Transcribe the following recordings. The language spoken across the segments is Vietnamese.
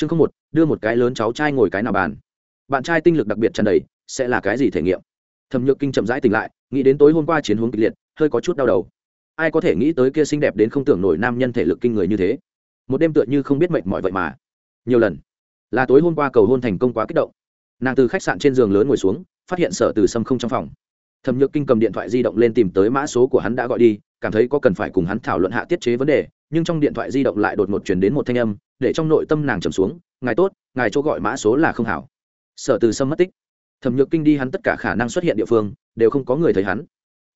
chương không một, đưa một cái lớn cháu trai ngồi cái nào bàn. Bạn trai tinh lực đặc biệt tràn đầy, sẽ là cái gì thể nghiệm? Thẩm nhược kinh chậm rãi tỉnh lại, nghĩ đến tối hôm qua chiến hướng kịch liệt, hơi có chút đau đầu. Ai có thể nghĩ tới kia xinh đẹp đến không tưởng nổi nam nhân thể lực kinh người như thế? Một đêm tựa như không biết mệnh mọi vậy mà. Nhiều lần, là tối hôm qua cầu hôn thành công quá kích động. Nàng từ khách sạn trên giường lớn ngồi xuống, phát hiện sở từ sâm không trong phòng. Thẩm nhược kinh cầm điện thoại di động lên tìm tới mã số của hắn đã gọi đi, cảm thấy có cần phải cùng hắn thảo luận hạ tiết chế vấn đề, nhưng trong điện thoại di động lại đột ngột chuyển đến một thanh âm để trong nội tâm nàng trầm xuống, ngài tốt, ngài chỗ gọi mã số là không hảo. Sở từ sâm mất tích. Thẩm nhược kinh đi hắn tất cả khả năng xuất hiện địa phương, đều không có người thấy hắn.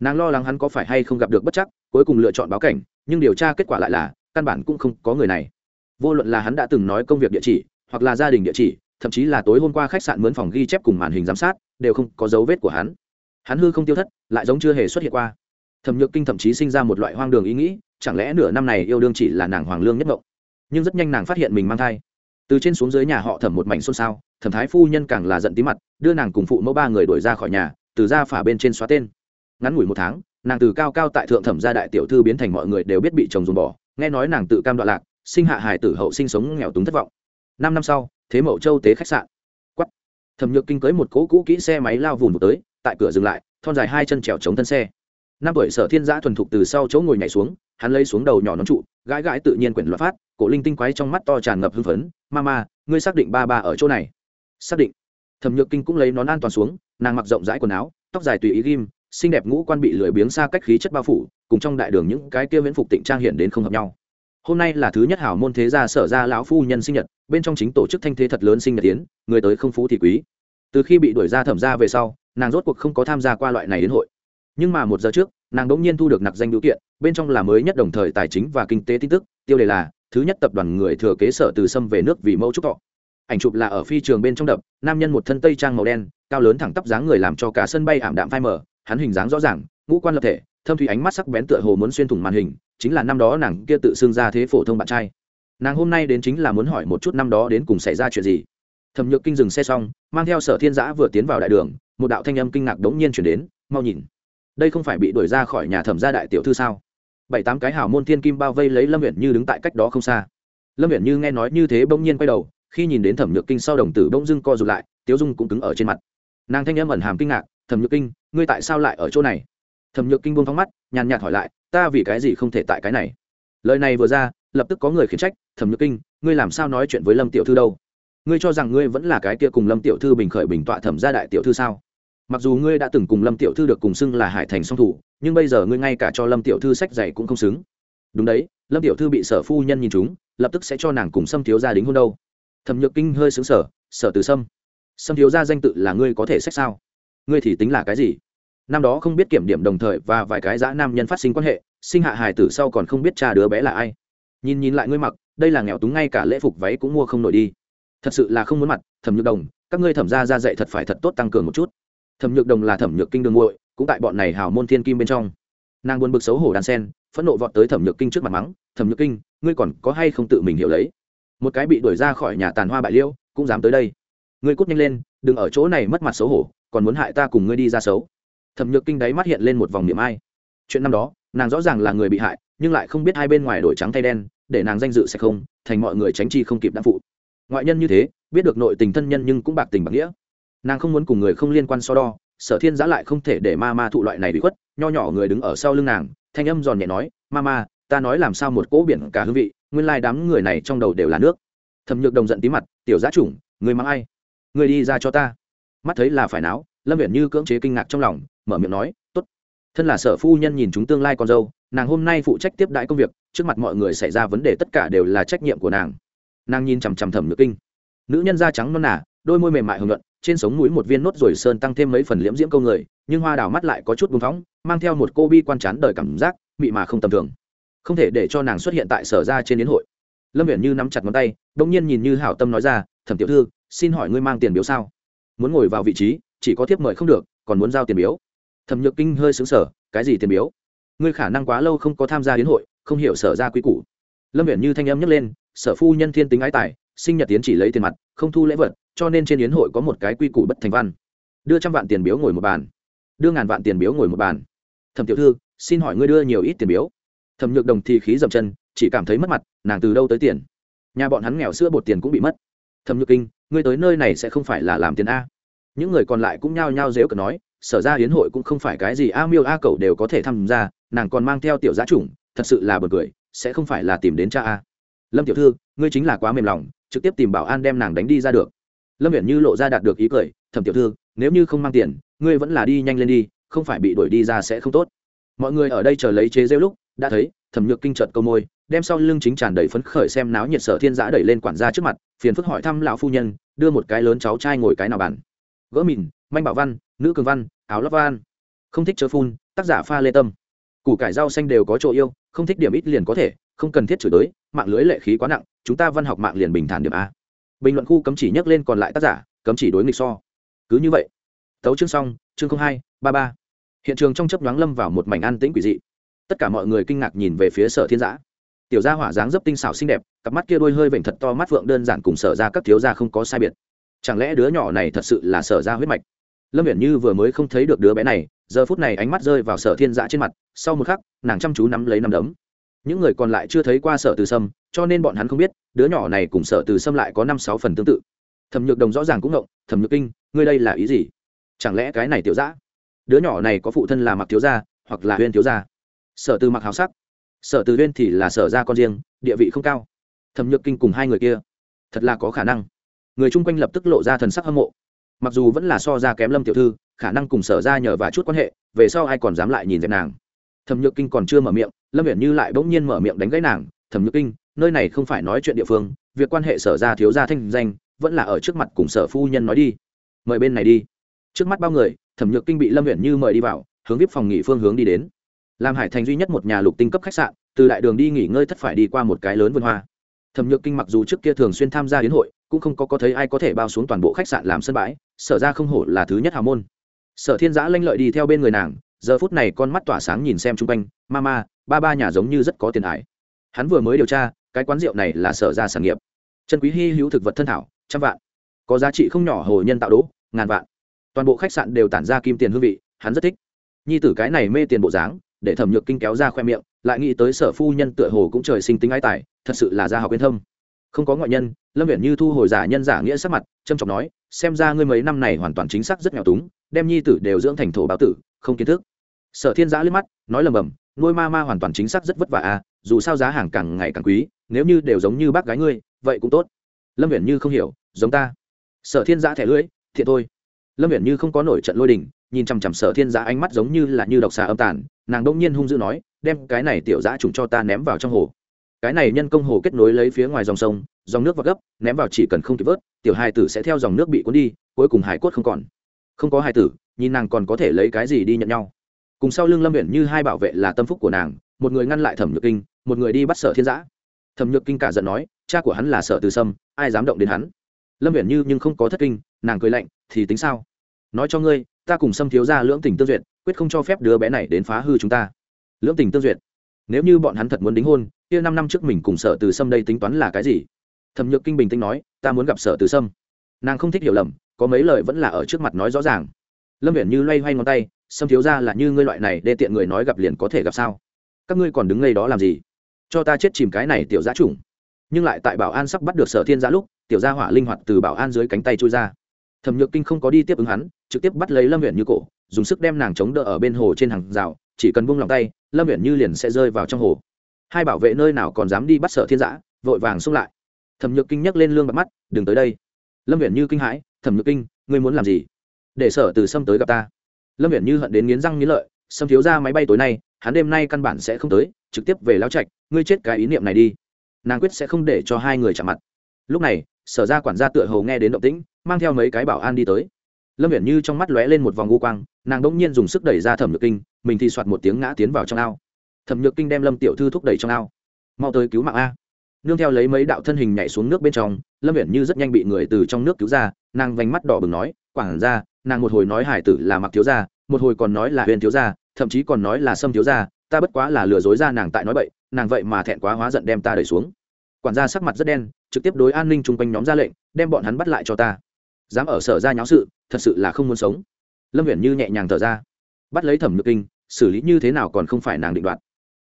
Nàng lo lắng hắn có phải hay không gặp được bất chắc, cuối cùng lựa chọn báo cảnh, nhưng điều tra kết quả lại là, căn bản cũng không có người này. Vô luận là hắn đã từng nói công việc địa chỉ, hoặc là gia đình địa chỉ, thậm chí là tối hôm qua khách sạn mướn phòng ghi chép cùng màn hình giám sát, đều không có dấu vết của hắn. Hắn hư không tiêu thất, lại giống chưa hề xuất hiện qua. Thẩm nhược kinh thậm chí sinh ra một loại hoang đường ý nghĩ, chẳng lẽ nửa năm này yêu đương chỉ là nàng hoàng lương nhất mộng? Nhưng rất nhanh nàng phát hiện mình mang thai. Từ trên xuống dưới nhà họ thẩm một mảnh xôn xao, thẩm thái phu nhân càng là giận tí mặt, đưa nàng cùng phụ mẫu ba người đuổi ra khỏi nhà, từ ra phả bên trên xóa tên. Ngắn ngủi một tháng, nàng từ cao cao tại thượng thẩm gia đại tiểu thư biến thành mọi người đều biết bị chồng dùng bỏ, nghe nói nàng tự cam đoạn lạc, sinh hạ hài tử hậu sinh sống nghèo túng thất vọng. Năm năm sau, thế mậu châu tế khách sạn. Quắt thẩm nhược kinh cưới một cỗ cũ kỹ xe máy lao vùng tới, tại cửa dừng lại, thon dài hai chân trèo chống thân xe năm tuổi sở thiên giã thuần thục từ sau chỗ ngồi nhảy xuống, hắn lấy xuống đầu nhỏ nón trụ, gãi gãi tự nhiên quyển loạt phát, cổ linh tinh quái trong mắt to tràn ngập hưng phấn ma ma ngươi xác định ba ba ở chỗ này? Xác định. Thẩm nhược kinh cũng lấy nón an toàn xuống, nàng mặc rộng rãi quần áo, tóc dài tùy ý ghim, xinh đẹp ngũ quan bị lười biếng xa cách khí chất bao phủ, cùng trong đại đường những cái kia viễn phục tịnh trang hiện đến không hợp nhau. Hôm nay là thứ nhất hảo môn thế gia sở ra lão phu nhân sinh nhật, bên trong chính tổ chức thanh thế thật lớn sinh nhật tiến, người tới không phú thì quý. Từ khi bị đuổi ra thẩm ra về sau, nàng rốt cuộc không có tham gia qua loại này đến hội nhưng mà một giờ trước, nàng đ ỗ n g nhiên thu được nặc danh biểu kiện, bên trong là mới nhất đồng thời tài chính và kinh tế tin tức, tiêu đề là, thứ nhất tập đoàn người thừa kế sở từ sâm về nước vì mẫu trúc thọ. Ảnh chụp là ở phi trường bên trong đập, nam nhân một thân tây trang màu đen, cao lớn thẳng tắp dáng người làm cho cả sân bay ảm đạm phai mờ, hắn hình dáng rõ ràng, ngũ quan lập thể, thâm thủy ánh mắt sắc bén tựa hồ muốn xuyên thủng màn hình, chính là năm đó nàng kia tự xưng ra thế phổ thông bạn trai. Nàng hôm nay đến chính là muốn hỏi một chút năm đó đến cùng xảy ra chuyện gì. Thẩm nhược kinh dừng xe xong, mang theo sở thiên giã vừa tiến vào đại đường, một đạo thanh âm kinh ngạc đống nhiên chuyển đến, mau nhìn đây không phải bị đuổi ra khỏi nhà thẩm gia đại tiểu thư sao? Bảy tám cái hào môn thiên kim bao vây lấy lâm huyện như đứng tại cách đó không xa. Lâm huyện như nghe nói như thế bỗng nhiên quay đầu, khi nhìn đến thẩm nhược kinh sau đồng tử bỗng dưng co rụt lại, tiếu dung cũng cứng ở trên mặt. Nàng thanh âm ẩn hàm kinh ngạc, thẩm nhược kinh, ngươi tại sao lại ở chỗ này? Thẩm nhược kinh buông thóng mắt, nhàn nhạt hỏi lại, ta vì cái gì không thể tại cái này? Lời này vừa ra, lập tức có người khiển trách, thẩm nhược kinh, ngươi làm sao nói chuyện với lâm tiểu thư đâu? Ngươi cho rằng ngươi vẫn là cái kia cùng lâm tiểu thư bình khởi bình tọa thẩm gia đại tiểu thư sao? Mặc dù ngươi đã từng cùng lâm tiểu thư được cùng xưng là hải thành song thủ, nhưng bây giờ ngươi ngay cả cho lâm tiểu thư sách dạy cũng không xứng. Đúng đấy, lâm tiểu thư bị sở phu nhân nhìn chúng, lập tức sẽ cho nàng cùng xâm thiếu gia đính hôn đâu. Thẩm nhược kinh hơi xứng sở sở từ sâm. Xâm thiếu gia danh tự là ngươi có thể sách sao? Ngươi thì tính là cái gì? Năm đó không biết kiểm điểm đồng thời và vài cái dã nam nhân phát sinh quan hệ, sinh hạ hài tử sau còn không biết cha đứa bé là ai. Nhìn nhìn lại ngươi mặc, đây là nghèo túng ngay cả lễ phục váy cũng mua không nổi đi. Thật sự là không muốn mặt, thẩm nhược đồng, các ngươi thẩm ra ra dạy thật phải thật tốt tăng cường một chút thẩm nhược đồng là thẩm nhược kinh đường muội, cũng tại bọn này hào môn thiên kim bên trong. Nàng buồn bực xấu hổ đàn sen, phẫn nộ vọt tới thẩm nhược kinh trước mặt mắng, thẩm nhược kinh, ngươi còn có hay không tự mình hiểu lấy? Một cái bị đuổi ra khỏi nhà tàn hoa bại liêu, cũng dám tới đây. Ngươi cút nhanh lên, đừng ở chỗ này mất mặt xấu hổ, còn muốn hại ta cùng ngươi đi ra xấu. Thẩm nhược kinh đáy mắt hiện lên một vòng niệm ai. Chuyện năm đó, nàng rõ ràng là người bị hại, nhưng lại không biết hai bên ngoài đổi trắng thay đen, để nàng danh dự sẽ không, thành mọi người tránh chi không kịp đ phụ. Ngoại nhân như thế, biết được nội tình thân nhân nhưng cũng bạc tình bạc nghĩa nàng không muốn cùng người không liên quan so đo, sở thiên giã lại không thể để ma ma thụ loại này bị khuất, nho nhỏ người đứng ở sau lưng nàng, thanh âm giòn nhẹ nói, ma ma, ta nói làm sao một cỗ biển cả hương vị, nguyên lai đám người này trong đầu đều là nước. Thẩm nhược đồng giận tí mặt, tiểu giá chủng, người mang ai? Người đi ra cho ta. Mắt thấy là phải náo, lâm viện như cưỡng chế kinh ngạc trong lòng, mở miệng nói t ố t thân là sở phu nhân nhìn chúng tương lai con dâu, nàng hôm nay phụ trách tiếp đãi công việc, trước mặt mọi người xảy ra vấn đề tất cả đều là trách nhiệm của nàng. Nàng nhìn chằm chằm thẩm nhược kinh. Nữ nhân da trắng non nả đôi môi mềm mại hồng nhuận, trên sống mũi một viên nốt rồi sơn tăng thêm mấy phần liễm diễm câu người, nhưng hoa đào mắt lại có chút buông phóng, mang theo một cô bi quan chán đời cảm giác, mị mà không tầm thường. Không thể để cho nàng xuất hiện tại sở ra trên đến hội. Lâm viện như nắm chặt ngón tay đ ỗ n g nhiên nhìn như hảo tâm nói ra, thẩm tiểu thư, xin hỏi ngươi mang tiền biếu sao? Muốn ngồi vào vị trí, chỉ có thiếp mời không được, còn muốn giao tiền biếu. Thẩm nhược kinh hơi xứng sở cái gì tiền biếu? Ngươi khả năng quá lâu không có tham gia đến hội, không hiểu sở ra quý củ. Lâm viện như thanh âm nhấc lên, sở phu nhân thiên tính ái tài sinh nhật tiến chỉ lấy tiền mặt, không thu lễ vật, cho nên trên yến hội có một cái quy củ bất thành văn. Đưa trăm vạn tiền biếu ngồi một bàn. Đưa ngàn vạn tiền biếu ngồi một bàn. Thẩm tiểu thư, xin hỏi ngươi đưa nhiều ít tiền biếu? Thẩm nhược đồng thì khí dậm chân, chỉ cảm thấy mất mặt, nàng từ đâu tới tiền? Nhà bọn hắn nghèo sữa bột tiền cũng bị mất. Thẩm nhược kinh, ngươi tới nơi này sẽ không phải là làm tiền a. Những người còn lại cũng nhao nhao dếu cờ nói, sở ra hiến hội cũng không phải cái gì a miêu a cậu đều có thể tham gia, nàng còn mang theo tiểu giá chủng, thật sự là bật cười, sẽ không phải là tìm đến cha a. Lâm tiểu thư, ngươi chính là quá mềm lòng trực tiếp tìm bảo an đem nàng đánh đi ra được. Lâm viễn như lộ ra đạt được ý cười thẩm tiểu thư nếu như không mang tiền ngươi vẫn là đi nhanh lên đi không phải bị đuổi đi ra sẽ không tốt. Mọi người ở đây chờ lấy chế rêu lúc đã thấy thẩm nhược kinh trợt câu môi đem sau lưng chính tràn đầy phấn khởi xem náo nhiệt sở thiên giã đẩy lên quản gia trước mặt phiền phức hỏi thăm lão phu nhân đưa một cái lớn cháu trai ngồi cái nào bàn. Gỡ mìn manh bảo văn nữ cường văn áo lấp văn, không thích chớ phun tác giả pha lê tâm. Củ cải rau xanh đều có chỗ yêu không thích điểm ít liền có thể không cần thiết chửi tới mạng lưới lệ khí quá nặng chúng ta văn học mạng liền bình thản điểm a. Bình luận khu cấm chỉ nhắc lên còn lại tác giả, cấm chỉ đối nghịch so. Cứ như vậy. Tấu chương xong, chương hai, ba ba. Hiện trường trong chấp nhoáng lâm vào một mảnh an tĩnh quỷ dị. Tất cả mọi người kinh ngạc nhìn về phía sở thiên giã. Tiểu gia hỏa dáng dấp tinh xảo xinh đẹp, cặp mắt kia đôi hơi vểnh thật to mắt vượng đơn giản cùng sở ra các thiếu gia không có sai biệt. Chẳng lẽ đứa nhỏ này thật sự là sở ra huyết mạch? Lâm viễn như vừa mới không thấy được đứa bé này, giờ phút này ánh mắt rơi vào sở thiên giã trên mặt, sau một khắc, nàng chăm chú nắm lấy nắm đấm những người còn lại chưa thấy qua sở từ sâm, cho nên bọn hắn không biết, đứa nhỏ này cùng sở từ sâm lại có năm sáu phần tương tự. Thẩm nhược đồng rõ ràng cũng ngộng, thẩm nhược kinh, ngươi đây là ý gì? Chẳng lẽ cái này tiểu giã đứa nhỏ này có phụ thân là mặc thiếu gia hoặc là huyên thiếu gia? Sở từ mặc hào sắc. Sở từ huyên thì là sở gia con riêng, địa vị không cao. Thẩm nhược kinh cùng hai người kia, thật là có khả năng. Người chung quanh lập tức lộ ra thần sắc hâm mộ. Mặc dù vẫn là so ra kém lâm tiểu thư, khả năng cùng sở ra nhờ và chút quan hệ, về sau ai còn dám lại nhìn dẹp nàng? Thẩm nhược kinh còn chưa mở miệng, lâm viện như lại bỗng nhiên mở miệng đánh gãy nàng, thẩm nhược kinh, nơi này không phải nói chuyện địa phương, việc quan hệ sở ra thiếu gia thanh danh, vẫn là ở trước mặt cùng sở phu nhân nói đi. Mời bên này đi. Trước mắt bao người, thẩm nhược kinh bị lâm viện như mời đi vào, hướng vip phòng nghỉ phương hướng đi đến. Làm hải thành duy nhất một nhà lục tinh cấp khách sạn, từ đại đường đi nghỉ ngơi thất phải đi qua một cái lớn vườn hoa. Thẩm nhược kinh mặc dù trước kia thường xuyên tham gia đến hội, cũng không có có thấy ai có thể bao xuống toàn bộ khách sạn làm sân bãi, sở ra không hổ là thứ nhất hào môn. Sở thiên giã lanh lợi đi theo bên người nàng giờ phút này con mắt tỏa sáng nhìn xem chung quanh ma ma ba ba nhà giống như rất có tiền ải. Hắn vừa mới điều tra, cái quán rượu này là sở ra sản nghiệp. Chân quý hy hữu thực vật thân thảo, trăm vạn. Có giá trị không nhỏ hồ nhân tạo đỗ, ngàn vạn. Toàn bộ khách sạn đều tản ra kim tiền hương vị, hắn rất thích. Nhi tử cái này mê tiền bộ dáng, để thẩm nhược kinh kéo ra khoe miệng, lại nghĩ tới sở phu nhân tựa hồ cũng trời sinh tính ái tài, thật sự là gia học yên thâm. Không có ngoại nhân, lâm viện như thu hồi giả nhân giả nghĩa sắc mặt trâm trọng nói, xem ra ngươi mấy năm này hoàn toàn chính xác rất nghèo túng, đem nhi tử đều dưỡng thành thổ báo tử, không kiến thức sở thiên giã liếc mắt, nói lầm bầm, nuôi ma ma hoàn toàn chính xác rất vất vả à dù sao giá hàng càng ngày càng quý, nếu như đều giống như bác gái ngươi, vậy cũng tốt. Lâm viễn như không hiểu, giống ta. Sở thiên giã thẻ lưỡi thiện thôi. Lâm viễn như không có nổi trận lôi đình, nhìn chằm chằm sở thiên giã ánh mắt giống như là như độc xà âm tàn, nàng đông nhiên hung dữ nói, đem cái này tiểu giã trùng cho ta ném vào trong hồ. Cái này nhân công hồ kết nối lấy phía ngoài dòng sông, dòng nước vào gấp, ném vào chỉ cần không kịp vớt, tiểu hai tử sẽ theo dòng nước bị cuốn đi, cuối cùng hải cốt không còn. Không có hai tử, nhìn nàng còn có thể lấy cái gì đi nhận nhau cùng sau lưng lâm huyện như hai bảo vệ là tâm phúc của nàng, một người ngăn lại thẩm nhược kinh, một người đi bắt sở thiên giã. Thẩm nhược kinh cả giận nói, cha của hắn là sở từ sâm, ai dám động đến hắn? Lâm huyện như nhưng không có thất kinh, nàng cười lạnh, thì tính sao? Nói cho ngươi, ta cùng sâm thiếu ra lưỡng tình tương duyệt, quyết không cho phép đứa bé này đến phá hư chúng ta. Lưỡng tình tương duyệt? Nếu như bọn hắn thật muốn đính hôn, kia năm năm trước mình cùng sở từ sâm đây tính toán là cái gì? Thẩm nhược kinh bình tĩnh nói, ta muốn gặp sở từ sâm. Nàng không thích hiểu lầm, có mấy lời vẫn là ở trước mặt nói rõ ràng. Lâm viện như loay hoay ngón tay xâm thiếu ra là như ngươi loại này đê tiện người nói gặp liền có thể gặp sao? Các ngươi còn đứng ngay đó làm gì? Cho ta chết chìm cái này tiểu giá chủng. Nhưng lại tại bảo an sắp bắt được sở thiên giã lúc, tiểu gia hỏa linh hoạt từ bảo an dưới cánh tay trôi ra. Thẩm nhược kinh không có đi tiếp ứng hắn, trực tiếp bắt lấy lâm huyện như cổ, dùng sức đem nàng chống đỡ ở bên hồ trên hàng rào, chỉ cần buông lòng tay, lâm huyện như liền sẽ rơi vào trong hồ. Hai bảo vệ nơi nào còn dám đi bắt sở thiên giã vội vàng xung lại. Thẩm nhược kinh nhắc lên lương bạc mắt, đừng tới đây. Lâm huyện như kinh hãi, thẩm nhược kinh, ngươi muốn làm gì? Để sở từ sâm tới gặp ta lâm viện như hận đến nghiến răng nghiến lợi xâm thiếu ra máy bay tối nay, hắn đêm nay căn bản sẽ không tới, trực tiếp về lao trạch, ngươi chết cái ý niệm này đi. Nàng quyết sẽ không để cho hai người chạm mặt. Lúc này, sở ra quản gia tựa hầu nghe đến động tĩnh, mang theo mấy cái bảo an đi tới. Lâm viễn như trong mắt lóe lên một vòng u quang, nàng đỗng nhiên dùng sức đẩy ra thẩm nhược kinh, mình thì soạt một tiếng ngã tiến vào trong ao. Thẩm nhược kinh đem lâm tiểu thư thúc đẩy trong ao. Mau tới cứu mạng a. Nương theo lấy mấy đạo thân hình nhảy xuống nước bên trong, lâm viễn như rất nhanh bị người từ trong nước cứu ra, nàng vành mắt đỏ bừng nói quảng ra nàng một hồi nói hải tử là mặc thiếu gia, một hồi còn nói là huyền thiếu gia, thậm chí còn nói là sâm thiếu gia, ta bất quá là lừa dối ra nàng tại nói bậy, nàng vậy mà thẹn quá hóa giận đem ta đẩy xuống. Quản gia sắc mặt rất đen, trực tiếp đối an ninh chung quanh nhóm ra lệnh, đem bọn hắn bắt lại cho ta. Dám ở sở ra nháo sự, thật sự là không muốn sống. Lâm viễn như nhẹ nhàng thở ra. Bắt lấy thẩm nhược kinh, xử lý như thế nào còn không phải nàng định đoạt.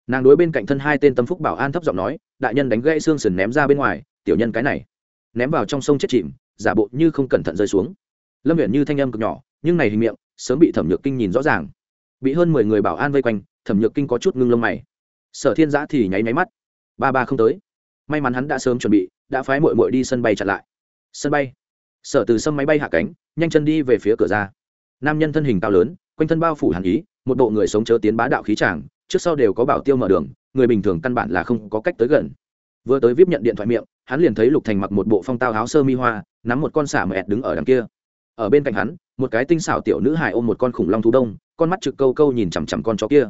Nàng đối bên cạnh thân hai tên tâm phúc bảo an thấp giọng nói, đại nhân đánh gãy xương sườn ném ra bên ngoài, tiểu nhân cái này, ném vào trong sông chết chìm, giả bộ như không cẩn thận rơi xuống lâm huyện như thanh âm cực nhỏ, nhưng này hình miệng, sớm bị thẩm nhược kinh nhìn rõ ràng. Bị hơn mười người bảo an vây quanh, thẩm nhược kinh có chút ngưng lông mày. Sở thiên giã thì nháy máy mắt. Ba ba không tới. May mắn hắn đã sớm chuẩn bị, đã phái mội mội đi sân bay chặn lại. Sân bay. Sở từ sân máy bay hạ cánh, nhanh chân đi về phía cửa ra. Nam nhân thân hình cao lớn, quanh thân bao phủ hàn ý, một bộ người sống chớ tiến bá đạo khí tràng trước sau đều có bảo tiêu mở đường, người bình thường căn bản là không có cách tới gần. Vừa tới vip nhận điện thoại miệng, hắn liền thấy lục thành mặc một bộ phong tao áo sơ mi hoa, nắm một con xả mẹt đứng ở đằng kia ở bên cạnh hắn, một cái tinh xảo tiểu nữ hài ôm một con khủng long thú đông, con mắt trực câu câu nhìn chằm chằm con chó kia.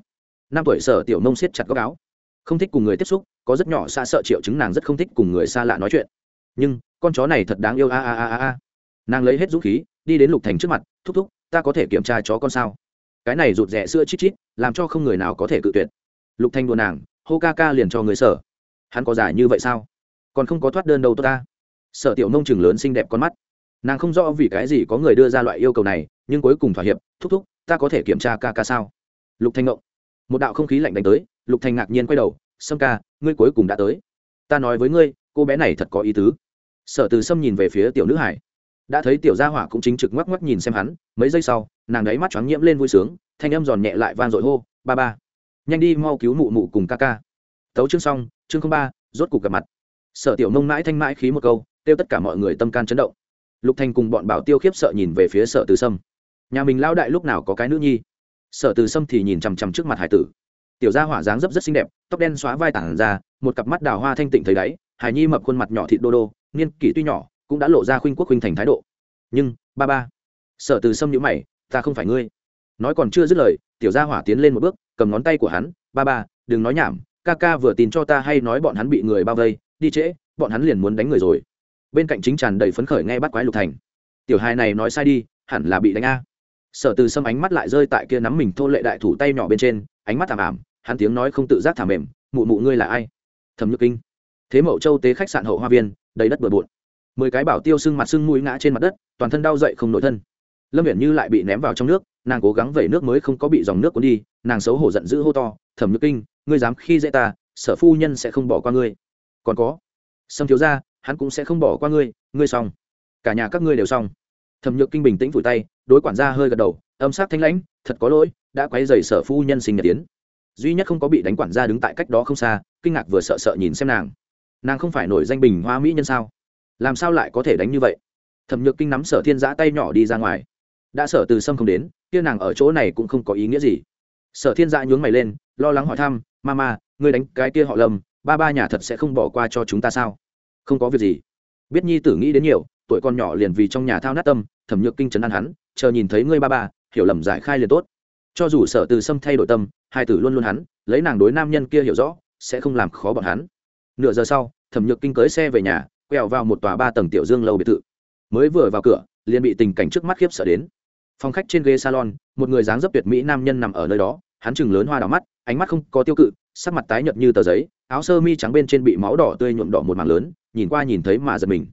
Năm tuổi sở tiểu nông siết chặt góc áo. Không thích cùng người tiếp xúc, có rất nhỏ xa sợ triệu chứng nàng rất không thích cùng người xa lạ nói chuyện. Nhưng, con chó này thật đáng yêu, a a a a a. Nàng lấy hết dũng khí, đi đến lục thành trước mặt, thúc thúc, ta có thể kiểm tra chó con sao? Cái này rụt rẻ sữa chít chít, làm cho không người nào có thể cự tuyệt. Lục thanh đùa nàng, hô ca ca liền cho người sở. Hắn có giải như vậy sao? Còn không có thoát đơn đâu tôi ta. Sở tiểu nông chừng lớn xinh đẹp con mắt nàng không rõ vì cái gì có người đưa ra loại yêu cầu này, nhưng cuối cùng thỏa hiệp, thúc thúc, ta có thể kiểm tra ca ca sao? Lục thanh ngộng. Một đạo không khí lạnh đánh tới, lục thanh ngạc nhiên quay đầu, sâm ca, ngươi cuối cùng đã tới. Ta nói với ngươi, cô bé này thật có ý tứ. Sở từ sâm nhìn về phía tiểu nữ hải. Đã thấy tiểu gia hỏa cũng chính trực ngoắc ngoắc nhìn xem hắn, mấy giây sau, nàng đấy mắt choáng nhiễm lên vui sướng, thanh âm giòn nhẹ lại van dội hô, ba ba, nhanh đi mau cứu mụ mụ cùng ca ca. Tấu chương xong, chương không ba, rốt cục gặp mặt. Sở tiểu mông mãi thanh mãi khí một câu, kêu tất cả mọi người tâm can chấn động lục thành cùng bọn bảo tiêu khiếp sợ nhìn về phía sở từ sâm. Nhà mình lao đại lúc nào có cái nữ nhi? Sở từ sâm thì nhìn chằm chằm trước mặt hải tử. Tiểu gia hỏa dáng dấp rất xinh đẹp, tóc đen xóa vai tảng ra, một cặp mắt đào hoa thanh tịnh thấy đáy, hải nhi mập khuôn mặt nhỏ thịt đô đô, niên kỷ tuy nhỏ, cũng đã lộ ra khuynh quốc khuynh thành thái độ. Nhưng, ba ba, sở từ sâm nhữ mày, ta không phải ngươi. Nói còn chưa dứt lời, tiểu gia hỏa tiến lên một bước, cầm ngón tay của hắn, ba ba, đừng nói nhảm, ca ca vừa tin cho ta hay nói bọn hắn bị người bao vây, đi trễ, bọn hắn liền muốn đánh người rồi bên cạnh chính tràn đầy phấn khởi nghe bắt quái lục thành. Tiểu hai này nói sai đi, hẳn là bị đánh a. Sở từ sâm ánh mắt lại rơi tại kia nắm mình thô lệ đại thủ tay nhỏ bên trên, ánh mắt thảm ảm, hắn tiếng nói không tự giác thảm mềm, mụ mụ ngươi là ai? Thẩm nhược kinh. Thế mậu châu tế khách sạn hậu hoa viên, đầy đất bừa bộn. Mười cái bảo tiêu sưng mặt sưng mũi ngã trên mặt đất, toàn thân đau dậy không nổi thân. Lâm viễn như lại bị ném vào trong nước, nàng cố gắng vẩy nước mới không có bị dòng nước cuốn đi, nàng xấu hổ giận dữ hô to, thẩm nhược kinh, ngươi dám khi dễ ta, sở phu nhân sẽ không bỏ qua ngươi. Còn có. Sâm thiếu ra hắn cũng sẽ không bỏ qua ngươi ngươi xong. Cả nhà các ngươi đều xong. Thẩm nhược kinh bình tĩnh vùi tay, đối quản gia hơi gật đầu, âm sát thanh lãnh, thật có lỗi, đã quấy dày sở phu nhân sinh nhật tiến. Duy nhất không có bị đánh quản gia đứng tại cách đó không xa, kinh ngạc vừa sợ sợ nhìn xem nàng. Nàng không phải nổi danh bình hoa mỹ nhân sao? Làm sao lại có thể đánh như vậy? Thẩm nhược kinh nắm sở thiên giã tay nhỏ đi ra ngoài. Đã sở từ sâm không đến, kia nàng ở chỗ này cũng không có ý nghĩa gì. Sở thiên giã nhướng mày lên, lo lắng hỏi thăm ma ma ngươi đánh cái kia họ lâm, ba ba nhà thật sẽ không bỏ qua cho chúng ta sao? Không có việc gì. Biết nhi tử nghĩ đến nhiều, tuổi con nhỏ liền vì trong nhà thao nát tâm, thẩm nhược kinh chấn an hắn, chờ nhìn thấy ngươi ba ba, hiểu lầm giải khai liền tốt. Cho dù sở từ sâm thay đổi tâm, hai tử luôn luôn hắn, lấy nàng đối nam nhân kia hiểu rõ, sẽ không làm khó bọn hắn. Nửa giờ sau, thẩm nhược kinh cưới xe về nhà, quẹo vào một tòa ba tầng tiểu dương lâu biệt thự. Mới vừa vào cửa, liền bị tình cảnh trước mắt khiếp sợ đến. Phòng khách trên ghế salon, một người dáng dấp tuyệt mỹ nam nhân nằm ở nơi đó, hắn chừng lớn hoa đỏ mắt, ánh mắt không có tiêu cự, sắc mặt tái nhợt như tờ giấy, áo sơ mi trắng bên trên bị máu đỏ tươi nhuộm đỏ một mảng lớn nhìn qua nhìn thấy mà giật mình.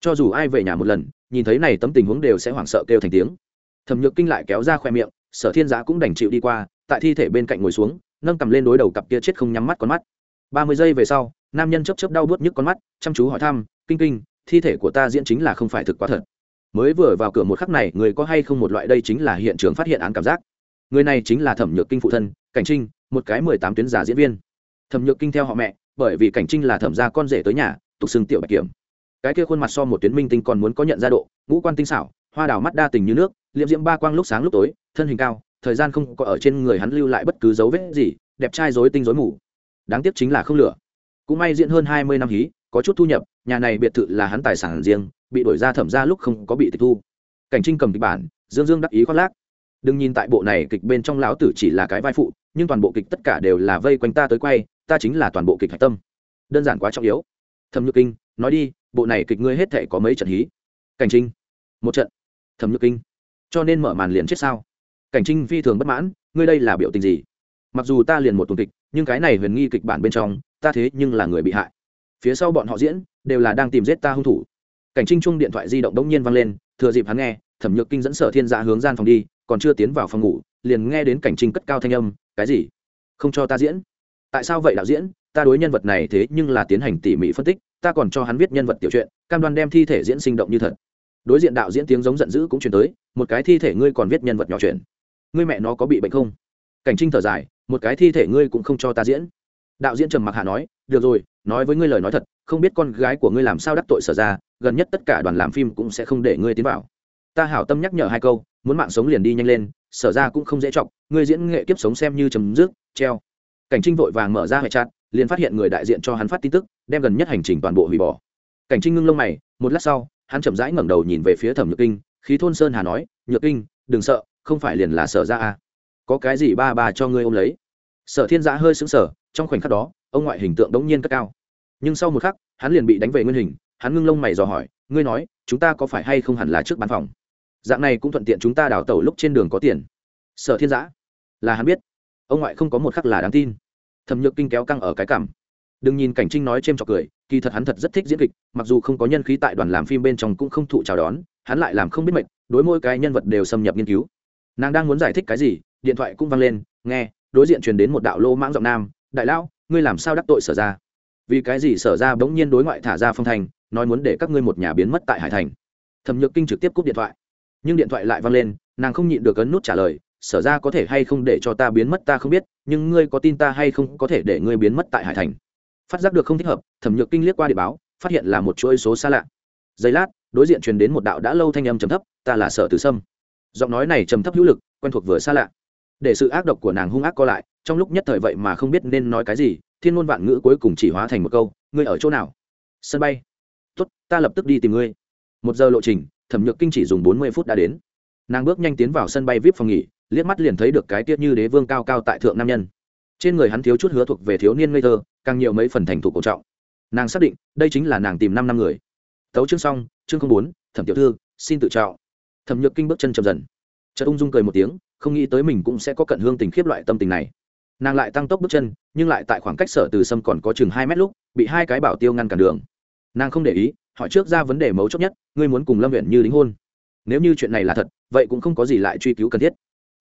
Cho dù ai về nhà một lần, nhìn thấy này tấm tình huống đều sẽ hoảng sợ kêu thành tiếng. Thẩm nhược kinh lại kéo ra khoe miệng, sở thiên giã cũng đành chịu đi qua, tại thi thể bên cạnh ngồi xuống, nâng cầm lên đối đầu cặp kia chết không nhắm mắt con mắt. Ba mươi giây về sau, nam nhân chấp chấp đau bớt nhức con mắt, chăm chú hỏi thăm, kinh kinh, thi thể của ta diễn chính là không phải thực quá thật. Mới vừa vào cửa một khắc này, người có hay không một loại đây chính là hiện trường phát hiện án cảm giác. Người này chính là thẩm nhược kinh phụ thân, cảnh trinh, một cái mười tám tuyến giả diễn viên. Thẩm nhược kinh theo họ mẹ, bởi vì cảnh trinh là thẩm gia con rể tới nhà tục xưng tiểu bạch kiểm. Cái kia khuôn mặt so một tuyến minh tinh còn muốn có nhận ra độ, ngũ quan tinh xảo, hoa đào mắt đa tình như nước liệm diễm ba quang lúc sáng lúc tối, thân hình cao, thời gian không có ở trên người hắn lưu lại bất cứ dấu vết gì, đẹp trai dối tinh dối mù. Đáng tiếc chính là không lửa. Cũng may diễn hơn hai mươi năm hí, có chút thu nhập, nhà này biệt thự là hắn tài sản riêng, bị đổi ra thẩm ra lúc không có bị tịch thu. Cảnh trinh cầm kịch bản, dương dương đắc ý khoác lác. Đừng nhìn tại bộ này kịch bên trong lão tử chỉ là cái vai phụ, nhưng toàn bộ kịch tất cả đều là vây quanh ta tới quay, ta chính là toàn bộ kịch hạch tâm. Đơn giản quá trọng yếu thẩm nhược kinh, nói đi, bộ này kịch ngươi hết thể có mấy trận hí? Cảnh trinh. Một trận. Thẩm nhược kinh. Cho nên mở màn liền chết sao? Cảnh trinh phi thường bất mãn, ngươi đây là biểu tình gì? Mặc dù ta liền một tuần kịch, nhưng cái này huyền nghi kịch bản bên trong, ta thế nhưng là người bị hại. Phía sau bọn họ diễn, đều là đang tìm giết ta hung thủ. Cảnh trinh chung điện thoại di động đống nhiên vang lên, thừa dịp hắn nghe, thẩm nhược kinh dẫn sở thiên dạ hướng gian phòng đi, còn chưa tiến vào phòng ngủ, liền nghe đến cảnh trinh cất cao thanh âm, cái gì? Không cho ta diễn? Tại sao vậy đạo diễn? Ta đối nhân vật này thế nhưng là tiến hành tỉ mỉ phân tích, ta còn cho hắn viết nhân vật tiểu truyện, cam đoan đem thi thể diễn sinh động như thật. Đối diện đạo diễn tiếng giống giận dữ cũng chuyển tới, một cái thi thể ngươi còn viết nhân vật nhỏ chuyện. Ngươi mẹ nó có bị bệnh không? Cảnh trinh thở dài, một cái thi thể ngươi cũng không cho ta diễn. Đạo diễn trầm mặc hạ nói, được rồi, nói với ngươi lời nói thật, không biết con gái của ngươi làm sao đắc tội sở ra, gần nhất tất cả đoàn làm phim cũng sẽ không để ngươi tiến vào. Ta hảo tâm nhắc nhở hai câu, muốn mạng sống liền đi nhanh lên, sở ra cũng không dễ chọc, ngươi diễn nghệ kiếp sống xem như chấm dứt, treo. Cảnh trinh vội vàng mở ra hệ chặt liền phát hiện người đại diện cho hắn phát tin tức, đem gần nhất hành trình toàn bộ hủy bỏ. Cảnh trinh ngưng lông mày, một lát sau, hắn chậm rãi ngẩng đầu nhìn về phía thẩm nhược kinh, khí thôn sơn hà nói, nhược kinh, đừng sợ, không phải liền là sở ra à. có cái gì ba bà cho ngươi ôm lấy? Sở thiên giã hơi sững sờ, trong khoảnh khắc đó, ông ngoại hình tượng đống nhiên cất cao. Nhưng sau một khắc, hắn liền bị đánh về nguyên hình, hắn ngưng lông mày dò hỏi, ngươi nói, chúng ta có phải hay không hẳn là trước bán phòng? Dạng này cũng thuận tiện chúng ta đào tẩu lúc trên đường có tiền. Sở thiên giã, là hắn biết. Ông ngoại không có một khắc là đáng tin thẩm nhược kinh kéo căng ở cái cảm. Đừng nhìn cảnh trinh nói c h ê m trọc cười, kỳ thật hắn thật rất thích diễn kịch, mặc dù không có nhân khí tại đoàn làm phim bên trong cũng không thụ chào đón, hắn lại làm không biết mệnh đối mỗi cái nhân vật đều xâm nhập nghiên cứu. Nàng đang muốn giải thích cái gì, điện thoại cũng văng lên, nghe, đối diện truyền đến một đạo lô mãng giọng nam, đại lão, ngươi làm sao đắc tội sở ra vì cái gì sở ra bỗng nhiên đối ngoại thả ra phong thành nói muốn để các ngươi một nhà biến mất tại hải thành? Thẩm nhược kinh trực tiếp cúp điện thoại. Nhưng điện thoại lại văng lên, nàng không nhịn được ấn nút trả lời sở ra có thể hay không để cho ta biến mất ta không biết, nhưng ngươi có tin ta hay không có thể để ngươi biến mất tại hải thành. Phát giác được không thích hợp, thẩm nhược kinh liếc qua địa báo, phát hiện là một chuỗi số xa lạ. Giây lát, đối diện truyền đến một đạo đã lâu thanh âm trầm thấp, ta là sở từ sâm. Giọng nói này trầm thấp hữu lực, quen thuộc vừa xa lạ. Để sự ác độc của nàng hung ác co lại, trong lúc nhất thời vậy mà không biết nên nói cái gì, thiên ngôn vạn ngữ cuối cùng chỉ hóa thành một câu, ngươi ở chỗ nào? Sân bay. Tốt, ta lập tức đi tìm ngươi. Một giờ lộ trình, thẩm nhược kinh chỉ dùng bốn mươi phút đã đến. Nàng bước nhanh tiến vào sân bay vip phòng nghỉ liếc mắt liền thấy được cái tiết như đế vương cao cao tại thượng nam nhân. Trên người hắn thiếu chút hứa thuộc về thiếu niên ngây thơ, càng nhiều mấy phần thành thủ cổ trọng. Nàng xác định, đây chính là nàng tìm năm năm người. Tấu chương xong, chương không bốn, thẩm tiểu thư, xin tự trọng. Thẩm nhược kinh bước chân chậm dần. Chợt ung dung cười một tiếng, không nghĩ tới mình cũng sẽ có cận hương tình khiếp loại tâm tình này. Nàng lại tăng tốc bước chân, nhưng lại tại khoảng cách sở từ sâm còn có chừng hai mét lúc, bị hai cái bảo tiêu ngăn cản đường. Nàng không để ý, hỏi trước ra vấn đề mấu chốt nhất, ngươi muốn cùng lâm huyện như đính hôn. Nếu như chuyện này là thật, vậy cũng không có gì lại truy cứu cần thiết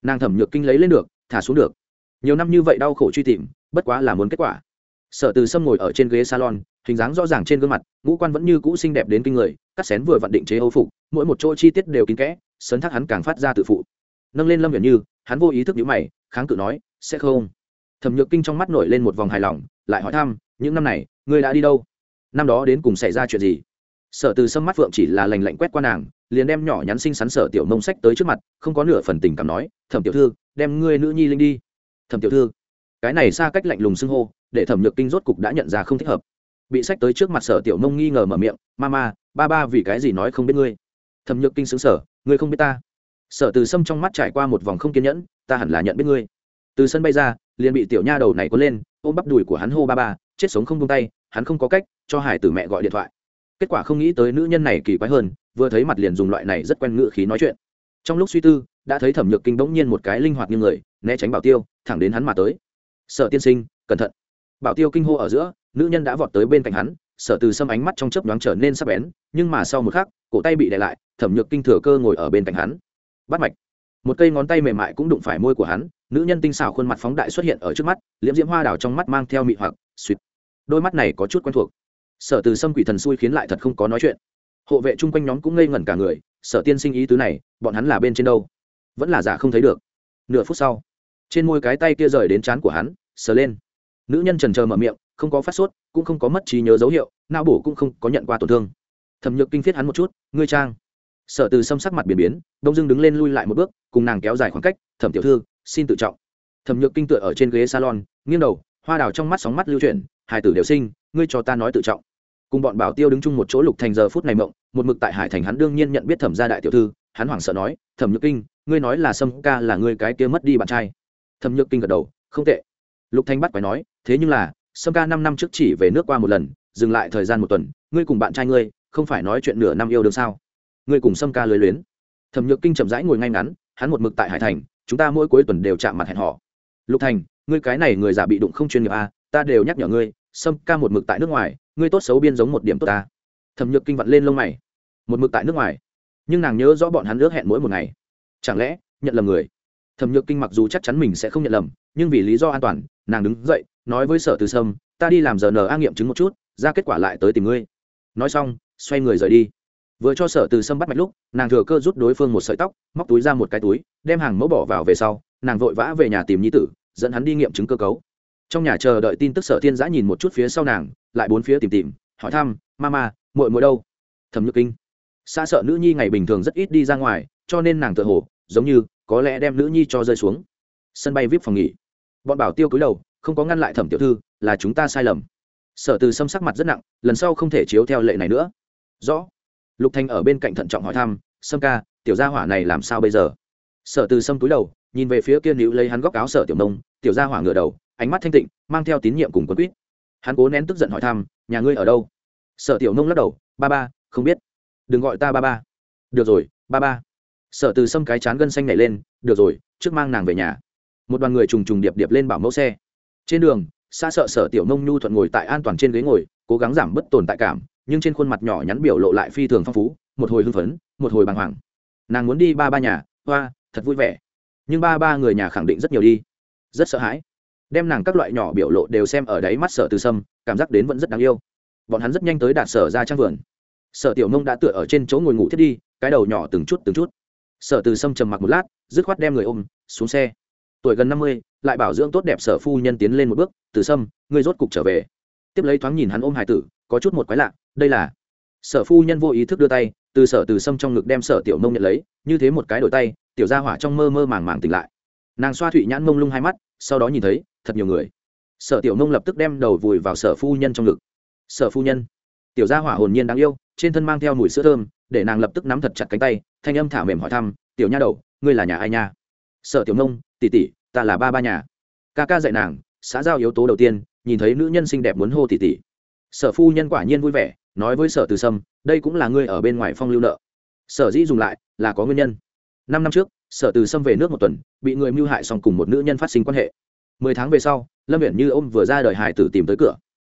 nàng thẩm nhược kinh lấy lên được, thả xuống được. Nhiều năm như vậy đau khổ truy tìm, bất quá là muốn kết quả. Sở từ sâm ngồi ở trên ghế salon, hình dáng rõ ràng trên gương mặt, ngũ quan vẫn như cũ xinh đẹp đến kinh người, cắt xén vừa vặn định chế âu phục, mỗi một chỗ chi tiết đều kín kẽ sấn thác hắn càng phát ra tự phụ. Nâng lên lâm viện như, hắn vô ý thức nhữ mày, kháng cự nói, sẽ không. Thẩm nhược kinh trong mắt nổi lên một vòng hài lòng, lại hỏi thăm, những năm này, ngươi đã đi đâu? Năm đó đến cùng xảy ra chuyện gì? Sở từ sâm mắt phượng chỉ là lành lạnh quét qua nàng liền đem nhỏ nhắn xinh xắn sở tiểu mông sách tới trước mặt, không có nửa phần tình cảm nói, thẩm tiểu thư, đem ngươi nữ nhi linh đi. Thẩm tiểu thư? Cái này xa cách lạnh lùng xưng hô, để thẩm nhược kinh rốt cục đã nhận ra không thích hợp. Bị sách tới trước mặt sở tiểu mông nghi ngờ mở miệng ma ma ba ba vì cái gì nói không biết ngươi? Thẩm nhược kinh xứng sở ngươi không biết ta. Sở từ sâm trong mắt trải qua một vòng không kiên nhẫn, ta hẳn là nhận biết ngươi. Từ sân bay ra, liền bị tiểu nha đầu này cuốn lên, ôm bắp đùi của hắn hô ba ba, chết sống không buông tay, hắn không có cách, cho hải tử mẹ gọi điện thoại. Kết quả không nghĩ tới nữ nhân này kỳ quái hơn vừa thấy mặt liền dùng loại này rất quen ngữ khí nói chuyện. Trong lúc suy tư, đã thấy thẩm nhược kinh bỗng nhiên một cái linh hoạt như người, né tránh bảo tiêu, thẳng đến hắn mà tới. Sở tiên sinh, cẩn thận. Bảo tiêu kinh hô ở giữa, nữ nhân đã vọt tới bên cạnh hắn, sở từ sâm ánh mắt trong chớp nhoáng trở nên sắc bén, nhưng mà sau một khắc, cổ tay bị đè lại, thẩm nhược kinh thừa cơ ngồi ở bên cạnh hắn. Bắt mạch. Một cây ngón tay mềm mại cũng đụng phải môi của hắn, nữ nhân tinh xảo khuôn mặt phóng đại xuất hiện ở trước mắt, liễm diễm hoa đào trong mắt mang theo mị hoặc, suýt. Đôi mắt này có chút quen thuộc. Sở từ sâm quỷ thần xui khiến lại thật không có nói chuyện hộ vệ chung quanh nhóm cũng ngây ngẩn cả người, sở tiên sinh ý tứ này, bọn hắn là bên trên đâu? Vẫn là giả không thấy được. Nửa phút sau, trên môi cái tay kia rời đến trán của hắn, sờ lên. Nữ nhân trần trờ mở miệng, không có phát sốt, cũng không có mất trí nhớ dấu hiệu, não bổ cũng không có nhận qua tổn thương. Thẩm nhược kinh phiết hắn một chút, ngươi trang. Sở từ xâm sắc mặt biển biến, đông dưng đứng lên lui lại một bước, cùng nàng kéo dài khoảng cách, thẩm tiểu thư, xin tự trọng. Thẩm nhược kinh tựa ở trên ghế salon, nghiêng đầu, hoa đào trong mắt sóng mắt lưu chuyển, hải tử đều sinh, ngươi cho ta nói tự trọng cùng bọn bảo tiêu đứng chung một chỗ lục thành giờ phút này mộng một mực tại hải thành hắn đương nhiên nhận biết thẩm gia đại tiểu thư hắn hoảng sợ nói thẩm nhược kinh ngươi nói là sâm ca là ngươi cái kia mất đi bạn trai. Thẩm nhược kinh gật đầu không tệ. Lục thanh bắt phải nói thế nhưng là sâm ca năm năm trước chỉ về nước qua một lần dừng lại thời gian một tuần ngươi cùng bạn trai ngươi không phải nói chuyện nửa năm yêu đương sao? Ngươi cùng sâm ca lưới luyến. Thẩm nhược kinh chậm rãi ngồi ngay ngắn hắn một mực tại hải thành chúng ta mỗi cuối tuần đều chạm mặt hẹn họ lục thành ngươi cái này người già bị đụng không chuyên nghiệp à, ta đều nhắc nhở ngươi sâm ca một mực tại nước ngoài ngươi tốt xấu biên giống một điểm tốt ta. Thẩm nhược kinh vặn lên lông mày. Một mực tại nước ngoài. Nhưng nàng nhớ rõ bọn hắn ước hẹn mỗi một ngày. Chẳng lẽ, nhận lầm người? Thẩm nhược kinh mặc dù chắc chắn mình sẽ không nhận lầm, nhưng vì lý do an toàn, nàng đứng dậy, nói với sở từ sâm, ta đi làm giờ nờ a nghiệm chứng một chút, ra kết quả lại tới tìm ngươi. Nói xong, xoay người rời đi. Vừa cho sở từ sâm bắt mạch lúc, nàng thừa cơ rút đối phương một sợi tóc, móc túi ra một cái túi, đem hàng mẫu bỏ vào về sau, nàng vội vã về nhà tìm nhi tử, dẫn hắn đi nghiệm chứng cơ cấu trong nhà chờ đợi tin tức sở thiên giã nhìn một chút phía sau nàng, lại bốn phía tìm tìm, hỏi thăm ma ma muội muội đâu? Thẩm nhược kinh. Xa sợ nữ nhi ngày bình thường rất ít đi ra ngoài, cho nên nàng tự hồ, giống như, có lẽ đem nữ nhi cho rơi xuống. Sân bay vip phòng nghỉ. Bọn bảo tiêu cúi đầu, không có ngăn lại thẩm tiểu thư, là chúng ta sai lầm. Sở từ xâm sắc mặt rất nặng, lần sau không thể chiếu theo lệ này nữa. Rõ. Lục thanh ở bên cạnh thận trọng hỏi thăm, sâm ca, tiểu gia hỏa này làm sao bây giờ? Sở từ sâm cúi đầu, nhìn về phía kia nữ lấy hắn góc áo sở tiểu nông, tiểu gia hỏa ngửa đầu ánh mắt thanh tịnh, mang theo tín nhiệm cùng quân quýt. Hắn cố nén tức giận hỏi thăm, nhà ngươi ở đâu? Sở tiểu nông lắc đầu, ba ba, không biết. Đừng gọi ta ba ba. Được rồi, ba ba. Sở từ sâm cái chán gân xanh nhảy lên, được rồi, trước mang nàng về nhà. Một đoàn người trùng trùng điệp điệp lên bảo mẫu xe. Trên đường, xa sợ sở tiểu nông nhu thuận ngồi tại an toàn trên ghế ngồi, cố gắng giảm bất tồn tại cảm, nhưng trên khuôn mặt nhỏ nhắn biểu lộ lại phi thường phong phú, một hồi hưng phấn, một hồi bàng hoàng. Nàng muốn đi ba ba nhà, hoa, thật vui vẻ. Nhưng ba ba người nhà khẳng định rất nhiều đi. Rất sợ hãi đem nàng các loại nhỏ biểu lộ đều xem ở đáy mắt sở từ sâm, cảm giác đến vẫn rất đáng yêu. Bọn hắn rất nhanh tới đạt sở ra trang vườn. Sở tiểu mông đã tựa ở trên chỗ ngồi ngủ thiết đi, cái đầu nhỏ từng chút từng chút. Sở từ sâm trầm mặc một lát, dứt khoát đem người ôm xuống xe. Tuổi gần năm mươi, lại bảo dưỡng tốt đẹp sở phu nhân tiến lên một bước, từ sâm, ngươi rốt cục trở về. Tiếp lấy thoáng nhìn hắn ôm hải tử, có chút một quái lạ, đây là sở phu nhân vô ý thức đưa tay, từ sở từ sâm trong ngực đem sở tiểu mông nhận lấy, như thế một cái đổi tay, tiểu ra hỏa trong mơ mơ màng màng tỉnh lại. Nàng xoa thụy nhãn mông lung hai mắt sau đó nhìn thấy, thật nhiều người. Sở tiểu nông lập tức đem đầu vùi vào sở phu nhân trong ngực. Sở phu nhân, tiểu gia hỏa hồn nhiên đáng yêu, trên thân mang theo mùi sữa thơm, để nàng lập tức nắm thật chặt cánh tay, thanh âm thả mềm hỏi thăm, tiểu nha đầu, ngươi là nhà ai nha? Sở tiểu nông, tỷ tỷ, ta là ba ba nhà. Ca ca dạy nàng, xã giao yếu tố đầu tiên, nhìn thấy nữ nhân xinh đẹp muốn hô tỷ tỷ. Sở phu nhân quả nhiên vui vẻ, nói với sở từ sâm, đây cũng là ngươi ở bên ngoài phong lưu nợ. Sở dĩ dùng lại là có nguyên nhân. Năm năm trước sở từ sâm về nước một tuần, bị người mưu hại xong cùng một nữ nhân phát sinh quan hệ. Mười tháng về sau, lâm viện như ông vừa ra đời hải tử tìm tới cửa.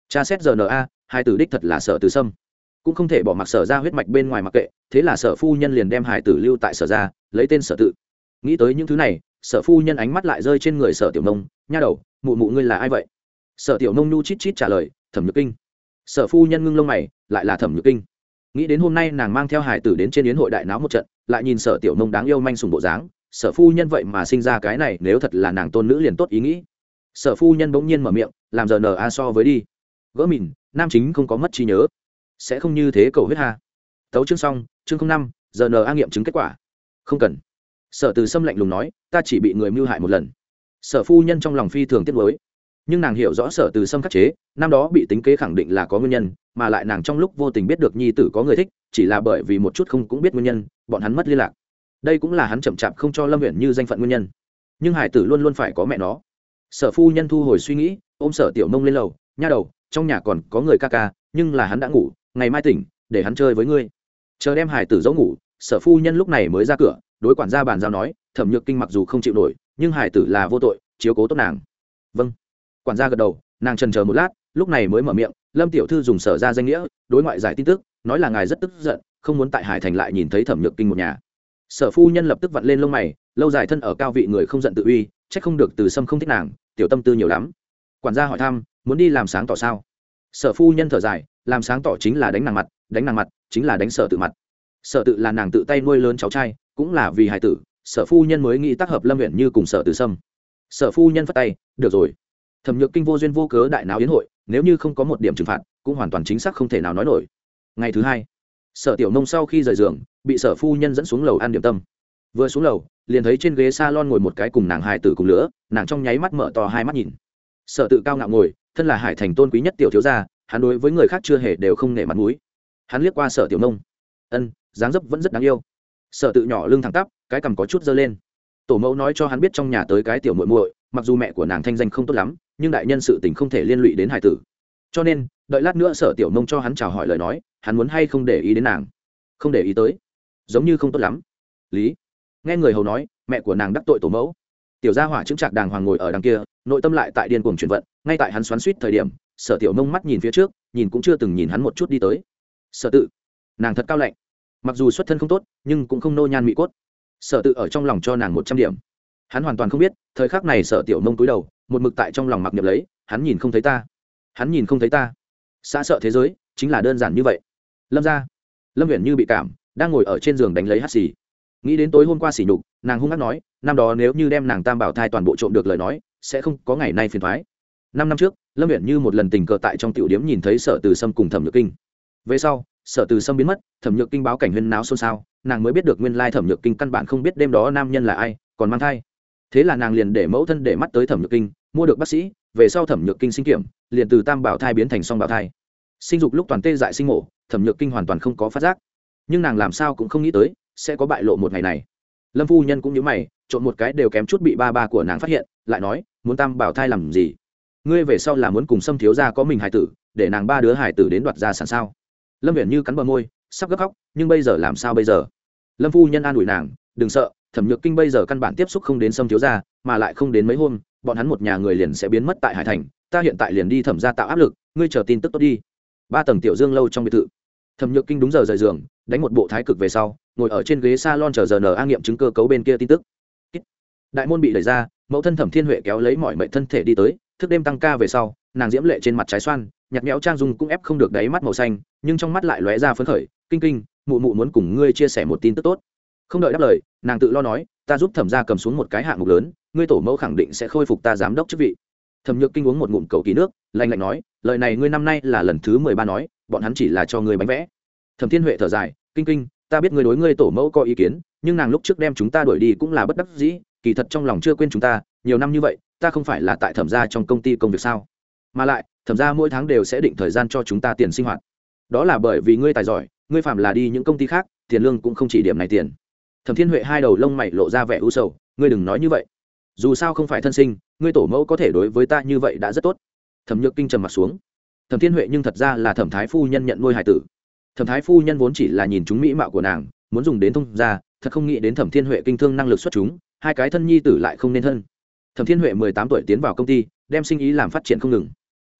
Cha xét giờ na hải tử đích thật là sở từ sâm cũng không thể bỏ mặc sở ra huyết mạch bên ngoài mặc kệ, thế là sở phu nhân liền đem hải tử lưu tại sở ra, lấy tên sở tự. Nghĩ tới những thứ này, sở phu nhân ánh mắt lại rơi trên người sở tiểu nông, nha đầu, mụ mụ ngươi là ai vậy? Sở tiểu nông nhu chít chít trả lời, thẩm nhược kinh. Sở phu nhân ngưng lông mày, lại là thẩm nhược kinh nghĩ đến hôm nay nàng mang theo hải tử đến trên yến hội đại náo một trận, lại nhìn sở tiểu nông đáng yêu manh sùng bộ dáng, sở phu nhân vậy mà sinh ra cái này, nếu thật là nàng tôn nữ liền tốt ý nghĩ. Sở phu nhân bỗng nhiên mở miệng, làm giờ nờ a so với đi. Gỡ mìn, nam chính không có mất trí nhớ. Sẽ không như thế cầu huyết ha. Tấu chương xong, chương năm, giờ n a nghiệm chứng kết quả. Không cần. Sở từ sâm lạnh lùng nói, ta chỉ bị người mưu hại một lần. Sở phu nhân trong lòng phi thường tiết mới nhưng nàng hiểu rõ sở từ sâm khắc chế, năm đó bị tính kế khẳng định là có nguyên nhân, mà lại nàng trong lúc vô tình biết được nhi tử có người thích, chỉ là bởi vì một chút không cũng biết nguyên nhân, bọn hắn mất liên lạc. Đây cũng là hắn chậm chạp không cho lâm huyện như danh phận nguyên nhân. Nhưng hải tử luôn luôn phải có mẹ nó. Sở phu nhân thu hồi suy nghĩ, ôm sở tiểu mông lên lầu, nha đầu, trong nhà còn có người ca ca, nhưng là hắn đã ngủ, ngày mai tỉnh, để hắn chơi với ngươi. Chờ đem hải tử giấu ngủ, sở phu nhân lúc này mới ra cửa, đối quản gia bàn giao nói, thẩm nhược kinh mặc dù không chịu nổi, nhưng hải tử là vô tội, chiếu cố tốt nàng. Vâng quản gia gật đầu, nàng trần chờ một lát, lúc này mới mở miệng, lâm tiểu thư dùng sở ra danh nghĩa, đối ngoại giải tin tức, nói là ngài rất tức giận, không muốn tại hải thành lại nhìn thấy thẩm nhược kinh một nhà. Sở phu nhân lập tức vặn lên lông mày, lâu dài thân ở cao vị người không giận tự uy c h ắ c không được từ sâm không thích nàng, tiểu tâm tư nhiều lắm. Quản gia hỏi thăm, muốn đi làm sáng tỏ sao? Sở phu nhân thở dài, làm sáng tỏ chính là đánh nàng mặt, đánh nàng mặt, chính là đánh sở tự mặt. Sở tự là nàng tự tay nuôi lớn cháu trai, cũng là vì Hải tử, sở phu nhân mới nghĩ tác hợp lâm huyện như cùng sở tử sâm. Sở phu nhân phát tay, được rồi thẩm nhược kinh vô duyên vô cớ đại nào yến hội, nếu như không có một điểm trừng phạt, cũng hoàn toàn chính xác không thể nào nói nổi. Ngày thứ hai, sở tiểu nông sau khi rời giường, bị sở phu nhân dẫn xuống lầu ăn điểm tâm. Vừa xuống lầu, liền thấy trên ghế s a lon ngồi một cái cùng nàng hài tử cùng lửa nàng trong nháy mắt mở to hai mắt nhìn. Sở tự cao ngạo ngồi, thân là hải thành tôn quý nhất tiểu thiếu gia, hắn đối với người khác chưa hề đều không nể mặt mũi. Hắn liếc qua sở tiểu nông. Ân, dáng dấp vẫn rất đáng yêu. Sở tự nhỏ lưng thẳng tắp, cái cằm có chút dơ lên. Tổ mẫu nói cho hắn biết trong nhà tới cái tiểu muội muội, mặc dù mẹ của nàng thanh danh không tốt lắm nhưng đại nhân sự tình không thể liên lụy đến hải tử. Cho nên, đợi lát nữa sở tiểu nông cho hắn chào hỏi lời nói, hắn muốn hay không để ý đến nàng? Không để ý tới. Giống như không tốt lắm. Lý. Nghe người hầu nói, mẹ của nàng đắc tội tổ mẫu. Tiểu gia hỏa chứng trạc đàng hoàng ngồi ở đằng kia, nội tâm lại tại điên cuồng chuyển vận, ngay tại hắn xoắn suýt thời điểm, sở tiểu nông mắt nhìn phía trước, nhìn cũng chưa từng nhìn hắn một chút đi tới. Sở tự. Nàng thật cao lạnh. Mặc dù xuất thân không tốt, nhưng cũng không nô nhan mỹ cốt. Sở tự ở trong lòng cho nàng một trăm điểm hắn hoàn toàn không biết, thời khắc này sở tiểu nông túi đầu, một mực tại trong lòng mặc nhập lấy, hắn nhìn không thấy ta. Hắn nhìn không thấy ta. Xa sợ thế giới, chính là đơn giản như vậy. Lâm ra lâm huyện như bị cảm, đang ngồi ở trên giường đánh lấy hắt xì. Nghĩ đến tối hôm qua xỉ nhục, nàng hung hát nói, năm đó nếu như đem nàng tam bảo thai toàn bộ trộm được lời nói, sẽ không có ngày nay phiền thoái. Năm năm trước, lâm huyện như một lần tình cờ tại trong tiểu điếm nhìn thấy sở từ sâm cùng thẩm nhược kinh. Về sau, sở từ sâm biến mất, thẩm nhược kinh báo cảnh huyên náo xôn xao, nàng mới biết được nguyên lai thẩm nhược kinh căn bản không biết đêm đó nam nhân là ai, còn mang thai thế là nàng liền để mẫu thân để mắt tới thẩm nhược kinh, mua được bác sĩ, về sau thẩm nhược kinh sinh kiểm, liền từ tam bảo thai biến thành song bảo thai. Sinh dục lúc toàn tê dại sinh mổ, thẩm nhược kinh hoàn toàn không có phát giác. Nhưng nàng làm sao cũng không nghĩ tới, sẽ có bại lộ một ngày này. Lâm phu nhân cũng nhớ mày, trộn một cái đều kém chút bị ba ba của nàng phát hiện, lại nói, muốn tam bảo thai làm gì? Ngươi về sau là muốn cùng xâm thiếu gia có mình hải tử, để nàng ba đứa hải tử đến đoạt gia sản sao? Lâm viện như cắn bờ môi, sắp gấp khóc, nhưng bây giờ làm sao bây giờ? Lâm phu nhân an ủi nàng, đừng sợ thẩm nhược kinh bây giờ căn bản tiếp xúc không đến Sâm thiếu gia, mà lại không đến mấy hôm, bọn hắn một nhà người liền sẽ biến mất tại hải thành, ta hiện tại liền đi thẩm ra tạo áp lực, ngươi chờ tin tức tốt đi. Ba tầng tiểu dương lâu trong biệt thự. Thẩm nhược kinh đúng giờ rời giường, đánh một bộ thái cực về sau, ngồi ở trên ghế s a lon chờ giờ nở a nghiệm chứng cơ cấu bên kia tin tức. Đại môn bị đẩy ra, mẫu thân thẩm thiên huệ kéo lấy mọi mệnh thân thể đi tới, thức đêm tăng ca về sau, nàng diễm lệ trên mặt trái xoan nhặt méo trang dung cũng ép không được đáy mắt màu xanh, nhưng trong mắt lại lóe ra phấn khởi, kinh kinh, mụ mụ muốn cùng ngươi chia sẻ một tin tức tốt không đợi đáp lời, nàng tự lo nói, ta giúp thẩm ra cầm xuống một cái hạng mục lớn, ngươi tổ mẫu khẳng định sẽ khôi phục ta giám đốc chức vị. Thẩm nhược kinh uống một ngụm cầu kỳ nước, lạnh lạnh nói, lời này ngươi năm nay là lần thứ mười ba nói, bọn hắn chỉ là cho ngươi bánh vẽ. Thẩm thiên huệ thở dài, kinh kinh, ta biết ngươi đối ngươi tổ mẫu có ý kiến, nhưng nàng lúc trước đem chúng ta đuổi đi cũng là bất đắc dĩ, kỳ thật trong lòng chưa quên chúng ta, nhiều năm như vậy, ta không phải là tại thẩm gia trong công ty công việc sao? Mà lại, thẩm gia mỗi tháng đều sẽ định thời gian cho chúng ta tiền sinh hoạt. Đó là bởi vì ngươi tài giỏi, ngươi phạm là đi những công ty khác, tiền lương cũng không chỉ điểm này tiền thẩm thiên huệ hai đầu lông mày lộ ra vẻ u sầu ngươi đừng nói như vậy. Dù sao không phải thân sinh ngươi tổ mẫu có thể đối với ta như vậy đã rất tốt. Thẩm nhược kinh trầm mặt xuống. Thẩm thiên huệ nhưng thật ra là thẩm thái phu nhân nhận nuôi hải tử. Thẩm thái phu nhân vốn chỉ là nhìn chúng mỹ mạo của nàng muốn dùng đến thông gia, thật không nghĩ đến thẩm thiên huệ kinh thương năng lực xuất chúng hai cái thân nhi tử lại không nên thân. Thẩm thiên huệ mười tám tuổi tiến vào công ty đem sinh ý làm phát triển không ngừng.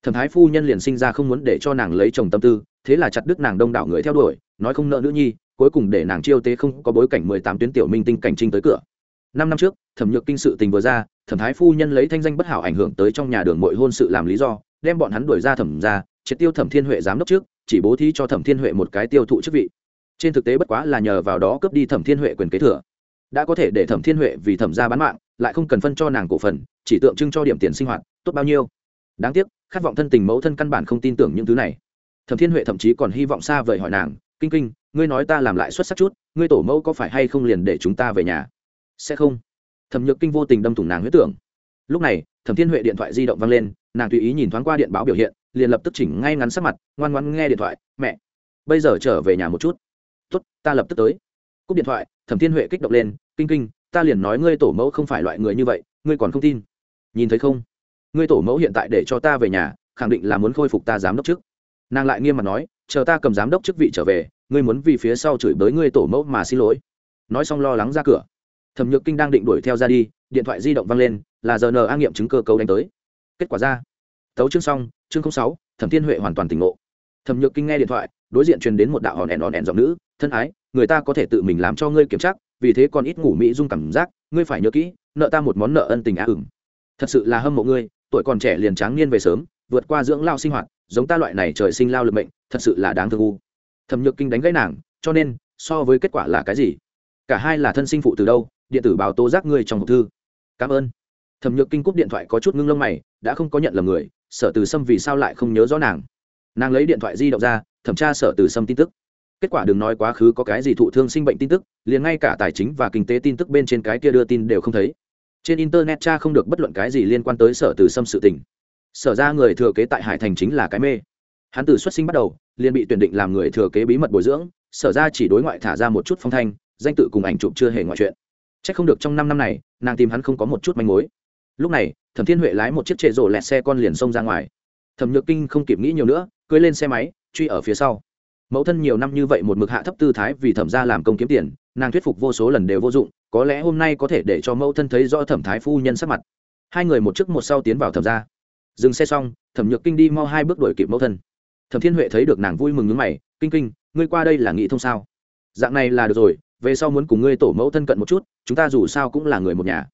Thẩm thái phu nhân liền sinh ra không muốn để cho nàng lấy chồng tâm tư thế là chặt đứt nàng đông đảo người theo đuổi nói không nợ nữ nhi cuối cùng để nàng chiêu tế không có bối cảnh mười tám tuyến tiểu minh tinh cảnh trinh tới cửa. Năm năm trước, thẩm nhược kinh sự tình vừa ra, thẩm thái phu nhân lấy thanh danh bất hảo ảnh hưởng tới trong nhà đường mội hôn sự làm lý do, đem bọn hắn đuổi ra thẩm ra triệt tiêu thẩm thiên huệ giám đốc trước, chỉ bố thí cho thẩm thiên huệ một cái tiêu thụ chức vị. Trên thực tế bất quá là nhờ vào đó cướp đi thẩm thiên huệ quyền kế thừa. Đã có thể để thẩm thiên huệ vì thẩm ra bán mạng, lại không cần phân cho nàng cổ phần, chỉ tượng trưng cho điểm tiền sinh hoạt, tốt bao nhiêu. Đáng tiếc, khát vọng thân tình mẫu thân căn bản không tin tưởng những thứ này. Thẩm thiên huệ thậm chí còn hy vọng xa vời hỏi nàng, kinh kinh ngươi nói ta làm lại xuất sắc chút, ngươi tổ mẫu có phải hay không liền để chúng ta về nhà? Sẽ không. Thẩm nhược kinh vô tình đâm thủng nàng huyết tưởng. Lúc này, thẩm thiên huệ điện thoại di động vang lên, nàng tùy ý nhìn thoáng qua điện báo biểu hiện, liền lập tức chỉnh ngay ngắn sắc mặt, ngoan ngoan nghe điện thoại, mẹ, bây giờ trở về nhà một chút. Tốt, ta lập tức tới. Cúp điện thoại, thẩm thiên huệ kích động lên, kinh kinh, ta liền nói ngươi tổ mẫu không phải loại người như vậy, ngươi còn không tin. Nhìn thấy không? Ngươi tổ mẫu hiện tại để cho ta về nhà, khẳng định là muốn khôi phục ta giám đốc chức nàng lại nghiêm mặt nói, chờ ta cầm giám đốc chức vị trở về ngươi muốn vì phía sau chửi bới ngươi tổ mẫu mà xin lỗi. Nói xong lo lắng ra cửa. Thẩm nhược kinh đang định đuổi theo ra đi, điện thoại di động văng lên, là giờ n a nghiệm chứng cơ cấu đánh tới. Kết quả ra. Tấu chương xong, chương sáu, thẩm thiên huệ hoàn toàn tỉnh ngộ. Thẩm nhược kinh nghe điện thoại, đối diện truyền đến một đạo hòn ẻn hòn ẻn giọng nữ, thân ái, người ta có thể tự mình làm cho ngươi kiểm tra, vì thế còn ít ngủ mỹ dung cảm giác, ngươi phải nhớ kỹ, nợ ta một món nợ ân tình á ửng. Thật sự là hâm mộ ngươi, tuổi còn trẻ liền tráng niên về sớm, vượt qua dưỡng lao sinh hoạt, giống ta loại này trời sinh lao lực mệnh, thật sự là đáng thương u thẩm nhược kinh đánh gãy nàng, cho nên, so với kết quả là cái gì? Cả hai là thân sinh phụ từ đâu? Điện tử báo tố giác ngươi trong hộp thư. Cảm ơn. Thẩm nhược kinh cúp điện thoại có chút ngưng lông mày, đã không có nhận lầm người, sở từ sâm vì sao lại không nhớ rõ nàng? Nàng lấy điện thoại di động ra, thẩm tra sở từ sâm tin tức. Kết quả đừng nói quá khứ có cái gì thụ thương sinh bệnh tin tức, liền ngay cả tài chính và kinh tế tin tức bên trên cái kia đưa tin đều không thấy. Trên internet cha không được bất luận cái gì liên quan tới sở từ sâm sự tình. Sở ra người thừa kế tại hải thành chính là cái mê hắn từ xuất sinh bắt đầu, liền bị tuyển định làm người thừa kế bí mật bồi dưỡng, sở ra chỉ đối ngoại thả ra một chút phong thanh, danh tự cùng ảnh chụp chưa hề ngoại chuyện. C h ắ c không được trong năm năm này, nàng tìm hắn không có một chút manh mối. Lúc này, thẩm thiên huệ lái một chiếc trệ rổ lẹt xe con liền xông ra ngoài. Thẩm nhược kinh không kịp nghĩ nhiều nữa cưới lên xe máy, truy ở phía sau. Mẫu thân nhiều năm như vậy một mực hạ thấp tư thái vì thẩm ra làm công kiếm tiền, nàng thuyết phục vô số lần đều vô dụng, có lẽ hôm nay có thể để cho mẫu thân thấy rõ thẩm thái phu nhân sắc mặt. Hai người một trước một sau tiến vào thẩm ra dừng xe xong, thẩm nhược kinh đi mau hai bước đuổi kịp mẫu thân thẩm thiên huệ thấy được nàng vui mừng nhúng mày, kinh kinh, ngươi qua đây là nghĩ thông sao? Dạng này là được rồi, về sau muốn cùng ngươi tổ mẫu thân cận một chút, chúng ta dù sao cũng là người một nhà.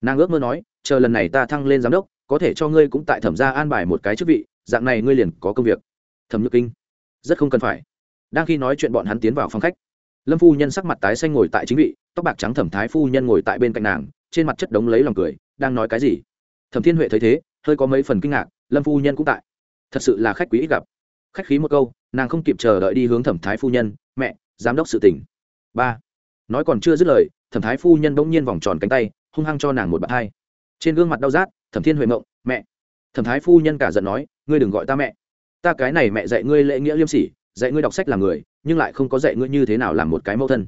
Nàng ước mơ nói, chờ lần này ta thăng lên giám đốc, có thể cho ngươi cũng tại thẩm gia an bài một cái chức vị, dạng này ngươi liền có công việc. Thẩm nhược kinh, rất không cần phải. Đang khi nói chuyện bọn hắn tiến vào phòng khách, lâm phu nhân sắc mặt tái xanh ngồi tại chính vị, tóc bạc trắng thẩm thái phu nhân ngồi tại bên cạnh nàng, trên mặt chất đống lấy lòng cười, đang nói cái gì? Thẩm thiên huệ thấy thế, hơi có mấy phần kinh ngạc, lâm phu nhân cũng tại. Thật sự là khách quý ít gặp khách khí một câu, nàng không kịp chờ đợi đi hướng thẩm thái phu nhân, mẹ, giám đốc sự tỉnh ba, nói còn chưa dứt lời, thẩm thái phu nhân bỗng nhiên vòng tròn cánh tay, hung hăng cho nàng một bạt hai. Trên gương mặt đau rát, thẩm thiên huệ mộng, mẹ. Thẩm thái phu nhân cả giận nói, ngươi đừng gọi ta mẹ. Ta cái này mẹ dạy ngươi lễ nghĩa liêm sỉ, dạy ngươi đọc sách làm người, nhưng lại không có dạy ngươi như thế nào làm một cái mẫu thân.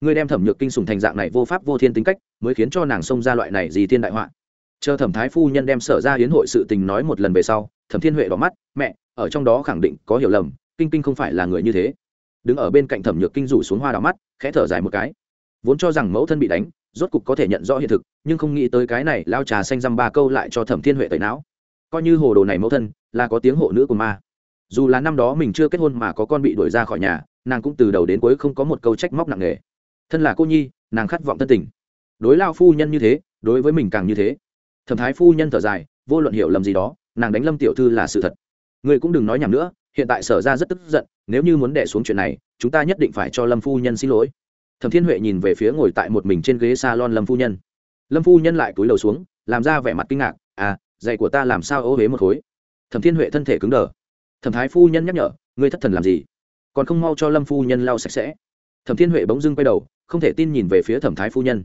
Ngươi đem thẩm nhược kinh sùng thành dạng này vô pháp vô thiên tính cách, mới khiến cho nàng xông ra loại này gì thiên đại họa. Chờ thẩm thái phu nhân đem sở ra hiến hội sự tình nói một lần về sau, thẩm thiên huệ đỏ mắt, mẹ ở trong đó khẳng định có hiểu lầm, kinh kinh không phải là người như thế. Đứng ở bên cạnh thẩm nhược kinh rủ xuống hoa đỏ mắt, khẽ thở dài một cái. Vốn cho rằng mẫu thân bị đánh, rốt cục có thể nhận rõ hiện thực, nhưng không nghĩ tới cái này lao trà xanh dăm ba câu lại cho thẩm thiên huệ tẩy não. Coi như hồ đồ này mẫu thân, là có tiếng hộ nữ của ma. Dù là năm đó mình chưa kết hôn mà có con bị đuổi ra khỏi nhà, nàng cũng từ đầu đến cuối không có một câu trách móc nặng nề. Thân là cô nhi, nàng khát vọng thân tình. Đối lao phu nhân như thế, đối với mình càng như thế. Thẩm thái phu nhân thở dài, vô luận hiểu lầm gì đó, nàng đánh lâm tiểu thư là sự thật ngươi cũng đừng nói nhảm nữa, hiện tại sở ra rất tức giận, nếu như muốn đẻ xuống chuyện này, chúng ta nhất định phải cho lâm phu nhân xin lỗi. Thẩm thiên huệ nhìn về phía ngồi tại một mình trên ghế s a lon lâm phu nhân. Lâm phu nhân lại cúi đầu xuống, làm ra vẻ mặt kinh ngạc à dạy của ta làm sao ô huế một khối? Thẩm thiên huệ thân thể cứng đờ. Thẩm thái phu nhân nhắc nhở, ngươi thất thần làm gì? Còn không mau cho lâm phu nhân lau sạch sẽ. Thẩm thiên huệ bỗng dưng quay đầu, không thể tin nhìn về phía thẩm thái phu nhân.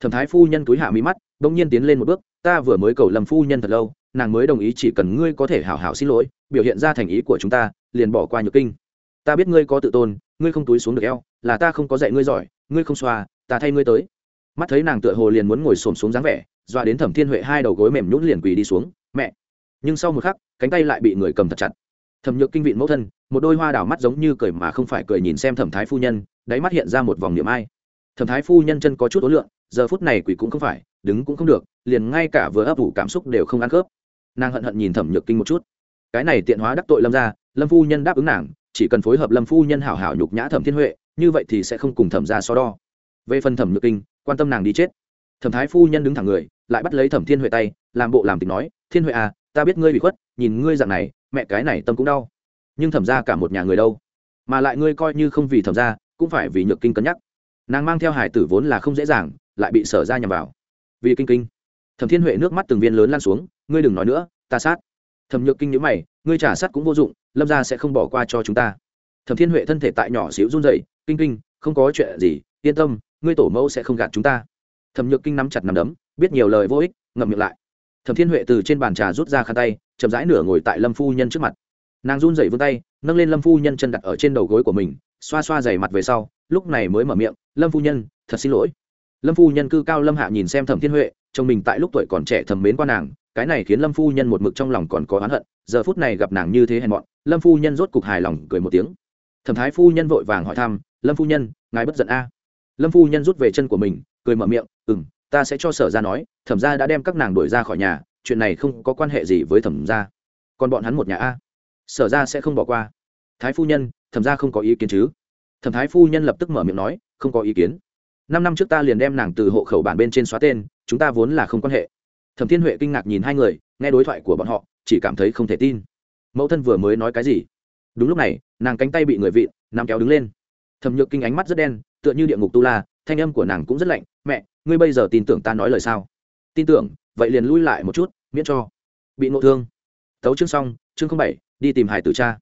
Thẩm thái phu nhân túi hạ mí mắt, bỗng nhiên tiến lên một bước, ta vừa mới cầu lâm phu nhân thật lâu, nàng mới đồng ý chỉ cần ngươi có thể hảo hảo xin lỗi biểu hiện ra thành ý của chúng ta, liền bỏ qua nhược kinh. Ta biết ngươi có tự tôn, ngươi không túi xuống được eo, là ta không có dạy ngươi giỏi, ngươi không xoa, ta thay ngươi tới. Mắt thấy nàng tựa hồ liền muốn ngồi xổm xuống dáng vẻ dọa đến thẩm thiên huệ hai đầu gối mềm nhún liền quỳ đi xuống. Mẹ! Nhưng sau một khắc, cánh tay lại bị người cầm thật chặt. Thẩm nhược kinh vịn mẫu thân, một đôi hoa đảo mắt giống như cười mà không phải cười nhìn xem thẩm thái phu nhân, đáy mắt hiện ra một vòng niệm ai. Thẩm thái phu nhân chân có chút ối lượng, giờ phút này quỷ cũng không phải, đứng cũng không được, liền ngay cả vừa ấp ủ cảm xúc đều không ăn khớp. Nàng hận hận nhìn thẩm nhược kinh một chút cái này tiện hóa đắc tội lâm ra lâm phu nhân đáp ứng nàng, chỉ cần phối hợp lâm phu nhân hảo hảo nhục nhã thẩm thiên huệ, như vậy thì sẽ không cùng thẩm ra so đo. Về phần thẩm nhược kinh, quan tâm nàng đi chết. Thẩm thái phu nhân đứng thẳng người, lại bắt lấy thẩm thiên huệ tay, làm bộ làm tình nói, thiên huệ à ta biết ngươi bị khuất, nhìn ngươi dạng này, mẹ cái này tâm cũng đau. Nhưng thẩm ra cả một nhà người đâu? Mà lại ngươi coi như không vì thẩm ra cũng phải vì nhược kinh cân nhắc. Nàng mang theo hải tử vốn là không dễ dàng, lại bị sở ra nhằm vào. Vì kinh kinh. Thẩm thiên huệ nước mắt từng viên lớn lan xuống, ngươi đừng nói nữa, ta sát thẩm nhược kinh nhữ mày, ngươi trả sắt cũng vô dụng, lâm ra sẽ không bỏ qua cho chúng ta. Thẩm thiên huệ thân thể tại nhỏ xíu run dậy kinh kinh, không có chuyện gì, yên tâm, ngươi tổ mẫu sẽ không gạt chúng ta. Thẩm nhược kinh nắm chặt nắm đấm, biết nhiều lời vô ích, ngậm miệng lại. Thẩm thiên huệ từ trên bàn trà rút ra khăn tay, chậm rãi nửa ngồi tại lâm phu nhân trước mặt. Nàng run dậy vươn tay, nâng lên lâm phu nhân chân đặt ở trên đầu gối của mình, xoa xoa dày mặt về sau, lúc này mới mở miệng, lâm phu nhân, thật xin lỗi. Lâm phu nhân cư cao lâm hạ nhìn xem thẩm thiên huệ, chồng mình tại lúc tuổi còn trẻ thầm mến qua nàng cái này khiến lâm phu nhân một mực trong lòng còn có oán hận, giờ phút này gặp nàng như thế hèn mọn, lâm phu nhân rốt cục hài lòng cười một tiếng. Thẩm thái phu nhân vội vàng hỏi thăm, lâm phu nhân, ngài bất giận a? Lâm phu nhân rút về chân của mình, cười mở miệng ừ m ta sẽ cho sở ra nói, thẩm ra đã đem các nàng đuổi ra khỏi nhà, chuyện này không có quan hệ gì với thẩm ra còn bọn hắn một nhà a? Sở ra sẽ không bỏ qua. Thái phu nhân, thẩm ra không có ý kiến chứ? Thẩm thái phu nhân lập tức mở miệng nói, không có ý kiến. Năm năm trước ta liền đem nàng từ hộ khẩu bản bên trên xóa tên, chúng ta vốn là không quan hệ thẩm thiên huệ kinh ngạc nhìn hai người, nghe đối thoại của bọn họ, chỉ cảm thấy không thể tin. Mẫu thân vừa mới nói cái gì? Đúng lúc này, nàng cánh tay bị người vịn nằm kéo đứng lên. Thẩm nhược kinh ánh mắt rất đen, tựa như địa ngục tu la, thanh âm của nàng cũng rất lạnh, mẹ, ngươi bây giờ tin tưởng ta nói lời sao? Tin tưởng, vậy liền lui lại một chút, miễn cho. Bị ngộ thương. Tấu chương xong, chương bảy, đi tìm hải tử cha.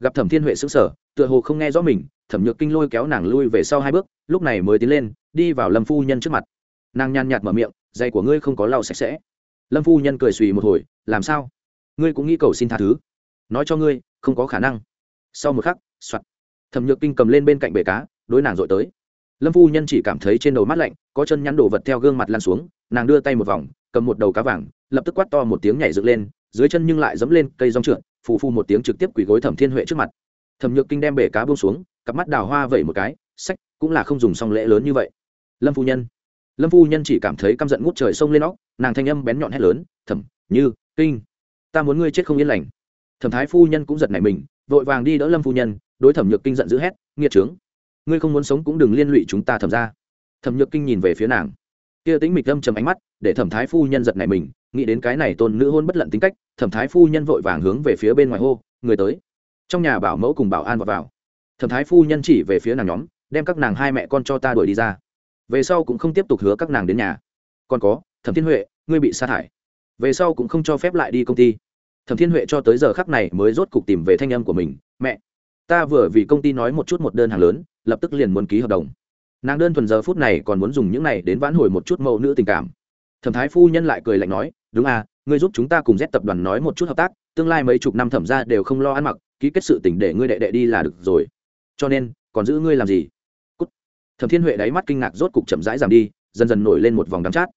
Gặp thẩm thiên huệ xứng sở tựa hồ không nghe rõ mình, thẩm nhược kinh lôi kéo nàng lui về sau hai bước, lúc này mới tiến lên, đi vào lâm phu nhân trước mặt. Nàng nhàn nhạt mở miệng giày của ngươi không có lau sạch sẽ lâm phu nhân cười suy một hồi, làm sao? Ngươi cũng nghĩ cầu xin tha thứ. Nói cho ngươi, không có khả năng. Sau một khắc, soạt. Thẩm nhược kinh cầm lên bên cạnh bể cá, đối nàng dội tới. Lâm phu nhân chỉ cảm thấy trên đầu mắt lạnh, có chân nhắn đổ vật theo gương mặt lan xuống, nàng đưa tay một vòng, cầm một đầu cá vàng, lập tức quát to một tiếng nhảy dựng lên, dưới chân nhưng lại dẫm lên cây rong trượt, phù phu một tiếng trực tiếp quỳ gối thẩm thiên huệ trước mặt. Thẩm nhược kinh đem bể cá buông xuống, cặp mắt đào hoa vẩy một cái, sách, cũng là không dùng xong lễ lớn như vậy. Lâm phu nhân lâm phu nhân chỉ cảm thấy căm giận ngút trời sông lên óc, nàng thanh âm bén nhọn hét lớn, thẩm, như, kinh, ta muốn ngươi chết không yên lành. Thẩm thái phu nhân cũng giật nảy mình, vội vàng đi đỡ lâm phu nhân, đối thẩm nhược kinh giận dữ hét, nghiệt trướng, ngươi không muốn sống cũng đừng liên lụy chúng ta thẩm ra thẩm nhược kinh nhìn về phía nàng. Kia tính mịch lâm trầm ánh mắt, để thẩm thái phu nhân giật nảy mình, nghĩ đến cái này tôn nữ hôn bất lận tính cách, thẩm thái phu nhân vội vàng hướng về phía bên ngoài hô, người tới. Trong nhà bảo mẫu cùng bảo an vào vào. Thẩm thái phu nhân chỉ về phía nàng nhóm, đem các nàng hai mẹ con cho ta đuổi đi ra về sau cũng không tiếp tục hứa các nàng đến nhà. Còn có, thẩm thiên huệ, ngươi bị sa thải. Về sau cũng không cho phép lại đi công ty. Thẩm thiên huệ cho tới giờ khắc này mới rốt cục tìm về thanh âm của mình, mẹ, ta vừa vì công ty nói một chút một đơn hàng lớn, lập tức liền muốn ký hợp đồng. Nàng đơn thuần giờ phút này còn muốn dùng những này đến vãn hồi một chút mẫu nữ tình cảm. Thẩm thái phu nhân lại cười lạnh nói, đúng à ngươi giúp chúng ta cùng z tập đoàn nói một chút hợp tác, tương lai mấy chục năm thẩm ra đều không lo ăn mặc, ký kết sự tỉnh để ngươi đệ đệ đi là được rồi. Cho nên, còn giữ ngươi làm gì? Thẩm thiên huệ đáy mắt kinh ngạc rốt cục chậm rãi giảm đi, dần dần nổi lên một vòng đắm chát.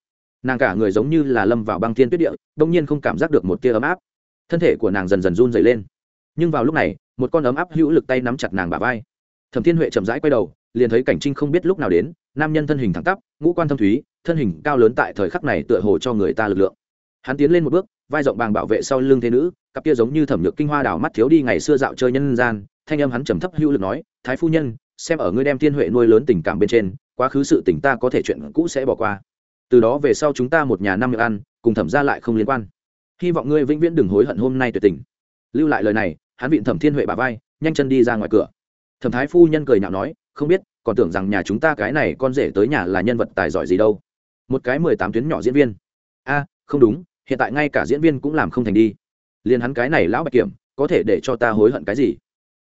Nàng cả người giống như là lâm vào băng thiên tuyết địa, đông nhiên không cảm giác được một tia ấm áp. Thân thể của nàng dần dần run dày lên. Nhưng vào lúc này, một con ấm áp hữu lực tay nắm chặt nàng bà vai. Thẩm thiên huệ chậm rãi quay đầu, liền thấy cảnh trinh không biết lúc nào đến, nam nhân thân hình thẳng tắp, ngũ quan thâm thúy, thân hình cao lớn tại thời khắc này tựa hồ cho người ta lực lượng. Hắn tiến lên một bước, vai rộng bàng bảo vệ sau lưng thế nữ, cặp kia giống như thẩm nhược kinh hoa đào mắt thiếu đi ngày xưa dạo chơi nhân gian, thanh âm hắn trầm thấp hữu lực nói, thái phu nhân xem ở ngươi đem thiên huệ nuôi lớn tình cảm bên trên, quá khứ sự tình ta có thể chuyện cũ sẽ bỏ qua. Từ đó về sau chúng ta một nhà năm miệng ăn, cùng thẩm ra lại không liên quan. Hy vọng ngươi vĩnh viễn đừng hối hận hôm nay tuyệt tình. Lưu lại lời này, hắn vịn thẩm thiên huệ bà vai, nhanh chân đi ra ngoài cửa. Thẩm thái phu nhân cười nhạo nói, không biết, còn tưởng rằng nhà chúng ta cái này con rể tới nhà là nhân vật tài giỏi gì đâu. Một cái mười tám tuyến nhỏ diễn viên. A, không đúng, hiện tại ngay cả diễn viên cũng làm không thành đi. Liền hắn cái này lão bạch kiểm, có thể để cho ta hối hận cái gì?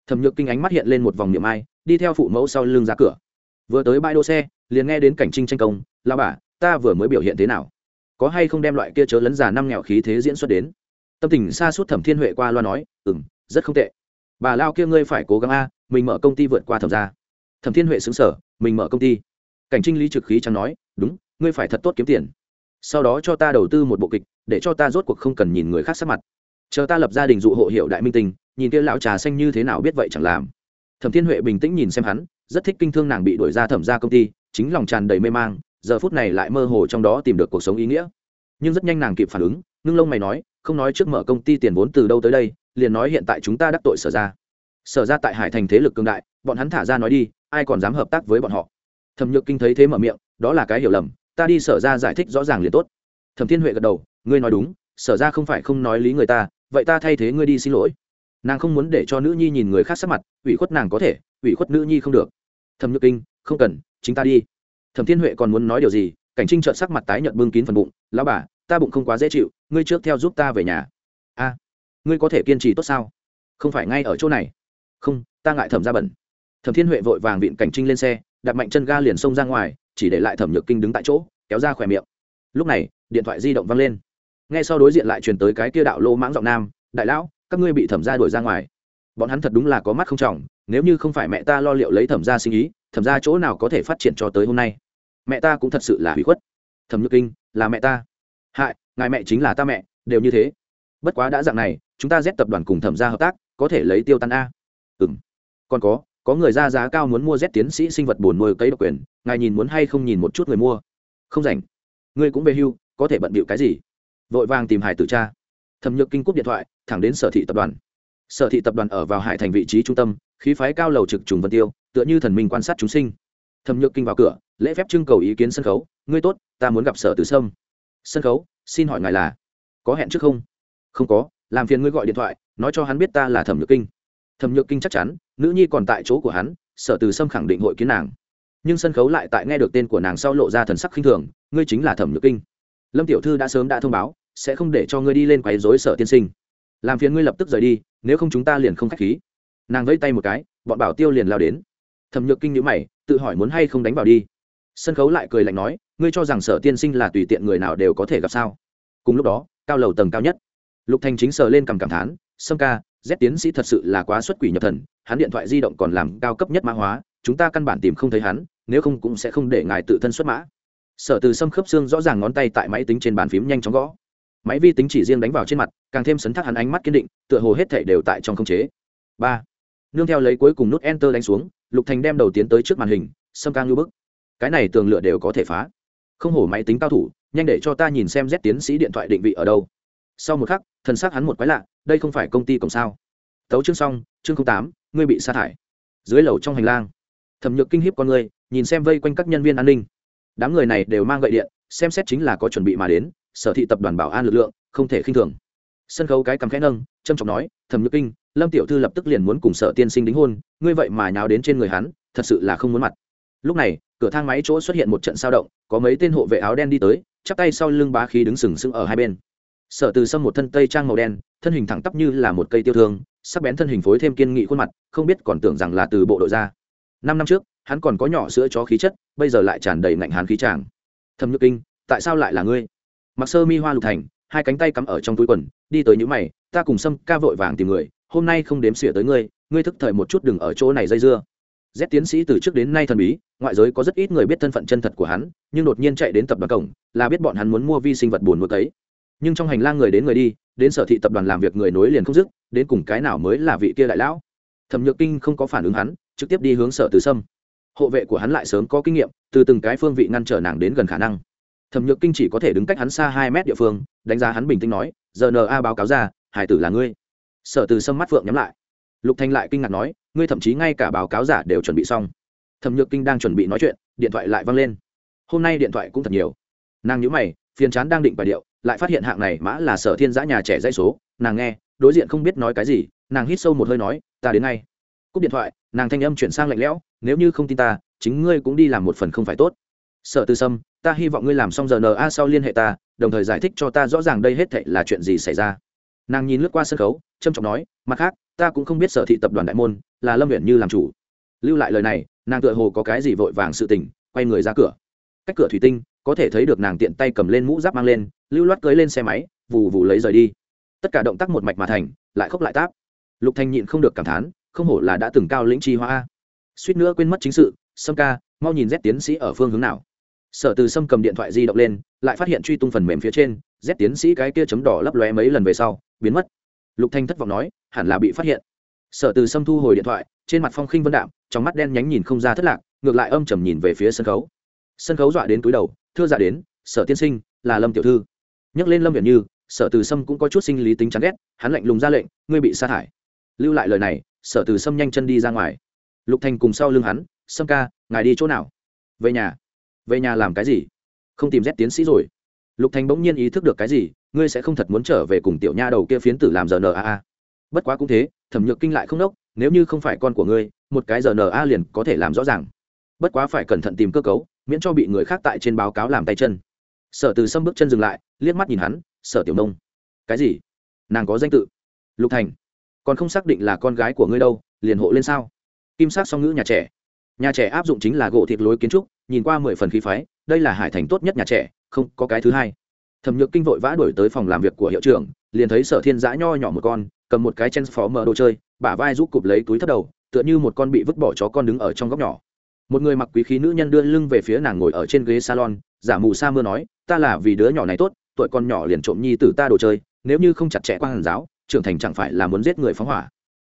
Thẩm nhược kinh ánh mắt hiện lên một vòng niệm ai đi theo phụ mẫu sau lưng ra cửa. Vừa tới bãi đỗ xe, liền nghe đến cảnh trinh tranh công lao bà, ta vừa mới biểu hiện thế nào? Có hay không đem loại kia chớ lấn già năm nghèo khí thế diễn xuất đến? Tâm tình xa suốt thẩm thiên huệ qua loa nói ừ m rất không tệ. Bà lao kia ngươi phải cố gắng a, mình mở công ty vượt qua thẩm ra thẩm thiên huệ xứng sở mình mở công ty? Cảnh trinh lý trực khí chẳng nói, đúng, ngươi phải thật tốt kiếm tiền. Sau đó cho ta đầu tư một bộ kịch, để cho ta rốt cuộc không cần nhìn người khác sắc mặt. Chờ ta lập gia đình dụ hộ hiệu đại minh tình nhìn kia lão trà xanh như thế nào biết vậy chẳng làm thẩm thiên huệ bình tĩnh nhìn xem hắn, rất thích kinh thương nàng bị đuổi ra thẩm ra công ty, chính lòng tràn đầy mê mang, giờ phút này lại mơ hồ trong đó tìm được cuộc sống ý nghĩa. Nhưng rất nhanh nàng kịp phản ứng, ngưng lông mày nói, không nói trước mở công ty tiền vốn từ đâu tới đây, liền nói hiện tại chúng ta đắc tội sở ra sở ra tại hải thành thế lực cương đại, bọn hắn thả ra nói đi, ai còn dám hợp tác với bọn họ? Thẩm nhược kinh thấy thế mở miệng, đó là cái hiểu lầm, ta đi sở ra giải thích rõ ràng liền tốt. Thẩm thiên huệ gật đầu, ngươi nói đúng, sở ra không phải không nói lý người ta, vậy ta thay thế ngươi đi xin lỗi nàng không muốn để cho nữ nhi nhìn người khác sắc mặt, ủy khuất nàng có thể, ủy khuất nữ nhi không được. Thẩm nhược kinh, không cần, chính ta đi. Thẩm thiên huệ còn muốn nói điều gì? Cảnh trinh trợn sắc mặt tái nhợt bưng kín phần bụng, lão bà, ta bụng không quá dễ chịu, ngươi trước theo giúp ta về nhà. A, ngươi có thể kiên trì tốt sao? Không phải ngay ở chỗ này. Không, ta ngại thẩm ra bẩn. Thẩm thiên huệ vội vàng vịn cảnh trinh lên xe đặt mạnh chân ga liền xông ra ngoài, chỉ để lại thẩm nhược kinh đứng tại chỗ, kéo ra khỏe miệng. Lúc này, điện thoại di động văng lên. Ngay sau đối diện lại truyền tới cái kia đạo lô mãng giọng nam, đại lão các ngươi bị thẩm ra đuổi ra ngoài. Bọn hắn thật đúng là có mắt không trọng, nếu như không phải mẹ ta lo liệu lấy thẩm ra sinh ý, thẩm ra chỗ nào có thể phát triển cho tới hôm nay? Mẹ ta cũng thật sự là hủy khuất. Thẩm nhược kinh, là mẹ ta. Hại, ngài mẹ chính là ta mẹ, đều như thế. Bất quá đã dạng này, chúng ta z tập đoàn cùng thẩm ra hợp tác, có thể lấy tiêu tan a. Ừ m còn có có người ra giá cao muốn mua z tiến sĩ sinh vật bồn nuôi cấy độc quyền, ngài nhìn muốn hay không nhìn một chút người mua. Không rảnh. Ngươi cũng về hưu, có thể bận bịu cái gì? Vội vàng tìm hải tử cha thẩm nhược kinh cúp điện thoại, thẳng đến sở thị tập đoàn. Sở thị tập đoàn ở vào hải thành vị trí trung tâm, khí phái cao lầu trực trùng vân tiêu, tựa như thần minh quan sát chúng sinh. Thẩm nhược kinh vào cửa, lễ phép trưng cầu ý kiến sân khấu, ngươi tốt, ta muốn gặp sở tử sâm. Sân khấu? Xin hỏi ngài là? Có hẹn trước không? Không có, làm phiền ngươi gọi điện thoại, nói cho hắn biết ta là thẩm nhược kinh. Thẩm nhược kinh chắc chắn, nữ nhi còn tại chỗ của hắn, sở từ sâm khẳng định hội kiến nàng. Nhưng sân khấu lại tại nghe được tên của nàng sau lộ ra thần sắc khinh thường, ngươi chính là thẩm nhược kinh. Lâm tiểu thư đã sớm đã thông báo sẽ không để cho ngươi đi lên quấy dối sở tiên sinh. Làm phiền ngươi lập tức rời đi, nếu không chúng ta liền không k h á c h khí. Nàng vẫy tay một cái, bọn bảo tiêu liền lao đến. Thẩm nhược kinh nhữ mày, tự hỏi muốn hay không đánh vào đi. Sân khấu lại cười lạnh nói, ngươi cho rằng sở tiên sinh là tùy tiện người nào đều có thể gặp sao? Cùng lúc đó, cao lầu tầng cao nhất. Lục thành chính sờ lên cầm cảm thán, sâm ca, z tiến sĩ thật sự là quá xuất quỷ nhập thần, hắn điện thoại di động còn làm cao cấp nhất mã hóa, chúng ta căn bản tìm không thấy hắn, nếu không cũng sẽ không để ngài tự thân xuất mã. Sở từ sâm khớp xương rõ ràng ngón tay tại máy tính trên bàn phím nhanh chóng gõ máy vi tính chỉ riêng đánh vào trên mặt, càng thêm sấn thác hắn ánh mắt kiên định, tựa hồ hết thể đều tại trong không chế. Ba. Nương theo lấy cuối cùng nút enter đánh xuống, lục thành đem đầu tiến tới trước màn hình, xâm ca ngư bức. Cái này tường lửa đều có thể phá. Không hổ máy tính cao thủ, nhanh để cho ta nhìn xem z tiến sĩ điện thoại định vị ở đâu. Sau một khắc, thần xác hắn một quái lạ, đây không phải công ty cổng sao. Tấu chương xong, chương tám, ngươi bị sa thải. Dưới lầu trong hành lang, thẩm nhược kinh hiếp con người, nhìn xem vây quanh các nhân viên an ninh đám người này đều mang gậy điện, xem xét chính là có chuẩn bị mà đến, sở thị tập đoàn bảo an lực lượng, không thể khinh thường. Sân khấu cái cầm khẽ nâng trâm trọng nói, thẩm nhược kinh, lâm tiểu thư lập tức liền muốn cùng sở tiên sinh đính hôn, ngươi vậy mà nháo đến trên người hắn, thật sự là không muốn mặt. Lúc này, cửa thang máy chỗ xuất hiện một trận sao động, có mấy tên hộ vệ áo đen đi tới, chắp tay sau lưng bá khí đứng sừng sững ở hai bên. Sở từ sâm một thân tây trang màu đen, thân hình thẳng tắp như là một cây tiêu thương, sắc bén thân hình phối thêm kiên nghị khuôn mặt, không biết còn tưởng rằng là từ bộ đội ra. Năm năm trước hắn còn có nhỏ sữa chó khí chất bây giờ lại tràn đầy ngạnh hán khí tràng thâm nhược kinh tại sao lại là ngươi mặc sơ mi hoa lục thành hai cánh tay cắm ở trong túi quần đi tới những mày ta cùng sâm ca vội vàng tìm người hôm nay không đếm xỉa tới ngươi ngươi thức thời một chút đừng ở chỗ này dây dưa Z tiến sĩ từ trước đến nay thần bí, ngoại giới có rất ít người biết thân phận chân thật của hắn, nhưng đột nhiên chạy đến tập đoàn cổng, là biết bọn hắn muốn mua vi sinh vật buồn nuôi cấy. Nhưng trong hành lang người đến người đi, đến sở thị tập đoàn làm việc người nối liền không dứt, đến cùng cái nào mới là vị kia đại lão. Thẩm Nhược Kinh không có phản ứng hắn, trực tiếp đi hướng sở Từ Sâm. Hộ vệ của hắn lại sớm có kinh nghiệm, từ từng cái phương vị ngăn trở nàng đến gần khả năng. Thẩm Nhược Kinh chỉ có thể đứng cách hắn xa hai mét địa phương, đánh giá hắn bình tĩnh nói, "Giờ NA báo cáo ra, hải tử là ngươi." Sở Từ Sâm mắt phượng nhắm lại. Lục thanh lại kinh ngạc nói ngươi thậm chí ngay cả báo cáo giả đều chuẩn bị xong. Thẩm nhược kinh đang chuẩn bị nói chuyện điện thoại lại văng lên. Hôm nay điện thoại cũng thật nhiều. Nàng nhíu mày phiền chán đang định bài điệu lại phát hiện hạng này mã là sở thiên giã nhà trẻ dây số. Nàng nghe đối diện không biết nói cái gì nàng hít sâu một hơi nói ta đến ngay cúp điện thoại, nàng thanh âm chuyển sang lạnh lẽo, nếu như không tin ta, chính ngươi cũng đi làm một phần không phải tốt. Sợ tư sâm, ta hy vọng ngươi làm xong giờ na sau liên hệ ta, đồng thời giải thích cho ta rõ ràng đây hết thệ là chuyện gì xảy ra. Nàng nhìn lướt qua sân khấu trâm trọng nói, mặt khác, ta cũng không biết sở thị tập đoàn đại môn, là lâm huyện như làm chủ. Lưu lại lời này, nàng tựa hồ có cái gì vội vàng sự tình, quay người ra cửa. Cách cửa thủy tinh, có thể thấy được nàng tiện tay cầm lên mũ giáp mang lên, lưu loát cưới lên xe máy, vù vù lấy rời đi. Tất cả động tác một mạch mà thành, lại khóc lại táp. Lục thanh nhịn không được cảm thán không hổ là đã từng cao lĩnh chi hoa. Suýt nữa quên mất chính sự, sâm ca, mau nhìn z tiến sĩ ở phương hướng nào. Sở từ sâm cầm điện thoại di động lên, lại phát hiện truy tung phần mềm phía trên, z tiến sĩ cái kia chấm đỏ lấp lóe mấy lần về sau, biến mất. Lục thanh thất vọng nói, hẳn là bị phát hiện. Sở từ sâm thu hồi điện thoại, trên mặt phong khinh vân đạm, trong mắt đen nhánh nhìn không ra thất lạc, ngược lại âm trầm nhìn về phía sân khấu. Sân khấu dọa đến túi đầu, thưa dạ đến, sở tiên sinh, là lâm tiểu thư. Nhắc lên lâm viện như, sở từ sâm cũng có chút sinh lý tính chán ghét, hắn lạnh lùng ra lệnh, ngươi bị sa thải. Lưu lại lời này sở từ sâm nhanh chân đi ra ngoài. Lục thành cùng sau lưng hắn, sâm ca, ngài đi chỗ nào? Về nhà. Về nhà làm cái gì? Không tìm rét tiến sĩ rồi. Lục thành bỗng nhiên ý thức được cái gì, ngươi sẽ không thật muốn trở về cùng tiểu nha đầu kia phiến tử làm giờ a bất quá cũng thế, thẩm nhược kinh lại không đốc, nếu như không phải con của ngươi, một cái giờ a liền có thể làm rõ ràng. Bất quá phải cẩn thận tìm cơ cấu, miễn cho bị người khác tại trên báo cáo làm tay chân. Sở từ sâm bước chân dừng lại, liếc mắt nhìn hắn, sở tiểu nông, cái gì? Nàng có danh tự? Lục thành còn không xác định là con gái của ngươi đâu, liền hộ lên sao? Kim sắc song ngữ nhà trẻ. Nhà trẻ áp dụng chính là gỗ thịt lối kiến trúc, nhìn qua mười phần khí phái, đây là hải thành tốt nhất nhà trẻ, không có cái thứ hai. Thẩm nhược kinh vội vã đổi tới phòng làm việc của hiệu trưởng, liền thấy sở thiên giã nho nhỏ một con, cầm một cái chen phó mở đồ chơi, bả vai giúp cụp lấy túi thấp đầu, tựa như một con bị vứt bỏ chó con đứng ở trong góc nhỏ. Một người mặc quý khí nữ nhân đưa lưng về phía nàng ngồi ở trên ghế salon, giả mù sa mưa nói, ta là vì đứa nhỏ này tốt, tuổi con nhỏ liền trộm nhi tử ta đồ chơi, nếu như không chặt chẽ qua hàn giáo trưởng thành chẳng phải là muốn giết người phóng hỏa.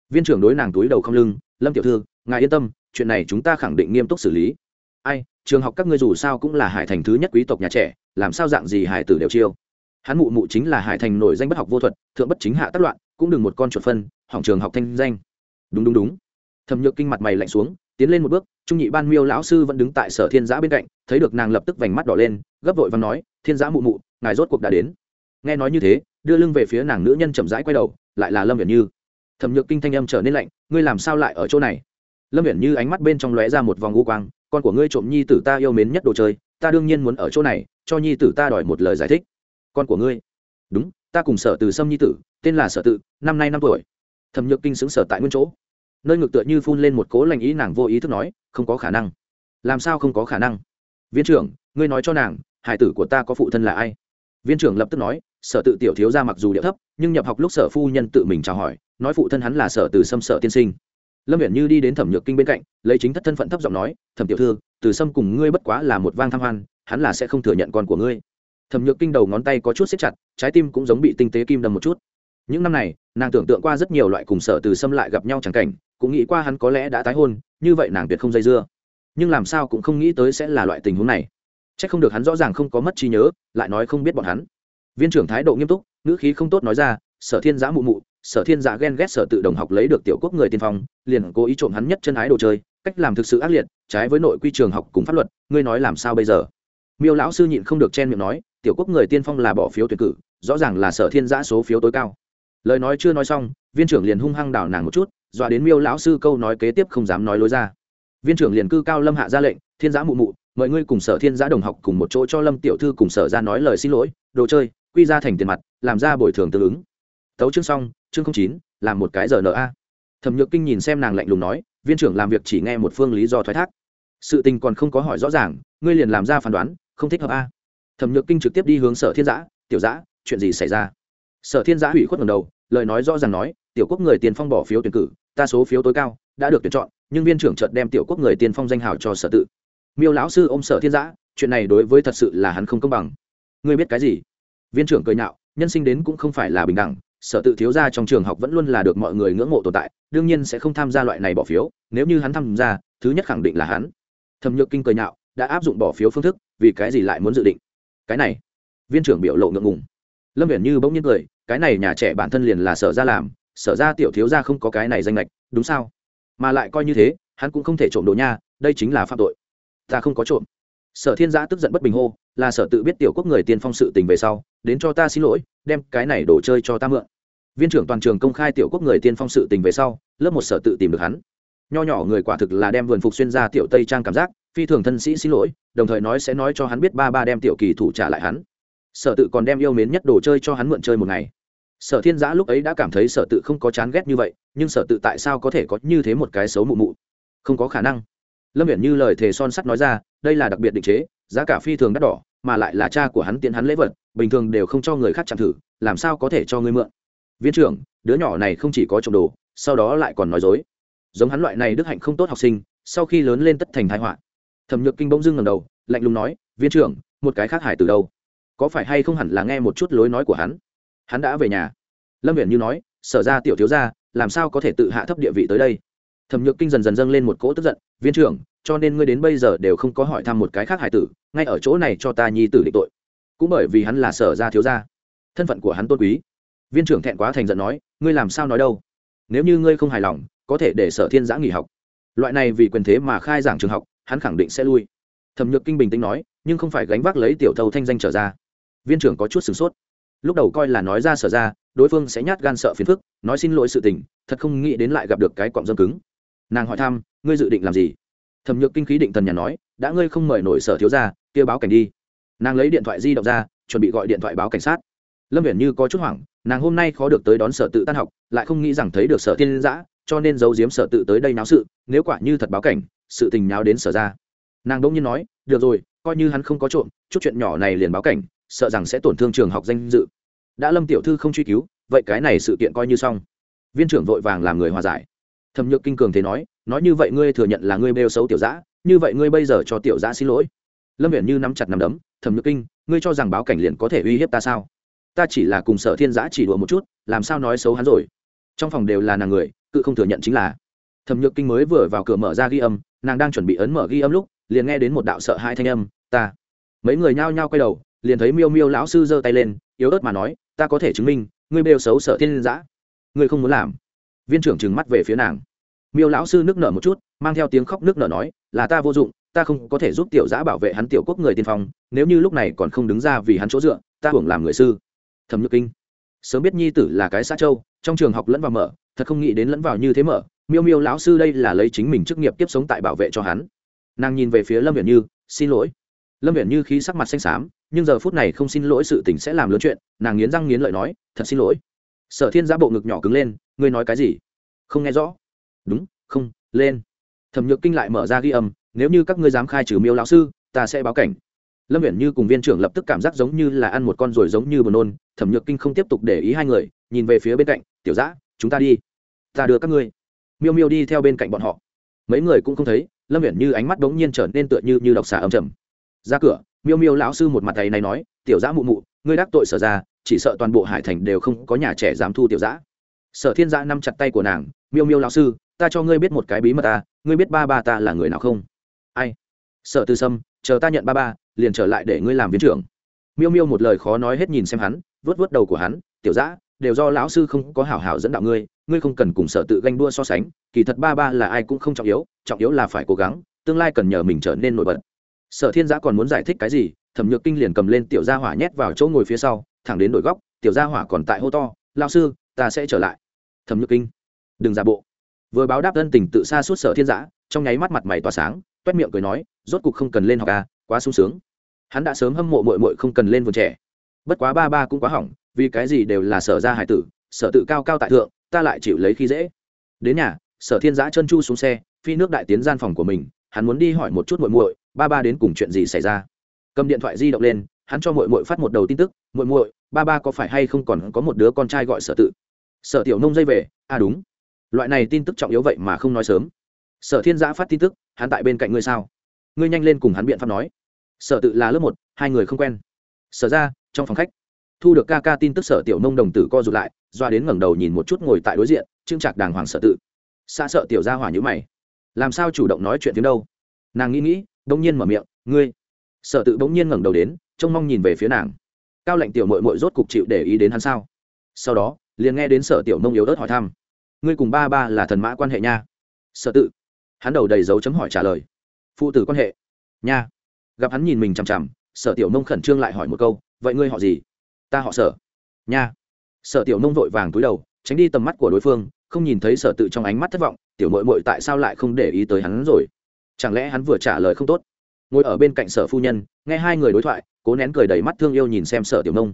Viên trưởng đối nàng túi đầu không lưng, lâm tiểu thư, ngài yên tâm, chuyện này chúng ta khẳng định nghiêm túc xử lý. Ai, trường học các ngươi dù sao cũng là hải thành thứ nhất quý tộc nhà trẻ, làm sao dạng gì hải tử đều chiêu? Hắn mụ mụ chính là hải thành nổi danh bất học vô thuật, thượng bất chính hạ tác loạn, cũng đừng một con chuột phân, hỏng trường học thanh danh. Đúng đúng đúng. Thẩm nhược kinh mặt mày lạnh xuống, tiến lên một bước, trung nhị ban miêu lão sư vẫn đứng tại sở thiên giã bên cạnh, thấy được nàng lập tức vành mắt đỏ lên, gấp vội và nói, thiên giã mụ mụ, ngài rốt cuộc đã đến. Nghe nói như thế đưa lưng về phía nàng nữ nhân chậm rãi quay đầu, lại là lâm viễn như. Thẩm nhược kinh thanh âm trở nên lạnh, ngươi làm sao lại ở chỗ này? Lâm viễn như ánh mắt bên trong lóe ra một vòng u quang, con của ngươi trộm nhi tử ta yêu mến nhất đồ chơi, ta đương nhiên muốn ở chỗ này, cho nhi tử ta đòi một lời giải thích. Con của ngươi? Đúng, ta cùng sở từ sâm nhi tử, tên là sở tự, năm nay năm tuổi. Thẩm nhược kinh xứng sở tại nguyên chỗ. Nơi ngực tựa như phun lên một cố lành ý, nàng vô ý thức nói, không có khả năng. Làm sao không có khả năng? Viên trưởng, ngươi nói cho nàng, hải tử của ta có phụ thân là ai? Viên trưởng lập tức nói sở tự tiểu thiếu ra mặc dù điệu thấp, nhưng nhập học lúc sở phu nhân tự mình chào hỏi, nói phụ thân hắn là sở từ sâm sở tiên sinh. Lâm viện như đi đến thẩm nhược kinh bên cạnh, lấy chính thất thân phận thấp giọng nói, thẩm tiểu thư, từ sâm cùng ngươi bất quá là một vang tham hoan, hắn là sẽ không thừa nhận con của ngươi. Thẩm nhược kinh đầu ngón tay có chút xếp chặt, trái tim cũng giống bị tinh tế kim đâm một chút. Những năm này, nàng tưởng tượng qua rất nhiều loại cùng sở từ sâm lại gặp nhau chẳng cảnh, cũng nghĩ qua hắn có lẽ đã tái hôn, như vậy nàng tuyệt không dây dưa. Nhưng làm sao cũng không nghĩ tới sẽ là loại tình huống này. C h ắ c không được hắn rõ ràng không có mất trí nhớ, lại nói không biết bọn hắn viên trưởng thái độ nghiêm túc, ngữ khí không tốt nói ra, sở thiên giã mụ mụ, sở thiên giã ghen ghét sở tự đồng học lấy được tiểu quốc người tiên phong, liền cố ý trộm hắn nhất chân ái đồ chơi, cách làm thực sự ác liệt, trái với nội quy trường học cùng pháp luật, ngươi nói làm sao bây giờ? Miêu lão sư nhịn không được chen miệng nói, tiểu quốc người tiên phong là bỏ phiếu tuyển cử, rõ ràng là sở thiên giã số phiếu tối cao. Lời nói chưa nói xong, viên trưởng liền hung hăng đảo nàng một chút, dọa đến miêu lão sư câu nói kế tiếp không dám nói lối ra. Viên trưởng liền cư cao lâm hạ ra lệnh, thiên giã mụ mụ, mời ngươi cùng sở thiên giã đồng học cùng một chỗ cho lâm tiểu thư cùng sở ra nói lời xin lỗi, đồ chơi quy ra thành tiền mặt, làm ra bồi thường tương ứng. Tấu chương xong, chương chín, làm một cái giờ nợ a. Thẩm nhược kinh nhìn xem nàng lạnh lùng nói, viên trưởng làm việc chỉ nghe một phương lý do thoái thác. Sự tình còn không có hỏi rõ ràng, ngươi liền làm ra phán đoán, không thích hợp a. Thẩm nhược kinh trực tiếp đi hướng sở thiên giã, tiểu giã, chuyện gì xảy ra? Sở thiên giã hủy khuất ngầm đầu, lời nói rõ ràng nói, tiểu quốc người tiền phong bỏ phiếu tuyển cử, ta số phiếu tối cao, đã được tuyển chọn, nhưng viên trưởng chợt đem tiểu quốc người tiền phong danh hào cho sở tự. Miêu lão sư ô m sở thiên giã, chuyện này đối với thật sự là hắn không công bằng. Ngươi biết cái gì? Viên trưởng cười nhạo, nhân sinh đến cũng không phải là bình đẳng, sở tự thiếu ra trong trường học vẫn luôn là được mọi người ngưỡng mộ tồn tại, đương nhiên sẽ không tham gia loại này bỏ phiếu, nếu như hắn tham gia, thứ nhất khẳng định là hắn. Thẩm nhược kinh cười nhạo, đã áp dụng bỏ phiếu phương thức, vì cái gì lại muốn dự định? Cái này, viên trưởng biểu lộ ngượng ngùng. Lâm viễn như bỗng nhiên cười, cái này nhà trẻ bản thân liền là sở ra làm, sở ra tiểu thiếu ra không có cái này danh lệch, đúng sao? Mà lại coi như thế, hắn cũng không thể trộm đồ nha, đây chính là phạm tội. Ta không có trộm sở thiên giã tức giận bất bình hô, là sở tự biết tiểu quốc người tiên phong sự tình về sau, đến cho ta xin lỗi, đem cái này đồ chơi cho ta mượn. Viên trưởng toàn trường công khai tiểu quốc người tiên phong sự tình về sau, lớp một sở tự tìm được hắn. Nho nhỏ người quả thực là đem vườn phục xuyên ra tiểu tây trang cảm giác, phi thường thân sĩ xin lỗi, đồng thời nói sẽ nói cho hắn biết ba ba đem tiểu kỳ thủ trả lại hắn. Sở tự còn đem yêu mến nhất đồ chơi cho hắn mượn chơi một ngày. Sở thiên giã lúc ấy đã cảm thấy sở tự không có chán ghét như vậy, nhưng sở tự tại sao có thể có như thế một cái xấu mụ mụ? Không có khả năng. Lâm viễn như lời thề son sắt nói ra đây là đặc biệt định chế, giá cả phi thường đắt đỏ, mà lại là cha của hắn tiến hắn lễ vật, bình thường đều không cho người khác chạm thử, làm sao có thể cho ngươi mượn? Viên trưởng, đứa nhỏ này không chỉ có trộm đồ, sau đó lại còn nói dối. Giống hắn loại này đức hạnh không tốt học sinh, sau khi lớn lên tất thành thái họa. Thẩm nhược kinh bỗng dưng ngầm đầu, lạnh lùng nói, viên trưởng, một cái khác hải từ đâu? Có phải hay không hẳn là nghe một chút lối nói của hắn? Hắn đã về nhà. Lâm viễn như nói, sở ra tiểu thiếu ra làm sao có thể tự hạ thấp địa vị tới đây? Thẩm nhược kinh dần dần dâng lên một cỗ tức giận, viên trưởng, cho nên ngươi đến bây giờ đều không có hỏi thăm một cái khác hải tử, ngay ở chỗ này cho ta nhi tử định tội. Cũng bởi vì hắn là sở gia thiếu gia, thân phận của hắn tôn quý. Viên trưởng thẹn quá thành giận nói, ngươi làm sao nói đâu? Nếu như ngươi không hài lòng, có thể để sở thiên giã nghỉ học. Loại này vì quyền thế mà khai giảng trường học, hắn khẳng định sẽ lui. Thẩm nhược kinh bình tĩnh nói, nhưng không phải gánh vác lấy tiểu thâu thanh danh trở ra. Viên trưởng có chút sửng sốt. Lúc đầu coi là nói ra sở ra, đối phương sẽ nhát gan sợ phiền phức, nói xin lỗi sự tình, thật không nghĩ đến lại gặp được cái cọng dâm cứng nàng hỏi thăm, ngươi dự định làm gì? Thẩm nhược kinh khí định thần nhà nói, đã ngươi không mời nổi sở thiếu ra kia báo cảnh đi. Nàng lấy điện thoại di động ra, chuẩn bị gọi điện thoại báo cảnh sát. Lâm viễn như có chút hoảng, nàng hôm nay khó được tới đón sở tự tan học, lại không nghĩ rằng thấy được sở thiên giã cho nên giấu giếm sở tự tới đây náo sự, nếu quả như thật báo cảnh, sự tình nháo đến sở ra. Nàng đông nhiên nói, được rồi, coi như hắn không có trộm, chút chuyện nhỏ này liền báo cảnh, sợ rằng sẽ tổn thương trường học danh dự. Đã lâm tiểu thư không truy cứu, vậy cái này sự kiện coi như xong. Viên trưởng vội vàng làm người hòa giải thẩm nhược kinh cường thế nói nói như vậy ngươi thừa nhận là ngươi bêu xấu tiểu giã như vậy ngươi bây giờ cho tiểu giã xin lỗi. Lâm viện như nắm chặt nắm đấm, thẩm nhược kinh, ngươi cho rằng báo cảnh liền có thể uy hiếp ta sao? Ta chỉ là cùng sở thiên giã chỉ đùa một chút, làm sao nói xấu hắn rồi? Trong phòng đều là nàng người, cự không thừa nhận chính là. Thẩm nhược kinh mới vừa vào cửa mở ra ghi âm, nàng đang chuẩn bị ấn mở ghi âm lúc, liền nghe đến một đạo sợ hai thanh âm, ta. Mấy người nhao nhao quay đầu, liền thấy miêu miêu lão sư giơ tay lên, yếu ớt mà nói, ta có thể chứng minh, ngươi bêu xấu sở thiên giã ngươi không muốn làm viên trưởng trừng mắt về phía nàng. Miêu lão sư nước nở một chút, mang theo tiếng khóc nước nở nói, là ta vô dụng, ta không có thể giúp tiểu giã bảo vệ hắn tiểu quốc người tiên phong, nếu như lúc này còn không đứng ra vì hắn chỗ dựa, ta hưởng làm người sư. Thẩm nhược kinh. Sớm biết nhi tử là cái xã châu, trong trường học lẫn vào mở, thật không nghĩ đến lẫn vào như thế mở, miêu miêu lão sư đây là lấy chính mình chức nghiệp tiếp sống tại bảo vệ cho hắn. Nàng nhìn về phía lâm viện như, xin lỗi. Lâm viện như khí sắc mặt xanh xám, nhưng giờ phút này không xin lỗi sự tình sẽ làm lớn chuyện, nàng nghiến răng nghiến lợi nói, thật xin lỗi. Sở thiên giã bộ ngực nhỏ cứng lên ngươi nói cái gì? Không nghe rõ. Đúng, không, lên. Thẩm nhược kinh lại mở ra ghi âm, nếu như các ngươi dám khai trừ miêu lão sư, ta sẽ báo cảnh. Lâm viễn như cùng viên trưởng lập tức cảm giác giống như là ăn một con ruồi giống như buồn nôn, thẩm nhược kinh không tiếp tục để ý hai người, nhìn về phía bên cạnh, tiểu giã chúng ta đi. Ta đưa các ngươi. Miêu miêu đi theo bên cạnh bọn họ. Mấy người cũng không thấy, lâm viễn như ánh mắt đống nhiên trở nên tựa như như độc xà âm trầm. Ra cửa, miêu miêu lão sư một mặt thầy này nói, tiểu giã mụ mụ, ngươi đắc tội sở ra, chỉ sợ toàn bộ hải thành đều không có nhà trẻ dám thu tiểu giã sở thiên giã nắm chặt tay của nàng, miêu miêu lão sư, ta cho ngươi biết một cái bí mật ta, ngươi biết ba ba ta là người nào không? Ai? Sở tư sâm, chờ ta nhận ba ba, liền trở lại để ngươi làm viên trưởng. Miêu miêu một lời khó nói hết nhìn xem hắn vớt vớt đầu của hắn, tiểu giã, đều do lão sư không có hảo hảo dẫn đạo ngươi ngươi không cần cùng sở tự ganh đua so sánh, kỳ thật ba ba là ai cũng không trọng yếu trọng yếu là phải cố gắng, tương lai cần nhờ mình trở nên nổi bật. Sở thiên giã còn muốn giải thích cái gì, thẩm nhược kinh liền cầm lên tiểu gia hỏa nhét vào chỗ ngồi phía sau, thẳng đến đổi góc, tiểu gia hỏa còn tại hô to lao sư, ta sẽ trở lại thẩm nhược kinh. Đừng giả bộ. Vừa báo đáp ân tình tự xa suốt sở thiên giã trong nháy mắt mặt mày tỏa sáng, toét miệng cười nói, rốt cục không cần lên học à quá sung sướng. Hắn đã sớm hâm mộ mội mội không cần lên vườn trẻ. Bất quá ba ba cũng quá hỏng, vì cái gì đều là sở ra hải tử, sở tự cao cao tại thượng, ta lại chịu lấy khi dễ. Đến nhà, sở thiên giã chân chu xuống xe, phi nước đại tiến gian phòng của mình, hắn muốn đi hỏi một chút muội muội, ba ba đến cùng chuyện gì xảy ra. Cầm điện thoại di động lên, hắn cho muội muội phát một đầu tin tức, muội muội, ba ba có phải hay không còn có một đứa con trai gọi sở tự? Sở tiểu nông dây về à đúng. Loại này tin tức trọng yếu vậy mà không nói sớm. Sở thiên giã phát tin tức, hắn tại bên cạnh ngươi sao? Ngươi nhanh lên cùng hắn biện pháp nói. Sở tự là lớp một, hai người không quen. Sở ra, trong phòng khách. Thu được ca ca tin tức, sở tiểu nông đồng tử co rụt lại, doa đến ngẩng đầu nhìn một chút ngồi tại đối diện trưng trạc đàng hoàng sở tự. Xa sợ tiểu ra hỏa nhữ mày. Làm sao chủ động nói chuyện tiếng đâu? Nàng nghĩ nghĩ, đông nhiên mở miệng, ngươi. Sở tự bỗng nhiên ngẩng đầu đến, trông mong nhìn về phía nàng. Cao lệnh tiểu mội mội rốt cục chịu để ý đến hắn sao? Sau đó liền nghe đến sở tiểu nông yếu ớt hỏi thăm. Ngươi cùng ba ba là thần mã quan hệ nha? Sở tự. Hắn đầu đầy dấu chấm hỏi trả lời. Phụ tử quan hệ. Nha. Gặp hắn nhìn mình chằm chằm, sở tiểu nông khẩn trương lại hỏi một câu, vậy ngươi họ gì? Ta họ sở. Nha. Sở tiểu nông vội vàng túi đầu, tránh đi tầm mắt của đối phương, không nhìn thấy sở tự trong ánh mắt thất vọng, tiểu mội mội tại sao lại không để ý tới hắn rồi? Chẳng lẽ hắn vừa trả lời không tốt? Ngồi ở bên cạnh sở phu nhân, nghe hai người đối thoại, cố nén cười đầy mắt thương yêu nhìn xem sở tiểu nông.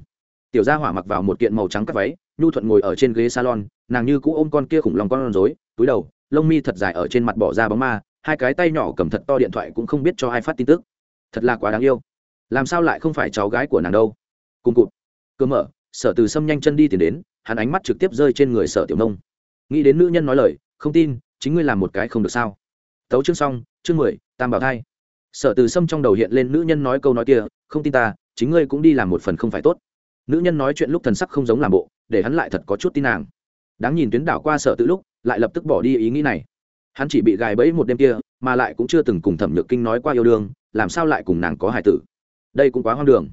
Tiểu gia hỏa mặc vào một kiện màu trắng cắt váy nhu thuận ngồi ở trên ghế salon, nàng như cũ ôm con kia khủng lòng con rối, túi đầu, lông mi thật dài ở trên mặt bỏ ra bóng ma, hai cái tay nhỏ cầm thật to điện thoại cũng không biết cho ai phát tin tức. Thật là quá đáng yêu. Làm sao lại không phải cháu gái của nàng đâu? Cùng cụt. Cơ mở, sở từ sâm nhanh chân đi tìm đến, hắn ánh mắt trực tiếp rơi trên người sở tiểu nông. Nghĩ đến nữ nhân nói lời, không tin, chính ngươi làm một cái không được sao? Tấu chương xong, chương mười, tam bảo thai. Sở từ sâm trong đầu hiện lên nữ nhân nói câu nói kia, không tin ta, chính ngươi cũng đi làm một phần không phải tốt nữ nhân nói chuyện lúc thần sắc không giống làm bộ, để hắn lại thật có chút tin nàng. Đáng nhìn tuyến đảo qua sở tự lúc, lại lập tức bỏ đi ý nghĩ này. Hắn chỉ bị gài bẫy một đêm kia, mà lại cũng chưa từng cùng thẩm nhược kinh nói qua yêu đương, làm sao lại cùng nàng có hài tử? Đây cũng quá hoang đường.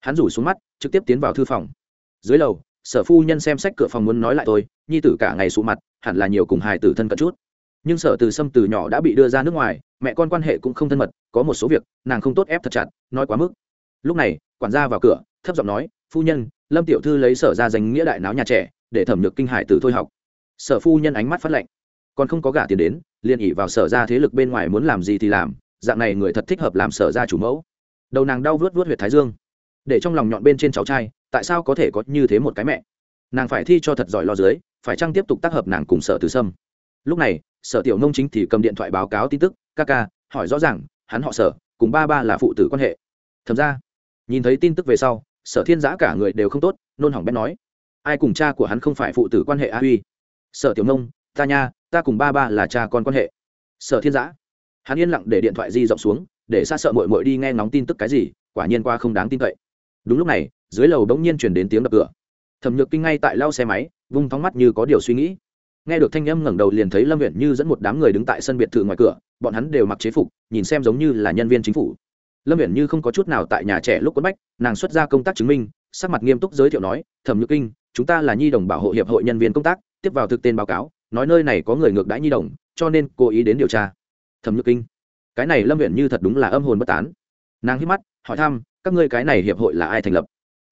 Hắn rủ xuống mắt, trực tiếp tiến vào thư phòng. Dưới lầu, sở phu nhân xem sách cửa phòng muốn nói lại tôi nhi tử cả ngày sụ mặt, hẳn là nhiều cùng hài tử thân cận chút. Nhưng sở từ sâm từ nhỏ đã bị đưa ra nước ngoài, mẹ con quan hệ cũng không thân mật, có một số việc, nàng không tốt ép thật chặt, nói quá mức. Lúc này, quản gia vào cửa, thấp giọng nói phu nhân, lâm tiểu thư lấy sở ra danh nghĩa đại náo nhà trẻ, để thẩm nhược kinh hải tử thôi học. Sở phu nhân ánh mắt phát lệnh còn không có gả tiền đến, liền ỉ vào sở ra thế lực bên ngoài muốn làm gì thì làm, dạng này người thật thích hợp làm sở ra chủ mẫu. Đầu nàng đau vớt vớt huyệt thái dương. Để trong lòng nhọn bên trên cháu trai, tại sao có thể có như thế một cái mẹ? Nàng phải thi cho thật giỏi lo dưới, phải chăng tiếp tục tác hợp nàng cùng sở từ sâm? Lúc này, sở tiểu nông chính thì cầm điện thoại báo cáo tin tức, ca ca, hỏi rõ ràng, hắn họ sở, cùng ba ba là phụ tử quan hệ. Thầm ra, nhìn thấy tin tức về sau sở thiên giã cả người đều không tốt, nôn hỏng bét nói. Ai cùng cha của hắn không phải phụ tử quan hệ à? a huy sở tiểu nông, ta nha, ta cùng ba ba là cha con quan hệ. Sở thiên giã. Hắn yên lặng để điện thoại di rộng xuống, để xa sợ mội mội đi nghe ngóng tin tức cái gì, quả nhiên qua không đáng tin cậy. Đúng lúc này, dưới lầu đống nhiên chuyển đến tiếng đập cửa. Thẩm nhược kinh ngay tại lau xe máy, vung thóng mắt như có điều suy nghĩ. Nghe được thanh âm ngẩng đầu liền thấy lâm huyện như dẫn một đám người đứng tại sân biệt thự ngoài cửa, bọn hắn đều mặc chế phục, nhìn xem giống như là nhân viên chính phủ lâm Viễn như không có chút nào tại nhà trẻ lúc quất bách, nàng xuất ra công tác chứng minh, sắc mặt nghiêm túc giới thiệu nói, thẩm nhược kinh, chúng ta là nhi đồng bảo hộ hiệp hội nhân viên công tác, tiếp vào thực tên báo cáo, nói nơi này có người ngược đãi nhi đồng, cho nên cố ý đến điều tra. Thẩm nhược kinh, cái này lâm Viễn như thật đúng là âm hồn bất tán. Nàng hít mắt, hỏi thăm, các ngươi cái này hiệp hội là ai thành lập?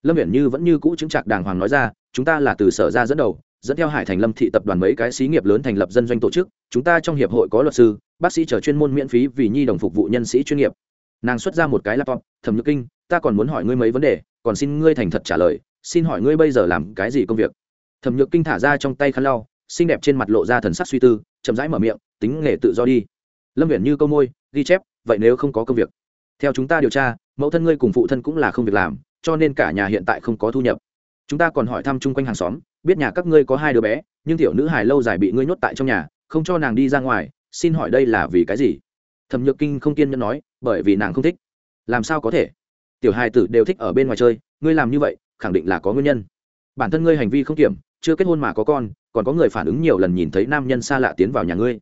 Lâm Viễn như vẫn như cũ chứng trạc đàng hoàng nói ra, chúng ta là từ sở ra dẫn đầu, dẫn theo hải thành lâm thị tập đoàn mấy cái xí nghiệp lớn thành lập dân doanh tổ chức, chúng ta trong hiệp hội có luật sư, bác sĩ chờ chuyên môn miễn phí vì nhi đồng phục vụ nhân sĩ chuyên nghiệp nàng xuất ra một cái laptop, thẩm nhược kinh, ta còn muốn hỏi ngươi mấy vấn đề, còn xin ngươi thành thật trả lời, xin hỏi ngươi bây giờ làm cái gì công việc? Thẩm nhược kinh thả ra trong tay khăn lau, xinh đẹp trên mặt lộ ra thần sắc suy tư, chậm rãi mở miệng, tính nghề tự do đi. Lâm viện như câu môi, ghi chép, vậy nếu không có công việc? Theo chúng ta điều tra, mẫu thân ngươi cùng phụ thân cũng là không việc làm, cho nên cả nhà hiện tại không có thu nhập. Chúng ta còn hỏi thăm chung quanh hàng xóm, biết nhà các ngươi có hai đứa bé, nhưng tiểu nữ hài lâu dài bị ngươi nhốt tại trong nhà, không cho nàng đi ra ngoài, xin hỏi đây là vì cái gì? Thẩm nhược kinh không kiên nhẫn nói bởi vì nàng không thích. Làm sao có thể? Tiểu hài tử đều thích ở bên ngoài chơi, ngươi làm như vậy, khẳng định là có nguyên nhân. Bản thân ngươi hành vi không kiểm, chưa kết hôn mà có con, còn có người phản ứng nhiều lần nhìn thấy nam nhân xa lạ tiến vào nhà ngươi.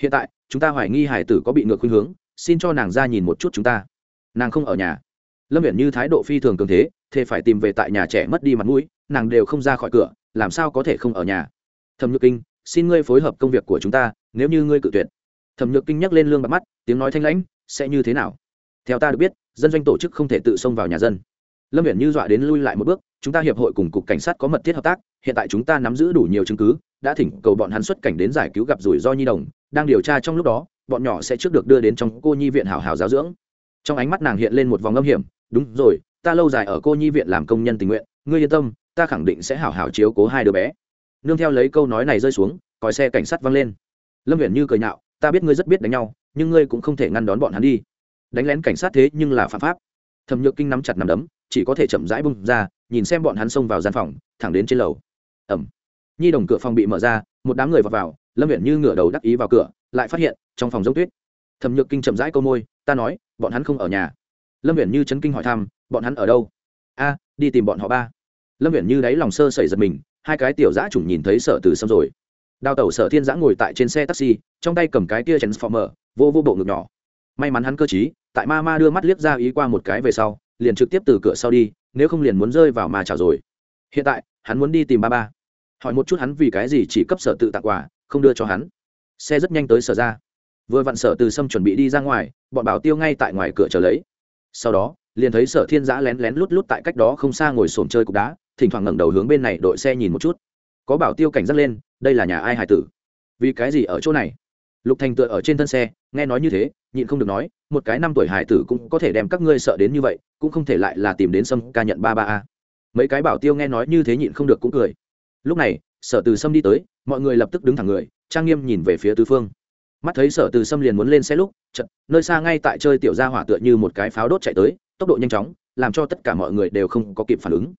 Hiện tại, chúng ta hoài nghi hải tử có bị ngược khuynh hướng, xin cho nàng ra nhìn một chút chúng ta. Nàng không ở nhà. Lâm viễn như thái độ phi thường cường thế thế phải tìm về tại nhà trẻ mất đi mặt mũi, nàng đều không ra khỏi cửa, làm sao có thể không ở nhà? Thẩm nhược kinh, xin ngươi phối hợp công việc của chúng ta, nếu như ngươi cự tuyệt. Thẩm nhược kinh nhắc lên lương bạc mắt, tiếng nói thanh lãnh sẽ như thế nào? Theo ta được biết, dân doanh tổ chức không thể tự xông vào nhà dân. Lâm viện như dọa đến lui lại một bước, chúng ta hiệp hội cùng cục cảnh sát có mật thiết hợp tác, hiện tại chúng ta nắm giữ đủ nhiều chứng cứ, đã thỉnh cầu bọn hắn xuất cảnh đến giải cứu gặp rủi ro nhi đồng, đang điều tra trong lúc đó, bọn nhỏ sẽ trước được đưa đến trong cô nhi viện hảo hảo giáo dưỡng. Trong ánh mắt nàng hiện lên một vòng âm hiểm, đúng rồi, ta lâu dài ở cô nhi viện làm công nhân tình nguyện, ngươi yên tâm, ta khẳng định sẽ hảo hảo chiếu cố hai đứa bé. Nương theo lấy câu nói này rơi xuống, còi xe cảnh sát văng lên. Lâm viện như cười nhạo, ta biết ngươi rất biết đánh nhau nhưng ngươi cũng không thể ngăn đón bọn hắn đi. Đánh lén cảnh sát thế nhưng là phạm pháp. Thẩm nhược kinh nắm chặt nằm đấm chỉ có thể chậm rãi bung ra nhìn xem bọn hắn xông vào gian phòng thẳng đến trên lầu. Ẩm nhi đồng cửa phòng bị mở ra một đám người vào, vào lâm viện như ngửa đầu đắc ý vào cửa lại phát hiện trong phòng giống tuyết. Thẩm nhược kinh chậm rãi câu môi ta nói bọn hắn không ở nhà. Lâm viện như chấn kinh hỏi thăm bọn hắn ở đâu? A đi tìm bọn họ ba. Lâm viện như đáy lòng sơ sẩy giật mình hai cái tiểu giã chủng nhìn thấy sở từ sâm rồi đào tẩu sở thiên giã ngồi tại trên xe taxi, trong tay cầm cái kia transformer, vô vô bộ ngực nhỏ. May mắn hắn cơ t tại ma ma đưa mắt liếc ra ý qua một cái về sau, liền trực tiếp từ cửa sau đi, nếu không liền muốn rơi vào mà chảo rồi. Hiện tại, hắn muốn đi tìm ba ba. Hỏi một chút hắn vì cái gì chỉ cấp sở tự tặng quà, không đưa cho hắn. Xe rất nhanh tới sở ra. Vừa vặn sở từ sâm chuẩn bị đi ra ngoài, bọn bảo tiêu ngay tại ngoài cửa chờ lấy. Sau đó, liền thấy sở thiên giã lén lén lút lút tại cách đó không xa ngồi sổm chơi cục đá, thỉnh thoảng ngẩng đầu hướng bên này đội xe nhìn một chút có bảo tiêu cảnh giác lên, đây là nhà ai hải tử? Vì cái gì ở chỗ này? Lục thành tựa ở trên thân xe, nghe nói như thế, nhịn không được nói, một cái năm tuổi hải tử cũng có thể đem các ngươi sợ đến như vậy, cũng không thể lại là tìm đến sâm ca nhận ba ba a. Mấy cái bảo tiêu nghe nói như thế nhịn không được cũng cười. Lúc này, sở từ sâm đi tới, mọi người lập tức đứng thẳng người, trang nghiêm nhìn về phía tứ phương. Mắt thấy sở từ sâm liền muốn lên xe lúc chật nơi xa ngay tại chơi tiểu gia hỏa tựa như một cái pháo đốt chạy tới, tốc độ nhanh chóng, làm cho tất cả mọi người đều không có kịp phản ứng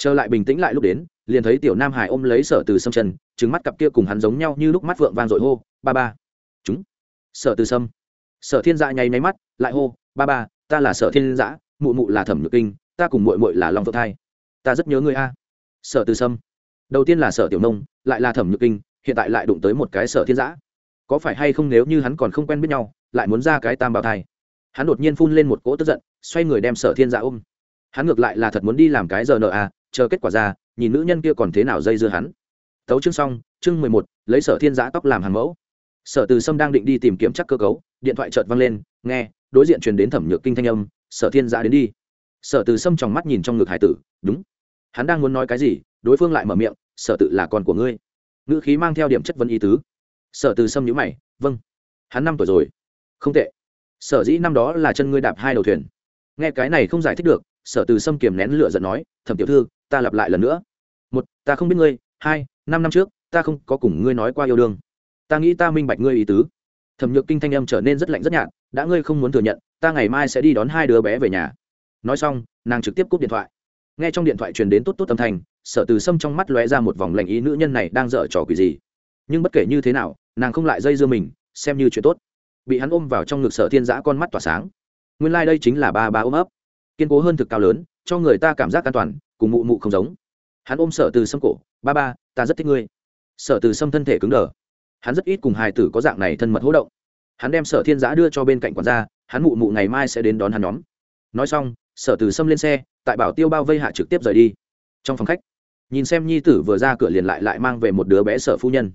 trở lại bình tĩnh lại lúc đến, liền thấy tiểu nam hải ôm lấy sở từ sâm chân trứng mắt cặp kia cùng hắn giống nhau như lúc mắt vượng vang dội hô, ba ba. Chúng. Sở từ sâm. Sở thiên dạ nháy máy mắt, lại hô, ba ba, ta là sở thiên dạ mụ mụ là thẩm nhược kinh, ta cùng mội mội là long phượng thai. Ta rất nhớ người a. Sở từ sâm. Đầu tiên là sở tiểu nông, lại là thẩm nhược kinh, hiện tại lại đụng tới một cái sở thiên dạ. Có phải hay không nếu như hắn còn không quen biết nhau, lại muốn ra cái tam bào thai? Hắn đột nhiên phun lên một cỗ tức giận, xoay người đem sở thiên dạ ôm. Hắn ngược lại là thật muốn đi làm cái giờ nợ à chờ kết quả ra, nhìn nữ nhân kia còn thế nào dây dưa hắn. Tấu chương xong, chương mười một, lấy sở thiên giã tóc làm hàng mẫu. Sở từ sâm đang định đi tìm kiếm chắc cơ cấu, điện thoại chợt văng lên, nghe, đối diện truyền đến thẩm nhược kinh thanh âm, sở thiên giã đến đi. Sở từ sâm tròng mắt nhìn trong ngực hải tử, đúng. Hắn đang muốn nói cái gì? Đối phương lại mở miệng, sở tự là con của ngươi. Ngữ khí mang theo điểm chất vấn ý tứ. Sở từ sâm nhữ mày vâng. Hắn năm tuổi rồi. Không tệ. Sở dĩ năm đó là chân ngươi đạp hai đầu thuyền. Nghe cái này không giải thích được, sở từ sâm kiềm nén lửa giận nói, thẩm tiểu thư ta lặp lại lần nữa. Một, ta không biết ngươi. Hai, năm năm trước, ta không có cùng ngươi nói qua yêu đương. Ta nghĩ ta minh bạch ngươi ý tứ. Thẩm nhược kinh thanh âm trở nên rất lạnh rất nhạt. Đã ngươi không muốn thừa nhận, ta ngày mai sẽ đi đón hai đứa bé về nhà. Nói xong, nàng trực tiếp cúp điện thoại. Nghe trong điện thoại truyền đến tốt tốt âm thanh, sở từ sâm trong mắt lóe ra một vòng lạnh ý nữ nhân này đang dở trò quỷ gì. Nhưng bất kể như thế nào, nàng không lại dây dưa mình, xem như chuyện tốt. Bị hắn ôm vào trong ngực sở thiên giã con mắt tỏa sáng. Nguyên lai、like、đây chính là ba ba ôm ấp. Kiên cố hơn thực cao lớn, cho người ta cảm giác an toàn cùng mụ mụ không giống. Hắn ôm sở từ sâm cổ, ba ba, ta rất thích ngươi. Sở từ sâm thân thể cứng đờ. Hắn rất ít cùng hài tử có dạng này thân mật hỗ động. Hắn đem sở thiên giã đưa cho bên cạnh quản gia, hắn mụ mụ ngày mai sẽ đến đón hắn nhóm. Nói xong, sở từ sâm lên xe, tại bảo tiêu bao vây hạ trực tiếp rời đi. Trong phòng khách, nhìn xem nhi tử vừa ra cửa liền lại lại mang về một đứa bé sở phu nhân.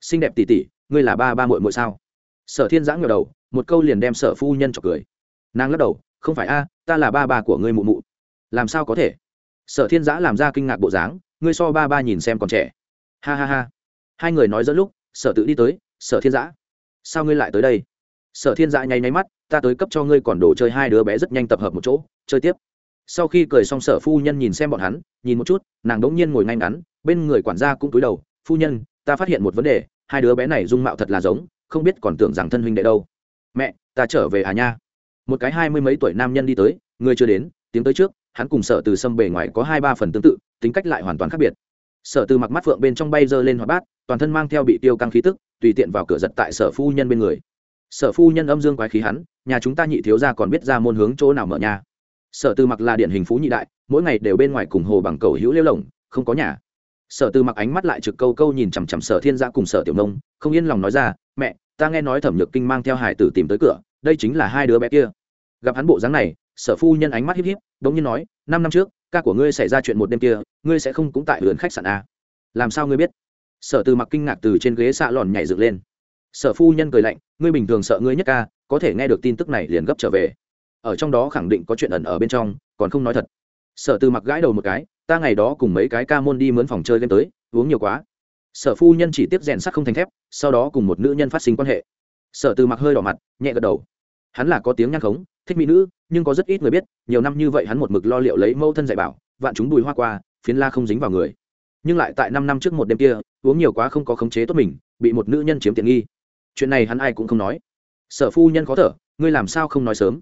Xinh đẹp tỉ tỉ ngươi là ba ba mội mội sao? Sở thiên giã ngờ đầu, một câu liền đem sở phu nhân c cười. Nàng lắc đầu, không phải a, ta là ba ba của ngươi mụ mụ. Làm sao có thể? Sở thiên giã làm ra kinh ngạc bộ dáng, ngươi so ba ba nhìn xem còn trẻ. Ha ha ha. Hai người nói dẫn lúc, sở tự đi tới, sở thiên giã, sao ngươi lại tới đây? Sở thiên giã nháy nháy mắt, ta tới cấp cho ngươi còn đồ chơi hai đứa bé rất nhanh tập hợp một chỗ, chơi tiếp. Sau khi cười xong, sở phu nhân nhìn xem bọn hắn, nhìn một chút, nàng đống nhiên ngồi ngay ngắn, bên người quản gia cũng túi đầu, phu nhân, ta phát hiện một vấn đề, hai đứa bé này dung mạo thật là giống, không biết còn tưởng rằng thân huynh đệ đâu. Mẹ, ta trở về à nha. Một cái hai mươi mấy tuổi nam nhân đi tới người chưa đến tiếng tới trước hắn cùng sở từ sâm bề ngoài có hai ba phần tương tự, tính cách lại hoàn toàn khác biệt. Sở từ mặc mắt phượng bên trong bay dơ lên hoạt bát, toàn thân mang theo bị tiêu căng khí tức, tùy tiện vào cửa giật tại sở phu nhân bên người. Sở phu nhân âm dương quái khí hắn, nhà chúng ta nhị thiếu ra còn biết ra môn hướng chỗ nào mở nhà. Sở từ mặc là điển hình phú nhị đại, mỗi ngày đều bên ngoài cùng hồ bằng cầu hữu lêu lồng, không có nhà. Sở từ mặc ánh mắt lại trực câu câu nhìn chằm chằm sở thiên gia cùng sở tiểu nông, không yên lòng nói ra, mẹ, ta nghe nói thẩm nhược kinh mang theo hải tử tìm tới cửa, đây chính là hai đứa bé kia. Gặp hắn bộ dáng này sở phu nhân ánh mắt híp híp bỗng nhiên nói, năm năm trước, ca của ngươi xảy ra chuyện một đêm kia, ngươi sẽ không cũng tại vườn khách sạn a làm sao ngươi biết? Sở từ mặc kinh ngạc từ trên ghế xạ lòn nhảy dựng lên. Sở phu nhân cười lạnh, ngươi bình thường sợ ngươi nhất ca, có thể nghe được tin tức này liền gấp trở về. Ở trong đó khẳng định có chuyện ẩn ở bên trong, còn không nói thật. Sở từ mặc gãi đầu một cái, ta ngày đó cùng mấy cái ca môn đi mướn phòng chơi lên tới, uống nhiều quá. Sở phu nhân chỉ tiếp rèn sắt không thành thép, sau đó cùng một nữ nhân phát sinh quan hệ. Sở từ mặc hơi đỏ mặt, nhẹ gật đầu. Hắn là có tiếng nhăn khống, thích mỹ nữ nhưng có rất ít người biết, nhiều năm như vậy hắn một mực lo liệu lấy mẫu thân dạy bảo, vạn chúng bùi hoa qua, phiến la không dính vào người. Nhưng lại tại năm năm trước một đêm kia, uống nhiều quá không có khống chế tốt mình, bị một nữ nhân chiếm tiện nghi. Chuyện này hắn ai cũng không nói. Sở phu nhân khó thở, ngươi làm sao không nói sớm?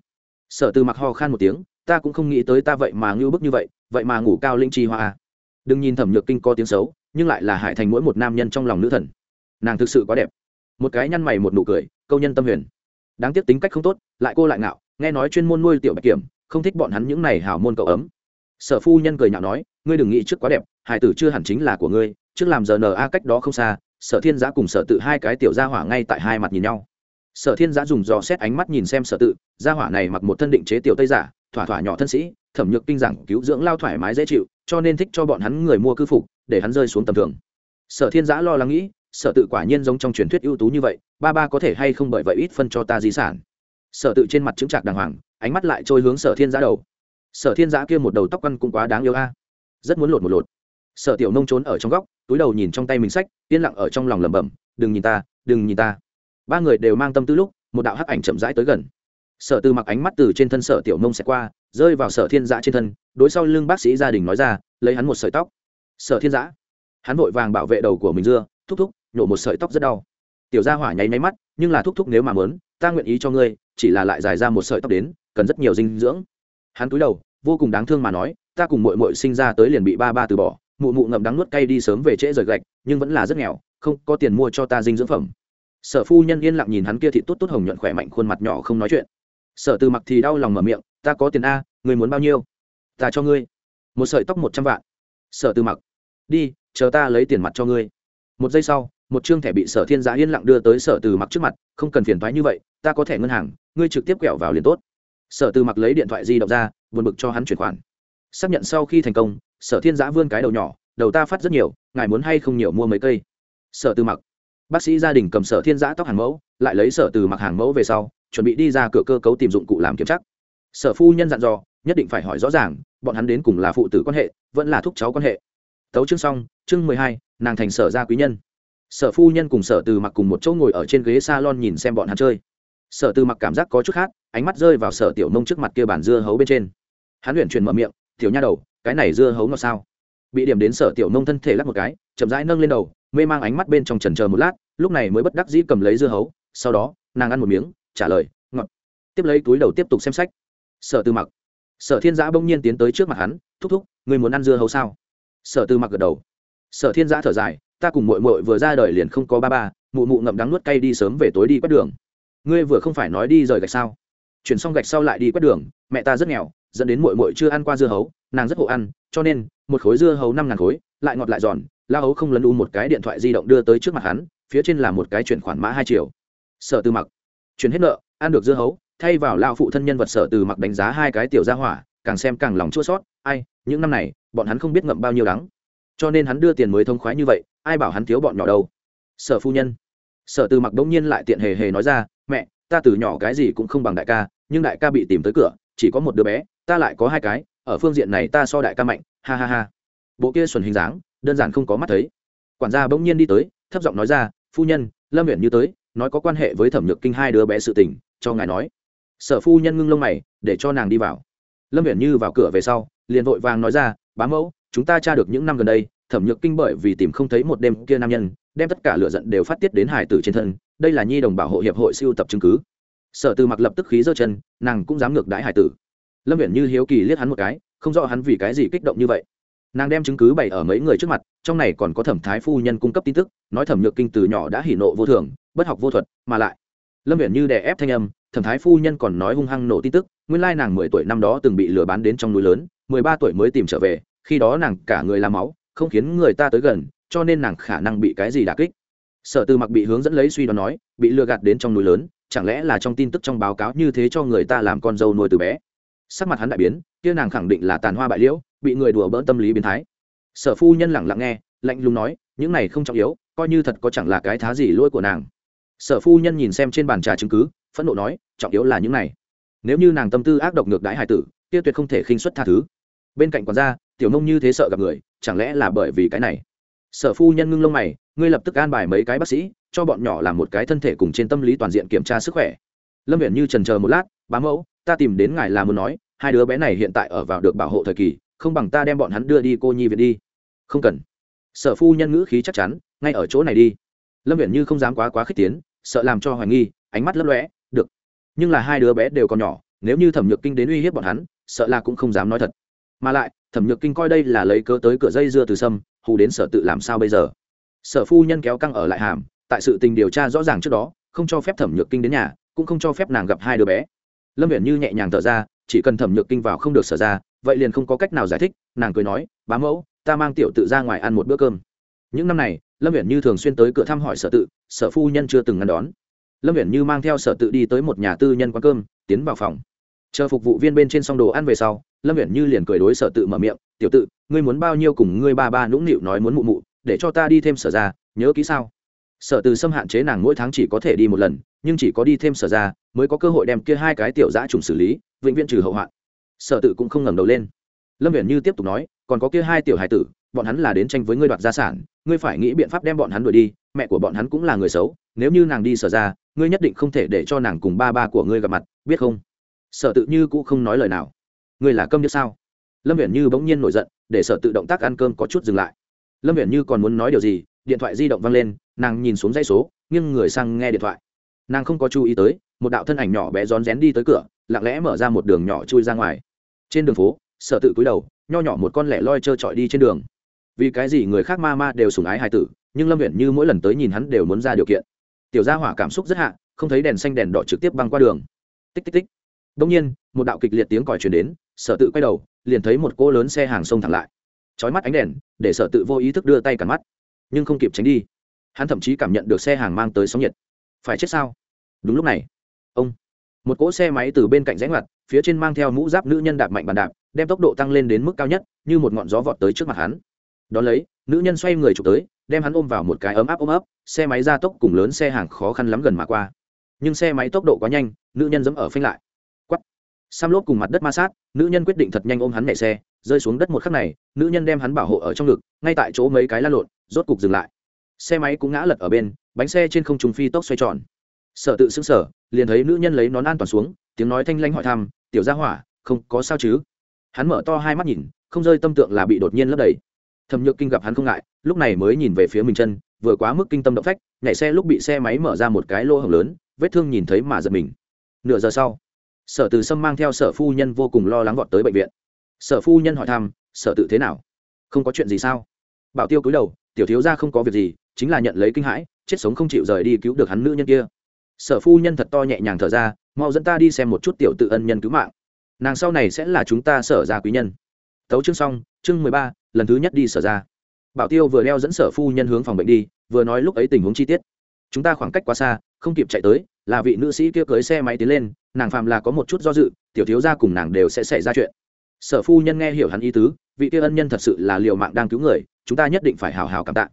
Sở từ mặc ho khan một tiếng, ta cũng không nghĩ tới ta vậy mà ngưu bức như vậy vậy mà ngủ cao linh chi hoa à. đừng nhìn thẩm nhược kinh có tiếng xấu, nhưng lại là hải thành mỗi một nam nhân trong lòng nữ thần. Nàng thực sự quá đẹp. Một cái nhăn mày một nụ cười, câu nhân tâm huyền. Đáng tiếc tính cách không tốt, lại cô lại ngạo nghe nói chuyên môn nuôi tiểu bạch kiểm, không thích bọn hắn những này hảo môn cậu ấm. Sở phu nhân cười nhạo nói, ngươi đừng nghĩ trước quá đẹp hải tử chưa hẳn chính là của ngươi, trước làm giờ na cách đó không xa, sở thiên giã cùng sở tự hai cái tiểu gia hỏa ngay tại hai mặt nhìn nhau. Sở thiên giã dùng dò xét ánh mắt nhìn xem sở tự, gia hỏa này mặc một thân định chế tiểu tây giả, thỏa thỏa nhỏ thân sĩ, thẩm nhược kinh giảng cứu dưỡng lao thoải mái dễ chịu, cho nên thích cho bọn hắn người mua cư phục, để hắn rơi xuống tầm thường. Sở thiên giã lo lắng nghĩ, sở tự quả nhiên giống trong truyền thuyết ưu tú như vậy, ba ba có thể hay không bởi vậy ít phân cho ta di sản sở tự trên mặt chứng trạc đàng hoàng, ánh mắt lại trôi hướng sở thiên giã đầu. Sở thiên giã kia một đầu tóc quăn cũng quá đáng yêu a. Rất muốn lột một lột. Sở tiểu nông trốn ở trong góc, túi đầu nhìn trong tay mình sách, yên lặng ở trong lòng lẩm bẩm, đừng nhìn ta, đừng nhìn ta. Ba người đều mang tâm tư lúc, một đạo hắc ảnh chậm rãi tới gần. Sở tư mặc ánh mắt từ trên thân sở tiểu nông sẽ qua, rơi vào sở thiên giã trên thân, đối sau lưng bác sĩ gia đình nói ra, lấy hắn một sợi tóc. Sở thiên giã, hắn vội vàng bảo vệ đầu của mình dưa, thúc thúc, nhổ một sợi tóc rất đau. Tiểu gia hỏa nháy máy mắt nhưng là thúc thúc nếu mà mớn ta nguyện ý cho ngươi, chỉ là lại dài ra một sợi tóc đến, cần rất nhiều dinh dưỡng. Hắn cúi đầu, vô cùng đáng thương mà nói, ta cùng mội mội sinh ra tới liền bị ba ba từ bỏ, mụ mụ ngậm đắng nuốt cay đi sớm về trễ rời gạch, nhưng vẫn là rất nghèo, không có tiền mua cho ta dinh dưỡng phẩm. Sở phu nhân yên lặng nhìn hắn kia thị tốt tốt hồng nhuận khỏe mạnh khuôn mặt nhỏ không nói chuyện. Sở từ mặc thì đau lòng mở miệng, ta có tiền a người muốn bao nhiêu? Ta cho ngươi. Một sợi tóc một trăm vạn. Sở từ mặc. Đi, chờ ta lấy tiền mặt cho ngươi. Một giây sau một chương thẻ bị sở thiên giá yên lặng đưa tới sở từ mặc trước mặt, không cần phiền thoái như vậy, ta có thẻ ngân hàng, ngươi trực tiếp quẹo vào liền tốt. Sở từ mặc lấy điện thoại di động ra, buồn bực cho hắn chuyển khoản. Xác nhận sau khi thành công, sở thiên giã vươn cái đầu nhỏ, đầu ta phát rất nhiều, ngài muốn hay không nhiều mua mấy cây? Sở từ mặc. Bác sĩ gia đình cầm sở thiên giã tóc hàng mẫu, lại lấy sở từ mặc hàng mẫu về sau, chuẩn bị đi ra cửa cơ cấu tìm dụng cụ làm kiểm chắc sở phu nhân dặn dò, nhất định phải hỏi rõ ràng, bọn hắn đến cùng là phụ tử quan hệ, vẫn là thúc cháu quan hệ. Tấu chương xong, chương mười hai, nàng thành sở gia quý nhân sở phu nhân cùng sở từ mặc cùng một chỗ ngồi ở trên ghế s a lon nhìn xem bọn hắn chơi. Sở từ mặc cảm giác có chút khác, ánh mắt rơi vào sở tiểu nông trước mặt kia bản dưa hấu bên trên. Hắn luyện truyền mở miệng, tiểu nha đầu, cái này dưa hấu ngọt sao? Bị điểm đến sở tiểu nông thân thể lắc một cái, chậm rãi nâng lên đầu, mê mang ánh mắt bên trong trần chờ một lát, lúc này mới bất đắc dĩ cầm lấy dưa hấu, sau đó, nàng ăn một miếng, trả lời, ngọt. Tiếp lấy túi đầu tiếp tục xem sách. Sở từ mặc, sở thiên giã bỗng nhiên tiến tới trước mặt hắn, thúc thúc người muốn ăn dưa hấu sao? Sở từ mặc gật đầu. Sở thiên giã thở dài ta cùng mội mội vừa ra đời liền không có ba ba, mụ mụ ngậm đắng nuốt cay đi sớm về tối đi quét đường. Ngươi vừa không phải nói đi rời gạch sao? Chuyển xong gạch sau lại đi quét đường, mẹ ta rất nghèo, dẫn đến mội mội chưa ăn qua dưa hấu, nàng rất hộ ăn, cho nên, một khối dưa hấu năm ngàn khối, lại ngọt lại giòn, la hấu không lấn u một cái điện thoại di động đưa tới trước mặt hắn, phía trên là một cái chuyển khoản mã hai triệu. Sở từ mặc. Chuyển hết nợ, ăn được dưa hấu, thay vào lao phụ thân nhân vật sở từ mặc đánh giá hai cái tiểu gia hỏa, càng xem càng lòng chua sót ai, những năm này, bọn hắn không biết ngậm bao nhiêu đắng. Cho nên hắn đưa tiền mới thông khoái như vậy ai bảo hắn thiếu bọn nhỏ đâu? Sở phu nhân. Sở từ mặc bỗng nhiên lại tiện hề hề nói ra, mẹ, ta từ nhỏ cái gì cũng không bằng đại ca, nhưng đại ca bị tìm tới cửa, chỉ có một đứa bé, ta lại có hai cái, ở phương diện này ta so đại ca mạnh, ha ha ha. Bộ kia xuẩn hình dáng, đơn giản không có mắt thấy. Quản gia bỗng nhiên đi tới, thấp giọng nói ra, phu nhân, lâm huyện như tới, nói có quan hệ với thẩm nhược kinh hai đứa bé sự tình, cho ngài nói. Sở phu nhân ngưng lông mày, để cho nàng đi vào. Lâm huyện như vào cửa về sau, liền vội vàng nói ra, bá mẫu, chúng ta tra được những năm gần đây thẩm nhược kinh bởi vì tìm không thấy một đêm kia nam nhân, đem tất cả lựa giận đều phát tiết đến hải tử trên thân, đây là nhi đồng bảo hộ hiệp hội siêu tập chứng cứ. Sở từ mặc lập tức khí giơ chân, nàng cũng dám ngược đãi hải tử. Lâm viện như hiếu kỳ liếc hắn một cái, không rõ hắn vì cái gì kích động như vậy. Nàng đem chứng cứ bày ở mấy người trước mặt, trong này còn có thẩm thái phu nhân cung cấp tin tức, nói thẩm nhược kinh từ nhỏ đã hỉ nộ vô thường, bất học vô thuật, mà lại. Lâm viện như đè ép thanh âm, thẩm thái phu nhân còn nói hung hăng nổ tin tức, nguyên lai nàng mười tuổi năm đó từng bị lừa bán đến trong núi lớn, mười ba tuổi mới tìm trở về, khi đó nàng cả người làm máu không khiến người ta tới gần, cho nên nàng khả năng bị cái gì đà kích. Sở từ mặc bị hướng dẫn lấy suy đoán nói, bị lừa gạt đến trong núi lớn, chẳng lẽ là trong tin tức trong báo cáo như thế cho người ta làm con dâu nuôi từ bé? Sắc mặt hắn đại biến, kia nàng khẳng định là tàn hoa bại liễu, bị người đùa bỡn tâm lý biến thái. Sở phu nhân lẳng lặng nghe, lạnh lùng nói, những này không trọng yếu, coi như thật có chẳng là cái thá gì lỗi của nàng. Sở phu nhân nhìn xem trên bàn trà chứng cứ, phẫn nộ nói, trọng yếu là những này. Nếu như nàng tâm tư ác độc ngược đãi hải tử, kia tuyệt không thể khinh xuất tha thứ. Bên cạnh còn gia, tiểu nông như thế sợ gặp người chẳng lẽ là bởi vì cái này? Sở phu nhân ngưng lông mày ngươi lập tức an bài mấy cái bác sĩ cho bọn nhỏ làm một cái thân thể cùng trên tâm lý toàn diện kiểm tra sức khỏe. Lâm viện như trần chờ một lát bá mẫu ta tìm đến ngài là muốn nói hai đứa bé này hiện tại ở vào được bảo hộ thời kỳ không bằng ta đem bọn hắn đưa đi cô nhi viện đi. Không cần. Sở phu nhân ngữ khí chắc chắn ngay ở chỗ này đi. Lâm viện như không dám quá quá khích tiến sợ làm cho hoài nghi ánh mắt lấp lóe, được. Nhưng là hai đứa bé đều còn nhỏ nếu như thẩm nhược kinh đến uy hiếp bọn hắn sợ là cũng không dám nói thật mà lại, thẩm nhược kinh coi đây là lấy cớ tới cửa dây dưa từ sâm, hù đến sở tự làm sao bây giờ? Sở phu nhân kéo căng ở lại hàm, tại sự tình điều tra rõ ràng trước đó, không cho phép thẩm nhược kinh đến nhà, cũng không cho phép nàng gặp hai đứa bé. Lâm viện như nhẹ nhàng thở ra, chỉ cần thẩm nhược kinh vào không được sở ra, vậy liền không có cách nào giải thích, nàng cười nói, bá mẫu, ta mang tiểu tự ra ngoài ăn một bữa cơm. Những năm này, lâm viện như thường xuyên tới cửa thăm hỏi sở tự, sở phu nhân chưa từng ngăn đón. Lâm viện như mang theo sở tự đi tới một nhà tư nhân quán cơm, tiến vào phòng. Chờ phục vụ viên bên trên xong đồ ăn về sau lâm viện như liền cười đối sở tự mở miệng, tiểu tự, ngươi muốn bao nhiêu cùng ngươi ba ba nũng nịu nói muốn mụ mụ, để cho ta đi thêm sở ra, nhớ kỹ sao? Sở từ xâm hạn chế nàng mỗi tháng chỉ có thể đi một lần, nhưng chỉ có đi thêm sở ra mới có cơ hội đem kia hai cái tiểu giã trùng xử lý, vĩnh viễn trừ hậu hoạn. Sở tự cũng không ngẩng đầu lên. Lâm viện như tiếp tục nói, còn có kia hai tiểu hài tử, bọn hắn là đến tranh với ngươi đoạt gia sản, ngươi phải nghĩ biện pháp đem bọn hắn đuổi đi, mẹ của bọn hắn cũng là người xấu, nếu như nàng đi sở ra, ngươi nhất định không thể để cho nàng cùng ba ba của ngươi gặp mặt, biết không? Sở tự như cũng không nói lời nào ngươi là câm biết sao? Lâm viện như bỗng nhiên nổi giận, để sở tự động tác ăn cơm có chút dừng lại. Lâm viện như còn muốn nói điều gì, điện thoại di động văng lên, nàng nhìn xuống dây số, nghiêng người sang nghe điện thoại. Nàng không có chú ý tới, một đạo thân ảnh nhỏ bé rón rén đi tới cửa, lặng lẽ mở ra một đường nhỏ chui ra ngoài. Trên đường phố, sở tự cúi đầu, nho nhỏ một con lẻ loi trơ trọi đi trên đường. Vì cái gì người khác ma ma đều sùng ái hai tử, nhưng lâm viện như mỗi lần tới nhìn hắn đều muốn ra điều kiện. Tiểu gia hỏa cảm xúc rất hạ, không thấy đèn xanh đèn đỏ trực tiếp băng qua đường. Tích tích tích. Đông nhiên, một đạo kịch liệt tiếng còi chuyển đến sở tự quay đầu, liền thấy một cô lớn xe hàng xông thẳng lại. Trói mắt ánh đèn, để sở tự vô ý thức đưa tay cản mắt. Nhưng không kịp tránh đi, hắn thậm chí cảm nhận được xe hàng mang tới sóng nhiệt. Phải chết sao? Đúng lúc này, ông, một cỗ xe máy từ bên cạnh rẽ ngoặt, phía trên mang theo mũ giáp nữ nhân đạp mạnh bàn đạp, đem tốc độ tăng lên đến mức cao nhất, như một ngọn gió vọt tới trước mặt hắn. Đón lấy, nữ nhân xoay người chụp tới, đem hắn ôm vào một cái ấm áp ôm ấp, xe máy ra tốc cùng lớn xe hàng khó khăn lắm gần mà qua. Nhưng xe máy tốc độ quá nhanh, nữ nhân dẫm ở phanh lại sam lốp cùng mặt đất ma sát, nữ nhân quyết định thật nhanh ôm hắn nhảy xe, rơi xuống đất một khắc này, nữ nhân đem hắn bảo hộ ở trong ngực, ngay tại chỗ mấy cái lăn lộn, rốt cục dừng lại. Xe máy cũng ngã lật ở bên, bánh xe trên không trung phi tốc xoay tròn. Sợ tự sững sở liền thấy nữ nhân lấy nón an toàn xuống, tiếng nói thanh lãnh hỏi thăm, tiểu gia hỏa, không có sao chứ? Hắn mở to hai mắt nhìn, không rơi tâm tượng là bị đột nhiên lấp đầy. Thẩm nhược kinh gặp hắn không ngại, lúc này mới nhìn về phía mình chân, vừa quá mức kinh tâm động phách, nhảy xe lúc bị xe máy mở ra một cái lỗ hổng lớn, vết thương nhìn thấy mà giật mình. Nửa giờ sau sở từ sâm mang theo sở phu nhân vô cùng lo lắng vọt tới bệnh viện. Sở phu nhân hỏi thăm, sở tự thế nào? Không có chuyện gì sao? Bảo tiêu cúi đầu, tiểu thiếu ra không có việc gì, chính là nhận lấy kinh hãi, chết sống không chịu rời đi cứu được hắn nữ nhân kia. Sở phu nhân thật to nhẹ nhàng thở ra, mau dẫn ta đi xem một chút tiểu tự ân nhân cứu mạng. Nàng sau này sẽ là chúng ta sở ra quý nhân. Tấu chương xong, chương mười ba, lần thứ nhất đi sở ra bảo tiêu vừa đeo dẫn sở phu nhân hướng phòng bệnh đi, vừa nói lúc ấy tình huống chi tiết. Chúng ta khoảng cách quá xa, không kịp chạy tới là vị nữ sĩ kia cưới xe máy tiến lên, nàng phàm là có một chút do dự, tiểu thiếu gia cùng nàng đều sẽ xảy ra chuyện. Sở phu nhân nghe hiểu hắn ý tứ, vị kia ân nhân thật sự là liều mạng đang cứu người, chúng ta nhất định phải hào hào cảm tạ.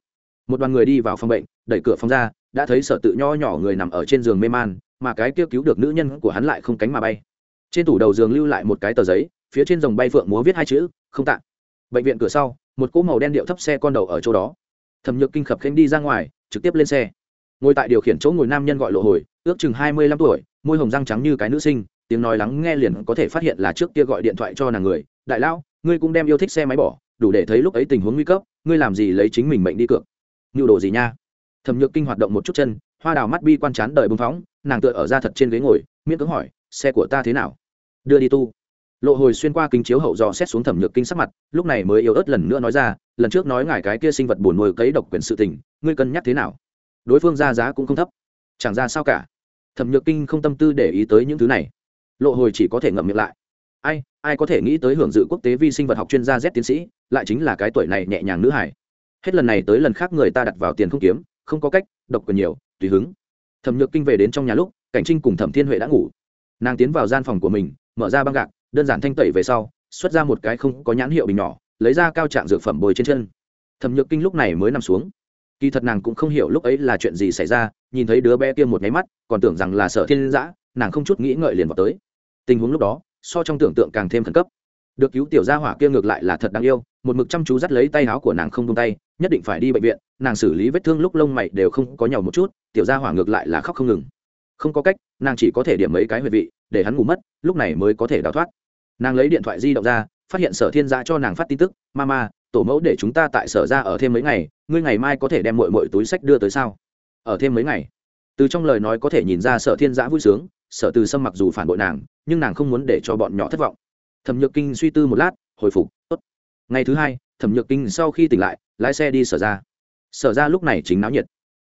Một đoàn người đi vào phòng bệnh, đẩy cửa phòng ra, đã thấy sở tự nho nhỏ người nằm ở trên giường mê man, mà cái kia cứu được nữ nhân của hắn lại không cánh mà bay. Trên tủ đầu giường lưu lại một cái tờ giấy, phía trên dòng bay phượng múa viết hai chữ, không tạ. Bệnh viện cửa sau, một cỗ màu đen điệu thấp xe con đầu ở chỗ đó. Thẩm nhược kinh khập khanh đi ra ngoài, trực tiếp lên xe ngồi tại điều khiển chỗ ngồi nam nhân gọi lộ hồi, ước chừng hai mươi lăm tuổi, môi hồng răng trắng như cái nữ sinh, tiếng nói lắng nghe liền có thể phát hiện là trước kia gọi điện thoại cho nàng người, đại lão, ngươi cũng đem yêu thích xe máy bỏ, đủ để thấy lúc ấy tình huống nguy cấp, ngươi làm gì lấy chính mình mệnh đi cược? Nhu đồ gì nha? Thẩm nhược kinh hoạt động một chút chân, hoa đào mắt bi quan chán đời bưng phóng, nàng tựa ở ra thật trên ghế ngồi, miễn cưỡng hỏi, xe của ta thế nào? Đưa đi tu. Lộ hồi xuyên qua kính chiếu hậu dò xét xuống thẩm nhược kinh sắc mặt, lúc này mới yếu ớt lần nữa nói ra, lần trước nói ngài cái kia sinh vật buồn nuôi cấy độc quyền sự tình, ngươi cân nhắc thế nào? Đối phương ra giá cũng không thấp. Chẳng ra sao cả. Thẩm nhược kinh không tâm tư để ý tới những thứ này. Lộ hồi chỉ có thể ngậm miệng lại. Ai ai có thể nghĩ tới hưởng dự quốc tế vi sinh vật học chuyên gia z tiến sĩ, lại chính là cái tuổi này nhẹ nhàng nữ hải hết lần này tới lần khác người ta đặt vào tiền không kiếm, không có cách, độc quyền nhiều, tùy hứng. Thẩm nhược kinh về đến trong nhà lúc, cảnh trinh cùng thẩm thiên huệ đã ngủ. Nàng tiến vào gian phòng của mình, mở ra băng gạc, đơn giản thanh tẩy về sau, xuất ra một cái không có nhãn hiệu bình nhỏ, lấy ra cao trạng dược phẩm bồi trên chân. Thẩm nhược kinh lúc này mới nằm xuống kỳ thật nàng cũng không hiểu lúc ấy là chuyện gì xảy ra, nhìn thấy đứa bé kia một nháy mắt, còn tưởng rằng là sợ thiên giã nàng không chút nghĩ ngợi liền vào tới. Tình huống lúc đó, so trong tưởng tượng càng thêm khẩn cấp. Được cứu tiểu gia hỏa kia ngược lại là thật đáng yêu, một mực chăm chú dắt lấy tay áo của nàng không tung tay, nhất định phải đi bệnh viện, nàng xử lý vết thương lúc lông mày đều không có nhau một chút, tiểu gia hỏa ngược lại là khóc không ngừng. Không có cách, nàng chỉ có thể điểm mấy cái huyệt vị, để hắn ngủ mất, lúc này mới có thể đào thoát. Nàng lấy điện thoại di động ra, phát hiện sở thiên gia cho nàng phát tin tức, mama tổ mẫu để chúng ta tại sở ra ở thêm mấy ngày, ngươi ngày mai có thể đem mội mội túi sách đưa tới sao? Ở thêm mấy ngày. Từ trong lời nói có thể nhìn ra sở thiên giã vui sướng, sở từ sâm mặc dù phản bội nàng, nhưng nàng không muốn để cho bọn nhỏ thất vọng. Thẩm nhược kinh suy tư một lát, hồi phục, tốt. Ngày thứ hai, thẩm nhược kinh sau khi tỉnh lại, lái xe đi sở ra. Sở ra lúc này chính náo nhiệt.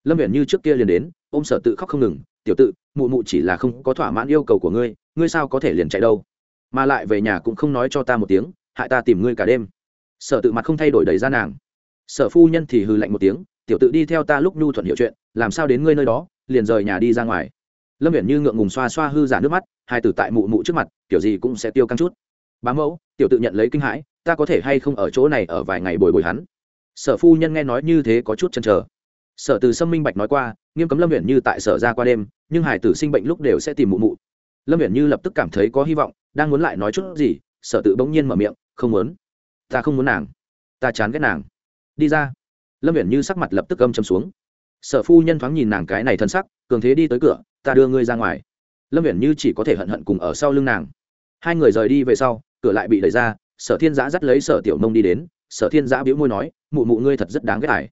Lâm viện như trước kia liền đến ô m sở tự khóc không ngừng, tiểu tự, mụ mụ chỉ là không có thỏa mãn yêu cầu của ngươi ngươi sao có thể liền chạy đâu? Mà lại về nhà cũng không nói cho ta một tiếng, hại ta tìm ngươi cả đêm sở tự mặt không thay đổi đầy ra nàng. Sở phu nhân thì hư lạnh một tiếng, tiểu tự đi theo ta lúc nhu thuận hiểu chuyện, làm sao đến ngươi nơi đó, liền rời nhà đi ra ngoài. Lâm viễn như ngượng ngùng xoa xoa hư giả nước mắt, hai tử tại mụ mụ trước mặt, kiểu gì cũng sẽ tiêu căng chút. Bá mẫu, tiểu tự nhận lấy kinh hãi, ta có thể hay không ở chỗ này ở vài ngày bồi bồi hắn? Sở phu nhân nghe nói như thế có chút chăn trở sở từ sâm minh bạch nói qua, nghiêm cấm lâm viễn như tại sở ra qua đêm, nhưng hải tử sinh bệnh lúc đều sẽ tìm mụ mụ. Lâm viễn như lập tức cảm thấy có hy vọng, đang muốn lại nói chút gì, sở tự bỗng nhiên mở miệng, không muốn ta không muốn nàng. Ta chán ghét nàng. Đi ra. Lâm viện như sắc mặt lập tức âm châm xuống. Sở phu nhân thoáng nhìn nàng cái này thân sắc, cường thế đi tới cửa, ta đưa ngươi ra ngoài. Lâm viện như chỉ có thể hận hận cùng ở sau lưng nàng. Hai người rời đi về sau, cửa lại bị đẩy ra, sở thiên giã dắt lấy sở tiểu mông đi đến. Sở thiên giã biếu môi nói, mụ mụ ngươi thật rất đáng ghét ải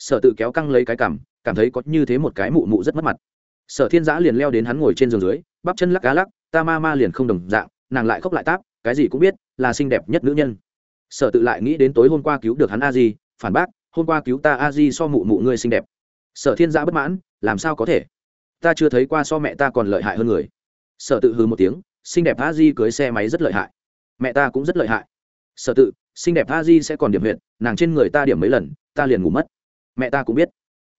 sở tự kéo căng lấy cái cảm cảm thấy có như thế một cái mụ mụ rất mất mặt. Sở thiên giã liền leo đến hắn ngồi trên giường dưới, bắp chân lắc cá lắc, ta ma ma liền không đồng dạng, nàng lại khóc lại táp, cái gì cũng biết, là xinh đẹp nhất nữ nhân sở tự lại nghĩ đến tối hôm qua cứu được hắn a di, phản bác, hôm qua cứu ta a di so mụ mụ ngươi xinh đẹp. Sở thiên giã bất mãn, làm sao có thể? Ta chưa thấy qua so mẹ ta còn lợi hại hơn người. Sở tự hư một tiếng, xinh đẹp a di cưới xe máy rất lợi hại. Mẹ ta cũng rất lợi hại. Sở tự, xinh đẹp a di sẽ còn điểm huyện nàng trên người ta điểm mấy lần, ta liền ngủ mất. Mẹ ta cũng biết.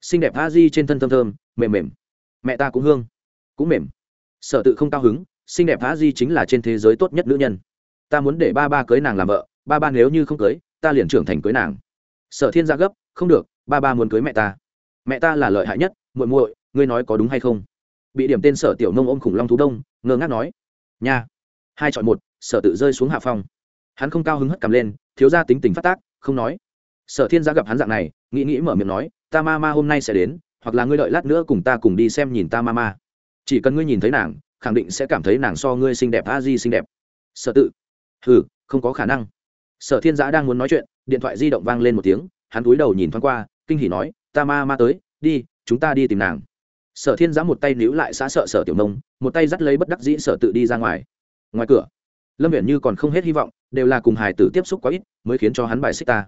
Xinh đẹp a di trên thân thơm thơm, mềm mềm. Mẹ ta cũng hương, cũng mềm. Sở tự không cao hứng, xinh đẹp a di chính là trên thế giới tốt nhất nữ nhân ta muốn để ba ba cưới nàng làm vợ, ba ba nếu như không cưới, ta liền trưởng thành cưới nàng. Sở thiên gia gấp, không được, ba ba muốn cưới mẹ ta. Mẹ ta là lợi hại nhất, muội muội, ngươi nói có đúng hay không? Bị điểm tên sở tiểu nông ôm khủng long thú đông, ngơ ngác nói. Nha. Hai chọn một, sở tự rơi xuống hạ phong. Hắn không cao hứng hất cầm lên, thiếu ra tính tình phát tác, không nói. Sở thiên gia gặp hắn dạng này, nghĩ nghĩ mở miệng nói, ta ma ma hôm nay sẽ đến, hoặc là ngươi đợi lát nữa cùng ta cùng đi xem nhìn ta ma ma. Chỉ cần ngươi nhìn thấy nàng, khẳng định sẽ cảm thấy nàng so ngươi xinh đẹp, a di xinh đẹp. Sở tự hừ, không có khả năng. Sở thiên giã đang muốn nói chuyện, điện thoại di động vang lên một tiếng, hắn cúi đầu nhìn thoáng qua, kinh hỉ nói, ta ma ma tới, đi, chúng ta đi tìm nàng. Sở thiên giã một tay níu lại xã sợ sở tiểu nông, một tay dắt lấy bất đắc dĩ sở tự đi ra ngoài. Ngoài cửa, lâm viễn như còn không hết hy vọng, đều là cùng hài tử tiếp xúc quá ít, mới khiến cho hắn bài xích ta.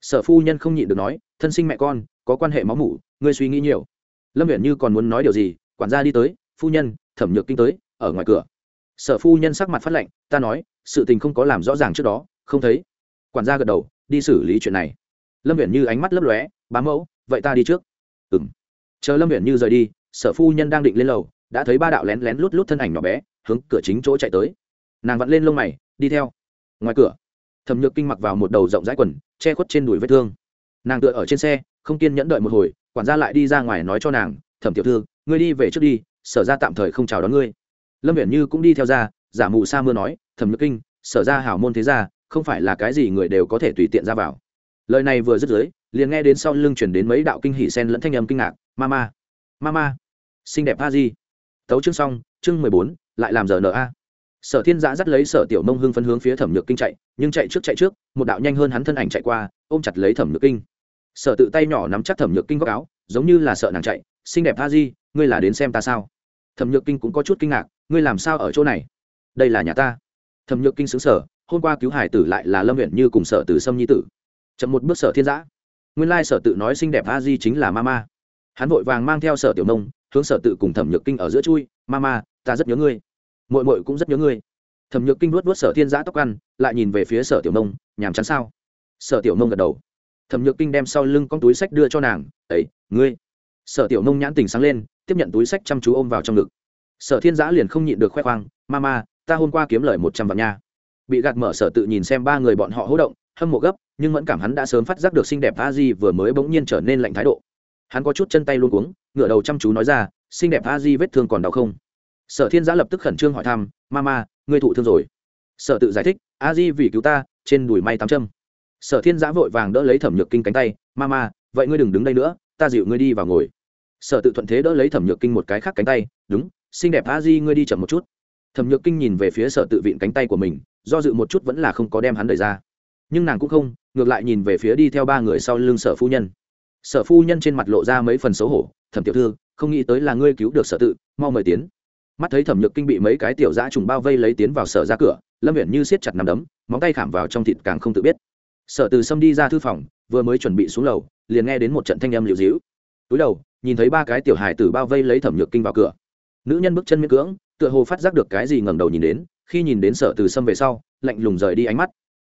Sở phu nhân không nhịn được nói, thân sinh mẹ con, có quan hệ máu mủ, ngươi suy nghĩ nhiều. Lâm viễn như còn muốn nói điều gì, quản gia đi tới, phu nhân, thẩm nhược kinh tới, ở ngoài cửa. Sở phu nhân sắc mặt phát lệnh ta nói sự tình không có làm rõ ràng trước đó, không thấy. Quản gia gật đầu, đi xử lý chuyện này. Lâm viện như ánh mắt lấp lóe bám mẫu, vậy ta đi trước. Ừ m chờ lâm viện như rời đi, sở phu nhân đang định lên lầu, đã thấy ba đạo lén lén lút lút thân ảnh nhỏ bé, hướng cửa chính chỗ chạy tới. Nàng vặn lên lông mày, đi theo. Ngoài cửa, thẩm nhược kinh mặc vào một đầu rộng rãi quần, che khuất trên đùi vết thương. Nàng tựa ở trên xe, không kiên nhẫn đợi một hồi, quản gia lại đi ra ngoài nói cho nàng, thẩm tiểu thư, ngươi đi về trước đi, sở ra tạm thời không chào đón ngươi. Lâm viện như cũng đi theo ra giả mù sa mưa nói thẩm nhược kinh sở ra hảo môn thế gia, không phải là cái gì người đều có thể tùy tiện ra vào. Lời này vừa dứt dưới liền nghe đến sau lưng chuyển đến mấy đạo kinh hỷ sen lẫn thanh âm kinh ngạc ma ma ma ma xinh đẹp a di. Tấu chương xong chương mười bốn lại làm giờ n a. Sở thiên giã dắt lấy sở tiểu mông hưng phân hướng phía thẩm nhược kinh chạy nhưng chạy trước chạy trước một đạo nhanh hơn hắn thân ảnh chạy qua ôm chặt lấy thẩm nhược kinh. Sở tự tay nhỏ nắm chắc thẩm nhược kinh góc áo giống như là sợ nàng chạy xinh đẹp a di ngươi là đến xem ta sao? Thẩm nhược kinh cũng có chút kinh ngạc ngươi làm sao ở chỗ này? Đây là nhà ta. Thẩm nhược kinh xứng sở hôm qua cứu hải tử lại là lâm huyện như cùng sở tử sâm nhi tử. Chậm một bước sở thiên giã. Nguyên lai sở tự nói xinh đẹp a di chính là ma ma hắn vội vàng mang theo sở tiểu nông, hướng sở tự cùng thẩm nhược kinh ở giữa chui ma ma ta rất nhớ ngươi. Mội mội cũng rất nhớ ngươi. Thẩm nhược kinh vuốt vuốt sở thiên giã tóc ăn, lại nhìn về phía sở tiểu nông, nhàm chán sao? Sở tiểu nông gật đầu. Thẩm nhược kinh đem sau lưng con túi sách đưa cho nàng, ấy, ngươi. Sở tiểu nông nhãn tình sáng lên, tiếp nhận túi sách chăm chú ôm vào trong ngực. Sở thiên giã liền không nhịn được khoe khoang ma ma ta hôm qua kiếm lời một trăm vạn nha. Bị gạt mở sở tự nhìn xem ba người bọn họ hỗ động, hâm mộ gấp, nhưng vẫn cảm hắn đã sớm phát giác được xinh đẹp a di vừa mới bỗng nhiên trở nên lạnh thái độ. Hắn có chút chân tay luôn cuống, ngửa đầu chăm chú nói ra, xinh đẹp a di vết thương còn đau không? Sở thiên giã lập tức khẩn trương hỏi thăm ma ma ngươi thụ thương rồi? Sở tự giải thích, a di vì cứu ta, trên đùi may tám châm. Sở thiên giã vội vàng đỡ lấy thẩm nhược kinh cánh tay ma ma vậy ngươi đừng đứng đây nữa, ta dịu ngươi đi vào ngồi. Sở tự thuận thế đỡ lấy thẩm nhược kinh một cái khác cánh tay, đúng, xinh đẹp a di ngươi đi chậm một chút thẩm nhược kinh nhìn về phía sở tự vịn cánh tay của mình, do dự một chút vẫn là không có đem hắn đẩy ra. Nhưng nàng cũng không, ngược lại nhìn về phía đi theo ba người sau lưng sở phu nhân. Sở phu nhân trên mặt lộ ra mấy phần xấu hổ, thẩm tiểu thư, không nghĩ tới là ngươi cứu được sở tự, mau mời tiến. Mắt thấy thẩm nhược kinh bị mấy cái tiểu dã trùng bao vây lấy tiến vào sở ra cửa, lâm viện như siết chặt nằm đấm, móng tay khảm vào trong thịt càng không tự biết. Sở từ sâm đi ra thư phòng, vừa mới chuẩn bị xuống lầu, liền nghe đến một trận thanh âm liều dĩu túi đầu, nhìn thấy ba cái tiểu hài tử bao vây lấy thẩm nhược kinh vào cửa nữ nhân bước chân miễn cưỡng, tựa hồ phát giác được cái gì ngẩng đầu nhìn đến, khi nhìn đến sở từ sâm về sau, lạnh lùng rời đi ánh mắt.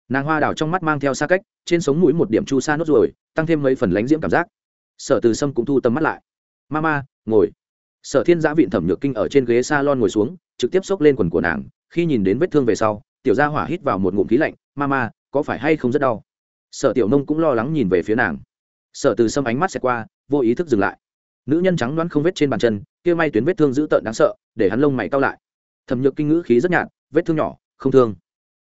Nàng hoa đào trong mắt mang theo xa cách, trên sống mũi một điểm chu sa nốt ruồi, tăng thêm mấy phần lánh diễm cảm giác. Sở từ sâm cũng thu tầm mắt lại. Ma ma ngồi. Sở thiên giã vịn thẩm nhược kinh ở trên ghế s a lon ngồi xuống, trực tiếp xốc lên quần của nàng, khi nhìn đến vết thương về sau, tiểu gia hỏa hít vào một ngụm khí lạnh ma ma có phải hay không rất đau? Sở tiểu nông cũng lo lắng nhìn về phía nàng. Sở từ sâm ánh mắt xẹt qua, vô ý thức dừng lại. Nữ nhân trắng đoán không vết trên bàn chân kia may tuyến vết thương dữ tợn đáng sợ, để hắn lông mày cao lại. Thẩm nhược kinh ngữ khí rất nhạt, vết thương nhỏ, không thương.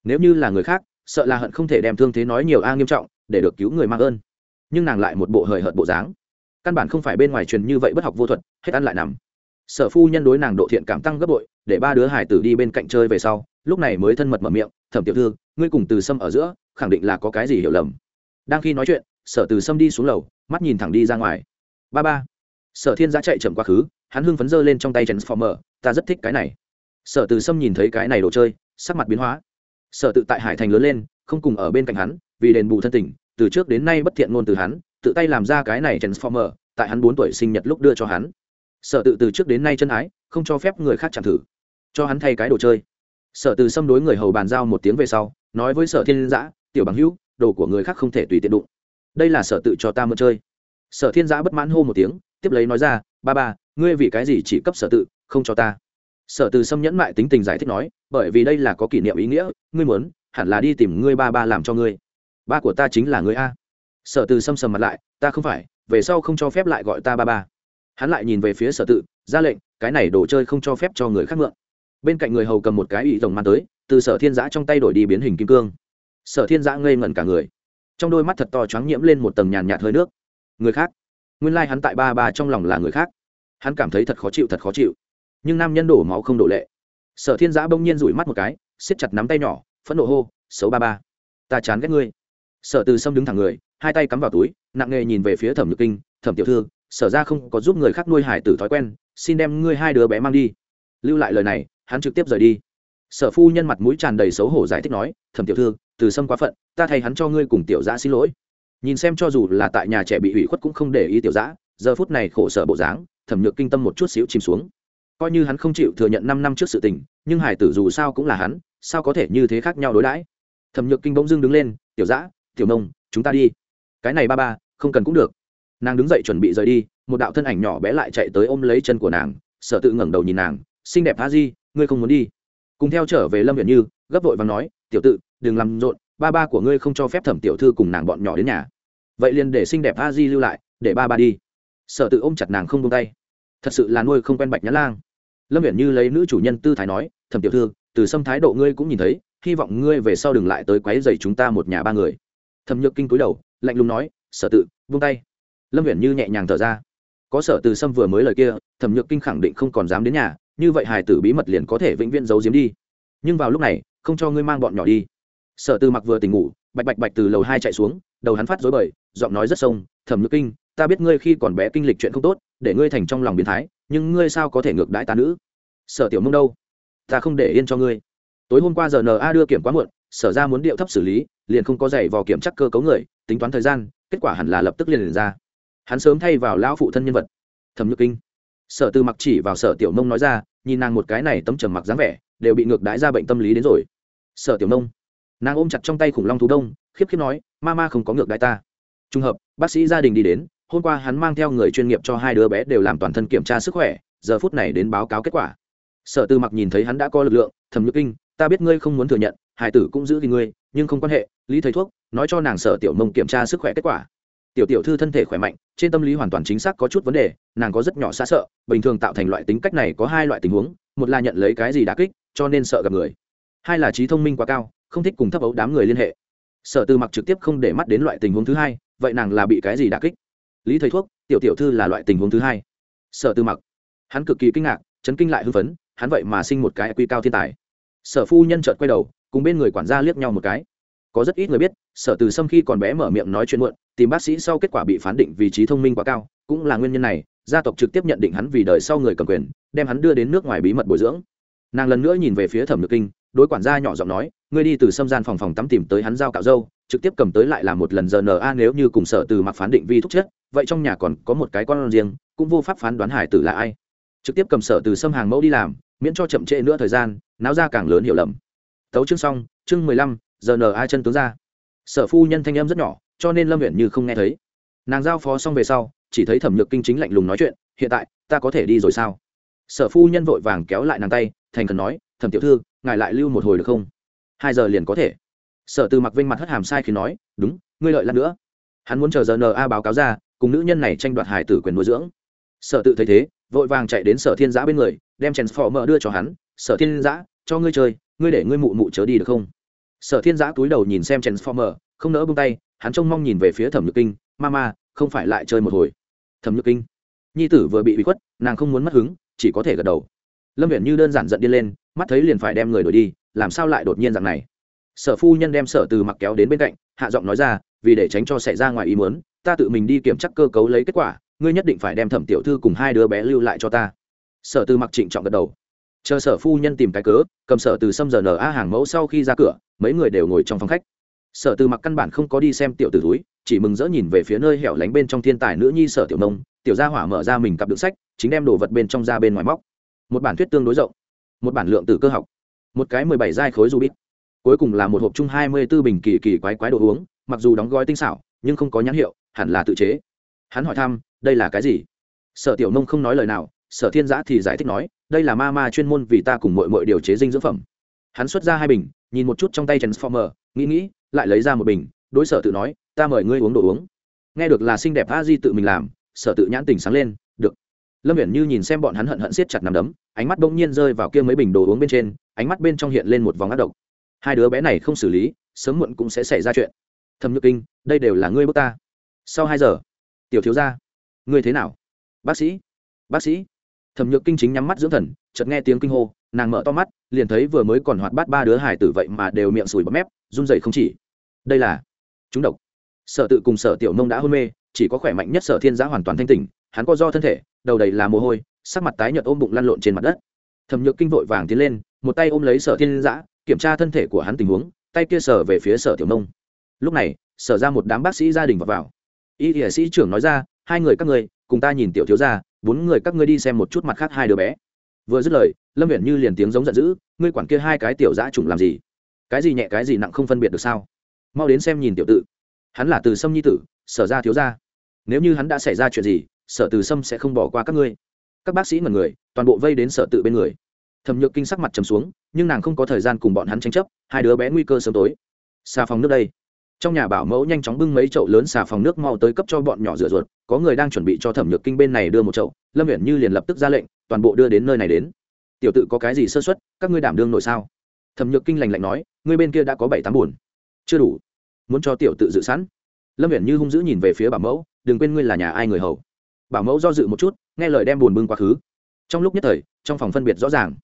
Nếu như là người khác, sợ là hận không thể đem thương thế nói nhiều a nghiêm trọng, để được cứu người mang ơn. Nhưng nàng lại một bộ hời hợt bộ dáng. Căn bản không phải bên ngoài truyền như vậy bất học vô thuật, hết ăn lại nằm. Sở phu nhân đối nàng độ thiện cảm tăng gấp bội, để ba đứa hải tử đi bên cạnh chơi về sau, lúc này mới thân mật mở miệng, thẩm tiểu thư, ngươi cùng từ sâm ở giữa, khẳng định là có cái gì hiểu lầm. Đang khi nói chuyện, sở từ sâm đi xuống lầu, mắt nhìn thẳng đi ra ngoài. Ba ba. Sở thiên giã chạy chậm quá khứ hắn hưng phấn dơ lên trong tay transformer, ta rất thích cái này. Sở từ sâm nhìn thấy cái này đồ chơi, sắc mặt biến hóa. Sở tự tại hải thành lớn lên, không cùng ở bên cạnh hắn, vì đền bù thân tình, từ trước đến nay bất thiện ngôn từ hắn, tự tay làm ra cái này transformer, tại hắn bốn tuổi sinh nhật lúc đưa cho hắn. Sở tự từ trước đến nay chân ái, không cho phép người khác chạm thử. Cho hắn thay cái đồ chơi. Sở từ xâm đối người hầu bàn giao một tiếng về sau, nói với sở thiên giã, tiểu bằng hữu, đồ của người khác không thể tùy tiện đụng. Đây là sở tự cho ta mượn chơi. Sở thiên giã bất mãn hô một tiếng, tiếp lấy nói ra, ba ba ngươi vì cái gì chỉ cấp sở tự, không cho ta? Sở từ xâm nhẫn mại tính tình giải thích nói, bởi vì đây là có kỷ niệm ý nghĩa, ngươi muốn, hẳn là đi tìm ngươi ba ba làm cho ngươi. Ba của ta chính là ngươi a. Sở từ xâm sầm mặt lại, ta không phải, về sau không cho phép lại gọi ta ba ba. Hắn lại nhìn về phía sở tự, ra lệnh, cái này đồ chơi không cho phép cho người khác mượn. Bên cạnh người hầu cầm một cái ý rồng man tới, từ sở thiên giã trong tay đổi đi biến hình kim cương. Sở thiên giã ngây ngẩn cả người. Trong đôi mắt thật to choáng nhiễm lên một tầng nhàn nhạt hơi nước. Người khác. Nguyên lai、like、hắn tại ba ba trong lòng là người khác hắn cảm thấy thật khó chịu, thật khó chịu. Nhưng nam nhân đổ máu không đổ lệ. Sở thiên giã bỗng nhiên rủi mắt một cái, siết chặt nắm tay nhỏ, phẫn nộ hô, xấu ba ba, ta chán ghét ngươi. Sở từ sâm đứng thẳng người, hai tay cắm vào túi, nặng nề nhìn về phía thẩm nhược kinh, thẩm tiểu thư, sở ra không có giúp người khác nuôi hải tử thói quen, xin đem ngươi hai đứa bé mang đi. Lưu lại lời này, hắn trực tiếp rời đi. Sở phu nhân mặt mũi tràn đầy xấu hổ giải thích nói, thẩm tiểu thư, từ sâm quá phận, ta thay hắn cho ngươi cùng tiểu giã xin lỗi. Nhìn xem cho dù là tại nhà trẻ bị hủy khuất cũng không để ý tiểu giã, giờ phút này khổ sở bộ dáng thẩm nhược kinh tâm một chút xíu chìm xuống. Coi như hắn không chịu thừa nhận năm năm trước sự tình, nhưng hải tử dù sao cũng là hắn, sao có thể như thế khác nhau đối đãi? Thẩm nhược kinh bỗng dưng đứng lên, tiểu giã tiểu nông, chúng ta đi. Cái này ba ba, không cần cũng được. Nàng đứng dậy chuẩn bị rời đi, một đạo thân ảnh nhỏ bé lại chạy tới ôm lấy chân của nàng, sợ tự ngẩng đầu nhìn nàng, xinh đẹp tha di, ngươi không muốn đi. Cùng theo trở về lâm viện như, gấp vội và nói, tiểu tự, đừng làm rộn, ba ba của ngươi không cho phép thẩm tiểu thư cùng nàng bọn nhỏ đến nhà. Vậy liền để xinh đẹp tha di lưu lại, để ba ba đi. Sợ tự ôm chặt nàng không tung tay thật sự là nuôi không quen bạch nhã lang. Lâm viện như lấy nữ chủ nhân tư thái nói, thẩm tiểu thư, từ sâm thái độ ngươi cũng nhìn thấy, hy vọng ngươi về sau đừng lại tới quấy dày chúng ta một nhà ba người. Thẩm nhược kinh cúi đầu, lạnh lùng nói, sở tự vung tay. Lâm viện như nhẹ nhàng thở ra. Có sở từ sâm vừa mới lời kia, thẩm nhược kinh khẳng định không còn dám đến nhà, như vậy hài tử bí mật liền có thể vĩnh viễn giấu giếm đi. Nhưng vào lúc này, không cho ngươi mang bọn nhỏ đi. Sở từ mặc vừa tỉnh ngủ, bạch bạch bạch từ lầu hai chạy xuống, đầu hắn phát dối bời, giọng nói rất sông, thẩm nhược kinh, ta biết ngươi khi còn bé kinh lịch chuyện không tốt để ngươi thành trong lòng biến thái nhưng ngươi sao có thể ngược đãi ta nữ? Sở tiểu mông đâu? Ta không để yên cho ngươi. Tối hôm qua giờ na đưa kiểm quá muộn sở ra muốn điệu thấp xử lý liền không có giày vò kiểm chắc cơ cấu người tính toán thời gian kết quả hẳn là lập tức liền, liền ra. Hắn sớm thay vào lão phụ thân nhân vật. Thẩm nhược kinh. Sở từ mặc chỉ vào sở tiểu nông nói ra nhìn nàng một cái này tấm trầm mặc dáng vẻ đều bị ngược đãi ra bệnh tâm lý đến rồi. Sở tiểu nông nàng ôm chặt trong tay khủng long thú đông khiếp khiếp nói ma ma không có ngược đái ta. Trùng hợp bác sĩ gia đình đi đến hôm qua hắn mang theo người chuyên nghiệp cho hai đứa bé đều làm toàn thân kiểm tra sức khỏe, giờ phút này đến báo cáo kết quả. Sở Tư mặc nhìn thấy hắn đã có lực lượng thẩm nhược kinh, ta biết ngươi không muốn thừa nhận hải tử cũng giữ thì ngươi, nhưng không quan hệ, lý thầy thuốc, nói cho nàng sở tiểu mông kiểm tra sức khỏe kết quả. Tiểu tiểu thư thân thể khỏe mạnh, trên tâm lý hoàn toàn chính xác có chút vấn đề, nàng có rất nhỏ xa sợ, bình thường tạo thành loại tính cách này có hai loại tình huống, một là nhận lấy cái gì đã kích, cho nên sợ gặp người, hai là trí thông minh quá cao, không thích cùng thấp ấu đám người liên hệ. Sở Tư mặc trực tiếp không để mắt đến loại tình huống thứ hai, vậy nàng là bị cái gì đã kích? Lý thầy thuốc, tiểu tiểu thư là loại tình huống thứ hai. Sở từ mặc, hắn cực kỳ kinh ngạc, chấn kinh lại hưng phấn, hắn vậy mà sinh một cái quy cao thiên tài. Sở phu nhân chợt quay đầu, cùng bên người quản gia liếc nhau một cái. Có rất ít người biết, sở từ sâm khi còn bé mở miệng nói chuyện muộn, tìm bác sĩ sau kết quả bị phán định vị trí thông minh quá cao, cũng là nguyên nhân này, gia tộc trực tiếp nhận định hắn vì đời sau người cầm quyền, đem hắn đưa đến nước ngoài bí mật bồi dưỡng. Nàng lần nữa nhìn về phía thẩm nhược kinh, đối quản gia nhỏ giọng nói, ngươi đi từ sâm gian phòng phòng tắm tìm tới hắn giao cạo dâu trực tiếp cầm tới lại là một lần giờ na nếu như cùng sở từ mặc phán định vi thúc chết, vậy trong nhà còn có một cái con riêng, cũng vô pháp phán đoán hải tử là ai. Trực tiếp cầm sở từ xâm hàng mẫu đi làm, miễn cho chậm trễ nữa thời gian, náo ra càng lớn hiểu lầm. Tấu chương xong, chương mười lăm, giờ n ai chân tướng ra. Sở phu nhân thanh âm rất nhỏ, cho nên lâm huyện như không nghe thấy. Nàng giao phó xong về sau, chỉ thấy thẩm nhược kinh chính lạnh lùng nói chuyện, hiện tại, ta có thể đi rồi sao? Sở phu nhân vội vàng kéo lại nàng tay, thành cần nói, thẩm tiểu thư, ngài lại lưu một hồi được không? Hai giờ liền có thể sở từ mặc vinh mặt hất hàm sai khi nói, đúng, ngươi lợi lát nữa. Hắn muốn chờ giờ na báo cáo ra, cùng nữ nhân này tranh đoạt hải tử quyền nuôi dưỡng. Sở tự thấy thế, vội vàng chạy đến sở thiên giã bên người, đem chèn phò mở đưa cho hắn. Sở thiên giã, cho ngươi chơi, ngươi để ngươi mụ mụ chớ đi được không? Sở thiên giã túi đầu nhìn xem transformer, không nỡ bông tay, hắn trông mong nhìn về phía thẩm nhược kinh. Mama, không phải lại chơi một hồi? Thẩm nhược kinh. Nhi tử vừa bị bị khuất, nàng không muốn mất hứng, chỉ có thể gật đầu. Lâm viện như đơn giản giận điên lên, mắt thấy liền phải đem người đổi đi, làm sao lại đột nhiên dạng này? Sở phu nhân đem sở từ mặc kéo đến bên cạnh, hạ giọng nói ra, vì để tránh cho xảy ra ngoài ý muốn, ta tự mình đi kiểm tra cơ cấu lấy kết quả, ngươi nhất định phải đem thẩm tiểu thư cùng hai đứa bé lưu lại cho ta. Sở từ mặc trịnh trọng gật đầu. Chờ sở phu nhân tìm cái cớ, cầm sở từ xâm giờ nở a hàng mẫu sau khi ra cửa, mấy người đều ngồi trong phòng khách. Sở từ mặc căn bản không có đi xem tiểu tử túi, chỉ mừng rỡ nhìn về phía nơi hẻo lánh bên trong thiên tài nữ nhi sở tiểu nông, tiểu gia hỏa mở ra mình cặp đựng sách, chính đem đồ vật bên trong ra bên ngoài móc. Một bản thuyết tương đối rộng, một bản lượng từ cơ học, một cái mười bảy giai khối du bít cuối cùng là một hộp chung hai mươi b ố bình kỳ kỳ quái quái đồ uống, mặc dù đóng gói tinh xảo, nhưng không có nhãn hiệu, hẳn là tự chế. Hắn hỏi thăm, đây là cái gì? Sở tiểu nông không nói lời nào, sở thiên giã thì giải thích nói, đây là ma ma chuyên môn vì ta cùng muội muội điều chế dinh dưỡng phẩm. Hắn xuất ra hai bình, nhìn một chút trong tay transformer, nghĩ nghĩ, lại lấy ra một bình, đối sở tự nói, ta mời ngươi uống đồ uống. Nghe được là xinh đẹp a di tự mình làm, sở tự nhãn tình sáng lên, được. Lâm viễn như nhìn xem bọn hắn hận hận siết chặt nằm đấm, ánh mắt bỗng nhiên rơi vào kia mấy bình đồ uống bên trên, ánh mắt bên trong hiện lên một vòng ác độc hai đứa bé này không xử lý, sớm muộn cũng sẽ xảy ra chuyện. Thẩm nhược kinh, đây đều là ngươi bước ta. Sau hai giờ, tiểu thiếu gia, ngươi thế nào? Bác sĩ bác sĩ. Thẩm nhược kinh chính nhắm mắt dưỡng thần, chợt nghe tiếng kinh hô, nàng mở to mắt, liền thấy vừa mới còn hoạt bát ba đứa hải tử vậy mà đều miệng sùi bắp mép, run rẩy không chỉ. Đây là chúng độc. Sở tự cùng sở tiểu nông đã hôn mê, chỉ có khỏe mạnh nhất sở thiên giã hoàn toàn thanh tỉnh, hắn có do thân thể, đầu đầy là mồ hôi, sắc mặt tái nhợt ôm bụng lăn lộn trên mặt đất. Thẩm nhược kinh vội vàng tiến lên, một tay ôm lấy sở thiên giã kiểm tra thân thể của hắn tình huống tay kia sở về phía sở tiểu nông. Lúc này sở ra một đám bác sĩ gia đình vào, vào. y y sĩ trưởng nói ra hai người các người cùng ta nhìn tiểu thiếu gia bốn người các ngươi đi xem một chút mặt khác hai đứa bé. Vừa dứt lời lâm viện như liền tiếng giống giận dữ ngươi quản kia hai cái tiểu dã trùng làm gì? Cái gì nhẹ cái gì nặng không phân biệt được sao? Mau đến xem nhìn tiểu tự hắn là từ sâm nhi tử sở ra thiếu ra nếu như hắn đã xảy ra chuyện gì sở từ sâm sẽ không bỏ qua các ngươi. Các bác sĩ ngần người toàn bộ vây đến sở tự bên người thẩm nhược kinh sắc mặt trầm xuống, nhưng nàng không có thời gian cùng bọn hắn tranh chấp, hai đứa bé nguy cơ sớm tối. Xà phòng nước đây. Trong nhà bảo mẫu nhanh chóng bưng mấy chậu lớn xà phòng nước mau tới cấp cho bọn nhỏ rửa ruột, có người đang chuẩn bị cho thẩm nhược kinh bên này đưa một chậu, lâm viện như liền lập tức ra lệnh, toàn bộ đưa đến nơi này đến. Tiểu tự có cái gì sơ xuất các ngươi đảm đương nội sao? Thẩm nhược kinh lành lạnh nói, ngươi bên kia đã có bảy tám buồn. Chưa đủ. Muốn cho tiểu tự dự sẵn. Lâm viện như hung dữ nhìn về phía bảo mẫu, đừng quên ngươi là nhà ai người hầu. Bảo mẫu do dự một chút, nghe lời đem buồn bưng quá khứ. Trong lúc nhất thời, trong phòng phân biệt rõ ràng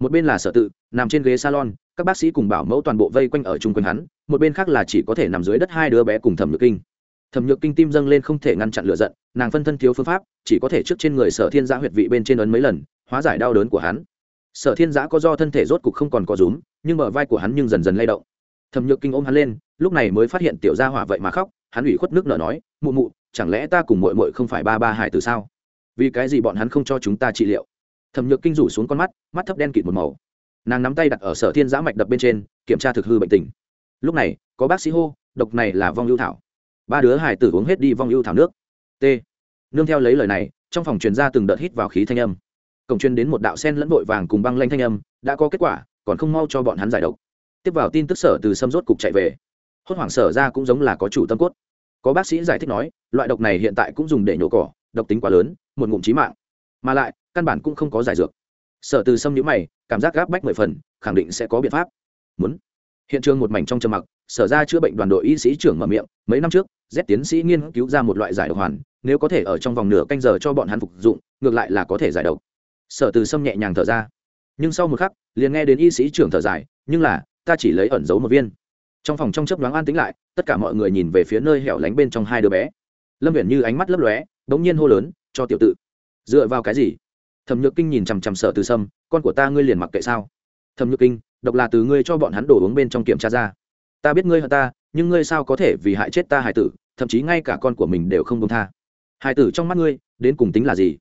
một bên là sở tự, nằm trên ghế salon, các bác sĩ cùng bảo mẫu toàn bộ vây quanh ở chung quanh hắn, một bên khác là chỉ có thể nằm dưới đất hai đứa bé cùng thẩm nhược kinh. Thẩm nhược kinh tim dâng lên không thể ngăn chặn lửa giận, nàng phân thân thiếu phương pháp, chỉ có thể trước trên người sở thiên giã huyệt vị bên trên ấn mấy lần, hóa giải đau đớn của hắn. Sở thiên giã có do thân thể rốt cục không còn có rúm, nhưng bờ vai của hắn nhưng dần dần lay động. Thẩm nhược kinh ôm hắn lên, lúc này mới phát hiện tiểu gia hỏa vậy mà khóc, hắn ủy khuất nước nở nói, mụ mụ, chẳng lẽ ta cùng mội mội không phải ba ba hải từ sao? Vì cái gì bọn hắn không cho chúng ta trị liệu? Thẩm nhược kinh rủ xuống con mắt mắt thấp đen kịt một màu. Nàng nắm tay đặt ở sở thiên giã mạch đập bên trên, kiểm tra thực hư bệnh tình. Lúc này, có bác sĩ hô, độc này là vong lưu thảo. Ba đứa hải tử uống hết đi vong ưu thảo nước. T. Nương theo lấy lời này, trong phòng truyền ra từng đợt hít vào khí thanh âm. Cổng chuyên đến một đạo sen lẫn vội vàng cùng băng lanh thanh âm, đã có kết quả, còn không mau cho bọn hắn giải độc. Tiếp vào tin tức sở từ xâm rốt cục chạy về. Hốt hoảng sở ra cũng giống là có chủ tâm cốt. Có bác sĩ giải thích nói, loại độc này hiện tại cũng dùng để nhổ cỏ, độc tính quá lớn, một ngụm trí mạng. Mà lại căn bản cũng không có giải dược. Sở từ sâm nhữ mày, cảm giác gáp bách mười phần, khẳng định sẽ có biện pháp. Muốn. Hiện trường một mảnh trong trầm mặc, sở ra chữa bệnh đoàn đội y sĩ trưởng mở miệng, mấy năm trước, z tiến sĩ nghiên cứu ra một loại giải độc hoàn, nếu có thể ở trong vòng nửa canh giờ cho bọn hắn phục dụng, ngược lại là có thể giải độc. Sở từ sâm nhẹ nhàng thở ra. Nhưng sau một khắc, liền nghe đến y sĩ trưởng thở dài, nhưng là, ta chỉ lấy ẩn giấu một viên. Trong phòng trong chớp nhoáng an tĩnh lại, tất cả mọi người nhìn về phía nơi hẻo lánh bên trong hai đứa bé. Lâm viễn như ánh mắt lấp lóe, bỗng nhiên hô lớn, cho tiểu tự dựa vào cái gì? Thẩm nhược kinh nhìn chằm chằm sợ từ sâm, con của ta ngươi liền mặc kệ sao? Thẩm nhược kinh, độc là từ ngươi cho bọn hắn đổ uống bên trong kiểm tra ra. Ta biết ngươi hận ta, nhưng ngươi sao có thể vì hại chết ta hải tử, thậm chí ngay cả con của mình đều không công tha. Hải tử trong mắt ngươi, đến cùng tính là gì?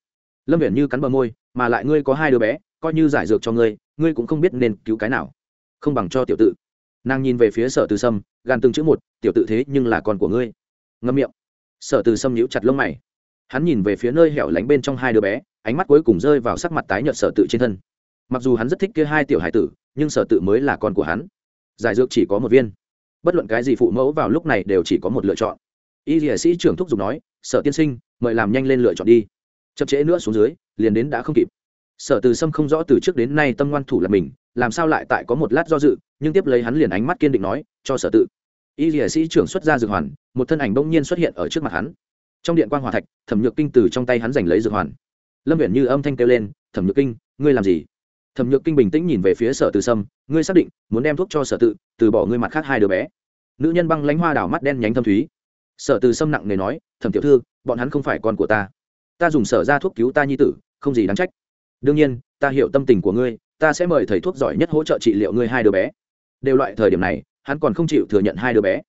Lâm viễn như cắn bờ môi, mà lại ngươi có hai đứa bé, coi như giải dược cho ngươi ngươi cũng không biết nên cứu cái nào. Không bằng cho tiểu tự nàng nhìn về phía sở từ sâm gan từng chữ một, tiểu tự thế nhưng là con của ngươi. Ngâm miệng. Sở từ sâm nhíu chặt lông mày hắn nhìn về phía nơi hẻo lánh bên trong hai đứa bé, ánh mắt cuối cùng rơi vào sắc mặt tái nhợt sở tự trên thân. Mặc dù hắn rất thích kia hai tiểu hải tử, nhưng sở tự mới là con của hắn. Giải dược chỉ có một viên. Bất luận cái gì phụ mẫu vào lúc này đều chỉ có một lựa chọn. Y dĩa sĩ trưởng thúc giục nói, sở tiên sinh, mời làm nhanh lên lựa chọn đi. Chậm trễ nữa xuống dưới, liền đến đã không kịp. Sở từ sâm không rõ từ trước đến nay tâm ngoan thủ là mình, làm sao lại tại có một lát do dự, nhưng tiếp lấy hắn liền ánh mắt kiên định nói, cho sở tự. Y dĩa sĩ trưởng xuất ra dược hoàn, một thân ảnh bỗng nhiên xuất hiện ở trước mặt hắn trong điện quan hòa thạch, thẩm nhược kinh từ trong tay hắn giành lấy dược hoàn. Lâm viện như âm thanh kêu lên, thẩm nhược kinh, ngươi làm gì? Thẩm nhược kinh bình tĩnh nhìn về phía sở từ sâm, ngươi xác định muốn đem thuốc cho sở tự từ bỏ ngươi mặt khác hai đứa bé. Nữ nhân băng lánh hoa đảo mắt đen nhánh thâm thúy. Sở từ sâm nặng nề nói, thẩm tiểu thư, bọn hắn không phải con của ta. Ta dùng sở ra thuốc cứu ta nhi tử, không gì đáng trách. Đương nhiên, ta hiểu tâm tình của ngươi, ta sẽ mời thầy thuốc giỏi nhất hỗ trợ trị liệu ngươi hai đứa bé. Đều loại thời điểm này, hắn còn không chịu thừa nhận hai đứa bé.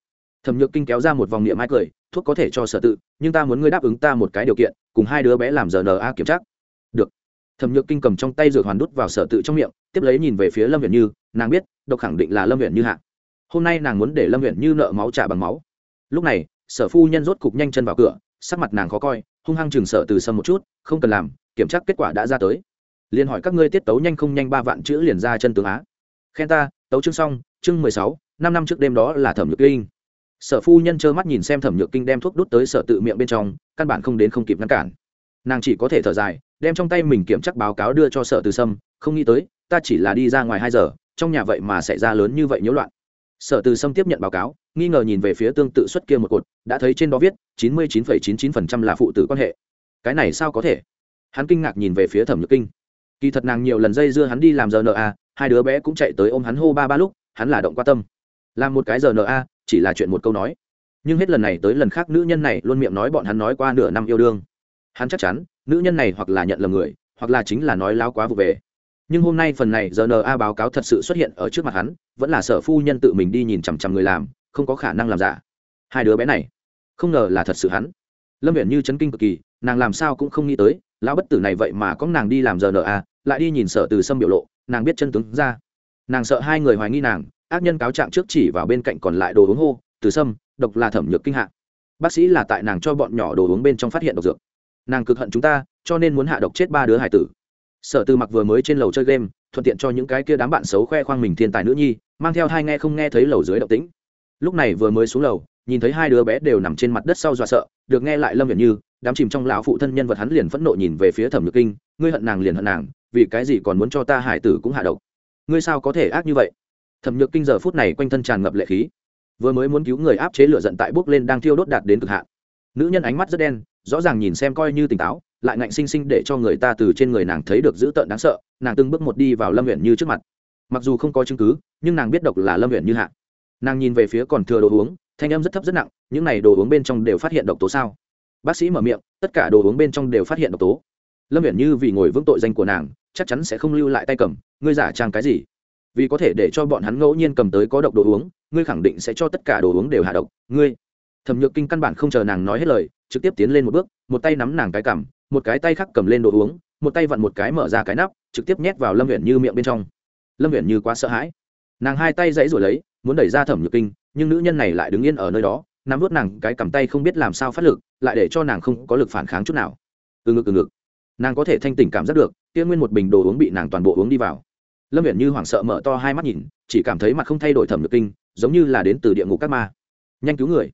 Thẩm nhược kinh kéo ra một vòng niệm mai cười thuốc có thể cho sở tự, nhưng ta muốn ngươi đáp ứng ta một cái điều kiện, cùng hai đứa bé làm giờ na kiểm tra. Được. Thẩm nhược kinh cầm trong tay dược hoàn đút vào sở tự trong miệng, tiếp lấy nhìn về phía lâm viện như, nàng biết, độc khẳng định là lâm viện như hạ. Hôm nay nàng muốn để lâm viện như nợ máu trả bằng máu. Lúc này, sở phu nhân rốt cục nhanh chân vào cửa, sắc mặt nàng khó coi, hung hăng chừng sở từ sâm một chút, không cần làm, kiểm tra kết quả đã ra tới. Liền hỏi các ngươi tiết tấu nhanh không nhanh ba vạn chữ liền ra chân tướng á. Khen ta, tấu chương xong, chương mười sáu, năm năm trước đêm đó là thẩm nhược kinh sở phu nhân trơ mắt nhìn xem thẩm nhược kinh đem thuốc đút tới sở tự miệng bên trong, căn bản không đến không kịp ngăn cản. Nàng chỉ có thể thở dài, đem trong tay mình kiểm chắc báo cáo đưa cho sở từ sâm, không nghĩ tới, ta chỉ là đi ra ngoài hai giờ, trong nhà vậy mà xảy ra lớn như vậy nhiễu loạn. Sở từ sâm tiếp nhận báo cáo, nghi ngờ nhìn về phía tương tự xuất kia một cột, đã thấy trên đó viết, chín mươi chín phẩy chín chín phần trăm là phụ tử quan hệ. Cái này sao có thể? Hắn kinh ngạc nhìn về phía thẩm nhược kinh. Kỳ thật nàng nhiều lần dây dưa hắn đi làm giờ na hai đứa bé cũng chạy tới ôm hắn hô ba ba lúc, hắn là động qua tâm. Làm một cái giờ na chỉ là chuyện một câu nói. Nhưng hết lần này tới lần khác nữ nhân này luôn miệng nói bọn hắn nói qua nửa năm yêu đương. Hắn chắc chắn, nữ nhân này hoặc là nhận lầm người, hoặc là chính là nói láo quá vụ về. Nhưng hôm nay phần này giờ na báo cáo thật sự xuất hiện ở trước mặt hắn, vẫn là sở phu nhân tự mình đi nhìn chằm chằm người làm, không có khả năng làm giả. Hai đứa bé này, không ngờ là thật sự hắn. Lâm viện như chấn kinh cực kỳ, nàng làm sao cũng không nghĩ tới, lão bất tử này vậy mà có nàng đi làm giờ na lại đi nhìn sở từ sâm biểu lộ, nàng biết chân tướng ra. Nàng sợ hai người hoài nghi nàng ác nhân cáo trạng trước chỉ vào bên cạnh còn lại đồ uống hô, từ sâm, độc là thẩm nhược kinh hạ. Bác sĩ là tại nàng cho bọn nhỏ đồ uống bên trong phát hiện độc dược. Nàng cực hận chúng ta, cho nên muốn hạ độc chết ba đứa hải tử. Sở tư mặc vừa mới trên lầu chơi game, thuận tiện cho những cái kia đám bạn xấu khoe khoang mình thiên tài nữ nhi, mang theo hai nghe không nghe thấy lầu dưới động tĩnh. Lúc này vừa mới xuống lầu, nhìn thấy hai đứa bé đều nằm trên mặt đất sau dọa sợ, được nghe lại lâm viện như, đám chìm trong lão phụ thân nhân vật hắn liền phẫn nộ nhìn về phía thẩm nhược kinh, ngươi hận nàng liền hận nàng, vì cái gì còn muốn cho ta hải tử cũng hạ độc? Ngươi sao có thể ác như vậy? Thẩm nhược kinh giờ phút này quanh thân tràn ngập lệ khí. Vừa mới muốn cứu người áp chế lửa giận tại bước lên đang thiêu đốt đạt đến cực hạn. Nữ nhân ánh mắt rất đen, rõ ràng nhìn xem coi như tỉnh táo, lại ngạnh sinh sinh để cho người ta từ trên người nàng thấy được dữ tợn đáng sợ, nàng từng bước một đi vào lâm huyện như trước mặt. Mặc dù không có chứng cứ, nhưng nàng biết độc là lâm huyện như hạ. Nàng nhìn về phía còn thừa đồ uống, thanh âm rất thấp rất nặng, những này đồ uống bên trong đều phát hiện độc tố sao? Bác sĩ mở miệng, tất cả đồ uống bên trong đều phát hiện độc tố. Lâm huyện như vì ngồi vững tội danh của nàng, chắc chắn sẽ không lưu lại tay cầm, ngươi giả trang cái gì? Vì có thể để cho bọn hắn ngẫu nhiên cầm tới có độc đồ uống, ngươi khẳng định sẽ cho tất cả đồ uống đều hạ độc, ngươi. Thẩm nhược kinh căn bản không chờ nàng nói hết lời, trực tiếp tiến lên một bước, một tay nắm nàng cái cằm, một cái tay khác cầm lên đồ uống, một tay vặn một cái mở ra cái nắp, trực tiếp nhét vào lâm huyện như miệng bên trong. Lâm huyện như quá sợ hãi. Nàng hai tay dãy rồi lấy, muốn đẩy ra thẩm nhược kinh, nhưng nữ nhân này lại đứng yên ở nơi đó, nắm vớt nàng cái cầm tay không biết làm sao phát lực, lại để cho nàng không có lực phản kháng chút nào. Từ ngực từ ngực. Nàng có thể thanh tỉnh cảm giác được, kia nguyên một bình đồ uống bị nàng toàn bộ uống đi vào lâm viện như hoảng sợ mở to hai mắt nhìn, chỉ cảm thấy mặt không thay đổi thẩm nhược kinh, giống như là đến từ địa ngục các ma. Nhanh cứu người.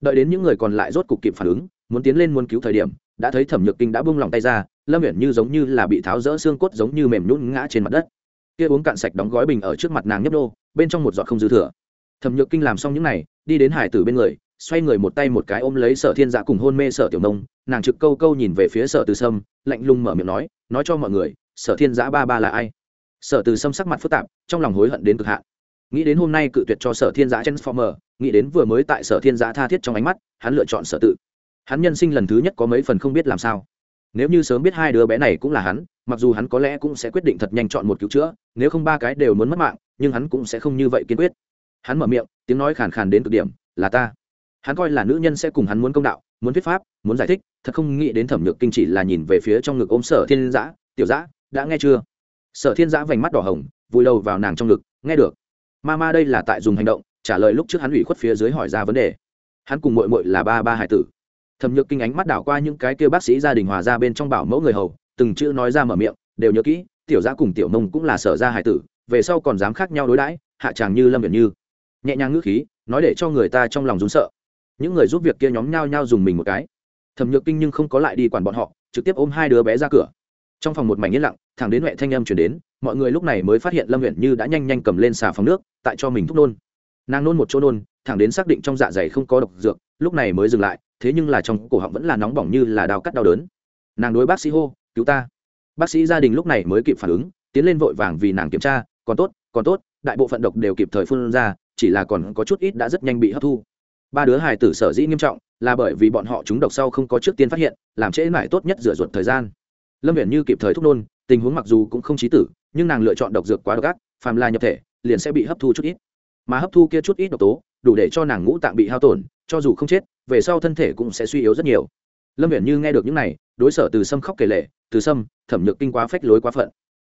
Đợi đến những người còn lại rốt cục kịp phản ứng, muốn tiến lên muốn cứu thời điểm, đã thấy thẩm nhược kinh đã bung lòng tay ra, lâm viện như giống như là bị tháo rỡ xương cốt giống như mềm nhún ngã trên mặt đất. Kia uống cạn sạch đóng gói bình ở trước mặt nàng nhấp đô bên trong một giọt không dư thừa. Thẩm nhược kinh làm xong những này, đi đến hải tử bên người, xoay người một tay một cái ôm lấy sở thiên dạ cùng hôn mê sở tiểu nông, nàng trực câu câu nhìn về phía sở từ sâm, lạnh lùng mở miệng nói nói cho mọi người, sở thiên giã ba ba là ai? Sở từ sâm sắc mặt phức tạp, trong lòng hối hận đến cực hạn. Nghĩ đến hôm nay cự tuyệt cho sở thiên giã transformer, nghĩ đến vừa mới tại sở thiên giã tha thiết trong ánh mắt, hắn lựa chọn sở tự. Hắn nhân sinh lần thứ nhất có mấy phần không biết làm sao. Nếu như sớm biết hai đứa bé này cũng là hắn, mặc dù hắn có lẽ cũng sẽ quyết định thật nhanh chọn một cứu chữa, nếu không ba cái đều muốn mất mạng, nhưng hắn cũng sẽ không như vậy kiên quyết. Hắn mở miệng, tiếng nói khàn khàn đến cực điểm, là ta. Hắn coi là nữ nhân sẽ cùng hắn muốn công đạo, muốn thuyết pháp, muốn giải thích, thật không nghĩ đến thẩm nhược kinh chỉ là nhìn về phía trong ngực ôm sở thiên giã, tiểu giã, đã nghe chưa? Sở thiên giã vành mắt đỏ hồng, vùi đầu vào nàng trong ngực, nghe được. Ma ma đây là tại dùng hành động. Trả lời lúc trước hắn ủy khuất phía dưới hỏi ra vấn đề. Hắn cùng mội mội là ba ba hải tử. Thẩm nhược kinh ánh mắt đảo qua những cái kia bác sĩ gia đình hòa ra bên trong bảo mẫu người hầu, từng chữ nói ra mở miệng, đều nhớ kỹ, tiểu gia cùng tiểu mông cũng là sở gia hải tử, về sau còn dám khác nhau đối đãi, hạ tràng như lâm viện như. Nhẹ nhàng ngữ khí, nói để cho người ta trong lòng rún sợ. Những người giúp việc kia nhóm nhau nhau dùng mình một cái. Thẩm nhược kinh nhưng không có lại đi quản bọn họ, trực tiếp ôm hai đứa bé ra cửa. Trong phòng một mảnh yên lặng thẳng đến huệ thanh âm chuyển đến, mọi người lúc này mới phát hiện lâm huyện như đã nhanh nhanh cầm lên xà phòng nước, tại cho mình thúc nôn. Nàng nôn một chỗ nôn, thẳng đến xác định trong dạ dày không có độc dược, lúc này mới dừng lại, thế nhưng là trong cổ họng vẫn là nóng bỏng như là đau cắt đau đớn. Nàng đối bác sĩ hô, cứu ta. Bác sĩ gia đình lúc này mới kịp phản ứng, tiến lên vội vàng vì nàng kiểm tra, còn tốt còn tốt, đại bộ phận độc đều kịp thời phun ra, chỉ là còn có chút ít đã rất nhanh bị hấp thu. Ba đứa hài tử sở dĩ nghiêm trọng, là bởi vì bọn họ chúng độc sau không có trước tiên phát hiện, làm trễ mãi tốt nhất rửa ruột thời gian. Lâm viện như kịp thời thúc nôn tình huống mặc dù cũng không trí tử, nhưng nàng lựa chọn độc dược quá độc ác, phàm là nhập thể, liền sẽ bị hấp thu chút ít. Mà hấp thu kia chút ít độc tố, đủ để cho nàng ngũ tạng bị hao tổn, cho dù không chết, về sau thân thể cũng sẽ suy yếu rất nhiều. Lâm viện như nghe được những này, đối sở từ sâm khóc kể lệ từ sâm, thẩm nhược kinh quá phách lối quá phận.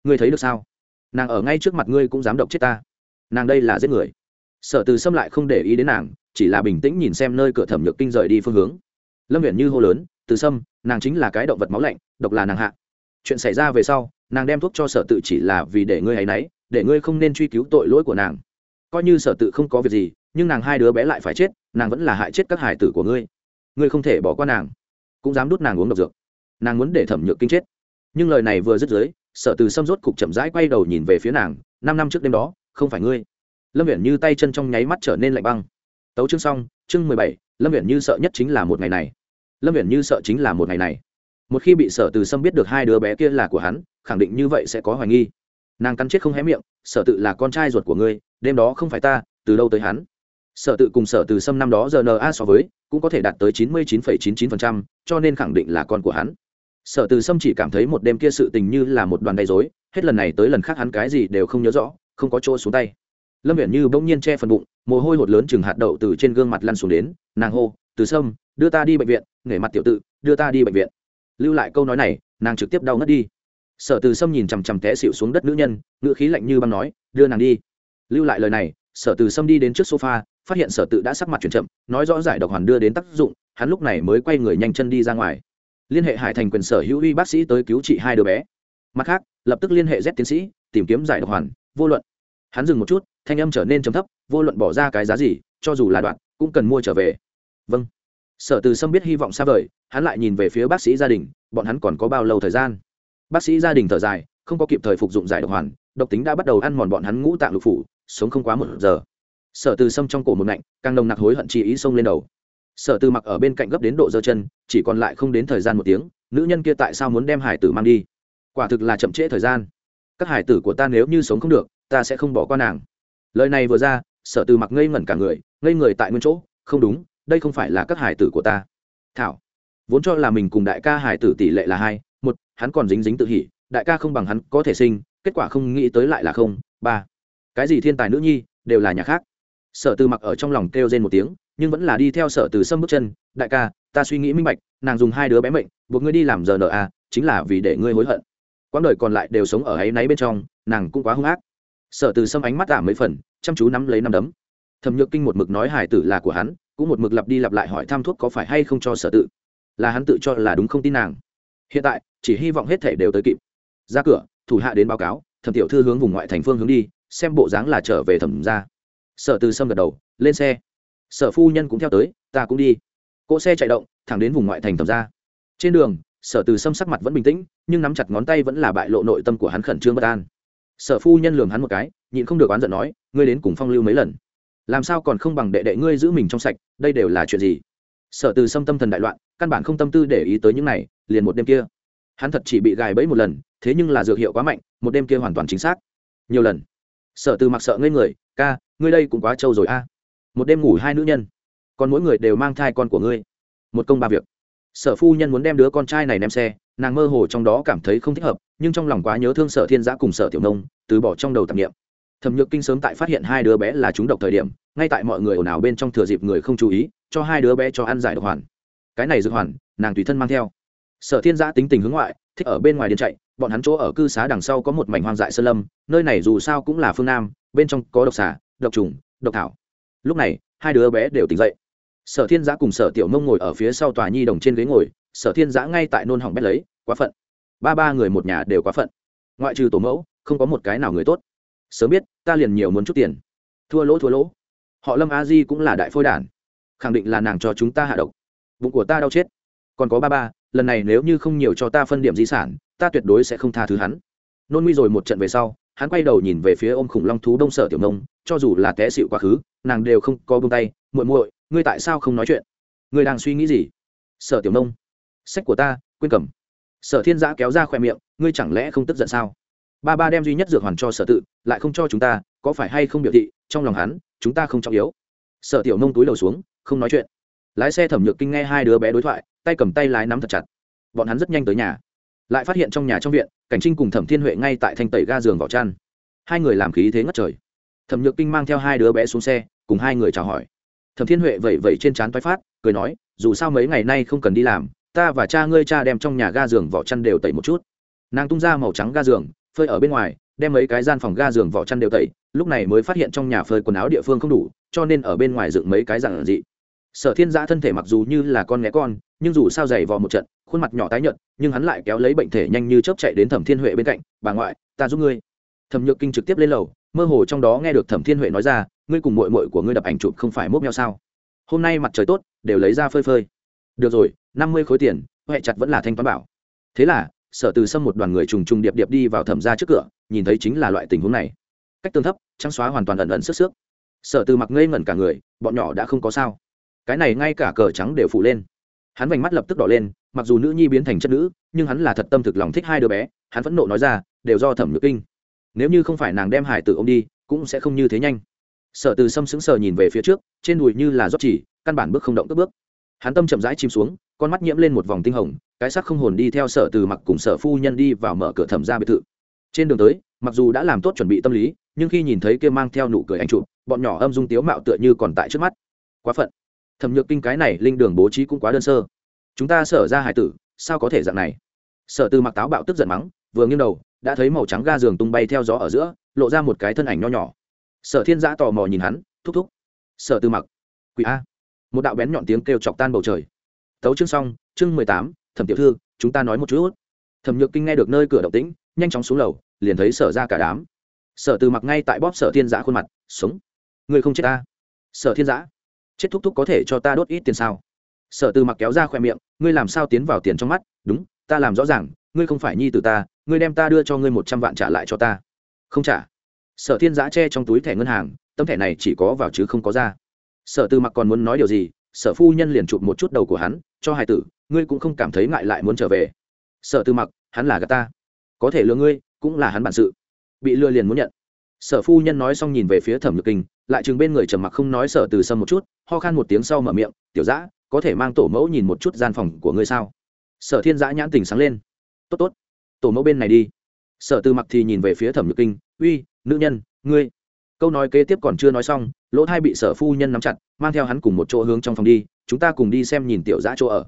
Ngươi thấy được sao? Nàng ở ngay trước mặt ngươi cũng dám độc chết ta. Nàng đây là giết người. Sở từ sâm lại không để ý đến nàng, chỉ là bình tĩnh nhìn xem nơi cửa thẩm nhược kinh rời đi phương hướng. Lâm viện như hô lớn, từ sâm, nàng chính là cái động vật máu lạnh, độc là nàng hạ chuyện xảy ra về sau, nàng đem thuốc cho sở tự chỉ là vì để ngươi hay nấy để ngươi không nên truy cứu tội lỗi của nàng. Coi như sở tự không có việc gì, nhưng nàng hai đứa bé lại phải chết, nàng vẫn là hại chết các hải tử của ngươi. Ngươi không thể bỏ qua nàng, cũng dám đút nàng uống độc dược. Nàng muốn để thẩm nhược kinh chết. Nhưng lời này vừa dứt dưới, sở từ xâm rốt cục chậm rãi quay đầu nhìn về phía nàng, năm năm trước đêm đó, không phải ngươi. Lâm viện như tay chân trong nháy mắt trở nên lạnh băng. Tấu chương xong, chương mười bảy, lâm viện như sợ nhất chính là một ngày này. Lâm viện như sợ chính là một ngày này một khi bị sở từ sâm biết được hai đứa bé kia là của hắn, khẳng định như vậy sẽ có hoài nghi. Nàng cắn chết không hé miệng, sở tự là con trai ruột của ngươi, đêm đó không phải ta, từ đâu tới hắn? Sở tự cùng sở từ sâm năm đó rna so với, cũng có thể đạt tới chín mươi chín chín chín phần trăm, cho nên khẳng định là con của hắn. Sở từ sâm chỉ cảm thấy một đêm kia sự tình như là một đoàn gây dối hết lần này tới lần khác hắn cái gì đều không nhớ rõ, không có chỗ xuống tay. Lâm viện như bỗng nhiên che phần bụng, mồ hôi hột lớn chừng hạt đậu từ trên gương mặt lăn xuống đến, nàng hô, từ sâm, đưa ta đi bệnh viện nghề mặt tiểu tự, đưa ta đi bệnh viện lưu lại câu nói này, nàng trực tiếp đau ngất đi. Sở từ sâm nhìn chằm chằm té xịu xuống đất nữ nhân, ngữ khí lạnh như băng nói, đưa nàng đi. Lưu lại lời này, sở từ sâm đi đến trước sofa, phát hiện sở tự đã sắc mặt chuyển chậm, nói rõ giải độc hoàn đưa đến tác dụng, hắn lúc này mới quay người nhanh chân đi ra ngoài. Liên hệ hải thành quyền sở hữu y bác sĩ tới cứu trị hai đứa bé. Mặt khác, lập tức liên hệ z tiến sĩ, tìm kiếm giải độc hoàn, vô luận. Hắn dừng một chút, thanh âm trở nên trầm thấp, vô luận bỏ ra cái giá gì, cho dù là đoạn, cũng cần mua trở về. Vâng sở từ sâm biết hy vọng xa vời, hắn lại nhìn về phía bác sĩ gia đình, bọn hắn còn có bao lâu thời gian? Bác sĩ gia đình thở dài, không có kịp thời phục dụng giải độc hoàn, độc tính đã bắt đầu ăn mòn bọn hắn ngũ tạng lục phủ, sống không quá một giờ. Sở từ sâm trong cổ một ngạnh, càng nồng nặc hối hận chi ý xông lên đầu. Sở từ mặc ở bên cạnh gấp đến độ giơ chân, chỉ còn lại không đến thời gian một tiếng, nữ nhân kia tại sao muốn đem hải tử mang đi? Quả thực là chậm trễ thời gian. Các hải tử của ta nếu như sống không được, ta sẽ không bỏ qua nàng. Lời này vừa ra, sở từ mặc ngây ngẩn cả người, ngây người tại nguyên chỗ, không đúng đây không phải là các hải tử của ta. Thảo, vốn cho là mình cùng đại ca hải tử tỷ lệ là hai, một, hắn còn dính dính tự hỉ, đại ca không bằng hắn có thể sinh, kết quả không nghĩ tới lại là không, ba, cái gì thiên tài nữ nhi, đều là nhà khác. Sở từ mặc ở trong lòng kêu rên một tiếng, nhưng vẫn là đi theo sở từ sâm bước chân, đại ca, ta suy nghĩ minh bạch, nàng dùng hai đứa bé mệnh, buộc ngươi đi làm giờ nợ à chính là vì để ngươi hối hận. Quãng đời còn lại đều sống ở ấy náy bên trong, nàng cũng quá hung ác. Sở từ sâm ánh mắt tả mấy phần, chăm chú nắm lấy năm đấm. Thẩm nhược kinh một mực nói hải tử là của hắn cũng một mực lặp đi lặp lại hỏi thăm thuốc có phải hay không cho sở tự. Là hắn tự cho là đúng không tin nàng. Hiện tại, chỉ hy vọng hết thể đều tới kịp. Ra cửa, thủ hạ đến báo cáo, thẩm tiểu thư hướng vùng ngoại thành phương hướng đi, xem bộ dáng là trở về thẩm ra sở từ sâm gật đầu, lên xe. Sở phu nhân cũng theo tới, ta cũng đi. Cỗ xe chạy động, thẳng đến vùng ngoại thành thẩm ra trên đường, sở từ sâm sắc mặt vẫn bình tĩnh, nhưng nắm chặt ngón tay vẫn là bại lộ nội tâm của hắn khẩn trương bất an. Sở phu nhân lường hắn một cái, nhịn không được oán giận nói, ngươi đến cùng phong lưu mấy lần? Làm sao còn không bằng đệ đệ ngươi giữ mình trong sạch, đây đều là chuyện gì? Sở từ xâm tâm thần đại loạn, căn bản không tâm tư để ý tới những này, liền một đêm kia. Hắn thật chỉ bị gài bẫy một lần, thế nhưng là dược hiệu quá mạnh, một đêm kia hoàn toàn chính xác. Nhiều lần. Sở từ mặc sợ ngây người, ca, ngươi đây cũng quá trâu rồi a. Một đêm ngủ hai nữ nhân, còn mỗi người đều mang thai con của ngươi. Một công ba việc. Sở phu nhân muốn đem đứa con trai này ném xe, nàng mơ hồ trong đó cảm thấy không thích hợp, nhưng trong lòng quá nhớ thương sở thiên giã cùng sở tiểu nông, từ bỏ trong đầu tạp nghiệm thẩm nhược kinh sớm tại phát hiện hai đứa bé là chúng độc thời điểm, ngay tại mọi người ồn ào bên trong thừa dịp người không chú ý, cho hai đứa bé cho ăn giải độc hoàn. Cái này dược hoàn, nàng tùy thân mang theo. Sở thiên giã tính tình hướng ngoại, thích ở bên ngoài điên chạy, bọn hắn chỗ ở cư xá đằng sau có một mảnh hoang dại sơn lâm, nơi này dù sao cũng là phương nam, bên trong có độc xà, độc trùng, độc thảo. Lúc này, hai đứa bé đều tỉnh dậy. Sở thiên giã cùng sở tiểu mông ngồi ở phía sau tòa nhi đồng trên ghế ngồi, sở thiên giã ngay tại nôn hỏng bét lấy, quá phận. Ba ba người một nhà đều quá phận. Ngoại trừ tổ mẫu, không có một cái nào người tốt sớm biết, ta liền nhiều muốn chút tiền. Thua lỗ thua lỗ. Họ lâm a di cũng là đại phôi đản. Khẳng định là nàng cho chúng ta hạ độc. Bụng của ta đau chết. Còn có ba ba, lần này nếu như không nhiều cho ta phân điểm di sản, ta tuyệt đối sẽ không tha thứ hắn. Nôn nguy rồi một trận về sau, hắn quay đầu nhìn về phía ôm khủng long thú đông sở tiểu nông, cho dù là té xịu quá khứ, nàng đều không có bông tay, muội muội, ngươi tại sao không nói chuyện? Ngươi đang suy nghĩ gì? Sở tiểu nông, sách của ta, quên cầm. Sở thiên giã kéo ra khỏe miệng, ngươi chẳng lẽ không tức giận sao? Ba ba đem duy nhất dược hoàn cho sở tự, lại không cho chúng ta, có phải hay không biểu thị, trong lòng hắn, chúng ta không trọng yếu. Sở tiểu nông túi đầu xuống, không nói chuyện. Lái xe thẩm nhược kinh nghe hai đứa bé đối thoại, tay cầm tay lái nắm thật chặt. Bọn hắn rất nhanh tới nhà. Lại phát hiện trong nhà trong viện, cảnh trinh cùng thẩm thiên huệ ngay tại thanh tẩy ga giường vỏ chăn. Hai người làm khí thế ngất trời. Thẩm nhược kinh mang theo hai đứa bé xuống xe, cùng hai người chào hỏi. Thẩm thiên huệ vẩy vẩy trên trán toái phát, cười nói, dù sao mấy ngày nay không cần đi làm, ta và cha ngươi cha đem trong nhà ga giường vỏ chăn đều tẩy một chút. Nàng tung ra màu trắng ga giường phơi ở bên ngoài, đem mấy cái gian phòng ga giường vỏ chăn đều tẩy, lúc này mới phát hiện trong nhà phơi quần áo địa phương không đủ, cho nên ở bên ngoài dựng mấy cái dạng dị. Sở thiên giã thân thể mặc dù như là con nghé con, nhưng dù sao dày vò một trận, khuôn mặt nhỏ tái nhợt, nhưng hắn lại kéo lấy bệnh thể nhanh như chớp chạy đến thẩm thiên huệ bên cạnh, bà ngoại, ta giúp ngươi. Thẩm nhược kinh trực tiếp lên lầu, mơ hồ trong đó nghe được thẩm thiên huệ nói ra, ngươi cùng mội mội của ngươi đập ảnh chụp không phải mốc nhau sao? Hôm nay mặt trời tốt, đều lấy ra phơi phơi. Được rồi, năm mươi khối tiền, huệ chặt vẫn là thanh toán bảo. Thế là sở từ sâm một đoàn người trùng trùng điệp điệp đi vào thẩm ra trước cửa, nhìn thấy chính là loại tình huống này. Cách tương thấp, trắng xóa hoàn toàn ẩn ẩn sức sức. Sở từ mặc ngây ngẩn cả người, bọn nhỏ đã không có sao. Cái này ngay cả cờ trắng đều phủ lên. Hắn vành mắt lập tức đỏ lên, mặc dù nữ nhi biến thành chất nữ, nhưng hắn là thật tâm thực lòng thích hai đứa bé, hắn phẫn nộ nói ra, đều do thẩm nhược kinh. Nếu như không phải nàng đem hải tử ô m đi, cũng sẽ không như thế nhanh. Sở từ sâm sững sờ nhìn về phía trước, trên đùi như là rót chỉ, căn bản bước không động cất bước. Hắn tâm chậm rãi chìm xuống con mắt nhiễm lên một vòng tinh hồng, cái sắc không hồn đi theo sở từ mặc cùng sở phu nhân đi vào mở cửa thẩm ra biệt thự. Trên đường tới, mặc dù đã làm tốt chuẩn bị tâm lý, nhưng khi nhìn thấy kia mang theo nụ cười anh chụp, bọn nhỏ âm dung tiếu mạo tựa như còn tại trước mắt. Quá phận. Thẩm nhược kinh cái này linh đường bố trí cũng quá đơn sơ. Chúng ta sở ra hải tử, sao có thể dạng này? Sở từ mặc táo bạo tức giận mắng, vừa nghiêng đầu, đã thấy màu trắng ga giường tung bay theo gió ở giữa, lộ ra một cái thân ảnh nho nhỏ. Sở thiên giã tò mò nhìn hắn, thúc thúc. Sở từ mặc. Quỷ a. Một đạo bén nhọn tiếng kêu chọc tan bầu trời tấu chương xong, chương mười tám, thẩm tiểu thư, chúng ta nói một chút. Thẩm nhược kinh nghe được nơi cửa động tĩnh, nhanh chóng xuống lầu, liền thấy sở ra cả đám. Sở từ mặc ngay tại bóp sở thiên giã khuôn mặt, sống. Người không chết ta. Sở thiên giã, chết thúc thúc có thể cho ta đốt ít tiền sao? Sở từ mặc kéo ra khoe miệng, ngươi làm sao tiến vào tiền trong mắt? Đúng, ta làm rõ ràng, ngươi không phải nhi từ ta, ngươi đem ta đưa cho ngươi một trăm vạn trả lại cho ta. Không trả. Sở thiên giã che trong túi thẻ ngân hàng, tấm thẻ này chỉ có vào chứ không có ra. Sở từ mặc còn muốn nói điều gì, sở phu nhân liền chụp một chút đầu của hắn cho hài tử, ngươi cũng không cảm thấy ngại lại muốn trở về. Sở Tư mặc, hắn là gà ta. Có thể lừa ngươi, cũng là hắn bản sự. Bị lừa liền muốn nhận. Sở phu nhân nói xong nhìn về phía thẩm nhược kinh, lại chừng bên người trầm mặc không nói sở từ sâm một chút, ho khan một tiếng sau mở miệng, tiểu giã có thể mang tổ mẫu nhìn một chút gian phòng của ngươi sao? Sở thiên giã nhãn tình sáng lên. Tốt tốt, tổ mẫu bên này đi. Sở từ mặc thì nhìn về phía thẩm nhược kinh, uy, nữ nhân, ngươi. Câu nói kế tiếp còn chưa nói xong, lỗ thai bị sở phu nhân nắm chặt, mang theo hắn cùng một chỗ hướng trong phòng đi chúng ta cùng đi xem nhìn tiểu giã chỗ ở.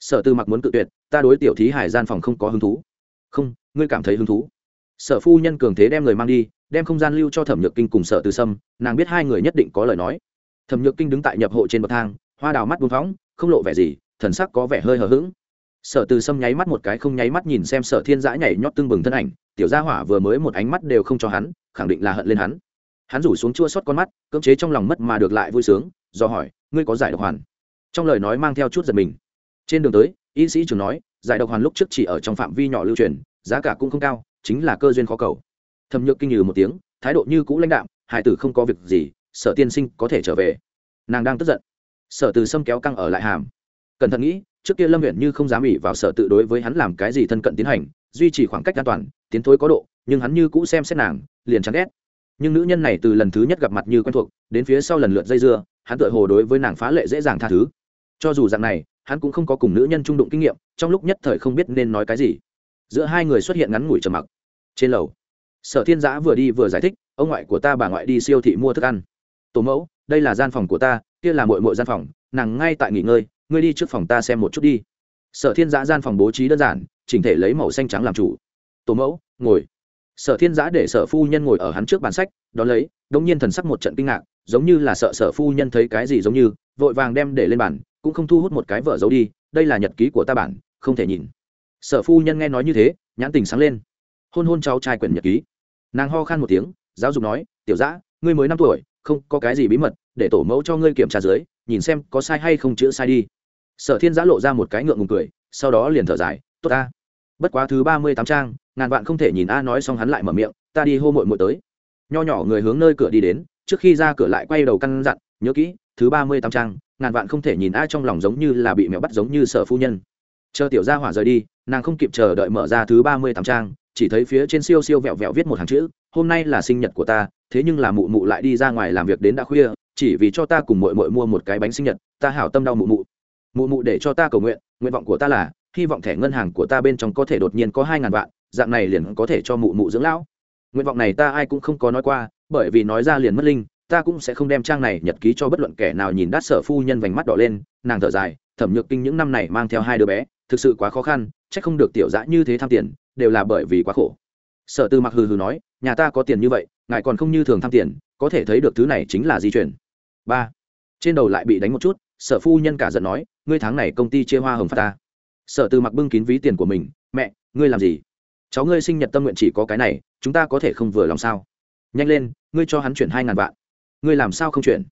Sở tư mặc muốn cự tuyệt, ta đối tiểu thí hải gian phòng không có hứng thú. Không, ngươi cảm thấy hứng thú. Sở phu nhân cường thế đem người mang đi, đem không gian lưu cho thẩm nhược kinh cùng sở tư sâm, nàng biết hai người nhất định có lời nói. Thẩm nhược kinh đứng tại nhập hộ trên bậc thang, hoa đào mắt buông phóng, không lộ vẻ gì, thần sắc có vẻ hơi hờ hững. Sở từ sâm nháy mắt một cái không nháy mắt nhìn xem sở thiên giã nhảy nhót tưng bừng thân ảnh, tiểu gia hỏa vừa mới một ánh mắt đều không cho hắn, khẳng định là hận lên hắn. Hắn rủ xuống chua xót con mắt, cưỡng chế trong lòng mất mà được lại vui sướng, do hỏi, ngươi có giải độc hoàn? Trong lời nói mang theo chút giật mình. Trên đường tới, y sĩ trưởng nói, giải độc hoàn lúc trước chỉ ở trong phạm vi nhỏ lưu truyền, giá cả cũng không cao, chính là cơ duyên khó cầu. Thẩm nhược kinh nhừ một tiếng, thái độ như cũ lãnh đạm, hải tử không có việc gì, sở tiên sinh có thể trở về. Nàng đang tức giận. Sở từ sâm kéo căng ở lại hàm. Cẩn thận nghĩ, trước kia lâm huyện như không dám ỉ vào sở tự đối với hắn làm cái gì thân cận tiến hành, duy trì khoảng cách an toàn, tiến thối có độ, nhưng hắn như cũ xem xét nàng, liền chán ghét. Nhưng nữ nhân này từ lần thứ nhất gặp mặt như quen thuộc, đến phía sau lần lượt dây dưa, hắn tự hồ đối với nàng phá lệ dễ dàng tha thứ cho dù dạng này, hắn cũng không có cùng nữ nhân trung đụng kinh nghiệm, trong lúc nhất thời không biết nên nói cái gì. Giữa hai người xuất hiện ngắn ngủi trầm mặc. Trên lầu, sở thiên giã vừa đi vừa giải thích, ông ngoại của ta bà ngoại đi siêu thị mua thức ăn. Tổ mẫu, đây là gian phòng của ta, kia là mội mội gian phòng, nàng ngay tại nghỉ ngơi, ngươi đi trước phòng ta xem một chút đi. Sở thiên giã gian phòng bố trí đơn giản, chỉnh thể lấy màu xanh trắng làm chủ. Tổ mẫu, ngồi. Sở thiên giã để sở phu nhân ngồi ở hắn trước bàn sách đ ó lấy đ ỗ n g nhiên thần sắc một trận kinh ngạc, giống như là sợ sở phu nhân thấy cái gì giống như, vội vàng đem để lên bàn cũng không thu hút một cái vợ giấu đi, đây là nhật ký của ta bản, không thể nhìn. Sở phu nhân nghe nói như thế, nhãn tình sáng lên. Hôn hôn cháu trai quyển nhật ký. Nàng ho khan một tiếng, giáo dục nói, tiểu giã ngươi mới năm tuổi, không có cái gì bí mật, để tổ mẫu cho ngươi kiểm tra dưới, nhìn xem có sai hay không chữa sai đi. Sở thiên giã lộ ra một cái ngượng ngùng cười, sau đó liền thở dài, tốt ta. Bất quá thứ ba mươi tám trang, ngàn vạn không thể nhìn a, nói xong hắn lại mở miệng, ta đi hô mội mội tới. Nho nhỏ người hướng nơi cửa đi đến, trước khi ra cửa lại quay đầu căn dặn, nhớ kỹ, thứ ba mươi tám trang ngàn vạn không thể nhìn ai trong lòng giống như là bị mèo bắt giống như sở phu nhân. Chờ tiểu gia hỏa rời đi, nàng không kịp chờ đợi mở ra thứ ba mươi tám trang, chỉ thấy phía trên siêu siêu vẹo vẹo viết một hàng chữ, hôm nay là sinh nhật của ta, thế nhưng là mụ mụ lại đi ra ngoài làm việc đến đã khuya, chỉ vì cho ta cùng mội mội mua một cái bánh sinh nhật, ta hảo tâm đau mụ mụ. Mụ mụ để cho ta cầu nguyện nguyện vọng của ta là, hy vọng thẻ ngân hàng của ta bên trong có thể đột nhiên có hai ngàn vạn, dạng này liền có thể cho mụ mụ dưỡng lão. Nguyện vọng này ta ai cũng không có nói qua, bởi vì nói ra liền mất linh ta cũng sẽ không đem trang này nhật ký cho bất luận kẻ nào nhìn đắt sở phu nhân vành mắt đỏ lên, nàng thở dài, thẩm nhược kinh những năm này mang theo hai đứa bé, thực sự quá khó khăn c h ắ c không được tiểu dã như thế tham tiền, đều là bởi vì quá khổ. Sở tư mặc hừ hừ nói, nhà ta có tiền như vậy, ngài còn không như thường tham tiền, có thể thấy được thứ này chính là di chuyển. Ba. Trên đầu lại bị đánh một chút, sở phu nhân cả giận nói, ngươi tháng này công ty chia hoa hồng phát ta. Sở tư mặc bưng kín ví tiền của mình, mẹ, ngươi làm gì? Cháu ngươi sinh nhật tâm nguyện chỉ có cái này, chúng ta có thể không vừa lòng sao? Nhanh lên, ngươi cho hắn chuyển hai ngàn vạn ngươi làm sao không chuyển?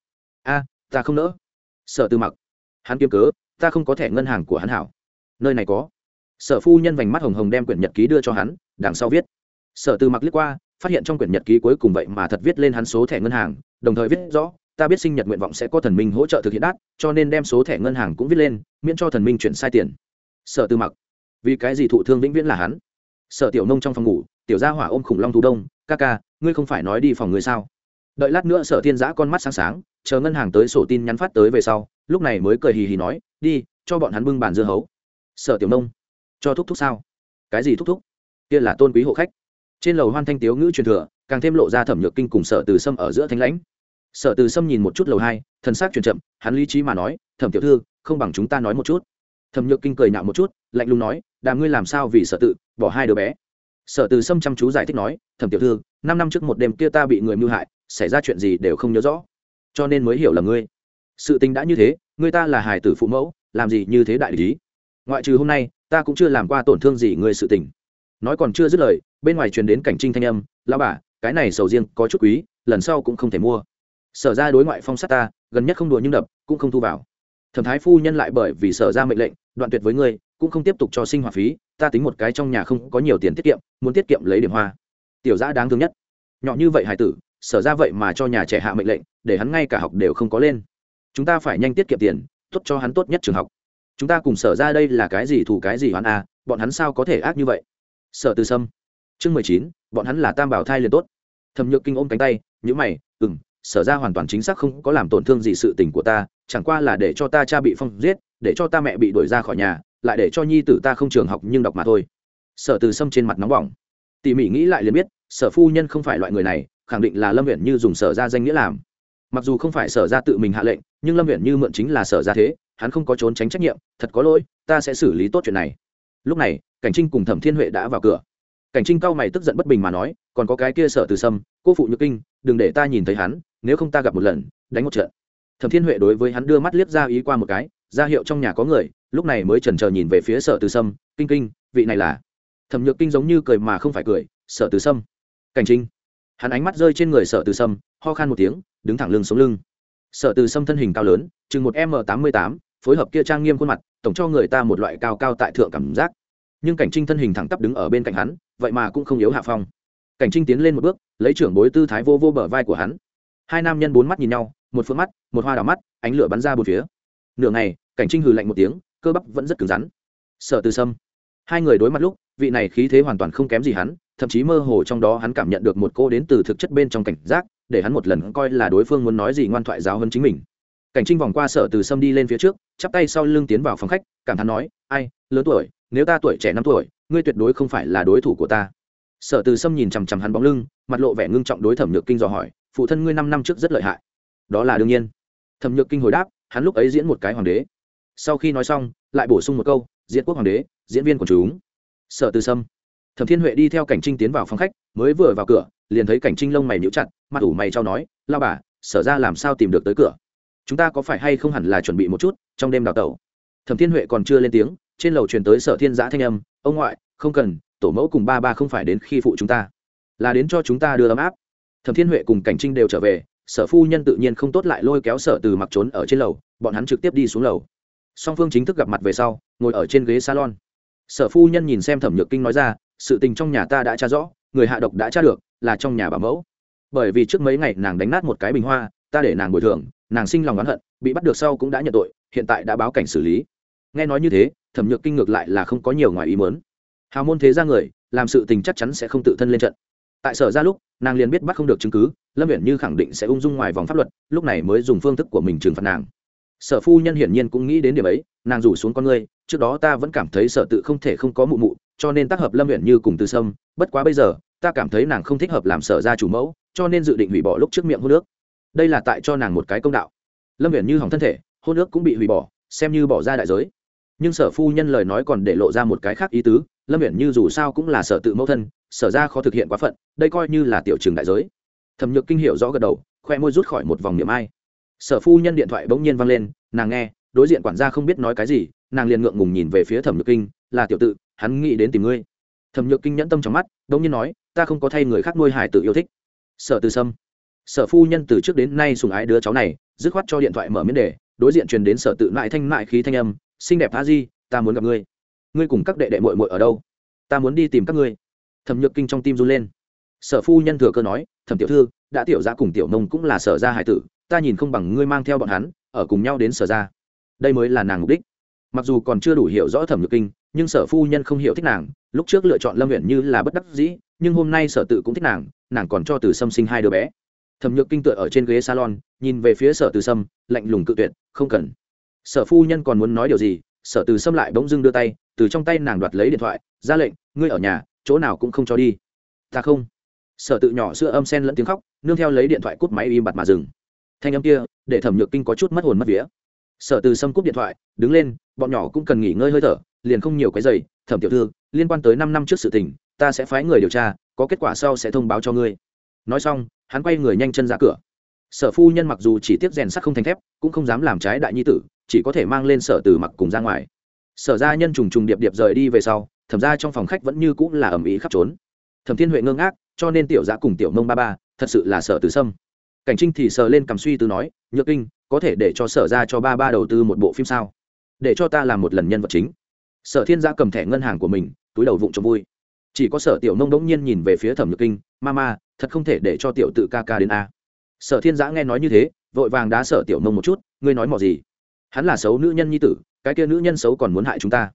A, ta không nỡ. Sở tư mặc, hắn kiếm cớ, ta không có thẻ ngân hàng của hắn hảo. Nơi này có. Sở phu nhân vành mắt hồng hồng đem quyển nhật ký đưa cho hắn, đằng sau viết. Sở tư mặc liếc qua, phát hiện trong quyển nhật ký cuối cùng vậy mà thật viết lên hắn số thẻ ngân hàng, đồng thời viết rõ, ta biết sinh nhật nguyện vọng sẽ có thần minh hỗ trợ thực hiện đắt cho nên đem số thẻ ngân hàng cũng viết lên, miễn cho thần minh chuyển sai tiền. Sở tư mặc, vì cái gì thụ thương vĩnh viễn là hắn? Sở tiểu nông trong phòng ngủ, tiểu gia hỏa ôm khủng long thú đông, ca ca, ngươi không phải nói đi phòng người sao? Đợi lát nữa sở thiên giã con mắt sáng sáng, chờ ngân hàng tới sổ tin nhắn phát tới về sau, lúc này mới cười hì hì nói, đi, cho bọn hắn bưng bàn dưa hấu. Sở tiểu nông, cho thúc thúc sao? Cái gì thúc thúc? Kia là tôn quý hộ khách. Trên lầu hoan thanh tiếu ngữ truyền thừa, càng thêm lộ ra thẩm nhược kinh cùng sở từ sâm ở giữa thanh lãnh. Sở từ sâm nhìn một chút lầu hai thân xác truyền chậm, hắn lý trí mà nói, thẩm tiểu thư, không bằng chúng ta nói một chút. Thẩm nhược kinh cười nhạo một chút, lạnh lùng nói đàm ngươi làm sao vì sở tự, bỏ hai đứa bé. Sở từ sâm chăm chú giải thích nói, thẩm tiểu thư, năm năm trước một đêm kia ta bị người mưu hại xảy ra chuyện gì đều không nhớ rõ. Cho nên mới hiểu là ngươi. Sự tình đã như thế, ngươi ta là hài tử phụ mẫu, làm gì như thế đại lý? Ngoại trừ hôm nay, ta cũng chưa làm qua tổn thương gì ngươi sự tình. Nói còn chưa dứt lời, bên ngoài truyền đến cảnh trinh thanh âm lao bà, cái này sầu riêng có chút quý, lần sau cũng không thể mua. Sở ra đối ngoại phong sát ta, gần nhất không đùa nhưng đập, cũng không thu vào. Thẩm thái phu nhân lại bởi vì sở ra mệnh lệnh, đoạn tuyệt với ngươi, cũng không tiếp tục cho sinh hoạt phí, ta tính một cái trong nhà không có nhiều tiền tiết kiệm, muốn tiết kiệm lấy điểm hoa. Tiểu giã đáng thương nhất. Nhỏ như vậy hải tử sở ra vậy mà cho nhà trẻ hạ mệnh lệnh, để hắn ngay cả học đều không có lên. Chúng ta phải nhanh tiết kiệm tiền, tốt cho hắn tốt nhất trường học. Chúng ta cùng sở ra đây là cái gì thủ cái gì hoán à bọn hắn sao có thể ác như vậy? Sở từ sâm. Chương mười chín, bọn hắn là tam bảo thai liền tốt. Thẩm nhược kinh ôm cánh tay nhữ mày ừ m sở ra hoàn toàn chính xác không có làm tổn thương gì sự tình của ta, chẳng qua là để cho ta cha bị phong giết, để cho ta mẹ bị đuổi ra khỏi nhà, lại để cho nhi tử ta không trường học nhưng đọc mà thôi. Sở từ sâm trên mặt nóng bỏng. Tỉ mỉ nghĩ lại liền biết, sở phu nhân không phải loại người này khẳng định là lâm huyện như dùng sở ra danh nghĩa làm. Mặc dù không phải sở ra tự mình hạ lệnh, nhưng lâm huyện như mượn chính là sở ra thế, hắn không có trốn tránh trách nhiệm, thật có lỗi, ta sẽ xử lý tốt chuyện này. Lúc này, cảnh trinh cùng thẩm thiên huệ đã vào cửa. Cảnh trinh cao mày tức giận bất bình mà nói, còn có cái kia sở từ sâm, cô phụ nhược kinh, đừng để ta nhìn thấy hắn, nếu không ta gặp một lần, đánh một trận. Thẩm thiên huệ đối với hắn đưa mắt liếc ra ý qua một cái, ra hiệu trong nhà có người, lúc này mới chần chờ nhìn về phía sở từ sâm, kinh kinh, vị này là? Thẩm nhược kinh giống như cười mà không phải cười, sở từ sâm. Cảnh trinh hắn ánh mắt rơi trên người sở từ sâm, ho khan một tiếng, đứng thẳng lưng xuống lưng. Sở từ sâm thân hình cao lớn, chừng một m tám mươi tám, phối hợp kia trang nghiêm khuôn mặt, tổng cho người ta một loại cao cao tại thượng cảm giác. Nhưng cảnh trinh thân hình thẳng tắp đứng ở bên cạnh hắn, vậy mà cũng không yếu hạ phong. Cảnh trinh tiến lên một bước, lấy trưởng bối tư thái vô vô bờ vai của hắn. Hai nam nhân bốn mắt nhìn nhau, một phương mắt, một hoa đào mắt, ánh lửa bắn ra bốn phía. Nửa ngày, cảnh trinh hừ lạnh một tiếng, cơ bắp vẫn rất cứng rắn. Sợ từ sâm. Hai người đối mặt lúc, vị này khí thế hoàn toàn không kém gì hắn thậm chí mơ hồ trong đó hắn cảm nhận được một cô đến từ thực chất bên trong cảnh giác, để hắn một lần coi là đối phương muốn nói gì ngoan thoại giáo hơn chính mình. Cảnh trinh vòng qua sở từ sâm đi lên phía trước, chắp tay sau lưng tiến vào phòng khách, cảm thán nói, ai, lớn tuổi, nếu ta tuổi trẻ năm tuổi, ngươi tuyệt đối không phải là đối thủ của ta. Sở từ sâm nhìn chằm chằm hắn bóng lưng, mặt lộ vẻ ngưng trọng đối thẩm nhược kinh dò hỏi, phụ thân ngươi năm năm trước rất lợi hại. Đó là đương nhiên. Thẩm nhược kinh hồi đáp, hắn lúc ấy diễn một cái hoàng đế. Sau khi nói xong, lại bổ sung một câu, diễn quốc hoàng đế, diễn viên của chúng. Sở từ sâm thẩm thiên huệ đi theo cảnh trinh tiến vào phòng khách, mới vừa vào cửa, liền thấy cảnh trinh lông mày níu chặt, mặt ủ mày trao nói, lao bà, sở ra làm sao tìm được tới cửa? Chúng ta có phải hay không hẳn là chuẩn bị một chút, trong đêm đào tẩu? Thẩm thiên huệ còn chưa lên tiếng, trên lầu truyền tới sở thiên giã thanh âm, ông ngoại, không cần, tổ mẫu cùng ba ba không phải đến khi phụ chúng ta, là đến cho chúng ta đưa ấm áp. Thẩm thiên huệ cùng cảnh trinh đều trở về, sở phu nhân tự nhiên không tốt lại lôi kéo sở từ mặc trốn ở trên lầu, bọn hắn trực tiếp đi xuống lầu. Song phương chính thức gặp mặt về sau, ngồi ở trên ghế salon. Sở phu nhân nhìn xem thẩm nhược kinh nói ra sự tình trong nhà ta đã tra rõ, người hạ độc đã tra được, là trong nhà bà mẫu. Bởi vì trước mấy ngày nàng đánh nát một cái bình hoa, ta để nàng bồi thường, nàng sinh lòng oán hận, bị bắt được sau cũng đã nhận tội, hiện tại đã báo cảnh xử lý. Nghe nói như thế, thẩm nhược kinh ngược lại là không có nhiều ngoài ý mớn hào môn thế ra người, làm sự tình chắc chắn sẽ không tự thân lên trận. Tại sở ra lúc, nàng liền biết bắt không được chứng cứ, lâm viện như khẳng định sẽ ung dung ngoài vòng pháp luật, lúc này mới dùng phương thức của mình trừng phạt nàng. Sở phu nhân hiển nhiên cũng nghĩ đến điểm ấy, nàng rủ xuống con ngươi, trước đó ta vẫn cảm thấy sở tự không thể không có mụ mụ cho nên tác hợp lâm huyện như cùng từ sâm, bất quá bây giờ, ta cảm thấy nàng không thích hợp làm sở ra chủ mẫu, cho nên dự định hủy bỏ lúc trước miệng hôn nước đây là tại cho nàng một cái công đạo. Lâm huyện như hỏng thân thể, hôn nước cũng bị hủy bỏ, xem như bỏ ra đại giới. Nhưng sở phu nhân lời nói còn để lộ ra một cái khác ý tứ, lâm huyện như dù sao cũng là sở tự mẫu thân, sở ra khó thực hiện quá phận, đây coi như là tiểu trường đại giới. Thẩm nhược kinh hiểu rõ gật đầu, khoe môi rút khỏi một vòng niệm ai. Sở phu nhân điện thoại bỗng nhiên văng lên, nàng nghe, đối diện quản gia không biết nói cái gì, nàng liền ngượng ngùng nhìn về phía thẩm nhược kinh, là tiểu tự hắn nghĩ đến tìm ngươi. Thẩm nhược kinh nhẫn tâm trong mắt đông nhiên nói, ta không có thay người khác nuôi hải tự yêu thích. Sở từ sâm. Sở phu nhân từ trước đến nay sùng ái đứa cháu này, dứt khoát cho điện thoại mở miễn đề, đối diện truyền đến sở tự mại thanh mại khí thanh âm, xinh đẹp tha di, ta muốn gặp ngươi. Ngươi cùng các đệ đệ mội mội ở đâu? Ta muốn đi tìm các ngươi. Thẩm nhược kinh trong tim run lên. Sở phu nhân thừa cơ nói, thẩm tiểu thư, đã tiểu ra cùng tiểu nông cũng là sở ra hải tử, ta nhìn không bằng ngươi mang theo bọn hắn, ở cùng nhau đến sở ra đây mới là nàng mục đích. Mặc dù còn chưa đủ hiểu rõ thẩm nhược kinh nhưng sở phu nhân không hiểu thích nàng, lúc trước lựa chọn lâm nguyện như là bất đắc dĩ, nhưng hôm nay sở tự cũng thích nàng nàng còn cho từ sâm sinh hai đứa bé. Thẩm nhược kinh tựa ở trên ghế salon, nhìn về phía sở từ sâm, lạnh lùng cự tuyệt, không cần. Sở phu nhân còn muốn nói điều gì, sở từ sâm lại bỗng dưng đưa tay, từ trong tay nàng đoạt lấy điện thoại, ra lệnh, ngươi ở nhà, chỗ nào cũng không cho đi. Ta không. Sở tự nhỏ sữa âm sen lẫn tiếng khóc, nương theo lấy điện thoại cút máy im bặt mà dừng. Thanh âm kia, để thẩm nhược kinh có chút mất hồn mất vía. Sở từ sâm cúp điện thoại, đứng lên, bọn nhỏ cũng cần nghỉ ngơi hơi thở liền không nhiều cái giày, thẩm tiểu thư, liên quan tới năm năm trước sự tình, ta sẽ phái người điều tra, có kết quả sau sẽ thông báo cho ngươi. Nói xong, hắn quay người nhanh chân ra cửa. Sở phu nhân mặc dù chỉ tiếp rèn sắt không thành thép, cũng không dám làm trái đại nhi tử, chỉ có thể mang lên sở từ mặc cùng ra ngoài. Sở gia nhân trùng trùng điệp điệp rời đi về sau, thẩm ra trong phòng khách vẫn như cũng là ầm ĩ khắp trốn. Thẩm thiên huệ ngơ ngác, cho nên tiểu giã cùng tiểu mông ba ba, thật sự là sở từ sâm. Cảnh trinh thì sờ lên cầm suy tư nói, nhược kinh, có thể để cho sở ra cho ba ba đầu tư một bộ phim sao? Để cho ta làm một lần nhân vật chính sở thiên giã cầm thẻ ngân hàng của mình, túi đầu vụng cho vui. Chỉ có sở tiểu nông đống nhiên nhìn về phía thẩm nhược kinh ma ma thật không thể để cho tiểu tự ca ca đến a. Sở thiên giã nghe nói như thế, vội vàng đá sở tiểu nông một chút, ngươi nói mò gì? Hắn là xấu nữ nhân nhi tử, cái kia nữ nhân xấu còn muốn hại chúng ta.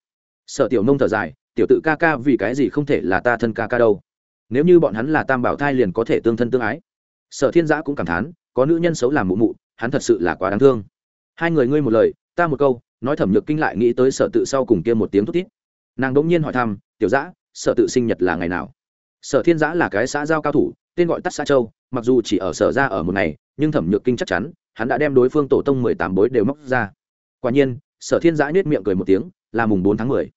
Sở tiểu nông thở dài, tiểu tự ca ca vì cái gì không thể là ta thân ca ca đâu? Nếu như bọn hắn là tam bảo thai liền có thể tương thân tương ái. Sở thiên giã cũng cảm thán, có nữ nhân xấu làm mụ mụ, hắn thật sự là quá đáng thương. Hai người ngươi một lời, ta một câu nói thẩm nhược kinh lại nghĩ tới sở tự sau cùng kia một tiếng thút thít. Nàng đỗng nhiên hỏi thăm, tiểu giã sở tự sinh nhật là ngày nào? Sở thiên giã là cái xã giao cao thủ, tên gọi tắt xã châu, mặc dù chỉ ở sở ra ở một ngày, nhưng thẩm nhược kinh chắc chắn, hắn đã đem đối phương tổ tông mười tám bối đều móc ra. Quả nhiên, sở thiên giã nết miệng cười một tiếng, là mùng bốn tháng mười.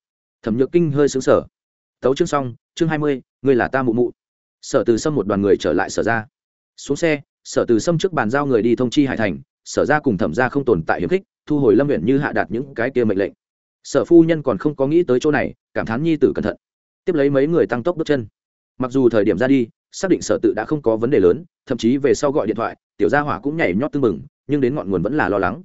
Thẩm nhược kinh hơi xứng sở tấu chương xong, chương hai mươi người là ta mụ mụ. Sở từ xâm một đoàn người trở lại sở ra. Xuống xe, sở từ xâm trước bàn giao người đi thông chi hải thành, sở ra cùng thẩm ra không tồn tại hiếm khích thu hồi lâm huyện như hạ đạt những cái kia mệnh lệnh. Sở phu nhân còn không có nghĩ tới chỗ này, cảm thán nhi tử cẩn thận. Tiếp lấy mấy người tăng tốc bước chân. Mặc dù thời điểm ra đi, xác định sở tự đã không có vấn đề lớn, thậm chí về sau gọi điện thoại, tiểu gia hỏa cũng nhảy nhót tưng mừng nhưng đến ngọn nguồn vẫn là lo lắng.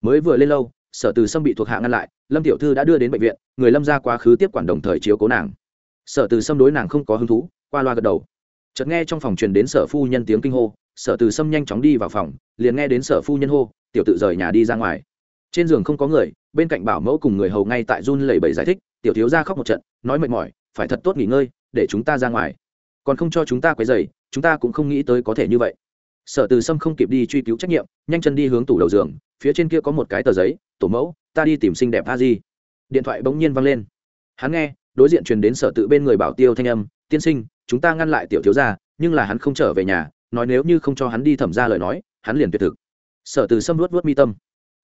Mới vừa lên lâu, sở từ sâm bị thuộc hạ ngăn lại, lâm tiểu thư đã đưa đến bệnh viện, người lâm ra quá khứ tiếp quản đồng thời chiếu cố nàng. Sở từ sâm đối nàng không có hứng thú, qua loa gật đầu. Chợt nghe trong phòng truyền đến sở phu nhân tiếng kinh hô, sở từ sâm nhanh chóng đi vào phòng, liền nghe đến sở phu nhân hô, tiểu tự rời nhà đi ra ngoài trên giường không có người, bên cạnh bảo mẫu cùng người hầu ngay tại run lẩy bẩy giải thích, tiểu thiếu ra khóc một trận, nói mệt mỏi, phải thật tốt nghỉ ngơi, để chúng ta ra ngoài. Còn không cho chúng ta quấy dày chúng ta cũng không nghĩ tới có thể như vậy. Sở từ sâm không kịp đi truy cứu trách nhiệm, nhanh chân đi hướng tủ đầu giường, phía trên kia có một cái tờ giấy, tổ mẫu, ta đi tìm xinh đẹp a di. Điện thoại bỗng nhiên văng lên. Hắn nghe, đối diện truyền đến sở tự bên người bảo tiêu thanh âm, tiên sinh, chúng ta ngăn lại tiểu thiếu gia, nhưng là hắn không trở về nhà, nói nếu như không cho hắn đi thẩm ra lời nói, hắn liền tuyệt thực. Sở từ sâm luốt vớt mi tâm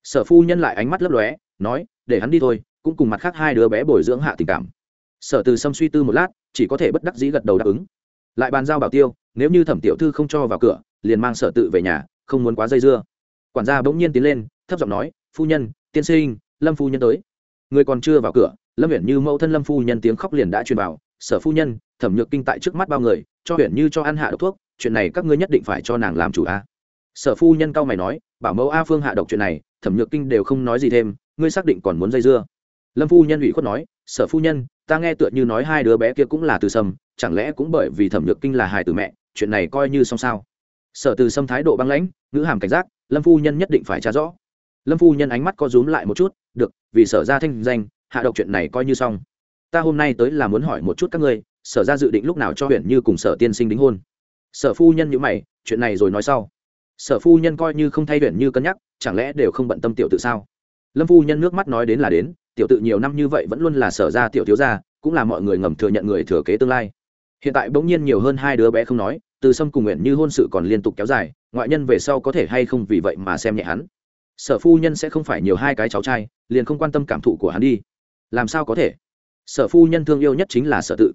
sở phu nhân lại ánh mắt lấp lóe, nói, để hắn đi thôi, cũng cùng mặt khác hai đứa bé bồi dưỡng hạ tình cảm. Sở từ sâm suy tư một lát, chỉ có thể bất đắc dĩ gật đầu đáp ứng. Lại bàn giao bảo tiêu, nếu như thẩm tiểu thư không cho vào cửa, liền mang sở tự về nhà, không muốn quá dây dưa. Quản gia bỗng nhiên tiến lên, thấp giọng nói, phu nhân, tiên sinh, lâm phu nhân tới. Người còn chưa vào cửa, lâm huyện như mẫu thân lâm phu nhân tiếng khóc liền đã truyền vào, sở phu nhân, thẩm nhược kinh tại trước mắt bao người, cho huyện như cho ăn hạ độc thuốc, chuyện này các ngươi nhất định phải cho nàng làm chủ a sở phu nhân cao mày nói, bảo mẫu a phương hạ độc chuyện này, thẩm nhược kinh đều không nói gì thêm, ngươi xác định còn muốn dây dưa. Lâm phu nhân ủy khuất nói, sở phu nhân, ta nghe tựa như nói hai đứa bé kia cũng là từ sâm, chẳng lẽ cũng bởi vì thẩm nhược kinh là hài từ mẹ, chuyện này coi như xong sao? Sở từ sâm thái độ băng lãnh, ngữ hàm cảnh giác, lâm phu nhân nhất định phải trả rõ. Lâm phu nhân ánh mắt co rúm lại một chút, được, vì sở ra thanh danh, hạ độc chuyện này coi như xong. Ta hôm nay tới là muốn hỏi một chút các ngươi, sở ra dự định lúc nào cho huyện như cùng sở tiên sinh đính hôn? Sở phu nhân nhữ mày, chuyện này rồi nói sau sở phu nhân coi như không thay huyện như cân nhắc, chẳng lẽ đều không bận tâm tiểu tự sao? Lâm phu nhân nước mắt nói đến là đến, tiểu tự nhiều năm như vậy vẫn luôn là sở ra tiểu thiếu gia, cũng là mọi người ngầm thừa nhận người thừa kế tương lai. Hiện tại bỗng nhiên nhiều hơn hai đứa bé không nói, từ sâm cùng nguyện như hôn sự còn liên tục kéo dài, ngoại nhân về sau có thể hay không vì vậy mà xem nhẹ hắn? Sở phu nhân sẽ không phải nhiều hai cái cháu trai, liền không quan tâm cảm thụ của hắn đi. Làm sao có thể? Sở phu nhân thương yêu nhất chính là sở tự.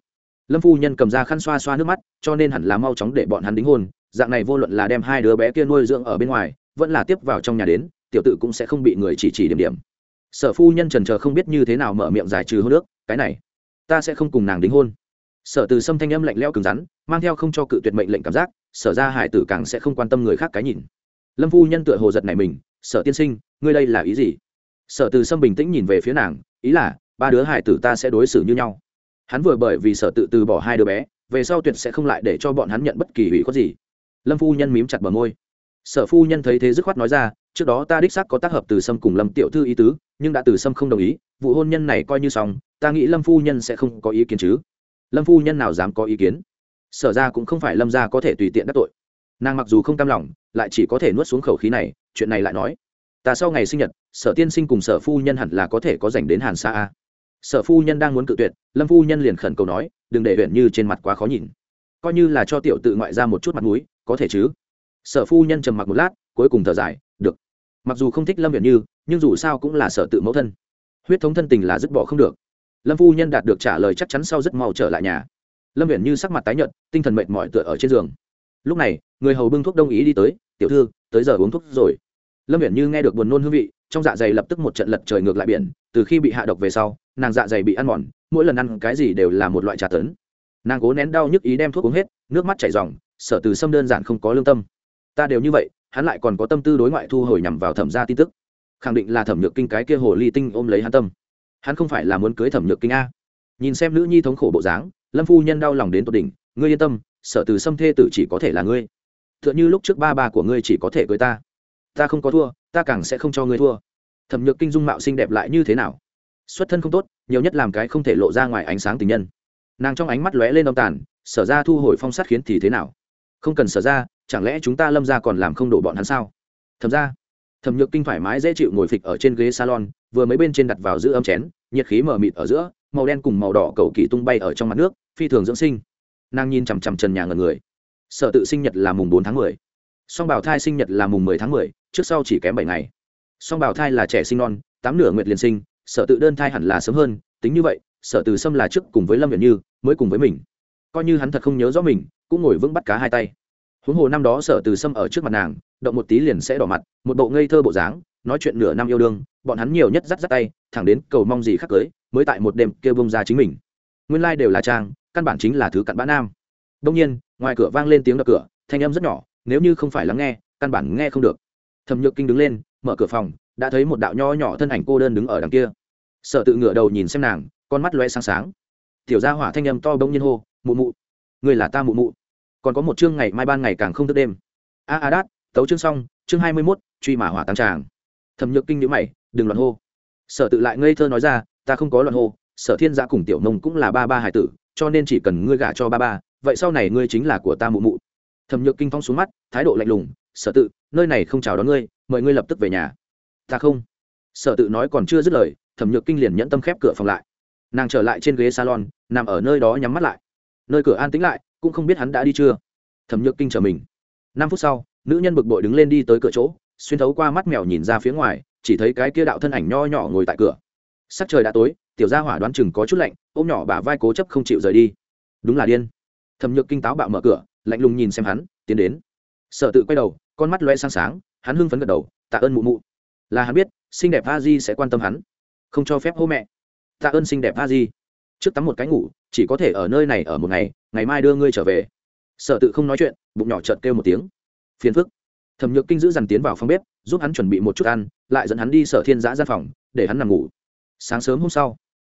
Lâm phu nhân cầm ra khăn xoa xoa nước mắt, cho nên hẳn là mau chóng để bọn hắn đính hôn dạng này vô luận là đem hai đứa bé kia nuôi dưỡng ở bên ngoài, vẫn là tiếp vào trong nhà đến, tiểu tự cũng sẽ không bị người chỉ chỉ điểm điểm. Sở phu nhân trần trờ không biết như thế nào mở miệng giải trừ hôn nước cái này, ta sẽ không cùng nàng đính hôn. Sở từ sâm thanh âm lạnh leo cứng rắn, mang theo không cho cự tuyệt mệnh lệnh cảm giác, sở ra hải tử càng sẽ không quan tâm người khác cái nhìn. Lâm phu nhân tựa hồ giật này mình, sở tiên sinh, ngươi đây là ý gì? Sở từ sâm bình tĩnh nhìn về phía nàng, ý là, ba đứa hải tử ta sẽ đối xử như nhau. Hắn vừa bởi vì sở tự từ bỏ hai đứa bé, về sau tuyệt sẽ không lại để cho bọn hắn nhận bất kỳ hủy có gì lâm phu nhân mím chặt bờ môi. Sở phu nhân thấy thế dứt khoát nói ra, trước đó ta đích xác có tác hợp từ sâm cùng lâm tiểu thư ý tứ, nhưng đã từ sâm không đồng ý, vụ hôn nhân này coi như xong, ta nghĩ lâm phu nhân sẽ không có ý kiến chứ. Lâm phu nhân nào dám có ý kiến? Sở ra cũng không phải lâm ra có thể tùy tiện đắc tội. Nàng mặc dù không cam lòng, lại chỉ có thể nuốt xuống khẩu khí này, chuyện này lại nói. Ta sau ngày sinh nhật, sở tiên sinh cùng sở phu nhân hẳn là có thể có dành đến hàn xa a. Sở phu nhân đang muốn cự tuyệt, lâm phu nhân liền khẩn cầu nói, đừng để huyện như trên mặt quá khó nhìn coi như là cho tiểu tự ngoại ra một chút mặt mũi, có thể chứ? Sở phu nhân trầm mặc một lát, cuối cùng thở dài, được. Mặc dù không thích lâm viện như, nhưng dù sao cũng là sở tự mẫu thân. Huyết thống thân tình là dứt bỏ không được. Lâm phu nhân đạt được trả lời chắc chắn sau rất mau trở lại nhà. Lâm viện như sắc mặt tái nhợt, tinh thần mệt mỏi tựa ở trên giường. Lúc này, người hầu bưng thuốc đông ý đi tới, tiểu thư, tới giờ uống thuốc rồi. Lâm viện như nghe được buồn nôn hương vị, trong dạ dày lập tức một trận lật trời ngược lại biển, từ khi bị hạ độc về sau, nàng dạ dày bị ăn mòn, mỗi lần ăn cái gì đều là một loại trà tấn nàng cố nén đau nhức ý đem thuốc uống hết, nước mắt chảy r sở từ sâm đơn giản không có lương tâm. Ta đều như vậy, hắn lại còn có tâm tư đối ngoại thu hồi nhằm vào thẩm gia tin tức. Khẳng định là thẩm nhược kinh cái kia hồ ly tinh ôm lấy hắn tâm. Hắn không phải là muốn cưới thẩm nhược kinh a. Nhìn xem nữ nhi thống khổ bộ dáng, lâm phu nhân đau lòng đến tột đỉnh, ngươi yên tâm sở từ Sâm thê tử chỉ có thể là ngươi. T h ư ợ n h ư lúc trước ba ba của ngươi chỉ có thể cưới ta. Ta không có thua, ta càng sẽ không cho ngươi thua. Thẩm nhược kinh dung mạo xinh đẹp lại như thế nào? Xuất thân không tốt, nhiều nhất làm cái không thể lộ ra ngoài ánh sáng tình nhân nàng trong ánh mắt lóe lên âm tàn, sở ra thu hồi phong sát khiến thì thế nào? Không cần sở ra, chẳng lẽ chúng ta lâm ra còn làm không đổ bọn hắn sao? Thầm ra thẩm nhược kinh thoải mái dễ chịu ngồi phịch ở trên ghế salon, vừa mấy bên trên đặt vào giữ ấm chén, nhiệt khí mờ mịt ở giữa, màu đen cùng màu đỏ cầu kỳ tung bay ở trong mặt nước, phi thường dưỡng sinh. Nàng nhìn chằm chằm trần nhà ngần người. Sở tự sinh nhật là mùng bốn tháng mười. Song bảo thai sinh nhật là mùng mười tháng mười, trước sau chỉ kém bảy ngày. Song bảo thai là trẻ sinh non, tám nửa nguyệt liền sinh, sở tự đơn thai hẳn là sớm hơn, tính như vậy sở từ Sâm là trước cùng với lâm viện như, mới cùng với mình. Coi như hắn thật không nhớ rõ mình, cũng ngồi vững bắt cá hai tay. Huống hồ năm đó sở từ Sâm ở trước mặt nàng, động một tí liền sẽ đỏ mặt, một bộ ngây thơ bộ dáng, nói chuyện nửa năm yêu đương, bọn hắn nhiều nhất dắt dắt tay, thẳng đến cầu mong gì khác cưới, mới tại một đêm kêu bông ra chính mình. Nguyên lai、like、đều là trang, căn bản chính là thứ cặn bã nam. Đông nhiên, ngoài cửa vang lên tiếng đập cửa, thanh âm rất nhỏ, nếu như không phải lắng nghe, căn bản nghe không được. Thẩm nhược kinh đứng lên, mở cửa phòng, đã thấy một đạo nho nhỏ thân ảnh cô đơn đứng ở đằng kia. Sợ tự ngửa đầu nhìn xem nàng con mắt loe sáng sáng. Tiểu gia hỏa thanh âm to bỗng nhiên hô, mụ mụ người là ta mụ mụ. Còn có một chương ngày mai ban ngày càng không thức đêm. A a đát, tấu chương xong, chương hai mươi mốt, truy mã hỏa tăng tràng. Thẩm nhược kinh nhữ mày, đừng loạn hô. Sở tự lại ngây thơ nói ra, ta không có loạn hô, sở thiên gia cùng tiểu nông cũng là ba ba hải tử, cho nên chỉ cần ngươi gả cho ba ba, vậy sau này ngươi chính là của ta mụ mụ. Thẩm nhược kinh phong xuống mắt, thái độ lạnh lùng, sở tự, nơi này không chào đón ngươi, mời ngươi lập tức về nhà. Ta không. Sở tự nói còn chưa dứt lời, thẩm nhược kinh liền nhẫn tâm khép cửa phòng lại nàng trở lại trên ghế salon, nằm ở nơi đó nhắm mắt lại. Nơi cửa an tĩnh lại, cũng không biết hắn đã đi chưa. Thẩm nhược kinh chờ mình. Năm phút sau, nữ nhân bực bội đứng lên đi tới cửa chỗ, xuyên thấu qua mắt mèo nhìn ra phía ngoài, chỉ thấy cái kia đạo thân ảnh nho nhỏ ngồi tại cửa. Sắc trời đã tối, tiểu gia hỏa đoán chừng có chút lạnh, ôm nhỏ bả vai cố chấp không chịu rời đi. Đúng là điên. Thẩm nhược kinh táo bạo mở cửa, lạnh lùng nhìn xem hắn, tiến đến. Sợ tự quay đầu, con mắt loe sáng sáng, hắn hưng phấn gật đầu, tạ ơn mụ mụ. Là hắn biết, xinh đẹp a di sẽ quan tâm hắn. Không cho phép hô mẹ tạ ơn xinh đẹp a di. Trước tắm một cái ngủ, chỉ có thể ở nơi này ở một ngày ngày mai đưa ngươi trở về. Sợ tự không nói chuyện, bụng nhỏ chợt kêu một tiếng. Phiền phức. Thẩm nhược kinh giữ dằn tiến vào phòng bếp, giúp hắn chuẩn bị một chút ăn, lại dẫn hắn đi sở thiên giã gian phòng, để hắn nằm ngủ. Sáng sớm hôm sau,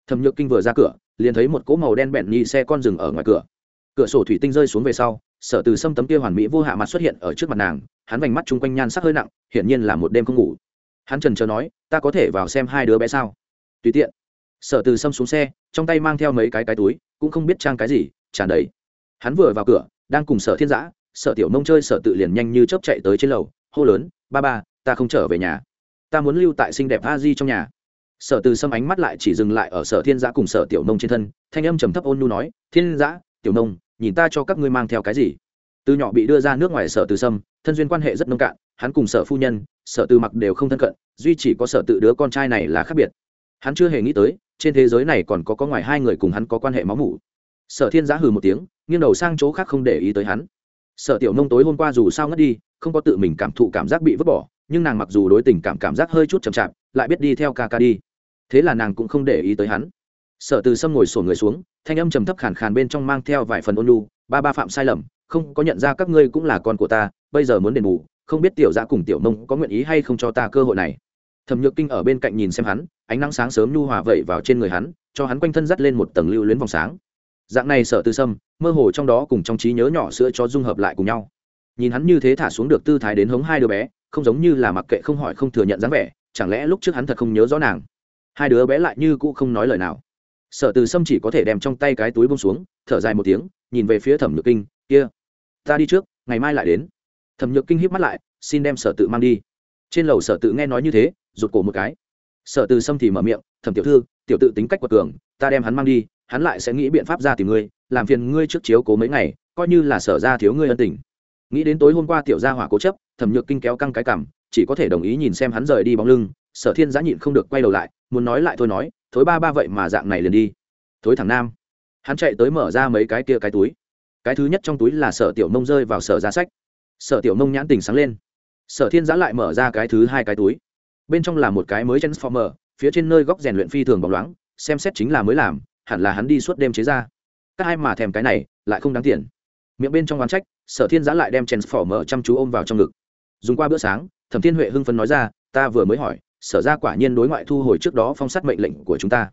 thẩm nhược kinh vừa ra cửa, liền thấy một cỗ màu đen bẹn nhị xe con rừng ở ngoài cửa. Cửa sổ thủy tinh rơi xuống về sau, sở từ xâm tấm kia hoàn mỹ vô hạ mặt xuất hiện ở trước mặt nàng, hắn vành mắt chung quanh nhan sắc hơi nặng, hiển nhiên là một đêm không ngủ. Hắn trần trờ nói, ta có thể vào xem hai đứa bé sao? Tùy tiện sở từ Sâm xuống xe, trong tay mang theo mấy cái cái túi, cũng không biết trang cái gì, tràn đầy. Hắn vừa vào cửa, đang cùng sở thiên giã, sở tiểu nông chơi sở tự liền nhanh như chớp chạy tới trên lầu, hô lớn, ba ba, ta không trở về nhà. Ta muốn lưu tại xinh đẹp a di trong nhà. Sở từ Sâm ánh mắt lại chỉ dừng lại ở sở thiên giã cùng sở tiểu nông trên thân, thanh âm trầm thấp ôn nhu nói, thiên giã, tiểu nông, nhìn ta cho các ngươi mang theo cái gì? Từ nhỏ bị đưa ra nước ngoài sở từ sâm, thân duyên quan hệ rất nông cạn, hắn cùng sở phu nhân, sở từ mặc đều không thân cận, duy chỉ có sở tự đứa con trai này là khác biệt hắn chưa hề nghĩ tới, trên thế giới này còn có có ngoài hai người cùng hắn có quan hệ máu mủ. Sở thiên giã hừ một tiếng, nghiêng đầu sang chỗ khác không để ý tới hắn. Sở tiểu nông tối hôm qua dù sao ngất đi, không có tự mình cảm thụ cảm giác bị vứt bỏ, nhưng nàng mặc dù đối tình cảm cảm giác hơi chút chậm chạp, lại biết đi theo ca ca đi. Thế là nàng cũng không để ý tới hắn. Sở từ sâm ngồi sổ người xuống, thanh âm trầm thấp khàn khàn bên trong mang theo vài phần ôn lu ba ba phạm sai lầm, không có nhận ra các ngươi cũng là con của ta, bây giờ muốn đền bù, không biết tiểu giã cùng tiểu mông có nguyện ý hay không cho ta cơ hội này. Thẩm nhược kinh ở bên cạnh nhìn xem hắn ánh nắng sáng sớm nhu hòa vẩy vào trên người hắn, cho hắn quanh thân dắt lên một tầng lưu luyến vòng sáng. Dạng này sở tư sâm, mơ hồ trong đó cùng trong trí nhớ nhỏ sữa cho dung hợp lại cùng nhau. Nhìn hắn như thế thả xuống được tư thái đến hống hai đứa bé, không giống như là mặc kệ không hỏi không thừa nhận dáng vẻ, chẳng lẽ lúc trước hắn thật không nhớ rõ nàng? Hai đứa bé lại như cũ không nói lời nào. Sở từ sâm chỉ có thể đem trong tay cái túi bông xuống, thở dài một tiếng, nhìn về phía thẩm nhược kinh, kia, ta đi trước, ngày mai lại đến. Thẩm nhược kinh híp mắt lại, xin đem sở tự mang đi. Trên lầu sở tự nghe nói như thế, rụt cổ một cái sở từ sâm thì mở miệng, thẩm tiểu thư, tiểu tự tính cách quật cường, ta đem hắn mang đi, hắn lại sẽ nghĩ biện pháp ra tìm ngươi, làm phiền ngươi trước chiếu cố mấy ngày, coi như là sở ra thiếu ngươi ân tình. Nghĩ đến tối hôm qua tiểu gia hỏa cố chấp, thẩm nhược kinh kéo căng cái cảm chỉ có thể đồng ý nhìn xem hắn rời đi bóng lưng, sở thiên giã nhịn không được quay đầu lại, muốn nói lại thôi nói, thối ba ba vậy mà dạng này liền đi. Thối thằng nam. Hắn chạy tới mở ra mấy cái kia cái túi. Cái thứ nhất trong túi là sở tiểu nông rơi vào sở ra sách. Sở tiểu nông nhãn tình sáng lên. Sở thiên giã lại mở ra cái thứ hai cái túi bên trong là một cái mới transformer, phía trên nơi góc rèn luyện phi thường bóng loáng, xem xét chính là mới làm, hẳn là hắn đi suốt đêm chế ra. Các ai mà thèm cái này, lại không đáng tiền. Miệng bên trong oán trách, sở thiên giã lại đem transformer chăm chú ôm vào trong ngực. Dùng qua bữa sáng, thẩm thiên huệ hưng phấn nói ra, ta vừa mới hỏi, sở ra quả nhiên đối ngoại thu hồi trước đó phong sát mệnh lệnh của chúng ta.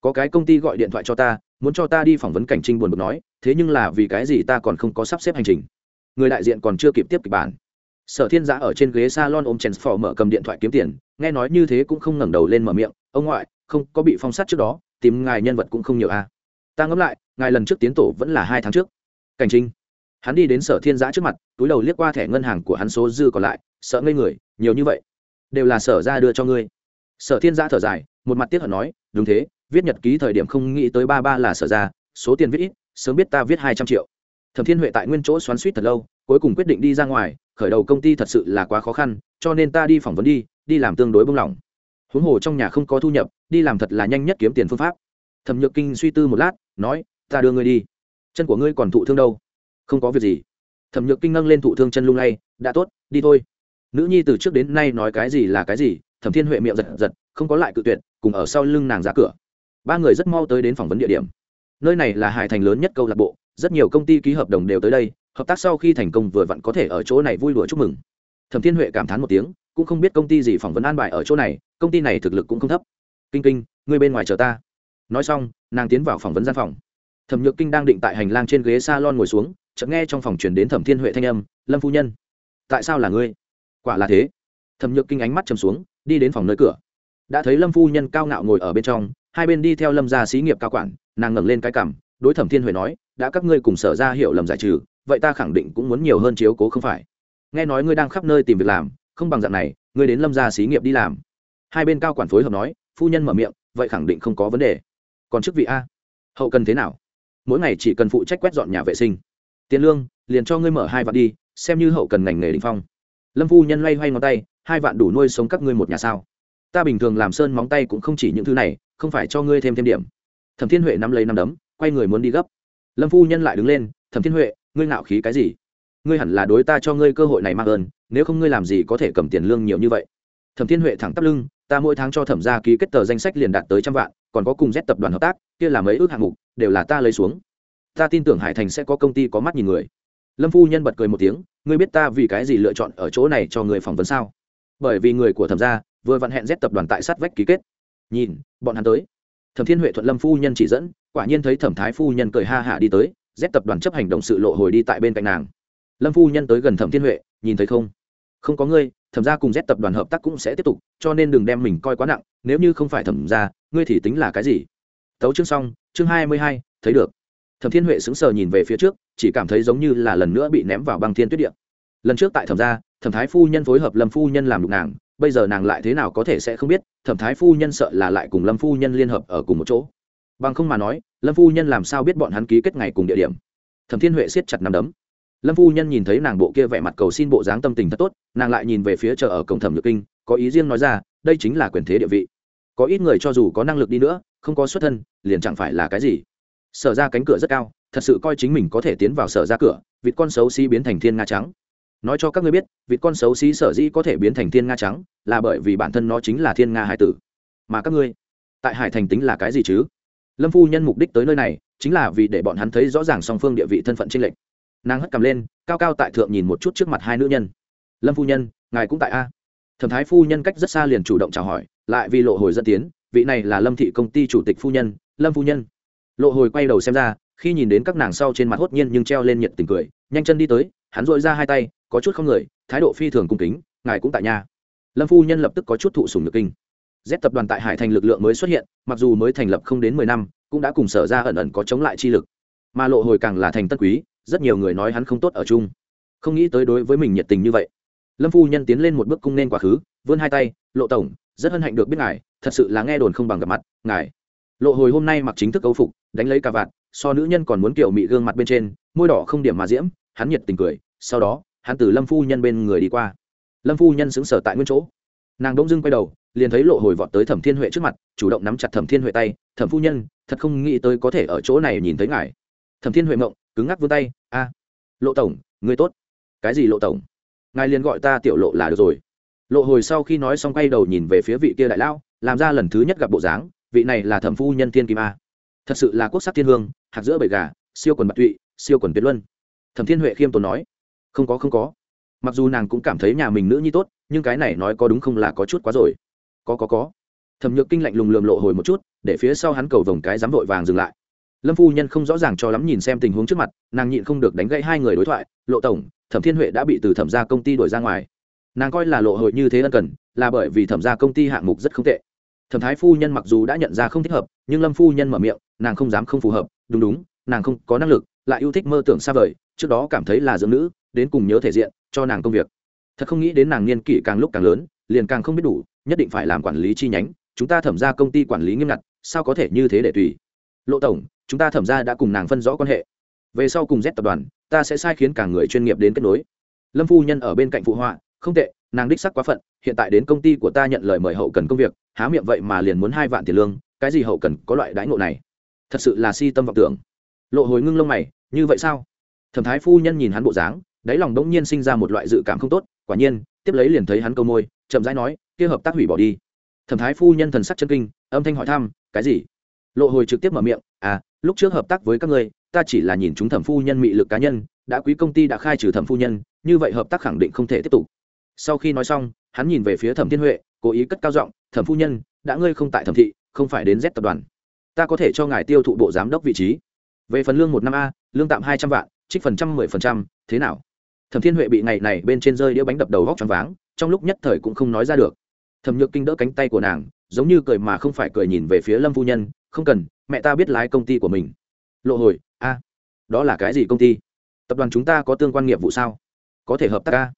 Có cái công ty gọi điện thoại cho ta, muốn cho ta đi phỏng vấn cảnh trinh buồn bực nói, thế nhưng là vì cái gì ta còn không có sắp xếp hành trình. Người đại diện còn chưa kịp tiếp kịch bản sở thiên giã ở trên ghế s a lon ôm chèn phò mở cầm điện thoại kiếm tiền, nghe nói như thế cũng không ngẩng đầu lên mở miệng, ông ngoại, không có bị phong sát trước đó, tìm ngài nhân vật cũng không nhiều a à. ta ngẫm lại, ngài lần trước tiến tổ vẫn là hai tháng trước. Cảnh trinh, hắn đi đến sở thiên giã trước mặt, túi đầu liếc qua thẻ ngân hàng của hắn số dư còn lại, sợ ngây người, nhiều như vậy, đều là sở ra đưa cho ngươi. Sở thiên giã thở dài, một mặt tiếc hận nói, đúng thế, viết nhật ký thời điểm không nghĩ tới ba ba là sở ra, số tiền viết ít, sớm biết ta viết hai trăm triệu thẩm thiên huệ tại nguyên chỗ xoắn suýt thật lâu, cuối cùng quyết định đi ra ngoài, khởi đầu công ty thật sự là quá khó khăn, cho nên ta đi phỏng vấn đi đi làm tương đối bông lỏng. Huống hồ trong nhà không có thu nhập, đi làm thật là nhanh nhất kiếm tiền phương pháp. Thẩm nhược kinh suy tư một lát, nói, ta đưa ngươi đi. Chân của ngươi còn thụ thương đâu? Không có việc gì. Thẩm nhược kinh nâng lên thụ thương chân lung lay, đã tốt, đi thôi. Nữ nhi từ trước đến nay nói cái gì là cái gì, thẩm thiên huệ miệng giật giật, không có lại cự tuyệt, cùng ở sau lưng nàng ra cửa. Ba người rất mau tới đến phỏng vấn địa điểm. Nơi này là hải thành lớn nhất câu lạc bộ rất nhiều công ty ký hợp đồng đều tới đây, hợp tác sau khi thành công vừa vặn có thể ở chỗ này vui đùa chúc mừng. Thẩm thiên huệ cảm thán một tiếng, cũng không biết công ty gì phỏng vấn an bài ở chỗ này, công ty này thực lực cũng không thấp. Kinh kinh, người bên ngoài chờ ta. Nói xong, nàng tiến vào phỏng vấn gian phòng. Thẩm nhược kinh đang định tại hành lang trên ghế s a lon ngồi xuống, chợt nghe trong phòng chuyển đến thẩm thiên huệ thanh âm, lâm phu nhân, tại sao là ngươi? Quả là thế. Thẩm nhược kinh ánh mắt chầm xuống, đi đến phòng nơi cửa. Đã thấy lâm phu nhân cao ngạo ngồi ở bên trong, hai bên đi theo lâm gia xí nghiệp cao quản, nàng ngẩng lên cái cằm, đối thẩm thiên huệ nói đã các ngươi cùng sở ra hiểu lầm giải trừ, vậy ta khẳng định cũng muốn nhiều hơn chiếu cố không phải. Nghe nói ngươi đang khắp nơi tìm việc làm, không bằng dạng này, ngươi đến lâm gia xí nghiệp đi làm. Hai bên cao quản phối hợp nói, phu nhân mở miệng, vậy khẳng định không có vấn đề. Còn chức vị a? Hậu cần thế nào? Mỗi ngày chỉ cần phụ trách quét dọn nhà vệ sinh. Tiền lương, liền cho ngươi mở hai vạn đi, xem như hậu cần ngành nghề đình phong. Lâm phu nhân loay hoay ngón tay, hai vạn đủ nuôi sống các ngươi một nhà sao? Ta bình thường làm sơn móng tay cũng không chỉ những thứ này, không phải cho ngươi thêm thêm điểm. Thẩm thiên huệ nắm lấy nắm đấm, quay người muốn đi gấp lâm phu nhân lại đứng lên, thẩm thiên huệ, ngươi ngạo khí cái gì? Ngươi hẳn là đối ta cho ngươi cơ hội này mang ơn, nếu không ngươi làm gì có thể cầm tiền lương nhiều như vậy? Thẩm thiên huệ thẳng tắp lưng, ta mỗi tháng cho thẩm gia ký kết tờ danh sách liền đạt tới trăm vạn, còn có cùng z tập đoàn hợp tác, kia là mấy ước hạng mục, đều là ta lấy xuống. Ta tin tưởng hải thành sẽ có công ty có mắt nhìn người. Lâm phu nhân bật cười một tiếng, ngươi biết ta vì cái gì lựa chọn ở chỗ này cho người phỏng vấn sao? Bởi vì người của thẩm gia vừa vặn hẹn z tập đoàn tại sát vách ký kết. Nhìn, bọn hắn tới. Thẩm thiên huệ thuận lâm phu nhân chỉ dẫn quả nhiên thấy thẩm thái phu nhân cười ha hả đi tới, dép tập đoàn chấp hành động sự lộ hồi đi tại bên cạnh nàng. Lâm phu nhân tới gần thẩm thiên huệ, nhìn thấy không? Không có ngươi, thẩm ra cùng dép tập đoàn hợp tác cũng sẽ tiếp tục, cho nên đừng đem mình coi quá nặng, nếu như không phải thẩm ra ngươi thì tính là cái gì? Tấu chương xong, chương hai mươi hai, thấy được. Thẩm thiên huệ sững sờ nhìn về phía trước, chỉ cảm thấy giống như là lần nữa bị ném vào băng thiên tuyết điện lần trước tại thẩm gia, thẩm thái phu nhân phối hợp lâm phu nhân làm đục nàng, bây giờ nàng lại thế nào có thể sẽ không biết, thẩm thái phu nhân sợ là lại cùng lâm phu nhân liên hợp ở cùng một chỗ bằng không mà nói, lâm phu nhân làm sao biết bọn hắn ký kết ngày cùng địa điểm? Thẩm thiên huệ siết chặt nắm đấm. Lâm phu nhân nhìn thấy nàng bộ kia vẻ mặt cầu xin bộ dáng tâm tình thật tốt, nàng lại nhìn về phía chợ ở cổng thẩm nhược kinh, có ý riêng nói ra, đây chính là quyền thế địa vị. Có ít người cho dù có năng lực đi nữa, không có xuất thân, liền chẳng phải là cái gì. Sở ra cánh cửa rất cao, thật sự coi chính mình có thể tiến vào sở ra cửa, vịt con xấu xí biến thành thiên nga trắng. Nói cho các ngươi biết, vịt con xấu xí sở dĩ có thể biến thành thiên nga trắng, là bởi vì bản thân nó chính là thiên nga hải tử. Mà các ngươi, tại hải thành tính là cái gì chứ? Lâm phu nhân mục đích tới nơi này chính là vì để bọn hắn thấy rõ ràng song phương địa vị thân phận trinh lệch. Nàng hất cầm lên, cao cao tại thượng nhìn một chút trước mặt hai nữ nhân. Lâm phu nhân, ngài cũng tại a? Thẩm thái phu nhân cách rất xa liền chủ động chào hỏi, lại vì lộ hồi dẫn tiến, vị này là lâm thị công ty chủ tịch phu nhân, lâm phu nhân. Lộ hồi quay đầu xem ra, khi nhìn đến các nàng sau trên mặt hốt nhiên nhưng treo lên nhiệt tình cười, nhanh chân đi tới, hắn dội ra hai tay, có chút không người, thái độ phi thường cung kính, ngài cũng tại nhà. Lâm phu nhân lập tức có chút thụ sùng nhược kinh z tập đoàn tại hải thành lực lượng mới xuất hiện, mặc dù mới thành lập không đến mười năm, cũng đã cùng sở ra ẩn ẩn có chống lại chi lực. Mà lộ hồi càng là thành tân quý, rất nhiều người nói hắn không tốt ở chung. Không nghĩ tới đối với mình nhiệt tình như vậy. Lâm phu nhân tiến lên một bước cung nên quá khứ, vươn hai tay, lộ tổng, rất hân hạnh được biết ngài, thật sự là nghe đồn không bằng gặp mặt, ngài. Lộ hồi hôm nay mặc chính thức âu phục, đánh lấy cà vạt, so nữ nhân còn muốn kiểu mị gương mặt bên trên, môi đỏ không điểm mà diễm, hắn nhiệt tình cười, sau đó, hắn từ lâm phu nhân bên người đi qua. Lâm phu nhân sững sở tại nguyên chỗ. Nàng bỗng dưng quay đầu liền thấy lộ hồi vọt tới thẩm thiên huệ trước mặt, chủ động nắm chặt thẩm thiên huệ tay, thẩm phu nhân, thật không nghĩ tới có thể ở chỗ này nhìn thấy ngài. Thẩm thiên huệ mộng, cứng ngắc vươn tay, a, lộ tổng, người tốt. Cái gì lộ tổng? Ngài liền gọi ta tiểu lộ là được rồi. Lộ hồi sau khi nói xong quay đầu nhìn về phía vị kia đại lao làm ra lần thứ nhất gặp bộ dáng, vị này là thẩm phu nhân thiên kim a. Thật sự là quốc sắc thiên hương, hạt giữa bầy gà, siêu quần bạc tụy, siêu quần tuyệt luân. Thẩm thiên huệ khiêm tốn nói, không có không có. Mặc dù nàng cũng cảm thấy nhà mình nữ nhi tốt, nhưng cái này nói có đúng không là có chút quá rồi có có có. Thẩm nhược kinh lạnh lùng lườm lộ hồi một chút, để phía sau hắn cầu vồng cái dám vội vàng dừng lại. Lâm phu nhân không rõ ràng cho lắm nhìn xem tình huống trước mặt, nàng nhịn không được đánh gãy hai người đối thoại, lộ tổng, thẩm thiên huệ đã bị từ thẩm gia công ty đổi ra ngoài. Nàng coi là lộ hội như thế ân cần, là bởi vì thẩm gia công ty hạng mục rất không tệ. Thẩm thái phu nhân mặc dù đã nhận ra không thích hợp, nhưng lâm phu nhân mở miệng, nàng không dám không phù hợp, đúng đúng, nàng không có năng lực, lại yêu thích mơ tưởng xa vời, trước đó cảm thấy là dưỡng nữ, đến cùng nhớ thể diện, cho nàng công việc. Thật không nghĩ đến nàng niên kỷ càng lúc càng lớn, liền càng không biết đủ nhất định phải làm quản lý chi nhánh, chúng ta thẩm ra công ty quản lý nghiêm ngặt, sao có thể như thế để tùy? Lộ tổng, chúng ta thẩm ra đã cùng nàng phân rõ quan hệ. Về sau cùng z tập đoàn, ta sẽ sai khiến cả người chuyên nghiệp đến kết nối. Lâm phu nhân ở bên cạnh phụ họa, không tệ, nàng đích sắc quá phận, hiện tại đến công ty của ta nhận lời mời hậu cần công việc, há miệng vậy mà liền muốn hai vạn tiền lương, cái gì hậu cần có loại đãi ngộ này? Thật sự là si tâm vọng tưởng. Lộ hồi ngưng lông mày, như vậy sao? Thẩm thái phu nhân nhìn hắn bộ dáng, đáy lòng đống nhiên sinh ra một loại dự cảm không tốt, quả nhiên, tiếp lấy liền thấy hắn câu môi, chậm rãi nói kia hợp tác hủy bỏ đi. Thẩm thái phu nhân thần sắc chân kinh, âm thanh hỏi thăm, cái gì? Lộ hồi trực tiếp mở miệng à lúc trước hợp tác với các ngươi, ta chỉ là nhìn chúng thẩm phu nhân mị lực cá nhân, đã quý công ty đã khai trừ thẩm phu nhân, như vậy hợp tác khẳng định không thể tiếp tục. Sau khi nói xong, hắn nhìn về phía thẩm thiên huệ, cố ý cất cao giọng, thẩm phu nhân, đã ngươi không tại thẩm thị, không phải đến z tập đoàn. Ta có thể cho ngài tiêu thụ bộ giám đốc vị trí. Về phần lương một năm a, lương tạm hai trăm vạn, trích phần trăm mười phần trăm, thế nào? Thẩm thiên huệ bị ngày này bên trên rơi đĩa bánh đập đầu góc choáng váng, trong lúc nhất thời cũng không nói ra được thẩm nhược kinh đỡ cánh tay của nàng, giống như cười mà không phải cười nhìn về phía lâm phu nhân, không cần, mẹ ta biết lái công ty của mình. Lộ hồi, a, đó là cái gì công ty? Tập đoàn chúng ta có tương quan nghiệp vụ sao? Có thể hợp tác ca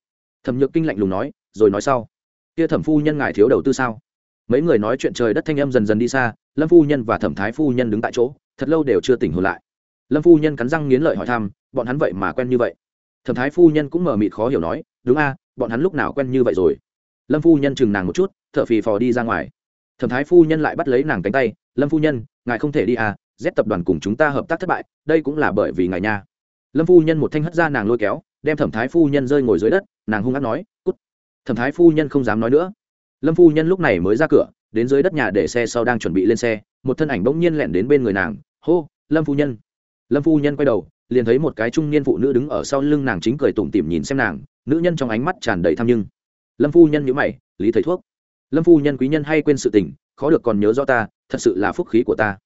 thẩm nhược kinh lạnh lùng nói, rồi nói sau. Kia thẩm phu nhân ngài thiếu đầu tư sao? Mấy người nói chuyện trời đất thanh âm dần dần đi xa, lâm phu nhân và thẩm thái phu nhân đứng tại chỗ, thật lâu đều chưa tỉnh hồn lại. Lâm phu nhân cắn răng nghiến lợi hỏi thăm, bọn hắn vậy mà quen như vậy? Thẩm thái phu nhân cũng mờ mịt khó hiểu nói, đúng a, bọn hắn lúc nào quen như vậy rồi? Lâm phu nhân chừng nàng một chút t h ở phì phò đi ra ngoài. Thẩm thái phu nhân lại bắt lấy nàng cánh tay, lâm phu nhân, ngài không thể đi à z tập đoàn cùng chúng ta hợp tác thất bại, đây cũng là bởi vì ngài nha. Lâm phu nhân một thanh hất ra nàng lôi kéo, đem thẩm thái phu nhân rơi ngồi dưới đất, nàng hung hát nói, cút. Thẩm thái phu nhân không dám nói nữa. Lâm phu nhân lúc này mới ra cửa, đến dưới đất nhà để xe sau đang chuẩn bị lên xe, một thân ảnh bỗng nhiên lẹn đến bên người nàng, hô, lâm phu nhân. Lâm phu nhân quay đầu, liền thấy một cái trung niên phụ nữ đứng ở sau lưng nàng chính cười tủm tỉm nhìn xem nàng, nữ nhân trong ánh mắt tràn đầy tham nhưng lâm phu nhân nhữ mày, lý thầy thuốc, lâm phu nhân quý nhân hay quên sự tình, khó được còn nhớ do ta, thật sự là phúc khí của ta.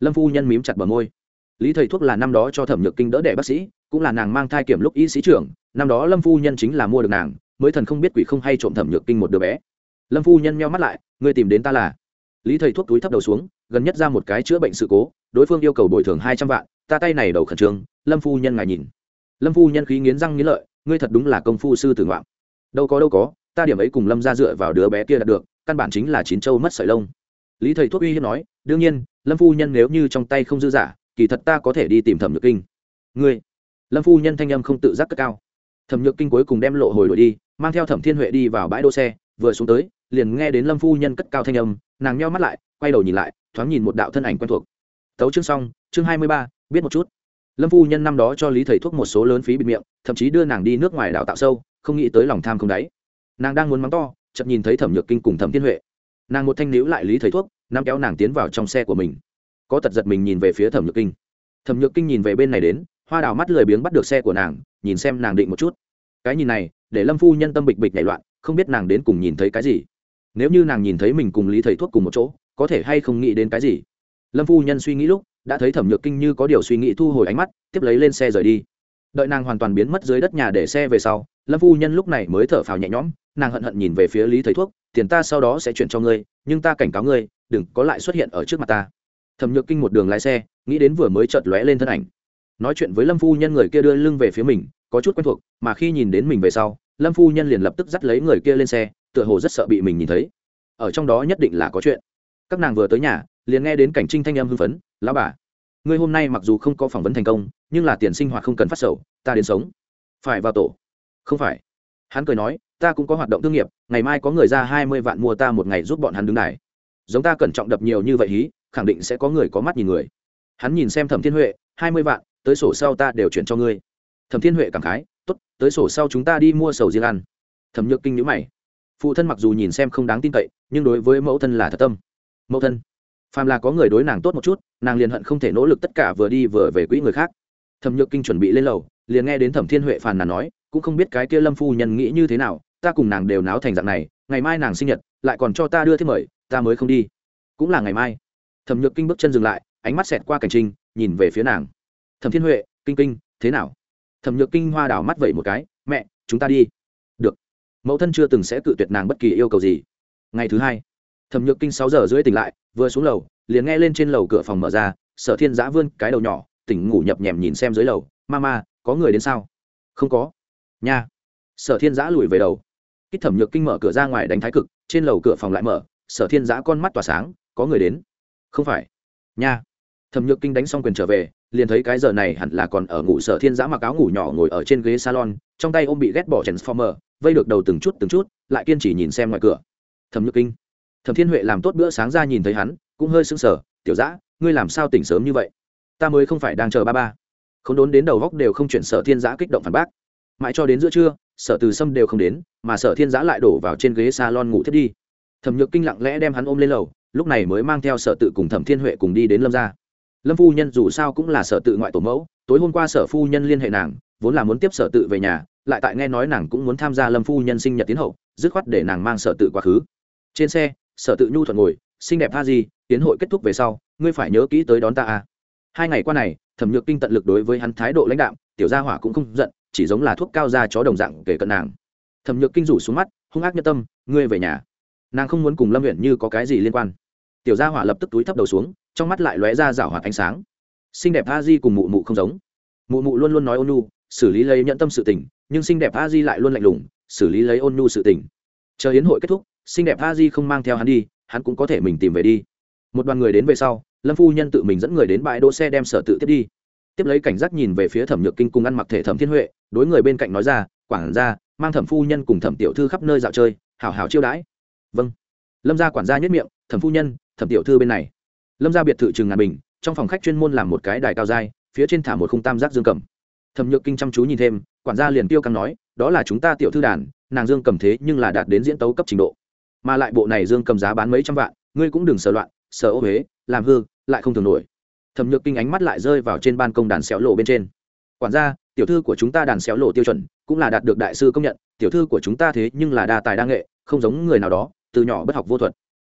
Lâm phu nhân mím chặt bờ môi. Lý thầy thuốc là năm đó cho thẩm nhược kinh đỡ đẻ bác sĩ, cũng là nàng mang thai kiểm lúc y sĩ trưởng, năm đó lâm phu nhân chính là mua được nàng, mới thần không biết quỷ không hay trộm thẩm nhược kinh một đứa bé. Lâm phu nhân meo mắt lại, ngươi tìm đến ta là? Lý thầy thuốc túi thấp đầu xuống, gần nhất ra một cái chữa bệnh sự cố, đối phương yêu cầu bồi thường hai trăm vạn, ta tay này đầu khẩn trương, lâm phu nhân ngài nhìn. Lâm phu nhân khí nghiến răng nghiến lợi, ngươi thật đúng là công phu sư tử ngoạm. Đâu có đâu có ta điểm ấy cùng lâm ra dựa vào đứa bé kia đạt được, căn bản chính là chín châu mất sợi lông. Lý thầy thuốc uy hiếp nói, đương nhiên, lâm phu nhân nếu như trong tay không dư giả, kỳ thật ta có thể đi tìm thẩm nhược kinh. Ngươi, lâm phu nhân thanh âm không tự giác cất cao. Thẩm nhược kinh cuối cùng đem lộ hồi đuổi đi, mang theo thẩm thiên huệ đi vào bãi đỗ xe, vừa xuống tới, liền nghe đến lâm phu nhân cất cao thanh âm, nàng nheo mắt lại, quay đầu nhìn lại, thoáng nhìn một đạo thân ảnh quen thuộc. Tấu chương xong, chương hai mươi ba, biết một chút. Lâm phu nhân năm đó cho lý thầy thuốc một số lớn phí bịt miệng, thậm chí đưa nàng đi nước ngoài đào tạo sâu, không nghĩ tới lòng tham không đáy nàng đang muốn mắng to, chợt nhìn thấy thẩm nhược kinh cùng thẩm thiên huệ. Nàng một thanh níu lại lý thầy thuốc, nắm kéo nàng tiến vào trong xe của mình. Có tật giật mình nhìn về phía thẩm nhược kinh. Thẩm nhược kinh nhìn về bên này đến, hoa đào mắt lười biếng bắt được xe của nàng, nhìn xem nàng định một chút. Cái nhìn này, để lâm phu nhân tâm bịch bịch nhảy loạn, không biết nàng đến cùng nhìn thấy cái gì. Nếu như nàng nhìn thấy mình cùng lý thầy thuốc cùng một chỗ, có thể hay không nghĩ đến cái gì? Lâm phu nhân suy nghĩ lúc, đã thấy thẩm nhược kinh như có điều suy nghĩ thu hồi ánh mắt, tiếp lấy lên xe rời đi. Đợi nàng hoàn toàn biến mất dưới đất nhà để xe về sau lâm phu nhân lúc này mới thở phào nhẹ nhõm, nàng hận hận nhìn về phía lý thầy thuốc, tiền ta sau đó sẽ chuyển cho ngươi, nhưng ta cảnh cáo ngươi, đừng có lại xuất hiện ở trước mặt ta. Thẩm nhược kinh một đường lái xe, nghĩ đến vừa mới chợt lóe lên thân ảnh. Nói chuyện với lâm phu nhân người kia đưa lưng về phía mình, có chút quen thuộc, mà khi nhìn đến mình về sau, lâm phu nhân liền lập tức dắt lấy người kia lên xe, tựa hồ rất sợ bị mình nhìn thấy. Ở trong đó nhất định là có chuyện. Các nàng vừa tới nhà, liền nghe đến cảnh trinh thanh âm hưng phấn, lão bà, ngươi hôm nay mặc dù không có phỏng vấn thành công, nhưng là tiền sinh hoạt không cần phát sầu, ta đến sống. Phải vào tổ không phải. Hắn cười nói, ta cũng có hoạt động thương nghiệp, ngày mai có người ra hai mươi vạn mua ta một ngày giúp bọn hắn đứng đài. Giống ta cẩn trọng đập nhiều như vậy hí, khẳng định sẽ có người có mắt nhìn người. Hắn nhìn xem thẩm thiên huệ, hai mươi vạn, tới sổ sau ta đều chuyển cho ngươi. Thẩm thiên huệ cảm khái t ố t tới sổ sau chúng ta đi mua sầu riêng ăn. Thẩm nhược kinh nhữ mày. Phụ thân mặc dù nhìn xem không đáng tin cậy, nhưng đối với mẫu thân là thật tâm. Mẫu thân, phàm là có người đối nàng tốt một chút, nàng liền hận không thể nỗ lực tất cả vừa đi vừa về quỹ người khác. Thẩm nhược kinh chuẩn bị lên lầu, liền nghe đến thẩm thiên huệ phàn nàn nói cũng không biết cái kia lâm phu nhân nghĩ như thế nào, ta cùng nàng đều náo thành dạng này, ngày mai nàng sinh nhật, lại còn cho ta đưa thêm mời, ta mới không đi. Cũng là ngày mai. Thẩm nhược kinh bước chân dừng lại, ánh mắt xẹt qua cảnh trinh nhìn về phía nàng. Thẩm thiên huệ, kinh kinh, thế nào? Thẩm nhược kinh hoa đảo mắt vậy một cái, mẹ, chúng ta đi. Được. Mẫu thân chưa từng sẽ cự tuyệt nàng bất kỳ yêu cầu gì. Ngày thứ hai, thẩm nhược kinh sáu giờ rưỡi tỉnh lại, vừa xuống lầu, liền nghe lên trên lầu cửa phòng mở ra, sở thiên giã vươn cái đầu nhỏ, tỉnh ngủ nhập nhèm nhìn xem dưới lầu. Ma ma có người đến sao? Không có nha. Sở thiên giã lùi về đầu. Kích thẩm nhược kinh mở cửa ra ngoài đánh thái cực trên lầu cửa phòng lại mở sở thiên giã con mắt tỏa sáng có người đến. Không phải. Nha. Thẩm nhược kinh đánh xong quyền trở về liền thấy cái giờ này hẳn là còn ở ngủ sở thiên giã mặc áo ngủ nhỏ ngồi ở trên ghế salon trong tay ôm bị ghét bỏ transformer vây được đầu từng chút từng chút lại kiên trì nhìn xem ngoài cửa. Thẩm nhược kinh. Thẩm thiên huệ làm tốt bữa sáng ra nhìn thấy hắn cũng hơi sững sờ tiểu giã, ngươi làm sao tỉnh sớm như vậy? Ta mới không phải đang chờ ba ba. Không đốn đến đầu góc đều không chuyển sở thiên giã kích động phản bác mãi cho đến giữa trưa, sở từ sâm đều không đến, mà sở thiên giã lại đổ vào trên ghế salon ngủ thiết đi. Thẩm nhược kinh lặng lẽ đem hắn ôm lên lầu, lúc này mới mang theo sở tự cùng thẩm thiên huệ cùng đi đến lâm gia. Lâm phu nhân dù sao cũng là sở tự ngoại tổ mẫu, tối hôm qua sở phu nhân liên hệ nàng, vốn là muốn tiếp sở tự về nhà, lại tại nghe nói nàng cũng muốn tham gia lâm phu nhân sinh nhật tiến hậu, dứt khoát để nàng mang sở tự quá khứ. Trên xe, sở tự nhu thuận ngồi, xinh đẹp tha gì tiến hội kết thúc về sau, ngươi phải nhớ kỹ tới đón ta à. Hai ngày qua này, thẩm nhược kinh tận lực đối với hắn thái độ lãnh đạo tiểu gia hỏa cũng không giận chỉ giống là thuốc cao da chó đồng dạng kể cận nàng. Thẩm nhược kinh rủ xuống mắt, hung ác nhất tâm, ngươi về nhà. Nàng không muốn cùng lâm huyện như có cái gì liên quan. Tiểu gia hỏa lập tức túi thấp đầu xuống, trong mắt lại lóe ra rảo hoạt ánh sáng. Xinh đẹp a di cùng mụ mụ không giống. Mụ mụ luôn luôn nói ôn nhu, xử lý lấy nhẫn tâm sự tình, nhưng xinh đẹp a di lại luôn lạnh lùng, xử lý lấy ôn nhu sự tình. Chờ hiến hội kết thúc, xinh đẹp a di không mang theo hắn đi, hắn cũng có thể mình tìm về đi. Một đoàn người đến về sau, lâm phu nhân tự mình dẫn người đến bãi đỗ xe đem sở tự tiếp đi tiếp lấy cảnh giác nhìn về phía thẩm nhược kinh cùng ăn mặc thể thẩm thiên huệ, đối người bên cạnh nói ra, quản gia, mang thẩm phu nhân cùng thẩm tiểu thư khắp nơi dạo chơi hào hào chiêu đãi. Vâng. Lâm gia quản gia nhất miệng, thẩm phu nhân, thẩm tiểu thư bên này. Lâm gia biệt thự trường ngàn bình, trong phòng khách chuyên môn làm một cái đài cao dai, phía trên thả một khung tam giác dương cầm. Thẩm nhược kinh chăm chú nhìn thêm, quản gia liền tiêu căng nói, đó là chúng ta tiểu thư đàn, nàng dương cầm thế nhưng là đạt đến diễn tấu cấp trình độ. Mà lại bộ này dương cầm giá bán mấy trăm vạn, ngươi cũng đừng sờ loạn sờ ô huế làm hư, lại không thường nổi thẩm nhược kinh ánh mắt lại rơi vào trên ban công đàn xéo lộ bên trên. Quản gia, tiểu thư của chúng ta đàn xéo lộ tiêu chuẩn cũng là đạt được đại sư công nhận, tiểu thư của chúng ta thế nhưng là đa tài đa nghệ, không giống người nào đó, từ nhỏ bất học vô thuật.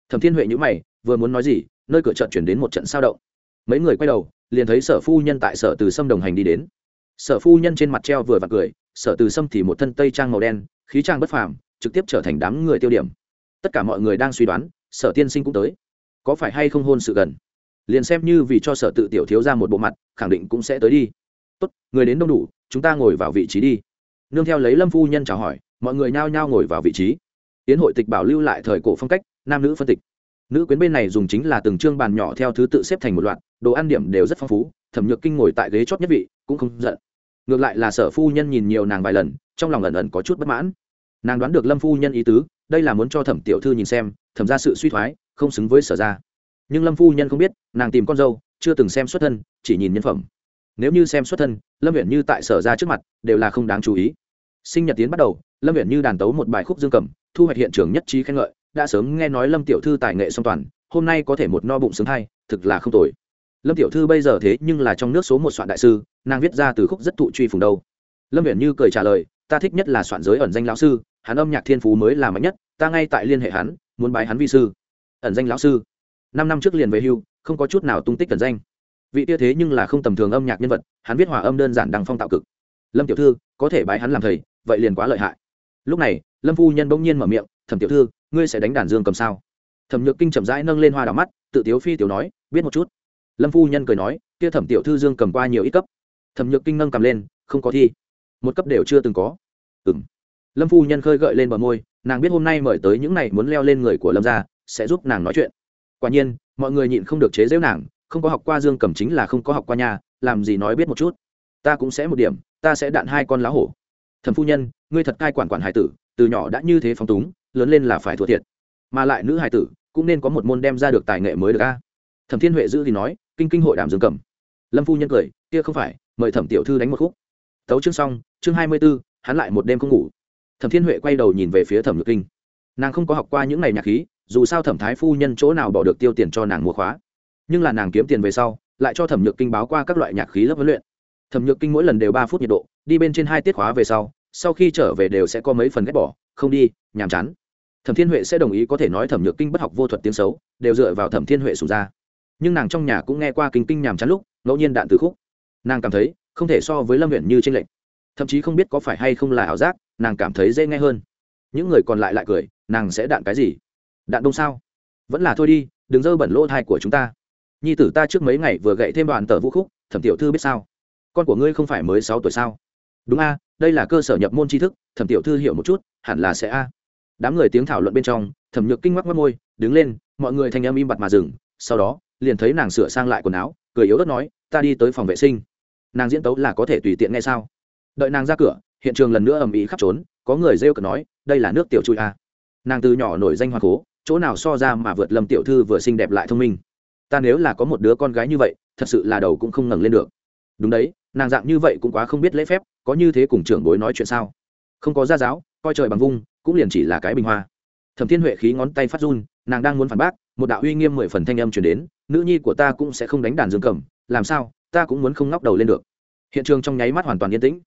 Thẩm thiên huệ nhữ mày, vừa muốn nói gì, nơi cửa trận chuyển đến một trận sao động. Mấy người quay đầu, liền thấy sở phu nhân tại sở từ sâm đồng hành đi đến. Sở phu nhân trên mặt treo vừa và cười, sở từ sâm thì một thân tây trang màu đen, khí trang bất phàm, trực tiếp trở thành đám người tiêu điểm. Tất cả mọi người đang suy đoán, sở tiên sinh cũng tới. Có phải hay không hôn sự gần? Liền xem như vì cho sở tự tiểu thiếu ra một bộ mặt, khẳng định cũng sẽ tới đi. Tốt, người đến đông đủ, chúng ta ngồi vào vị trí đi. Nương theo lấy lâm phu nhân chào hỏi, mọi người nhao nhao ngồi vào vị trí. Tiến hội tịch bảo lưu lại thời cổ phong cách, nam nữ phân tịch. Nữ quyến bên này dùng chính là từng chương bàn nhỏ theo thứ tự xếp thành một loạt, đồ ăn điểm đều rất phong phú, thẩm nhược kinh ngồi tại ghế chót nhất vị, cũng không giận. Ngược lại là sở phu nhân nhìn nhiều nàng vài lần, trong lòng ẩn ẩn có chút bất mãn. Nàng đoán được lâm phu nhân ý tứ, đây là muốn cho thẩm tiểu thư nhìn xem, thẩm ra sự suy thoái, không xứng với sở ra nhưng lâm phu nhân không biết, nàng tìm con dâu, chưa từng xem xuất thân, chỉ nhìn nhân phẩm. Nếu như xem xuất thân, lâm huyện như tại sở ra trước mặt, đều là không đáng chú ý. Sinh nhật tiến bắt đầu, lâm huyện như đàn tấu một bài khúc dương cầm, thu hoạch hiện trường nhất trí khen ngợi. Đã sớm nghe nói lâm tiểu thư tài nghệ song toàn, hôm nay có thể một no bụng sướng hay thực là không tồi. Lâm tiểu thư bây giờ thế nhưng là trong nước số một soạn đại sư, nàng viết ra từ khúc rất thụ truy phùng đâu. Lâm huyện như cười trả lời, ta thích nhất là soạn giới ẩn danh lão sư, hắn âm nhạc thiên phú mới là mạnh nhất, ta ngay tại liên hệ hắn, muốn bái hắn vi sư. Ẩn danh lão sư? Năm năm trước liền về hưu, không có chút nào tung tích cần danh. Vị tia thế nhưng là không tầm thường âm nhạc nhân vật, hắn viết hòa âm đơn giản đăng phong tạo cực. Lâm tiểu thư, có thể bái hắn làm thầy, vậy liền quá lợi hại. Lúc này, lâm phu nhân bỗng nhiên mở miệng, thẩm tiểu thư, ngươi sẽ đánh đàn dương cầm sao? Thẩm nhược kinh chậm rãi nâng lên hoa đào mắt, tự tiếu phi tiểu nói, biết một chút. Lâm phu nhân cười nói, kia thẩm tiểu thư dương cầm qua nhiều ít cấp. Thẩm nhược kinh nâng cầm lên, không có thi. Một cấp đều chưa từng có. Ừ m lâm phu nhân khơi gợi lên bờ môi, nàng biết hôm nay mời tới những này muốn leo lên người của lâm gia, sẽ giúp nàng nói chuyện quả nhiên, mọi người nhịn không được chế giễu nàng, không có học qua dương cầm chính là không có học qua nhà làm gì nói biết một chút. Ta cũng sẽ một điểm, ta sẽ đạn hai con lá hổ. Thẩm phu nhân, ngươi thật cai quản quản hải tử, từ nhỏ đã như thế phong túng, lớn lên là phải thua thiệt. Mà lại nữ hải tử, cũng nên có một môn đem ra được tài nghệ mới được a. Thẩm thiên huệ giữ thì nói, kinh kinh hội đàm dương cầm lâm phu nhân cười, kia không phải, mời thẩm tiểu thư đánh một khúc. Tấu chương xong, chương hai mươi b ố hắn lại một đêm không ngủ. Thẩm thiên huệ quay đầu nhìn về phía thẩm nhược kinh. Nàng không có học qua những ngày nhạc khí dù sao thẩm thái phu nhân chỗ nào bỏ được tiêu tiền cho nàng mua khóa. Nhưng là nàng kiếm tiền về sau, lại cho thẩm nhược kinh báo qua các loại nhạc khí lớp huấn luyện. Thẩm nhược kinh mỗi lần đều ba phút nhiệt độ, đi bên trên hai tiết khóa về sau sau khi trở về đều sẽ có mấy phần ghét bỏ, không đi, nhàm chán. Thẩm thiên huệ sẽ đồng ý có thể nói thẩm nhược kinh bất học vô thuật tiếng xấu, đều dựa vào thẩm thiên huệ sụt ra. Nhưng nàng trong nhà cũng nghe qua kinh kinh nhàm chán lúc, ngẫu nhiên đạn từ khúc. Nàng cảm thấy, không thể so với lâm huyện như tranh lệch. Thậm chí không biết có phải hay không là ảo giác, nàng cảm thấy dễ nghe hơn. Những người còn lại lại cười, nàng sẽ đạn cái gì? Đạn đông sao? Vẫn là thôi đi, đừng dơ bẩn lỗ thai của chúng ta. Nhi tử ta trước mấy ngày vừa gậy thêm đoàn tờ vũ khúc, thẩm tiểu thư biết sao? Con của ngươi không phải mới sáu tuổi sao? Đúng a, đây là cơ sở nhập môn tri thức, thẩm tiểu thư hiểu một chút, hẳn là sẽ a. Đám người tiếng thảo luận bên trong, thẩm nhược kinh ngoắc mắt môi, đứng lên, mọi người thành em im bặt mà dừng, sau đó, liền thấy nàng sửa sang lại quần áo, cười yếu ớt nói, ta đi tới phòng vệ sinh. Nàng diễn tấu là có thể tùy tiện ngay sao? Đợi nàng ra cửa, hiện trường lần nữa ầm ĩ khắp trốn, có người rêu cờ nói, đây là nước tiểu chui a. Nàng từ nhỏ nổi danh hoa cố chỗ nào so ra mà vượt lâm tiểu thư vừa xinh đẹp lại thông minh. Ta nếu là có một đứa con gái như vậy, thật sự là đầu cũng không ngẩng lên được. Đúng đấy, nàng dạng như vậy cũng quá không biết lễ phép, có như thế cùng trưởng bối nói chuyện sao? Không có gia giáo, coi trời bằng vung, cũng liền chỉ là cái bình hoa. Thẩm thiên huệ khí ngón tay phát run, nàng đang muốn phản bác, một đạo uy nghiêm mười phần thanh âm chuyển đến, nữ nhi của ta cũng sẽ không đánh đàn dương cầm, làm sao, ta cũng muốn không ngóc đầu lên được. Hiện trường trong nháy mắt hoàn toàn yên tĩnh.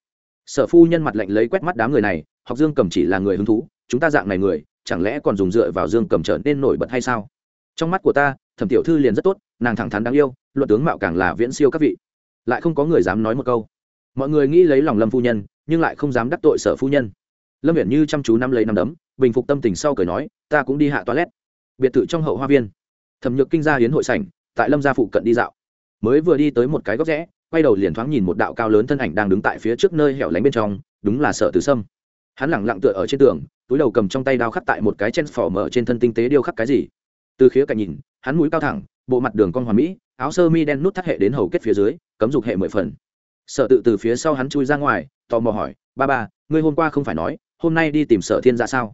Sở phu nhân mặt lạnh lấy quét mắt đám người này, học dương cầm chỉ là người hứng thú, chúng ta dạng này người chẳng lẽ còn dùng dựa vào dương cầm trở nên nổi bật hay sao? Trong mắt của ta, thẩm tiểu thư liền rất tốt, nàng thẳng thắn đáng yêu, luận tướng mạo càng là viễn siêu các vị. Lại không có người dám nói một câu. Mọi người nghĩ lấy lòng lâm phu nhân, nhưng lại không dám đắc tội sở phu nhân. Lâm viễn như chăm chú năm lấy năm đấm, bình phục tâm tình sau cười nói, ta cũng đi hạ toilet. Biệt thự trong hậu hoa viên. Thẩm nhược kinh gia hiến hội sảnh, tại lâm gia phụ cận đi dạo. Mới vừa đi tới một cái góc rẽ, quay đầu liền thoáng nhìn một đạo cao lớn thân ảnh đang đứng tại phía trước nơi hẻo lánh bên trong, đúng là sở tử sâm hắn lẳng lặng tựa ở trên tường, túi đầu cầm trong tay đao khắc tại một cái chen phỏ mở trên thân tinh tế điêu khắc cái gì. Từ khía cạnh nhìn, hắn mũi cao thẳng, bộ mặt đường con hoàn mỹ, áo sơ mi đen nút thắt hệ đến hầu kết phía dưới, cấm dục hệ mười phần. Sở tự từ phía sau hắn chui ra ngoài, tò mò hỏi, ba ba, ngươi hôm qua không phải nói, hôm nay đi tìm sở thiên ra sao?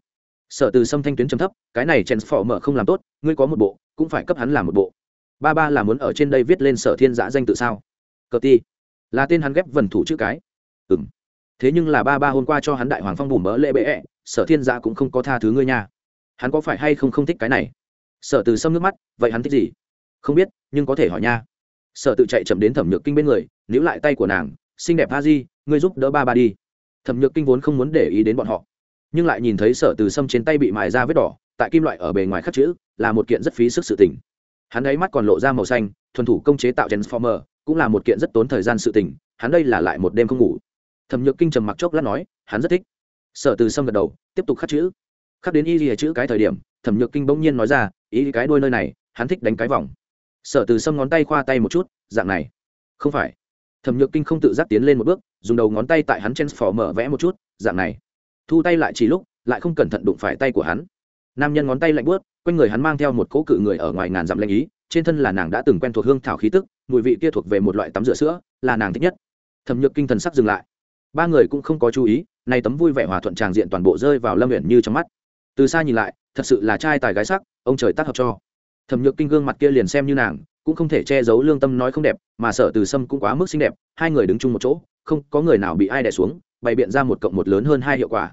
Sở từ sâm thanh tuyến chấm thấp, cái này chen phỏ mở không làm tốt, ngươi có một bộ, cũng phải cấp hắn làm một bộ. Ba ba là muốn ở trên đây viết lên sở thiên giã danh tự sao? Cờ ti. Là tên hắn ghép vần thủ chữ cái. Ừ m thế nhưng là ba ba hôm qua cho hắn đại hoàng phong bùm mỡ lễ bệ ẹ, sở thiên gia cũng không có tha thứ ngươi nha. Hắn có phải hay không không thích cái này? Sở từ sâm nước mắt, vậy hắn thích gì? Không biết, nhưng có thể hỏi nha. Sở tự chạy chậm đến thẩm nhược kinh bên người, níu lại tay của nàng, xinh đẹp ha di ngươi giúp đỡ ba ba đi. Thẩm nhược kinh vốn không muốn để ý đến bọn họ, nhưng lại nhìn thấy sở từ sâm trên tay bị mài ra vết đỏ, tại kim loại ở bề ngoài khắc chữ, là một kiện rất phí sức sự tình. Hắn ấy mắt còn lộ ra màu xanh, thuần thủ công chế tạo transformer, cũng là một kiện rất tốn thời gian sự tình, hắn đây là lại một đêm không ngủ thẩm nhược kinh trầm mặc chốc lát nói, hắn rất thích. Sở từ sâm gật đầu, tiếp tục khắc chữ. Khắc đến y gì chữ cái thời điểm, thẩm nhược kinh bỗng nhiên nói ra, ý cái đôi nơi này, hắn thích đánh cái vòng. Sở từ sâm ngón tay khoa tay một chút, dạng này. Không phải. Thẩm nhược kinh không tự giác tiến lên một bước, dùng đầu ngón tay tại hắn chen phò mở vẽ một chút, dạng này. Thu tay lại chỉ lúc, lại không cẩn thận đụng phải tay của hắn. Nam nhân ngón tay lạnh bớt quanh người hắn mang theo một cỗ cự người ở ngoài ngàn dặm lanh ý, trên thân là nàng đã từng quen thuộc hương thảo khí tức, mùi vị kia thuộc về một loại tắm rửa sữa, là nàng thích nhất. Thẩm nhược kinh thần sắc dừng lại ba người cũng không có chú ý nay tấm vui vẻ hòa thuận tràng diện toàn bộ rơi vào lâm nguyện như trong mắt. Từ xa nhìn lại, thật sự là trai tài gái sắc, ông trời tác hợp cho. Thẩm nhược kinh gương mặt kia liền xem như nàng, cũng không thể che giấu lương tâm nói không đẹp, mà sợ từ sâm cũng quá mức xinh đẹp, hai người đứng chung một chỗ, không có người nào bị ai đè xuống, bày biện ra một cộng một lớn hơn hai hiệu quả.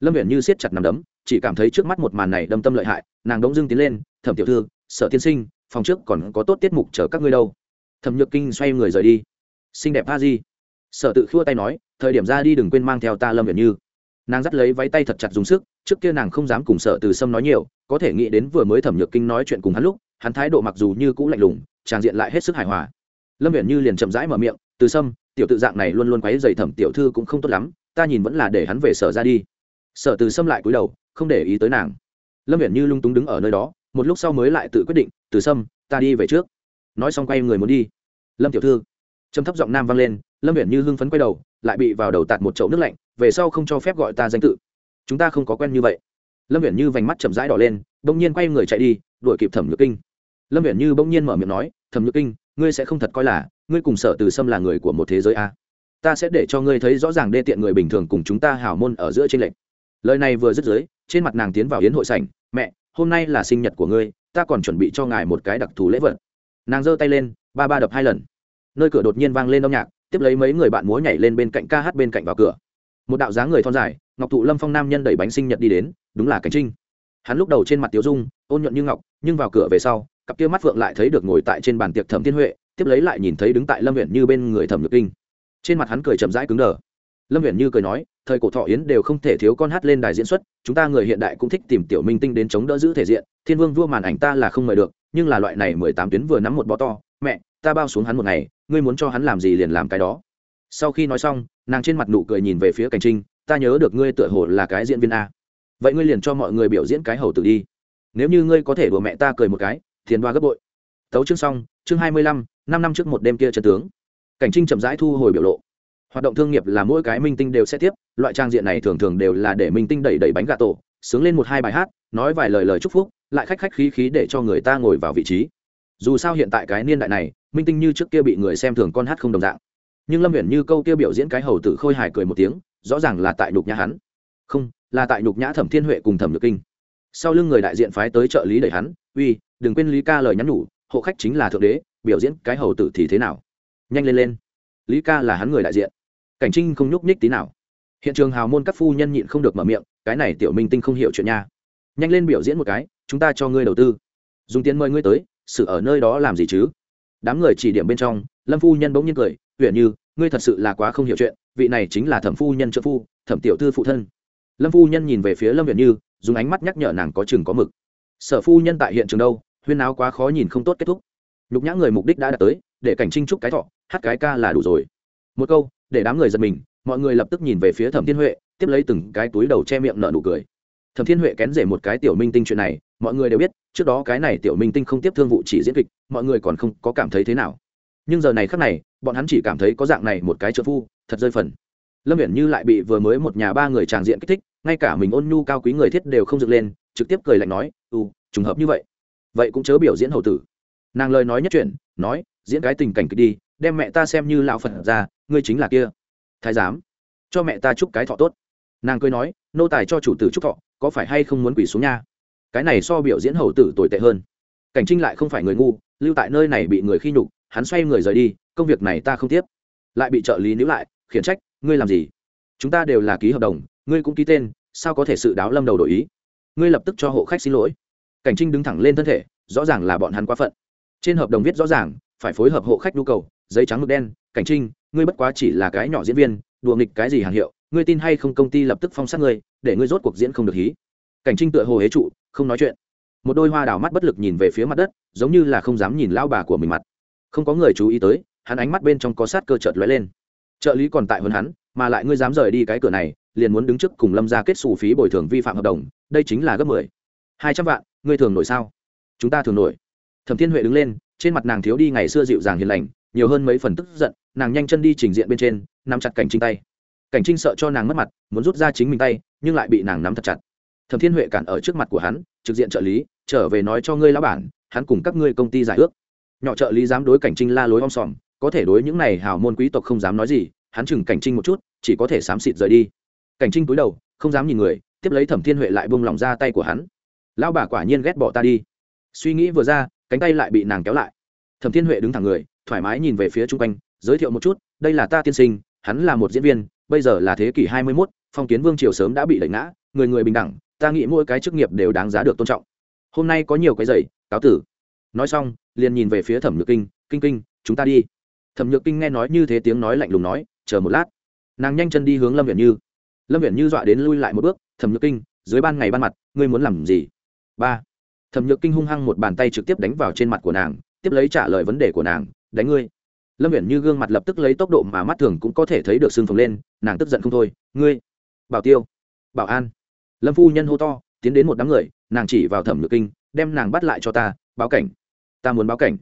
Lâm huyện như siết chặt nằm đấm, chỉ cảm thấy trước mắt một màn này đâm tâm lợi hại, nàng đống dưng tiến lên, thẩm tiểu thư, sợ tiên sinh, phòng trước còn có tốt tiết mục chờ các ngươi đâu. Thẩm nhược kinh xoay người rời đi. Xinh đẹp a di sở tự khua tay nói, thời điểm ra đi đừng quên mang theo ta lâm viện như. Nàng dắt lấy váy tay thật chặt dùng sức, trước kia nàng không dám cùng sợ từ sâm nói nhiều, có thể nghĩ đến vừa mới thẩm nhược kinh nói chuyện cùng hắn lúc, hắn thái độ mặc dù như cũ lạnh lùng tràng diện lại hết sức hài hòa. Lâm viện như liền chậm rãi mở miệng, từ sâm, tiểu tự dạng này luôn luôn quấy dày thẩm tiểu thư cũng không tốt lắm, ta nhìn vẫn là để hắn về sở ra đi. Sở từ sâm lại cúi đầu, không để ý tới nàng. Lâm viện như lung túng đứng ở nơi đó, một lúc sau mới lại tự quyết định, từ sâm, ta đi về trước. Nói xong quay người muốn đi. Lâm tiểu thư trầm thấp giọng nam vang lên, lâm viện như hưng phấn quay đầu, lại bị vào đầu tạt một chậu nước lạnh, về sau không cho phép gọi ta danh tự. Chúng ta không có quen như vậy. Lâm viện như vành mắt chậm rãi đỏ lên, bỗng nhiên quay người chạy đi, đuổi kịp thẩm nhược kinh. Lâm viện như bỗng nhiên mở miệng nói, thẩm nhược kinh, ngươi sẽ không thật coi là, ngươi cùng sở từ sâm là người của một thế giới a. Ta sẽ để cho ngươi thấy rõ ràng đê tiện người bình thường cùng chúng ta hảo môn ở giữa trên lệnh lời này vừa dứt dưới, trên mặt nàng tiến vào yến hội sảnh, mẹ, hôm nay là sinh nhật của ngươi, ta còn chuẩn bị cho ngài một cái đặc thù lễ vật. Nàng giơ tay lên, ba ba đập hai lần nơi cửa đột nhiên vang lên âm nhạc, tiếp lấy mấy người bạn múa nhảy lên bên cạnh ca hát bên cạnh vào cửa. Một đạo dáng người thon dài, ngọc thụ lâm phong nam nhân đẩy bánh sinh nhật đi đến, đúng là cảnh trinh. Hắn lúc đầu trên mặt tiếu dung, ôn nhuận như ngọc, nhưng vào cửa về sau, cặp kia mắt phượng lại thấy được ngồi tại trên bàn tiệc thẩm thiên huệ, tiếp lấy lại nhìn thấy đứng tại lâm huyện như bên người thẩm nhược kinh. Trên mặt hắn cười chậm rãi cứng đờ. Lâm huyện như cười nói, thời cổ thọ yến đều không thể thiếu con hát lên đài diễn xuất, chúng ta người hiện đại cũng thích tìm tiểu minh tinh đến chống đỡ giữ thể diện, thiên vương vua màn ảnh ta là không mời được, nhưng là loại này mười tám tuyến vừa nắm một bó to ta bao xuống hắn một ngày, ngươi muốn cho hắn làm gì liền làm cái đó. Sau khi nói xong, nàng trên mặt nụ cười nhìn về phía cảnh trinh, ta nhớ được ngươi tựa hồ là cái diễn viên a. Vậy ngươi liền cho mọi người biểu diễn cái hầu tử đi. Nếu như ngươi có thể đùa mẹ ta cười một cái, thiền đoa gấp bội. Tấu chương xong, chương hai mươi lăm, năm năm trước một đêm kia trần tướng. Cảnh trinh chậm rãi thu hồi biểu lộ. Hoạt động thương nghiệp là mỗi cái minh tinh đều sẽ tiếp, loại trang diện này thường thường đều là để minh tinh đẩy đẩy bánh gà tổ, sướng lên một hai bài hát, nói vài lời lời chúc phúc, lại khách khách khí khí để cho người ta ngồi vào vị trí. Dù sao hiện tại cái niên đại này minh tinh như trước kia bị người xem thường con hát không đồng dạng. Nhưng lâm huyền như câu kia biểu diễn cái hầu tử khôi hài cười một tiếng, rõ ràng là tại nhục nhã hắn. Không, là tại nhục nhã thẩm thiên huệ cùng thẩm nhược kinh. Sau lưng người đại diện phái tới trợ lý đẩy hắn, uy, đừng quên lý ca lời nhắn nhủ, hộ khách chính là thượng đế, biểu diễn cái hầu tử thì thế nào? Nhanh lên lên. Lý ca là hắn người đại diện. Cảnh trinh không nhúc nhích tí nào. Hiện trường hào môn các phu nhân nhịn không được mở miệng, cái này tiểu minh tinh không hiểu chuyện nha. Nhanh lên biểu diễn một cái, chúng ta cho ngươi đầu tư. Dùng tiền mời ngươi tới, sự ở nơi đó làm gì chứ? Đám người chỉ điểm bên trong, lâm phu nhân bỗng nhiên cười huyện như, ngươi thật sự là quá không hiểu chuyện, vị này chính là thẩm phu nhân trợ phu, thẩm tiểu thư phụ thân. Lâm phu nhân nhìn về phía lâm huyện như, dùng ánh mắt nhắc nhở nàng có chừng có mực. Sở phu nhân tại hiện trường đâu, huyên áo quá khó nhìn không tốt kết thúc. Nhục nhã người mục đích đã đạt tới, để cảnh trinh trúc cái thọ, hát cái ca là đủ rồi. Một câu, để đám người giật mình, mọi người lập tức nhìn về phía thẩm thiên huệ, tiếp lấy từng cái túi đầu che miệng nở nụ cười thẩm thiên huệ kén rể một cái tiểu minh tinh chuyện này, mọi người đều biết, trước đó cái này tiểu minh tinh không tiếp thương vụ chỉ diễn kịch, mọi người còn không có cảm thấy thế nào. Nhưng giờ này khác này, bọn hắn chỉ cảm thấy có dạng này một cái trợ phu, thật rơi phần. Lâm viễn như lại bị vừa mới một nhà ba người tràng diện kích thích, ngay cả mình ôn nhu cao quý người thiết đều không dựng lên, trực tiếp cười lạnh nói ừ trùng hợp như vậy. Vậy cũng chớ biểu diễn hầu tử. Nàng lời nói nhất chuyện, nói, diễn cái tình cảnh kịch đi, đem mẹ ta xem như lão phật ra, ngươi chính là kia. Thái giám, cho mẹ ta chúc cái thọ tốt. Nàng cười nói, nô tài cho chủ tử chúc thọ có phải hay không muốn quỳ xuống nha? Cái này so biểu diễn hầu tử tồi tệ hơn. Cảnh trinh lại không phải người ngu, lưu tại nơi này bị người khi nhục, hắn xoay người rời đi, công việc này ta không tiếp. Lại bị trợ lý níu lại, khiển trách, ngươi làm gì? Chúng ta đều là ký hợp đồng, ngươi cũng ký tên, sao có thể sự đáo lâm đầu đổi ý? Ngươi lập tức cho hộ khách xin lỗi. Cảnh trinh đứng thẳng lên thân thể, rõ ràng là bọn hắn quá phận. Trên hợp đồng viết rõ ràng, phải phối hợp hộ khách nhu cầu, giấy trắng mực đen. Cảnh trinh, ngươi bất quá chỉ là cái nhỏ diễn viên, đùa nghịch cái gì hàng hiệu, ngươi tin hay không công ty lập tức phong sát ngươi để ngươi rốt cuộc diễn không được hí. Cảnh trinh tựa hồ hế trụ, không nói chuyện. Một đôi hoa đào mắt bất lực nhìn về phía mặt đất, giống như là không dám nhìn lao bà của mình mặt. Không có người chú ý tới, hắn ánh mắt bên trong có sát cơ chợt lóe lên. Trợ lý còn tại hơn hắn, mà lại ngươi dám rời đi cái cửa này, liền muốn đứng trước cùng lâm ra kết xù phí bồi thường vi phạm hợp đồng, đây chính là gấp mười. Hai trăm vạn, ngươi thường nổi sao? Chúng ta thường nổi. Thẩm thiên huệ đứng lên, trên mặt nàng thiếu đi ngày xưa dịu dàng hiền lành, nhiều hơn mấy phần tức giận, nàng nhanh chân đi trình diện bên trên, nắm chặt cảnh trinh tay. Cảnh trinh sợ cho nàng mất mặt, muốn rút ra chính mình tay nhưng lại bị nàng nắm thật chặt. Thẩm thiên huệ cản ở trước mặt của hắn trực diện trợ lý trở về nói cho ngươi lão bản hắn cùng các ngươi công ty giải ước. Nhỏ trợ lý dám đối cảnh trinh la lối om sòm có thể đối những này hào môn quý tộc không dám nói gì hắn chừng cảnh trinh một chút chỉ có thể xám xịt rời đi. Cảnh trinh cúi đầu không dám nhìn người tiếp lấy thẩm thiên huệ lại bông lỏng ra tay của hắn. Lão bà quả nhiên ghét bỏ ta đi. Suy nghĩ vừa ra cánh tay lại bị nàng kéo lại. Thẩm thiên huệ đứng thẳng người thoải mái nhìn về phía chung quanh giới thiệu một chút đây là ta tiên sinh hắn là một diễn viên bây giờ là thế kỷ hai mươi 21, phong kiến vương triều sớm đã bị đẩy ngã, người người bình đẳng, ta nghĩ mỗi cái chức nghiệp đều đáng giá được tôn trọng. Hôm nay có nhiều cái giày, cáo tử. Nói xong, liền nhìn về phía thẩm nhược kinh kinh kinh, chúng ta đi. Thẩm nhược kinh nghe nói như thế tiếng nói lạnh lùng nói, chờ một lát. Nàng nhanh chân đi hướng lâm viện như. Lâm viện như dọa đến lui lại một bước, thẩm nhược kinh, dưới ban ngày ban mặt, ngươi muốn làm gì? Ba. Thẩm nhược kinh hung hăng một bàn tay trực tiếp đánh vào trên mặt của nàng, tiếp lấy trả lời vấn đề của nàng, đánh ngươi. Lâm viện như gương mặt lập tức lấy tốc độ mà mắt thường cũng có thể thấy được xương phồng lên, nàng tức giận không thôi, ngươi bảo tiêu, bảo an. Lâm phu nhân hô to, tiến đến một đám người, nàng chỉ vào thẩm nhược kinh, đem nàng bắt lại cho ta, báo cảnh. Ta muốn báo cảnh.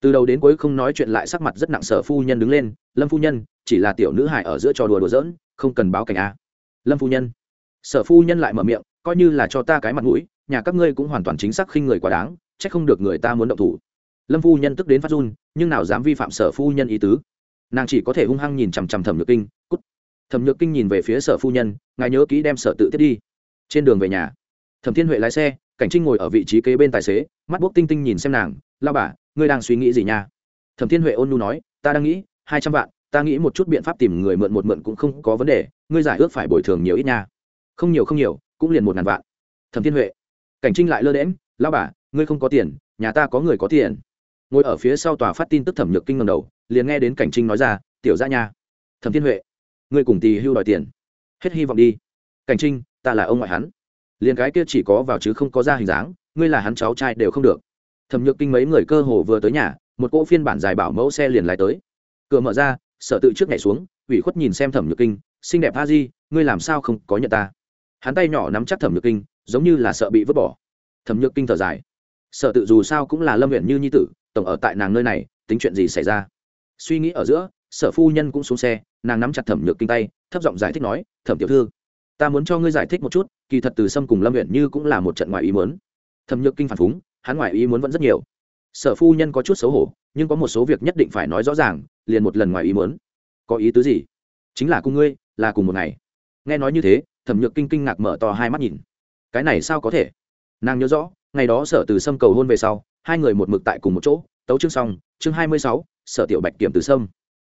Từ đầu đến cuối không nói chuyện lại sắc mặt rất nặng sở phu nhân đứng lên, lâm phu nhân, chỉ là tiểu nữ hải ở giữa trò đùa đùa giỡn, không cần báo cảnh a lâm phu nhân. Sở phu nhân lại mở miệng, coi như là cho ta cái mặt mũi, nhà các ngươi cũng hoàn toàn chính xác khinh người quá đáng c h ắ c không được người ta muốn động thủ. Lâm phu nhân tức đến phát run, nhưng nào dám vi phạm sở phu nhân ý tứ? Nàng chỉ có thể hung hăng nhìn chằm chằm thẩm nhược kinh thẩm nhược kinh nhìn về phía sở phu nhân, ngài nhớ kỹ đem sở tự tiết đi. Trên đường về nhà, thẩm thiên huệ lái xe, cảnh trinh ngồi ở vị trí kế bên tài xế, mắt bốc tinh tinh nhìn xem nàng lao bà, ngươi đang suy nghĩ gì nha? Thẩm thiên huệ ôn nu nói, ta đang nghĩ, hai trăm vạn, ta nghĩ một chút biện pháp tìm người mượn một mượn cũng không có vấn đề, ngươi giải ước phải bồi thường nhiều ít nha. Không nhiều không nhiều, cũng liền một ngàn vạn. Thẩm thiên huệ, cảnh trinh lại lơ đễm lao bà, ngươi không có tiền, nhà ta có người có tiền. Ngồi ở phía sau tòa phát tin tức thẩm nhược kinh ngầm đầu, liền nghe đến cảnh trinh nói ra, tiểu ra nha. Thẩm thiên huệ ngươi cùng tỳ hưu đòi tiền. Hết hy vọng đi. Cảnh trinh, ta là ông ngoại hắn. Liền cái kia chỉ có vào chứ không có ra hình dáng, ngươi là hắn cháu trai đều không được. Thẩm nhược kinh mấy người cơ hồ vừa tới nhà, một cỗ phiên bản dài bảo mẫu xe liền lái tới. Cửa mở ra, sở tự trước nhảy xuống, ủy khuất nhìn xem thẩm nhược kinh, xinh đẹp a di, ngươi làm sao không có nhận ta? Hắn tay nhỏ nắm chắc thẩm nhược kinh, giống như là sợ bị vứt bỏ. Thẩm nhược kinh thở dài, sở tự dù sao cũng là lâm huyện như nhi tử, tổng ở tại nàng nơi này, tính chuyện gì xảy ra? Suy nghĩ ở giữa, sở phu nhân cũng xuống xe nàng nắm chặt thẩm nhược kinh tay, thấp giọng giải thích nói, thẩm tiểu thư, ta muốn cho ngươi giải thích một chút, kỳ thật từ sâm cùng lâm huyện như cũng là một trận ngoài ý muốn. Thẩm nhược kinh phản phúng, hắn ngoài ý muốn vẫn rất nhiều. Sở phu nhân có chút xấu hổ, nhưng có một số việc nhất định phải nói rõ ràng, liền một lần ngoài ý muốn. Có ý tứ gì? Chính là cùng ngươi, là cùng một ngày. Nghe nói như thế, thẩm nhược kinh kinh ngạc mở to hai mắt nhìn. Cái này sao có thể? Nàng nhớ rõ, ngày đó sở từ sâm cầu hôn về sau, hai người một mực tại cùng một chỗ, tấu chương xong, chương hai mươi sáu, sở tiểu bạch kiểm từ sâm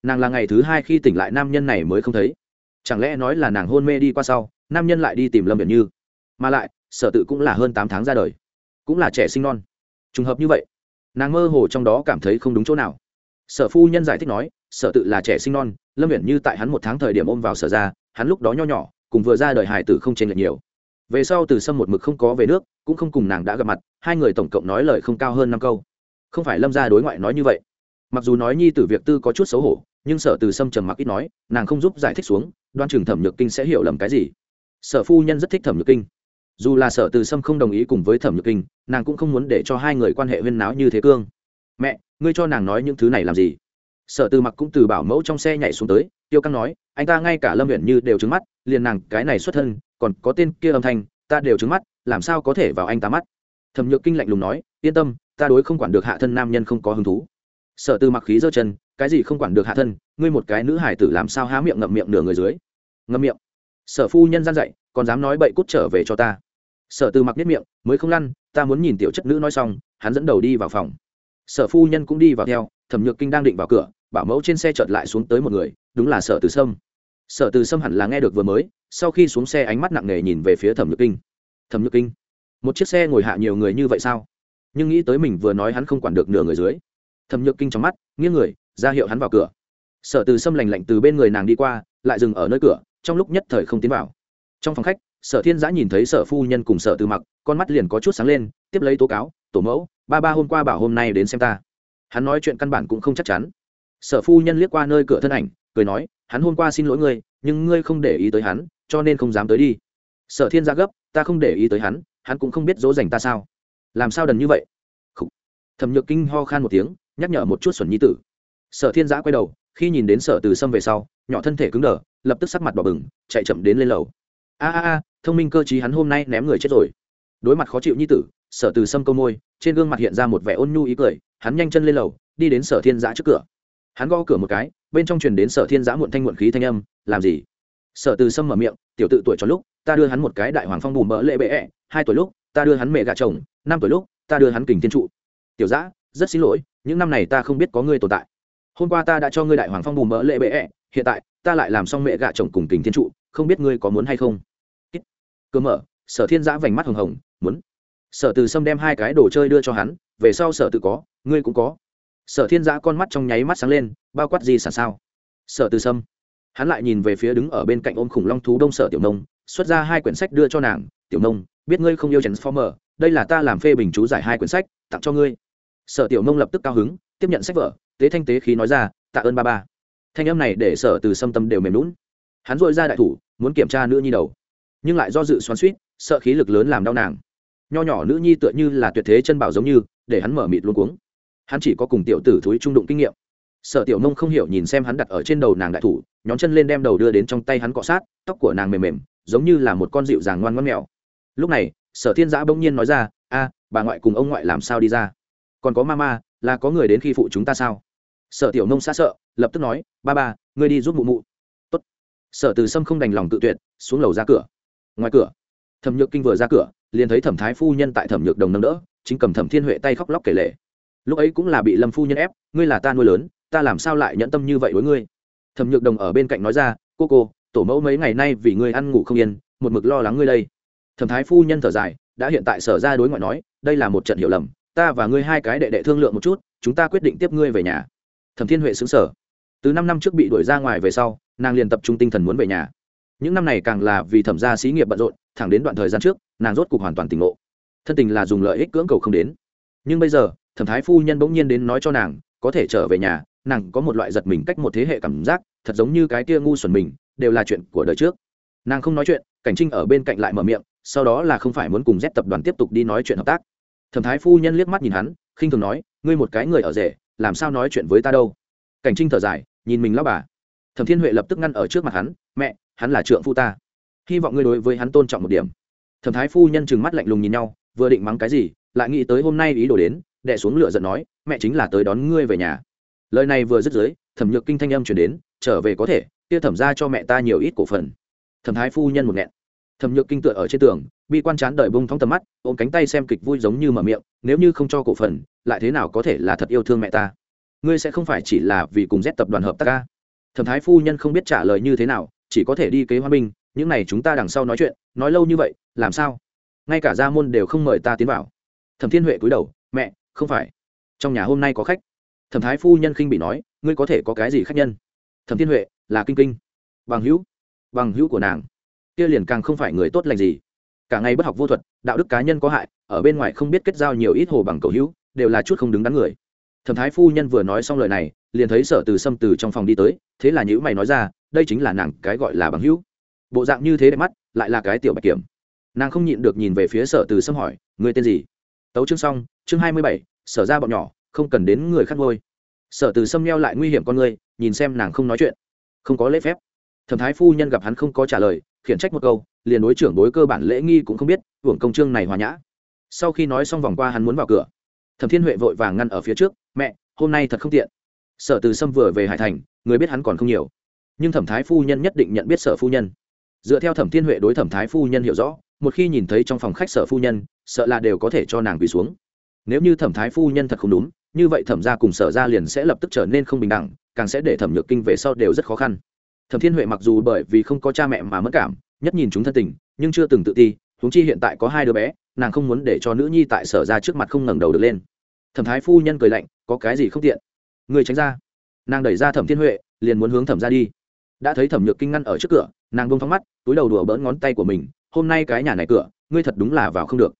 nàng là ngày thứ hai khi tỉnh lại nam nhân này mới không thấy. Chẳng lẽ nói là nàng hôn mê đi qua sau, nam nhân lại đi tìm lâm viện như? Mà lại, sở tự cũng là hơn tám tháng ra đời, cũng là trẻ sinh non. Trùng hợp như vậy, nàng mơ hồ trong đó cảm thấy không đúng chỗ nào. Sở phu nhân giải thích nói, sở tự là trẻ sinh non, lâm viện như tại hắn một tháng thời điểm ôm vào sở ra, hắn lúc đó nho nhỏ, cùng vừa ra đời hải tử không chênh lệch nhiều. Về sau từ sâm một mực không có về nước, cũng không cùng nàng đã gặp mặt, hai người tổng cộng nói lời không cao hơn năm câu. Không phải lâm ra đối ngoại nói như vậy. Mặc dù nói nhi tử việc tư có chút xấu hổ nhưng sở từ sâm trầm mặc ít nói, nàng không giúp giải thích xuống, đoan chừng thẩm nhược kinh sẽ hiểu lầm cái gì. Sở phu nhân rất thích thẩm nhược kinh. Dù là sở từ sâm không đồng ý cùng với thẩm nhược kinh, nàng cũng không muốn để cho hai người quan hệ huyên náo như thế cương. Mẹ, ngươi cho nàng nói những thứ này làm gì? Sở từ mặc cũng từ bảo mẫu trong xe nhảy xuống tới, tiêu căng nói, anh ta ngay cả lâm huyện như đều trứng mắt, liền nàng cái này xuất thân, còn có tên kia âm thanh, ta đều trứng mắt, làm sao có thể vào anh ta mắt? Thẩm nhược kinh lạnh lùng nói, yên tâm, ta đối không quản được hạ thân nam nhân không có hứng thú. Sở từ mặc khí giơ chân cái gì không quản được hạ thân, ngươi một cái nữ hải tử làm sao há miệng ngậm miệng nửa người dưới? Ngậm miệng. Sở phu nhân gian dạy, còn dám nói bậy cút trở về cho ta. Sở từ mặc biết miệng, mới không lăn, ta muốn nhìn tiểu chất nữ nói xong, hắn dẫn đầu đi vào phòng. Sở phu nhân cũng đi vào theo, thẩm nhược kinh đang định vào cửa, bảo mẫu trên xe chợt lại xuống tới một người, đúng là sở từ sâm. Sở từ sâm hẳn là nghe được vừa mới, sau khi xuống xe ánh mắt nặng nề nhìn về phía thẩm nhược kinh. Thẩm nhược kinh, một chiếc xe ngồi hạ nhiều người như vậy sao? Nhưng nghĩ tới mình vừa nói hắn không quản được nửa người dưới. Thẩm nhược kinh trong mắt, nghiêng người ra hiệu hắn vào cửa. Sở từ sâm lành lạnh từ bên người nàng đi qua, lại dừng ở nơi cửa, trong lúc nhất thời không tiến vào. Trong phòng khách, sở thiên giã nhìn thấy sở phu nhân cùng sở từ mặc, con mắt liền có chút sáng lên, tiếp lấy tố cáo, tổ mẫu, ba ba hôm qua bảo hôm nay đến xem ta. Hắn nói chuyện căn bản cũng không chắc chắn. Sở phu nhân liếc qua nơi cửa thân ảnh, cười nói, hắn hôm qua xin lỗi ngươi, nhưng ngươi không để ý tới hắn, cho nên không dám tới đi. Sở thiên giã gấp, ta không để ý tới hắn hắn cũng không biết dỗ dành ta sao. Làm sao đần như vậy? Thẩm nhược kinh ho khan một tiếng, nhắc nhở một chút xuẩn nhi tử sở thiên giã quay đầu, khi nhìn đến sở từ sâm về sau, nhỏ thân thể cứng đờ, lập tức sắc mặt bỏ bừng, chạy chậm đến lên lầu. A a a, thông minh cơ t hắn hôm nay ném người chết rồi. Đối mặt khó chịu như tử, sở từ sâm câu môi, trên gương mặt hiện ra một vẻ ôn nhu ý cười, hắn nhanh chân lên lầu, đi đến sở thiên giã trước cửa. Hắn gõ cửa một cái, bên trong truyền đến sở thiên giã muộn thanh muộn khí thanh âm, làm gì? Sở từ sâm mở miệng, tiểu tự tuổi cho lúc, ta đưa hắn một cái đại hoàng phong bùm mỡ lệ bệ ẹ, hai tuổi lúc, ta đưa hắn mẹ gà chồng, năm tuổi lúc, ta đưa hắn kình thiên trụ. Tiểu giã, rất xin lỗi, những năm này ta không biết có ngươi tồn tại hôm qua ta đã cho ngươi đại hoàng phong bùm mỡ lệ bệ ẹ、e, hiện tại ta lại làm xong mẹ gạ chồng cùng tình thiên trụ không biết ngươi có muốn hay không? Cơ mở sở thiên giã vành mắt hồng hồng muốn. Sở từ sâm đem hai cái đồ chơi đưa cho hắn về sau sở tự có ngươi cũng có. Sở thiên giã con mắt trong nháy mắt sáng lên bao quát gì sản sao? Sở từ sâm. Hắn lại nhìn về phía đứng ở bên cạnh ôm khủng long thú đông sở tiểu nông xuất ra hai quyển sách đưa cho nàng tiểu nông biết ngươi không yêu transformer đây là ta làm phê bình chú giải hai quyển sách tặng cho ngươi. Sở tiểu nông lập tức cao hứng tiếp nhận sách vở tế thanh tế khí nói ra, tạ ơn ba ba. Thanh âm này để sở từ xâm tâm đều mềm lún hắn dội ra đại thủ, muốn kiểm tra nữ nhi đầu. Nhưng lại do dự xoắn suýt sợ khí lực lớn làm đau nàng. Nho nhỏ nữ nhi tựa như là tuyệt thế chân bảo giống như, để hắn mở mịt luôn cuống. Hắn chỉ có cùng tiểu tử thúi trung đụng kinh nghiệm. Sở tiểu nông không hiểu nhìn xem hắn đặt ở trên đầu nàng đại thủ nhóm chân lên đem đầu đưa đến trong tay hắn cọ sát, tóc của nàng mềm mềm, giống như là một con dịu dàng ngoan ngoan mèo. Lúc này, sở thiên giã bỗng nhiên nói ra, a, bà ngoại cùng ông ngoại làm sao đi ra? Còn có ma ma, là có người đến khi phụ chúng ta sao? Sở tiểu nông xa sợ, lập tức nói, ba ba, ngươi đi giúp mụ mụ. Tốt. sở từ sâm không đành lòng tự tuyệt, xuống lầu ra cửa. Ngoài cửa, thẩm nhược kinh vừa ra cửa, liền thấy thẩm thái phu nhân tại thẩm nhược đồng nâng đỡ, chính cầm thẩm thiên huệ tay khóc lóc kể lể. Lúc ấy cũng là bị lâm phu nhân ép, ngươi là ta nuôi lớn, ta làm sao lại nhẫn tâm như vậy đối ngươi? Thẩm nhược đồng ở bên cạnh nói ra, cô cô, tổ mẫu mấy ngày nay vì ngươi ăn ngủ không yên, một mực lo lắng ngươi đây. Thẩm thái phu nhân thở dài, đã hiện tại sở ra đối ngoại nói, đây là một trận hiểu lầm, ta và ngươi hai cái đệ đệ thương lượng một chút, chúng ta quyết định tiếp ngươi về nhà thẩm thiên huệ xứng sở từ năm năm trước bị đuổi ra ngoài về sau, nàng liền tập trung tinh thần muốn về nhà. Những năm này càng là vì thẩm gia xí nghiệp bận rộn, thẳng đến đoạn thời gian trước, nàng rốt cục hoàn toàn tỉnh ngộ. Thân tình là dùng lợi ích cưỡng cầu không đến. Nhưng bây giờ, thẩm thái phu nhân bỗng nhiên đến nói cho nàng, có thể trở về nhà, nàng có một loại giật mình cách một thế hệ cảm giác, thật giống như cái kia ngu xuẩn mình, đều là chuyện của đời trước. Nàng không nói chuyện, cảnh trinh ở bên cạnh lại mở miệng, sau đó là không phải muốn cùng z tập đoàn tiếp tục đi nói chuyện hợp tác. Thẩm thái phu nhân liếc mắt nhìn hắn, khinh thường nói, ngươi một cái người ở rể làm sao nói chuyện với ta đâu? Cảnh trinh thở dài, nhìn mình lao bà. Thẩm thiên huệ lập tức ngăn ở trước mặt hắn, mẹ, hắn là trượng phu ta. Hy vọng ngươi đối với hắn tôn trọng một điểm. Thẩm thái phu nhân chừng mắt lạnh lùng nhìn nhau, vừa định mắng cái gì, lại nghĩ tới hôm nay ý đồ đến đẻ xuống lửa giận nói, mẹ chính là tới đón ngươi về nhà. Lời này vừa dứt dưới, thẩm nhược kinh thanh âm chuyển đến, trở về có thể, kia thẩm ra cho mẹ ta nhiều ít cổ phần. Thẩm thái phu nhân một nghẹn thẩm nhược kinh tựa ở trên tường bị quan chán đợi bông thóng tầm mắt, ôm cánh tay xem kịch vui giống như mở miệng, nếu như không cho cổ phần, lại thế nào có thể là thật yêu thương mẹ ta? Ngươi sẽ không phải chỉ là vì cùng z tập đoàn hợp tác ca. Thẩm thái phu nhân không biết trả lời như thế nào, chỉ có thể đi kế hoa binh, những này chúng ta đằng sau nói chuyện, nói lâu như vậy, làm sao? Ngay cả gia môn đều không mời ta tiến vào. Thẩm thiên huệ cúi đầu, mẹ, không phải. Trong nhà hôm nay có khách. Thẩm thái phu nhân khinh bị nói, ngươi có thể có cái gì khách nhân? Thẩm thiên huệ, là kinh kinh. Bằng hữu. Bằng hữu của nàng kia liền càng không phải người tốt lành gì. Cả ngày bất học vô thuật, đạo đức cá nhân có hại, ở bên ngoài không biết kết giao nhiều ít hồ bằng cầu hữu, đều là chút không đứng đắn người. Thẩm thái phu nhân vừa nói xong lời này, liền thấy sở từ sâm từ trong phòng đi tới, thế là nhữ mày nói ra, đây chính là nàng cái gọi là bằng hữu. Bộ dạng như thế đẹp mắt, lại là cái tiểu bạch kiểm. Nàng không nhịn được nhìn về phía sở từ sâm hỏi, người tên gì? Tấu chương xong, chương hai mươi bảy, sở ra bọn nhỏ, không cần đến người khác ngôi. Sở từ sâm neo lại nguy hiểm con người, nhìn xem nàng không nói chuyện. Không có lễ phép. Thẩm thái phu nhân gặp hắn không có trả lời khiển trách một câu, liền đối trưởng đối cơ bản lễ nghi cũng không biết, hưởng công trương này hòa nhã. Sau khi nói xong vòng qua hắn muốn vào cửa. Thẩm thiên huệ vội vàng ngăn ở phía trước, mẹ, hôm nay thật không tiện. Sở từ sâm vừa về hải thành, người biết hắn còn không nhiều. Nhưng thẩm thái phu nhân nhất định nhận biết sở phu nhân. Dựa theo thẩm thiên huệ đối thẩm thái phu nhân hiểu rõ, một khi nhìn thấy trong phòng khách sở phu nhân, sợ là đều có thể cho nàng quỳ xuống. Nếu như thẩm thái phu nhân thật không đúng, như vậy thẩm gia cùng sở gia liền sẽ lập tức trở nên không bình đẳng, càng sẽ để thẩm nhược kinh về sau đều rất khó khăn thẩm thiên huệ mặc dù bởi vì không có cha mẹ mà mất cảm, nhất nhìn chúng thân tình, nhưng chưa từng tự ti, huống chi hiện tại có hai đứa bé, nàng không muốn để cho nữ nhi tại sở ra trước mặt không ngẩng đầu được lên. Thẩm thái phu nhân cười lạnh, có cái gì không tiện? Người tránh ra. Nàng đẩy ra thẩm thiên huệ, liền muốn hướng thẩm ra đi. Đã thấy thẩm nhược kinh ngăn ở trước cửa, nàng bông thắng mắt, túi đầu đùa bỡn ngón tay của mình, hôm nay cái nhà này cửa, ngươi thật đúng là vào không được.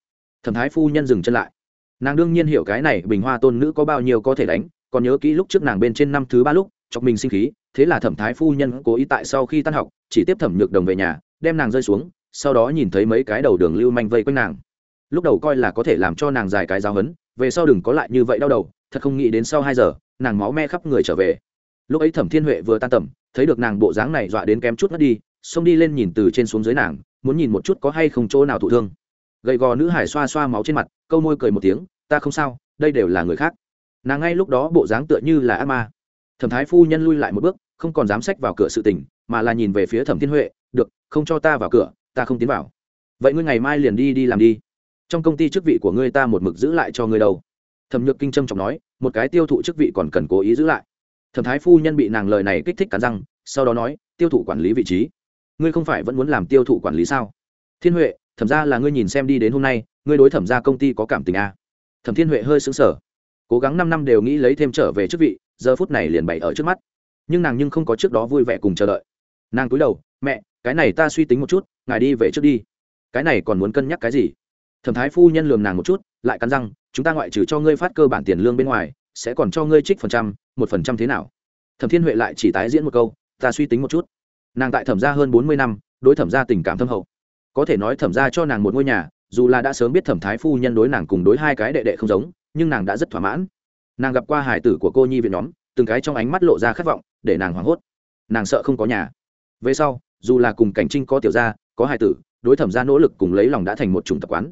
Thẩm thái phu nhân dừng chân lại. Nàng đương nhiên hiểu cái này bình hoa tôn nữ có bao nhiêu có thể đánh, còn nhớ kỹ lúc trước nàng bên trên năm thứ ba lúc, chọc mình sinh khí thế là thẩm thái phu nhân cố ý tại sau khi tan học, chỉ tiếp thẩm nhược đồng về nhà, đem nàng rơi xuống, sau đó nhìn thấy mấy cái đầu đường lưu manh vây quanh nàng. Lúc đầu coi là có thể làm cho nàng dài cái giáo hấn về sau đừng có lại như vậy đau đầu, thật không nghĩ đến sau hai giờ, nàng máu me khắp người trở về. Lúc ấy thẩm thiên huệ vừa tan tầm, thấy được nàng bộ dáng này dọa đến kém chút mất đi, xông đi lên nhìn từ trên xuống dưới nàng, muốn nhìn một chút có hay không chỗ nào thụ thương. Gầy gò nữ hải xoa xoa máu trên mặt, câu môi cười một tiếng, ta không sao, đây đều là người khác. Nàng ngay lúc đó bộ dáng tựa như là ác ma. Thẩm thái phu nhân lui lại một bước không còn dám xách vào cửa sự tình, mà là nhìn về phía thẩm thiên huệ, được, không cho ta vào cửa, ta không tiến vào. Vậy ngươi ngày mai liền đi đi làm đi. Trong công ty chức vị của ngươi ta một mực giữ lại cho ngươi đâu. Thẩm nhược kinh trâm trọng nói, một cái tiêu thụ chức vị còn cần cố ý giữ lại. Thẩm thái phu nhân bị nàng lời này kích thích cắn răng, sau đó nói, tiêu thụ quản lý vị trí. Ngươi không phải vẫn muốn làm tiêu thụ quản lý sao? Thiên huệ, thẩm ra là ngươi nhìn xem đi đến hôm nay, ngươi đối thẩm ra công ty có cảm tình à. thẩm thiên huệ hơi xứng sở cố gắng năm năm đều nghĩ lấy thêm trở về chức vị, giờ phút này liền bày ở trước mắt nhưng nàng nhưng không có trước đó vui vẻ cùng chờ đợi. Nàng cúi đầu, mẹ, cái này ta suy tính một chút, ngài đi về trước đi. Cái này còn muốn cân nhắc cái gì? Thẩm thái phu nhân lường nàng một chút, lại cắn răng, chúng ta ngoại trừ cho ngươi phát cơ bản tiền lương bên ngoài, sẽ còn cho ngươi trích phần trăm, một phần trăm thế nào? Thẩm thiên huệ lại chỉ tái diễn một câu, ta suy tính một chút. Nàng tại thẩm gia hơn bốn mươi năm, đối thẩm gia tình cảm thâm hậu. Có thể nói thẩm gia cho nàng một ngôi nhà, dù là đã sớm biết thẩm thái phu nhân đối nàng cùng đối hai cái đệ đệ không giống, nhưng nàng đã rất thỏa mãn. Nàng gặp qua hải tử của cô nhi viện nhóm, từng cái trong ánh mắt lộ ra khát vọng để nàng hoảng hốt. Nàng sợ không có nhà. Về sau, dù là cùng cảnh trinh có tiểu gia, có hai tử, đối thẩm gia nỗ lực cùng lấy lòng đã thành một chủng tập quán.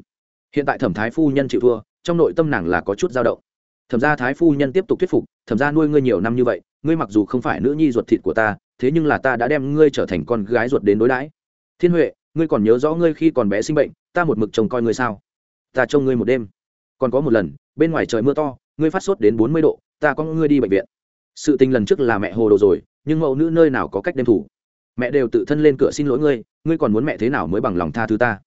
Hiện tại thẩm thái phu nhân chịu thua, trong nội tâm nàng là có chút dao động. Thẩm gia thái phu nhân tiếp tục thuyết phục, thẩm gia nuôi ngươi nhiều năm như vậy, ngươi mặc dù không phải nữ nhi ruột thịt của ta, thế nhưng là ta đã đem ngươi trở thành con gái ruột đến đối đãi. Thiên huệ, ngươi còn nhớ rõ ngươi khi còn bé sinh bệnh, ta một mực trông coi ngươi sao? Ta trông ngươi một đêm. Còn có một lần, bên ngoài trời mưa to, ngươi phát sốt đến bốn mươi độ, ta có ngươi đi bệnh viện sự tình lần trước là mẹ hồ đồ rồi, nhưng mẫu nữ nơi nào có cách đem thủ. Mẹ đều tự thân lên cửa xin lỗi ngươi ngươi còn muốn mẹ thế nào mới bằng lòng tha thứ ta?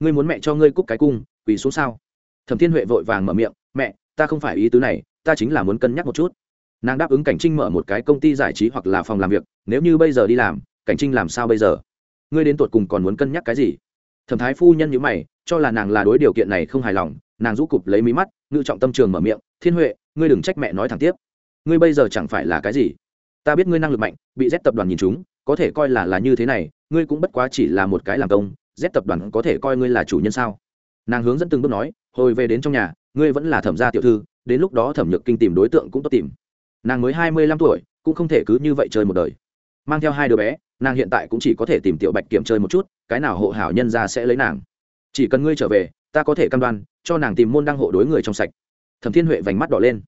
Ngươi muốn mẹ cho ngươi cúc cái cung, quỳ xuống sao? Thẩm thiên huệ vội vàng mở miệng, mẹ, ta không phải ý tứ này, ta chính là muốn cân nhắc một chút. Nàng đáp ứng cảnh trinh mở một cái công ty giải trí hoặc là phòng làm việc, nếu như bây giờ đi làm, cảnh trinh làm sao bây giờ? Ngươi đến tột cùng còn muốn cân nhắc cái gì? Thẩm thái phu nhân nhữ mày, cho là nàng là đối điều kiện này không hài lòng, nàng rũ cụp lấy mí mắt, ngự trọng tâm trường mở miệng, thiên huệ, ngươi đừng trách mẹ nói thẳng tiếp ngươi bây giờ chẳng phải là cái gì? Ta biết ngươi năng lực mạnh, bị z tập đoàn nhìn chúng, có thể coi là là như thế này, ngươi cũng bất quá chỉ là một cái làm công, z tập đoàn có thể coi ngươi là chủ nhân sao? Nàng hướng dẫn từng bước nói, hồi về đến trong nhà, ngươi vẫn là thẩm gia tiểu thư, đến lúc đó thẩm nhược kinh tìm đối tượng cũng tốt tìm. Nàng mới hai mươi lăm tuổi, cũng không thể cứ như vậy chơi một đời. Mang theo hai đứa bé, nàng hiện tại cũng chỉ có thể tìm tiểu bạch kiểm chơi một chút, cái nào hộ hảo nhân ra sẽ lấy nàng. Chỉ cần ngươi trở về, ta có thể cam đoan, cho nàng tìm môn đăng hộ đối người trong sạch. Thẩm thiên huệ vành mắt đỏ lên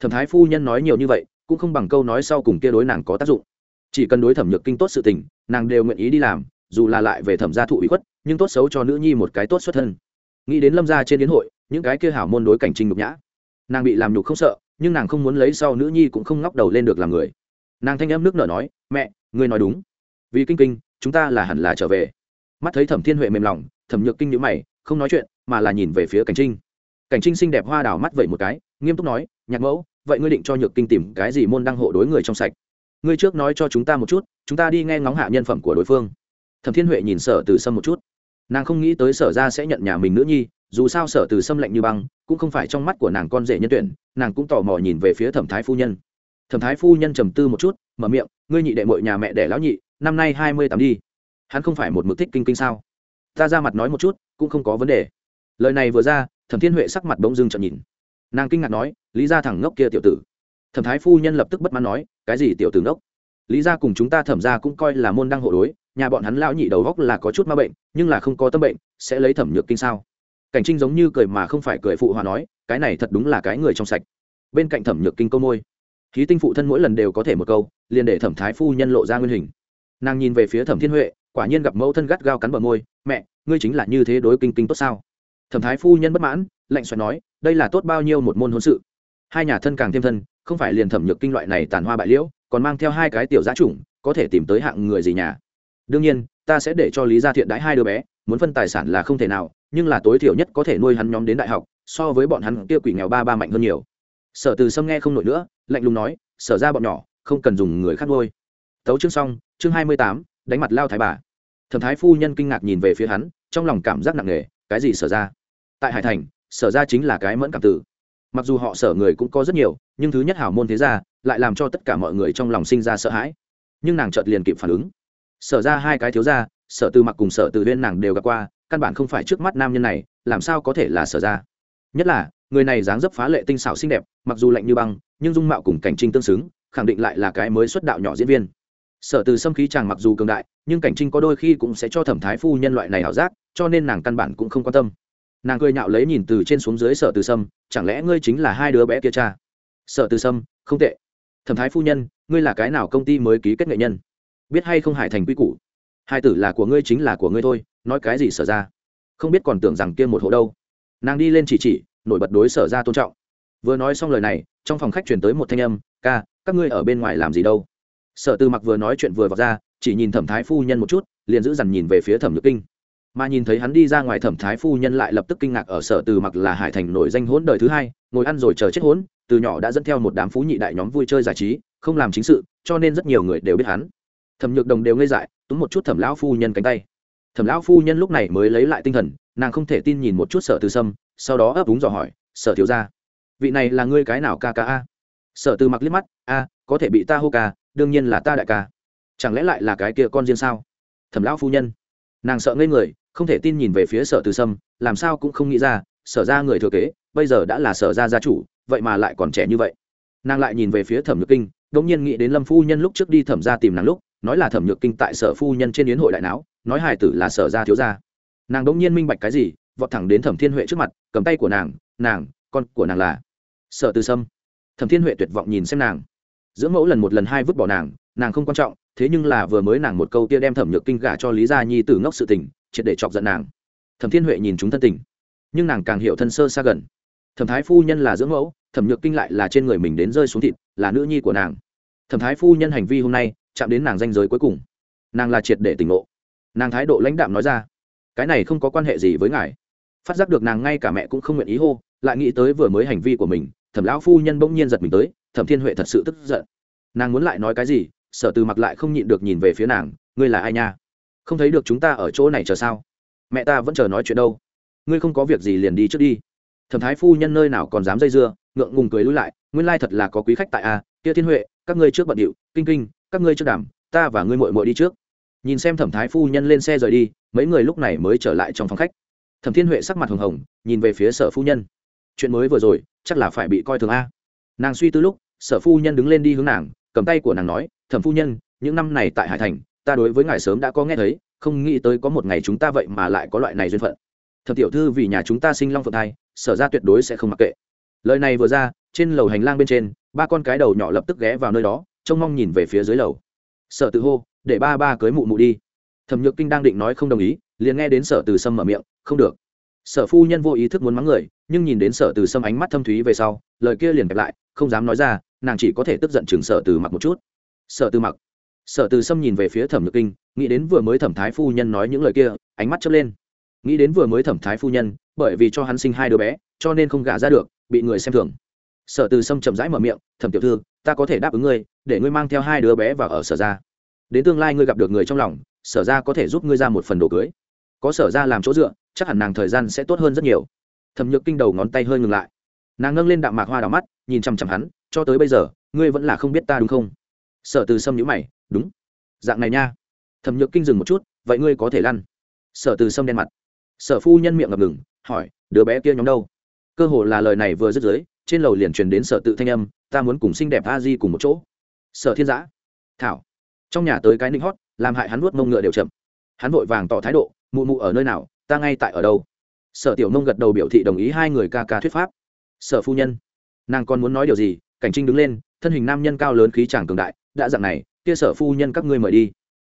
thẩm thái phu nhân nói nhiều như vậy, cũng không bằng câu nói sau cùng kia đối nàng có tác dụng. Chỉ cần đối thẩm nhược kinh tốt sự tình, nàng đều nguyện ý đi làm, dù là lại về thẩm gia thụ ủy khuất, nhưng tốt xấu cho nữ nhi một cái tốt xuất thân. Nghĩ đến lâm gia trên đến hội, những cái kia hảo môn đối cảnh Trình nhục nhã. Nàng bị làm nhục không sợ, nhưng nàng không muốn lấy sau nữ nhi cũng không ngóc đầu lên được làm người. Nàng thanh em nước nở nói, mẹ, ngươi nói đúng. Vì kinh kinh, chúng ta là hẳn là trở về. Mắt thấy thẩm thiên huệ mềm lòng, thẩm nhược kinh nhữ mày, không nói chuyện, mà là nhìn về phía cảnh trinh. Cảnh trinh xinh đẹp hoa đào mắt vậy một cái, nghiêm túc nói, nhạc mẫu vậy ngươi định cho nhược kinh tìm cái gì môn đăng hộ đối người trong sạch? Ngươi trước nói cho chúng ta một chút, chúng ta đi nghe ngóng hạ nhân phẩm của đối phương. Thẩm thiên huệ nhìn sở từ sâm một chút. Nàng không nghĩ tới sở ra sẽ nhận nhà mình nữ nhi, dù sao sở từ sâm lạnh như băng, cũng không phải trong mắt của nàng con rể nhân tuyển, nàng cũng tò mò nhìn về phía thẩm thái phu nhân. Thẩm thái phu nhân trầm tư một chút, mở miệng, ngươi nhị đệ mội nhà mẹ đẻ lão nhị, năm nay hai mươi tám đi. Hắn không phải một mực thích kinh kinh sao? Ta ra mặt nói một chút, cũng không có vấn đề. Lời này vừa ra, thẩm thiên huệ sắc mặt bỗng dưng trợn nhìn. Nàng kinh ngạc nói lý ra thẳng ngốc kia tiểu tử. Thẩm thái phu nhân lập tức bất mãn nói, cái gì tiểu tử ngốc? Lý ra cùng chúng ta thẩm ra cũng coi là môn đăng hộ đối, nhà bọn hắn lão nhị đầu góc là có chút ma bệnh, nhưng là không có tâm bệnh, sẽ lấy thẩm nhược kinh sao? Cảnh trinh giống như cười mà không phải cười phụ hòa nói, cái này thật đúng là cái người trong sạch. Bên cạnh thẩm nhược kinh câu môi. Khí tinh phụ thân mỗi lần đều có thể một câu, liền để thẩm thái phu nhân lộ ra nguyên hình. Nàng nhìn về phía thẩm thiên huệ, quả nhiên gặp mẫu thân gắt gao cắn bờ môi, mẹ, ngươi chính là như thế đối kinh kinh tốt sao? Thẩm thái phu nhân bất mãn, lạnh xoắn nói, đây là tốt bao nhiêu một môn hôn sự hai nhà thân càng thêm thân, không phải liền thẩm nhược kinh loại này tàn hoa bại liễu, còn mang theo hai cái tiểu giá chủng, có thể tìm tới hạng người gì nhà. Đương nhiên, ta sẽ để cho lý gia thiện đãi hai đứa bé, muốn phân tài sản là không thể nào, nhưng là tối thiểu nhất có thể nuôi hắn nhóm đến đại học, so với bọn hắn kia quỷ nghèo ba ba mạnh hơn nhiều. Sở từ sâm nghe không nổi nữa, lạnh lùng nói, sở ra bọn nhỏ, không cần dùng người khác nuôi. Tấu chương xong, chương hai mươi tám, đánh mặt lao thái bà. Thẩm thái phu nhân kinh ngạc nhìn về phía hắn, trong lòng cảm giác nặng nề, cái gì sở ra? Tại hải thành, sở ra chính là cái mẫn cảm tử mặc dù họ sở người cũng có rất nhiều, nhưng thứ nhất hảo môn thế gia lại làm cho tất cả mọi người trong lòng sinh ra sợ hãi. Nhưng nàng chợt liền kịp phản ứng. Sở ra hai cái thiếu gia, sở từ mặc cùng sở từ viên nàng đều gặp qua, căn bản không phải trước mắt nam nhân này, làm sao có thể là sở ra nhất là, người này dáng dấp phá lệ tinh xảo xinh đẹp, mặc dù lạnh như băng, nhưng dung mạo cùng cảnh trinh tương xứng, khẳng định lại là cái mới xuất đạo nhỏ diễn viên. Sở từ xâm khí chàng mặc dù cường đại, nhưng cảnh trinh có đôi khi cũng sẽ cho thẩm thái phu nhân loại này ảo giác, cho nên nàng căn bản cũng không quan tâm nàng cười nhạo lấy nhìn từ trên xuống dưới sở từ sâm, chẳng lẽ ngươi chính là hai đứa bé kia cha? Sở từ sâm, không tệ. Thẩm thái phu nhân, ngươi là cái nào công ty mới ký kết nghệ nhân? Biết hay không hải thành quy củ? Hai tử là của ngươi chính là của ngươi thôi, nói cái gì sở ra? Không biết còn tưởng rằng kia một hộ đâu. Nàng đi lên chỉ chỉ, nổi bật đối sở ra tôn trọng. Vừa nói xong lời này, trong phòng khách chuyển tới một thanh âm, ca, các ngươi ở bên ngoài làm gì đâu? Sở tư mặc vừa nói chuyện vừa vào ra, chỉ nhìn thẩm thái phu nhân một chút, liền giữ dằn nhìn về phía thẩm nhược kinh mà nhìn thấy hắn đi ra ngoài thẩm thái phu nhân lại lập tức kinh ngạc ở sở từ mặc là hải thành nổi danh hỗn đời thứ hai, ngồi ăn rồi chờ chết hỗn, từ nhỏ đã dẫn theo một đám phú nhị đại nhóm vui chơi giải trí, không làm chính sự, cho nên rất nhiều người đều biết hắn. Thẩm nhược đồng đều ngây dại, túm một chút thẩm lão phu nhân cánh tay. Thẩm lão phu nhân lúc này mới lấy lại tinh thần, nàng không thể tin nhìn một chút sở từ sâm, sau đó ấp úng dò hỏi, sở thiếu ra vị này là ngươi cái nào ca ca a? Sở từ mặc liếc mắt, a, có thể bị ta hô ca, đương nhiên là ta đại ca. Chẳng lẽ lại là cái kia con riêng sao? Thẩm lão phu nhân, nàng sợ ngây người không thể tin nhìn về phía sở từ sâm, làm sao cũng không nghĩ ra, sở ra người thừa kế, bây giờ đã là sở ra gia chủ, vậy mà lại còn trẻ như vậy. Nàng lại nhìn về phía thẩm nhược kinh đ ỗ n g nhiên nghĩ đến lâm phu nhân lúc trước đi thẩm ra tìm nàng lúc, nói là thẩm nhược kinh tại sở phu nhân trên yến hội đại não nói hải tử là sở ra thiếu gia. Nàng đ ỗ n g nhiên minh bạch cái gì, vọt thẳng đến thẩm thiên huệ trước mặt, cầm tay của nàng nàng, con của nàng là sở từ sâm. Thẩm thiên huệ tuyệt vọng nhìn xem nàng. Giữa mẫu lần một lần hai vứt bỏ nàng nàng không quan trọng thế nhưng là vừa mới nàng một câu kia đem thẩm nhược kinh gả cho lý gia nhi tử ngốc sự tình, triệt để chọc giận nàng. Thẩm thiên huệ nhìn chúng thân tình, nhưng nàng càng hiểu thân sơ xa gần. Thẩm thái phu nhân là dưỡng mẫu, thẩm nhược kinh lại là trên người mình đến rơi xuống thịt, là nữ nhi của nàng. Thẩm thái phu nhân hành vi hôm nay, chạm đến nàng danh giới cuối cùng. Nàng là triệt để tỉnh ngộ. Nàng thái độ lãnh đạm nói ra, cái này không có quan hệ gì với ngài. Phát giác được nàng ngay cả mẹ cũng không nguyện ý hô, lại nghĩ tới vừa mới hành vi của mình, thẩm lão phu nhân bỗng nhiên giật mình tới, thẩm thiên huệ thật sự tức giận. Nàng muốn lại nói cái gì sở từ mặc lại không nhịn được nhìn về phía nàng, ngươi là ai nha? Không thấy được chúng ta ở chỗ này chờ sao? Mẹ ta vẫn chờ nói chuyện đâu. Ngươi không có việc gì liền đi trước đi. Thẩm thái phu nhân nơi nào còn dám dây dưa, ngượng ngùng cười lui lại, nguyên lai thật là có quý khách tại a, kia thiên huệ, các ngươi trước bận điệu, kinh kinh, các ngươi trước đảm ta và ngươi mội mội đi trước. Nhìn xem thẩm thái phu nhân lên xe rời đi, mấy người lúc này mới trở lại trong phòng khách. Thẩm thiên huệ sắc mặt hồng hồng, nhìn về phía sở phu nhân. Chuyện mới vừa rồi, chắc là phải bị coi thường a. Nàng suy tư lúc, sở phu nhân đứng lên đi hướng nàng cầm tay của nàng nói, thẩm phu nhân, những năm này tại hải thành, ta đối với ngài sớm đã có nghe thấy, không nghĩ tới có một ngày chúng ta vậy mà lại có loại này duyên phận. Thập tiểu thư vì nhà chúng ta sinh long phượng thai, sở ra tuyệt đối sẽ không mặc kệ. Lời này vừa ra, trên lầu hành lang bên trên, ba con cái đầu nhỏ lập tức ghé vào nơi đó, trông mong nhìn về phía dưới lầu. Sở tự hô, để ba ba cưới mụ mụ đi. Thẩm nhược kinh đang định nói không đồng ý, liền nghe đến sở từ sâm mở miệng, không được. Sở phu nhân vô ý thức muốn mắng người, nhưng nhìn đến sở từ sâm ánh mắt thâm thúy về sau, lời kia liền kẹp lại, không dám nói ra nàng chỉ có thể tức giận chừng sở từ mặc một chút. Sở từ mặc. Sở từ sâm nhìn về phía thẩm nhược kinh, nghĩ đến vừa mới thẩm thái phu nhân nói những lời kia, ánh mắt chớp lên. Nghĩ đến vừa mới thẩm thái phu nhân, bởi vì cho hắn sinh hai đứa bé, cho nên không gả ra được, bị người xem thường. Sở từ sâm chậm rãi mở miệng, thẩm tiểu thư, ta có thể đáp ứng ngươi, để ngươi mang theo hai đứa bé vào ở sở ra đến tương lai ngươi gặp được người trong lòng, sở ra có thể giúp ngươi ra một phần đồ cưới. Có sở ra làm chỗ dựa, chắc hẳn nàng thời gian sẽ tốt hơn rất nhiều. Thẩm nhược kinh đầu ngón tay hơi ngừng lại. Nàng ngâng lên đạm mạc hoa đỏ mắt, nhìn chằm chằm hắn cho tới bây giờ, ngươi vẫn là không biết ta đúng không? Sở từ sâm nhữ mày, đúng. Dạng này nha, thẩm nhược kinh dừng một chút, vậy ngươi có thể lăn. Sở từ sâm đen mặt. Sở phu nhân miệng ngập ngừng, hỏi, đứa bé kia nhóm đâu? Cơ hồ là lời này vừa dứt dưới, trên lầu liền truyền đến sở tự thanh âm, ta muốn cùng xinh đẹp a di cùng một chỗ. Sở thiên giã, thảo. Trong nhà tới cái ninh hót, làm hại hắn nuốt mông ngựa đều chậm. Hắn vội vàng tỏ thái độ, mụ mụ ở nơi nào, ta ngay tại ở đâu? Sở tiểu Mông gật đầu biểu thị đồng ý hai người ca ca thuyết pháp. Sở phu nhân, nàng còn muốn nói điều gì cảnh trinh đứng lên, thân hình nam nhân cao lớn khí tràng cường đại, đã dặn này, kia sở phu nhân các ngươi mời đi.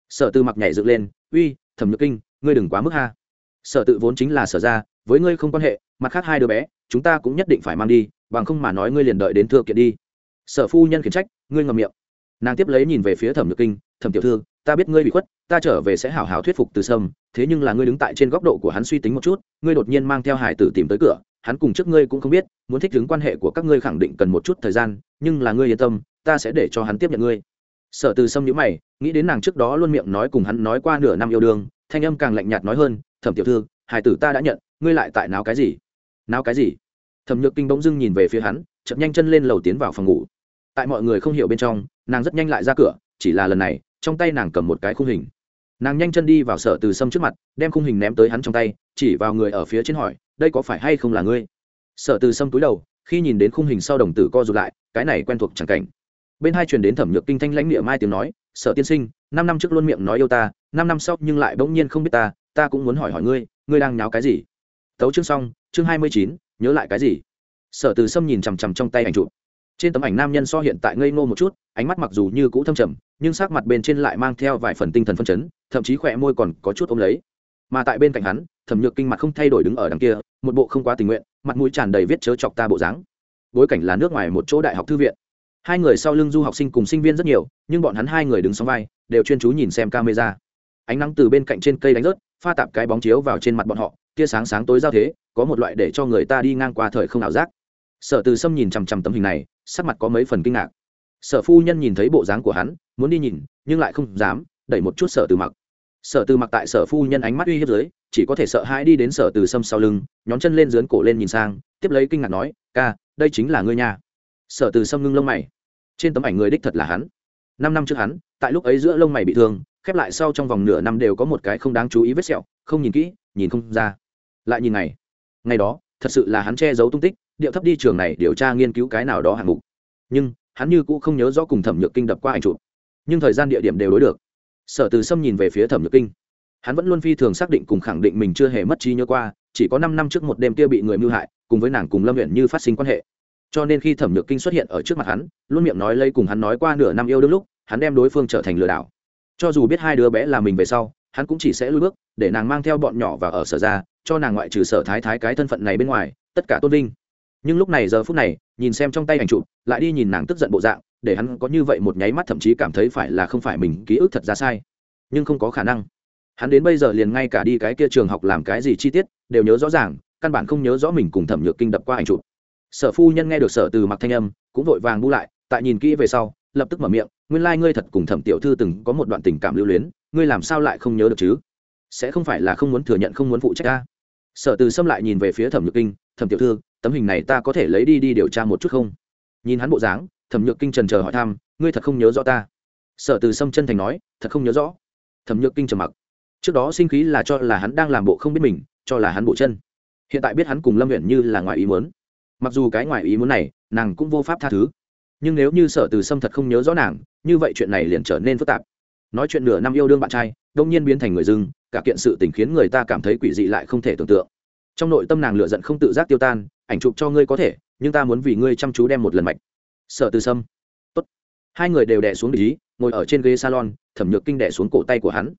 Sở tư mặc nhảy dựng lên, uy, thẩm nhược kinh, ngươi đừng quá mức ha. Sở tự vốn chính là sở ra với ngươi không quan hệ, mặt khác hai đứa bé, chúng ta cũng nhất định phải mang đi, bằng không mà nói ngươi liền đợi đến thưa kiện đi. Sở phu nhân khiển trách, ngươi ngầm miệng. Nàng tiếp lấy nhìn về phía thẩm nhược kinh, thẩm tiểu thư, ta biết ngươi bị khuất, ta trở về sẽ hảo hảo thuyết phục từ sâm, thế nhưng là ngươi đứng tại trên góc độ của hắn suy tính một chút, ngươi đột nhiên mang theo hải tử tìm tới cửa hắn cùng trước ngươi cũng không biết, muốn thích ứng quan hệ của các ngươi khẳng định cần một chút thời gian, nhưng là ngươi yên tâm, ta sẽ để cho hắn tiếp nhận ngươi. Sở từ sâm nhữ mày, nghĩ đến nàng trước đó luôn miệng nói cùng hắn nói qua nửa năm yêu đương, thanh âm càng lạnh nhạt nói hơn, thẩm tiểu thư hải tử ta đã nhận, ngươi lại tại náo cái gì? Náo cái gì? Thẩm nhược kinh bỗng dưng nhìn về phía hắn chậm nhanh chân lên lầu tiến vào phòng ngủ. Tại mọi người không hiểu bên trong, nàng rất nhanh lại ra cửa, chỉ là lần này, trong tay nàng cầm một cái khung hình. Nàng nhanh chân đi vào sở từ sâm trước mặt, đem khung hình ném tới hắn trong tay, chỉ vào người ở phía trên hỏi đây có phải hay không là ngươi? Sở từ sâm túi đầu, khi nhìn đến khung hình sau đồng tử co rụt lại, cái này quen thuộc chẳng cảnh. Bên hai truyền đến thẩm nhược kinh thanh lãnh địa mai tiếng nói, sở tiên sinh, năm năm trước luôn miệng nói yêu ta, năm năm sau nhưng lại bỗng nhiên không biết ta ta cũng muốn hỏi hỏi ngươi ngươi đang nháo cái gì? Tấu chương xong, chương hai mươi chín, nhớ lại cái gì? Sở từ sâm nhìn chằm chằm trong tay ảnh chụp. Trên tấm ảnh nam nhân so hiện tại ngây ngô một chút, ánh mắt mặc dù như cũ thâm trầm, nhưng sắc mặt bên trên lại mang theo vài phần tinh thần phân chấn, thậm chí khỏe môi còn có chút ôm lấy. Mà tại bên cạnh hắn thẩm nhược kinh mặt không thay đổi đứng ở đằng kia, một bộ không quá tình nguyện, mặt mũi tràn đầy viết chớ chọc ta bộ dáng. Bối cảnh là nước ngoài một chỗ đại học thư viện. Hai người sau lưng du học sinh cùng sinh viên rất nhiều, nhưng bọn hắn hai người đứng sóng vai, đều chuyên chú nhìn xem camera. Ánh nắng từ bên cạnh trên cây đánh rớt, pha tạp cái bóng chiếu vào trên mặt bọn họ, tia sáng sáng tối giao thế, có một loại để cho người ta đi ngang qua thời không ảo giác. Sở từ sâm nhìn chằm chằm tấm hình này, sắc mặt có mấy phần kinh ngạc. Sở phu nhân nhìn thấy bộ dáng của hắn, muốn đi nhìn, nhưng lại không dám, đẩy một chút sở từ mặc. Sở từ mặc tại sở phu nhân ánh mắt uy hiếp dưới chỉ có thể sợ hãi đi đến sở từ sâm sau lưng, nhón chân lên dướn cổ lên nhìn sang, tiếp lấy kinh ngạc nói, ca, đây chính là ngươi nhà sở từ sâm ngưng lông mày. Trên tấm ảnh người đích thật là hắn. Năm năm trước hắn, tại lúc ấy giữa lông mày bị thương, khép lại sau trong vòng nửa năm đều có một cái không đáng chú ý vết sẹo, không nhìn kỹ, nhìn không ra. Lại nhìn ngày. Ngày đó, thật sự là hắn che giấu tung tích, điệu thấp đi trường này điều tra nghiên cứu cái nào đó hạng mục. Nhưng, hắn như cũ không nhớ rõ cùng thẩm nhược kinh đập qua ảnh chụp. Nhưng thời gian địa điểm đều đối được. Sở từ sâm nhìn về phía thẩm nhược kinh hắn vẫn luôn phi thường xác định cùng khẳng định mình chưa hề mất trí nhớ qua, chỉ có năm năm trước một đêm kia bị người mưu hại, cùng với nàng cùng lâm huyện như phát sinh quan hệ. Cho nên khi thẩm nhược kinh xuất hiện ở trước mặt hắn, luôn miệng nói lây cùng hắn nói qua nửa năm yêu đương lúc, hắn đem đối phương trở thành lừa đảo. Cho dù biết hai đứa bé là mình về sau, hắn cũng chỉ sẽ lui bước, để nàng mang theo bọn nhỏ và ở sở ra, cho nàng ngoại trừ sở thái thái cái thân phận này bên ngoài, tất cả tôn vinh. Nhưng lúc này giờ phút này, nhìn xem trong tay ảnh chụp, lại đi nhìn nàng tức giận bộ dạng, để hắn có như vậy một nháy mắt thậm chí cảm thấy phải là không phải mình ký ức thật ra sai. Nhưng không có khả năng hắn đến bây giờ liền ngay cả đi cái kia trường học làm cái gì chi tiết, đều nhớ rõ ràng, căn bản không nhớ rõ mình cùng thẩm nhược kinh đập qua ảnh chụp. Sở phu nhân nghe được sở từ mặc thanh âm, cũng vội vàng bu lại, tại nhìn kỹ về sau, lập tức mở miệng, nguyên lai、like、ngươi thật cùng thẩm tiểu thư từng có một đoạn tình cảm lưu luyến, ngươi làm sao lại không nhớ được chứ? Sẽ không phải là không muốn thừa nhận, không muốn phụ trách ta? Sở từ xâm lại nhìn về phía thẩm nhược kinh, thẩm tiểu thư, tấm hình này ta có thể lấy đi đi điều tra một chút không? Nhìn hắn bộ dáng, thẩm nhược kinh trần chờ hỏi thăm, ngươi thật không nhớ rõ ta? Sở từ sâm chân thành nói, thật không nhớ rõ. Thẩm nhược kinh trầm mặc trước đó sinh khí là cho là hắn đang làm bộ không biết mình, cho là hắn bộ chân. Hiện tại biết hắn cùng lâm huyện như là ngoài ý muốn. Mặc dù cái ngoài ý muốn này, nàng cũng vô pháp tha thứ. Nhưng nếu như sở từ sâm thật không nhớ rõ nàng, như vậy chuyện này liền trở nên phức tạp. Nói chuyện nửa năm yêu đương bạn trai, đông nhiên biến thành người dưng, cả kiện sự tình khiến người ta cảm thấy quỷ dị lại không thể tưởng tượng. Trong nội tâm nàng lựa giận không tự giác tiêu tan, ảnh chụp cho ngươi có thể, nhưng ta muốn vì ngươi chăm chú đem một lần mạch. Sở từ sâm. Tốt. Hai người đều đè xuống để ý ngồi ở trên ghế salon, thẩm nhược kinh đè xuống cổ tay của hắn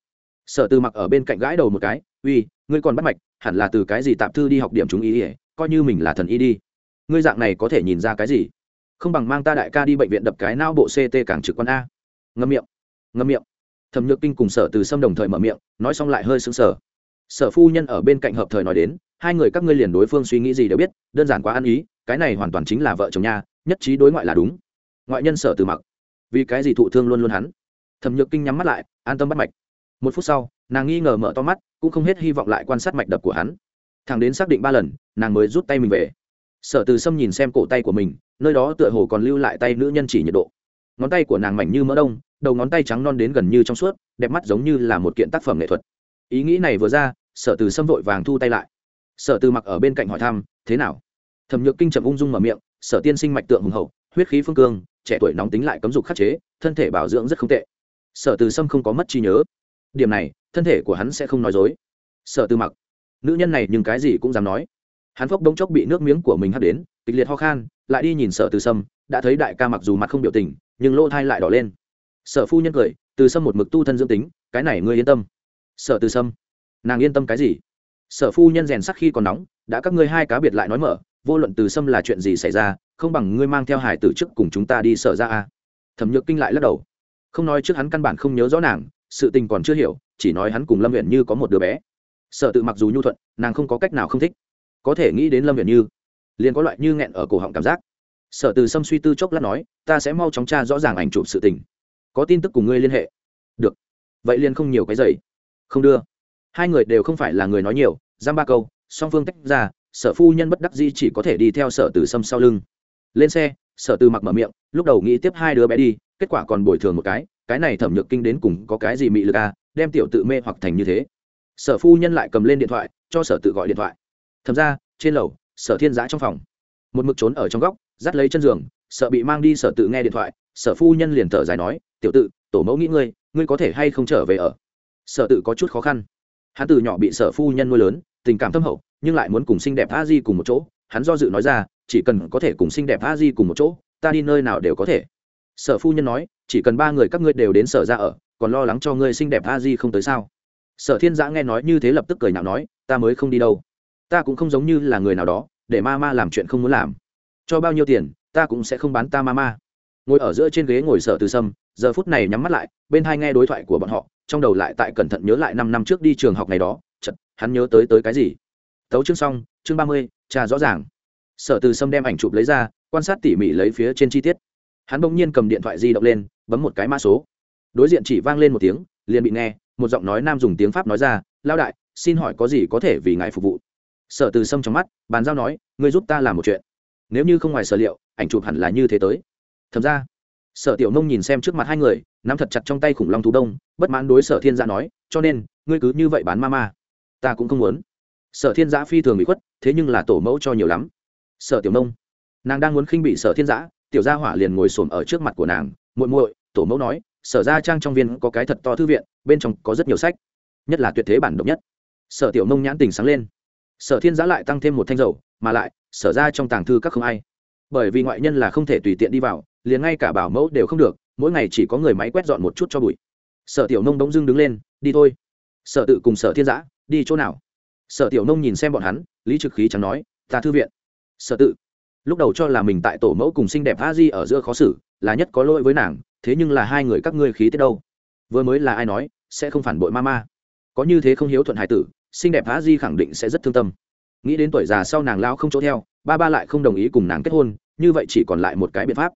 sở từ mặc ở bên cạnh gãi đầu một cái, uy, ngươi còn bắt mạch, hẳn là từ cái gì tạm thư đi học điểm chúng ý ỉa coi như mình là thần y đi. Ngươi dạng này có thể nhìn ra cái gì? Không bằng mang ta đại ca đi bệnh viện đập cái não bộ ct càng trực quan a. Ngâm miệng ngâm miệng. Thẩm nhược kinh cùng sở từ sâm đồng thời mở miệng, nói xong lại hơi sững sờ. Sở phu nhân ở bên cạnh hợp thời nói đến, hai người các ngươi liền đối phương suy nghĩ gì đều biết, đơn giản quá ăn ý, cái này hoàn toàn chính là vợ chồng nha, nhất trí đối ngoại là đúng. Ngoại nhân sở từ mặc, vì cái gì thụ thương luôn luôn hắn? Thẩm nhược kinh nhắm mắt lại, an tâm bắt mạch một phút sau, nàng nghi ngờ mở to mắt, cũng không hết hy vọng lại quan sát mạch đập của hắn. Thằng đến xác định ba lần, nàng mới rút tay mình về. Sở từ sâm nhìn xem cổ tay của mình, nơi đó tựa hồ còn lưu lại tay nữ nhân chỉ nhiệt độ. Ngón tay của nàng mảnh như mỡ đông, đầu ngón tay trắng non đến gần như trong suốt, đẹp mắt giống như là một kiện tác phẩm nghệ thuật. Ý nghĩ này vừa ra, sở từ sâm vội vàng thu tay lại. Sở từ mặc ở bên cạnh hỏi thăm, thế nào? Thẩm nhược kinh trầm ung dung mở miệng, sở tiên sinh mạch tượng hùng hậu, huyết khí phương cương, trẻ tuổi nóng tính lại cấm dục khắc chế, thân thể bảo dưỡng rất không tệ. Sở từ sâm không có mất trí nhớ điểm này, thân thể của hắn sẽ không nói dối. Sở từ mặc, nữ nhân này nhưng cái gì cũng dám nói. Hắn phốc đống chốc bị nước miếng của mình hắt đến, kịch liệt ho khan, lại đi nhìn sở từ sâm, đã thấy đại ca mặc dù mặt không biểu tình, nhưng lỗ thai lại đỏ lên. Sở phu nhân cười, từ sâm một mực tu thân dưỡng tính, cái này ngươi yên tâm. Sở từ sâm, nàng yên tâm cái gì? Sở phu nhân rèn sắc khi còn nóng, đã các ngươi hai cá biệt lại nói mở, vô luận từ sâm là chuyện gì xảy ra, không bằng ngươi mang theo hải tử trước cùng chúng ta đi sở ra a. Thẩm nhược kinh lại lắc đầu. Không nói trước hắn căn bản không nhớ rõ nàng sự tình còn chưa hiểu, chỉ nói hắn cùng lâm huyện như có một đứa bé. Sở tự mặc dù nhu thuận, nàng không có cách nào không thích. Có thể nghĩ đến lâm huyện như, liền có loại như nghẹn ở cổ họng cảm giác. Sở từ sâm suy tư chốc lát nói, ta sẽ mau chóng tra rõ ràng ảnh chụp sự tình. Có tin tức cùng ngươi liên hệ. Được. Vậy liền không nhiều cái giày. Không đưa. Hai người đều không phải là người nói nhiều, giam ba câu, song phương tách ra, sở phu nhân bất đắc di chỉ có thể đi theo sở từ sâm sau lưng. Lên xe, sở từ mặc mở miệng, lúc đầu nghĩ tiếp hai đứa bé đi, kết quả còn bồi thường một cái cái này thẩm nhược kinh đến cùng có cái gì mị lực à đem tiểu tự mê hoặc thành như thế. Sở phu nhân lại cầm lên điện thoại, cho sở tự gọi điện thoại. Thầm ra, trên lầu, sở thiên giã trong phòng. Một mực trốn ở trong góc, dắt lấy chân giường, sợ bị mang đi sở tự nghe điện thoại, sở phu nhân liền thở dài nói, tiểu tự, tổ mẫu nghĩ ngươi ngươi có thể hay không trở về ở? Sở tự có chút khó khăn. Hắn từ nhỏ bị sở phu nhân nuôi lớn, tình cảm thâm hậu, nhưng lại muốn cùng xinh đẹp a di cùng một chỗ. Hắn do dự nói ra, chỉ cần có thể cùng xinh đẹp a di cùng một chỗ, ta đi nơi nào đều có thể sở phu nhân nói, chỉ cần ba người các ngươi đều đến sở ra ở, còn lo lắng cho ngươi xinh đẹp a di không tới sao? Sở thiên giã nghe nói như thế lập tức cười nhạo nói, ta mới không đi đâu. Ta cũng không giống như là người nào đó, để ma ma làm chuyện không muốn làm. Cho bao nhiêu tiền, ta cũng sẽ không bán ta ma ma. Ngồi ở giữa trên ghế ngồi sở từ sâm, giờ phút này nhắm mắt lại, bên hai nghe đối thoại của bọn họ, trong đầu lại tại cẩn thận nhớ lại năm năm trước đi trường học ngày đó chật hắn nhớ tới tới cái gì? Tấu chương xong, chương ba mươi trà rõ ràng. Sở từ sâm đem ảnh chụp lấy ra, quan sát tỉ mỉ lấy phía trên chi tiết hắn bỗng nhiên cầm điện thoại di động lên, bấm một cái mã số. Đối diện chỉ vang lên một tiếng, liền bị nghe, một giọng nói nam dùng tiếng pháp nói ra lao đại, xin hỏi có gì có thể vì ngài phục vụ? Sở từ sâm trong mắt, bàn giao nói, ngươi giúp ta làm một chuyện. Nếu như không ngoài sở liệu, ảnh chụp hẳn là như thế tới. Thật ra, sở tiểu nông nhìn xem trước mặt hai người, nắm thật chặt trong tay khủng long thú đông, bất mãn đối sở thiên gia nói, cho nên, ngươi cứ như vậy bán ma ma. Ta cũng không muốn. Sở thiên giã phi thường bị khuất, thế nhưng là tổ mẫu cho nhiều lắm. Sở tiểu nông, nàng đang muốn khinh bị sở thiên giã tiểu gia hỏa liền ngồi xổm ở trước mặt của nàng, muội muội, tổ mẫu nói, sở ra trang trong viên có cái thật to thư viện, bên trong có rất nhiều sách, nhất là tuyệt thế bản độc nhất. Sở tiểu nông nhãn tình sáng lên. Sở thiên giã lại tăng thêm một thanh dầu, mà lại, sở ra trong tàng thư các không ai. Bởi vì ngoại nhân là không thể tùy tiện đi vào, liền ngay cả bảo mẫu đều không được, mỗi ngày chỉ có người máy quét dọn một chút cho bụi. Sở tiểu nông bỗng dưng đứng lên, đi thôi. Sở tự cùng sở thiên giã, đi chỗ nào? Sở tiểu nông nhìn xem bọn hắn, lý trực khí chẳng nói, ta thư viện. Sở tự lúc đầu cho là mình tại tổ mẫu cùng xinh đẹp a di ở giữa khó xử, là nhất có lỗi với nàng, thế nhưng là hai người các ngươi khí tiết đâu. Vừa mới là ai nói, sẽ không phản bội ma ma có như thế không hiếu thuận hải tử, xinh đẹp a di khẳng định sẽ rất thương tâm. Nghĩ đến tuổi già sau nàng lao không chỗ theo, ba ba lại không đồng ý cùng nàng kết hôn, như vậy chỉ còn lại một cái biện pháp.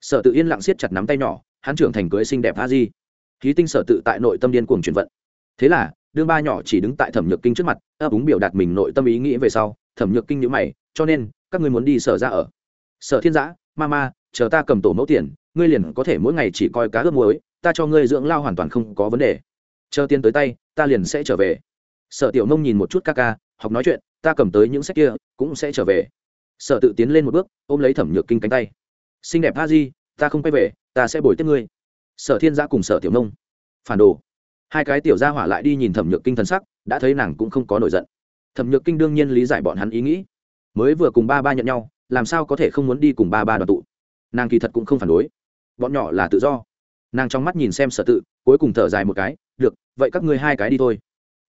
Sở tự yên lặng siết chặt nắm tay nhỏ, hắn trưởng thành cưới xinh đẹp a di. Khí tinh sở tự tại nội tâm điên cuồng chuyển vận. Thế là, đương ba nhỏ chỉ đứng tại thẩm nhược kinh trước mặt, ấp úng biểu đạt mình nội tâm ý nghĩ về sau, thẩm nhược kinh nhữ mày, cho nên các ngươi muốn đi sở ra ở. Sở thiên giã ma ma chờ ta cầm tổ mẫu tiền, ngươi liền có thể mỗi ngày chỉ coi cá ướp muối, ta cho ngươi dưỡng lao hoàn toàn không có vấn đề. Chờ tiền tới tay, ta liền sẽ trở về. Sở tiểu nông nhìn một chút ca ca, học nói chuyện, ta cầm tới những sách kia, cũng sẽ trở về. Sở tự tiến lên một bước, ôm lấy thẩm nhược kinh cánh tay. Xinh đẹp a di ta không quay về, ta sẽ bồi tiếp ngươi. Sở thiên giã cùng sở tiểu nông. Phản đồ. Hai cái tiểu gia hỏa lại đi nhìn thẩm nhược kinh thần sắc, đã thấy nàng cũng không có nổi giận. Thẩm nhược kinh đương nhiên lý giải bọn hắn ý nghĩ mới vừa cùng ba ba nhận nhau, làm sao có thể không muốn đi cùng ba ba đoàn tụ? Nàng kỳ thật cũng không phản đối. Bọn nhỏ là tự do. Nàng trong mắt nhìn xem sở tự, cuối cùng thở dài một cái, được, vậy các ngươi hai cái đi thôi.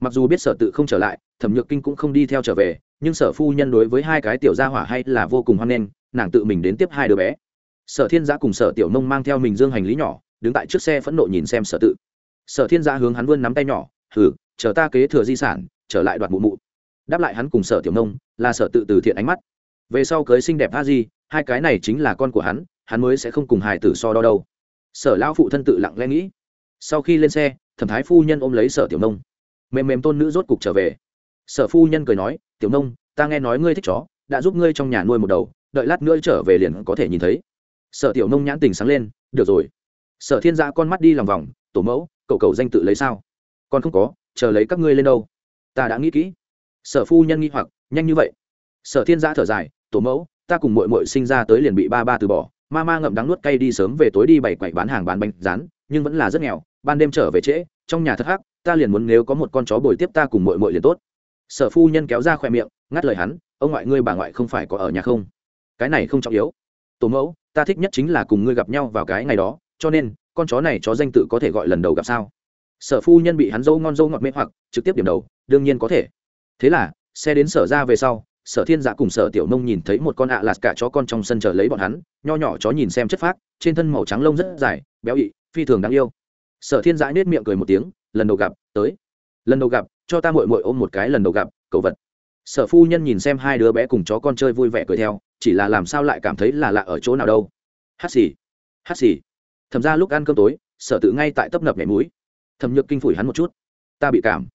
Mặc dù biết sở tự không trở lại, thẩm nhược kinh cũng không đi theo trở về, nhưng sở phu nhân đối với hai cái tiểu gia hỏa hay là vô cùng hoan nghênh, nàng tự mình đến tiếp hai đứa bé. Sở thiên giã cùng sở tiểu nông mang theo mình dương hành lý nhỏ, đứng tại trước xe phẫn nộ nhìn xem sở tự. Sở thiên giã hướng hắn vươn nắm tay nhỏ thử chờ ta kế thừa di sản, trở lại đoạt mụ mụ. Đáp lại hắn cùng sở tiểu nông là sở tự từ thiện ánh mắt. Về sau cưới xinh đẹp a di, hai cái này chính là con của hắn hắn mới sẽ không cùng hài tử so đo đâu. Sở lão phụ thân tự lặng lẽ nghĩ. Sau khi lên xe, thẩm thái phu nhân ôm lấy sở tiểu nông. Mềm mềm tôn nữ rốt cục trở về. Sở phu nhân cười nói, tiểu nông, ta nghe nói ngươi thích chó, đã giúp ngươi trong nhà nuôi một đầu, đợi lát nữa trở về liền có thể nhìn thấy. Sở tiểu nông nhãn tình sáng lên, được rồi. Sở thiên gia con mắt đi lòng vòng, tổ mẫu, cậu cầu danh tự lấy sao? Còn không có, chờ lấy các ngươi lên đâu. Ta đã nghĩ kỹ sở phu nhân nghi hoặc, nhanh như vậy. Sở thiên giã thở dài, tổ mẫu, ta cùng mội mội sinh ra tới liền bị ba ba từ bỏ. Ma ma ngậm đắng nuốt cay đi sớm về tối đi bày quậy bán hàng bán bánh rán, nhưng vẫn là rất nghèo, ban đêm trở về trễ, trong nhà thất hắc, ta liền muốn nếu có một con chó bồi tiếp ta cùng mội mội liền tốt. Sở phu nhân kéo ra khoe miệng, ngắt lời hắn, ông ngoại ngươi bà ngoại không phải có ở nhà không? Cái này không trọng yếu. Tổ mẫu, ta thích nhất chính là cùng ngươi gặp nhau vào cái ngày đó, cho nên, con chó này chó danh tự có thể gọi lần đầu gặp sao? Sở phu nhân bị hắn dâu ngon dâu ngọt mê hoặc, trực tiếp điểm đầu, đương nhiên có thể thế là, xe đến sở ra về sau, sở thiên dạ cùng sở tiểu nông nhìn thấy một con ạ lạt cả chó con trong sân chờ lấy bọn hắn, nho nhỏ chó nhìn xem chất phác, trên thân màu trắng lông rất dài, béo ị, phi thường đáng yêu. Sở thiên dạ nết miệng cười một tiếng, lần đầu gặp, tới. Lần đầu gặp, cho ta mội mội ôm một cái lần đầu gặp cậu vật. Sở phu nhân nhìn xem hai đứa bé cùng chó con chơi vui vẻ cười theo, chỉ là làm sao lại cảm thấy là lạ ở chỗ nào đâu. Hát xì hát xì. Thầm ra lúc ăn cơm tối, sở tự ngay tại tấp nập nhảy mũi. Thầm nhược kinh phủi hắn một chút. Ta bị cảm.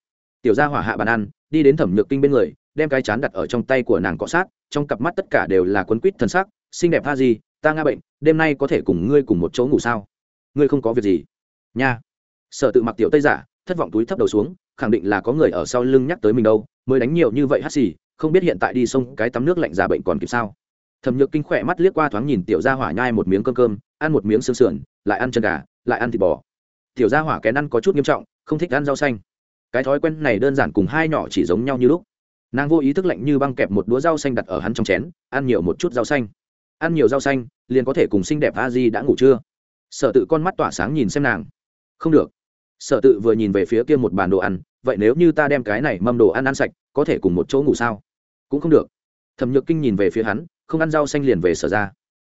Tiểu gia hỏa hạ bàn ăn đi đến thẩm nhược kinh bên người, đem cái chán đặt ở trong tay của nàng cọ sát, trong cặp mắt tất cả đều là quấn quýt thân sắc, xinh đẹp tha gì, ta nga bệnh, đêm nay có thể cùng ngươi cùng một chỗ ngủ sao? Ngươi không có việc gì. Nha. Sở tự mặc tiểu tây giả, thất vọng túi thấp đầu xuống, khẳng định là có người ở sau lưng nhắc tới mình đâu, mới đánh nhiều như vậy hát xì, không biết hiện tại đi sông cái tắm nước lạnh giả bệnh còn kịp sao? Thẩm nhược kinh khỏe mắt liếc qua thoáng nhìn tiểu gia hỏa nhai một miếng cơm cơm, ăn một miếng xương sườn, lại ăn chân gà, lại ăn thịt bò. Tiểu gia hỏa kén ăn có chút nghiêm trọng, không thích ăn rau xanh cái thói quen này đơn giản cùng hai nhỏ chỉ giống nhau như lúc. Nàng vô ý thức lạnh như băng kẹp một đũa rau xanh đặt ở hắn trong chén, ăn nhiều một chút rau xanh. Ăn nhiều rau xanh, liền có thể cùng xinh đẹp a di đã ngủ chưa? Sở tự con mắt tỏa sáng nhìn xem nàng. Không được. Sở tự vừa nhìn về phía kia một bàn đồ ăn, vậy nếu như ta đem cái này mâm đồ ăn ăn sạch, có thể cùng một chỗ ngủ sao? Cũng không được. Thẩm nhược kinh nhìn về phía hắn, không ăn rau xanh liền về sở ra.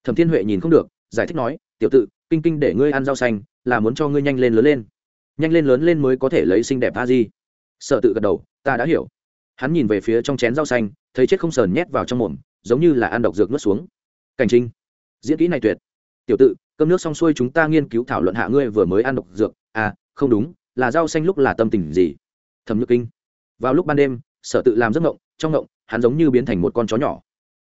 Thẩm thiên huệ nhìn không được, giải thích nói, tiểu tự, kinh kinh để ngươi ăn rau xanh, là muốn cho ngươi nhanh lên lớn lên nhanh lên lớn lên mới có thể lấy xinh đẹp a di sợ tự gật đầu ta đã hiểu hắn nhìn về phía trong chén rau xanh thấy chết không sờn nhét vào trong mồm giống như là ăn độc dược nuốt xuống cảnh trinh diễn kỹ này tuyệt tiểu tự cơm nước xong xuôi chúng ta nghiên cứu thảo luận hạ ngươi vừa mới ăn độc dược à không đúng là rau xanh lúc là tâm tình gì thẩm nhược kinh vào lúc ban đêm sở tự làm giấc ngộng trong ngộng hắn giống như biến thành một con chó nhỏ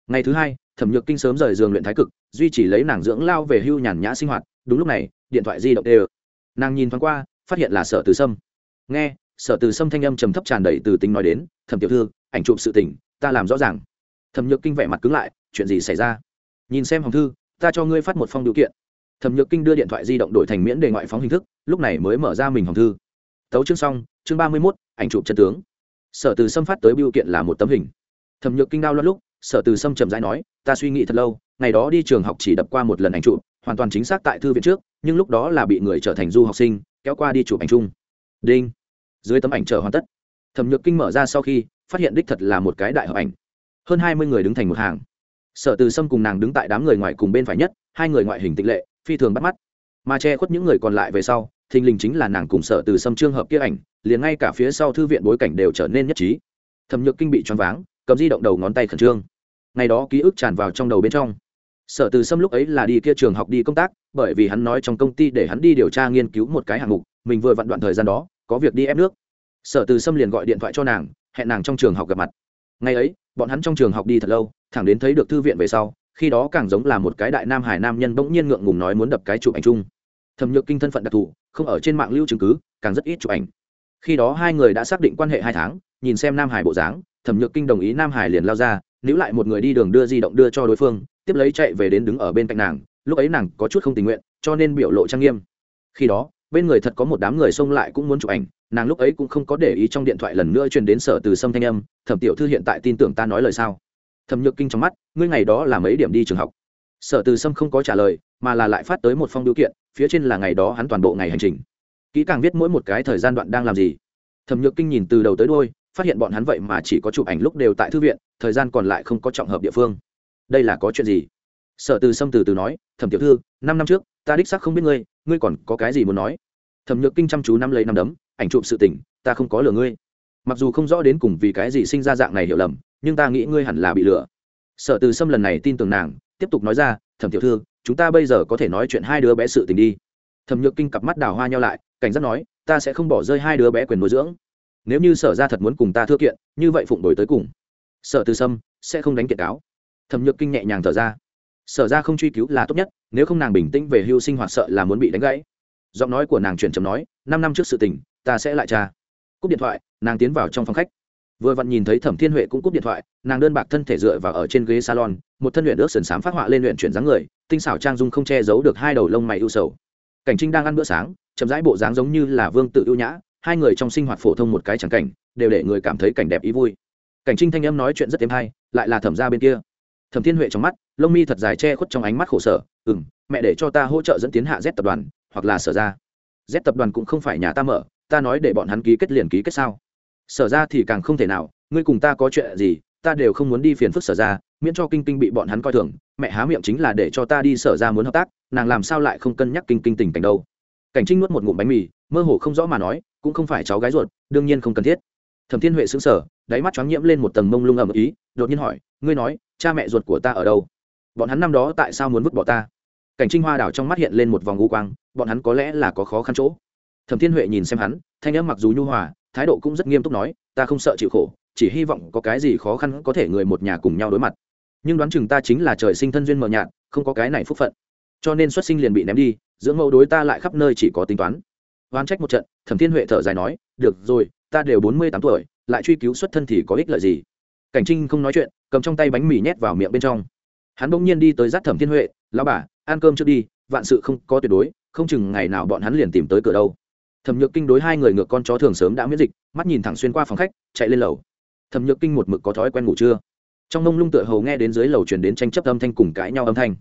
ngày thứ hai thẩm nhược kinh sớm rời giường luyện thái cực duy chỉ lấy nàng dưỡng lao về hưu nhàn nhã sinh hoạt đúng lúc này điện thoại di động đê nàng nhìn thoáng qua phát hiện là sở từ sâm. Nghe, sở từ sâm thanh âm trầm thấp tràn đầy từ tính nói đến, thẩm tiểu thư, ảnh chụp sự tình, ta làm rõ ràng. Thẩm nhược kinh vẻ mặt cứng lại, chuyện gì xảy ra? Nhìn xem hồng thư, ta cho ngươi phát một phong điều kiện. Thẩm nhược kinh đưa điện thoại di động đổi thành miễn đề ngoại phóng hình thức, lúc này mới mở ra mình hồng thư. Tấu chương xong, chương ba mươi mốt, ảnh chụp chân tướng. Sở từ sâm phát tới biểu kiện là một tấm hình. Thẩm nhược kinh đao loát lúc, sở từ sâm trầm rãi nói, ta suy nghĩ thật lâu, ngày đó đi trường học chỉ đập qua một lần ảnh chụp, hoàn toàn chính xác tại thư viện trước, nhưng lúc đó là bị người trở thành du học sinh kéo qua đi chụp ảnh chung. Đinh. Dưới tấm ảnh chờ hoàn tất, thẩm nhược kinh mở ra sau khi, phát hiện đích thật là một cái đại hợp ảnh. Hơn hai mươi người đứng thành một hàng. Sở từ sâm cùng nàng đứng tại đám người ngoài cùng bên phải nhất, hai người ngoại hình tịch lệ, phi thường bắt mắt. Mà che khuất những người còn lại về sau, thình lình chính là nàng cùng sở từ sâm trường hợp kia ảnh, liền ngay cả phía sau thư viện bối cảnh đều trở nên nhất trí. Thẩm nhược kinh bị choáng váng, cầm di động đầu ngón tay khẩn trương. Ngày đó ký ức tràn vào trong đầu bên trong sở từ sâm lúc ấy là đi kia trường học đi công tác, bởi vì hắn nói trong công ty để hắn đi điều tra nghiên cứu một cái hạng mục, mình vừa vặn đoạn thời gian đó, có việc đi ép nước. Sở từ sâm liền gọi điện thoại cho nàng, hẹn nàng trong trường học gặp mặt. Ngày ấy, bọn hắn trong trường học đi thật lâu, thẳng đến thấy được thư viện về sau, khi đó càng giống là một cái đại nam hải nam nhân bỗng nhiên ngượng ngùng nói muốn đập cái chụp ảnh chung. Thẩm nhược kinh thân phận đặc thù, không ở trên mạng lưu chứng cứ, càng rất ít chụp ảnh. Khi đó hai người đã xác định quan hệ hai tháng, nhìn xem nam hải bộ dáng, thẩm nhược kinh đồng ý nam hải liền lao ra, níu lại một người đi đường đưa di động đưa cho đối phương tiếp lấy chạy về đến đứng ở bên cạnh nàng, lúc ấy nàng có chút không tình nguyện, cho nên biểu lộ trang nghiêm. Khi đó, bên người thật có một đám người xông lại cũng muốn chụp ảnh, nàng lúc ấy cũng không có để ý trong điện thoại lần nữa truyền đến sở từ sâm thanh âm, thẩm tiểu thư hiện tại tin tưởng ta nói lời sao? Thẩm nhược kinh trong mắt, ngươi ngày đó là mấy điểm đi trường học? Sở từ sâm không có trả lời, mà là lại phát tới một phong điều kiện, phía trên là ngày đó hắn toàn bộ ngày hành trình. Kỹ càng viết mỗi một cái thời gian đoạn đang làm gì. Thẩm nhược kinh nhìn từ đầu tới đôi phát hiện bọn hắn vậy mà chỉ có chụp ảnh lúc đều tại thư viện, thời gian còn lại không có trọng hợp địa phương đây là có chuyện gì? Sở từ sâm từ từ nói, thẩm tiểu thư, năm năm trước, ta đích xác không biết ngươi ngươi còn có cái gì muốn nói? Thẩm nhược kinh chăm chú năm lấy năm đấm, ảnh chụp sự tình, ta không có lừa ngươi. Mặc dù không rõ đến cùng vì cái gì sinh ra dạng này hiểu lầm, nhưng ta nghĩ ngươi hẳn là bị lừa. Sở từ sâm lần này tin tưởng nàng, tiếp tục nói ra, thẩm tiểu thư, chúng ta bây giờ có thể nói chuyện hai đứa bé sự tình đi. Thẩm nhược kinh cặp mắt đào hoa nhau lại, cảnh giác nói, ta sẽ không bỏ rơi hai đứa bé quyền nuôi dưỡng. Nếu như sở ra thật muốn cùng ta thưa kiện, như vậy phụng đổi tới cùng. Sở từ sâm, sẽ không đánh kiện cáo thẩm nhược kinh nhẹ nhàng thở ra. Sở ra không truy cứu là tốt nhất, nếu không nàng bình tĩnh về hưu sinh hoạt sợ là muốn bị đánh gãy. Giọng nói của nàng chuyển chấm nói, năm năm trước sự tình, ta sẽ lại tra. Cúp điện thoại, nàng tiến vào trong phòng khách. Vừa vặn nhìn thấy thẩm thiên huệ cũng cúp điện thoại, nàng đơn bạc thân thể dựa vào ở trên ghế salon, một thân luyện ước sần sám phát họa lên luyện chuyển dáng người, tinh xảo trang dung không che giấu được hai đầu lông mày ưu sầu. Cảnh trinh đang ăn bữa sáng, chậm rãi bộ dáng giống như là vương tự ưu nhã, hai người trong sinh hoạt phổ thông một cái chẳng cảnh, đều để người cảm thấy cảnh đẹp ý vui. Cảnh trinh thanh âm nói chuyện rất êm hay, lại là thẩm ra bên kia thẩm thiên huệ trong mắt, lông mi thật dài che khuất trong ánh mắt khổ sở ừ m mẹ để cho ta hỗ trợ dẫn tiến hạ z tập đoàn, hoặc là sở ra. Z tập đoàn cũng không phải nhà ta mở, ta nói để bọn hắn ký kết liền ký kết sao? Sở ra thì càng không thể nào, ngươi cùng ta có chuyện gì, ta đều không muốn đi phiền phức sở ra, miễn cho kinh kinh bị bọn hắn coi thường, mẹ há miệng chính là để cho ta đi sở ra muốn hợp tác, nàng làm sao lại không cân nhắc kinh kinh tình cảnh đâu? Cảnh trinh nuốt một ngụm bánh mì, mơ hồ không rõ mà nói, cũng không phải cháu gái ruột, đương nhiên không cần thiết. Thẩm thiên huệ xứng sở đáy mắt choáng nhiễm lên một tầng mông lung ầm ý, đột nhiên hỏi, ngươi nói cha mẹ ruột của ta ở đâu? Bọn hắn năm đó tại sao muốn vứt bỏ ta? Cảnh trinh hoa đảo trong mắt hiện lên một vòng u quang, bọn hắn có lẽ là có khó khăn chỗ. Thẩm thiên huệ nhìn xem hắn, thanh âm mặc dù nhu hòa, thái độ cũng rất nghiêm túc nói, ta không sợ chịu khổ, chỉ hy vọng có cái gì khó khăn có thể người một nhà cùng nhau đối mặt. Nhưng đoán chừng ta chính là trời sinh thân duyên mờ nhạt, không có cái này phúc phận. Cho nên xuất sinh liền bị ném đi, dưỡng mẫu đối ta lại khắp nơi chỉ có tính toán. Oan trách một trận, thẩm thiên huệ thở dài nói, được rồi, ta đều bốn mươi tám tuổi, lại truy cứu xuất thân thì có ích lợi gì? Cảnh trinh không nói chuyện cầm trong tay bánh mì nhét vào miệng bên trong. Hắn bỗng nhiên đi tới dắt thẩm thiên huệ lao bà, ăn cơm trước đi, vạn sự không có tuyệt đối, không chừng ngày nào bọn hắn liền tìm tới cửa đâu. Thẩm nhược kinh đối hai người ngược con chó thường sớm đã miễn dịch, mắt nhìn thẳng xuyên qua phòng khách, chạy lên lầu. Thẩm nhược kinh một mực có thói quen ngủ trưa. Trong mông lung tựa hầu nghe đến dưới lầu chuyển đến tranh chấp âm thanh cùng cãi nhau âm thanh.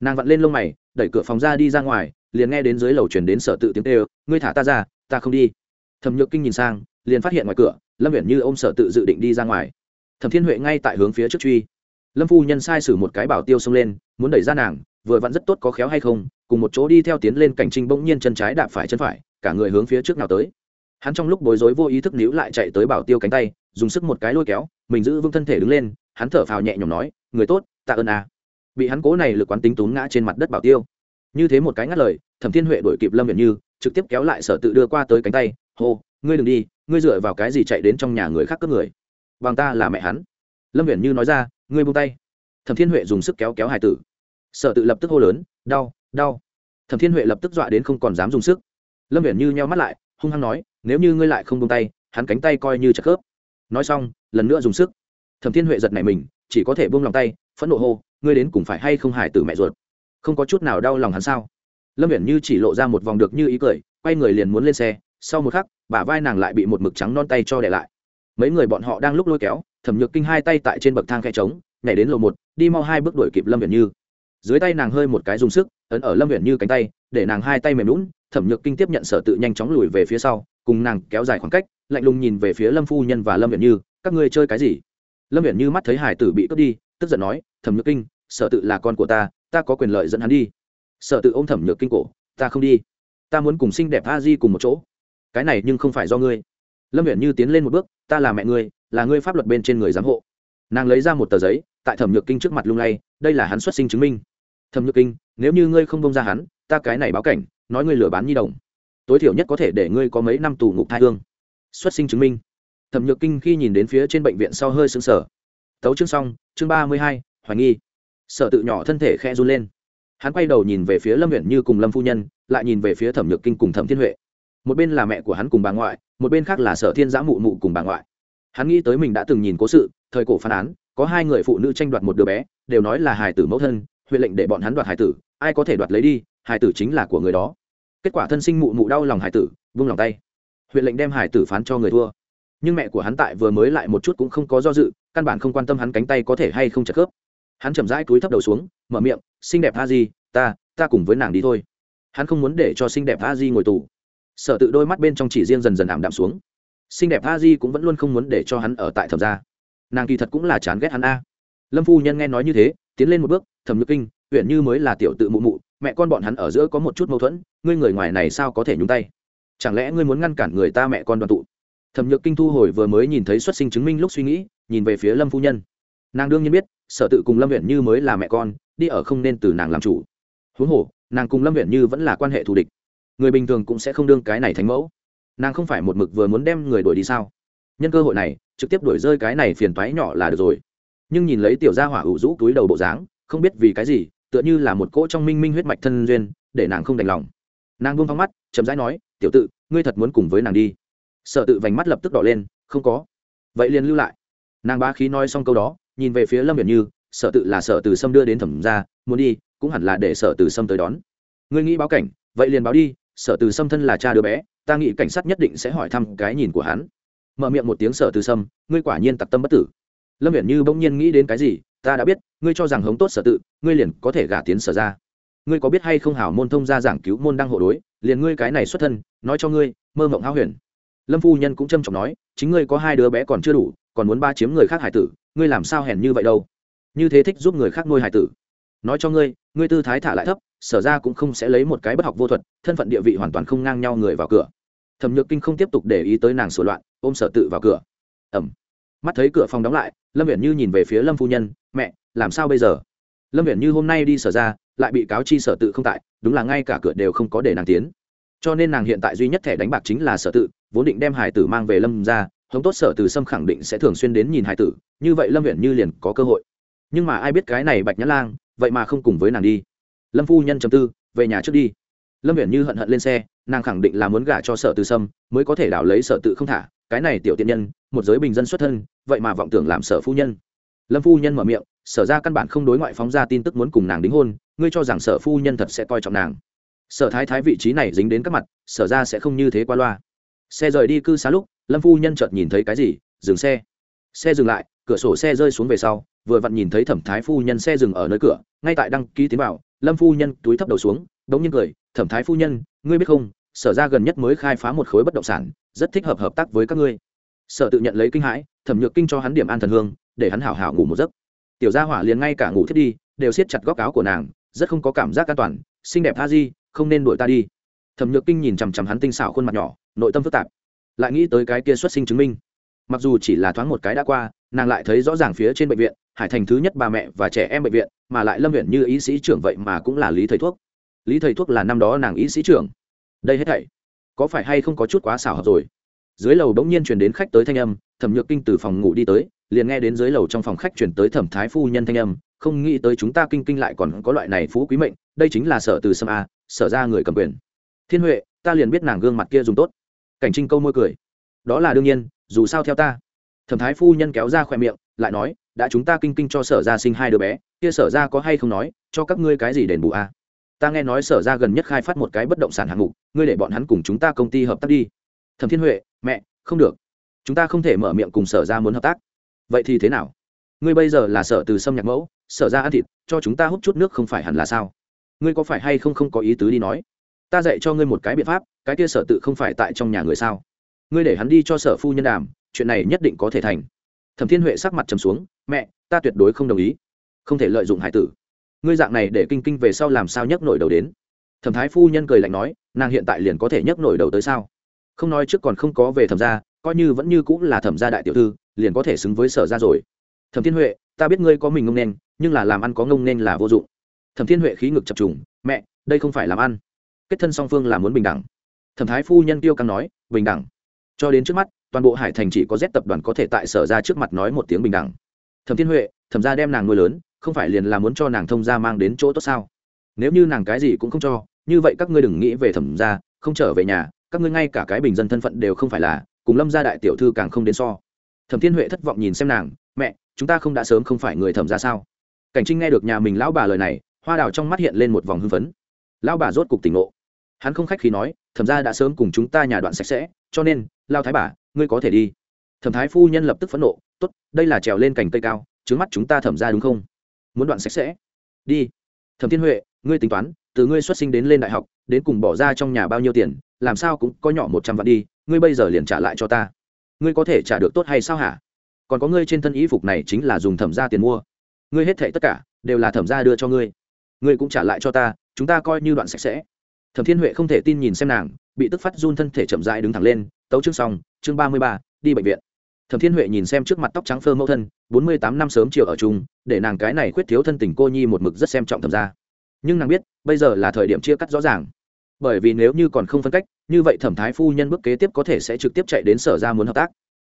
Nàng vặn lên lông mày, đẩy cửa phòng ra đi ra ngoài, liền nghe đến dưới lầu chuyển đến sở tự tiếng tê ngươi thả ta ra, ta không đi. Thẩm nhược kinh nhìn sang, liền phát hiện ngoài cửa, lâm viễn như ô m sở tự dự định đi ra ngoài thẩm thiên huệ ngay tại hướng phía trước truy. Lâm phu nhân sai sử một cái bảo tiêu xông lên, muốn đẩy ra nàng, vừa vặn rất tốt có khéo hay không, cùng một chỗ đi theo tiến lên cảnh trinh bỗng nhiên chân trái đạp phải chân phải, cả người hướng phía trước nào tới. Hắn trong lúc bối rối vô ý thức níu lại chạy tới bảo tiêu cánh tay, dùng sức một cái lôi kéo, mình giữ vững thân thể đứng lên, hắn thở phào nhẹ nhõm nói, người tốt, tạ ơn à. bị hắn cố này lực quán tính tún ngã trên mặt đất bảo tiêu. Như thế một cái ngắt lời, thẩm thiên huệ đổi kịp lâm viện như, trực tiếp kéo lại sở tự đưa qua tới cánh tay, hô, ngươi đừng đi, ngươi dựa vào cái gì chạy đến trong nhà người khác cướp người? Bằng ta là mẹ hắn. Lâm viện như nói ra, ngươi buông tay. Thẩm thiên huệ dùng sức kéo kéo hải tử. Sở tự lập tức hô lớn, đau đau. Thẩm thiên huệ lập tức dọa đến không còn dám dùng sức. Lâm viện như nheo mắt lại, hung hăng nói, nếu như ngươi lại không buông tay, hắn cánh tay coi như chặt khớp. Nói xong, lần nữa dùng sức. Thẩm thiên huệ giật nảy mình, chỉ có thể buông lòng tay, phẫn nộ hô, ngươi đến cùng phải hay không hải tử mẹ ruột? Không có chút nào đau lòng hắn sao? Lâm viễn như chỉ lộ ra một vòng được như ý cười, quay người liền muốn lên xe, sau một khắc, bả vai nàng lại bị một mực trắng non tay cho để lại mấy người bọn họ đang lúc lôi kéo, thẩm nhược kinh hai tay tại trên bậc thang khe trống, nhảy đến lầu một, đi mau hai bước đuổi kịp lâm viễn như. Dưới tay nàng hơi một cái dùng sức, ấn ở lâm viễn như cánh tay, để nàng hai tay mềm lún thẩm nhược kinh tiếp nhận sở tự nhanh chóng lùi về phía sau, cùng nàng kéo dài khoảng cách, lạnh lùng nhìn về phía lâm phu nhân và lâm viễn như, các ngươi chơi cái gì? Lâm viễn như mắt thấy hải tử bị cướp đi, tức giận nói, thẩm nhược kinh, sở tự là con của ta ta có quyền lợi dẫn hắn đi. Sở tự ôm thẩm nhược kinh cổ, ta không đi. Ta muốn cùng xinh đẹp a di cùng một chỗ. Cái này nhưng không phải do ngươi. Lâm viễn như tiến lên một bước ta là mẹ ngươi, là ngươi pháp luật bên trên người giám hộ. Nàng lấy ra một tờ giấy, tại thẩm nhược kinh trước mặt lung lay, đây là hắn xuất sinh chứng minh. Thẩm nhược kinh, nếu như ngươi không bông ra hắn, ta cái này báo cảnh, nói ngươi lừa bán nhi đồng. Tối thiểu nhất có thể để ngươi có mấy năm tù ngục thai hương. Xuất sinh chứng minh. Thẩm nhược kinh khi nhìn đến phía trên bệnh viện sau hơi xứng sở tấu chương xong, chương ba mươi hai, hoài nghi. Sở tự nhỏ thân thể khe run lên. Hắn quay đầu nhìn về phía lâm huyện như cùng lâm phu nhân, lại nhìn về phía thẩm nhược kinh cùng thẩm thiên huệ. Một bên là mẹ của hắn cùng bà ngoại một bên khác là sở thiên giã mụ mụ cùng bà ngoại. Hắn nghĩ tới mình đã từng nhìn cố sự, thời cổ phán án, có hai người phụ nữ tranh đoạt một đứa bé, đều nói là hài tử mẫu thân huyện lệnh để bọn hắn đoạt hài tử, ai có thể đoạt lấy đi, hài tử chính là của người đó. Kết quả thân sinh mụ mụ đau lòng hài tử, vung lòng tay. Huyện lệnh đem hài tử phán cho người thua. Nhưng mẹ của hắn tại vừa mới lại một chút cũng không có do dự, căn bản không quan tâm hắn cánh tay có thể hay không chật khớp. Hắn chậm rãi túi thấp đầu xuống, mở miệng, xinh đẹp a di, ta ta cùng với nàng đi thôi. Hắn không muốn để cho xinh đẹp a di ngồi tù sợ tự đôi mắt bên trong chỉ riêng dần dần ảm đạm xuống. Xinh đẹp a di cũng vẫn luôn không muốn để cho hắn ở tại thẩm gia. Nàng kỳ thật cũng là chán ghét hắn a. Lâm phu nhân nghe nói như thế, tiến lên một bước, thẩm nhược kinh, huyện như mới là tiểu tự mụ mụ, mẹ con bọn hắn ở giữa có một chút mâu thuẫn, ngươi người ngoài này sao có thể nhúng tay? Chẳng lẽ ngươi muốn ngăn cản người ta mẹ con đoàn tụ? Thẩm nhược kinh thu hồi vừa mới nhìn thấy xuất sinh chứng minh lúc suy nghĩ, nhìn về phía lâm phu nhân. Nàng đương nhiên biết, sở tự cùng lâm huyện như mới là mẹ con, đi ở không nên từ nàng làm chủ. Huống hồ, nàng cùng lâm huyện như vẫn là quan hệ thù địch người bình thường cũng sẽ không đương cái này thành mẫu. Nàng không phải một mực vừa muốn đem người đuổi đi sao? Nhân cơ hội này, trực tiếp đuổi rơi cái này phiền toái nhỏ là được rồi. Nhưng nhìn lấy tiểu gia hỏa ủ rũ túi đầu bộ dáng, không biết vì cái gì, tựa như là một cỗ trong minh minh huyết mạch thân duyên, để nàng không đành lòng. Nàng buông phăng mắt, chậm rãi nói, tiểu tự, ngươi thật muốn cùng với nàng đi. Sợ tự vành mắt lập tức đỏ lên, không có. Vậy liền lưu lại. Nàng ba khí nói xong câu đó, nhìn về phía lâm viện như sợ tự là sợ từ sâm đưa đến thẩm ra muốn đi, cũng hẳn là để sợ từ sâm tới đón. Ngươi nghĩ báo cảnh, vậy liền báo đi Sở từ sâm thân là cha đứa bé, ta nghĩ cảnh sát nhất định sẽ hỏi thăm cái nhìn của hắn. Mở miệng một tiếng Sở từ sâm, ngươi quả nhiên tặc tâm bất tử. Lâm viện như bỗng nhiên nghĩ đến cái gì, ta đã biết, ngươi cho rằng hống tốt sở tự, ngươi liền có thể gả tiến sở ra. Ngươi có biết hay không hảo môn thông ra giảng cứu môn đang hộ đối, liền ngươi cái này xuất thân, nói cho ngươi, mơ mộng háo huyền. Lâm phu nhân cũng trâm trọng nói, chính ngươi có hai đứa bé còn chưa đủ, còn muốn ba chiếm người khác hải tử, ngươi làm sao hèn như vậy đâu? Như thế thích giúp người khác nuôi hải tử nói cho ngươi ngươi tư thái thả lại thấp, sở ra cũng không sẽ lấy một cái bất học vô thuật, thân phận địa vị hoàn toàn không ngang nhau người vào cửa. Thẩm nhược kinh không tiếp tục để ý tới nàng sửa loạn, ôm sở tự vào cửa. Ẩm. Mắt thấy cửa phòng đóng lại, lâm viện như nhìn về phía lâm phu nhân, mẹ, làm sao bây giờ? Lâm viện như hôm nay đi sở ra, lại bị cáo chi sở tự không tại, đúng là ngay cả cửa đều không có để nàng tiến. Cho nên nàng hiện tại duy nhất thẻ đánh bạc chính là sở tự, vốn định đem hải tử mang về lâm ra, hống tốt sở từ sâm khẳng định sẽ thường xuyên đến nhìn hải tử, như vậy lâm viện như liền có cơ hội. Nhưng mà ai biết cái này bạch nhã lang vậy mà không cùng với nàng đi. Lâm phu nhân chầm tư, về nhà trước đi. Lâm Viễn như hận hận lên xe, nàng khẳng định là muốn gả cho sở từ sâm, mới có thể đảo lấy sở tự không thả. Cái này tiểu tiện nhân, một giới bình dân xuất thân, vậy mà vọng tưởng làm sở phu nhân. Lâm phu nhân mở miệng, sở ra căn bản không đối ngoại phóng ra tin tức muốn cùng nàng đính hôn, ngươi cho rằng sở phu nhân thật sẽ coi trọng nàng. Sở thái thái vị trí này dính đến các mặt, sở ra sẽ không như thế qua loa. Xe rời đi cư xá lúc, lâm phu nhân chợt nhìn thấy cái gì? Dừng xe. Xe dừng lại, cửa sổ xe rơi xuống về sau vừa vặn nhìn thấy thẩm thái phu nhân xe dừng ở nơi cửa, ngay tại đăng ký tiến vào, lâm phu nhân túi thấp đầu xuống, đống nhiên cười, thẩm thái phu nhân, ngươi biết không, sở ra gần nhất mới khai phá một khối bất động sản, rất thích hợp hợp tác với các ngươi. Sở tự nhận lấy kinh hãi, thẩm nhược kinh cho hắn điểm an thần hương, để hắn hảo hảo ngủ một giấc. Tiểu gia hỏa liền ngay cả ngủ thiết đi, đều siết chặt góc áo của nàng, rất không có cảm giác an toàn, xinh đẹp tha di, không nên đuổi ta đi. Thẩm nhược kinh nhìn chằm chằm hắn tinh xảo khuôn mặt nhỏ, nội tâm phức tạp, lại nghĩ tới cái kia xuất sinh chứng minh. Mặc dù chỉ là thoáng một cái đã qua, nàng lại thấy rõ ràng phía trên bệnh viện hải thành thứ nhất bà mẹ và trẻ em bệnh viện, mà lại lâm viện như ý sĩ trưởng vậy mà cũng là lý thầy thuốc. Lý thầy thuốc là năm đó nàng ý sĩ trưởng. Đây hết thảy, có phải hay không có chút quá xảo hợp rồi? Dưới lầu bỗng nhiên chuyển đến khách tới thanh âm, thẩm nhược kinh từ phòng ngủ đi tới, liền nghe đến dưới lầu trong phòng khách chuyển tới thẩm thái phu nhân thanh âm, không nghĩ tới chúng ta kinh kinh lại còn có loại này phú quý mệnh, đây chính là sở từ sâm a, sở ra người cầm quyền. Thiên huệ, ta liền biết nàng gương mặt kia dùng tốt. Cảnh trinh câu môi cười. Đó là đương nhiên, dù sao theo ta. Thẩm thái phu nhân kéo ra khỏe miệng lại nói, đã chúng ta kinh kinh cho sở ra sinh hai đứa bé, kia sở ra có hay không nói, cho các ngươi cái gì đền bù a? Ta nghe nói sở ra gần nhất khai phát một cái bất động sản hạng mục, ngươi để bọn hắn cùng chúng ta công ty hợp tác đi. Thẩm thiên huệ, mẹ, không được. Chúng ta không thể mở miệng cùng sở ra muốn hợp tác. Vậy thì thế nào? Ngươi bây giờ là sở từ xâm nhạc mẫu, sở ra ăn thịt, cho chúng ta hút chút nước không phải hẳn là sao? Ngươi có phải hay không không có ý tứ đi nói? Ta dạy cho ngươi một cái biện pháp, cái kia sở tự không phải tại trong nhà người sao? Ngươi để hắn đi cho sở phu nhân đàm, chuyện này nhất định có thể thành thẩm thiên huệ sắc mặt trầm xuống, mẹ, ta tuyệt đối không đồng ý. Không thể lợi dụng hải tử. Ngươi dạng này để kinh kinh về sau làm sao nhấc nổi đầu đến? Thẩm thái phu nhân cười lạnh nói, nàng hiện tại liền có thể nhấc nổi đầu tới sao? Không nói trước còn không có về thẩm gia, coi như vẫn như cũng là thẩm gia đại tiểu thư, liền có thể xứng với sở ra rồi. Thẩm thiên huệ, ta biết ngươi có mình ngông nên, nhưng là làm ăn có ngông nên là vô dụng. Thẩm thiên huệ khí ngực chập trùng, mẹ, đây không phải làm ăn. Kết thân song phương là muốn bình đẳng. Thẩm thái phu nhân tiêu căng nói, bình đẳng. Cho đến trước mắt toàn bộ hải thành chỉ có z tập đoàn có thể tại sở ra trước mặt nói một tiếng bình đẳng. Thẩm thiên huệ, thẩm ra đem nàng nuôi lớn, không phải liền là muốn cho nàng thông gia mang đến chỗ tốt sao? Nếu như nàng cái gì cũng không cho, như vậy các ngươi đừng nghĩ về thẩm ra không trở về nhà, các ngươi ngay cả cái bình dân thân phận đều không phải là, cùng lâm gia đại tiểu thư càng không đến so. Thẩm thiên huệ thất vọng nhìn xem nàng, mẹ, chúng ta không đã sớm không phải người thẩm ra sao? Cảnh trinh nghe được nhà mình lão bà lời này, hoa đào trong mắt hiện lên một vòng hưng phấn. Lão bà rốt cục tỉnh ngộ. Hắn không khách khi nói, thẩm ra đã sớm cùng chúng ta nhà đoạn sạch sẽ, cho nên lao thái bà, ngươi có thể đi. Thẩm thái phu nhân lập tức phẫn nộ, tốt, đây là trèo lên cành cây cao trứng mắt chúng ta thẩm ra đúng không? Muốn đoạn sạch sẽ. Đi. Thẩm thiên huệ, ngươi tính toán, từ ngươi xuất sinh đến lên đại học, đến cùng bỏ ra trong nhà bao nhiêu tiền, làm sao cũng có nhỏ một trăm vạn đi, ngươi bây giờ liền trả lại cho ta. Ngươi có thể trả được tốt hay sao hả? Còn có ngươi trên thân ý phục này chính là dùng thẩm ra tiền mua. Ngươi hết thệ tất cả, đều là thẩm ra đưa cho ngươi. Ngươi cũng trả lại cho ta, chúng ta coi như đoạn sạch sẽ. Thẩm thiên huệ không thể tin nhìn xem nàng bị tức phát run thân thể chậm rãi đứng thẳng lên, tấu chương xong, chương ba mươi ba, đi bệnh viện. Thẩm thiên huệ nhìn xem trước mặt tóc trắng phơ mẫu thân, bốn mươi tám năm sớm chiều ở chung, để nàng cái này khuyết thiếu thân tình cô nhi một mực rất xem trọng thẩm ra nhưng nàng biết, bây giờ là thời điểm chia cắt rõ ràng. Bởi vì nếu như còn không phân cách, như vậy thẩm thái phu nhân bước kế tiếp có thể sẽ trực tiếp chạy đến sở ra muốn hợp tác.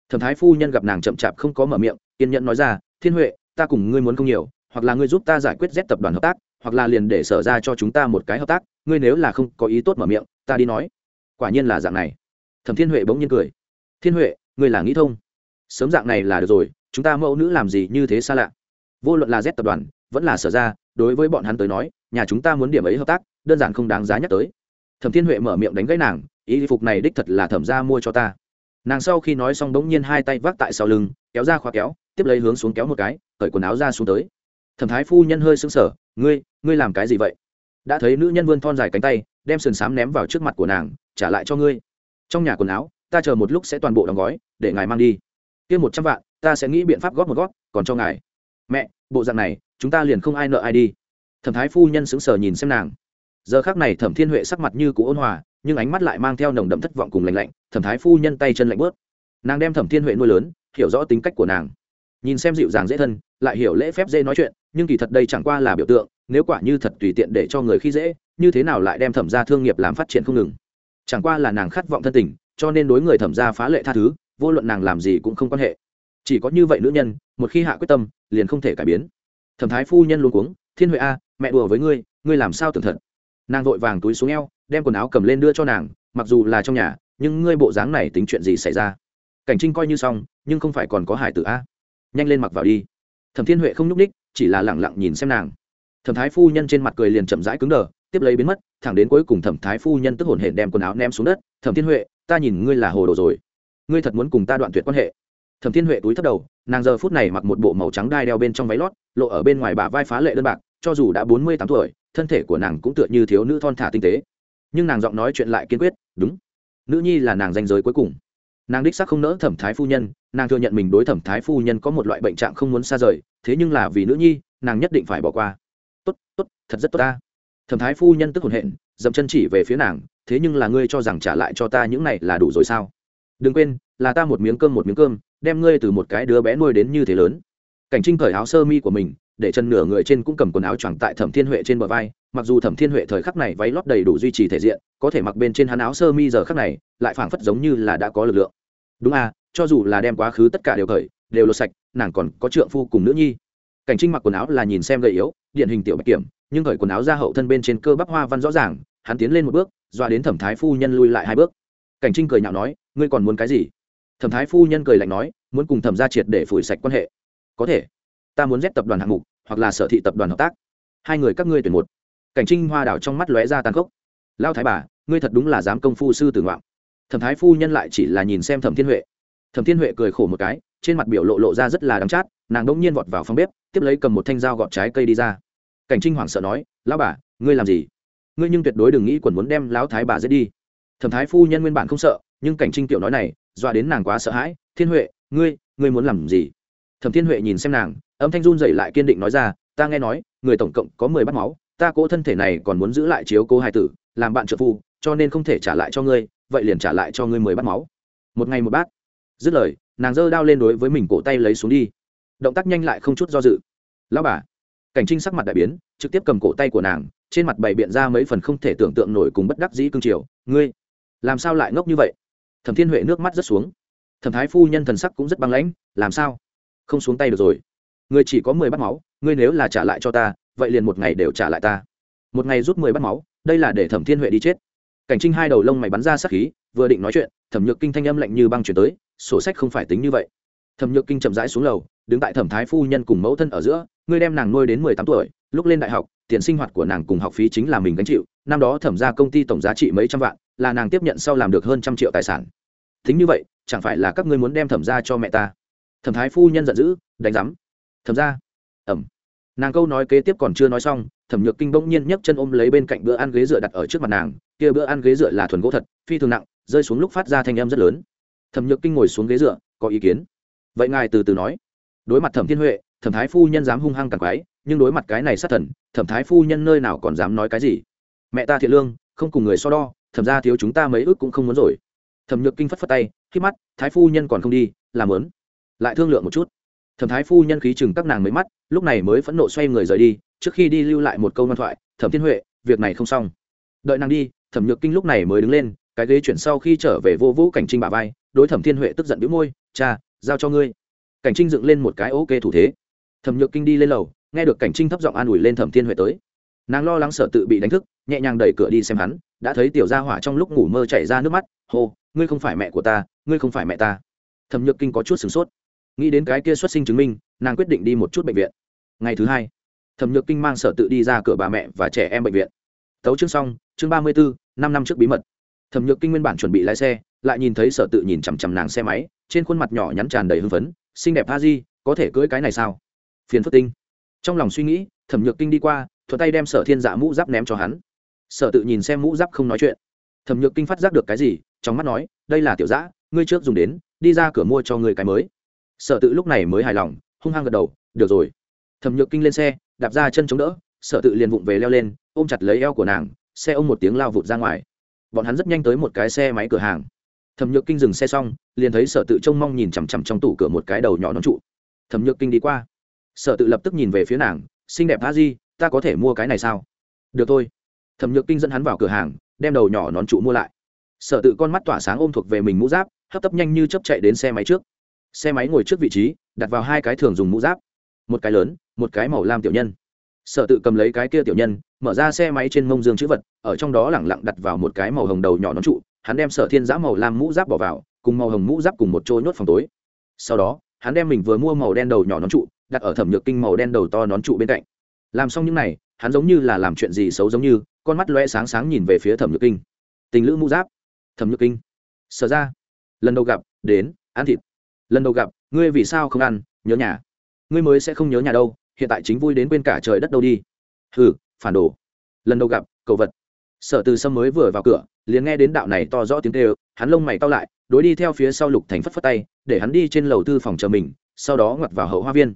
Thẩm thái phu nhân gặp nàng chậm chạp không có mở miệng, kiên nhẫn nói ra, thiên huệ, ta cùng ngươi muốn không nhiều, hoặc là ngươi giúp ta giải quyết z tập đoàn hợp tác, hoặc là liền để sở ra cho chúng ta một cái hợp tác, ngươi nếu là không có ý tốt mở miệng, ta đi nói quả nhiên là dạng này. Thẩm thiên huệ bỗng nhiên cười. Thiên huệ, ngươi là nghĩ thông. Sớm dạng này là được rồi, chúng ta mẫu nữ làm gì như thế xa lạ? Vô luận là z tập đoàn, vẫn là sở ra, đối với bọn hắn tới nói, nhà chúng ta muốn điểm ấy hợp tác, đơn giản không đáng giá nhắc tới. Thẩm thiên huệ mở miệng đánh gãy nàng, ý phục này đích thật là thẩm ra mua cho ta. Nàng sau khi nói xong bỗng nhiên hai tay vác tại sau lưng, kéo ra khóa kéo, tiếp lấy hướng xuống kéo một cái, cởi quần áo ra xuống tới. Thẩm thái phu nhân hơi sững sờ, ngươi ngươi làm cái gì vậy? Đã thấy nữ nhân vươn thon dài cánh tay đem sườn xám ném vào trước mặt của nàng, trả lại cho ngươi. Trong nhà quần áo, ta chờ một lúc sẽ toàn bộ đóng gói, để ngài mang đi. Kia một trăm vạn, ta sẽ nghĩ biện pháp góp một góp, còn cho ngài. Mẹ, bộ dạng này, chúng ta liền không ai nợ ai đi. Thẩm thái phu nhân sững sờ nhìn xem nàng. Giờ khác này thẩm thiên huệ sắc mặt như cũ ôn hòa, nhưng ánh mắt lại mang theo nồng đậm thất vọng cùng lạnh lạnh, thẩm thái phu nhân tay chân lạnh bớt. Nàng đem thẩm thiên huệ nuôi lớn, hiểu rõ tính cách của nàng. Nhìn xem dịu dàng dễ thân, lại hiểu lễ phép dễ nói chuyện, nhưng kỳ thật đây chẳng qua là biểu tượng, nếu quả như thật tùy tiện để cho người khi dễ như thế nào lại đem thẩm gia thương nghiệp làm phát triển không ngừng? Chẳng qua là nàng khát vọng thân tình, cho nên đối người thẩm gia phá lệ tha thứ, vô luận nàng làm gì cũng không quan hệ. Chỉ có như vậy nữ nhân, một khi hạ quyết tâm, liền không thể cải biến. Thẩm thái phu nhân luôn cuống, thiên huệ a, mẹ đùa với ngươi ngươi làm sao tưởng thật? Nàng vội vàng túi xuống eo, đem quần áo cầm lên đưa cho nàng, mặc dù là trong nhà, nhưng ngươi bộ dáng này tính chuyện gì xảy ra? Cảnh trinh coi như xong, nhưng không phải còn có hải tử a. Nhanh lên mặc vào đi. Thẩm thiên huệ không nhúc ních chỉ là lẳng lặng nhìn xem nàng. Thẩm thái phu nhân trên mặt cười liền chậm rãi cứng đờ tiếp lấy biến mất, thẳng đến cuối cùng thẩm thái phu nhân tức hồn hển đem quần áo ném xuống đất, thẩm thiên huệ, ta nhìn ngươi là hồ đồ rồi. Ngươi thật muốn cùng ta đoạn tuyệt quan hệ. Thẩm thiên huệ túi thấp đầu, nàng giờ phút này mặc một bộ màu trắng đai đeo bên trong váy lót, lộ ở bên ngoài bả vai phá lệ đơn bạc, cho dù đã bốn mươi tám tuổi, thân thể của nàng cũng tựa như thiếu nữ thon thả tinh tế. Nhưng nàng giọng nói chuyện lại kiên quyết, đúng, nữ nhi là nàng danh giới cuối cùng. Nàng đích xác không nỡ thẩm thái phu nhân, nàng thừa nhận mình đối thẩm thái phu nhân có một loại bệnh trạng không muốn xa rời, thế nhưng là vì nữ nhi, nàng nhất định phải bỏ qua. Tốt tốt, thật rất tốt ta thẩm thái phu nhân tức hồn hện, dậm chân chỉ về phía nàng, thế nhưng là ngươi cho rằng trả lại cho ta những này là đủ rồi sao? Đừng quên, là ta một miếng cơm một miếng cơm, đem ngươi từ một cái đứa bé nuôi đến như thế lớn. Cảnh trinh cởi áo sơ mi của mình, để chân nửa người trên cũng cầm quần áo choàng tại thẩm thiên huệ trên bờ vai, mặc dù thẩm thiên huệ thời khắc này váy lót đầy đủ duy trì thể diện, có thể mặc bên trên hắn áo sơ mi giờ khắc này, lại phảng phất giống như là đã có lực lượng. Đúng à cho dù là đem quá khứ tất cả đều cởi, đều lột sạch, nàng còn có trượng phu cùng nữ nhi. Cảnh trinh mặc quần áo là nhìn xem gầy yếu, điển hình tiểu bạch kiểm nhưng khởi quần áo ra hậu thân bên trên cơ bắp hoa văn rõ ràng, hắn tiến lên một bước, dọa đến thẩm thái phu nhân lui lại hai bước. Cảnh trinh cười nhạo nói, ngươi còn muốn cái gì? Thẩm thái phu nhân cười lạnh nói, muốn cùng thẩm gia triệt để phủi sạch quan hệ. Có thể. Ta muốn rét tập đoàn hạng mục, hoặc là sở thị tập đoàn hợp tác. Hai người các ngươi tuyển một. Cảnh trinh hoa đảo trong mắt lóe ra tàn khốc. Lao thái bà, ngươi thật đúng là dám công phu sư tử ngoạm. Thẩm thái phu nhân lại chỉ là nhìn xem thẩm thiên huệ. Thẩm thiên huệ cười khổ một cái, trên mặt biểu lộ lộ ra rất là đắng chát, nàng đ ỗ n g nhiên vọt vào phòng bếp, tiếp lấy cầm một thanh dao gọt trái cây đi ra cảnh trinh hoảng sợ nói, lão bà, ngươi làm gì? Ngươi nhưng tuyệt đối đừng nghĩ quần muốn đem lão thái bà giết đi. Thẩm thái phu nhân nguyên bản không sợ, nhưng cảnh trinh tiểu nói này, dọa đến nàng quá sợ hãi, thiên huệ, ngươi ngươi muốn làm gì? Thẩm thiên huệ nhìn xem nàng, âm thanh run dậy lại kiên định nói ra, ta nghe nói, người tổng cộng có mười bát máu, ta cỗ thân thể này còn muốn giữ lại chiếu cố hai tử, làm bạn trợ phu, cho nên không thể trả lại cho ngươi, vậy liền trả lại cho ngươi mười bát máu. Một ngày một bát. Dứt lời, nàng giơ đao lên đối với mình cổ tay lấy xuống đi. Động tác nhanh lại không chút do dự. Lão bà cảnh trinh sắc mặt đại biến, trực tiếp cầm cổ tay của nàng, trên mặt bày biện ra mấy phần không thể tưởng tượng nổi cùng bất đắc dĩ cương triều. Ngươi, làm sao lại ngốc như vậy? Thẩm thiên huệ nước mắt rất xuống. Thẩm thái phu nhân thần sắc cũng rất băng lãnh, làm sao? Không xuống tay được rồi. Ngươi chỉ có mười bát máu, ngươi nếu là trả lại cho ta, vậy liền một ngày đều trả lại ta. Một ngày rút mười bát máu, đây là để thẩm thiên huệ đi chết. Cảnh trinh hai đầu lông mày bắn ra sắc khí, vừa định nói chuyện, thẩm nhược kinh thanh âm lạnh như băng chuyển tới, sổ sách không phải tính như vậy thẩm nhược kinh chậm rãi xuống lầu, đứng tại thẩm thái phu nhân cùng mẫu thân ở giữa, ngươi đem nàng nuôi đến mười tám tuổi, lúc lên đại học, tiền sinh hoạt của nàng cùng học phí chính là mình gánh chịu, năm đó thẩm ra công ty tổng giá trị mấy trăm vạn, là nàng tiếp nhận sau làm được hơn trăm triệu tài sản. Thính như vậy, chẳng phải là các ngươi muốn đem thẩm ra cho mẹ ta? Thẩm thái phu nhân giận dữ, đánh giám. Thẩm ra? Ẩm. Nàng câu nói kế tiếp còn chưa nói xong, thẩm nhược kinh bỗng nhiên nhấc chân ôm lấy bên cạnh bữa ăn ghế dựa đặt ở trước mặt nàng, kia bữa ăn ghế dựa là thuần gỗ thật, phi thường nặng, rơi xuống lúc phát ra thanh âm rất lớn. Thẩm nhược kinh ngồi xuống ghế dựa, có ý kiến vậy ngài từ từ nói. Đối mặt thẩm thiên huệ, thẩm thái phu nhân dám hung hăng càng quái, nhưng đối mặt cái này sát thần, thẩm thái phu nhân nơi nào còn dám nói cái gì? Mẹ ta thiện lương, không cùng người so đo, thẩm ra thiếu chúng ta mấy ước cũng không muốn rồi. Thẩm nhược kinh phất phất tay, khi mắt, thái phu nhân còn không đi, làm lớn lại thương lượng một chút. Thẩm thái phu nhân khí chừng các nàng mấy mắt, lúc này mới phẫn nộ xoay người rời đi, trước khi đi lưu lại một câu ngoan thoại, thẩm thiên huệ, việc này không xong. Đợi nàng đi, thẩm nhược kinh lúc này mới đứng lên, cái ghế chuyển sau khi trở về vô vũ cảnh trinh bà vai, đối thẩm thiên huệ tức giận bĩu môi, cha giao cho ngươi. Cảnh trinh dựng lên một cái ok thủ thế. Thẩm nhược kinh đi lên lầu, nghe được cảnh trinh thấp giọng an ủi lên thẩm thiên huệ tới. Nàng lo lắng sợ tự bị đánh thức, nhẹ nhàng đẩy cửa đi xem hắn, đã thấy tiểu gia hỏa trong lúc ngủ mơ chảy ra nước mắt, hô, ngươi không phải mẹ của ta, ngươi không phải mẹ ta. Thẩm nhược kinh có chút sửng sốt. Nghĩ đến cái kia xuất sinh chứng minh, nàng quyết định đi một chút bệnh viện. Ngày thứ hai, thẩm nhược kinh mang sở tự đi ra cửa bà mẹ và trẻ em bệnh viện. Tấu chương xong, chương ba mươi bốn năm năm trước bí mật. Thẩm nhược kinh nguyên bản chuẩn bị lái xe lại nhìn thấy sở tự nhìn chằm chằm nàng xe máy, trên khuôn mặt nhỏ nhắn tràn đầy hưng phấn, xinh đẹp ha di có thể cưỡi cái này sao? Phiền phất tinh. Trong lòng suy nghĩ, thẩm nhược kinh đi qua, thuận tay đem sở thiên dạ mũ giáp ném cho hắn. Sở tự nhìn xem mũ giáp không nói chuyện. Thẩm nhược kinh phát giác được cái gì, trong mắt nói, đây là tiểu giã ngươi trước dùng đến, đi ra cửa mua cho ngươi cái mới. Sở tự lúc này mới hài lòng, hung hăng gật đầu, được rồi. Thẩm nhược kinh lên xe, đạp ra chân chống đỡ, sở tự liền vụng về leo lên, ôm chặt lấy eo của nàng, xe ôm một tiếng lao vụt ra ngoài. Bọn hắn rất nhanh tới một cái xe máy cửa hàng thẩm nhược kinh dừng xe xong, liền thấy sở tự trông mong nhìn chằm chằm trong tủ cửa một cái đầu nhỏ nón trụ. Thẩm nhược kinh đi qua. Sở tự lập tức nhìn về phía nàng, xinh đẹp a di, ta có thể mua cái này sao? Được thôi. Thẩm nhược kinh dẫn hắn vào cửa hàng, đem đầu nhỏ nón trụ mua lại. Sở tự con mắt tỏa sáng ôm thuộc về mình mũ giáp, hấp tấp nhanh như chấp chạy đến xe máy trước. Xe máy ngồi trước vị trí, đặt vào hai cái thường dùng mũ giáp. Một cái lớn, một cái màu lam tiểu nhân. Sở tự cầm lấy cái kia tiểu nhân, mở ra xe máy trên mông dương chữ vật, ở trong đó lẳng lặng đặt vào một cái màu hồng đầu nhỏ nón trụ hắn đem sở thiên giã màu lam mũ giáp bỏ vào, cùng màu hồng mũ giáp cùng một chỗ nhốt phòng tối. Sau đó, hắn đem mình vừa mua màu đen đầu nhỏ nón trụ, đặt ở thẩm nhược kinh màu đen đầu to nón trụ bên cạnh. Làm xong những này, hắn giống như là làm chuyện gì xấu giống như, con mắt loe sáng sáng nhìn về phía thẩm nhược kinh. Tình lữ mũ giáp. Thẩm nhược kinh. Sở ra. Lần đầu gặp, đến, ăn thịt. Lần đầu gặp, ngươi vì sao không ăn, nhớ nhà. Ngươi mới sẽ không nhớ nhà đâu, hiện tại chính vui đến quên cả trời đất đâu đi. Hừ, phản đồ. Lần đầu gặp, cầu vật. Sở từ sâm mới vừa vào cửa liền nghe đến đạo này to rõ tiếng kêu, hắn lông mày cau lại, đối đi theo phía sau lục thành phất phất tay, để hắn đi trên lầu tư phòng chờ mình, sau đó ngoặt vào hậu hoa viên.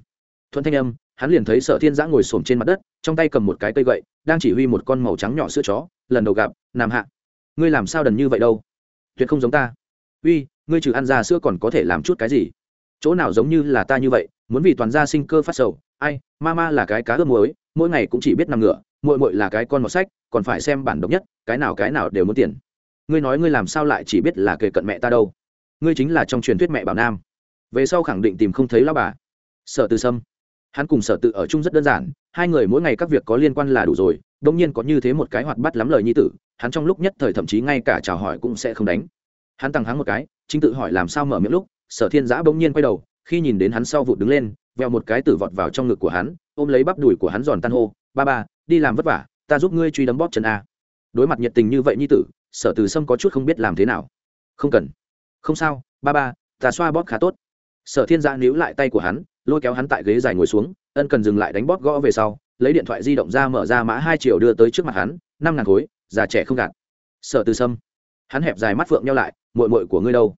Thuận thanh âm, hắn liền thấy sở thiên giã ngồi xổm trên mặt đất, trong tay cầm một cái cây gậy, đang chỉ huy một con màu trắng nhỏ sữa chó, lần đầu gặp nằm hạ, ngươi làm sao đần như vậy đâu? Tuyệt không giống ta. Uy, ngươi trừ ăn ra sữa còn có thể làm chút cái gì? Chỗ nào giống như là ta như vậy, muốn vì toàn gia sinh cơ phát sầu. Ai, ma ma là cái cá ướp muối, mỗi ngày cũng chỉ biết nằm ngửa muội muội là cái con một sách, còn phải xem bản độc nhất, cái nào cái nào đều muốn tiền. Ngươi nói ngươi làm sao lại chỉ biết là kề cận mẹ ta đâu? Ngươi chính là trong truyền thuyết mẹ bảo nam. Về sau khẳng định tìm không thấy lao bà. Sở từ sâm. Hắn cùng sở tự ở chung rất đơn giản, hai người mỗi ngày các việc có liên quan là đủ rồi đông nhiên có như thế một cái hoạt bắt lắm lời nhi tử, hắn trong lúc nhất thời thậm chí ngay cả chào hỏi cũng sẽ không đánh. Hắn tăng hắn một cái, chính tự hỏi làm sao mở miệng lúc, sở thiên giã bỗng nhiên quay đầu, khi nhìn đến hắn sau vụt đứng lên veo một cái tử vọt vào trong ngực của hắn, ôm lấy bắp đùi của hắn giòn tan hô, ba ba đi làm vất vả, ta giúp ngươi truy đấm bóp chân a. Đối mặt nhiệt tình như vậy nhi tử, sở từ sâm có chút không biết làm thế nào. Không cần. Không sao, ba ba, ta xoa bóp khá tốt. Sở thiên giã níu lại tay của hắn, lôi kéo hắn tại ghế dài ngồi xuống, ân cần dừng lại đánh bóp gõ về sau, lấy điện thoại di động ra mở ra mã hai triệu đưa tới trước mặt hắn, năm ngàn khối, già trẻ không gạt. Sở từ sâm. Hắn hẹp dài mắt phượng nhau lại mội mội của ngươi đâu?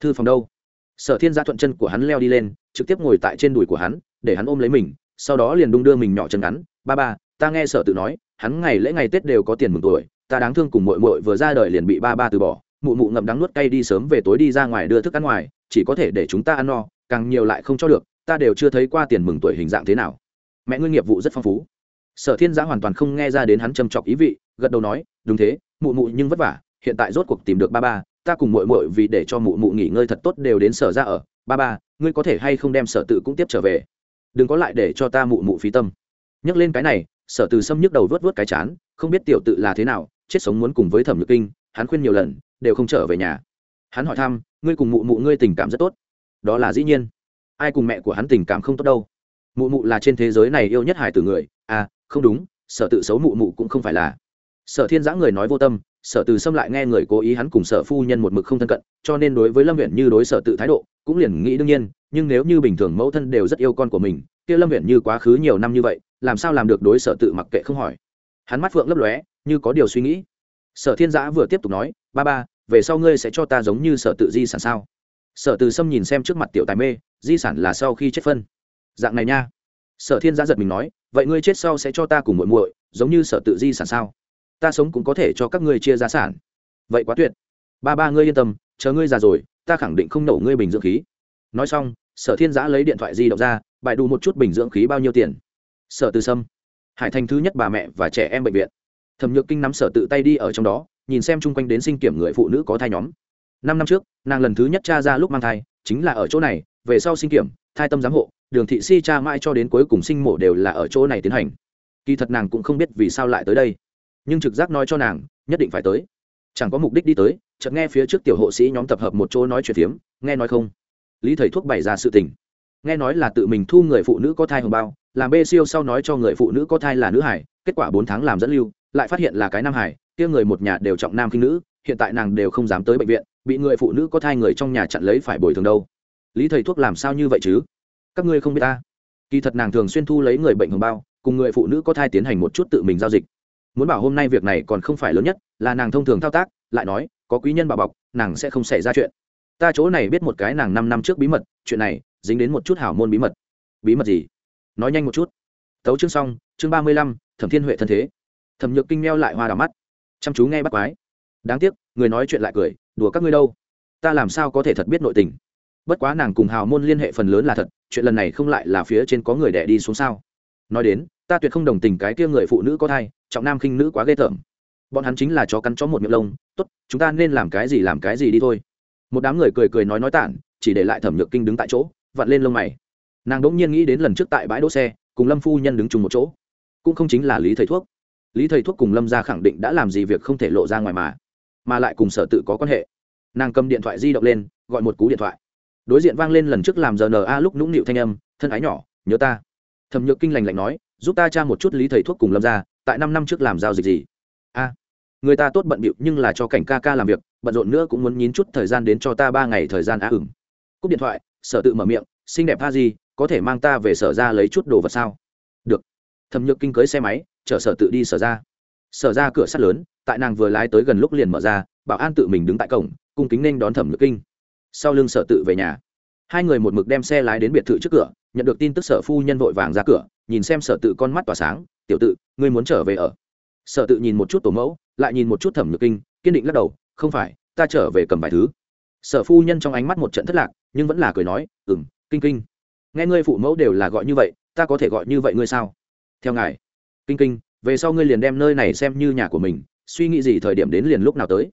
Thư phòng đâu? Sở thiên gia thuận chân của hắn leo đi lên, trực tiếp ngồi tại trên đùi của hắn, để hắn ôm lấy mình, sau đó liền đung đưa mình nhỏ chân ngắn, ba ba ta nghe sở tự nói, hắn ngày lễ ngày tết đều có tiền mừng tuổi, ta đáng thương cùng mội mội vừa ra đời liền bị ba ba từ bỏ, mụ mụ ngậm đắng nuốt cay đi sớm về tối đi ra ngoài đưa thức ăn ngoài, chỉ có thể để chúng ta ăn no, càng nhiều lại không cho được, ta đều chưa thấy qua tiền mừng tuổi hình dạng thế nào. Mẹ ngươi nghiệp vụ rất phong phú. Sở thiên giã hoàn toàn không nghe ra đến hắn châm chọc ý vị, gật đầu nói, đúng thế, mụ mụ nhưng vất vả, hiện tại rốt cuộc tìm được ba ba, ta cùng mội mội vì để cho mụ mụ nghỉ ngơi thật tốt đều đến sở ra ở. Ba ba, ngươi có thể hay không đem sở tự cũng tiếp trở về? Đừng có lại để cho ta mụ mụ phí tâm. Nhắc lên cái này sở từ sâm nhức đầu vớt vớt cái chán, không biết tiểu tự là thế nào, chết sống muốn cùng với thẩm nhược kinh, hắn khuyên nhiều lần, đều không trở về nhà. Hắn hỏi thăm, ngươi cùng mụ mụ ngươi tình cảm rất tốt. Đó là dĩ nhiên. Ai cùng mẹ của hắn tình cảm không tốt đâu? Mụ mụ là trên thế giới này yêu nhất hải tử người. À không đúng, sở tự xấu mụ mụ cũng không phải là. Sở thiên giã người nói vô tâm, sở từ xâm lại nghe người cố ý hắn cùng sở phu nhân một mực không thân cận, cho nên đối với lâm huyện như đối sở tự thái độ, cũng liền nghĩ đương nhiên, nhưng nếu như bình thường mẫu thân đều rất yêu con của mình kia lâm viện như quá khứ nhiều năm như vậy, làm sao làm được đối sở tự mặc kệ không hỏi. Hắn mắt phượng lấp lóe, như có điều suy nghĩ. Sở thiên giã vừa tiếp tục nói, ba ba, về sau ngươi sẽ cho ta giống như sở tự di sản sao? Sở từ sâm nhìn xem trước mặt tiểu tài mê, di sản là sau khi chết phân. Dạng này nha. Sở thiên giã giật mình nói, vậy ngươi chết sau sẽ cho ta cùng muội muội, giống như sở tự di sản sao? Ta sống cũng có thể cho các ngươi chia gia sản. Vậy quá tuyệt. Ba ba, ngươi yên tâm, chờ ngươi già rồi, ta khẳng định không nổ ngươi bình dưỡng khí. Nói xong sở thiên giã lấy điện thoại di động ra, bài đủ một chút bình dưỡng khí bao nhiêu tiền? Sở từ sâm, hải thành thứ nhất bà mẹ và trẻ em bệnh viện. Thẩm nhược kinh nắm sở tự tay đi ở trong đó, nhìn xem chung quanh đến sinh kiểm người phụ nữ có thai nhóm. Năm năm trước, nàng lần thứ nhất cha ra lúc mang thai, chính là ở chỗ này, về sau sinh kiểm, thai tâm giám hộ, đường thị si cha mãi cho đến cuối cùng sinh mổ đều là ở chỗ này tiến hành. Kỳ thật nàng cũng không biết vì sao lại tới đây. Nhưng trực giác nói cho nàng, nhất định phải tới. Chẳng có mục đích đi tới, chợt nghe phía trước tiểu hộ sĩ nhóm tập hợp một chỗ nói chuyện phiếm, nghe nói không? Lý thầy thuốc bày ra sự tình. Nghe nói là tự mình thu người phụ nữ có thai hồng bao, làm bê siêu sau nói cho người phụ nữ có thai là nữ hải, kết quả bốn tháng làm dẫn lưu, lại phát hiện là cái nam hải, kia người một nhà đều trọng nam khinh nữ, hiện tại nàng đều không dám tới bệnh viện, bị người phụ nữ có thai người trong nhà chặn lấy phải bồi thường đâu. Lý thầy thuốc làm sao như vậy chứ? Các ngươi không biết ta. Kỳ thật nàng thường xuyên thu lấy người bệnh hồng bao, cùng người phụ nữ có thai tiến hành một chút tự mình giao dịch. Muốn bảo hôm nay việc này còn không phải lớn nhất, là nàng thông thường thao tác, lại nói, có quý nhân bảo bọc, nàng sẽ không xảy ra chuyện ta chỗ này biết một cái nàng năm năm trước bí mật, chuyện này, dính đến một chút hảo môn bí mật. Bí mật gì? Nói nhanh một chút. Tấu chương xong, chương ba mươi lăm, thẩm thiên huệ thân thế. Thẩm nhược kinh meo lại hoa đỏ mắt. Chăm chú nghe bắt quái. Đáng tiếc, người nói chuyện lại cười, đùa các ngươi đâu? Ta làm sao có thể thật biết nội tình? Bất quá nàng cùng hào môn liên hệ phần lớn là thật, chuyện lần này không lại là phía trên có người đẻ đi xuống sao? Nói đến, ta tuyệt không đồng tình cái kia người phụ nữ có thai, trọng nam khinh nữ quá ghê tởm. Bọn hắn chính là chó cắn chó một miệng lông, tốt, chúng ta nên làm cái gì làm cái gì đi thôi một đám người cười cười nói nói tản, chỉ để lại thẩm nhược kinh đứng tại chỗ, vặn lên lông mày. Nàng đỗng nhiên nghĩ đến lần trước tại bãi đỗ xe, cùng lâm phu nhân đứng chung một chỗ. Cũng không chính là lý thầy thuốc. Lý thầy thuốc cùng lâm gia khẳng định đã làm gì việc không thể lộ ra ngoài mà mà lại cùng sở tự có quan hệ. Nàng cầm điện thoại di động lên, gọi một cú điện thoại. Đối diện vang lên lần trước làm giờ n a lúc nũng nịu thanh âm, thân ái nhỏ, nhớ ta. Thẩm nhược kinh lành lạnh nói, giúp ta tra một chút lý thầy thuốc cùng lâm gia, tại năm năm trước làm giao dịch gì? Người ta tốt bận bịu nhưng là cho cảnh ca ca làm việc, bận rộn nữa cũng muốn nhín chút thời gian đến cho ta ba ngày thời gian á ửng. Cúp điện thoại, sở tự mở miệng, xinh đẹp a gì có thể mang ta về sở ra lấy chút đồ vật sao? Được. Thẩm nhược kinh cưới xe máy, chở sở tự đi sở ra. Sở ra cửa sắt lớn, tại nàng vừa lái tới gần lúc liền mở ra, bảo an tự mình đứng tại cổng, cung kính nên đón thẩm nhược kinh. Sau lưng sở tự về nhà. Hai người một mực đem xe lái đến biệt thự trước cửa, nhận được tin tức sở phu nhân vội vàng ra cửa, nhìn xem sở tự con mắt tỏa sáng, tiểu tự, ngươi muốn trở về ở? Sở tự nhìn một chút tổ mẫu lại nhìn một chút thẩm nhược kinh, kiên định lắc đầu, không phải, ta trở về cầm vài thứ. Sở phu nhân trong ánh mắt một trận thất lạc, nhưng vẫn là cười nói ừ m kinh kinh. Nghe ngươi phụ mẫu đều là gọi như vậy, ta có thể gọi như vậy ngươi sao? Theo ngài. Kinh kinh, về sau ngươi liền đem nơi này xem như nhà của mình, suy nghĩ gì thời điểm đến liền lúc nào tới.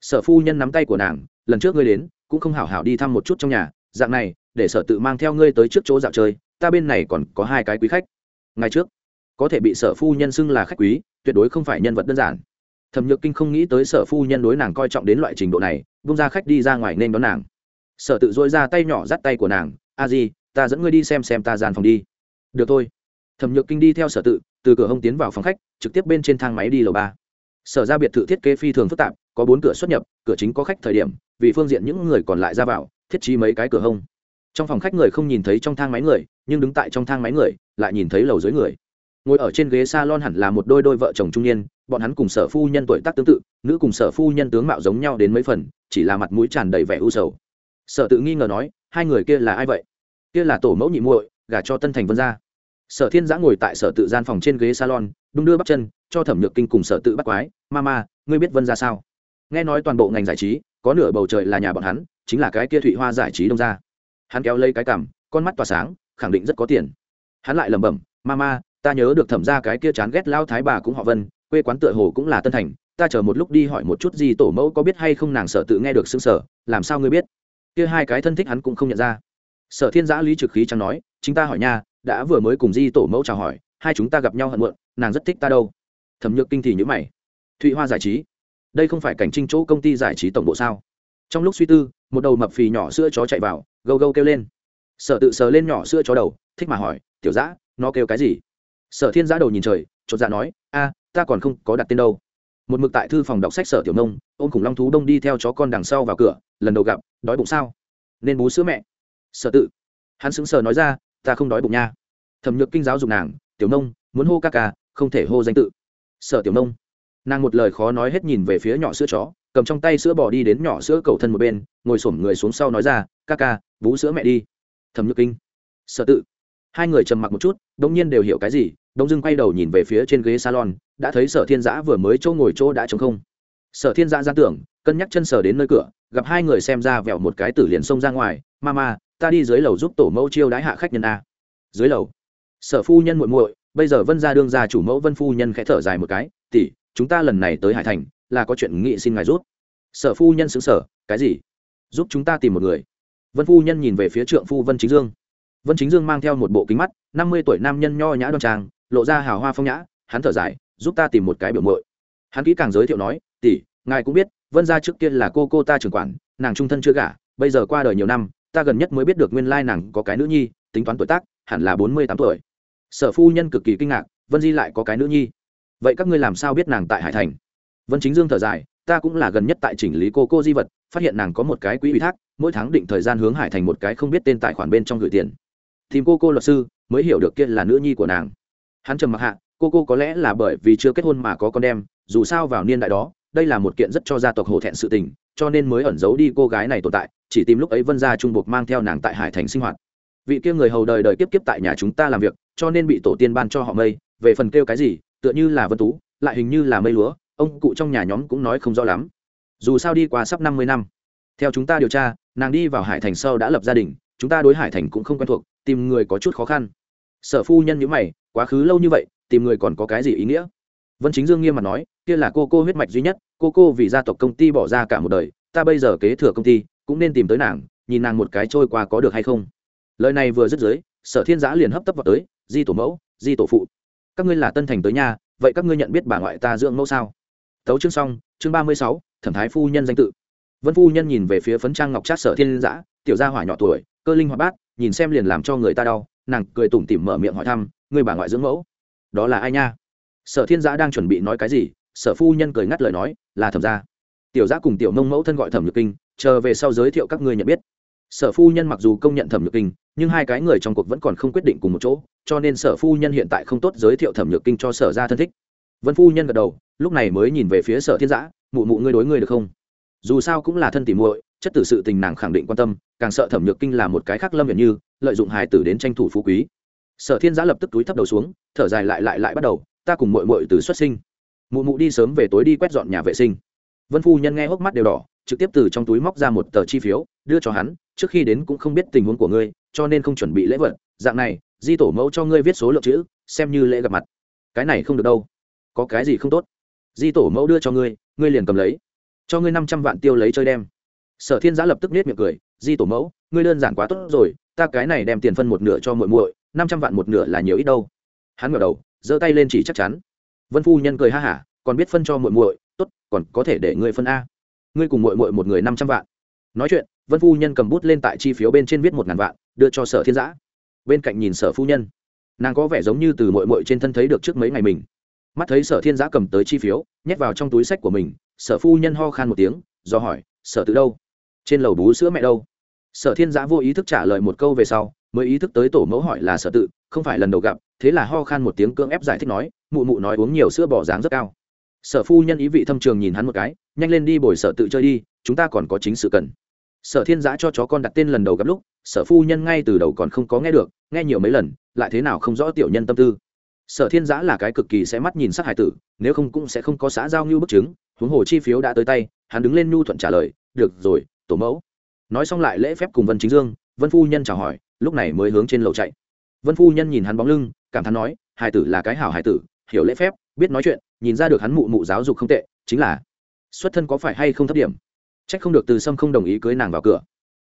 Sở phu nhân nắm tay của nàng, lần trước ngươi đến, cũng không hảo hảo đi thăm một chút trong nhà, dạng này, để sở tự mang theo ngươi tới trước chỗ dạo chơi, ta bên này còn có hai cái quý khách. Ngày trước, có thể bị sở phu nhân xưng là khách quý, tuyệt đối không phải nhân vật đơn giản thẩm nhược kinh không nghĩ tới sở phu nhân đối nàng coi trọng đến loại trình độ này bung ra khách đi ra ngoài nên đón nàng. Sở tự dội ra tay nhỏ dắt tay của nàng, a di, ta dẫn ngươi đi xem xem ta gian phòng đi. Được thôi. Thẩm nhược kinh đi theo sở tự, từ cửa hông tiến vào phòng khách, trực tiếp bên trên thang máy đi lầu ba. Sở ra biệt thự thiết kế phi thường phức tạp, có bốn cửa xuất nhập, cửa chính có khách thời điểm, vì phương diện những người còn lại ra vào, thiết trí mấy cái cửa hông. Trong phòng khách người không nhìn thấy trong thang máy người, nhưng đứng tại trong thang máy người, lại nhìn thấy lầu dưới người ngồi ở trên ghế s a lon hẳn là một đôi đôi vợ chồng trung niên, bọn hắn cùng sở phu nhân tuổi tác tương tự, nữ cùng sở phu nhân tướng mạo giống nhau đến mấy phần, chỉ là mặt mũi tràn đầy vẻ u sầu. Sở tự nghi ngờ nói, hai người kia là ai vậy? Kia là tổ mẫu nhị muội, gả cho tân thành vân gia. sở thiên giã ngồi tại sở tự gian phòng trên ghế salon, đung đưa bắp chân, cho thẩm nhược kinh cùng sở tự bắt quái ma ma ngươi biết vân ra sao? Nghe nói toàn bộ ngành giải trí, có nửa bầu trời là nhà bọn hắn, chính là cái kia thụy hoa giải trí đông ra. Hắn kéo lấy cái cằm, con mắt tỏa sáng, khẳng định rất có tiền. Hắn lại lẩm bẩm ma ma ta nhớ được thẩm ra cái kia chán ghét lao thái bà cũng họ vân, quê quán tựa hồ cũng là tân thành. Ta chờ một lúc đi hỏi một chút gì tổ mẫu có biết hay không nàng sở tự nghe được xương sở, làm sao ngươi biết? Kia hai cái thân thích hắn cũng không nhận ra. Sở thiên giã lý trực khí chẳng nói, chính ta hỏi nha, đã vừa mới cùng di tổ mẫu chào hỏi, hai chúng ta gặp nhau hận muộn, nàng rất thích ta đâu. Thẩm nhược kinh thì nhữ mày. Thụy hoa giải trí? Đây không phải cảnh trinh chỗ công ty giải trí tổng bộ sao? Trong lúc suy tư, một đầu mập phì nhỏ sữa chó chạy vào, gâu gâu kêu lên. Sở tự sờ lên nhỏ sữa chó đầu, thích mà hỏi, tiểu giã, nó kêu cái gì? Sở thiên giã đầu nhìn trời, chột dạ nói, a, ta còn không có đặt tên đâu. Một mực tại thư phòng đọc sách sở tiểu nông, ôm khủng long thú đông đi theo chó con đằng sau vào cửa, lần đầu gặp, đói bụng sao? Nên bú sữa mẹ. Sở tự. Hắn sững sờ nói ra, ta không đói bụng nha. Thẩm nhược kinh giáo dục nàng, tiểu nông, muốn hô ca ca, không thể hô danh tự. Sở tiểu nông, nàng một lời khó nói hết nhìn về phía nhỏ sữa chó, cầm trong tay sữa bò đi đến nhỏ sữa cầu thân một bên, ngồi s người xuống sau nói ra, ca ca, bú sữa mẹ đi. Thẩm nhược kinh, sở tự. Hai người trầm mặc một chút đông nhiên đều hiểu cái gì đông dưng quay đầu nhìn về phía trên ghế salon, đã thấy sở thiên giã vừa mới chỗ ngồi chỗ đã trống không. Sở thiên giã ra tưởng, cân nhắc chân sở đến nơi cửa, gặp hai người xem ra vẹo một cái tử liền xông ra ngoài ma ma ta đi dưới lầu giúp tổ mẫu chiêu đãi hạ khách nhân a. Dưới lầu? Sở phu nhân muội muội, bây giờ vân ra đương ra chủ mẫu vân phu nhân khẽ thở dài một cái, tỷ, chúng ta lần này tới hải thành, là có chuyện nghị xin ngài rút sở phu nhân xứng sở cái gì? Giúp chúng ta tìm một người. Vân phu nhân nhìn về phía trượng phu vân chính dương. Vân chính dương mang theo một bộ kính mắt, năm mươi tuổi nam nhân nho nhã đoan trang lộ ra hào hoa phong nhã, hắn thở dài, giúp ta tìm một cái biểu mội hắn kỹ càng giới thiệu nói, tỷ, ngài cũng biết, vân gia trước kia là cô cô ta trưởng quản, nàng trung thân chưa gả, bây giờ qua đời nhiều năm, ta gần nhất mới biết được nguyên lai nàng có cái nữ nhi, tính toán tuổi tác, hẳn là bốn mươi tám tuổi. Sở phu nhân cực kỳ kinh ngạc, vân di lại có cái nữ nhi? Vậy các ngươi làm sao biết nàng tại hải thành? Vân chính dương thở dài, ta cũng là gần nhất tại chỉnh lý cô cô di vật, phát hiện nàng có một cái quỹ ủy thác, mỗi tháng định thời gian hướng hải thành một cái không biết tên tài khoản bên trong gửi tiền. Tìm cô cô luật sư mới hiểu được kia là nữ nhi của nàng hắn trầm mặc hạ, cô cô có lẽ là bởi vì chưa kết hôn mà có con đem, dù sao vào niên đại đó, đây là một kiện rất cho gia tộc hổ thẹn sự tình, cho nên mới ẩn giấu đi cô gái này tồn tại, chỉ tìm lúc ấy vân gia trung buộc mang theo nàng tại hải thành sinh hoạt. Vị kia người hầu đời đời kiếp kiếp tại nhà chúng ta làm việc, cho nên bị tổ tiên ban cho họ mây, về phần kêu cái gì, tựa như là vân tú, lại hình như là mây lúa, ông cụ trong nhà nhóm cũng nói không rõ lắm. Dù sao đi qua sắp năm mươi năm, theo chúng ta điều tra, nàng đi vào hải thành sau đã lập gia đình, chúng ta đối hải thành cũng không quen thuộc, tìm người có chút khó khăn. Sở phu nhân nhữ mày quá khứ lâu như vậy, tìm người còn có cái gì ý nghĩa? Vân chính dương nghiêm mặt nói, kia là cô cô huyết mạch duy nhất, cô cô vì gia tộc công ty bỏ ra cả một đời, ta bây giờ kế thừa công ty, cũng nên tìm tới nàng, nhìn nàng một cái trôi qua có được hay không. Lời này vừa dứt dưới, sở thiên giã liền hấp tấp vào tới, di tổ mẫu, di tổ phụ, các ngươi là tân thành tới nhà, vậy các ngươi nhận biết bà ngoại ta dưỡng mẫu sao? Tấu chương xong, chương ba mươi sáu, thẩm thái phu nhân danh tự. Vân phu nhân nhìn về phía phấn trang ngọc trát sở thiên giã, tiểu gia hỏa nhỏ tuổi, cơ linh hoạt bát, nhìn xem liền làm cho người ta đau. Nàng cười tủm tỉm mở miệng hỏi thăm người bà ngoại dưỡng mẫu. Đó là ai nha? Sở thiên giã đang chuẩn bị nói cái gì, sở phu nhân cười ngắt lời nói, là thẩm gia. Tiểu giã cùng tiểu nông mẫu thân gọi thẩm nhược kinh, chờ về sau giới thiệu các ngươi nhận biết. Sở phu nhân mặc dù công nhận thẩm nhược kinh, nhưng hai cái người trong cuộc vẫn còn không quyết định cùng một chỗ, cho nên sở phu nhân hiện tại không tốt giới thiệu thẩm nhược kinh cho sở ra thân thích. Vân phu nhân gật đầu, lúc này mới nhìn về phía sở thiên giã, mụ mụ ngươi đối ngươi được không? Dù sao cũng là thân tỉ muội, chất tử sự tình nàng khẳng định quan tâm, càng sợ thẩm nhược kinh là một cái khác lâm viện như, lợi dụng hài tử đến tranh thủ phú quý sở thiên giã lập tức túi thấp đầu xuống, thở dài lại lại lại bắt đầu, ta cùng mội mội từ xuất sinh. Mụ mụ đi sớm về tối đi quét dọn nhà vệ sinh. Vân phu nhân nghe hốc mắt đều đỏ, trực tiếp từ trong túi móc ra một tờ chi phiếu, đưa cho hắn, trước khi đến cũng không biết tình huống của ngươi, cho nên không chuẩn bị lễ vật. Dạng này, di tổ mẫu cho ngươi viết số lượng chữ, xem như lễ gặp mặt. Cái này không được đâu. Có cái gì không tốt? Di tổ mẫu đưa cho ngươi ngươi liền cầm lấy. Cho ngươi năm trăm vạn tiêu lấy chơi đem. Sở thiên giã lập tức nết miệng cười, di tổ mẫu, ngươi đơn giản quá tốt rồi, ta cái này đem tiền phân một nửa cho muội muội năm trăm vạn một nửa là nhiều ít đâu. Hắn ngẩng đầu, giơ tay lên chỉ chắc chắn. Vân phu nhân cười ha hả, còn biết phân cho muội muội, tốt, còn có thể để ngươi phân a. Ngươi cùng muội muội một người năm trăm vạn. Nói chuyện, vân phu nhân cầm bút lên tại chi phiếu bên trên viết một ngàn vạn, đưa cho sở thiên giã. Bên cạnh nhìn sở phu nhân, nàng có vẻ giống như từ muội muội trên thân thấy được trước mấy ngày mình. Mắt thấy sở thiên giã cầm tới chi phiếu, nhét vào trong túi sách của mình, sở phu nhân ho khan một tiếng, do hỏi, sở từ đâu? Trên lầu bú sữa mẹ đâu? Sở thiên giã vô ý thức trả lời một câu về sau mới ý thức tới tổ mẫu hỏi là sở tự, không phải lần đầu gặp, thế là ho khan một tiếng cưỡng ép giải thích nói, mụ mụ nói uống nhiều sữa bỏ dáng rất cao. Sở phu nhân ý vị thâm trường nhìn hắn một cái, nhanh lên đi bồi sở tự chơi đi, chúng ta còn có chính sự cần. Sở thiên giã cho chó con đặt tên lần đầu gặp lúc, sở phu nhân ngay từ đầu còn không có nghe được, nghe nhiều mấy lần, lại thế nào không rõ tiểu nhân tâm tư. Sở thiên giã là cái cực kỳ sẽ mắt nhìn sát hải tử, nếu không cũng sẽ không có xã giao như bức chứng, huống hồ chi phiếu đã tới tay, hắn đứng lên nhu thuận trả lời, được rồi, tổ mẫu. Nói xong lại lễ phép cùng vân chính dương, vân phu nhân chào hỏi lúc này mới hướng trên lầu chạy. Vân phu nhân nhìn hắn bóng lưng, cảm thán nói, hải tử là cái hảo hải tử, hiểu lễ phép, biết nói chuyện, nhìn ra được hắn mụ mụ giáo dục không tệ, chính là xuất thân có phải hay không thấp điểm? C h ắ c không được từ sâm không đồng ý cưới nàng vào cửa.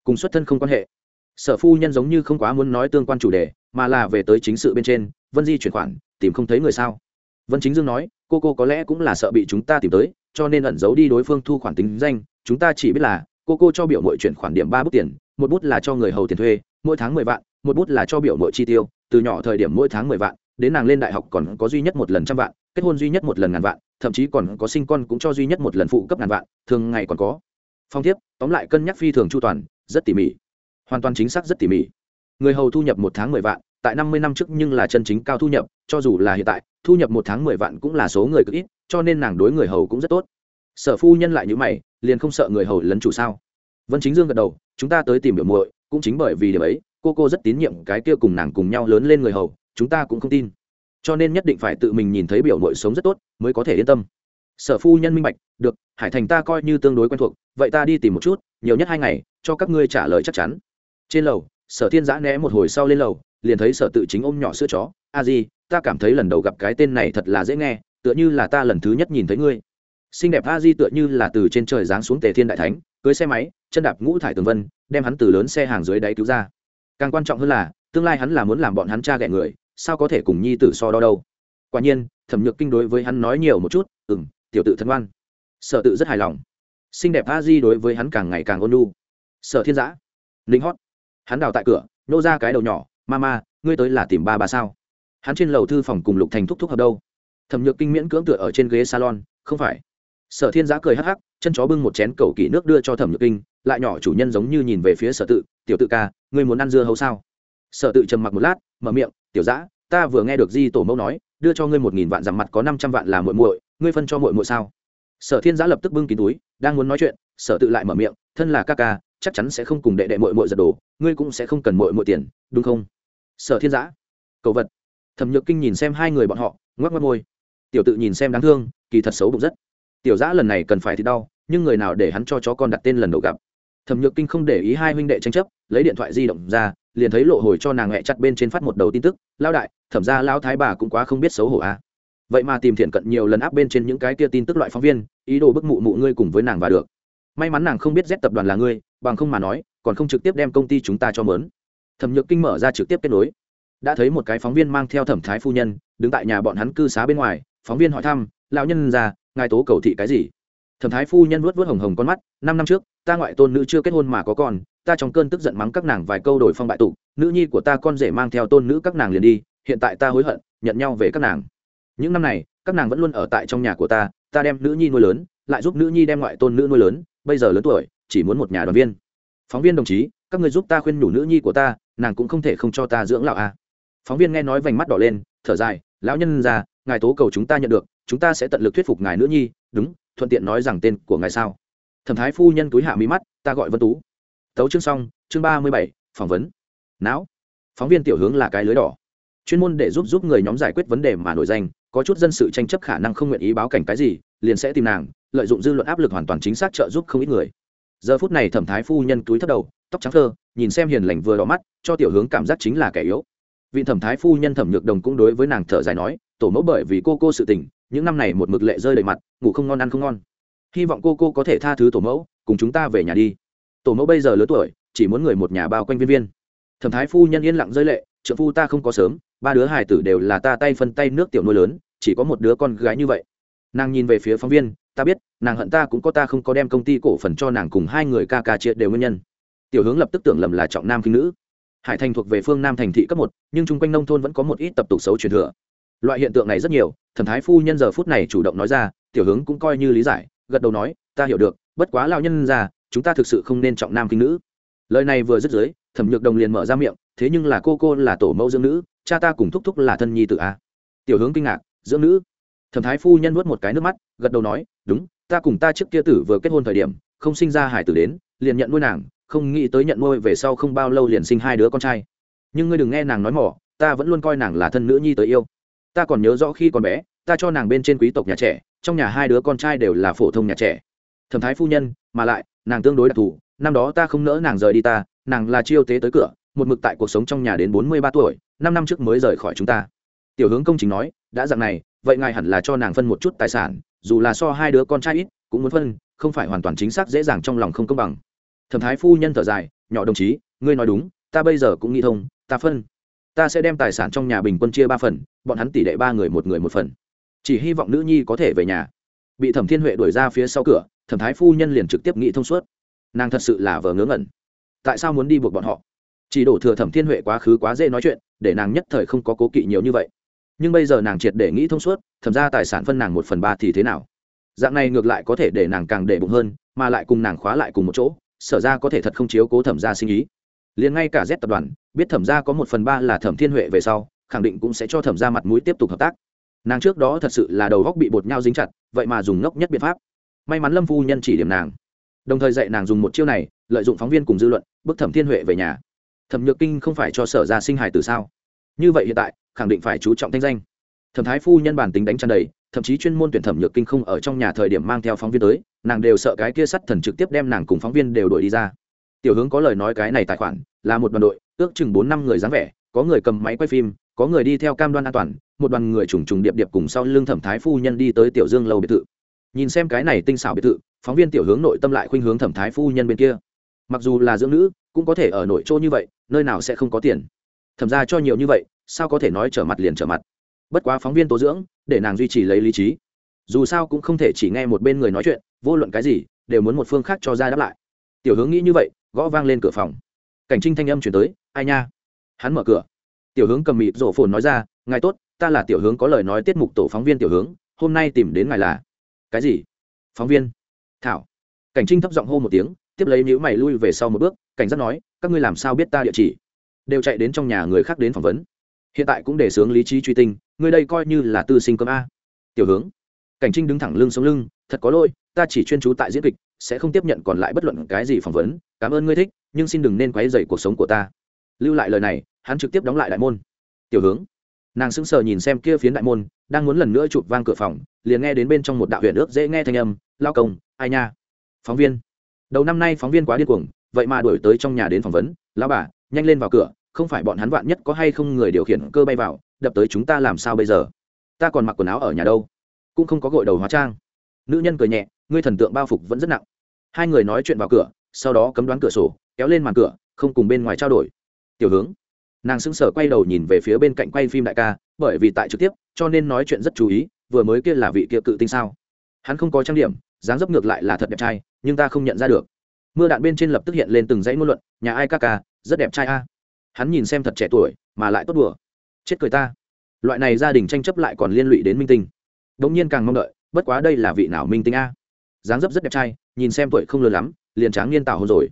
Cùng xuất thân không quan hệ. Sở phu nhân giống như không quá muốn nói tương quan chủ đề, mà là về tới chính sự bên trên, vân di chuyển khoản, tìm không thấy người sao? Vân chính dương nói, cô cô có lẽ cũng là sợ bị chúng ta tìm tới, cho nên ẩn giấu đi đối phương thu khoản tính danh, chúng ta chỉ biết là cô cô cho biểu mội chuyển khoản điểm ba bút tiền, một bút là cho người hầu tiền thuê mỗi tháng mười vạn một bút là cho biểu mỗi chi tiêu từ nhỏ thời điểm mỗi tháng mười vạn đến nàng lên đại học còn có duy nhất một lần trăm vạn kết hôn duy nhất một lần ngàn vạn thậm chí còn có sinh con cũng cho duy nhất một lần phụ cấp ngàn vạn thường ngày còn có. Phong thiếp, tóm lại cân nhắc phi thường chu toàn rất tỉ mỉ. Hoàn toàn chính xác rất tỉ mỉ. Người hầu thu nhập một tháng mười vạn tại năm mươi năm trước nhưng là chân chính cao thu nhập cho dù là hiện tại thu nhập một tháng mười vạn cũng là số người cực ít cho nên nàng đối người hầu cũng rất tốt. Sở phu nhân lại như mày liền không sợ người hầu lấn chủ sao? Vân chính dương gật đầu chúng ta tới tìm biểu muội cũng chính bởi vì điều ấy, cô cô rất tín nhiệm cái kia cùng nàng cùng nhau lớn lên người hầu, chúng ta cũng không tin. Cho nên nhất định phải tự mình nhìn thấy biểu nội sống rất tốt mới có thể yên tâm. Sở phu nhân minh bạch, được, hải thành ta coi như tương đối quen thuộc, vậy ta đi tìm một chút, nhiều nhất hai ngày, cho các ngươi trả lời chắc chắn. Trên lầu, sở thiên giã né một hồi sau lên lầu, liền thấy sở tự chính ôm nhỏ sữa chó, a di, ta cảm thấy lần đầu gặp cái tên này thật là dễ nghe, tựa như là ta lần thứ nhất nhìn thấy ngươi. Xinh đẹp a di tựa như là từ trên trời giáng xuống tề thiên đại thánh, cưới xe máy chân đạp ngũ thải tường vân, đem hắn từ lớn xe hàng dưới đáy cứu ra. Càng quan trọng hơn là, tương lai hắn là muốn làm bọn hắn cha ghẻ người, sao có thể cùng nhi tử so đo đâu? Quả nhiên, thẩm nhược kinh đối với hắn nói nhiều một chút ừ m tiểu tự thân ngoan. Sở tự rất hài lòng. Xinh đẹp a di đối với hắn càng ngày càng ôn lu sở thiên giã lính hót. Hắn đào tại cửa, nô ra cái đầu nhỏ ma ma ngươi tới là tìm ba bà sao? Hắn trên lầu thư phòng cùng lục thành thúc thúc hợp đâu? Thẩm nhược kinh miễn cưỡng tựa ở trên ghế salon, không phải. Sở thiên giã cười hắc hắc, chân chó bưng một chén cầu kỷ nước đưa cho thẩm nhược kinh lại nhỏ chủ nhân giống như nhìn về phía sở tự, tiểu tự ca, ngươi muốn ăn dưa hấu sao? Sở tự trầm mặc một lát, mở miệng, tiểu giã ta vừa nghe được di tổ mẫu nói, đưa cho ngươi một nghìn vạn dằm mặt có năm trăm vạn là muội muội, ngươi phân cho muội muội sao? Sở thiên giã lập tức bưng kín túi, đang muốn nói chuyện, sở tự lại mở miệng, thân là ca ca, chắc chắn sẽ không cùng đệ đệ muội muội giật đồ ngươi cũng sẽ không cần muội muội tiền, đúng không? Sở thiên giã cầu vật. Thẩm nhược kinh nhìn xem hai người bọn họ, ngoắc ngoắc môi. Tiểu tự nhìn xem đáng thương, kỳ thật xấu bụng rất. Tiểu giã lần này cần phải thì đau, nhưng người nào để hắn cho chó con đặt tên lần đầu gặp? Thẩm nhược kinh không để ý hai huynh đệ tranh chấp, lấy điện thoại di động ra, liền thấy lộ hồi cho nàng hẹ chặt bên trên phát một đầu tin tức lao đại, thẩm ra lao thái bà cũng quá không biết xấu hổ a à. vậy mà tìm thiện cận nhiều lần áp bên trên những cái kia tin tức loại phóng viên, ý đồ bức mụ mụ ngươi cùng với nàng và được. May mắn nàng không biết z tập đoàn là ngươi, bằng không mà nói, còn không trực tiếp đem công ty chúng ta cho mớn. Thẩm nhược kinh mở ra trực tiếp kết nối. Đã thấy một cái phóng viên mang theo thẩm thái phu nhân, đứng tại nhà bọn hắn cư xá bên ngoài, phóng viên hỏi thăm, lão nhân ra ngài tố cầu thị cái gì? Thẩm thái phu nhân vuốt vuốt hồng hồng con mắt, năm năm trước, ta ngoại tôn nữ chưa kết hôn mà có con, ta trong cơn tức giận mắng các nàng vài câu đổi phong bại tụ nữ nhi của ta con rể mang theo tôn nữ các nàng liền đi, hiện tại ta hối hận, nhận nhau về các nàng những năm này, các nàng vẫn luôn ở tại trong nhà của ta ta đem nữ nhi nuôi lớn, lại giúp nữ nhi đem ngoại tôn nữ nuôi lớn, bây giờ lớn tuổi, chỉ muốn một nhà đoàn viên phóng viên đồng chí, các người giúp ta khuyên nhủ nữ nhi của ta, nàng cũng không thể không cho ta dưỡng lão a à. phóng viên nghe nói vành mắt đỏ lên, thở dài, lão nhân già ngài tố cầu chúng ta nhận được, chúng ta sẽ tận lực thuyết phục ngài nữ nhi, đúng thuận tiện nói rằng tên của ngài sao? Thẩm thái phu nhân túi hạ mí mắt, ta gọi vân tú. Tấu chương xong, chương ba mươi bảy, phỏng vấn. Não. Phóng viên tiểu hướng là cái lưới đỏ. Chuyên môn để giúp giúp người nhóm giải quyết vấn đề mà nổi danh, có chút dân sự tranh chấp khả năng không nguyện ý báo cảnh cái gì, liền sẽ tìm nàng, lợi dụng dư luận áp lực hoàn toàn chính xác trợ giúp không ít người. Giờ phút này thẩm thái phu nhân túi thấp đầu, tóc trắng thơ, nhìn xem hiền lành vừa đỏ mắt, cho tiểu hướng cảm giác chính là kẻ yếu. Vị thẩm thái phu nhân thẩm nhược đồng cũng đối với nàng thở dài nói, tổ mẫu bởi vì cô cô sự tình những năm này một mực lệ rơi đầy mặt, ngủ không ngon, ăn không ngon. Hy vọng cô cô có thể tha thứ tổ mẫu, cùng chúng ta về nhà đi. Tổ mẫu bây giờ lớn tuổi, chỉ muốn người một nhà bao quanh viên viên. Thẩm thái phu nhân yên lặng rơi lệ trợ phu ta không có sớm, ba đứa hài tử đều là ta tay phân tay nước tiểu nuôi lớn, chỉ có một đứa con gái như vậy. Nàng nhìn về phía phóng viên, ta biết, nàng hận ta cũng có ta không có đem công ty cổ phần cho nàng cùng hai người ca ca chia đều nguyên nhân. Tiểu hướng lập tức tưởng lầm là trọng nam khi nữ. Hải thành thuộc về phương nam thành thị cấp một, nhưng chung quanh nông thôn vẫn có một ít tập tục xấu truyền thừa loại hiện tượng này rất nhiều thần thái phu nhân giờ phút này chủ động nói ra, tiểu hướng cũng coi như lý giải, gật đầu nói, ta hiểu được, bất quá lao nhân ra chúng ta thực sự không nên trọng nam kinh nữ. Lời này vừa dứt dưới, thẩm nhược đồng liền mở ra miệng, thế nhưng là cô cô là tổ mẫu dưỡng nữ, cha ta cùng thúc thúc là thân nhi tự a. Tiểu hướng kinh ngạc, dưỡng nữ? Thẩm thái phu nhân nuốt một cái nước mắt, gật đầu nói, đúng, ta cùng ta trước kia tử vừa kết hôn thời điểm, không sinh ra hải tử đến, liền nhận nuôi nàng, không nghĩ tới nhận nuôi về sau không bao lâu liền sinh hai đứa con trai. Nhưng ngươi đừng nghe nàng nói mỏ, ta vẫn luôn coi nàng là thân nữ nhi tới yêu ta còn nhớ rõ khi còn bé, ta cho nàng bên trên quý tộc nhà trẻ, trong nhà hai đứa con trai đều là phổ thông nhà trẻ. Thẩm thái phu nhân, mà lại, nàng tương đối đặc thù, năm đó ta không nỡ nàng rời đi ta, nàng là chiêu tế tới cửa, một mực tại cuộc sống trong nhà đến bốn mươi ba tuổi, năm năm trước mới rời khỏi chúng ta. Tiểu hướng công chính nói, đã dạng này, vậy ngài hẳn là cho nàng phân một chút tài sản, dù là so hai đứa con trai ít, cũng muốn phân, không phải hoàn toàn chính xác dễ dàng trong lòng không công bằng. Thẩm thái phu nhân thở dài, nhỏ đồng chí, ngươi nói đúng, ta bây giờ cũng nghĩ thông, ta phân ta sẽ đem tài sản trong nhà bình quân chia ba phần, bọn hắn tỷ đ ệ ba người một người một phần. Chỉ hy vọng nữ nhi có thể về nhà. Bị thẩm thiên huệ đuổi ra phía sau cửa, thẩm thái phu nhân liền trực tiếp nghĩ thông suốt. Nàng thật sự là vờ ngớ ngẩn. Tại sao muốn đi buộc bọn họ? Chỉ đổ thừa thẩm thiên huệ quá khứ quá dễ nói chuyện, để nàng nhất thời không có cố kỵ nhiều như vậy. Nhưng bây giờ nàng triệt để nghĩ thông suốt, thẩm ra tài sản phân nàng một phần ba thì thế nào? Dạng này ngược lại có thể để nàng càng để bụng hơn, mà lại cùng nàng khóa lại cùng một chỗ, sở ra có thể thật không chiếu cố thẩm ra sinh ý liền ngay cả z tập đoàn, biết thẩm ra có một phần ba là thẩm thiên huệ về sau, khẳng định cũng sẽ cho thẩm ra mặt mũi tiếp tục hợp tác. Nàng trước đó thật sự là đầu góc bị bột nhau dính chặt, vậy mà dùng ngốc nhất biện pháp. May mắn lâm phu nhân chỉ điểm nàng. Đồng thời dạy nàng dùng một chiêu này, lợi dụng phóng viên cùng dư luận bức thẩm thiên huệ về nhà. Thẩm nhược kinh không phải cho sở ra sinh hài từ sao? Như vậy hiện tại, khẳng định phải chú trọng thanh danh. Thẩm thái phu nhân bản tính đánh tràn đầy, thậm chí chuyên môn tuyển thẩm nhược kinh không ở trong nhà thời điểm mang theo phóng viên tới, nàng đều sợ cái kia sắt thần trực tiếp đem nàng cùng phóng viên đều đuổi đi ra tiểu hướng có lời nói cái này tài khoản, là một đoàn đội, ước chừng bốn năm người dáng vẻ, có người cầm máy quay phim, có người đi theo cam đoan an toàn, một đoàn người trùng trùng điệp điệp cùng sau lưng thẩm thái phu nhân đi tới tiểu dương lâu biệt thự. Nhìn xem cái này tinh xảo biệt thự, phóng viên tiểu hướng nội tâm lại khuynh hướng thẩm thái phu nhân bên kia. Mặc dù là dưỡng nữ, cũng có thể ở nội chỗ như vậy, nơi nào sẽ không có tiền. Thẩm ra cho nhiều như vậy, sao có thể nói trở mặt liền trở mặt? Bất quá phóng viên tố dưỡng, để nàng duy trì lấy lý trí. Dù sao cũng không thể chỉ nghe một bên người nói chuyện, vô luận cái gì, đều muốn một phương khác cho ra đáp lại. Tiểu hướng nghĩ như vậy gõ vang lên cửa phòng. Cảnh trinh thanh âm chuyển tới, ai nha? Hắn mở cửa. Tiểu hướng cầm mịt rổ phồn nói ra, ngài tốt, ta là tiểu hướng có lời nói tiết mục tổ phóng viên tiểu hướng, hôm nay tìm đến ngài là cái gì? Phóng viên. Thảo. Cảnh trinh thấp giọng hô một tiếng, tiếp lấy nhữ mày lui về sau một bước, cảnh giác nói, các ngươi làm sao biết ta địa chỉ? Đều chạy đến trong nhà người khác đến phỏng vấn. Hiện tại cũng để sướng lý trí truy tinh, ngươi đây coi như là tư sinh cơm a. Tiểu hướng. Cảnh trinh đứng thẳng lưng sống lưng, thật có lỗi, ta chỉ chuyên trú tại diễn kịch sẽ không tiếp nhận còn lại bất luận cái gì phỏng vấn, cảm ơn ngươi thích, nhưng xin đừng nên quấy dày cuộc sống của ta. Lưu lại lời này, hắn trực tiếp đóng lại đại môn. Tiểu hướng. Nàng sững sờ nhìn xem kia phiến đại môn, đang muốn lần nữa chụp vang cửa phòng, liền nghe đến bên trong một đạo huyền ước dễ nghe thanh âm, lao công, ai nha? Phóng viên. Đầu năm nay phóng viên quá điên cuồng, vậy mà đuổi tới trong nhà đến phỏng vấn lao bà, nhanh lên vào cửa, không phải bọn hắn vạn nhất có hay không người điều khiển cơ bay vào, đập tới chúng ta làm sao bây giờ? Ta còn mặc quần áo ở nhà đâu, cũng không có gội đầu hóa trang. Nữ nhân cười nhẹ, ngươi thần tượng bao phục vẫn rất nặng hai người nói chuyện vào cửa, sau đó cấm đoán cửa sổ, kéo lên màn cửa, không cùng bên ngoài trao đổi. Tiểu hướng, nàng sững sờ quay đầu nhìn về phía bên cạnh quay phim đại ca, bởi vì tại trực tiếp, cho nên nói chuyện rất chú ý, vừa mới kia là vị kia cự tinh sao. Hắn không có trang điểm, dáng dấp ngược lại là thật đẹp trai, nhưng ta không nhận ra được. Mưa đạn bên trên lập tức hiện lên từng dãy ngôn luận, nhà ai ca ca, rất đẹp trai a. Hắn nhìn xem thật trẻ tuổi, mà lại tốt đùa. Chết cười ta. Loại này gia đình tranh chấp lại còn liên lụy đến minh tinh. Đ ỗ n g nhiên càng mong đợi, bất quá đây là vị nào minh tinh a? Dáng dấp rất đẹp trai, nhìn xem tuổi không lớn lắm, liền tráng niên tảo hôn rồi.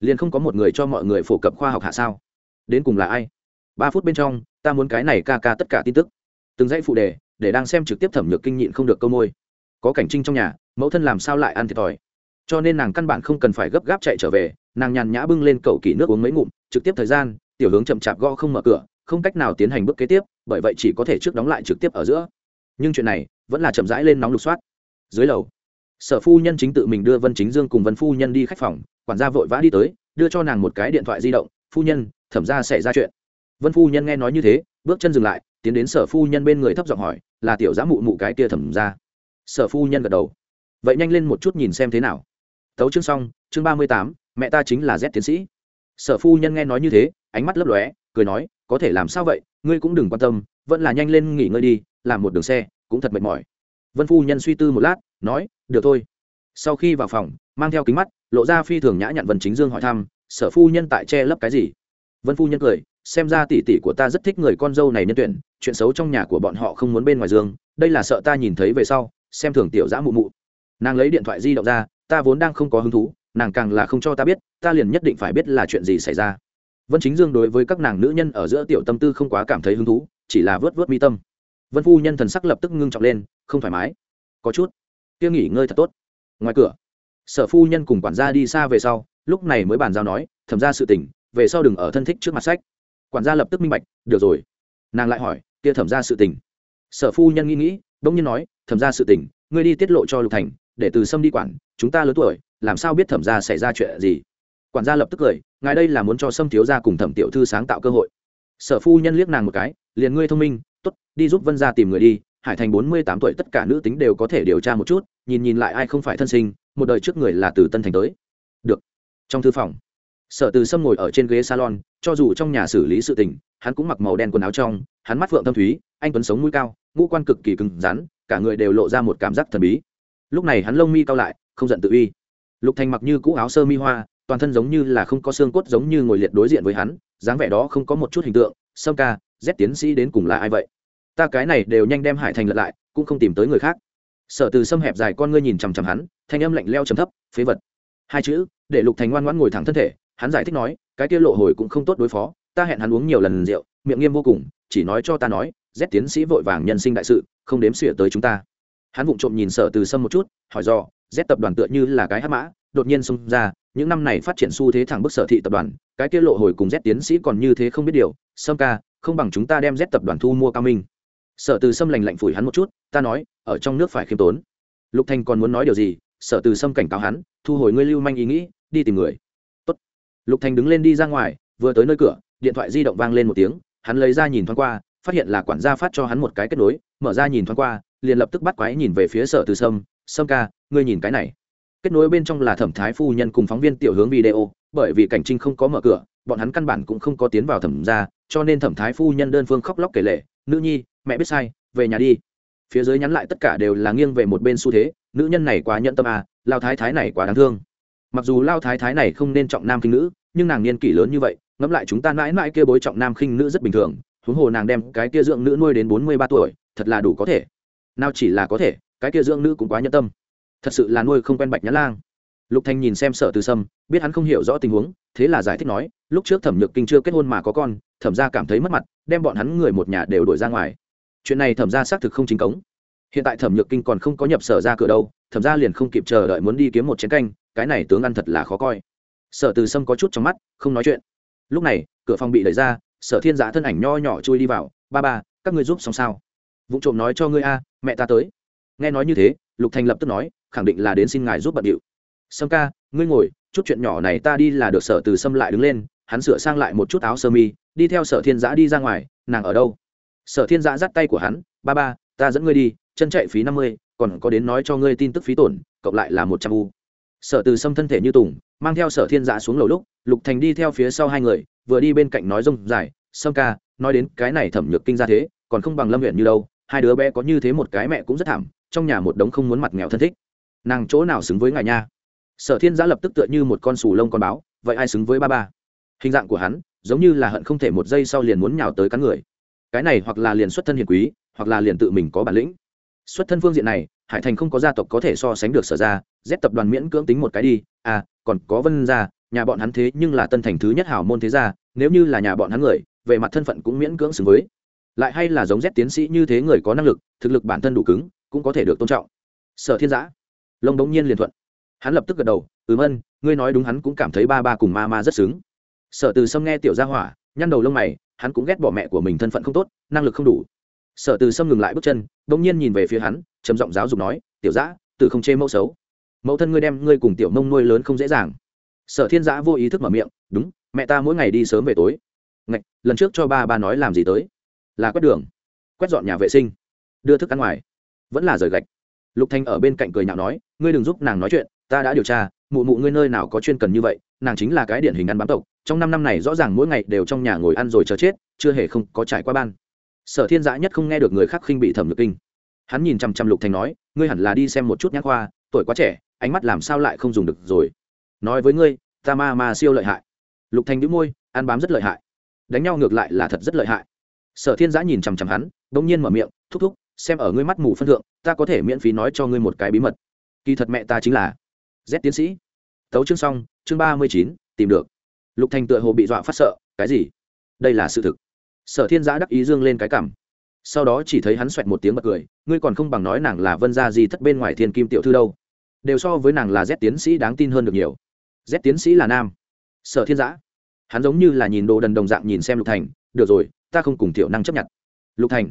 Liền không có một người cho mọi người phổ cập khoa học hạ sao. Đến cùng là ai? Ba phút bên trong, ta muốn cái này ca ca tất cả tin tức. Từng dãy phụ đề, để đang xem trực tiếp thẩm nhược kinh nhịn không được câu môi. Có cảnh trinh trong nhà, mẫu thân làm sao lại ăn thiệt thòi? Cho nên nàng căn bản không cần phải gấp gáp chạy trở về, nàng nhàn nhã bưng lên cậu kỳ nước uống mấy ngụm, trực tiếp thời gian, tiểu hướng chậm chạp gõ không mở cửa, không cách nào tiến hành bước kế tiếp, bởi vậy chỉ có thể trước đóng lại trực tiếp ở giữa. Nhưng chuyện này, vẫn là chậm rãi lên nóng lục soát. Dưới lầu sở phu nhân chính tự mình đưa vân chính dương cùng vân phu nhân đi khách phòng, quản gia vội vã đi tới, đưa cho nàng một cái điện thoại di động, phu nhân, thẩm ra xảy ra chuyện. Vân phu nhân nghe nói như thế, bước chân dừng lại, tiến đến sở phu nhân bên người thấp giọng hỏi, là tiểu giá mụ mụ cái kia thẩm ra sở phu nhân gật đầu. Vậy nhanh lên một chút nhìn xem thế nào. Tấu chương xong, chương ba mươi tám, mẹ ta chính là z tiến sĩ. Sở phu nhân nghe nói như thế, ánh mắt lấp lóe, cười nói, có thể làm sao vậy, ngươi cũng đừng quan tâm, vẫn là nhanh lên nghỉ ngơi đi, làm một đường xe, cũng thật mệt mỏi. Vân phu nhân suy tư một lát nói, được thôi. Sau khi vào phòng, mang theo kính mắt, lộ ra phi thường nhã nhặn vân chính dương hỏi thăm, sở phu nhân tại che lấp cái gì? Vân phu nhân cười, xem ra tỷ tỷ của ta rất thích người con dâu này nhân tuyển, chuyện xấu trong nhà của bọn họ không muốn bên ngoài dương, đây là sợ ta nhìn thấy về sau, xem thường tiểu giã mụ mụ. Nàng lấy điện thoại di động ra, ta vốn đang không có hứng thú, nàng càng là không cho ta biết, ta liền nhất định phải biết là chuyện gì xảy ra. Vân chính dương đối với các nàng nữ nhân ở giữa tiểu tâm tư không quá cảm thấy hứng thú, chỉ là vớt vớt mi tâm. Vân phu nhân thần sắc lập tức ngưng trọng lên, không thoải mái. Có chút kia nghỉ ngơi thật tốt. Ngoài cửa, sở phu nhân cùng quản gia đi xa về sau, lúc này mới bàn giao nói, thẩm ra sự tình, về sau đừng ở thân thích trước mặt sách. Quản gia lập tức minh bạch, được rồi. Nàng lại hỏi, kia thẩm ra sự tình? Sở phu nhân nghĩ nghĩ đông nhiên nói, thẩm ra sự tình, ngươi đi tiết lộ cho lục thành, để từ sâm đi quản, chúng ta lớn tuổi, làm sao biết thẩm ra xảy ra chuyện gì? Quản gia lập tức cười, ngài đây là muốn cho sâm thiếu gia cùng thẩm tiểu thư sáng tạo cơ hội. Sở phu nhân liếc nàng một cái, liền ngươi thông minh t ố t đi giúp vân gia tìm người đi hải thành bốn mươi tám tuổi tất cả nữ tính đều có thể điều tra một chút, nhìn nhìn lại ai không phải thân sinh, một đời trước người là từ tân thành tới. Được. Trong thư phòng, sở từ sâm ngồi ở trên ghế salon, cho dù trong nhà xử lý sự tình, hắn cũng mặc màu đen quần áo trong, hắn mắt phượng thâm thúy, anh tuấn sống mũi cao, ngũ quan cực kỳ cứng rắn, cả người đều lộ ra một cảm giác thần bí. Lúc này hắn lông mi cao lại, không giận tự uy. Lục thành mặc như cũ áo sơ mi hoa, toàn thân giống như là không có xương cốt giống như ngồi liệt đối diện với hắn, dáng vẻ đó không có một chút hình tượng, sâm ca, z tiến sĩ đến cùng là ai vậy? Ta cái này đều nhanh đem hải thành lật lại, cũng không tìm tới người khác. Sở từ xâm hẹp dài con ngươi nhìn chằm chằm hắn, thanh âm lạnh leo chấm thấp, phế vật. Hai chữ, để lục thành ngoan ngoãn ngồi thẳng thân thể, hắn giải thích nói, cái kia lộ hồi cũng không tốt đối phó, ta hẹn hắn uống nhiều lần rượu, miệng nghiêm vô cùng, chỉ nói cho ta nói rét tiến sĩ vội vàng nhân sinh đại sự, không đếm xỉa tới chúng ta. Hắn vụng trộm nhìn sở từ sâm một chút, hỏi do rét tập đoàn tựa như là cái hát mã, đột nhiên xông ra, những năm này phát triển xu thế thẳng bức sở thị tập đoàn, cái kia lộ hồi cùng rét tiến sĩ còn như thế không biết điều, sâm ca, không bằng chúng ta đem rét tập đoàn thu mua cao minh sở từ sâm lành lạnh phủi hắn một chút, ta nói, ở trong nước phải khiêm tốn. Lục thành còn muốn nói điều gì? Sở từ sâm cảnh cáo hắn, thu hồi ngươi lưu manh ý nghĩ, đi tìm người. Tốt. lục thành đứng lên đi ra ngoài, vừa tới nơi cửa, điện thoại di động vang lên một tiếng, hắn lấy ra nhìn thoáng qua, phát hiện là quản gia phát cho hắn một cái kết nối, mở ra nhìn thoáng qua, liền lập tức bắt quái nhìn về phía sở từ sâm sâm ca, ngươi nhìn cái này. Kết nối bên trong là thẩm thái phu nhân cùng phóng viên tiểu hướng video, bởi vì cảnh trinh không có mở cửa, bọn hắn căn bản cũng không có tiến vào thẩm ra cho nên thẩm thái phu nhân đơn phương khóc lóc kể lệ nữ nhi, mẹ biết sai, về nhà đi. Phía dưới nhắn lại tất cả đều là nghiêng về một bên xu thế, nữ nhân này quá nhận tâm à lao thái thái này quá đáng thương. Mặc dù lao thái thái này không nên trọng nam khinh nữ, nhưng nàng niên kỷ lớn như vậy, ngẫm lại chúng ta mãi mãi kia bối trọng nam khinh nữ rất bình thường, huống hồ nàng đem cái kia dưỡng nữ nuôi đến bốn mươi ba tuổi, thật là đủ có thể. Nào chỉ là có thể, cái kia dưỡng nữ cũng quá nhẫn tâm. Thật sự là nuôi không quen bạch nhã lang. Lục thanh nhìn xem sở từ sâm biết hắn không hiểu rõ tình huống, thế là giải thích nói, lúc trước thẩm nhược kinh chưa kết hôn mà có con, thẩm ra cảm thấy mất mặt, đem bọn hắn người một nhà đều đuổi ra ngoài. Chuyện này thẩm ra xác thực không chính cống. Hiện tại thẩm nhược kinh còn không có nhập sở ra cửa đâu, thẩm ra liền không kịp chờ đợi muốn đi kiếm một chén canh, cái này tướng ăn thật là khó coi. Sở từ sâm có chút trong mắt, không nói chuyện. Lúc này, cửa phòng bị đẩy ra, sở thiên giã thân ảnh nho nhỏ chui đi vào, ba ba, các ngươi giúp xong sao? Vụ trộm nói cho ngươi a, mẹ ta tới. Nghe nói như thế, lục thành lập tức nói, khẳng định là đến xin ngài giúp bận điệu sâm ca, ngươi ngồi, chút chuyện nhỏ này ta đi là được, sở từ sâm lại đứng lên, hắn sửa sang lại một chút áo sơ mi, đi theo sở thiên giã đi ra ngoài, nàng ở đâu? Sở thiên giã dắt tay của hắn, ba ba, ta dẫn ngươi đi, chân chạy phí năm mươi, còn có đến nói cho ngươi tin tức phí tổn, cộng lại là một trăm u. Sở từ sâm thân thể như tùng, mang theo sở thiên giã xuống lầu lúc, lục thành đi theo phía sau hai người, vừa đi bên cạnh nói rông dài, sâm ca, nói đến cái này thẩm nhược kinh ra thế, còn không bằng lâm huyện như đâu, hai đứa bé có như thế một cái mẹ cũng rất thảm, trong nhà một đống không muốn mặt nghèo thân thích. Nàng chỗ nào xứng với ngài nha? Sở thiên giã lập tức tựa như một con sù lông con báo, vậy ai xứng với ba ba? Hình dạng của hắn, giống như là hận không thể một giây sau liền muốn nhào tới cắn người. Cái này hoặc là liền xuất thân hiền quý, hoặc là liền tự mình có bản lĩnh. Xuất thân phương diện này, hải thành không có gia tộc có thể so sánh được sở ra z tập đoàn miễn cưỡng tính một cái đi. À còn có vân gia, nhà bọn hắn thế nhưng là tân thành thứ nhất hảo môn thế gia, nếu như là nhà bọn hắn người, về mặt thân phận cũng miễn cưỡng xứng với. Lại hay là giống z tiến sĩ như thế người có năng lực, thực lực bản thân đủ cứng, cũng có thể được tôn trọng. Sở thiên giã, lông đống nhiên liền thuận hắn lập tức gật đầu ừm ân ngươi nói đúng hắn cũng cảm thấy ba ba cùng ma ma rất xứng. Sở từ sâm nghe tiểu gia hỏa nhăn đầu lông mày hắn cũng ghét bỏ mẹ của mình thân phận không tốt năng lực không đủ. Sở từ sâm ngừng lại bước chân đ ỗ n g nhiên nhìn về phía hắn trầm giọng giáo dục nói tiểu giã từ không chê mẫu xấu. Mẫu thân ngươi đem ngươi cùng tiểu mông nuôi lớn không dễ dàng. Sở thiên giã vô ý thức mở miệng đúng mẹ ta mỗi ngày đi sớm về tối. Ngạch, lần trước cho ba ba nói làm gì tới? Là quét đường quét dọn nhà vệ sinh đưa thức ăn ngoài vẫn là rời gạch. Lục thanh ở bên cạnh cười nhạo nói ngươi đừng giúp nàng nói chuyện ta đã điều tra, mụ mụ ngươi nơi nào có chuyên cần như vậy, nàng chính là cái điển hình ăn bám tộc, trong năm năm này rõ ràng mỗi ngày đều trong nhà ngồi ăn rồi chờ chết, chưa hề không có trải qua ban. Sở thiên giã nhất không nghe được người khác khinh bị thẩm nhược kinh. Hắn nhìn chăm chăm lục thành nói, ngươi hẳn là đi xem một chút nhãn khoa, tuổi quá trẻ, ánh mắt làm sao lại không dùng được rồi. Nói với ngươi, ta ma ma siêu lợi hại. Lục thành đĩu môi, ăn bám rất lợi hại. Đánh nhau ngược lại là thật rất lợi hại. Sở thiên giã nhìn chằm chằm hắn đ ỗ n g nhiên mở miệng, thúc thúc, xem ở ngươi mắt mù phân thượng, ta có thể miễn phí nói cho ngươi một cái bí mật. Kỳ thật mẹ ta chính là z tiến sĩ. Tấu chương xong, chương ba mươi chín, tìm được. Lục thành tựa hồ bị dọa phát sợ, cái gì? Đây là sự thực. Sở thiên giã đắc ý dương lên cái cảm. Sau đó chỉ thấy hắn xoẹt một tiếng bật cười, ngươi còn không bằng nói nàng là vân gia gì thất bên ngoài thiên kim tiểu thư đâu. Đều so với nàng là z tiến sĩ đáng tin hơn được nhiều. Z tiến sĩ là nam. Sở thiên giã. Hắn giống như là nhìn đồ đần đồng dạng nhìn xem lục thành, được rồi, ta không cùng tiểu năng chấp nhận. Lục thành.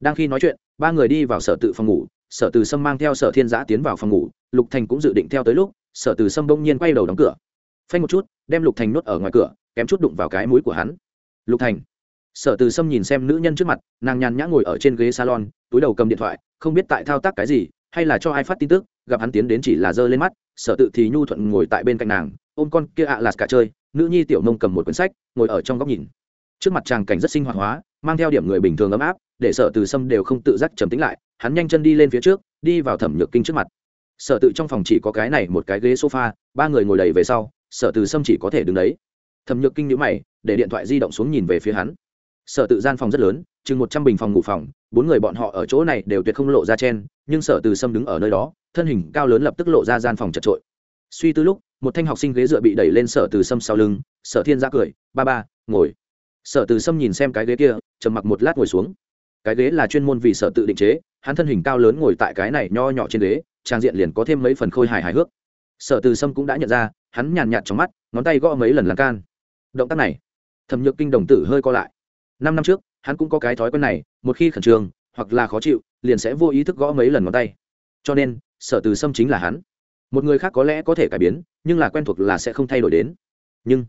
Đang khi nói chuyện, ba người đi vào sở tự phòng ngủ, sở từ sâm mang theo sở thiên giã tiến vào phòng ngủ lục thành cũng dự định theo tới lúc, sở từ sâm bỗng nhiên quay đầu đóng cửa. Phanh một chút, đem lục thành nuốt ở ngoài cửa, kém chút đụng vào cái mũi của hắn. Lục thành. Sở từ sâm nhìn xem nữ nhân trước mặt, nàng nhàn nhã ngồi ở trên ghế salon, túi đầu cầm điện thoại, không biết tại thao tác cái gì, hay là cho ai phát tin tức, gặp hắn tiến đến chỉ là giơ lên mắt, sở tự thì nhu thuận ngồi tại bên cạnh nàng, ôm con kia ạ à lạt cả chơi, nữ nhi tiểu nông cầm một quyển sách, ngồi ở trong góc nhìn. Trước mặt chàng cảnh rất sinh hoạt hóa, mang theo điểm người bình thường ấm áp, để sở từ sâm đều không tự giác trầm tính lại, hắn nhanh chân đi lên phía trước, đi vào thẩm nhược kinh trước mặt sở tự trong phòng chỉ có cái này một cái ghế sofa, ba người ngồi đầy về sau, sở từ sâm chỉ có thể đứng đấy. Thẩm nhược kinh nhữ mày, để điện thoại di động xuống nhìn về phía hắn. Sở tự gian phòng rất lớn, chừng một trăm bình phòng ngủ phòng, bốn người bọn họ ở chỗ này đều tuyệt không lộ ra chen, nhưng sở từ sâm đứng ở nơi đó, thân hình cao lớn lập tức lộ ra gian phòng chật trội. Suy tư lúc, một thanh học sinh ghế dựa bị đẩy lên sở từ sâm sau lưng, sở thiên ra cười, ba ba, ngồi. Sở từ sâm nhìn xem cái ghế kia, trầm mặc một lát ngồi xuống. Cái ghế là chuyên môn vì sở tự định chế, hắn thân hình cao lớn ngồi tại cái này nho nhỏ trên ghế trang diện liền có thêm mấy phần khôi hài hài hước. Sở từ sâm cũng đã nhận ra, hắn nhàn nhạt trong mắt, ngón tay gõ mấy lần lan can. Động tác này, thẩm nhược kinh đồng tử hơi co lại. Năm năm trước, hắn cũng có cái thói quen này, một khi khẩn trương, hoặc là khó chịu, liền sẽ vô ý thức gõ mấy lần ngón tay. Cho nên, sở từ sâm chính là hắn. Một người khác có lẽ có thể cải biến, nhưng là quen thuộc là sẽ không thay đổi đến. Nhưng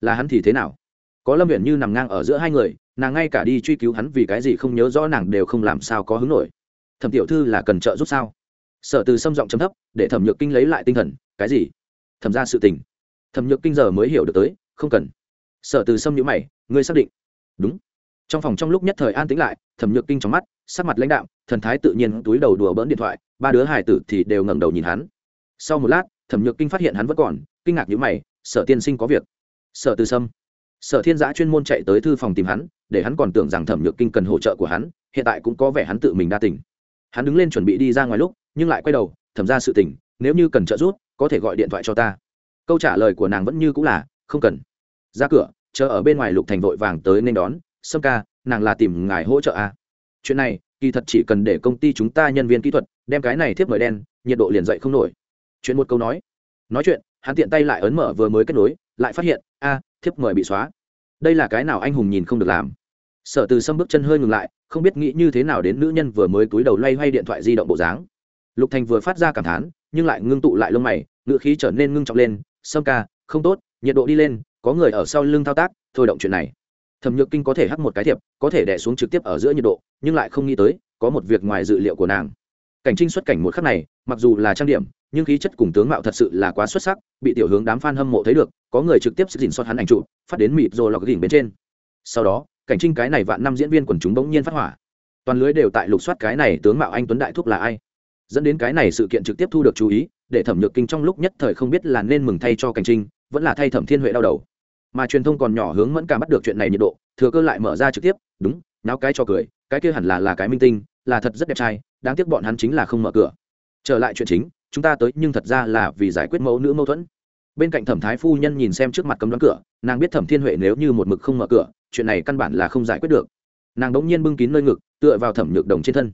là hắn thì thế nào? Có lâm viện như nằm ngang ở giữa hai người, nàng ngay cả đi truy cứu hắn vì cái gì không nhớ rõ nàng đều không làm sao có hứng nổi. Thẩm tiểu thư là cần trợ giúp sao? Sở từ xâm giọng chấm thấp, để thẩm nhược kinh lấy lại tinh thần. Cái gì? Thẩm ra sự tình. Thẩm nhược kinh giờ mới hiểu được tới, không cần. Sở từ sâm nhữ mày, ngươi xác định. Đúng. Trong phòng trong lúc nhất thời an tĩnh lại, thẩm nhược kinh trong mắt, sắc mặt lãnh đạo thần thái tự nhiên, túi đầu đùa bỡn điện thoại, ba đứa Hải tử thì đều ngẩng đầu nhìn hắn. Sau một lát, thẩm nhược kinh phát hiện hắn vẫn còn, kinh ngạc nhữ mày, sở tiên sinh có việc. Sở từ sâm. Sở thiên giã chuyên môn chạy tới thư phòng tìm hắn, để hắn còn tưởng rằng thẩm nhược kinh cần hỗ trợ của hắn, hiện tại cũng có vẻ hắn tự mình đa tỉnh hắn đứng lên chuẩn bị đi ra ngoài lúc, nhưng lại quay đầu, thẩm ra sự tình. nếu như cần trợ giúp, có thể gọi điện thoại cho ta. Câu trả lời của nàng vẫn như cũng là, không cần. Ra cửa, chờ ở bên ngoài lục thành vội vàng tới nên đón, sâm ca, nàng là tìm ngài hỗ trợ à. chuyện này, kỳ thật chỉ cần để công ty chúng ta nhân viên kỹ thuật đem cái này thiếp mời đen, nhiệt độ liền dậy không nổi. Chuyện một câu nói. Nói chuyện, hắn tiện tay lại ấn mở vừa mới kết nối, lại phát hiện, a, thiếp mời bị xóa. Đây là cái nào anh hùng nhìn không được làm. Sở từ sâm bước chân hơi ngừng lại không biết nghĩ như thế nào đến nữ nhân vừa mới túi đầu loay hoay điện thoại di động bộ dáng lục thành vừa phát ra cảm thán nhưng lại ngưng tụ lại lông mày ngựa khí trở nên ngưng trọng lên sâm ca không tốt nhiệt độ đi lên có người ở sau lưng thao tác thôi động chuyện này thẩm nhược kinh có thể hắt một cái thiệp có thể đẻ xuống trực tiếp ở giữa nhiệt độ nhưng lại không nghĩ tới có một việc ngoài dự liệu của nàng cảnh trinh xuất cảnh một khắc này mặc dù là trang điểm nhưng khí chất cùng tướng mạo thật sự là quá xuất sắc bị tiểu hướng đám f a n hâm mộ thấy được có người trực tiếp dình xót hắn ảnh trụ phát đến mịt rồi lọc đỉnh bên trên sau đó cảnh trinh cái này vạn năm diễn viên quần chúng bỗng nhiên phát hỏa. Toàn lưới đều tại lục soát cái này tướng mạo anh tuấn đại thúc là ai. Dẫn đến cái này sự kiện trực tiếp thu được chú ý, để thẩm nhược kinh trong lúc nhất thời không biết là nên mừng thay cho cảnh trinh, vẫn là thay thẩm thiên huệ đau đầu. Mà truyền thông còn nhỏ hướng mẫn cả bắt được chuyện này nhiệt độ, thừa cơ lại mở ra trực tiếp, đúng, náo cái cho cười, cái kia hẳn là là cái minh tinh, là thật rất đẹp trai, đáng tiếc bọn hắn chính là không mở cửa. Trở lại chuyện chính, chúng ta tới nhưng thật ra là vì giải quyết mẫu nữ mâu thuẫn. Bên cạnh thẩm thái phu nhân nhìn xem trước mặt cấm đoán cửa, nàng biết thẩm thiên huệ nếu như một mực không mở cửa chuyện này căn bản là không giải quyết được. Nàng đ nhiên bưng kín nơi ngực, tựa vào thẩm nhược đồng trên thân.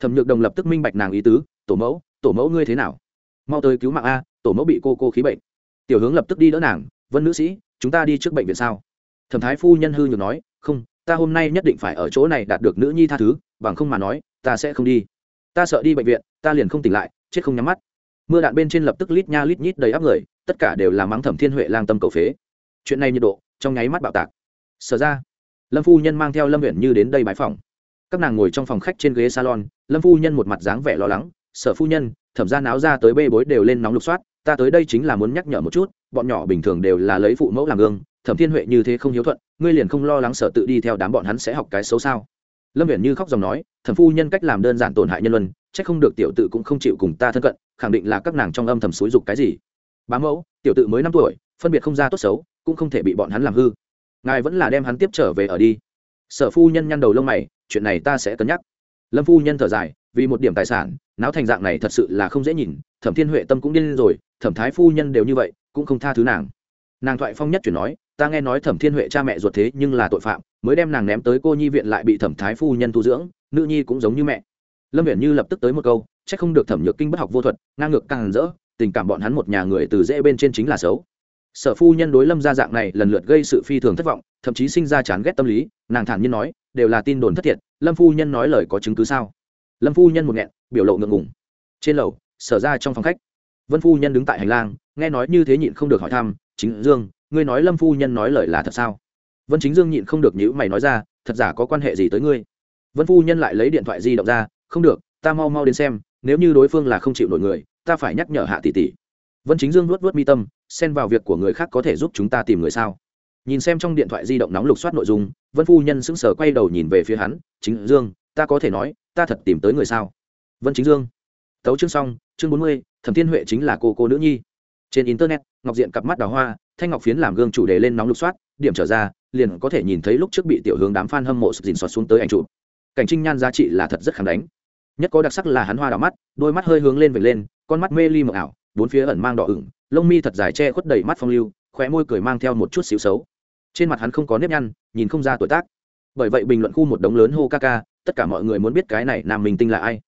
Thẩm nhược đồng lập tức minh bạch nàng ý tứ, tổ mẫu tổ mẫu ngươi thế nào? Mau tới cứu mạng a, tổ mẫu bị cô cô khí bệnh. Tiểu hướng lập tức đi đỡ nàng, vân nữ sĩ, chúng ta đi trước bệnh viện sao? Thẩm thái phu nhân hư nhược nói, không, ta hôm nay nhất định phải ở chỗ này đạt được nữ nhi tha thứ, bằng không mà nói, ta sẽ không đi. Ta sợ đi bệnh viện, ta liền không tỉnh lại, chết không nhắm mắt. Mưa đạn bên trên lập tức lít nha lít nhít đầy áp người, tất cả đều là mắng thẩm thiên huệ lang tâm cầu phế. Chuyện này nhiệt độ, trong nháy mắt bạo tạc sở ra. Lâm phu nhân mang theo lâm huyện như đến đây bãi phòng. Các nàng ngồi trong phòng khách trên ghế salon, lâm phu nhân một mặt dáng vẻ lo lắng, sở phu nhân, thẩm ra náo ra tới bê bối đều lên nóng lục soát, ta tới đây chính là muốn nhắc nhở một chút, bọn nhỏ bình thường đều là lấy phụ mẫu làm gương, thẩm thiên huệ như thế không hiếu thuận, ngươi liền không lo lắng sở tự đi theo đám bọn hắn sẽ học cái xấu sao? Lâm viện như khóc dòng nói, thẩm phu nhân cách làm đơn giản tổn hại nhân luân c h ắ c không được tiểu tự cũng không chịu cùng ta thân cận, khẳng định là các nàng trong âm thầm xúi dục cái gì. Bá mẫu, tiểu tự mới năm tuổi, phân biệt không ra tốt xấu, cũng không thể bị bọn hắn làm hư ngài vẫn là đem hắn tiếp trở về ở đi. Sở phu nhân nhăn đầu lông mày, chuyện này ta sẽ cân nhắc. Lâm phu nhân thở dài, vì một điểm tài sản, náo thành dạng này thật sự là không dễ nhìn, thẩm thiên huệ tâm cũng điên rồi, thẩm thái phu nhân đều như vậy, cũng không tha thứ nàng. Nàng thoại phong nhất chuyển nói, ta nghe nói thẩm thiên huệ cha mẹ ruột thế nhưng là tội phạm, mới đem nàng ném tới cô nhi viện lại bị thẩm thái phu nhân tu dưỡng, nữ nhi cũng giống như mẹ. Lâm viễn như lập tức tới một câu c h ắ c không được thẩm nhược kinh bất học vô thuật, ngang ngược càng rỡ, tình cảm bọn hắn một nhà người từ dễ bên trên chính là xấu sở phu nhân đối lâm gia dạng này lần lượt gây sự phi thường thất vọng, thậm chí sinh ra chán ghét tâm lý, nàng thản nhiên nói, đều là tin đồn thất thiệt, lâm phu nhân nói lời có chứng cứ sao? Lâm phu nhân một nghẹn, biểu lộ ngượng ngùng. Trên lầu, sở ra trong phòng khách, vân phu nhân đứng tại hành lang, nghe nói như thế nhịn không được hỏi thăm, chính dương, ngươi nói lâm phu nhân nói lời là thật sao? Vân chính dương nhịn không được nhữ mày nói ra, thật giả có quan hệ gì tới ngươi? Vân phu nhân lại lấy điện thoại di động ra, không được, ta mau mau đến xem, nếu như đối phương là không chịu nổi người, ta phải nhắc nhở hạ tỷ tỷ. Vân chính dương nuốt nuốt mi tâm xen vào việc của người khác có thể giúp chúng ta tìm người sao? Nhìn xem trong điện thoại di động nóng lục soát nội dung, vân phu nhân sững sờ quay đầu nhìn về phía hắn, chính dương, ta có thể nói, ta thật tìm tới người sao? Vân chính dương. Tấu chương xong, chương bốn mươi, thẩm thiên huệ chính là cô cô nữ nhi. Trên internet, ngọc diện cặp mắt đào hoa, thanh ngọc phiến làm gương chủ đề lên nóng lục soát, điểm trở ra, liền có thể nhìn thấy lúc trước bị tiểu hướng đám f a n hâm mộ sụp dìn xoát xuống tới ảnh chụp. Cảnh trinh nhan giá trị là thật rất khẳng đánh. Nhất có đặc sắc là hắn hoa đào mắt, đôi mắt hơi hướng lên vệt lên, con mắt mê ly mờ ảo, bốn phía ẩn mang đỏ ửng lông mi thật dài che khuất đầy mắt phong lưu, khóe môi cười mang theo một chút xíu xấu. Trên mặt hắn không có nếp nhăn, nhìn không ra tuổi tác. Bởi vậy bình luận khu một đống lớn hô ca ca, tất cả mọi người muốn biết cái này nam minh tinh là ai.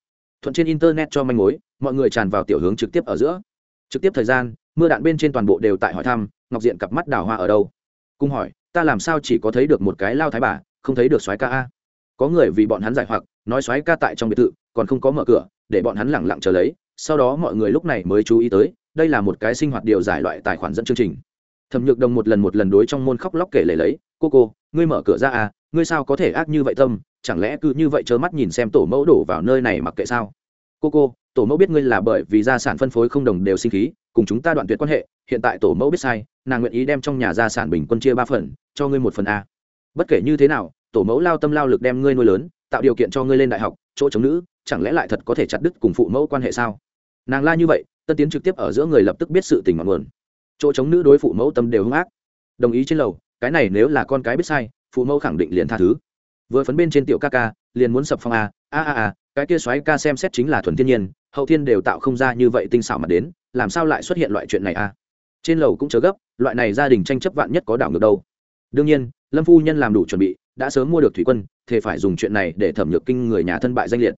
Thuận trên internet cho manh mối, mọi người tràn vào tiểu hướng trực tiếp ở giữa. Trực tiếp thời gian, mưa đạn bên trên toàn bộ đều tại hỏi thăm, ngọc diện cặp mắt đào hoa ở đâu? Cung hỏi, ta làm sao chỉ có thấy được một cái lao thái bà, không thấy được soái ca a? Có người vì bọn hắn giải hoặc, nói soái ca tại trong biệt thự, còn không có mở cửa, để bọn hắn lẳng lặng chờ lấy. Sau đó mọi người lúc này mới chú ý tới đây là một cái sinh hoạt điều giải loại tài khoản dẫn chương trình. Thẩm nhược đồng một lần một lần đối trong môn khóc lóc kể lể lấy, cô cô, ngươi mở cửa ra à ngươi sao có thể ác như vậy tâm, chẳng lẽ cứ như vậy trơ mắt nhìn xem tổ mẫu đổ vào nơi này mặc kệ sao? Cô cô, tổ mẫu biết ngươi là bởi vì gia sản phân phối không đồng đều sinh khí, cùng chúng ta đoạn tuyệt quan hệ, hiện tại tổ mẫu biết sai, nàng nguyện ý đem trong nhà gia sản bình quân chia ba phần, cho ngươi một phần a. Bất kể như thế nào, tổ mẫu lao tâm lao lực đem ngươi nuôi lớn, tạo điều kiện cho ngươi lên đại học, chỗ chống nữ, chẳng lẽ lại thật có thể chặt đứt cùng phụ mẫu quan hệ sao? Nàng la như vậy tân tiến trực tiếp ở giữa người lập tức biết sự tình ngọn nguồn. Chỗ chống nữ đối phụ mẫu tâm đều hung ác. Đồng ý trên lầu, cái này nếu là con cái biết sai, phụ mẫu khẳng định liền tha thứ. Vừa phấn bên trên tiểu ca ca, liền muốn sập phong a a a a, cái kia xoáy ca xem xét chính là thuần thiên nhiên, hậu thiên đều tạo không ra như vậy tinh xảo mà đến, làm sao lại xuất hiện loại chuyện này a? Trên lầu cũng chớ gấp, loại này gia đình tranh chấp vạn nhất có đảo ngược đâu. Đương nhiên, lâm phu nhân làm đủ chuẩn bị, đã sớm mua được thủy quân thì phải dùng chuyện này để thẩm nhược kinh người nhà thân bại danh liệt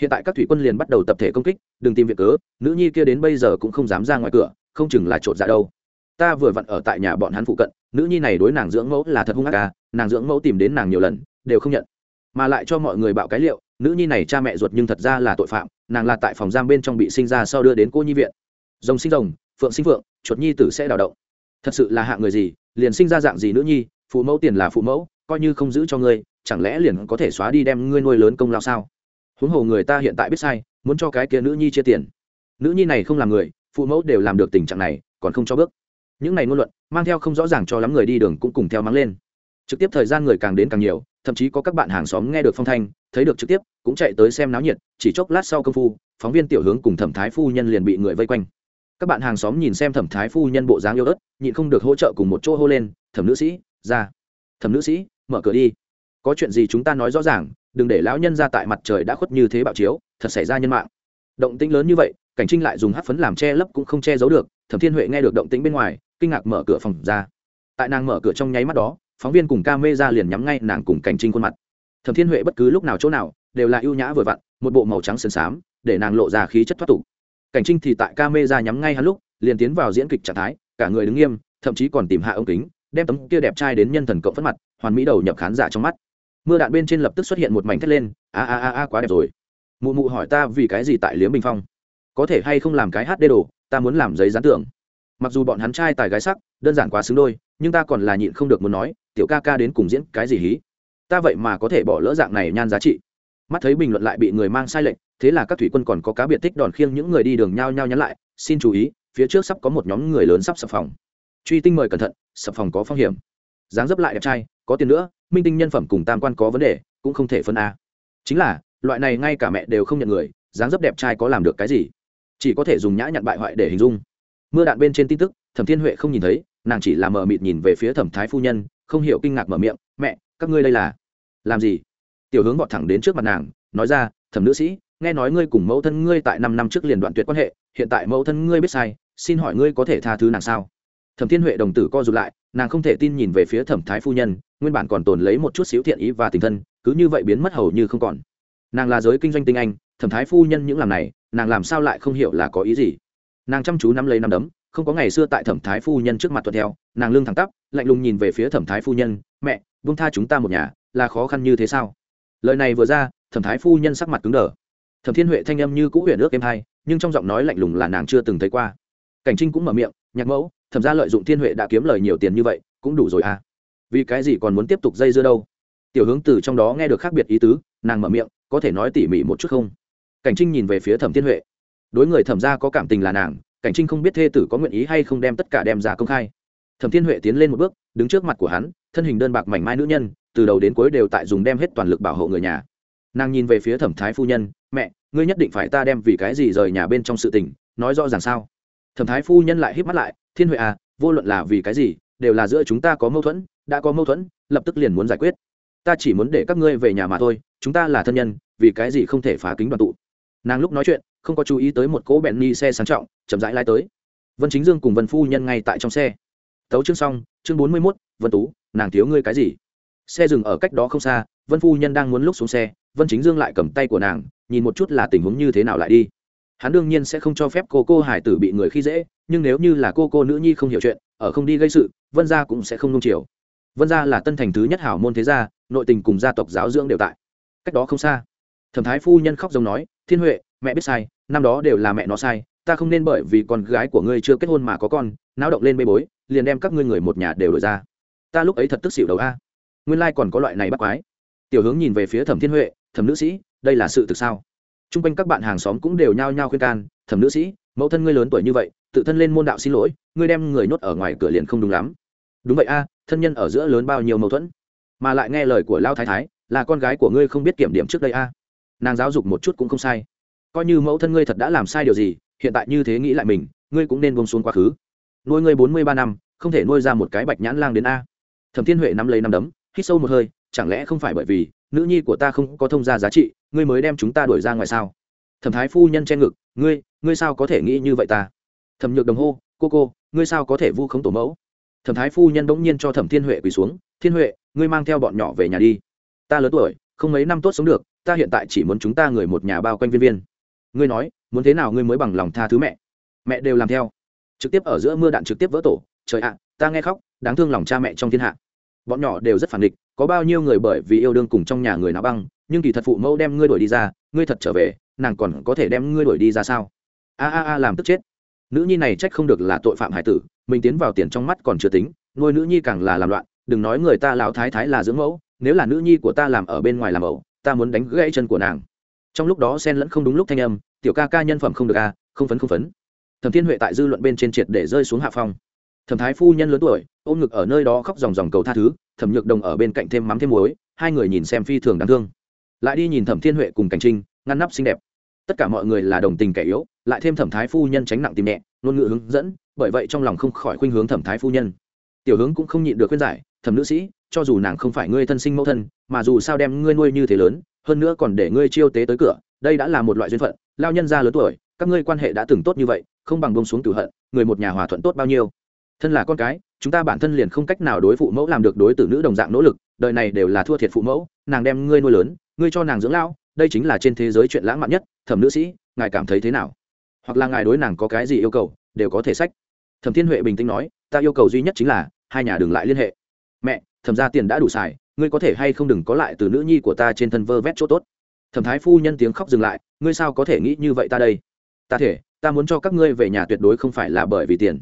hiện tại các thủy quân liền bắt đầu tập thể công kích, đừng tìm việc cớ, nữ nhi kia đến bây giờ cũng không dám ra ngoài cửa, không chừng là trộn dạ đâu. Ta vừa vặn ở tại nhà bọn hắn phụ cận, nữ nhi này đối nàng dưỡng mẫu là thật hung ác ca nàng dưỡng mẫu tìm đến nàng nhiều lần, đều không nhận. Mà lại cho mọi người bạo cái liệu, nữ nhi này cha mẹ ruột nhưng thật ra là tội phạm, nàng là tại phòng giam bên trong bị sinh ra sau đưa đến cô nhi viện. Rồng sinh rồng, phượng sinh phượng, chuột nhi tử sẽ đào động. Thật sự là hạ người gì, liền sinh ra dạng gì nữ nhi, phụ mẫu tiền là phụ mẫu, coi như không giữ cho ngươi, chẳng lẽ liền có thể xóa đi đem ngươi nuôi lớn công lao sao? Huống hồ người ta hiện tại biết sai, muốn cho cái kia nữ nhi chia tiền. Nữ nhi này không làm người, phụ mẫu đều làm được tình trạng này, còn không cho bước. Những này ngôn luận, mang theo không rõ ràng cho lắm người đi đường cũng cùng theo mắng lên. Trực tiếp thời gian người càng đến càng nhiều, thậm chí có các bạn hàng xóm nghe được phong thanh, thấy được trực tiếp, cũng chạy tới xem náo nhiệt, chỉ chốc lát sau công phu, phóng viên tiểu hướng cùng thẩm thái phu nhân liền bị người vây quanh. Các bạn hàng xóm nhìn xem thẩm thái phu nhân bộ dáng yêu ớt, nhịn không được hỗ trợ cùng một chỗ hô lên, thẩm nữ sĩ, ra. Thẩm nữ sĩ, mở cửa đi. Có chuyện gì chúng ta nói rõ ràng đừng để lão nhân ra tại mặt trời đã khuất như thế bạo chiếu, thật xảy ra nhân mạng. Động tĩnh lớn như vậy, cảnh trinh lại dùng hát phấn làm che lấp cũng không che giấu được, thẩm thiên huệ nghe được động tĩnh bên ngoài, kinh ngạc mở cửa phòng ra. Tại nàng mở cửa trong nháy mắt đó, phóng viên cùng ca mê ra liền nhắm ngay nàng cùng cảnh trinh khuôn mặt. Thẩm thiên huệ bất cứ lúc nào chỗ nào, đều là ưu nhã vừa vặn, một bộ màu trắng sườn xám, để nàng lộ ra khí chất thoát tục. Cảnh trinh thì tại ca mê ra nhắm ngay hắn lúc, liền tiến vào diễn kịch trạng thái, cả người đứng nghiêm, thậm chí còn tìm hạ ống kính, đem tấm kia đẹp trai đến nhân thần cộng phất mặt, hoàn mỹ đầu nhập khán giả trong mắt mưa đạn bên trên lập tức xuất hiện một mảnh thét lên, a a a a, quá đẹp rồi. Mụ mụ hỏi ta vì cái gì tại liếm bình phong? Có thể hay không làm cái hát đê đồ, ta muốn làm giấy gián tưởng mặc dù bọn hắn trai tài gái sắc, đơn giản quá xứng đôi, nhưng ta còn là nhịn không được muốn nói, tiểu ca ca đến cùng diễn cái gì hí? Ta vậy mà có thể bỏ lỡ dạng này nhan giá trị. Mắt thấy bình luận lại bị người mang sai lệch, thế là các thủy quân còn có cá biệt tích đòn khiêng những người đi đường nhao nhao nhắn lại, xin chú ý, phía trước sắp có một nhóm người lớn sắp sập phòng. Truy tinh mời cẩn thận, sập phòng có phong hiểm. Dáng dấp lại đẹp trai có tiền nữa, minh tinh nhân phẩm cùng tam quan có vấn đề, cũng không thể phân a. Chính là, loại này ngay cả mẹ đều không nhận người, dáng dấp đẹp trai có làm được cái gì? Chỉ có thể dùng nhã nhặn bại hoại để hình dung. Mưa đạn bên trên tin tức, thẩm thiên huệ không nhìn thấy, nàng chỉ là mờ mịt nhìn về phía thẩm thái phu nhân, không hiểu kinh ngạc mở miệng, mẹ, các ngươi đây là làm gì? Tiểu hướng vọt thẳng đến trước mặt nàng, nói ra, thẩm nữ sĩ, nghe nói ngươi cùng mẫu thân ngươi tại năm năm trước liền đoạn tuyệt quan hệ, hiện tại mẫu thân ngươi biết sai, xin hỏi ngươi có thể tha thứ nàng sao? Thẩm thiên huệ đồng tử co rụt lại, nàng không thể tin nhìn về phía thẩm thái phu nhân nguyên bản còn tồn lấy một chút xíu thiện ý và tình thân, cứ như vậy biến mất hầu như không còn. Nàng là giới kinh doanh tinh anh, thẩm thái phu nhân những làm này, nàng làm sao lại không hiểu là có ý gì? Nàng chăm chú nắm lấy nắm đấm, không có ngày xưa tại thẩm thái phu nhân trước mặt thuận theo, nàng lương thẳng tắp, lạnh lùng nhìn về phía thẩm thái phu nhân, mẹ vung tha chúng ta một nhà, là khó khăn như thế sao? Lời này vừa ra, thẩm thái phu nhân sắc mặt cứng đờ. Thẩm thiên huệ thanh âm như cũ huyện ước em hai, nhưng trong giọng nói lạnh lùng là nàng chưa từng thấy qua. Cảnh trinh cũng mở miệng, nhạc mẫu, thẩm ra lợi dụng thiên huệ đã kiếm lời nhiều tiền như vậy, cũng đủ rồi à? Vì cái gì còn muốn tiếp tục dây dưa đâu? Tiểu hướng từ trong đó nghe được khác biệt ý tứ, nàng mở miệng, có thể nói tỉ mỉ một chút không? Cảnh trinh nhìn về phía thẩm thiên huệ. Đối người thẩm ra có cảm tình là nàng, cảnh trinh không biết thê tử có nguyện ý hay không đem tất cả đem ra công khai. Thẩm thiên huệ tiến lên một bước, đứng trước mặt của hắn, thân hình đơn bạc mảnh mai nữ nhân, từ đầu đến cuối đều tại dùng đem hết toàn lực bảo hộ người nhà. Nàng nhìn về phía thẩm thái phu nhân, mẹ, ngươi nhất định phải ta đem vì cái gì rời nhà bên trong sự tình, nói rõ ràng sao? Thẩm thái phu nhân lại hít mắt lại, thiên huệ à vô luận là vì cái gì, đều là giữa chúng ta có mâu thuẫn đã có mâu thuẫn, lập tức liền muốn giải quyết. Ta chỉ muốn để các ngươi về nhà mà thôi, chúng ta là thân nhân, vì cái gì không thể phá kính đoàn tụ? Nàng lúc nói chuyện, không có chú ý tới một cỗ bẹn ni xe sang trọng, chậm rãi lai tới. Vân chính dương cùng vân phu nhân ngay tại trong xe. Tấu chương xong, chương bốn mươi mốt, vân tú, nàng thiếu ngươi cái gì? Xe dừng ở cách đó không xa, vân phu nhân đang muốn lúc xuống xe, vân chính dương lại cầm tay của nàng, nhìn một chút là tình huống như thế nào lại đi. Hắn đương nhiên sẽ không cho phép cô cô hải tử bị người khi dễ, nhưng nếu như là cô cô nữ nhi không hiểu chuyện, ở không đi gây sự, vân gia cũng sẽ không nung chiều vân gia là tân thành thứ nhất hảo môn thế gia, nội tình cùng gia tộc giáo dưỡng đều tại. Cách đó không xa, thẩm thái phu nhân khóc giống nói, thiên huệ, mẹ biết sai, năm đó đều là mẹ nó sai, ta không nên bởi vì con gái của ngươi chưa kết hôn mà có con, náo động lên bê bối, liền đem các ngươi người một nhà đều đổi ra. Ta lúc ấy thật tức xỉu đầu a. Nguyên lai còn có loại này bắt quái. Tiểu hướng nhìn về phía thẩm thiên huệ, thẩm nữ sĩ, đây là sự thực sao? T r u n g quanh các bạn hàng xóm cũng đều nhao nhao khuyên can, thẩm nữ sĩ, mẫu thân ngươi lớn tuổi như vậy, tự thân lên môn đạo xin lỗi, ngươi đem người nhốt ở ngoài cửa liền không đúng lắm. Đúng vậy a thân nhân ở giữa lớn bao nhiêu mâu thuẫn, mà lại nghe lời của lao thái thái, là con gái của ngươi không biết kiểm điểm trước đây a. À? Nàng giáo dục một chút cũng không sai. Coi như mẫu thân ngươi thật đã làm sai điều gì, hiện tại như thế nghĩ lại mình, ngươi cũng nên bông xuống quá khứ. Nuôi ngươi bốn mươi ba năm, không thể nuôi ra một cái bạch nhãn lang đến a. Thẩm thiên huệ nắm lấy nắm đấm, hít sâu một hơi, chẳng lẽ không phải bởi vì, nữ nhi của ta không có thông gia giá trị, ngươi mới đem chúng ta đuổi ra ngoài sao? Thẩm thái phu nhân che ngực, ngươi ngươi sao có thể nghĩ như vậy ta? Thẩm nhược đồng hô, cô cô, ngươi sao có thể vu khống tổ mẫu? Thẩm thái phu nhân bỗng nhiên cho thẩm thiên huệ quỳ xuống, thiên huệ, ngươi mang theo bọn nhỏ về nhà đi. Ta lớn tuổi, không mấy năm tốt sống được, ta hiện tại chỉ muốn chúng ta người một nhà bao quanh viên viên. Ngươi nói, muốn thế nào ngươi mới bằng lòng tha thứ mẹ? Mẹ đều làm theo. Trực tiếp ở giữa mưa đạn trực tiếp vỡ tổ, trời ạ, ta nghe khóc, đáng thương lòng cha mẹ trong thiên hạ. Bọn nhỏ đều rất phản địch có bao nhiêu người bởi vì yêu đương cùng trong nhà người nào băng, nhưng kỳ thật phụ mẫu đem ngươi đuổi đi ra, ngươi thật trở về, nàng còn có thể đem ngươi đuổi đi ra sao? A a a, làm tức chết. Nữ nhi này trách không được là tội phạm hải tử mình tiến vào tiền trong mắt còn chưa tính, nuôi nữ nhi càng là làm loạn, đừng nói người ta lão thái thái là dưỡng mẫu, nếu là nữ nhi của ta làm ở bên ngoài làm ẩu ta muốn đánh gãy chân của nàng. Trong lúc đó xen lẫn không đúng lúc thanh âm, tiểu ca ca nhân phẩm không được a không phấn không phấn. Thẩm thiên huệ tại dư luận bên trên triệt để rơi xuống hạ phong. Thẩm thái phu nhân lớn tuổi, ôm ngực ở nơi đó khóc dòng dòng cầu tha thứ, thẩm nhược đồng ở bên cạnh thêm mắm thêm muối, hai người nhìn xem phi thường đáng thương. Lại đi nhìn thẩm thiên huệ cùng cảnh trinh, ngăn nắp xinh đẹp. Tất cả mọi người là đồng tình kẻ yếu, lại thêm thẩm thái phu nhân tránh nặng tìm nhẹ ngôn ngữ hướng dẫn bởi vậy trong lòng không khỏi khuynh hướng thẩm thái phu nhân. Tiểu hướng cũng không nhịn được khuyên giải thẩm nữ sĩ cho dù nàng không phải ngươi thân sinh mẫu thân mà dù sao đem ngươi nuôi như thế lớn hơn nữa còn để ngươi chiêu tế tới cửa đây đã là một loại duyên phận lao nhân ra lớn tuổi các ngươi quan hệ đã từng tốt như vậy không bằng bông xuống tử hận người một nhà hòa thuận tốt bao nhiêu? Thân là con cái chúng ta bản thân liền không cách nào đối phụ mẫu làm được đối tử nữ đồng dạng nỗ lực đời này đều là thua thiệt phụ mẫu nàng đem ngươi nuôi lớn ngươi cho nàng dưỡng lao, đây chính là trên thế giới chuyện lãng mạn nhất thẩm nữ sĩ ngài cảm thấy thế nào? Hoặc là ngài đối nàng có cái gì yêu cầu, đều có thể sách. Thẩm thiên huệ bình tĩnh nói, ta yêu cầu duy nhất chính là, hai nhà đừng lại liên hệ. Mẹ, thẩm ra tiền đã đủ xài, ngươi có thể hay không đừng có lại từ nữ nhi của ta trên thân vơ vét chỗ tốt. Thẩm thái phu nhân tiếng khóc dừng lại, ngươi sao có thể nghĩ như vậy ta đây? Ta thể, ta muốn cho các ngươi về nhà tuyệt đối không phải là bởi vì tiền.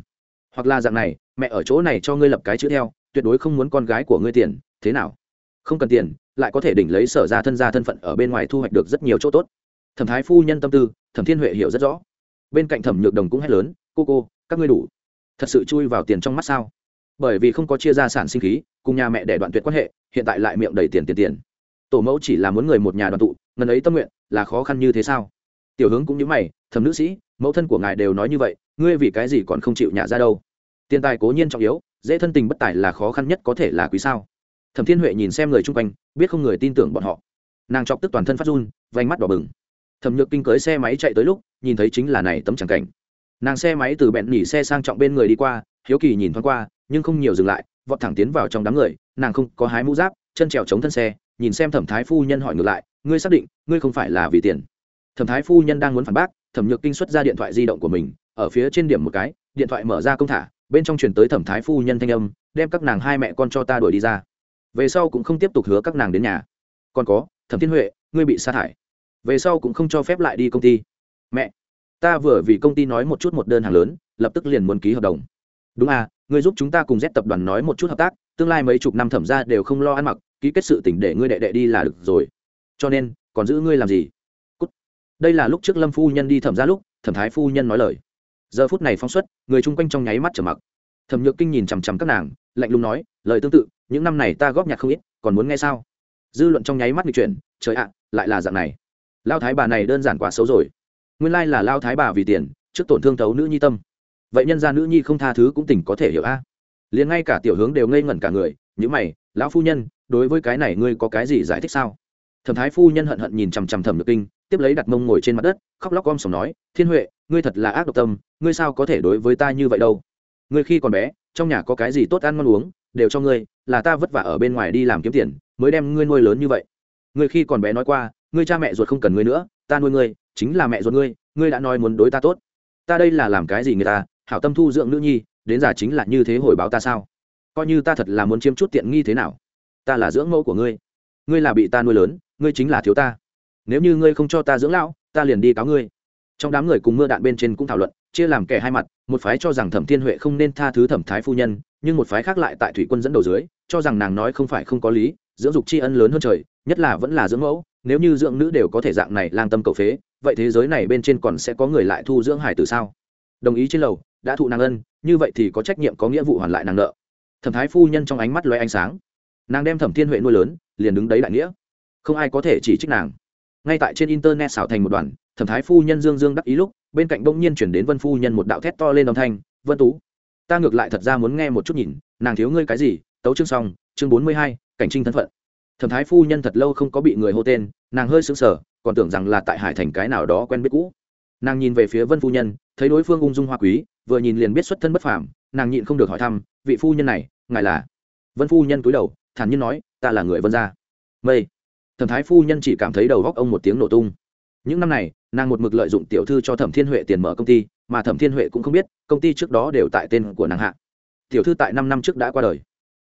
Hoặc là dạng này, mẹ ở chỗ này cho ngươi lập cái chữ theo, tuyệt đối không muốn con gái của ngươi tiền, thế nào? Không cần tiền, lại có thể đỉnh lấy sở ra thân gia thân phận ở bên ngoài thu hoạch được rất nhiều chỗ tốt. Thẩm thái phu nhân tâm tư, thẩm thiên huệ hiểu rất rõ bên cạnh thẩm nhược đồng cũng hét lớn, cô cô, các ngươi đủ. Thật sự chui vào tiền trong mắt sao? Bởi vì không có chia ra sản sinh khí, cùng nhà mẹ để đoạn tuyệt quan hệ, hiện tại lại miệng đầy tiền tiền tiền. Tổ mẫu chỉ là muốn người một nhà đoàn tụ, ngần ấy tâm nguyện là khó khăn như thế sao? Tiểu hướng cũng như mày, thẩm nữ sĩ, mẫu thân của ngài đều nói như vậy, ngươi vì cái gì còn không chịu nhà ra đâu? Tiền tài cố nhiên trọng yếu, dễ thân tình bất tài là khó khăn nhất có thể là quý sao? Thẩm thiên huệ nhìn xem người chung quanh, biết không người tin tưởng bọn họ. Nàng chọc tức toàn thân phát run vánh mắt đỏ bừng thẩm nhược kinh cưới xe máy chạy tới lúc, nhìn thấy chính là này tấm tràng cảnh. Nàng xe máy từ bẹn nhỉ xe sang trọng bên người đi qua, hiếu kỳ nhìn thoáng qua, nhưng không nhiều dừng lại, vọt thẳng tiến vào trong đám người, nàng không có hái mũ giáp, chân trèo chống thân xe, nhìn xem thẩm thái phu nhân hỏi ngược lại, ngươi xác định, ngươi không phải là vì tiền? Thẩm thái phu nhân đang muốn phản bác, thẩm nhược kinh xuất ra điện thoại di động của mình, ở phía trên điểm một cái, điện thoại mở ra công thả, bên trong chuyển tới thẩm thái phu nhân thanh âm, đem các nàng hai mẹ con cho ta đuổi đi ra. Về sau cũng không tiếp tục hứa các nàng đến nhà. Còn có, thẩm thiên huệ, ngươi bị sa thải về sau cũng không cho phép lại đi công ty. Mẹ, ta vừa vì công ty nói một chút một đơn hàng lớn, lập tức liền muốn ký hợp đồng. Đúng à ngươi giúp chúng ta cùng Z tập đoàn nói một chút hợp tác, tương lai mấy chục năm thẩm ra đều không lo ăn mặc, ký kết sự tỉnh để ngươi đệ đệ đi là được rồi. Cho nên, còn giữ ngươi làm gì? Cút. đây là lúc trước lâm phu nhân đi thẩm ra lúc, thẩm thái phu nhân nói lời. Giờ phút này phóng xuất, người chung quanh trong nháy mắt trở mặc. Thẩm nhược kinh nhìn chằm chằm các nàng, lạnh lùng nói, lời tương tự, những năm này ta góp nhặt không ít, còn muốn nghe sao? Dư luận trong nháy mắt nghịch chuyển, trời ạ, lại là dạng này lao thái bà này đơn giản quá xấu rồi. Nguyên lai là lao thái bà vì tiền, trước tổn thương thấu nữ nhi tâm. Vậy nhân ra nữ nhi không tha thứ cũng tỉnh có thể hiểu a? Liền ngay cả tiểu hướng đều ngây ngẩn cả người n mày, lão phu nhân, đối với cái này ngươi có cái gì giải thích sao? Thẩm thái phu nhân hận hận nhìn chằm chằm thẩm nhược kinh, tiếp lấy đặt mông ngồi trên mặt đất, khóc lóc om sòng nói, thiên huệ, ngươi thật là ác độc tâm, ngươi sao có thể đối với ta như vậy đâu? Ngươi khi còn bé, trong nhà có cái gì tốt ăn ngon uống, đều cho ngươi, là ta vất vả ở bên ngoài đi làm kiếm tiền, mới đem ngươi nuôi lớn như vậy. Ngươi khi còn bé nói qua ngươi cha mẹ ruột không cần ngươi nữa, ta nuôi ngươi, chính là mẹ ruột ngươi ngươi đã nói muốn đối ta tốt. Ta đây là làm cái gì người ta, hảo tâm thu dưỡng nữ nhi, đến già chính là như thế hồi báo ta sao? Coi như ta thật là muốn chiếm chút tiện nghi thế nào? Ta là dưỡng mẫu của ngươi. Ngươi là bị ta nuôi lớn, ngươi chính là thiếu ta. Nếu như ngươi không cho ta dưỡng lão, ta liền đi cáo ngươi. Trong đám người cùng mưa đạn bên trên cũng thảo luận, chia làm kẻ hai mặt, một phái cho rằng thẩm thiên huệ không nên tha thứ thẩm thái phu nhân, nhưng một phái khác lại tại thủy quân dẫn đầu dưới, cho rằng nàng nói không phải không có lý, dưỡng dục tri ân lớn hơn trời, nhất là vẫn là dưỡng mẫu nếu như dưỡng nữ đều có thể dạng này lang tâm cầu phế, vậy thế giới này bên trên còn sẽ có người lại thu dưỡng hải tử sao? Đồng ý trên lầu, đã thụ nàng ân, như vậy thì có trách nhiệm có nghĩa vụ hoàn lại nàng nợ. Thẩm thái phu nhân trong ánh mắt loay ánh sáng. Nàng đem thẩm thiên huệ nuôi lớn, liền đứng đấy đại nghĩa. Không ai có thể chỉ trích nàng. Ngay tại trên internet xảo thành một đoàn, thẩm thái phu nhân dương dương đắc ý lúc, bên cạnh bỗng nhiên chuyển đến vân phu nhân một đạo thét to lên âm thanh, vân tú, ta ngược lại thật ra muốn nghe một chút nhìn, nàng thiếu ngươi cái gì? Tấu chương xong, chương bốn mươi hai, cảnh trinh thân phận thẩm thái phu nhân thật lâu không có bị người hô tên, nàng hơi sững sờ, còn tưởng rằng là tại hải thành cái nào đó quen biết cũ. Nàng nhìn về phía vân phu nhân, thấy đối phương ung dung hoa quý, vừa nhìn liền biết xuất thân bất phàm, nàng nhịn không được hỏi thăm, vị phu nhân này, ngài là? Vân phu nhân cúi đầu, thản nhiên nói, ta là người vân gia. Mây. Thẩm thái phu nhân chỉ cảm thấy đầu góc ông một tiếng nổ tung. Những năm này, nàng một mực lợi dụng tiểu thư cho thẩm thiên huệ tiền mở công ty, mà thẩm thiên huệ cũng không biết, công ty trước đó đều tại tên của nàng hạ. Tiểu thư tại năm năm trước đã qua đời.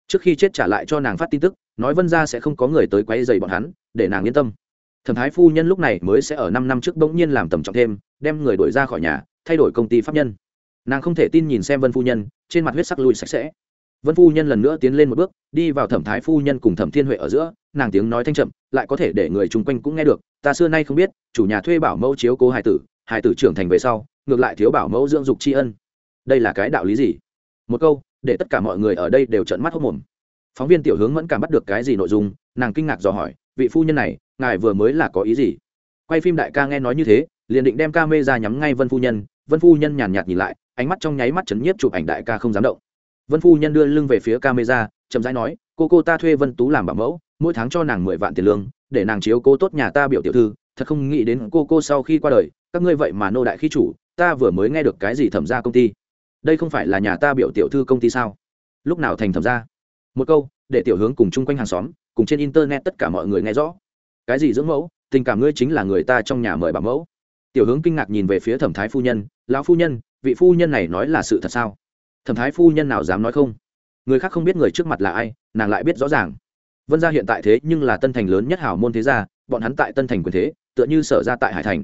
Trước khi chết trả lại cho nàng phát tin tức nói vân gia sẽ không có người tới quay dày bọn hắn, để nàng yên tâm. Thẩm thái phu nhân lúc này mới sẽ ở năm năm trước bỗng nhiên làm tầm trọng thêm, đem người đuổi ra khỏi nhà, thay đổi công ty pháp nhân. Nàng không thể tin nhìn xem vân phu nhân, trên mặt huyết sắc lùi sạch sẽ. Vân phu nhân lần nữa tiến lên một bước, đi vào thẩm thái phu nhân cùng thẩm thiên huệ ở giữa, nàng tiếng nói thanh chậm, lại có thể để người chung quanh cũng nghe được, ta xưa nay không biết, chủ nhà thuê bảo mẫu chiếu cố hải tử hải tử trưởng thành về sau, ngược lại thiếu bảo mẫu dưỡng dục tri ân. Đây là cái đạo lý gì? Một câu, để tất cả mọi người ở đây đều trận mắt hốc mồm phóng viên tiểu hướng vẫn cảm bắt được cái gì nội dung, nàng kinh ngạc dò hỏi, vị phu nhân này, ngài vừa mới là có ý gì? Quay phim đại ca nghe nói như thế, liền định đem ca mê ra nhắm ngay vân phu nhân, vân phu nhân nhàn nhạt nhìn lại, ánh mắt trong nháy mắt chấn nhiếp chụp ảnh đại ca không dám động. Vân phu nhân đưa lưng về phía camera, chậm rãi nói, cô cô ta thuê vân tú làm bảo mẫu, mỗi tháng cho nàng mười vạn tiền lương, để nàng chiếu cố tốt nhà ta biểu tiểu thư, thật không nghĩ đến cô cô sau khi qua đời, các ngươi vậy mà nô đại khi chủ, ta vừa mới nghe được cái gì thẩm ra công ty? Đây không phải là nhà ta biểu tiểu thư công ty sao? Lúc nào thành thẩm ra một câu, để tiểu hướng cùng chung quanh hàng xóm, cùng trên internet tất cả mọi người nghe rõ. Cái gì dưỡng mẫu? Tình cảm ngươi chính là người ta trong nhà mời bà mẫu. Tiểu hướng kinh ngạc nhìn về phía thẩm thái phu nhân, lão phu nhân, vị phu nhân này nói là sự thật sao? Thẩm thái phu nhân nào dám nói không? Người khác không biết người trước mặt là ai, nàng lại biết rõ ràng. Vân gia hiện tại thế nhưng là tân thành lớn nhất hảo môn thế gia, bọn hắn tại tân thành quyền thế, tựa như sở ra tại hải thành.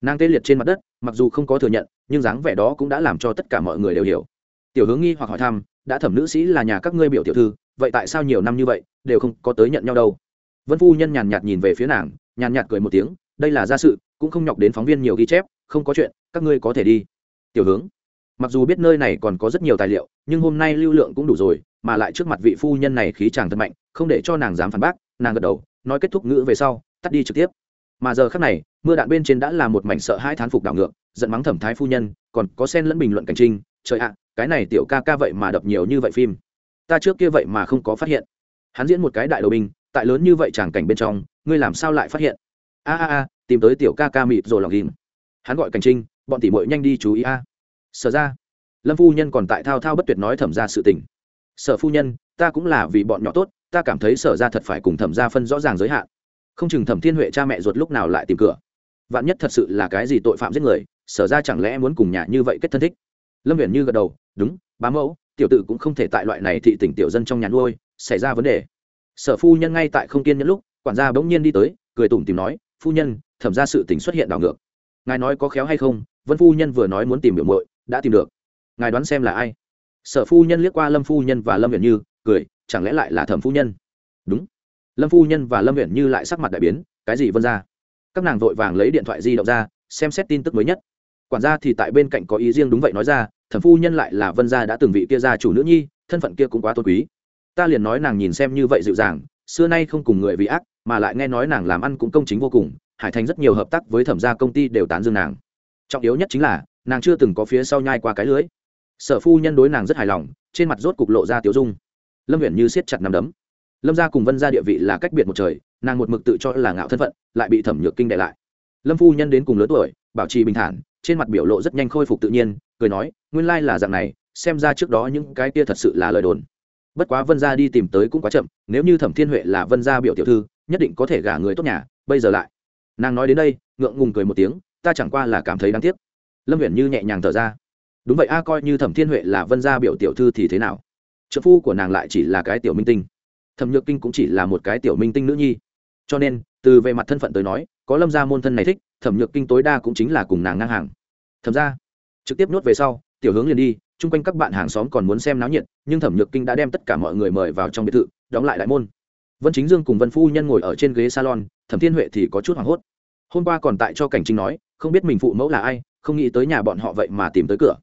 Nàng tê liệt trên mặt đất, mặc dù không có thừa nhận, nhưng dáng vẻ đó cũng đã làm cho tất cả mọi người đều hiểu. Tiểu hướng nghi hoặc hỏi thăm, đã thẩm nữ sĩ là nhà các ngươi biểu tiểu thư vậy tại sao nhiều năm như vậy đều không có tới nhận nhau đâu? Vân phu nhân nhàn nhạt nhìn về phía nàng, nhàn nhạt cười một tiếng, đây là gia sự, cũng không nhọc đến phóng viên nhiều ghi chép, không có chuyện, các ngươi có thể đi. Tiểu hướng, mặc dù biết nơi này còn có rất nhiều tài liệu, nhưng hôm nay lưu lượng cũng đủ rồi, mà lại trước mặt vị phu nhân này khí chàng thật mạnh, không để cho nàng dám phản bác, nàng gật đầu, nói kết thúc ngữ về sau, tắt đi trực tiếp. Mà giờ khắc này, mưa đạn bên trên đã là một mảnh sợ hai thán phục đảo ngược, giận mắng thẩm thái phu nhân, còn có sen lẫn bình luận cảnh trinh trời ạ, cái này tiểu ca ca vậy mà đập nhiều như vậy phim ta trước kia vậy mà không có phát hiện. Hắn diễn một cái đại đầu binh, tại lớn như vậy chẳng cảnh bên trong, ngươi làm sao lại phát hiện? A a a, tìm tới tiểu ca ca mịt rồi lòng ghim. Hắn gọi cảnh trinh, bọn tỷ mội nhanh đi chú ý a. Sở ra, lâm phu nhân còn tại thao thao bất tuyệt nói thẩm ra sự tình. Sở phu nhân, ta cũng là vì bọn nhỏ tốt, ta cảm thấy sở ra thật phải cùng thẩm ra phân rõ ràng giới hạn. Không chừng thẩm thiên huệ cha mẹ ruột lúc nào lại tìm cửa. Vạn nhất thật sự là cái gì tội phạm giết người, sở ra chẳng lẽ muốn cùng nhà như vậy kết thân thích? Lâm viễn như gật đầu, đúng, bá mẫu tiểu tử cũng không thể tại loại này thị tỉnh tiểu dân trong nhà nuôi, xảy ra vấn đề. Sở phu nhân ngay tại không kiên nhẫn lúc, quản gia bỗng nhiên đi tới, cười tủm tìm nói, phu nhân, thẩm ra sự tình xuất hiện đảo ngược. Ngài nói có khéo hay không, vân phu nhân vừa nói muốn tìm biểu muội, đã tìm được. Ngài đoán xem là ai? Sở phu nhân liếc qua lâm phu nhân và lâm viện như, cười, chẳng lẽ lại là thẩm phu nhân? Đúng. Lâm phu nhân và lâm viện như lại sắc mặt đại biến, cái gì vân ra các nàng vội vàng lấy điện thoại di động ra, xem xét tin tức mới nhất. Quản gia thì tại bên cạnh có ý riêng đúng vậy nói ra thẩm phu nhân lại là vân gia đã từng vị kia gia chủ nữ nhi, thân phận kia cũng quá tôn quý. Ta liền nói nàng nhìn xem như vậy dịu dàng, xưa nay không cùng người vì ác, mà lại nghe nói nàng làm ăn cũng công chính vô cùng, hải thành rất nhiều hợp tác với thẩm gia công ty đều tán dương nàng. Trọng yếu nhất chính là, nàng chưa từng có phía sau nhai qua cái lưới. Sở phu nhân đối nàng rất hài lòng, trên mặt rốt cục lộ ra tiểu dung. Lâm huyện như siết chặt nằm đấm. Lâm gia cùng vân gia địa vị là cách biệt một trời, nàng một mực tự cho là ngạo thân phận, lại bị thẩm nhược kinh đệ lại. Lâm phu nhân đến cùng lớn tuổi, bảo trì bình thản trên mặt biểu lộ rất nhanh khôi phục tự nhiên, cười nói, nguyên lai là dạng này, xem ra trước đó những cái kia thật sự là lời đồn. Bất quá vân gia đi tìm tới cũng quá chậm, nếu như thẩm thiên huệ là vân gia biểu tiểu thư, nhất định có thể gả người tốt nhà, bây giờ lại. Nàng nói đến đây, ngượng ngùng cười một tiếng, ta chẳng qua là cảm thấy đáng tiếc. Lâm huyền như nhẹ nhàng thở ra. Đúng vậy a, coi như thẩm thiên huệ là vân gia biểu tiểu thư thì thế nào? Trợ phu của nàng lại chỉ là cái tiểu minh tinh. Thẩm nhược kinh cũng chỉ là một cái tiểu minh tinh nữ nhi. Cho nên, từ về mặt thân phận tới nói, có lâm gia môn thân này thích, thẩm nhược kinh tối đa cũng chính là cùng nàng ngang hàng thẩm ra. Trực tiếp nhốt về sau, tiểu hướng liền đi, chung quanh các bạn hàng xóm còn muốn xem náo nhiệt, nhưng thẩm nhược kinh đã đem tất cả mọi người mời vào trong biệt thự, đóng lại đại môn. Vân chính dương cùng vân phu nhân ngồi ở trên ghế salon, thẩm thiên huệ thì có chút hoảng hốt. Hôm qua còn tại cho cảnh trinh nói, không biết mình phụ mẫu là ai, không nghĩ tới nhà bọn họ vậy mà tìm tới cửa.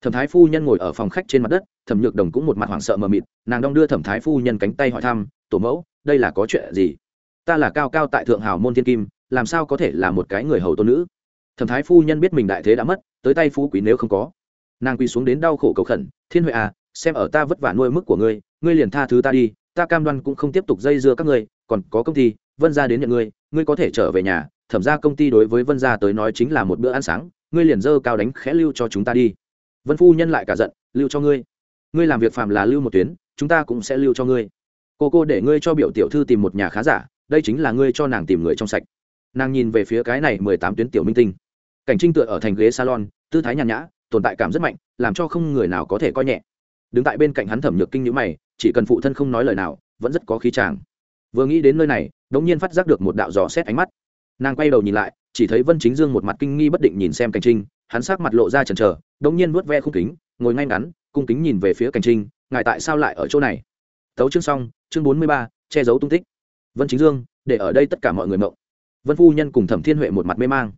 Thẩm thái phu nhân ngồi ở phòng khách trên mặt đất, thẩm nhược đồng cũng một mặt hoảng sợ mờ mịt, nàng đong đưa thẩm thái phu nhân cánh tay hỏi thăm, tổ mẫu, đây là có chuyện gì? Ta là cao cao tại thượng hào môn thiên kim, làm sao có thể là một cái người hầu tôn nữ? Thẩm thái phu nhân biết mình đại thế đã mất, tới tay phú quý nếu không có. Nàng quỳ xuống đến đau khổ cầu khẩn, thiên huệ à xem ở ta vất vả nuôi mức của ngươi ngươi liền tha thứ ta đi, ta cam đoan cũng không tiếp tục dây dưa các ngươi, còn có công ty, vân gia đến nhận ngươi ngươi có thể trở về nhà, thẩm ra công ty đối với vân gia tới nói chính là một bữa ăn sáng, ngươi liền dơ cao đánh khẽ lưu cho chúng ta đi. Vân phu nhân lại cả giận, lưu cho ngươi ngươi làm việc phàm là lưu một tuyến, chúng ta cũng sẽ lưu cho ngươi. Cô cô để ngươi cho biểu tiểu thư tìm một nhà khá giả, đây chính là ngươi cho nàng tìm người trong sạch nàng nhìn về phía cái này mười tám tuyến tiểu minh tinh. Cảnh trinh tựa ở thành ghế salon, tư thái nhàn nhã, tồn tại cảm rất mạnh, làm cho không người nào có thể coi nhẹ. Đứng tại bên cạnh hắn thẩm nhược kinh nhữ mày, chỉ cần phụ thân không nói lời nào, vẫn rất có khí tràng vừa nghĩ đến nơi này, đống nhiên phát giác được một đạo gió xét ánh mắt. Nàng quay đầu nhìn lại, chỉ thấy vân chính dương một mặt kinh nghi bất định nhìn xem cảnh trinh, hắn sắc mặt lộ ra chần chờ, đống nhiên vuốt ve khung kính, ngồi ngay ngắn, cung kính nhìn về phía cảnh trinh, ngài tại sao lại ở chỗ này? Tấu chương xong, chương bốn mươi ba, che giấu tung tích. Vân chính dương, để ở đây tất cả mọi người mộng vân phu nhân cùng thẩm thiên huệ một mặt mê mang.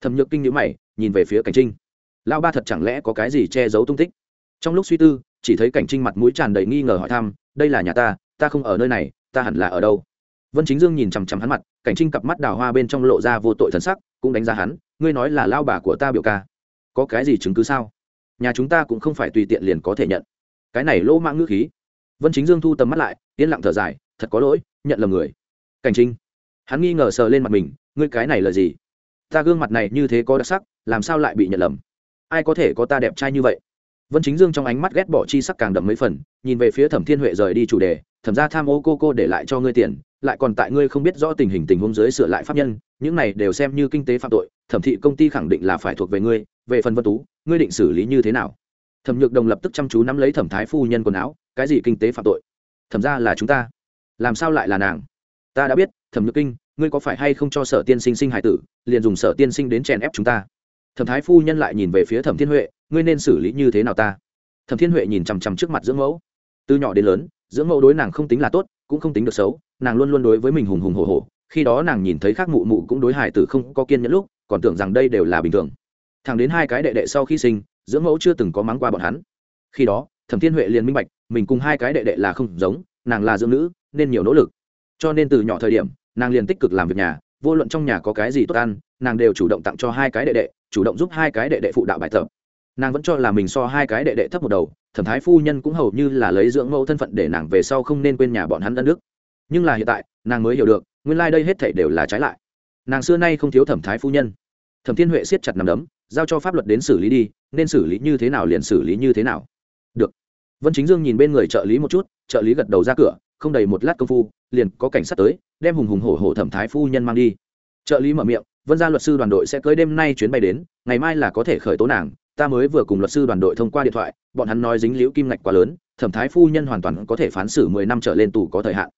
Thẩm nhược kinh nhữ mày, nhìn về phía cảnh trinh. Lão ba thật chẳng lẽ có cái gì che giấu tung tích? Trong lúc suy tư, chỉ thấy cảnh trinh mặt mũi tràn đầy nghi ngờ hỏi thăm, đây là nhà ta ta không ở nơi này, ta hẳn là ở đâu? Vân chính dương nhìn chằm chằm hắn mặt, cảnh trinh cặp mắt đào hoa bên trong lộ ra vô tội thần sắc, cũng đánh giá hắn, ngươi nói là lao bà của ta biểu ca, có cái gì chứng cứ sao? Nhà chúng ta cũng không phải tùy tiện liền có thể nhận. Cái này lỗ mạng ngữ khí. Vân chính dương thu tầm mắt lại, yên lặng thở dài, thật có lỗi, nhận lầm người. Cảnh trinh hắn nghi ngờ sờ lên mặt mình, ngươi cái này là gì? Ta gương mặt này như thế có đặc sắc, làm sao lại bị nhận lầm? Ai có thể có ta đẹp trai như vậy? Vân chính dương trong ánh mắt ghét bỏ chi sắc càng đậm mấy phần, nhìn về phía thẩm thiên huệ rời đi chủ đề, thẩm ra tham ô cô cô để lại cho ngươi tiền, lại còn tại ngươi không biết rõ tình hình tình huống dưới sửa lại pháp nhân, những này đều xem như kinh tế phạm tội, thẩm thị công ty khẳng định là phải thuộc về ngươi, về phần vân tú, ngươi định xử lý như thế nào? Thẩm nhược đồng lập tức chăm chú nắm lấy thẩm thái phu nhân quần áo, cái gì kinh tế phạm tội? Thẩm ra là chúng ta, làm sao lại là nàng? Ta đã biết thẩm nhược kinh, ngươi có phải hay không cho sở tiên sinh sinh hải tử, liền dùng sở tiên sinh đến chèn ép chúng ta? Thẩm thái phu nhân lại nhìn về phía thẩm thiên huệ, ngươi nên xử lý như thế nào ta? Thẩm thiên huệ nhìn chằm chằm trước mặt dưỡng mẫu. Từ nhỏ đến lớn, dưỡng mẫu đối nàng không tính là tốt, cũng không tính được xấu, nàng luôn luôn đối với mình hùng hùng hồ hồ khi đó nàng nhìn thấy khác mụ mụ cũng đối hải tử không có kiên nhẫn lúc, còn tưởng rằng đây đều là bình thường. Thẳng đến hai cái đệ đệ sau khi sinh, dưỡng mẫu chưa từng có mắng qua bọn hắn. Khi đó, thẩm thiên huệ liền minh bạch, mình cùng hai cái đệ đệ là không giống, nàng là dưỡng nữ, nên nhiều nỗ lực. Cho nên từ nhỏ thời điểm nàng liền tích cực làm việc nhà, vô luận trong nhà có cái gì tốt ăn, nàng đều chủ động tặng cho hai cái đệ đệ, chủ động giúp hai cái đệ đệ phụ đạo bài tập. Nàng vẫn cho là mình so hai cái đệ đệ thấp một đầu, thẩm thái phu nhân cũng hầu như là lấy dưỡng mẫu thân phận để nàng về sau không nên quên nhà bọn hắn đất nước. Nhưng là hiện tại, nàng mới hiểu được, nguyên lai、like、đây hết thể đều là trái lại. Nàng xưa nay không thiếu thẩm thái phu nhân. Thẩm thiên huệ siết chặt nằm đấm, giao cho pháp luật đến xử lý đi, nên xử lý như thế nào liền xử lý như thế nào. Được. Vân chính dương nhìn bên người trợ lý một chút, trợ lý gật đầu ra cửa không đầy một lát công phu, liền có cảnh sát tới, đem hùng hùng hổ hổ thẩm thái phu nhân mang đi. Trợ lý mở miệng, vân gia luật sư đoàn đội sẽ cưới đêm nay chuyến bay đến, ngày mai là có thể khởi tố nàng. Ta mới vừa cùng luật sư đoàn đội thông qua điện thoại, bọn hắn nói dính liễu kim ngạch quá lớn, thẩm thái phu nhân hoàn toàn có thể phán xử mười năm trở lên tù có thời hạn.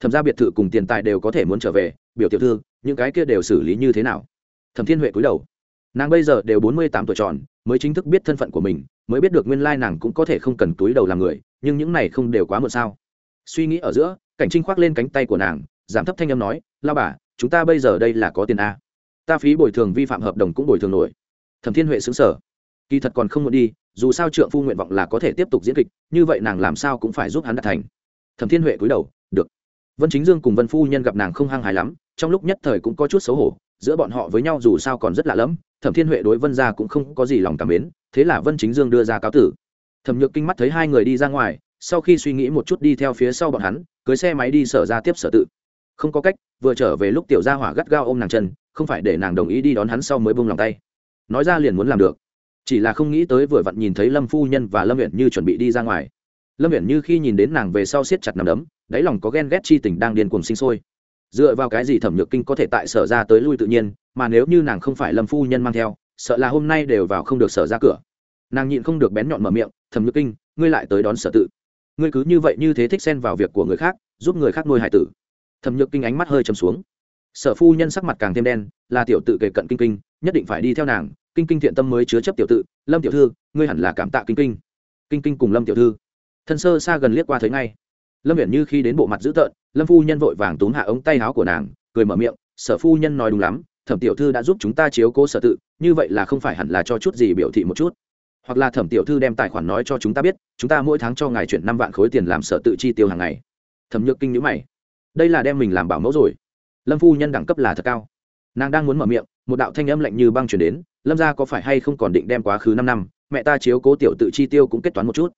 Thẩm ra biệt thự cùng tiền tài đều có thể muốn trở về, biểu tiểu thư, những cái kia đều xử lý như thế nào? Thẩm thiên huệ cúi đầu. Nàng bây giờ đều bốn mươi tám tuổi tròn, mới chính thức biết thân phận của mình, mới biết được nguyên lai nàng cũng có thể không cần túi đầu làm người, nhưng những này không đều quá muộn sao? Suy nghĩ ở giữa, cảnh trinh khoác lên cánh tay của nàng, giảm thấp thanh âm nói, lao bà, chúng ta bây giờ đây là có tiền a ta phí bồi thường vi phạm hợp đồng cũng bồi thường nổi. Thẩm thiên huệ xứng sở kỳ thật còn không muốn đi, dù sao trượng phu nguyện vọng là có thể tiếp tục diễn kịch, như vậy nàng làm sao cũng phải giúp hắn đạt thành. Thẩm thiên huệ cúi đầu, được. Vân chính dương cùng vân phu nhân gặp nàng không hăng hài lắm, trong lúc nhất thời cũng có chút xấu hổ, giữa bọn họ với nhau dù sao còn rất lạ lẫm, thẩm thiên huệ đối vân gia cũng không có gì lòng cảm mến, thế là vân chính dương đưa ra cáo tử. Thẩm nhược kinh mắt thấy hai người đi ra ngoài sau khi suy nghĩ một chút đi theo phía sau bọn hắn, cưới xe máy đi sở ra tiếp sở tự. Không có cách, vừa trở về lúc tiểu gia hỏa gắt gao ôm nàng chân, không phải để nàng đồng ý đi đón hắn sau mới bông lòng tay. Nói ra liền muốn làm được. Chỉ là không nghĩ tới vừa vặn nhìn thấy lâm phu nhân và lâm huyện như chuẩn bị đi ra ngoài. Lâm huyện như khi nhìn đến nàng về sau siết chặt nằm đấm, đáy lòng có ghen ghét chi tình đang điên cuồng sinh sôi. Dựa vào cái gì thẩm nhược kinh có thể tại sở ra tới lui tự nhiên, mà nếu như nàng không phải lâm phu nhân mang theo, sợ là hôm nay đều vào không được sở ra cửa. Nàng nhịn không được bén nhọn mở miệng, thẩm nhược kinh, ngươi lại tới đón sở tự ngươi cứ như vậy như thế thích xen vào việc của người khác, giúp người khác nuôi hải tử. Thẩm nhược kinh ánh mắt hơi chầm xuống. Sở phu nhân sắc mặt càng thêm đen, là tiểu tự kể cận kinh kinh, nhất định phải đi theo nàng, kinh kinh thiện tâm mới chứa chấp tiểu tự. Lâm tiểu thư, ngươi hẳn là cảm tạ kinh kinh. Kinh kinh cùng lâm tiểu thư. Thân sơ xa gần liếc qua thấy ngay. Lâm viễn như khi đến bộ mặt dữ tợn, lâm phu nhân vội vàng túm hạ ống tay áo của nàng, cười mở miệng, sở phu nhân nói đúng lắm, thẩm tiểu thư đã giúp chúng ta chiếu cố sở tự, như vậy là không phải hẳn là cho chút gì biểu thị một chút hoặc là thẩm tiểu thư đem tài khoản nói cho chúng ta biết, chúng ta mỗi tháng cho ngài chuyển năm vạn khối tiền làm sở tự chi tiêu hàng ngày. Thẩm nhược kinh nhữ mày. Đây là đem mình làm bảo mẫu rồi. Lâm phu nhân đẳng cấp là thật cao. Nàng đang muốn mở miệng, một đạo thanh âm lạnh như băng chuyển đến, lâm ra có phải hay không còn định đem quá khứ năm năm, mẹ ta chiếu cố tiểu tự chi tiêu cũng kết toán một chút.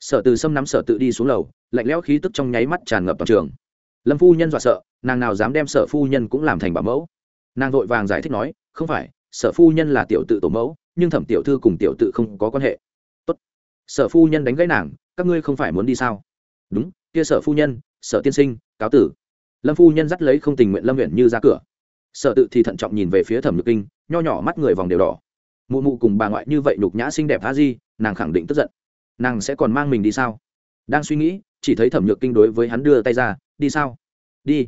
Sở từ xâm nắm sở tự đi xuống lầu, lạnh lẽo khí tức trong nháy mắt tràn ngập toàn trường. Lâm phu nhân dọa sợ, nàng nào dám đem sở phu nhân cũng làm thành bảo mẫu. Nàng vội vàng giải thích nói, không phải, sở phu nhân là tiểu tự tổ mẫu nhưng thẩm tiểu thư cùng tiểu tự không có quan hệ. Tốt. sở phu nhân đánh gãy nàng, các ngươi không phải muốn đi sao? Đúng, kia sở phu nhân, sở tiên sinh, cáo tử. Lâm phu nhân dắt lấy không tình nguyện lâm nguyện như ra cửa. Sở tự thì thận trọng nhìn về phía thẩm nhược kinh, nho nhỏ mắt người vòng đều đỏ. Mụ mụ cùng bà ngoại như vậy nhục nhã xinh đẹp tha di, nàng khẳng định tức giận. Nàng sẽ còn mang mình đi sao? Đang suy nghĩ, chỉ thấy thẩm nhược kinh đối với hắn đưa tay ra, đi sao? Đi.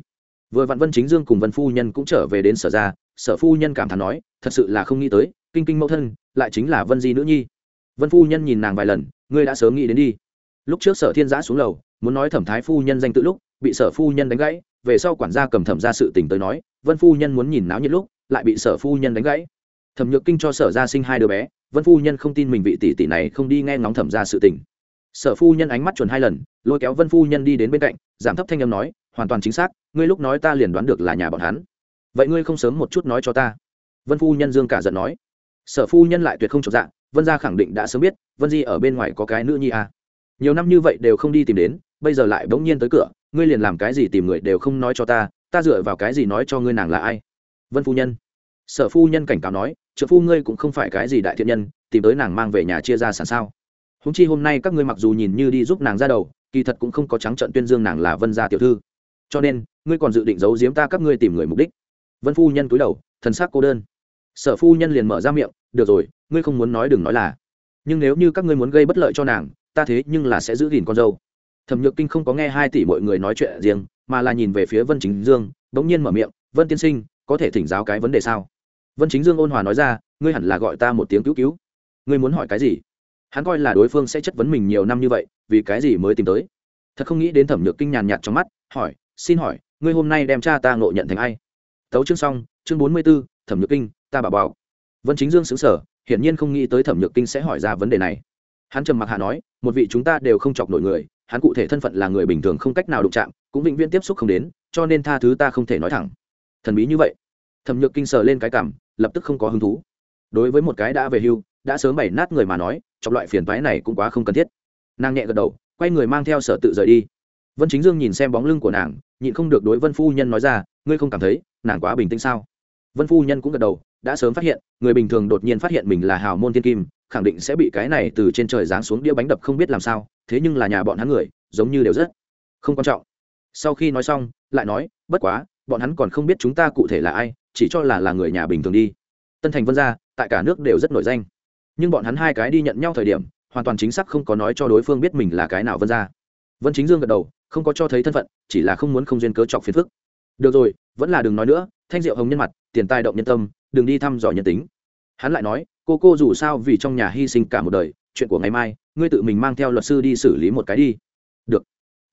Vừa vạn vân chính dương cùng vân phu nhân cũng trở về đến sở ra, sở phu nhân cảm thán nói, thật sự là không nghĩ tới kinh kinh mẫu thân, lại chính là vân di nữ nhi. Vân phu nhân nhìn nàng vài lần, ngươi đã sớm nghĩ đến đi. Lúc trước sở thiên giã xuống lầu, muốn nói thẩm thái phu nhân danh tự lúc, bị sở phu nhân đánh gãy, về sau quản gia cầm thẩm ra sự tình tới nói, vân phu nhân muốn nhìn náo nhiệt lúc, lại bị sở phu nhân đánh gãy. Thẩm nhược kinh cho sở gia sinh hai đứa bé, vân phu nhân không tin mình vị tỷ tỷ này không đi nghe ngóng thẩm ra sự tình. Sở phu nhân ánh mắt chuẩn hai lần, lôi kéo vân phu nhân đi đến bên cạnh, giảm thấp thanh âm nói, hoàn toàn chính xác, ngươi lúc nói ta liền đoán được là nhà bọn hắn. Vậy ngươi không sớm một chút nói cho ta. Vân phu nhân dương cả giận nói sở phu nhân lại tuyệt không trọn dạng vân gia khẳng định đã sớm biết, vân di ở bên ngoài có cái nữ nhi à. nhiều năm như vậy đều không đi tìm đến, bây giờ lại bỗng nhiên tới cửa, ngươi liền làm cái gì tìm người đều không nói cho ta ta dựa vào cái gì nói cho ngươi nàng là ai? Vân phu nhân. Sở phu nhân cảnh cáo nói trợ phu ngươi cũng không phải cái gì đại thiện nhân, tìm tới nàng mang về nhà chia ra sản sao. Húng chi hôm nay các ngươi mặc dù nhìn như đi giúp nàng ra đầu, kỳ thật cũng không có trắng trận tuyên dương nàng là vân gia tiểu thư. Cho nên, ngươi còn dự định giấu giếm ta các ngươi tìm người mục đích. Vân phu nhân cúi đầu, thần sắc cô đơn sở phu nhân liền mở ra miệng, được rồi, ngươi không muốn nói đừng nói là. Nhưng nếu như các ngươi muốn gây bất lợi cho nàng, ta thế nhưng là sẽ giữ gìn con dâu. Thẩm nhược kinh không có nghe hai tỷ mọi người nói chuyện riêng, mà là nhìn về phía vân chính dương, bỗng nhiên mở miệng, vân tiên sinh, có thể thỉnh giáo cái vấn đề sao? Vân chính dương ôn hòa nói ra, ngươi hẳn là gọi ta một tiếng cứu cứu. Ngươi muốn hỏi cái gì? Hắn coi là đối phương sẽ chất vấn mình nhiều năm như vậy, vì cái gì mới tìm tới? Thật không nghĩ đến thẩm nhược kinh nhàn nhạt trong mắt, hỏi, xin hỏi, ngươi hôm nay đem cha ta ngộ nhận thành ai? Tấu chương xong, chương bốn mươi b ố thẩm nhược kinh ta bảo bảo vân chính dương xứng sở hiển nhiên không nghĩ tới thẩm nhược kinh sẽ hỏi ra vấn đề này. Hắn trầm mặc hạ nói, một vị chúng ta đều không chọc nổi người, hắn cụ thể thân phận là người bình thường không cách nào đụng chạm, cũng vĩnh viễn tiếp xúc không đến, cho nên tha thứ ta không thể nói thẳng. Thần bí như vậy. Thẩm nhược kinh sờ lên cái cảm, lập tức không có hứng thú. Đối với một cái đã về hưu, đã sớm bày nát người mà nói trong loại phiền toái này cũng quá không cần thiết. Nàng nhẹ gật đầu, quay người mang theo sở tự rời đi. Vân chính dương nhìn xem bóng lưng của nàng, nhịn không được đối vân phu nhân nói ra, ngươi không cảm thấy nàng quá bình tĩnh sao? Vân phu nhân cũng gật đầu đã sớm phát hiện, người bình thường đột nhiên phát hiện mình là hào môn thiên kim, khẳng định sẽ bị cái này từ trên trời giáng xuống đĩa bánh đập không biết làm sao, thế nhưng là nhà bọn hắn người, giống như đều rất không quan trọng. Sau khi nói xong, lại nói, bất quá, bọn hắn còn không biết chúng ta cụ thể là ai, chỉ cho là là người nhà bình thường đi. Tân thành vân gia tại cả nước đều rất nổi danh. Nhưng bọn hắn hai cái đi nhận nhau thời điểm, hoàn toàn chính xác không có nói cho đối phương biết mình là cái nào vân gia vân chính dương gật đầu, không có cho thấy thân phận, chỉ là không muốn không duyên cớ chọc phiền phức. Được rồi vẫn là đừng nói nữa, thanh diệu hồng nhân mặt, tiền tài động nhân tâm, đừng đi thăm dò nhân tính. Hắn lại nói, cô cô dù sao vì trong nhà hy sinh cả một đời, chuyện của ngày mai, ngươi tự mình mang theo luật sư đi xử lý một cái đi. Được.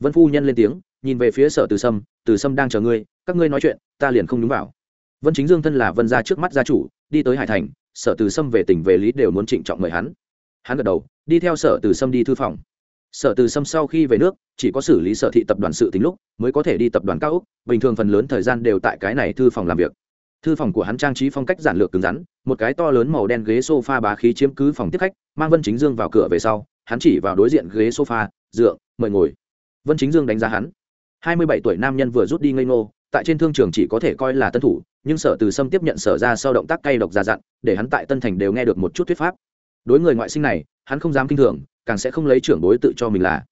Vân phu nhân lên tiếng, nhìn về phía sở từ sâm từ sâm đang chờ ngươi, các ngươi nói chuyện, ta liền không đúng vào. Vân chính dương thân là vân gia trước mắt gia chủ, đi tới hải thành, sở từ sâm về tỉnh về lý đều muốn trịnh trọng mời hắn. Hắn gật đầu, đi theo sở từ sâm đi thư phòng sở từ sâm sau khi về nước, chỉ có xử lý sở thị tập đoàn sự tính lúc, mới có thể đi tập đoàn cao úc bình thường phần lớn thời gian đều tại cái này thư phòng làm việc. Thư phòng của hắn trang trí phong cách giản lược cứng rắn, một cái to lớn màu đen ghế s o f a bá khí chiếm cứ phòng tiếp khách, mang vân chính dương vào cửa về sau, hắn chỉ vào đối diện ghế sofa dựa mời ngồi. Vân chính dương đánh giá hắn. Hai mươi bảy tuổi nam nhân vừa rút đi ngây ngô, tại trên thương trường chỉ có thể coi là tân thủ, nhưng sở từ sâm tiếp nhận sở ra sau động tác cay độc già dặn, để hắn tại tân thành đều nghe được một chút thuyết pháp. Đối người ngoại sinh này, hắn không dám kinh thường càng sẽ không lấy trưởng đối tự cho mình là.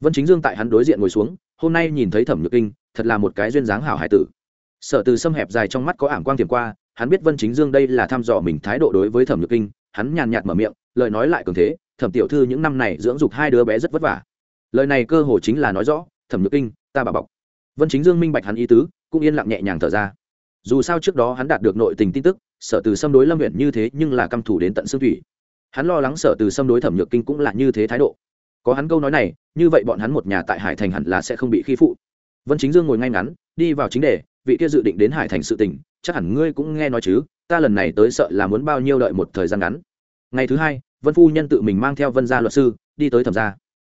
Vân chính dương tại hắn đối diện ngồi xuống, hôm nay nhìn thấy thẩm nhược kinh, thật là một cái duyên dáng hảo hải tử. Sở từ xâm hẹp dài trong mắt có ảm quang tiềm qua, hắn biết vân chính dương đây là thăm dò mình thái độ đối với thẩm nhược kinh, hắn nhàn nhạt mở miệng, lời nói lại cường thế, thẩm tiểu thư những năm này dưỡng dục hai đứa bé rất vất vả. Lời này cơ hồ chính là nói rõ, thẩm nhược kinh, ta bà bọc. Vân chính dương minh bạch hắn ý tứ, cũng yên lặng nhẹ nhàng thở ra. Dù sao trước đó hắn đạt được nội tình tin tức, sở từ xâm đối lâm huyện như thế nhưng là căm thủ đến tận xương thủy hắn lo lắng sở từ xâm đối thẩm nhược kinh cũng là như thế thái độ. Có hắn câu nói này, như vậy bọn hắn một nhà tại hải thành hẳn là sẽ không bị khi phụ. Vân chính dương ngồi ngay ngắn, đi vào chính đề, vị kia dự định đến hải thành sự tình, chắc hẳn ngươi cũng nghe nói chứ, ta lần này tới sợ là muốn bao nhiêu đợi một thời gian ngắn. Ngày thứ hai, vân phu nhân tự mình mang theo vân gia luật sư, đi tới thẩm gia.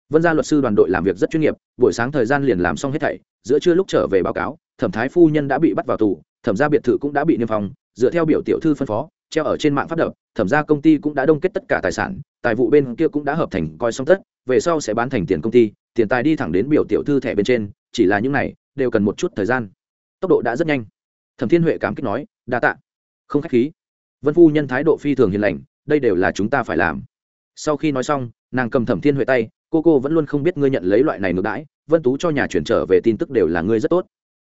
Vân gia luật sư đoàn đội làm việc rất chuyên nghiệp, buổi sáng thời gian liền làm xong hết thảy, giữa trưa lúc trở về báo cáo, thẩm thái phu nhân đã bị bắt vào tù, thẩm gia biệt thự cũng đã bị niêm phong, dựa theo biểu tiểu thư phân phó, treo ở trên mạng pháp đập thẩm gia công ty cũng đã đông kết tất cả tài sản, tài vụ bên kia cũng đã hợp thành coi xong tất, về sau sẽ bán thành tiền công ty, tiền tài đi thẳng đến biểu tiểu thư thẻ bên trên, chỉ là những này đều cần một chút thời gian. Tốc độ đã rất nhanh. Thẩm thiên huệ cảm kích nói, đa tạ. Không khách khí. Vân phu nhân thái độ phi thường hiền lành, đây đều là chúng ta phải làm. Sau khi nói xong, nàng cầm thẩm thiên huệ tay, cô cô vẫn luôn không biết ngươi nhận lấy loại này ngược đãi, vân tú cho nhà chuyển trở về tin tức đều là ngươi rất tốt.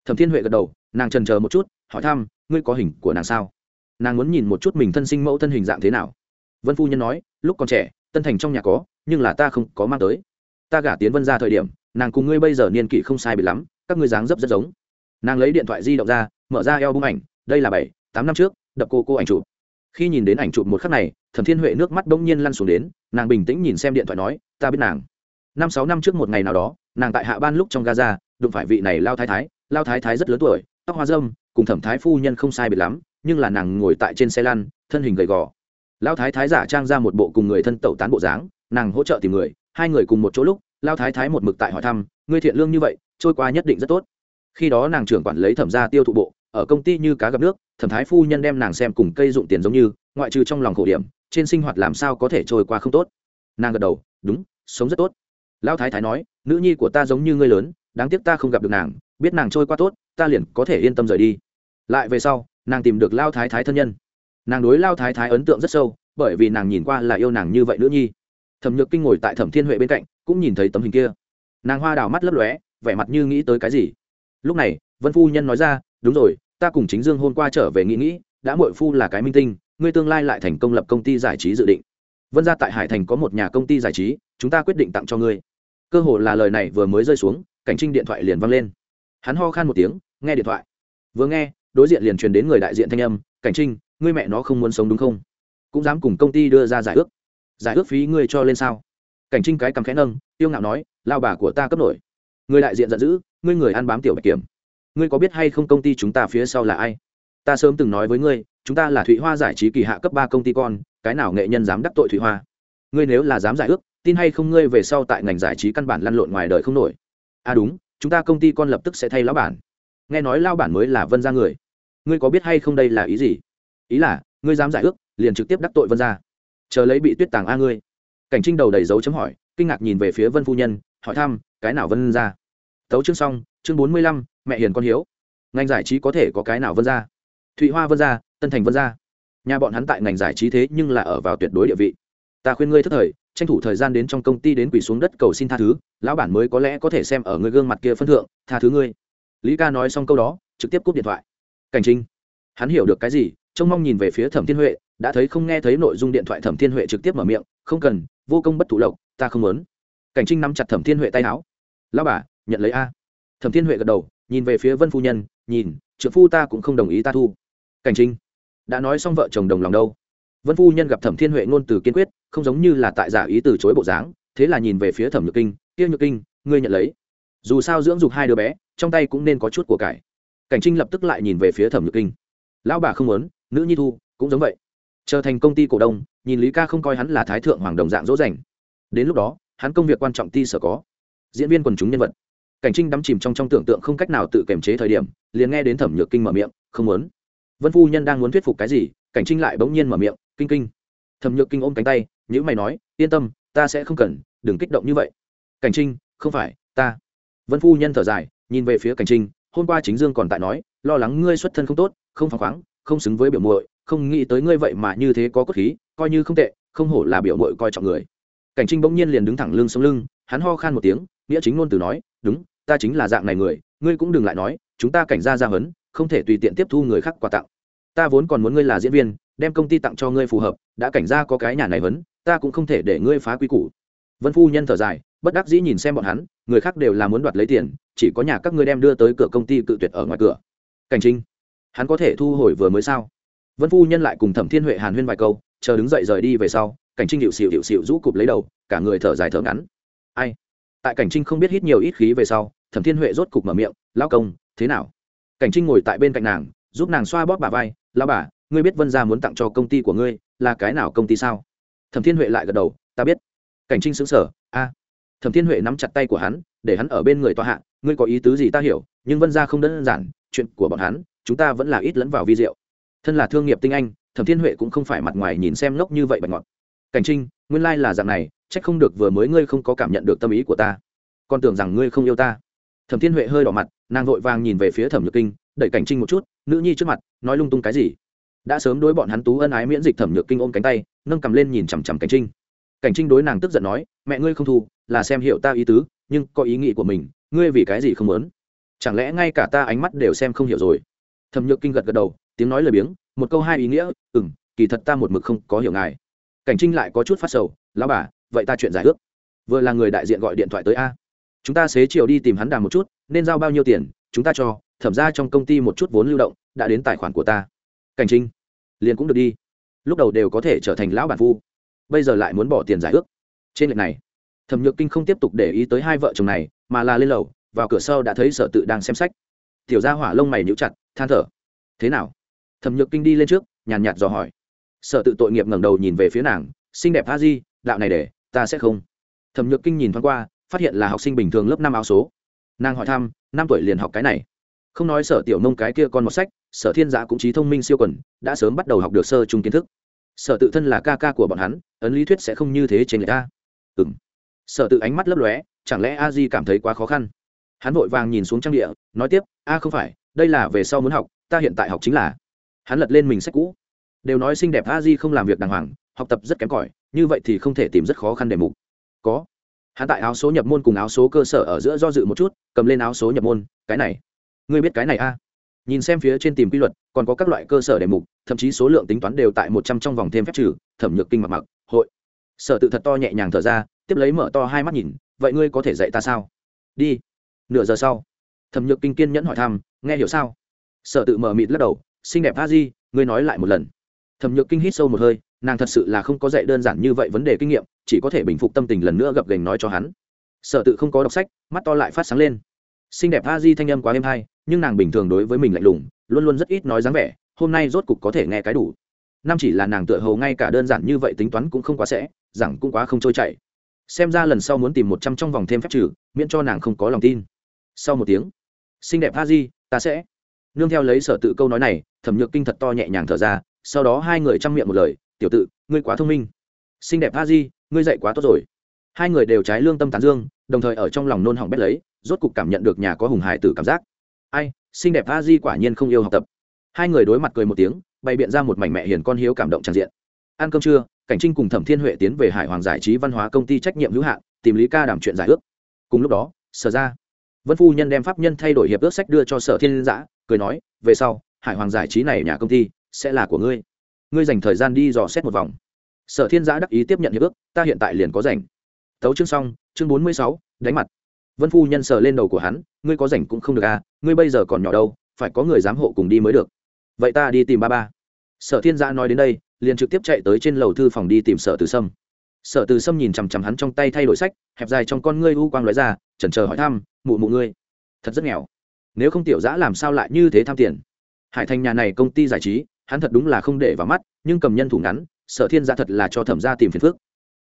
Thẩm thiên huệ gật đầu, nàng trần chờ một chút, hỏi thăm, ngươi có hình của nàng sao? Nàng muốn nhìn một chút mình thân sinh mẫu thân hình dạng thế nào. Vân phu nhân nói, lúc còn trẻ, tân thành trong nhà có, nhưng là ta không có mang tới. Ta gả tiến vân ra thời điểm, nàng cùng ngươi bây giờ niên kỷ không sai bị lắm, các ngươi dáng dấp rất giống. Nàng lấy điện thoại di động ra, mở ra eo bung ảnh, đây là bảy, tám năm trước, đập cô cô ảnh chụp. Khi nhìn đến ảnh chụp một khắc này, thẩm thiên huệ nước mắt bỗng nhiên lăn xuống đến, nàng bình tĩnh nhìn xem điện thoại nói, ta biết nàng. Năm sáu năm trước một ngày nào đó, nàng tại hạ ban lúc trong gaza, đụng phải vị này lao thái thái. Lao thái thái rất lớn tuổi, tóc hoa dâm cùng thẩm thái phu nhân không sai biệt lắm nhưng là nàng ngồi tại trên xe lăn, thân hình gầy gò. Lao thái thái giả trang ra một bộ cùng người thân tẩu tán bộ dáng, nàng hỗ trợ tìm người, hai người cùng một chỗ lúc lao thái thái một mực tại hỏi thăm, ngươi thiện lương như vậy, trôi qua nhất định rất tốt. Khi đó nàng trưởng quản lấy thẩm gia tiêu thụ bộ, ở công ty như cá gặp nước, thẩm thái phu nhân đem nàng xem cùng cây dụng tiền giống như, ngoại trừ trong lòng khổ điểm, trên sinh hoạt làm sao có thể trôi qua không tốt. Nàng gật đầu, đúng, sống rất tốt. Lão thái thái nói, nữ nhi của ta giống như ngươi lớn, đáng tiếc ta không gặp được nàng, biết nàng trôi qua tốt, ta liền có thể yên tâm rời đi. Lại về sau nàng tìm được lao thái thái thân nhân. Nàng đối lao thái thái ấn tượng rất sâu, bởi vì nàng nhìn qua là yêu nàng như vậy nữ nhi. Thẩm nhược kinh ngồi tại thẩm thiên huệ bên cạnh, cũng nhìn thấy tấm hình kia. Nàng hoa đào mắt lấp lóe, vẻ mặt như nghĩ tới cái gì. Lúc này, vân phu nhân nói ra, đúng rồi, ta cùng chính dương hôm qua trở về nghĩ nghĩ, đã mội phu là cái minh tinh, ngươi tương lai lại thành công lập công ty giải trí dự định. Vân ra tại hải thành có một nhà công ty giải trí, chúng ta quyết định tặng cho ngươi. Cơ hồ là lời này vừa mới rơi xuống, cảnh trinh điện thoại liền văng lên. Hắn ho khan một tiếng, nghe điện thoại. Vừa nghe đối diện liền truyền đến người đại diện thanh âm, cảnh trinh, ngươi mẹ nó không muốn sống đúng không? Cũng dám cùng công ty đưa ra giải ước. Giải ước phí ngươi cho lên sao? Cảnh trinh cái cầm khẽ nâng, tiêu ngạo nói, lao bà của ta cấp nổi. Người đại diện giận dữ, ngươi người ăn bám tiểu bạch kiểm. Ngươi có biết hay không công ty chúng ta phía sau là ai? Ta sớm từng nói với ngươi, chúng ta là thụy hoa giải trí kỳ hạ cấp ba công ty con, cái nào nghệ nhân dám đắc tội thụy hoa? Ngươi nếu là dám giải ước, tin hay không ngươi về sau tại ngành giải trí căn bản lăn lộn ngoài đời không nổi. À đúng, chúng ta công ty con lập tức sẽ thay lão bản. Nghe nói lao bản mới là vân gia người ngươi có biết hay không đây là ý gì? Ý là, ngươi dám giải ước, liền trực tiếp đắc tội vân gia. Chờ lấy bị tuyết tàng a ngươi. Cảnh trinh đầu đầy dấu chấm hỏi, kinh ngạc nhìn về phía vân phu nhân, hỏi thăm, cái nào vân gia? Tấu chương xong, chương bốn mươi lăm, mẹ hiền con hiếu. Ngành giải trí có thể có cái nào vân gia? Thụy hoa vân gia, tân thành vân gia. Nhà bọn hắn tại ngành giải trí thế nhưng là ở vào tuyệt đối địa vị. Ta khuyên ngươi thất thời, tranh thủ thời gian đến trong công ty đến quỳ xuống đất cầu xin tha thứ, lão bản mới có lẽ có thể xem ở ngươi gương mặt kia phân thượng, tha thứ ngươi. Lý ca nói xong câu đó, trực tiếp cúp điện thoại cảnh trinh. Hắn hiểu được cái gì, trông mong nhìn về phía thẩm thiên huệ, đã thấy không nghe thấy nội dung điện thoại thẩm thiên huệ trực tiếp mở miệng, không cần, vô công bất thủ lộc, ta không muốn. Cảnh trinh nắm chặt thẩm thiên huệ tay áo. Lao bà, nhận lấy a. Thẩm thiên huệ gật đầu, nhìn về phía vân phu nhân, nhìn trợ phu ta cũng không đồng ý ta thu. Cảnh trinh. Đã nói xong vợ chồng đồng lòng đâu. Vân phu nhân gặp thẩm thiên huệ ngôn từ kiên quyết, không giống như là tại giả ý từ chối bộ dáng, thế là nhìn về phía thẩm nhược kinh, tiêu nhược kinh, ngươi nhận lấy. Dù sao dưỡng dục hai đứa bé, trong tay cũng nên có chút của cải cảnh trinh lập tức lại nhìn về phía thẩm nhược kinh. Lão bà không muốn, nữ nhi thu, cũng giống vậy. Trở thành công ty cổ đông, nhìn lý ca không coi hắn là thái thượng hoàng đồng dạng dỗ dành. Đến lúc đó, hắn công việc quan trọng ti sở có. Diễn viên quần chúng nhân vật. Cảnh trinh đắm chìm trong trong tưởng tượng không cách nào tự kiềm chế thời điểm, liền nghe đến thẩm nhược kinh mở miệng, không muốn. Vân phu nhân đang muốn thuyết phục cái gì? Cảnh trinh lại bỗng nhiên mở miệng, kinh kinh. Thẩm nhược kinh ôm cánh tay nhữ mày nói, yên tâm, ta sẽ không cần, đừng kích động như vậy. Cảnh trinh, không phải, ta. Vân phu nhân thở dài, nhìn về phía cảnh trinh hôm qua chính dương còn tại nói, lo lắng ngươi xuất thân không tốt, không phăng khoáng, không xứng với biểu muội, không nghĩ tới ngươi vậy mà như thế có cốt khí, coi như không tệ, không hổ là biểu muội coi trọng người. Cảnh trinh bỗng nhiên liền đứng thẳng lưng sống lưng, hắn ho khan một tiếng, nghĩa chính ngôn từ nói, đúng, ta chính là dạng này người, ngươi cũng đừng lại nói, chúng ta cảnh gia ra hấn không thể tùy tiện tiếp thu người khác quà tặng. Ta vốn còn muốn ngươi là diễn viên, đem công ty tặng cho ngươi phù hợp, đã cảnh gia có cái nhà này hấn ta cũng không thể để ngươi phá quy củ. Vân phu nhân thở dài, bất đắc dĩ nhìn xem bọn hắn, người khác đều là muốn đoạt lấy tiền chỉ có nhà các ngươi đem đưa tới cửa công ty cự tuyệt ở ngoài cửa. Cảnh trinh, hắn có thể thu hồi vừa mới sao? Vân phu nhân lại cùng thẩm thiên huệ hàn huyên vài câu, chờ đứng dậy rời đi về sau, cảnh trinh hiệu xịu hiệu xịu rũ cụp lấy đầu, cả người thở dài thở ngắn. Ai? Tại cảnh trinh không biết hít nhiều ít khí về sau, thẩm thiên huệ rốt cục mở miệng lao công, thế nào? Cảnh trinh ngồi tại bên cạnh nàng, giúp nàng xoa bóp bà vai lao bà, ngươi biết vân gia muốn tặng cho công ty của ngươi là cái nào công ty sao? Thẩm thiên huệ lại gật đầu, ta biết. Cảnh trinh xứng sở a. Thẩm thiên huệ nắm chặt tay của hắn, để hắn ở bên người tòa hạ ngươi có ý tứ gì ta hiểu, nhưng vân gia không đơn giản, chuyện của bọn hắn, chúng ta vẫn là ít lẫn vào vi diệu. Thân là thương nghiệp tinh anh, thẩm thiên huệ cũng không phải mặt ngoài nhìn xem ngốc như vậy bạch ngọt cảnh trinh, nguyên lai là dạng này trách không được vừa mới ngươi không có cảm nhận được tâm ý của ta. Còn tưởng rằng ngươi không yêu ta. Thẩm thiên huệ hơi đỏ mặt, nàng vội vàng nhìn về phía thẩm nhược kinh, đẩy cảnh trinh một chút, nữ nhi trước mặt, nói lung tung cái gì? Đã sớm đối bọn hắn tú ân ái miễn dịch thẩm nhược kinh ôm cánh tay, nâng cầm lên nhìn chằm chằm cảnh trinh. Cảnh trinh đối nàng tức giận nói, mẹ ngươi không thu, là xem hiểu ta ý tứ, nhưng có ý nghĩ của mình ngươi vì cái gì không muốn? Chẳng lẽ ngay cả ta ánh mắt đều xem không hiểu rồi? Thẩm nhược kinh gật gật đầu, tiếng nói lời biếng, một câu hai ý nghĩa ừ m kỳ thật ta một mực không có hiểu ngài. Cảnh trinh lại có chút phát sầu, lão bà, vậy ta chuyện giải ước. Vừa là người đại diện gọi điện thoại tới a. Chúng ta xế chiều đi tìm hắn đàm một chút, nên giao bao nhiêu tiền, chúng ta cho, thẩm ra trong công ty một chút vốn lưu động, đã đến tài khoản của ta. Cảnh trinh, liền cũng được đi. Lúc đầu đều có thể trở thành lão bản phu. Bây giờ lại muốn bỏ tiền giải ước. Trên lệch này thẩm nhược kinh không tiếp tục để ý tới hai vợ chồng này, mà là lên lầu, vào cửa sau đã thấy sở tự đang xem sách. Tiểu gia hỏa lông mày nhũ chặt, than thở. Thế nào? Thẩm nhược kinh đi lên trước, nhàn nhạt dò hỏi. Sở tự tội nghiệp ngẩng đầu nhìn về phía nàng, xinh đẹp a di, đạo này để, ta sẽ không. Thẩm nhược kinh nhìn thoáng qua, phát hiện là học sinh bình thường lớp năm áo số. Nàng hỏi thăm, năm tuổi liền học cái này? Không nói sở tiểu nông cái kia con một sách, sở thiên giã cũng trí thông minh siêu quần, đã sớm bắt đầu học được sơ chung kiến thức. Sở tự thân là ca ca của bọn hắn, ấn lý thuyết sẽ không như thế trên người ta. Ừ m sở tự ánh mắt lấp lóe, chẳng lẽ a di cảm thấy quá khó khăn? Hắn vội vàng nhìn xuống trang địa, nói tiếp, a, không phải, đây là về sau muốn học, ta hiện tại học chính là. Hắn lật lên mình sách cũ. Đều nói xinh đẹp a di không làm việc đàng hoàng, học tập rất kém cỏi, như vậy thì không thể tìm rất khó khăn đề mục. Có. Hắn tại áo số nhập môn cùng áo số cơ sở ở giữa do dự một chút, cầm lên áo số nhập môn, cái này, ngươi biết cái này a? Nhìn xem phía trên tìm quy luật, còn có các loại cơ sở đề mục, thậm chí số lượng tính toán đều tại một trăm trong vòng thêm phép trừ, thẩm nhược kinh mặc mặc, hội sở tự thật to nhẹ nhàng thở ra, tiếp lấy mở to hai mắt nhìn, vậy ngươi có thể dạy ta sao? Đi. Nửa giờ sau, thẩm nhược kinh kiên nhẫn hỏi thăm, nghe hiểu sao? Sở tự mở mịt lắc đầu, xinh đẹp a di, ngươi nói lại một lần. Thẩm nhược kinh hít sâu một hơi, nàng thật sự là không có dạy đơn giản như vậy vấn đề kinh nghiệm, chỉ có thể bình phục tâm tình lần nữa gập gành nói cho hắn. Sở tự không có đọc sách, mắt to lại phát sáng lên. Xinh đẹp a di thanh âm quá êm hay, nhưng nàng bình thường đối với mình lạnh lùng, luôn luôn rất ít nói dáng vẻ, hôm nay rốt cục có thể nghe cái đủ. Năm chỉ là nàng tựa hầu ngay cả đơn giản như vậy tính toán cũng không quá sẽ rằng cũng quá không trôi chảy. Xem ra lần sau muốn tìm một trăm trong vòng thêm phép trừ, miễn cho nàng không có lòng tin. Sau một tiếng, xinh đẹp a di ta sẽ. Nương theo lấy sở tự câu nói này, thẩm nhược kinh thật to nhẹ nhàng thở ra, sau đó hai người chăm miệng một lời, tiểu tự, ngươi quá thông minh. Xinh đẹp a di ngươi dạy quá tốt rồi. Hai người đều trái lương tâm tán dương, đồng thời ở trong lòng nôn hỏng bét lấy, rốt cục cảm nhận được nhà có hùng hải tử cảm giác. Ai, xinh đẹp a di quả nhiên không yêu học tập. Hai người đối mặt cười một tiếng, bày biện ra một mảnh mẹ hiền con hiếu cảm động tràn diện. Ăn cơm trưa cảnh trinh cùng thẩm thiên huệ tiến về hải hoàng giải trí văn hóa công ty trách nhiệm hữu hạn, tìm lý ca đảm chuyện giải ước. Cùng lúc đó, sở ra, vân phu nhân đem pháp nhân thay đổi hiệp ước sách đưa cho sở thiên giã cười nói, về sau, hải hoàng giải trí này nhà công ty sẽ là của ngươi. Ngươi dành thời gian đi dò xét một vòng. Sở thiên giã đắc ý tiếp nhận hiệp ước, ta hiện tại liền có rảnh. Tấu chương xong, chương bốn mươi sáu, đánh mặt. Vân phu nhân sờ lên đầu của hắn, ngươi có rảnh cũng không được à ngươi bây giờ còn nhỏ đâu, phải có người giám hộ cùng đi mới được. Vậy ta đi tìm ba ba sở thiên giã nói đến đây, liền trực tiếp chạy tới trên lầu thư phòng đi tìm sở từ sâm. Sở từ sâm nhìn chằm chằm hắn trong tay thay đổi sách, hẹp dài trong con ngươi u quang lóe ra, chần chờ hỏi thăm, mụ mụ ngươi, thật rất nghèo. Nếu không tiểu giã làm sao lại như thế tham tiền? Hải thành nhà này công ty giải trí, hắn thật đúng là không để vào mắt, nhưng cầm nhân thủ ngắn, sở thiên giã thật là cho thẩm ra tìm phiền phước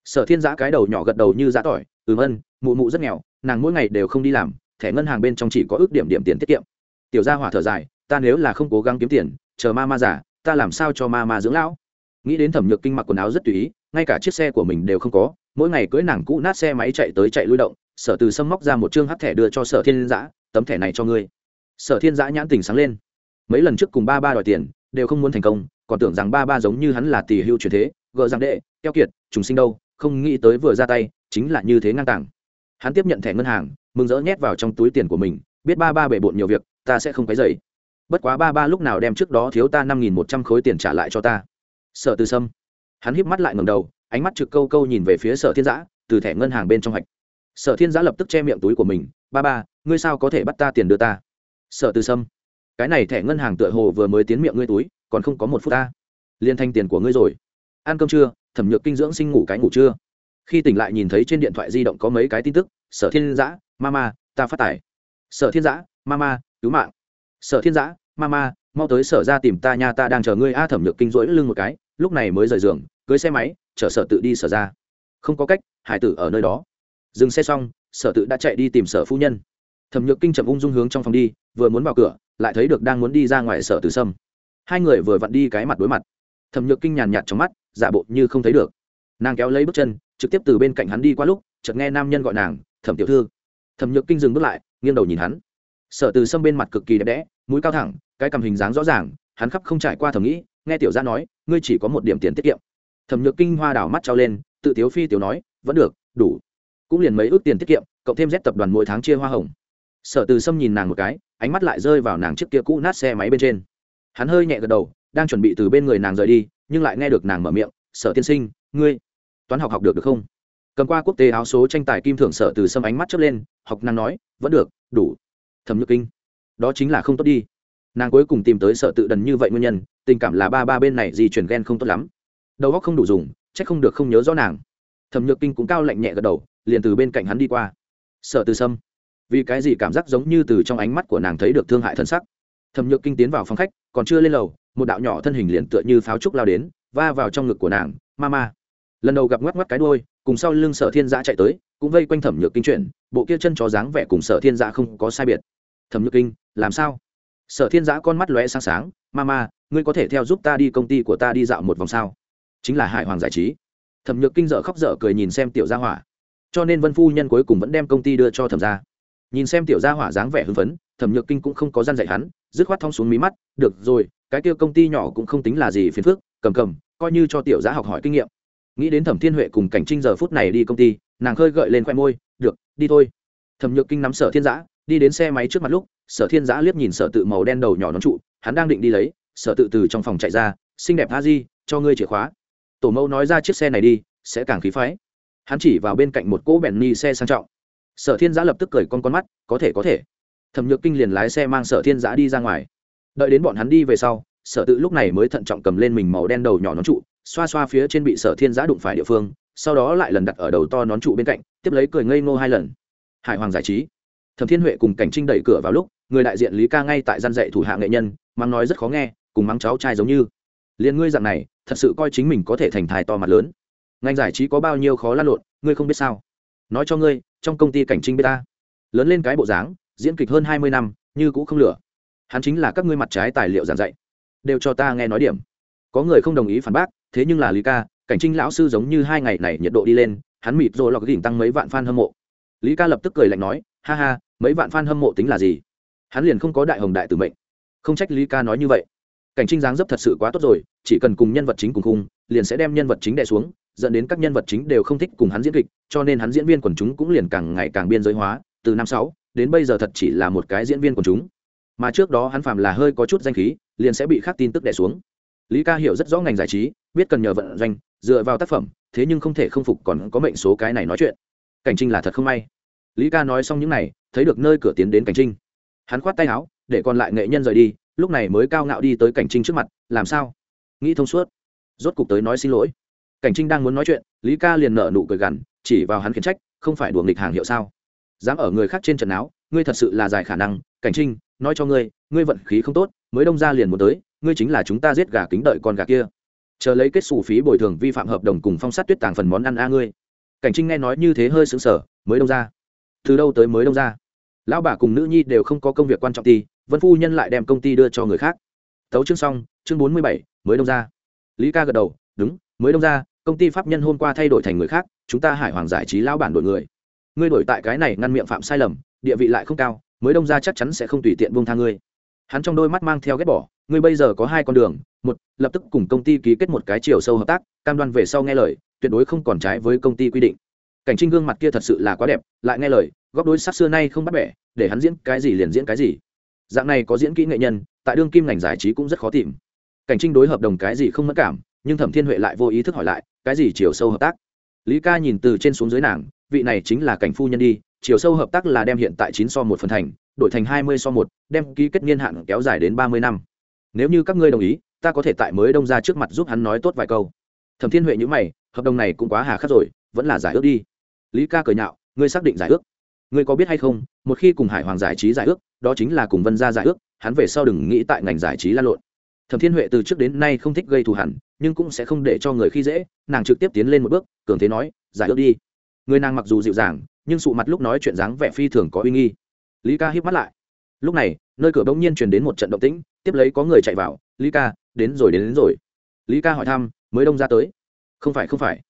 sở thiên giã cái đầu nhỏ gật đầu như giã tỏi, ừm, ân, mụ mụ rất nghèo, nàng mỗi ngày đều không đi làm, thẻ ngân hàng bên trong chỉ có ước điểm điểm tiền tiết kiệm. Tiểu gia hỏa thở dài, ta nếu là không cố gắng kiếm tiền, chờ ma ma giả ta làm sao cho ma ma dưỡng lão? Nghĩ đến thẩm nhược kinh mặc quần áo rất tùy ý, ngay cả chiếc xe của mình đều không có, mỗi ngày cưỡi nàng cũ nát xe máy chạy tới chạy lui động, sở từ sâm móc ra một chương hắt thẻ đưa cho sở thiên giã tấm thẻ này cho ngươi. Sở thiên giã nhãn tình sáng lên. Mấy lần trước cùng ba ba đòi tiền, đều không muốn thành công, còn tưởng rằng ba ba giống như hắn là tỷ hưu truyền thế, gợ rằng đệ, keo kiệt chúng sinh đâu, không nghĩ tới vừa ra tay, chính là như thế ngang tàng. Hắn tiếp nhận thẻ ngân hàng, mừng rỡ nhét vào trong túi tiền của mình, biết ba ba bể bộn nhiều việc, ta sẽ không cái dày bất quá ba ba lúc nào đem trước đó thiếu ta năm nghìn một trăm khối tiền trả lại cho ta? Sở từ sâm. Hắn híp mắt lại ngầm đầu, ánh mắt trực câu câu nhìn về phía sở thiên giã, từ thẻ ngân hàng bên trong hạch sở thiên giã lập tức che miệng túi của mình, ba ba, ngươi sao có thể bắt ta tiền đưa ta? Sở từ sâm. Cái này thẻ ngân hàng tựa hồ vừa mới tiến miệng ngươi túi, còn không có một phút ta. Liên thanh tiền của ngươi rồi. Ăn cơm trưa thẩm nhược kinh dưỡng sinh ngủ cái ngủ trưa khi tỉnh lại nhìn thấy trên điện thoại di động có mấy cái tin tức, sở thiên giã mama ta phát tải. Sở thiên giã mama cứu mạng. Sở thiên giã mama mau tới sở ra tìm ta nha, ta đang chờ ngươi. A thẩm nhược kinh rỗi lưng một cái, lúc này mới rời giường, cưới xe máy, chở sở tự đi sở ra. Không có cách, hải tử ở nơi đó. Dừng xe xong, sở tự đã chạy đi tìm sở phu nhân. Thẩm nhược kinh chậm ung dung hướng trong phòng đi, vừa muốn vào cửa, lại thấy được đang muốn đi ra ngoài sở từ sâm. Hai người vừa vặn đi cái mặt đối mặt. Thẩm nhược kinh nhàn nhạt trong mắt, giả bộ như không thấy được. Nàng kéo lấy bước chân, trực tiếp từ bên cạnh hắn đi qua lúc, chợt nghe nam nhân gọi nàng, thẩm tiểu thư. Thẩm nhược kinh dừng bước lại, nghiêng đầu nhìn hắn. Sở từ sâm bên mặt cực kỳ đẹp đẽ mũi cao thẳng, cái cầm hình dáng rõ ràng, hắn khắp không trải qua thầm nghĩ, nghe tiểu gia nói, ngươi chỉ có một điểm tiền tiết kiệm. Thẩm nhược kinh hoa đảo mắt trao lên, tự tiếu phi tiểu nói, vẫn được, đủ. Cũng liền mấy ước tiền tiết kiệm, cộng thêm rét tập đoàn mỗi tháng chia hoa hồng. Sở từ sâm nhìn nàng một cái, ánh mắt lại rơi vào nàng trước kia cũ nát xe máy bên trên. Hắn hơi nhẹ gật đầu, đang chuẩn bị từ bên người nàng rời đi, nhưng lại nghe được nàng mở miệng, sở tiên sinh, ngươi toán học học được được không? Cầm qua quốc tế áo số tranh tài kim thưởng, sở từ sâm ánh mắt chớp lên, học nàng nói, vẫn được, đủ. Thẩm nhược kinh đó chính là không tốt đi. Nàng cuối cùng tìm tới sợ tự đần như vậy nguyên nhân, tình cảm là ba ba bên này di chuyển ghen không tốt lắm. Đầu óc không đủ dùng c h ắ c không được không nhớ rõ nàng. Thẩm nhược kinh cũng cao lạnh nhẹ gật đầu, liền từ bên cạnh hắn đi qua. Sợ từ sâm. Vì cái gì cảm giác giống như từ trong ánh mắt của nàng thấy được thương hại thân sắc. Thẩm nhược kinh tiến vào phòng khách, còn chưa lên lầu, một đạo nhỏ thân hình liền tựa như pháo trúc lao đến, va vào trong ngực của nàng, ma ma. Lần đầu gặp ngoắc ngoắc cái đôi cùng sau lưng sở thiên giã chạy tới, cũng vây quanh thẩm nhược kinh chuyển bộ kia chân chó dáng vẻ cùng sở thiên giã không có sai biệt. Thẩm nhược kinh làm sao? Sở thiên giã con mắt lóe sáng sáng ma ma ngươi có thể theo giúp ta đi công ty của ta đi dạo một vòng sao? Chính là hải hoàng giải trí. Thẩm nhược kinh dợ khóc dở cười nhìn xem tiểu gia hỏa. Cho nên vân phu nhân cuối cùng vẫn đem công ty đưa cho thẩm gia. Nhìn xem tiểu gia hỏa dáng vẻ hưng phấn, thẩm nhược kinh cũng không có gian dạy hắn, dứt khoát thong xuống mí mắt, được rồi, cái kia công ty nhỏ cũng không tính là gì phiền phức, cầm cầm, coi như cho tiểu gia học hỏi kinh nghiệm. Nghĩ đến thẩm thiên huệ cùng cảnh trinh giờ phút này đi công ty, nàng khơi gợi lên khoe môi, được, đi thôi. Thẩm nhược kinh nắm sở thiên giã, đi đến xe máy trước mặt lúc sở thiên giã liếc nhìn sở tự màu đen đầu nhỏ nón trụ, hắn đang định đi lấy, sở tự từ trong phòng chạy ra, xinh đẹp a di cho ngươi chìa khóa. Tổ mẫu nói ra chiếc xe này đi, sẽ càng khí phái. Hắn chỉ vào bên cạnh một cỗ bèn ni xe sang trọng. Sở thiên giã lập tức cười con con mắt, có thể có thể. Thẩm nhược kinh liền lái xe mang sở thiên giã đi ra ngoài. Đợi đến bọn hắn đi về sau, sở tự lúc này mới thận trọng cầm lên mình màu đen đầu nhỏ nón trụ, xoa xoa phía trên bị sở thiên giã đụng phải địa phương, sau đó lại lần đặt ở đầu to nón trụ bên cạnh, tiếp lấy cười ngây ngô hai lần. Hải hoàng giải trí thẩm thiên huệ cùng cảnh trinh đẩy cửa vào lúc, người đại diện lý ca ngay tại gian dạy thủ hạ nghệ nhân, mắng nói rất khó nghe, cùng mắng cháu trai giống như. Liền ngươi dạng này, thật sự coi chính mình có thể thành thai to mặt lớn. Ngành giải trí có bao nhiêu khó lăn lộn, ngươi không biết sao? Nói cho ngươi, trong công ty cảnh trinh bê ta. Lớn lên cái bộ dáng, diễn kịch hơn hai mươi năm, như cũ không lửa. Hắn chính là các ngươi mặt trái tài liệu giảng dạy. Đều cho ta nghe nói điểm. Có người không đồng ý phản bác, thế nhưng là lý ca, cảnh trinh lão sư giống như hai ngày này nhiệt độ đi lên, hắn mịt rồi lọc đỉnh tăng mấy vạn fan hâm mộ. Lý ca lập tức cười lạnh nói, ha ha mấy vạn fan hâm mộ tính là gì? Hắn liền không có đại hồng đại tử mệnh. Không trách lý ca nói như vậy. Cảnh trinh dáng dấp thật sự quá tốt rồi, chỉ cần cùng nhân vật chính cùng khung, liền sẽ đem nhân vật chính đè xuống, dẫn đến các nhân vật chính đều không thích cùng hắn diễn kịch, cho nên hắn diễn viên quần chúng cũng liền càng ngày càng biên giới hóa, từ năm sáu đến bây giờ thật chỉ là một cái diễn viên quần chúng. Mà trước đó hắn phạm là hơi có chút danh khí, liền sẽ bị khắc tin tức đè xuống. Lý ca hiểu rất rõ ngành giải trí, biết cần nhờ vận doanh, dựa vào tác phẩm, thế nhưng không thể không phục còn có mệnh số cái này nói chuyện. Cảnh trinh là thật không may. Lý ca nói xong những này thấy được nơi cửa tiến đến cảnh trinh. Hắn khoát tay áo, để còn lại nghệ nhân rời đi, lúc này mới cao ngạo đi tới cảnh trinh trước mặt, làm sao? Nghĩ thông suốt. Rốt cục tới nói xin lỗi. Cảnh trinh đang muốn nói chuyện, lý ca liền nở nụ cười gằn, chỉ vào hắn khiển trách, không phải đùa nghịch hàng hiệu sao? Dám ở người khác trên trần áo, ngươi thật sự là dài khả năng. Cảnh trinh, nói cho ngươi ngươi vận khí không tốt, mới đông ra liền muốn tới, ngươi chính là chúng ta giết gà kính đợi con gà kia. Chờ lấy kết xù phí bồi thường vi phạm hợp đồng cùng phong sát tuyết tàng phần món ăn a ngươi. Cảnh trinh nghe nói như thế hơi sững sờ, mới đông ra từ đâu tới mới đông ra? Lão bà cùng nữ nhi đều không có công việc quan trọng thì, vân phu nhân lại đem công ty đưa cho người khác. Tấu chương xong chương bốn mươi bảy mới đông ra. Lý ca gật đầu đúng mới đông ra công ty pháp nhân hôm qua thay đổi thành người khác chúng ta hải hoàng giải trí lão bản đổi người. Ngươi đổi tại cái này ngăn miệng phạm sai lầm địa vị lại không cao mới đông ra chắc chắn sẽ không tùy tiện buông tha ngươi. Hắn trong đôi mắt mang theo ghét bỏ ngươi bây giờ có hai con đường một lập tức cùng công ty ký kết một cái chiều sâu hợp tác cam đoan về sau nghe lời tuyệt đối không còn trái với công ty quy định cảnh trinh gương mặt kia thật sự là quá đẹp, lại nghe lời, góc đối sắc xưa nay không bắt bẻ, để hắn diễn cái gì liền diễn cái gì. Dạng này có diễn kỹ nghệ nhân, tại đương kim ngành giải trí cũng rất khó tìm. Cảnh trinh đối hợp đồng cái gì không mất cảm, nhưng thẩm thiên huệ lại vô ý thức hỏi lại, cái gì chiều sâu hợp tác? Lý ca nhìn từ trên xuống dưới nàng, vị này chính là cảnh phu nhân đi chiều sâu hợp tác là đem hiện tại chín so một phần thành, đổi thành hai mươi so một, đem ký kết niên hạn kéo dài đến ba mươi năm. Nếu như các ngươi đồng ý, ta có thể tại mới đông ra trước mặt giúp hắn nói tốt vài câu. Thẩm thiên huệ nhữ mày, hợp đồng này cũng quá hà khắc rồi, vẫn là giải ước đi lý ca cười nhạo ngươi xác định giải ước. Ngươi có biết hay không một khi cùng hải hoàng giải trí giải ước đó chính là cùng vân gia giải ước hắn về sau đừng nghĩ tại ngành giải trí lan lộn. Thẩm thiên huệ từ trước đến nay không thích gây thù hẳn nhưng cũng sẽ không để cho người khi dễ nàng trực tiếp tiến lên một bước cường thế nói giải ước đi. Người nàng mặc dù dịu dàng nhưng sụ mặt lúc nói chuyện dáng vẻ phi thường có uy nghi. Lý ca híp mắt lại. Lúc này nơi cửa bỗng nhiên truyền đến một trận động tĩnh tiếp lấy có người chạy vào lý ca đến rồi đến, đến rồi. Lý ca hỏi thăm mới đông ra tới? Không phải không phải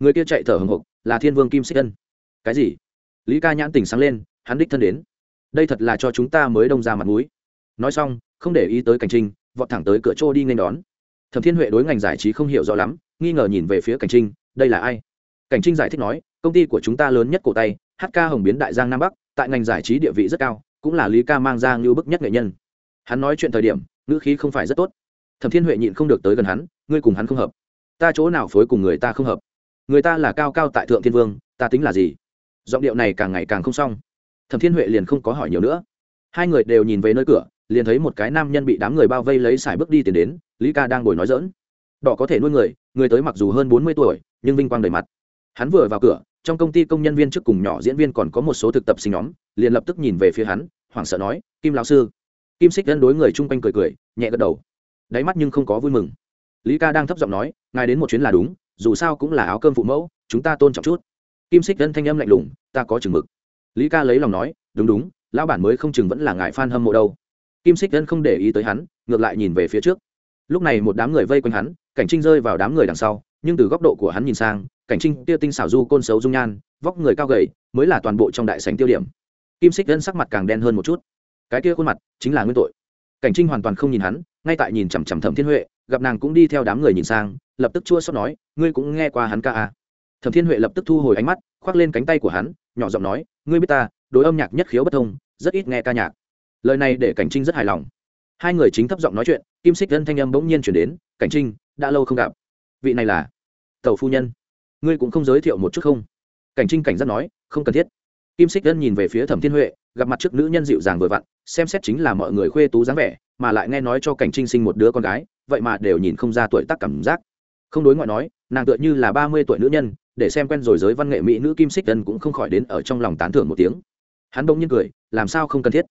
người kia chạy thở hồng hộc là thiên vương kim xích ân. Cái gì? Lý ca nhãn tỉnh sáng lên, hắn đích thân đến. Đây thật là cho chúng ta mới đông ra mặt mũi. Nói xong, không để ý tới cảnh trinh vọt thẳng tới cửa chỗ đi nên đón. Thẩm thiên huệ đối ngành giải trí không hiểu rõ lắm, nghi ngờ nhìn về phía cảnh trinh đây là ai? Cảnh trinh giải thích nói, công ty của chúng ta lớn nhất cổ tay hk hồng biến đại giang nam bắc, tại ngành giải trí địa vị rất cao, cũng là lý ca mang ra như bức nhất nghệ nhân. Hắn nói chuyện thời điểm, ngữ khí không phải rất tốt. Thẩm thiên huệ nhịn không được tới gần hắn, ngươi cùng hắn không hợp. Ta chỗ nào phối cùng người ta không hợp? Người ta là cao cao tại thượng thiên vương, ta tính là gì? Giọng điệu này càng ngày càng không xong. Thẩm thiên huệ liền không có hỏi nhiều nữa. Hai người đều nhìn về nơi cửa, liền thấy một cái nam nhân bị đám người bao vây lấy xài bước đi tiền đến, lý ca đang ngồi nói dỡn đỏ có thể nuôi người người tới mặc dù hơn bốn mươi tuổi, nhưng vinh quang đầy mặt. Hắn vừa vào cửa, trong công ty công nhân viên trước cùng nhỏ diễn viên còn có một số thực tập sinh nhóm, liền lập tức nhìn về phía hắn, hoảng sợ nói, kim lão sư. Kim xích gân đối người chung quanh cười cười, nhẹ gật đầu. Đáy mắt nhưng không có vui mừng. Lý ca đang thấp giọng nói, ngài đến một chuyến là đúng dù sao cũng là áo cơm phụ mẫu, chúng ta tôn trọng chút. Kim xích dân thanh âm lạnh lùng, ta có chừng mực. Lý ca lấy lòng nói, đúng đúng, lão bản mới không chừng vẫn là ngại f a n hâm mộ đâu. Kim xích dân không để ý tới hắn, ngược lại nhìn về phía trước. Lúc này một đám người vây quanh hắn, cảnh trinh rơi vào đám người đằng sau, nhưng từ góc độ của hắn nhìn sang, cảnh trinh tiêu tinh xảo du côn xấu dung nhan, vóc người cao gầy, mới là toàn bộ trong đại sành tiêu điểm. Kim xích dân sắc mặt càng đen hơn một chút. Cái kia khuôn mặt, chính là nguyên tội. Cảnh trinh hoàn toàn không nhìn hắn, ngay tại nhìn chằm chằm thẩm thiên huệ, gặp nàng cũng đi theo đám người nhìn sang lập tức chua xót nói, ngươi cũng nghe qua hắn ca à. thẩm thiên huệ lập tức thu hồi ánh mắt, khoác lên cánh tay của hắn, nhỏ giọng nói, ngươi biết ta, đối âm nhạc nhất khiếu bất thông, rất ít nghe ca nhạc. Lời này để cảnh trinh rất hài lòng. Hai người chính thấp giọng nói chuyện, kim xích gân thanh âm bỗng nhiên chuyển đến, cảnh trinh, đã lâu không gặp. Vị này là tàu phu nhân. Ngươi cũng không giới thiệu một chút không? Cảnh trinh cảnh giác nói, không cần thiết. Kim xích gân nhìn về phía thẩm thiên huệ, gặp mặt trước nữ nhân dịu dàng vừa vặn, xem xét chính là mọi người khuê tú dáng vẻ, mà lại nghe nói cho cảnh trinh sinh một đứa con gái, vậy mà đều nhìn không ra tuổi tác cảm giác không đối ngoại nói, nàng tựa như là ba mươi tuổi nữ nhân, để xem quen rồi giới văn nghệ mỹ nữ kim xích tân cũng không khỏi đến ở trong lòng tán thưởng một tiếng. Hắn đông nhiên cười, làm sao không cần thiết?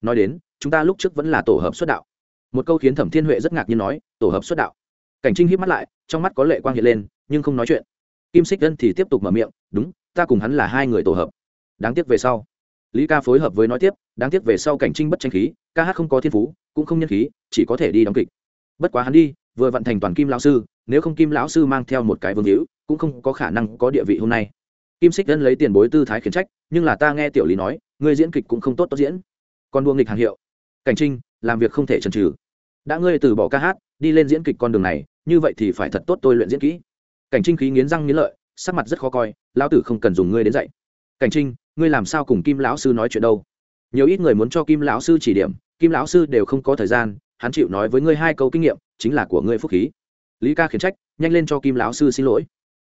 Nói đến, chúng ta lúc trước vẫn là tổ hợp xuất đạo. Một câu khiến thẩm thiên huệ rất ngạc nhiên nói, tổ hợp xuất đạo. Cảnh trinh hít mắt lại, trong mắt có lệ quang hiện lên, nhưng không nói chuyện. Kim xích tân thì tiếp tục mở miệng, đúng, ta cùng hắn là hai người tổ hợp. Đáng tiếc về sau. Lý ca phối hợp với nói tiếp, đáng tiếc về sau cảnh trinh bất tranh khí, ca hát không có thiên phú, cũng không nhân khí, chỉ có thể đi đóng kịch. Bất quá hắn đi, vừa vận thành toàn kim lão sư nếu không kim lão sư mang theo một cái vương hữu, cũng không có khả năng có địa vị hôm nay. Kim xích dân lấy tiền bối tư thái khiển trách, nhưng là ta nghe tiểu lý nói người diễn kịch cũng không tốt tốt diễn. Còn đua nghịch hàng hiệu. Cảnh trinh, làm việc không thể chần trừ đã ngươi từ bỏ ca hát, đi lên diễn kịch con đường này, như vậy thì phải thật tốt tôi luyện diễn kỹ. Cảnh trinh khí nghiến răng nghiến lợi, sắc mặt rất khó coi, lão tử không cần dùng ngươi đến dạy. Cảnh trinh, ngươi làm sao cùng kim lão sư nói chuyện đâu? Nhiều ít người muốn cho kim lão sư chỉ điểm, kim lão sư đều không có thời gian, hắn chịu nói với ngươi hai câu kinh nghiệm, chính là của ngươi phúc khí lý ca khiển trách, nhanh lên cho kim lão sư xin lỗi.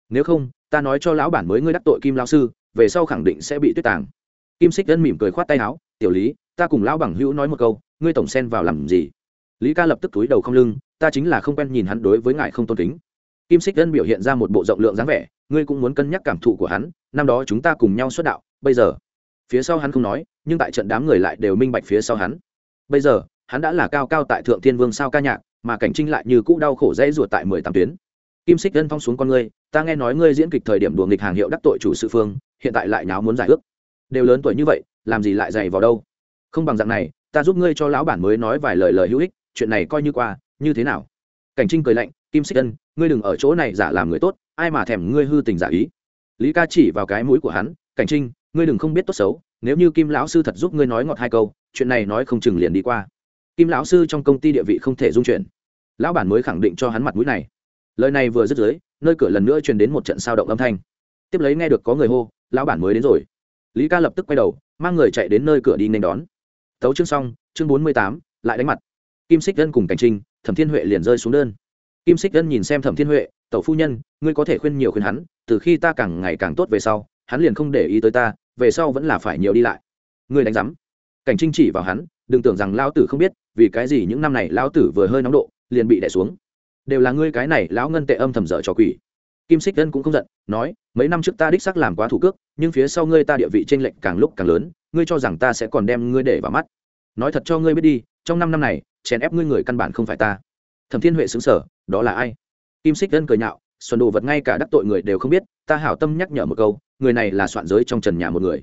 Nếu không, ta nói cho lão bản mới ngươi đắc tội kim lão sư, về sau khẳng định sẽ bị tuyết tàng. Kim xích dân mỉm cười khoát tay áo, tiểu lý, ta cùng lão bằng hữu nói một câu, ngươi tổng xen vào làm gì? Lý ca lập tức túi đầu không lưng, ta chính là không quen nhìn hắn đối với ngài không tôn kính. Kim xích dân biểu hiện ra một bộ rộng lượng dáng vẻ, ngươi cũng muốn cân nhắc cảm thụ của hắn, năm đó chúng ta cùng nhau xuất đạo, bây giờ phía sau hắn không nói, nhưng tại trận đám người lại đều minh bạch phía sau hắn. Bây giờ, hắn đã là cao cao tại thượng thiên vương sao ca nhạc mà cảnh trinh lại như cũ đau khổ dây ruột tại mười tám tuyến. Kim xích gân phong xuống con ngươi, ta nghe nói ngươi diễn kịch thời điểm đùa nghịch hàng hiệu đắc tội chủ sự phương, hiện tại lại nháo muốn giải ước. Đều lớn tuổi như vậy, làm gì lại dày vào đâu? Không bằng dạng này, ta giúp ngươi cho lão bản mới nói vài lời lời hữu ích, chuyện này coi như qua, như thế nào? Cảnh trinh cười lạnh, kim xích ân, ngươi đừng ở chỗ này giả làm người tốt, ai mà thèm ngươi hư tình giả ý? Lý ca chỉ vào cái mũi của hắn, cảnh trinh, ngươi đừng không biết tốt xấu, nếu như kim lão sư thật giúp ngươi nói ngọt hai câu, chuyện này nói không chừng liền đi qua kim lão sư trong công ty địa vị không thể dung chuyển. Lão bản mới khẳng định cho hắn mặt mũi này. Lời này vừa dứt dưới, nơi cửa lần nữa truyền đến một trận sao động âm thanh. Tiếp lấy nghe được có người hô, lão bản mới đến rồi. Lý ca lập tức quay đầu, mang người chạy đến nơi cửa đi nên đón. Tấu chương xong, chương bốn mươi tám, lại đánh mặt. Kim xích dân cùng cảnh trinh, thẩm thiên huệ liền rơi xuống đơn. Kim xích dân nhìn xem thẩm thiên huệ, tẩu phu nhân, ngươi có thể khuyên nhiều khuyên hắn, từ khi ta càng ngày càng tốt về sau, hắn liền không để ý tới ta, về sau vẫn là phải nhiều đi lại. Ngươi đánh giám. Cảnh trinh chỉ vào hắn, đừng tưởng rằng lão tử không biết vì cái gì những năm này lão tử vừa hơi nóng độ, liền bị đẻ xuống. Đều là ngươi cái này lão ngân tệ âm thầm dở trò quỷ. Kim xích dân cũng không giận, nói, mấy năm trước ta đích xác làm quá thủ cước, nhưng phía sau ngươi ta địa vị tranh lệch càng lúc càng lớn, ngươi cho rằng ta sẽ còn đem ngươi để vào mắt. Nói thật cho ngươi biết đi, trong năm năm này, chèn ép ngươi người căn bản không phải ta. Thẩm thiên huệ xứng sở đó là ai? Kim xích dân cười nhạo, xuân đồ vật ngay cả đắc tội người đều không biết, ta hảo tâm nhắc nhở một câu, người này là soạn giới trong trần nhà một người.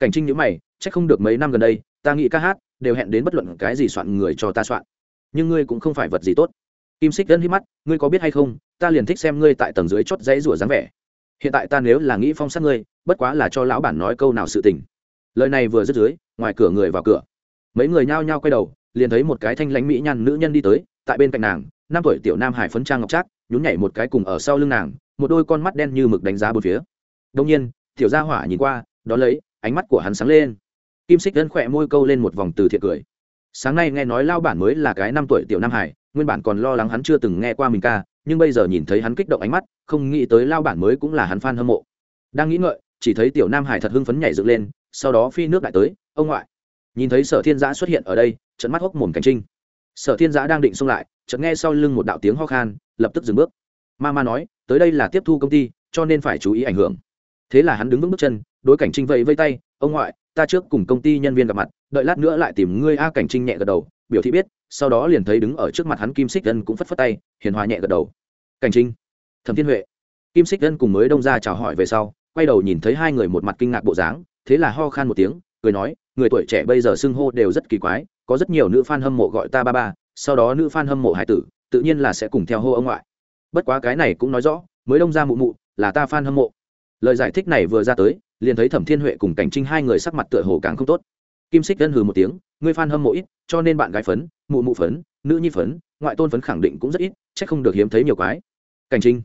Cảnh trinh nhữ mày c không được mấy năm gần đây, ta nghĩ ca hát đều hẹn đến bất luận cái gì soạn người cho ta soạn. Nhưng ngươi cũng không phải vật gì tốt. Kim xích ân hít mắt, ngươi có biết hay không, ta liền thích xem ngươi tại tầng dưới chót dãy rủa dáng vẻ. Hiện tại ta nếu là nghĩ phong sát ngươi, bất quá là cho lão bản nói câu nào sự tình. Lời này vừa dứt dưới, ngoài cửa người vào cửa. Mấy người nhao nhao quay đầu, liền thấy một cái thanh lãnh mỹ nhăn nữ nhân đi tới, tại bên cạnh nàng, năm tuổi tiểu nam hải phấn trang ngọc trác, nhún nhảy một cái cùng ở sau lưng nàng, một đôi con mắt đen như mực đánh giá bốn phía. Đông nhiên, tiểu gia hỏa nhìn qua, đó lấy, ánh mắt của hắn sáng lên kim xích ân khỏe môi câu lên một vòng từ thiện cười. Sáng nay nghe nói lao bản mới là cái năm tuổi tiểu nam hải, nguyên bản còn lo lắng hắn chưa từng nghe qua mình ca, nhưng bây giờ nhìn thấy hắn kích động ánh mắt, không nghĩ tới lao bản mới cũng là hắn f a n hâm mộ. Đang nghĩ ngợi, chỉ thấy tiểu nam hải thật hưng phấn nhảy dựng lên, sau đó phi nước lại tới, ông ngoại. Nhìn thấy sở thiên giã xuất hiện ở đây trận mắt hốc mồm cảnh trinh. Sở thiên giã đang định xông lại, chợt nghe sau lưng một đạo tiếng ho khan, lập tức dừng bước. Ma ma nói, tới đây là tiếp thu công ty, cho nên phải chú ý ảnh hưởng. Thế là hắn đứng vững bước chân, đối cảnh trinh vẫy vây tay, ông ngoại ta trước cùng công ty nhân viên gặp mặt, đợi lát nữa lại tìm ngươi a cảnh trinh nhẹ gật đầu, biểu thị biết, sau đó liền thấy đứng ở trước mặt hắn kim xích dân cũng phất phất tay, hiền hòa nhẹ gật đầu. Cảnh trinh, thẩm thiên huệ. Kim xích dân cùng mới đông ra chào hỏi về sau, quay đầu nhìn thấy hai người một mặt kinh ngạc bộ dáng, thế là ho khan một tiếng, cười nói, người tuổi trẻ bây giờ xưng hô đều rất kỳ quái, có rất nhiều nữ fan hâm mộ gọi ta ba ba, sau đó nữ fan hâm mộ hải tử, tự nhiên là sẽ cùng theo hô ông ngoại. Bất quá cái này cũng nói rõ, mới đông ra mụ mụ, là ta fan hâm mộ. Lời giải thích này vừa ra tới liền thấy thẩm thiên huệ cùng cảnh trinh hai người sắc mặt tựa hồ càng không tốt. Kim xích dân hừ một tiếng người phan hâm mộ ít, cho nên bạn gái phấn, mụ mụ phấn, nữ nhi phấn, ngoại tôn phấn khẳng định cũng rất ít c h ắ c không được hiếm thấy nhiều quái. Cảnh trinh,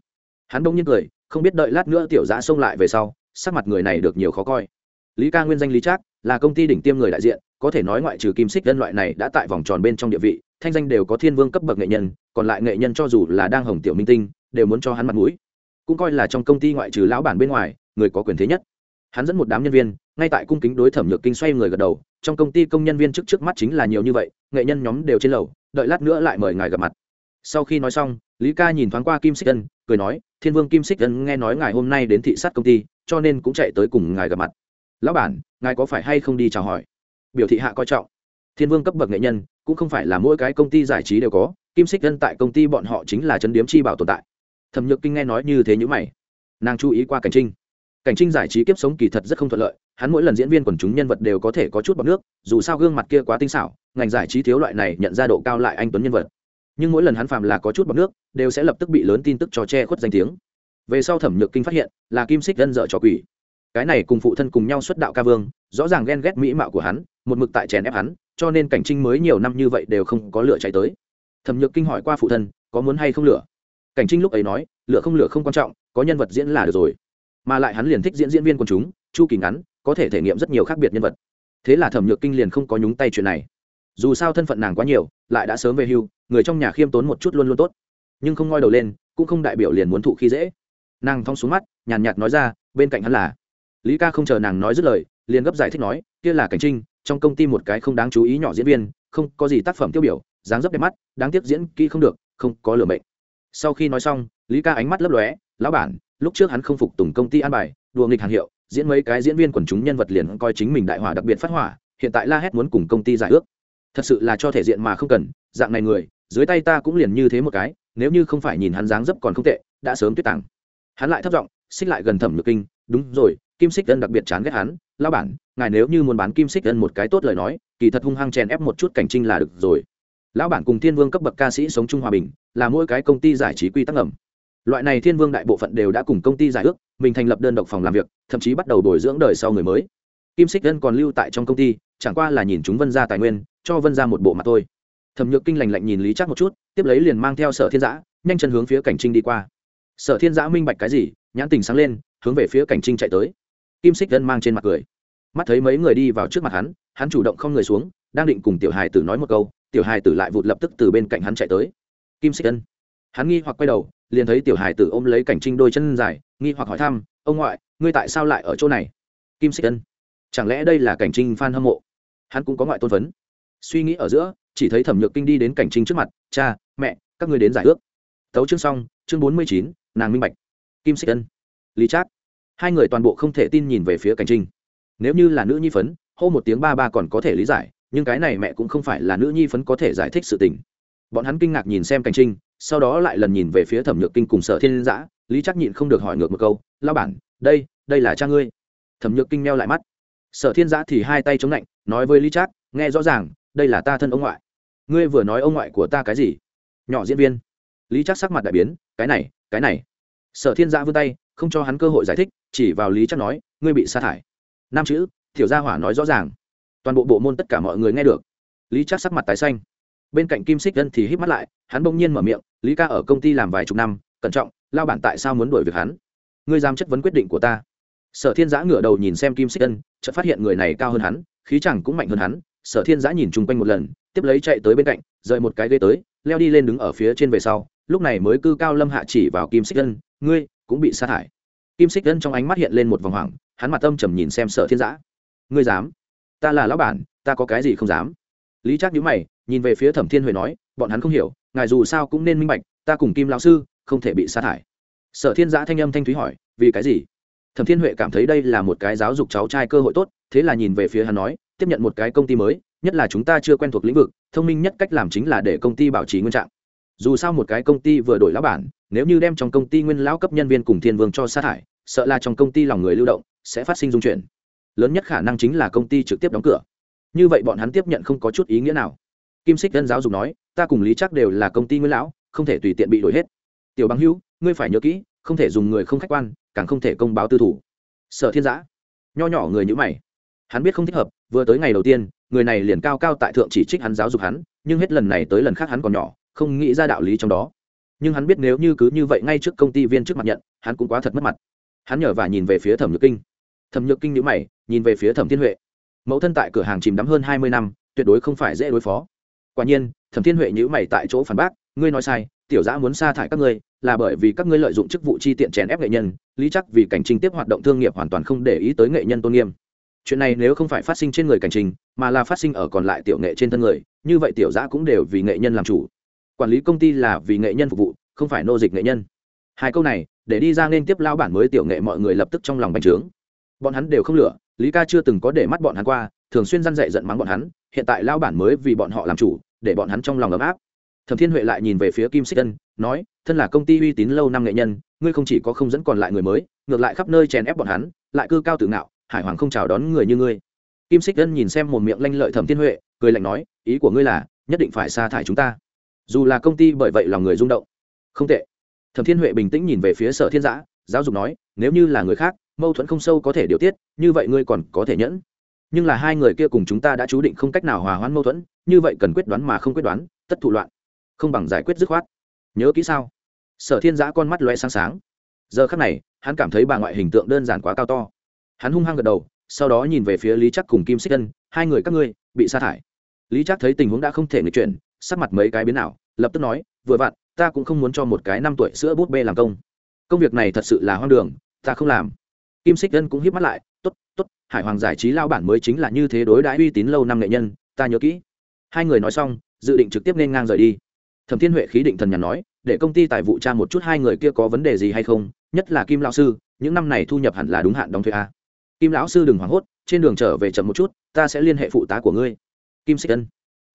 hắn đông nhiên cười, không biết đợi lát nữa tiểu giã xông lại về sau, sắc mặt người này được nhiều khó coi. Lý ca nguyên danh lý trác, là công ty đỉnh tiêm người đại diện, có thể nói ngoại trừ kim xích dân loại này đã tại vòng tròn bên trong địa vị, thanh danh đều có thiên vương cấp bậc nghệ nhân, còn lại nghệ nhân cho dù là đang hồng tiểu minh tinh, đều muốn cho hắn mặt mũi. Cũng coi là trong công ty ngoại trừ lão bản bên ngoài, người có quyền thế nhất hắn dẫn một đám nhân viên, ngay tại cung kính đối thẩm nhược kinh xoay người gật đầu, trong công ty công nhân viên trước trước mắt chính là nhiều như vậy, nghệ nhân nhóm đều trên lầu, đợi lát nữa lại mời ngài gặp mặt. Sau khi nói xong, lý ca nhìn thoáng qua kim xích ân, cười nói, thiên vương kim xích ân nghe nói ngài hôm nay đến thị sát công ty, cho nên cũng chạy tới cùng ngài gặp mặt. Lão bản, ngài có phải hay không đi chào hỏi? Biểu thị hạ coi trọng. Thiên vương cấp bậc nghệ nhân, cũng không phải là mỗi cái công ty giải trí đều có, kim xích ân tại công ty bọn họ chính là chấn điếm chi bảo tồn tại. Thẩm nhược kinh nghe nói như thế nhữ mày. Nàng chú ý qua cảnh trinh cảnh trinh giải trí kiếp sống kỳ thật rất không thuận lợi, hắn mỗi lần diễn viên quần chúng nhân vật đều có thể có chút bọc nước, dù sao gương mặt kia quá tinh xảo, ngành giải trí thiếu loại này nhận ra độ cao lại anh tuấn nhân vật. Nhưng mỗi lần hắn phàm là có chút bọc nước, đều sẽ lập tức bị lớn tin tức cho che khuất danh tiếng. Về sau thẩm nhược kinh phát hiện, là kim xích dân dợ trò quỷ. Cái này cùng phụ thân cùng nhau xuất đạo ca vương, rõ ràng ghen ghét mỹ mạo của hắn, một mực tại chèn ép hắn, cho nên cảnh trinh mới nhiều năm như vậy đều không có lửa chạy tới. Thẩm nhược kinh hỏi qua phụ thân, có muốn hay không lửa? Cảnh trinh lúc ấy nói, lửa không lửa không quan trọng, có nhân vật diễn là được rồi mà lại hắn liền thích diễn diễn viên quần chúng, chu kỳ ngắn, có thể thể nghiệm rất nhiều khác biệt nhân vật. Thế là thẩm nhược kinh liền không có nhúng tay chuyện này. Dù sao thân phận nàng quá nhiều, lại đã sớm về hưu, người trong nhà khiêm tốn một chút luôn luôn tốt. Nhưng không ngoi đầu lên, cũng không đại biểu liền muốn thụ khi dễ. Nàng thong xuống mắt, nhàn nhạt nói ra, bên cạnh hắn là. Lý ca không chờ nàng nói dứt lời, liền gấp giải thích nói, kia là cảnh trinh, trong công ty một cái không đáng chú ý nhỏ diễn viên, không có gì tác phẩm tiêu biểu, dáng dấp đẹp mắt, đáng tiếc diễn kỹ không được, không có lửa mệnh. Sau khi nói xong, lý ca ánh mắt lấp lóe, lão bản lúc trước hắn không phục tùng công ty an bài, đùa nghịch hàng hiệu, diễn mấy cái diễn viên quần chúng nhân vật liền coi chính mình đại hỏa đặc biệt phát hỏa, hiện tại la hét muốn cùng công ty giải ước. Thật sự là cho thể diện mà không cần, dạng này người, dưới tay ta cũng liền như thế một cái, nếu như không phải nhìn hắn dáng dấp còn không tệ, đã sớm tuyết tàng hắn lại thấp giọng, xích lại gần thẩm nhược kinh, đúng rồi, kim xích dân đặc biệt chán ghét hắn lao bản, ngài nếu như muốn bán kim xích dân một cái tốt lời nói, kỳ thật hung hăng chèn ép một chút cảnh trinh là được rồi. Lão bản cùng thiên vương cấp bậc ca sĩ sống chung hòa bình, là mỗi cái công ty giải trí quy tắc ngầm loại này thiên vương đại bộ phận đều đã cùng công ty giải ước, mình thành lập đơn độc phòng làm việc, thậm chí bắt đầu bồi dưỡng đời sau người mới. Kim xích dân còn lưu tại trong công ty, chẳng qua là nhìn chúng vân ra tài nguyên, cho vân ra một bộ mặt thôi. Thẩm nhược kinh lành lạnh nhìn lý chắc một chút, tiếp lấy liền mang theo sở thiên giã, nhanh chân hướng phía cảnh trinh đi qua. Sở thiên giã minh bạch cái gì, nhãn tình sáng lên, hướng về phía cảnh trinh chạy tới. Kim xích dân mang trên mặt cười. Mắt thấy mấy người đi vào trước mặt hắn hắn chủ động không người xuống, đang định cùng tiểu hài tử nói một câu, tiểu hài tử lại vụt lập tức từ bên cạnh hắn chạy tới. Kim xích dân hắn nghi hoặc quay đầu liền thấy tiểu hải tử ôm lấy cảnh trinh đôi chân dài, nghi hoặc hỏi thăm, ông ngoại, ngươi tại sao lại ở chỗ này? Kim xích ân. Chẳng lẽ đây là cảnh trinh f hâm mộ? Hắn cũng có ngoại tôn vấn suy nghĩ ở giữa, chỉ thấy thẩm nhược kinh đi đến cảnh trinh trước mặt, cha, mẹ, các người đến giải ước. Thấu chương xong, chương bốn mươi chín, nàng minh bạch. Kim xích ân. Lý trác. Hai người toàn bộ không thể tin nhìn về phía cảnh trinh. Nếu như là nữ nhi phấn, hô một tiếng ba ba còn có thể lý giải, nhưng cái này mẹ cũng không phải là nữ nhi phấn có thể giải thích sự tình. Bọn hắn kinh ngạc nhìn xem cảnh trinh sau đó lại lần nhìn về phía thẩm nhược kinh cùng sở thiên giã, lý chắc nhịn không được hỏi ngược một câu lao bản, đây đây là cha ngươi? Thẩm nhược kinh meo lại mắt. Sở thiên giã thì hai tay chống lạnh, nói với lý trác, nghe rõ ràng, đây là ta thân ông ngoại. Ngươi vừa nói ông ngoại của ta cái gì? Nhỏ diễn viên. Lý trác sắc mặt đại biến, cái này cái này. Sở thiên giã vươn tay, không cho hắn cơ hội giải thích, chỉ vào lý trác nói, ngươi bị sa thải. Năm chữ thiểu gia hỏa nói rõ ràng. Toàn bộ bộ môn tất cả mọi người nghe được. Lý trác sắc mặt tái xanh bên cạnh kim xích dân thì hít mắt lại, hắn bỗng nhiên mở miệng, lý ca ở công ty làm vài chục năm, cẩn trọng, lao bản tại sao muốn đuổi việc hắn? Ngươi dám chất vấn quyết định của ta. Sở thiên giã ngửa đầu nhìn xem kim xích ân, chợt phát hiện người này cao hơn hắn, khí chẳng cũng mạnh hơn hắn. Sở thiên giã nhìn chung quanh một lần, tiếp lấy chạy tới bên cạnh, rời một cái ghế tới, leo đi lên đứng ở phía trên về sau. Lúc này mới cư cao lâm hạ chỉ vào kim xích ân, ngươi cũng bị sa thải. Kim xích ân trong ánh mắt hiện lên một vòng hoảng, hắn mặt âm trầm nhìn xem sở thiên giã. Ngươi dám? Ta là lão bản, ta có cái gì không dám? Lý trác nhíu mày nhìn về phía thẩm thiên huệ nói, bọn hắn không hiểu, ngài dù sao cũng nên minh bạch, ta cùng kim lão sư không thể bị sa thải. Sở thiên giã thanh âm thanh thúy hỏi, vì cái gì? Thẩm thiên huệ cảm thấy đây là một cái giáo dục cháu trai cơ hội tốt, thế là nhìn về phía hắn nói, tiếp nhận một cái công ty mới, nhất là chúng ta chưa quen thuộc lĩnh vực, thông minh nhất cách làm chính là để công ty bảo trì nguyên trạng. Dù sao một cái công ty vừa đổi lão bản, nếu như đem trong công ty nguyên lão cấp nhân viên cùng thiên vương cho sát hại sợ là trong công ty lòng người lưu động, sẽ phát sinh dung chuyển. Lớn nhất khả năng chính là công ty trực tiếp đóng cửa. Như vậy bọn hắn tiếp nhận không có chút ý nghĩa nào kim xích dân giáo dục nói, ta cùng lý chắc đều là công ty nguyên lão, không thể tùy tiện bị đổi hết. Tiểu bằng hữu, ngươi phải nhớ kỹ, không thể dùng người không khách quan, càng không thể công báo tư thủ. Sở thiên giã, nho nhỏ người như mày. Hắn biết không thích hợp, vừa tới ngày đầu tiên, người này liền cao cao tại thượng chỉ trích hắn giáo dục hắn, nhưng hết lần này tới lần khác hắn còn nhỏ, không nghĩ ra đạo lý trong đó. Nhưng hắn biết nếu như cứ như vậy ngay trước công ty viên trước mặt nhận, hắn cũng quá thật mất mặt. Hắn nhờ và nhìn về phía thẩm nhược kinh. Thẩm nhược kinh nhữ mày, nhìn về phía thẩm thiên huệ. Mẫu thân tại cửa hàng chìm đắm hơn hai mươi năm, tuyệt đối không phải dễ đối phó quả nhiên, thẩm thiên huệ nhữ mày tại chỗ phản bác, ngươi nói sai, tiểu giã muốn sa thải các ngươi, là bởi vì các ngươi lợi dụng chức vụ chi tiện chèn ép nghệ nhân, lý chắc vì cảnh trình tiếp hoạt động thương nghiệp hoàn toàn không để ý tới nghệ nhân tôn nghiêm. Chuyện này nếu không phải phát sinh trên người cảnh trình, mà là phát sinh ở còn lại tiểu nghệ trên thân người, như vậy tiểu giã cũng đều vì nghệ nhân làm chủ. Quản lý công ty là vì nghệ nhân phục vụ, không phải nô dịch nghệ nhân. Hai câu này, để đi ra nên tiếp lao bản mới tiểu nghệ mọi người lập tức trong lòng bành trướng. Bọn hắn đều không lửa, lý ca chưa từng có để mắt bọn hắn qua thường xuyên răn dạy giận mắng bọn hắn, hiện tại lao bản mới vì bọn họ làm chủ, để bọn hắn trong lòng ấm áp. Thẩm thiên huệ lại nhìn về phía kim xích ân, nói, thân là công ty uy tín lâu năm nghệ nhân, ngươi không chỉ có không dẫn còn lại người mới, ngược lại khắp nơi chèn ép bọn hắn, lại cư cao tự ngạo hải hoàng không chào đón người như ngươi. Kim xích ân nhìn xem một miệng lanh lợi thẩm thiên huệ, cười lạnh nói, ý của ngươi là, nhất định phải sa thải chúng ta. Dù là công ty bởi vậy lòng người rung động. Không tệ. Thẩm thiên huệ bình tĩnh nhìn về phía sở thiên giã, giáo dục nói, nếu như là người khác, mâu thuẫn không sâu có thể điều tiết, như vậy ngươi còn có thể nhẫn nhưng là hai người kia cùng chúng ta đã chú định không cách nào hòa hoãn mâu thuẫn, như vậy cần quyết đoán mà không quyết đoán, tất thủ loạn. Không bằng giải quyết dứt khoát. Nhớ kỹ sao? Sở thiên giã con mắt loe sáng sáng. Giờ khắc này, hắn cảm thấy bà ngoại hình tượng đơn giản quá cao to. Hắn hung hăng gật đầu, sau đó nhìn về phía lý chắc cùng kim xích ân, hai người các ngươi, bị sa thải. Lý chắc thấy tình huống đã không thể người chuyển, sắc mặt mấy cái biến nào lập tức nói, vừa vặn, ta cũng không muốn cho một cái năm tuổi sữa bút bê làm công. Công việc này thật sự là hoang đường, ta không làm. Kim xích ân cũng hiếp mắt lại t ố t Tốt, hải hoàng giải trí lao bản mới chính là như thế đối đãi uy tín lâu năm nghệ nhân ta nhớ kỹ. Hai người nói xong dự định trực tiếp nên ngang rời đi. Thẩm thiên huệ khí định thần nhàn nói để công ty tài vụ tra một chút hai người kia có vấn đề gì hay không nhất là kim lão sư những năm này thu nhập hẳn là đúng hạn đóng thuế a. Kim lão sư đừng hoảng hốt trên đường trở về chậm một chút ta sẽ liên hệ phụ tá của ngươi. Kim xích ân.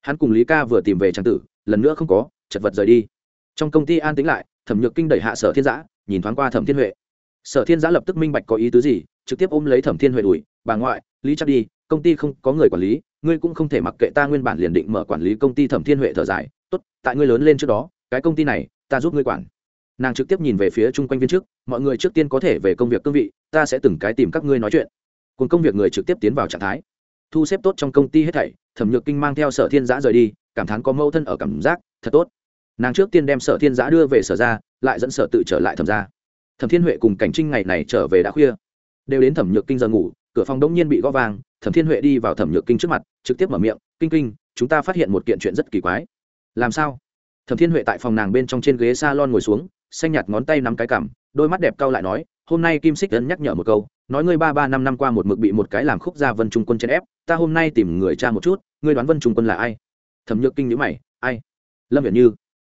Hắn cùng lý ca vừa tìm về trang tử lần nữa không có chật vật rời đi. Trong công ty an tính lại thẩm nhược kinh đẩy hạ sở thiên giã nhìn thoáng qua thẩm thiên huệ sở thiên giã lập tức minh bạch có ý tứ gì trực tiếp ôm lấy thẩm thiên huệ đuổi bà ngoại lý chắc đi công ty không có người quản lý ngươi cũng không thể mặc kệ ta nguyên bản liền định mở quản lý công ty. Thẩm thiên huệ thở dài tốt tại ngươi lớn lên trước đó cái công ty này ta giúp ngươi quản. Nàng trực tiếp nhìn về phía chung quanh viên chức, mọi người trước tiên có thể về công việc cương vị ta sẽ từng cái tìm các ngươi nói chuyện. Cùng công việc người trực tiếp tiến vào trạng thái. Thu xếp tốt trong công ty hết thảy thẩm nhược kinh mang theo sở thiên giã rời đi cảm thán có mâu thân ở cảm giác thật tốt. Nàng trước tiên đem sở thiên giã đưa về sở ra lại dẫn sở tự trở lại thẩm ra thẩm thiên huệ cùng cảnh trinh ngày này trở về đã khuya. Đều đến thẩm nhược kinh giờ ngủ, cửa phòng đông nhiên bị gõ vàng thẩm thiên huệ đi vào thẩm nhược kinh trước mặt, trực tiếp mở miệng, kinh kinh, chúng ta phát hiện một kiện chuyện rất kỳ quái. Làm sao? Thẩm thiên huệ tại phòng nàng bên trong trên ghế s a lon ngồi xuống, xanh nhạt ngón tay nắm cái cằm, đôi mắt đẹp cau lại nói, hôm nay kim xích tấn nhắc nhở một câu, nói ngươi ba ba năm năm qua một mực bị một cái làm khúc gia vân trung quân chèn ép, ta hôm nay tìm người cha một chút, ngươi đoán vân trung quân là ai? Thẩm nhược kinh nhữ mày, ai? Lâm việt như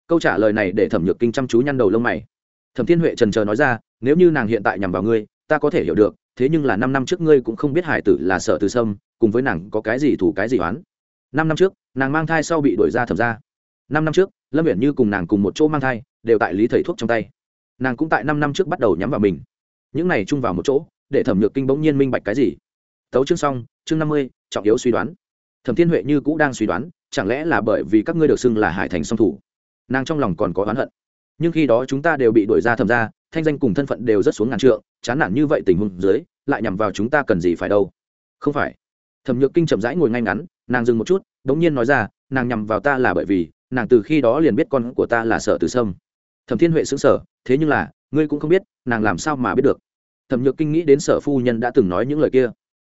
câu trả lời này để thẩm nhược kinh chăm chú nhăn đầu lông mày thẩm thiên huệ trần trờ nói ra, nếu như nàng hiện tại nhằm vào ngươi, ta có thể hiểu được, thế nhưng là năm năm trước ngươi cũng không biết hải tử là sợ từ sâm, cùng với nàng có cái gì thủ cái gì oán. Năm năm trước, nàng mang thai sau bị đuổi ra thẩm ra năm năm trước, lâm viện như cùng nàng cùng một chỗ mang thai, đều tại lý thầy thuốc trong tay. Nàng cũng tại năm năm trước bắt đầu nhắm vào mình. Những này chung vào một chỗ, để thẩm nhược kinh bỗng nhiên minh bạch cái gì? Tấu chương xong, chương năm mươi, trọng yếu suy đoán. Thẩm thiên huệ như cũ đang suy đoán, chẳng lẽ là bởi vì các ngươi được xưng là hải thành song thủ? Nàng trong lòng còn có oán hận nhưng khi đó chúng ta đều bị đuổi ra thẩm ra thanh danh cùng thân phận đều rất xuống ngàn trượng, chán nản như vậy tình huống dưới, lại nhằm vào chúng ta cần gì phải đâu? Không phải. Thẩm nhược kinh chậm rãi ngồi ngay ngắn, nàng dừng một chút đ ố n g nhiên nói ra, nàng nhằm vào ta là bởi vì, nàng từ khi đó liền biết con của ta là sợ từ sâm. Thẩm thiên huệ xứng sở thế nhưng là, ngươi cũng không biết, nàng làm sao mà biết được. Thẩm nhược kinh nghĩ đến sở phu nhân đã từng nói những lời kia.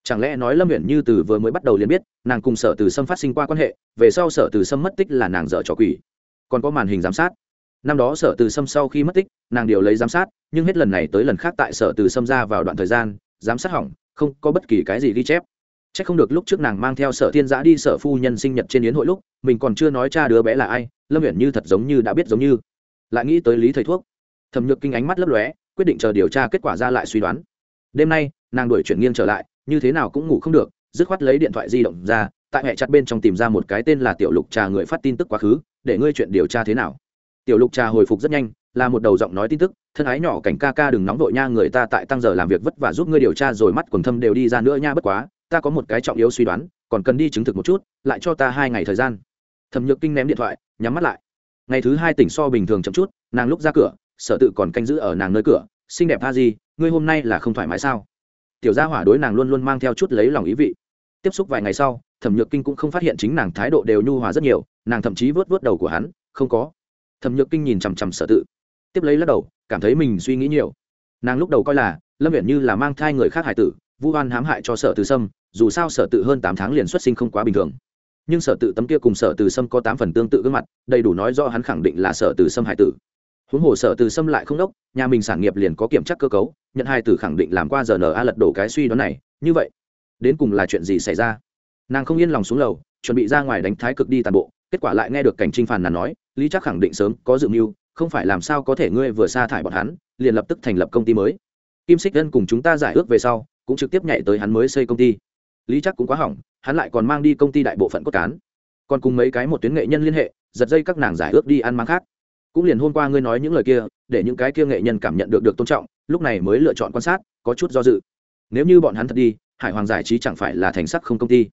Chẳng lẽ nói lâm huyện như từ vừa mới bắt đầu liền biết, nàng cùng sở từ sâm phát sinh qua quan hệ, về sau sở từ sâm mất tích là nàng dở trò quỷ. Còn có màn hình giám sát năm đó sở từ sâm sau khi mất tích, nàng điều lấy giám sát, nhưng hết lần này tới lần khác tại sở từ sâm ra vào đoạn thời gian, giám sát hỏng, không có bất kỳ cái gì ghi chép. C h ắ c không được lúc trước nàng mang theo sở thiên giã đi sở phu nhân sinh nhật trên yến hội lúc, mình còn chưa nói cha đứa bé là ai, lâm huyện như thật giống như đã biết giống như. Lại nghĩ tới lý thầy thuốc. Thẩm nhược kinh ánh mắt lấp lóe, quyết định chờ điều tra kết quả ra lại suy đoán. Đêm nay, nàng đuổi chuyển nghiêng trở lại, như thế nào cũng ngủ không được, dứt khoát lấy điện thoại di động ra, tại hệ chặt bên trong tìm ra một cái tên là tiểu lục trà người phát tin tức quá khứ, để ngươi chuyện điều tra thế nào tiểu lục trà hồi phục rất nhanh, là một đầu giọng nói tin tức, thân ái nhỏ cảnh ca ca đừng nóng vội nha, người ta tại tăng giờ làm việc vất vả giúp ngươi điều tra rồi mắt quần thâm đều đi ra nữa nha, bất quá, ta có một cái trọng yếu suy đoán, còn cần đi chứng thực một chút, lại cho ta hai ngày thời gian. Thẩm nhược kinh ném điện thoại, nhắm mắt lại. Ngày thứ hai tỉnh so bình thường chậm chút, nàng lúc ra cửa, sở tự còn canh giữ ở nàng nơi cửa, xinh đẹp tha gì ngươi hôm nay là không thoải mái sao? Tiểu gia hỏa đối nàng luôn luôn mang theo chút lấy lòng ý vị. Tiếp xúc vài ngày sau, thẩm nhược kinh cũng không phát hiện chính nàng thái độ đều nhu hòa rất nhiều, nàng thậm chí vớt vớt đầu của hắn, không có thẩm nhược kinh nhìn chằm chằm sở tự, tiếp lấy lắc đầu, cảm thấy mình suy nghĩ nhiều. Nàng lúc đầu coi là, lâm viện như là mang thai người khác hải tử, vu oan hãm hại cho sở từ sâm, dù sao sở tự hơn tám tháng liền xuất sinh không quá bình thường. Nhưng sở tự tấm kia cùng sở từ sâm có tám phần tương tự gương mặt, đầy đủ nói do hắn khẳng định là sở từ sâm hải tử. Huống hồ sở từ sâm lại không đốc, nhà mình sản nghiệp liền có kiểm tra cơ cấu, nhận hai tử khẳng định làm qua giờ a lật đổ cái suy đoán này, như vậy, đến cùng là chuyện gì xảy ra? Nàng không yên lòng xuống lầu, chuẩn bị ra ngoài đánh thái cực đi tàn bộ kết quả lại nghe được cảnh trinh phàn nàn nói, lý chắc khẳng định sớm có dự mưu, không phải làm sao có thể ngươi vừa sa thải bọn hắn, liền lập tức thành lập công ty mới. Kim xích dân cùng chúng ta giải ước về sau, cũng trực tiếp nhảy tới hắn mới xây công ty. Lý chắc cũng quá hỏng, hắn lại còn mang đi công ty đại bộ phận cốt cán. Còn cùng mấy cái một tuyến nghệ nhân liên hệ, giật dây các nàng giải ước đi ăn mang khác. Cũng liền hôm qua ngươi nói những lời kia, để những cái kia nghệ nhân cảm nhận được được tôn trọng, lúc này mới lựa chọn quan sát, có chút do dự. Nếu như bọn hắn thật đi, hải hoàng giải trí chẳng phải là thành sắc không công ty.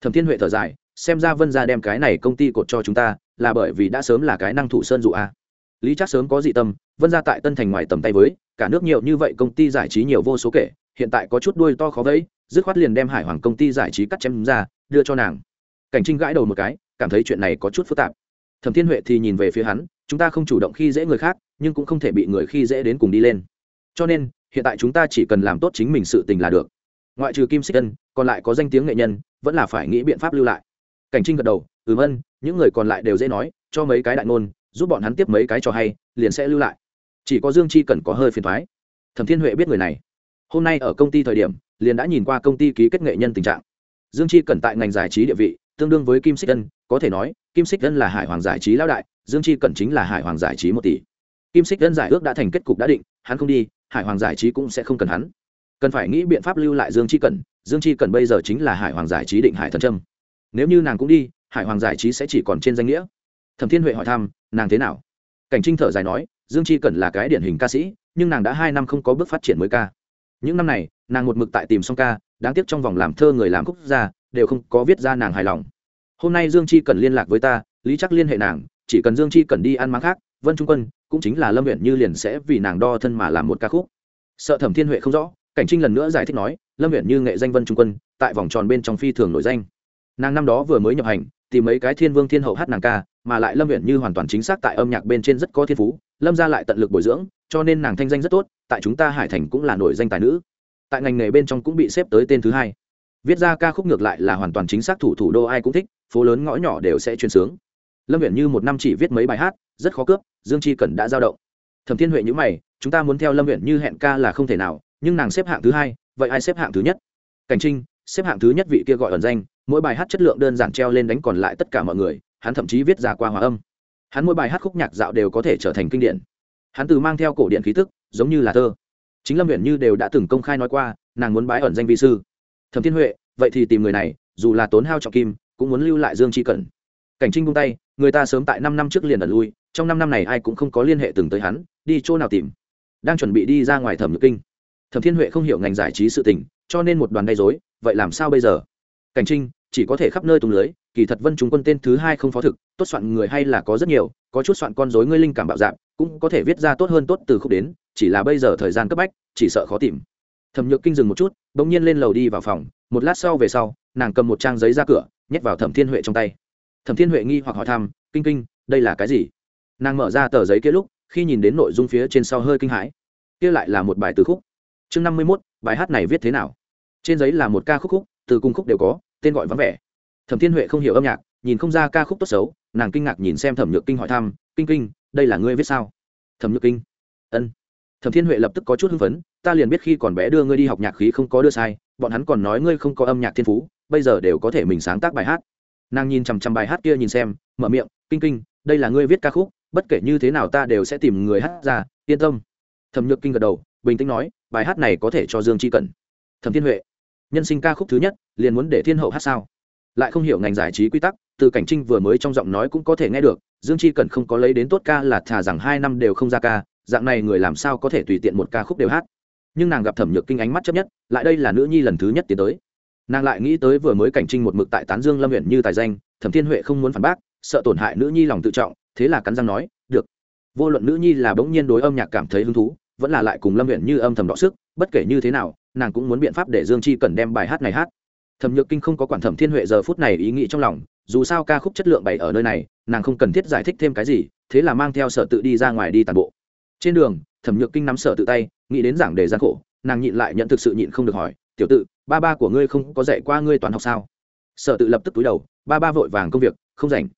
Thẩm thiên huệ thở dài xem ra vân gia đem cái này công ty cột cho chúng ta, là bởi vì đã sớm là cái năng thủ sơn dụ a. Lý chắc sớm có dị tâm, vân gia tại tân thành ngoài tầm tay với, cả nước nhiều như vậy công ty giải trí nhiều vô số kể, hiện tại có chút đuôi to khó vẫy, dứt khoát liền đem hải hoàng công ty giải trí cắt chém ra, đưa cho nàng. Cảnh trinh gãi đầu một cái, cảm thấy chuyện này có chút phức tạp. Thẩm thiên huệ thì nhìn về phía hắn, chúng ta không chủ động khi dễ người khác, nhưng cũng không thể bị người khi dễ đến cùng đi lên. Cho nên, hiện tại chúng ta chỉ cần làm tốt chính mình sự tình là được. Ngoại trừ kim xích ân, còn lại có danh tiếng nghệ nhân, vẫn là phải nghĩ biện pháp lưu lại cảnh trinh gật đầu, ừm ân, những người còn lại đều dễ nói, cho mấy cái đại ngôn, giúp bọn hắn tiếp mấy cái cho hay, liền sẽ lưu lại. Chỉ có dương chi cần có hơi phiền thoái thẩm thiên huệ biết người này. Hôm nay ở công ty thời điểm, liền đã nhìn qua công ty ký kết nghệ nhân tình trạng. Dương chi cần tại ngành giải trí địa vị, tương đương với kim xích ân, có thể nói, kim xích ân là hải hoàng giải trí lão đại, dương chi cần chính là hải hoàng giải trí một tỷ. Kim xích ân giải ước đã thành kết cục đã định, hắn không đi, hải hoàng giải trí cũng sẽ không cần hắn. Cần phải nghĩ biện pháp lưu lại dương chi cần dương chi cần bây giờ chính là hải hoàng giải trí định hải thần trâm nếu như nàng cũng đi, hải hoàng giải trí sẽ chỉ còn trên danh nghĩa. Thẩm thiên huệ hỏi thăm, nàng thế nào? Cảnh trinh thở dài nói, dương chi cần là cái điển hình ca sĩ, nhưng nàng đã hai năm không có bước phát triển mới ca. Những năm này, nàng một mực tại tìm song ca, đáng tiếc trong vòng làm thơ người làm khúc gia, đều không có viết ra nàng hài lòng. Hôm nay dương chi cần liên lạc với ta, lý chắc liên hệ nàng, chỉ cần dương chi cần đi ăn máng khác, vân trung quân cũng chính là lâm huyện như liền sẽ vì nàng đo thân mà làm một ca khúc. Sợ thẩm thiên huệ không rõ, cảnh trinh lần nữa giải thích nói, lâm huyện như nghệ danh vân trung quân, tại vòng tròn bên trong phi thường nổi danh nàng năm đó vừa mới nhập hành, tìm mấy cái thiên vương thiên hậu hát nàng ca, mà lại lâm huyện như hoàn toàn chính xác tại âm nhạc bên trên rất có thiên phú, lâm ra lại tận lực bồi dưỡng, cho nên nàng thanh danh rất tốt, tại chúng ta hải thành cũng là nổi danh tài nữ. Tại ngành nghề bên trong cũng bị xếp tới tên thứ hai. Viết ra ca khúc ngược lại là hoàn toàn chính xác thủ thủ đô ai cũng thích, phố lớn ngõ nhỏ đều sẽ truyền sướng. Lâm viện như một năm chỉ viết mấy bài hát, rất khó cướp, dương chi cần đã giao động. Thẩm thiên huệ nhữ mày, chúng ta muốn theo lâm viện như hẹn ca là không thể nào, nhưng nàng xếp hạng thứ hai, vậy ai xếp hạng thứ nhất? Cảnh trinh, xếp hạng thứ nhất vị kia gọi ẩn danh mỗi bài hát chất lượng đơn giản treo lên đánh còn lại tất cả mọi người, hắn thậm chí viết ra qua hòa âm. Hắn mỗi bài hát khúc nhạc dạo đều có thể trở thành kinh điển. Hắn từ mang theo cổ điện khí tức, giống như là thơ. Chính lâm huyện như đều đã từng công khai nói qua, nàng muốn bái ẩn danh vi sư. Thẩm thiên huệ, vậy thì tìm người này, dù là tốn hao trọng kim, cũng muốn lưu lại dương chi cẩn. Cảnh trinh buông tay, người ta sớm tại năm năm trước liền ẩn lui, trong năm năm này ai cũng không có liên hệ từng tới hắn, đi chỗ nào tìm. Đang chuẩn bị đi ra ngoài thẩm nhược kinh. Thẩm thiên huệ không hiểu ngành giải trí sự tình, cho nên một đoàn gây dối vậy làm sao bây giờ? Cảnh trinh, chỉ có thể khắp nơi tung lưới, kỳ thật vân chúng quân tên thứ hai không phó thực, tốt soạn người hay là có rất nhiều, có chút soạn con dối ngươi linh cảm bạo dạp cũng có thể viết ra tốt hơn tốt từ khúc đến, chỉ là bây giờ thời gian cấp bách, chỉ sợ khó tìm. Thẩm nhược kinh dừng một chút, bỗng nhiên lên lầu đi vào phòng, một lát sau về sau, nàng cầm một trang giấy ra cửa, nhét vào thẩm thiên huệ trong tay. Thẩm thiên huệ nghi hoặc hỏi thăm, kinh kinh, đây là cái gì? Nàng mở ra tờ giấy kia lúc, khi nhìn đến nội dung phía trên sau hơi kinh hãi. Kia lại là một bài từ khúc. Chương năm mươi mốt, bài hát này viết thế nào? Trên giấy là một ca khúc khúc từ cung khúc đều có, tên gọi vắng vẻ. Thẩm thiên huệ không hiểu âm nhạc, nhìn không ra ca khúc tốt xấu, nàng kinh ngạc nhìn xem thẩm nhược kinh hỏi thăm, kinh kinh, đây là ngươi viết sao? Thẩm nhược kinh. Ân. Thẩm thiên huệ lập tức có chút hưng phấn, ta liền biết khi còn bé đưa ngươi đi học nhạc khí không có đưa sai, bọn hắn còn nói ngươi không có âm nhạc thiên phú, bây giờ đều có thể mình sáng tác bài hát. Nàng nhìn chằm chằm bài hát kia nhìn xem, mở miệng, kinh kinh, đây là ngươi viết ca khúc, bất kể như thế nào ta đều sẽ tìm người hát ra, yên tâm. Thẩm nhược kinh gật đầu, bình tĩnh nói, bài hát này có thể cho dương chi cần thẩm thiên huệ nhân sinh ca khúc thứ nhất, liền muốn để thiên hậu hát sao? Lại không hiểu ngành giải trí quy tắc, từ cảnh trinh vừa mới trong giọng nói cũng có thể nghe được, dương chi cần không có lấy đến tốt ca là thà rằng hai năm đều không ra ca, dạng này người làm sao có thể tùy tiện một ca khúc đều hát? Nhưng nàng gặp thẩm nhược kinh ánh mắt chấp nhất, lại đây là nữ nhi lần thứ nhất tiến tới. Nàng lại nghĩ tới vừa mới cảnh trinh một mực tại tán dương lâm huyện như tài danh, thẩm thiên huệ không muốn phản bác, sợ tổn hại nữ nhi lòng tự trọng, thế là cắn răng nói, được. Vô luận nữ nhi là bỗng nhiên đối âm nhạc cảm thấy hứng thú vẫn là lại cùng lâm huyện như âm thầm đọ sức, bất kể như thế nào, nàng cũng muốn biện pháp để dương chi cần đem bài hát này hát. Thẩm nhược kinh không có quản thẩm thiên huệ giờ phút này ý nghĩ trong lòng, dù sao ca khúc chất lượng bày ở nơi này, nàng không cần thiết giải thích thêm cái gì, thế là mang theo sở tự đi ra ngoài đi tàn bộ. Trên đường, thẩm nhược kinh nắm sở tự tay, nghĩ đến giảng đề gian khổ, nàng nhịn lại nhận thực sự nhịn không được hỏi, tiểu tự, ba ba của ngươi không có dạy qua ngươi toán học sao? Sở tự lập tức túi đầu, ba ba vội vàng công việc, không rảnh.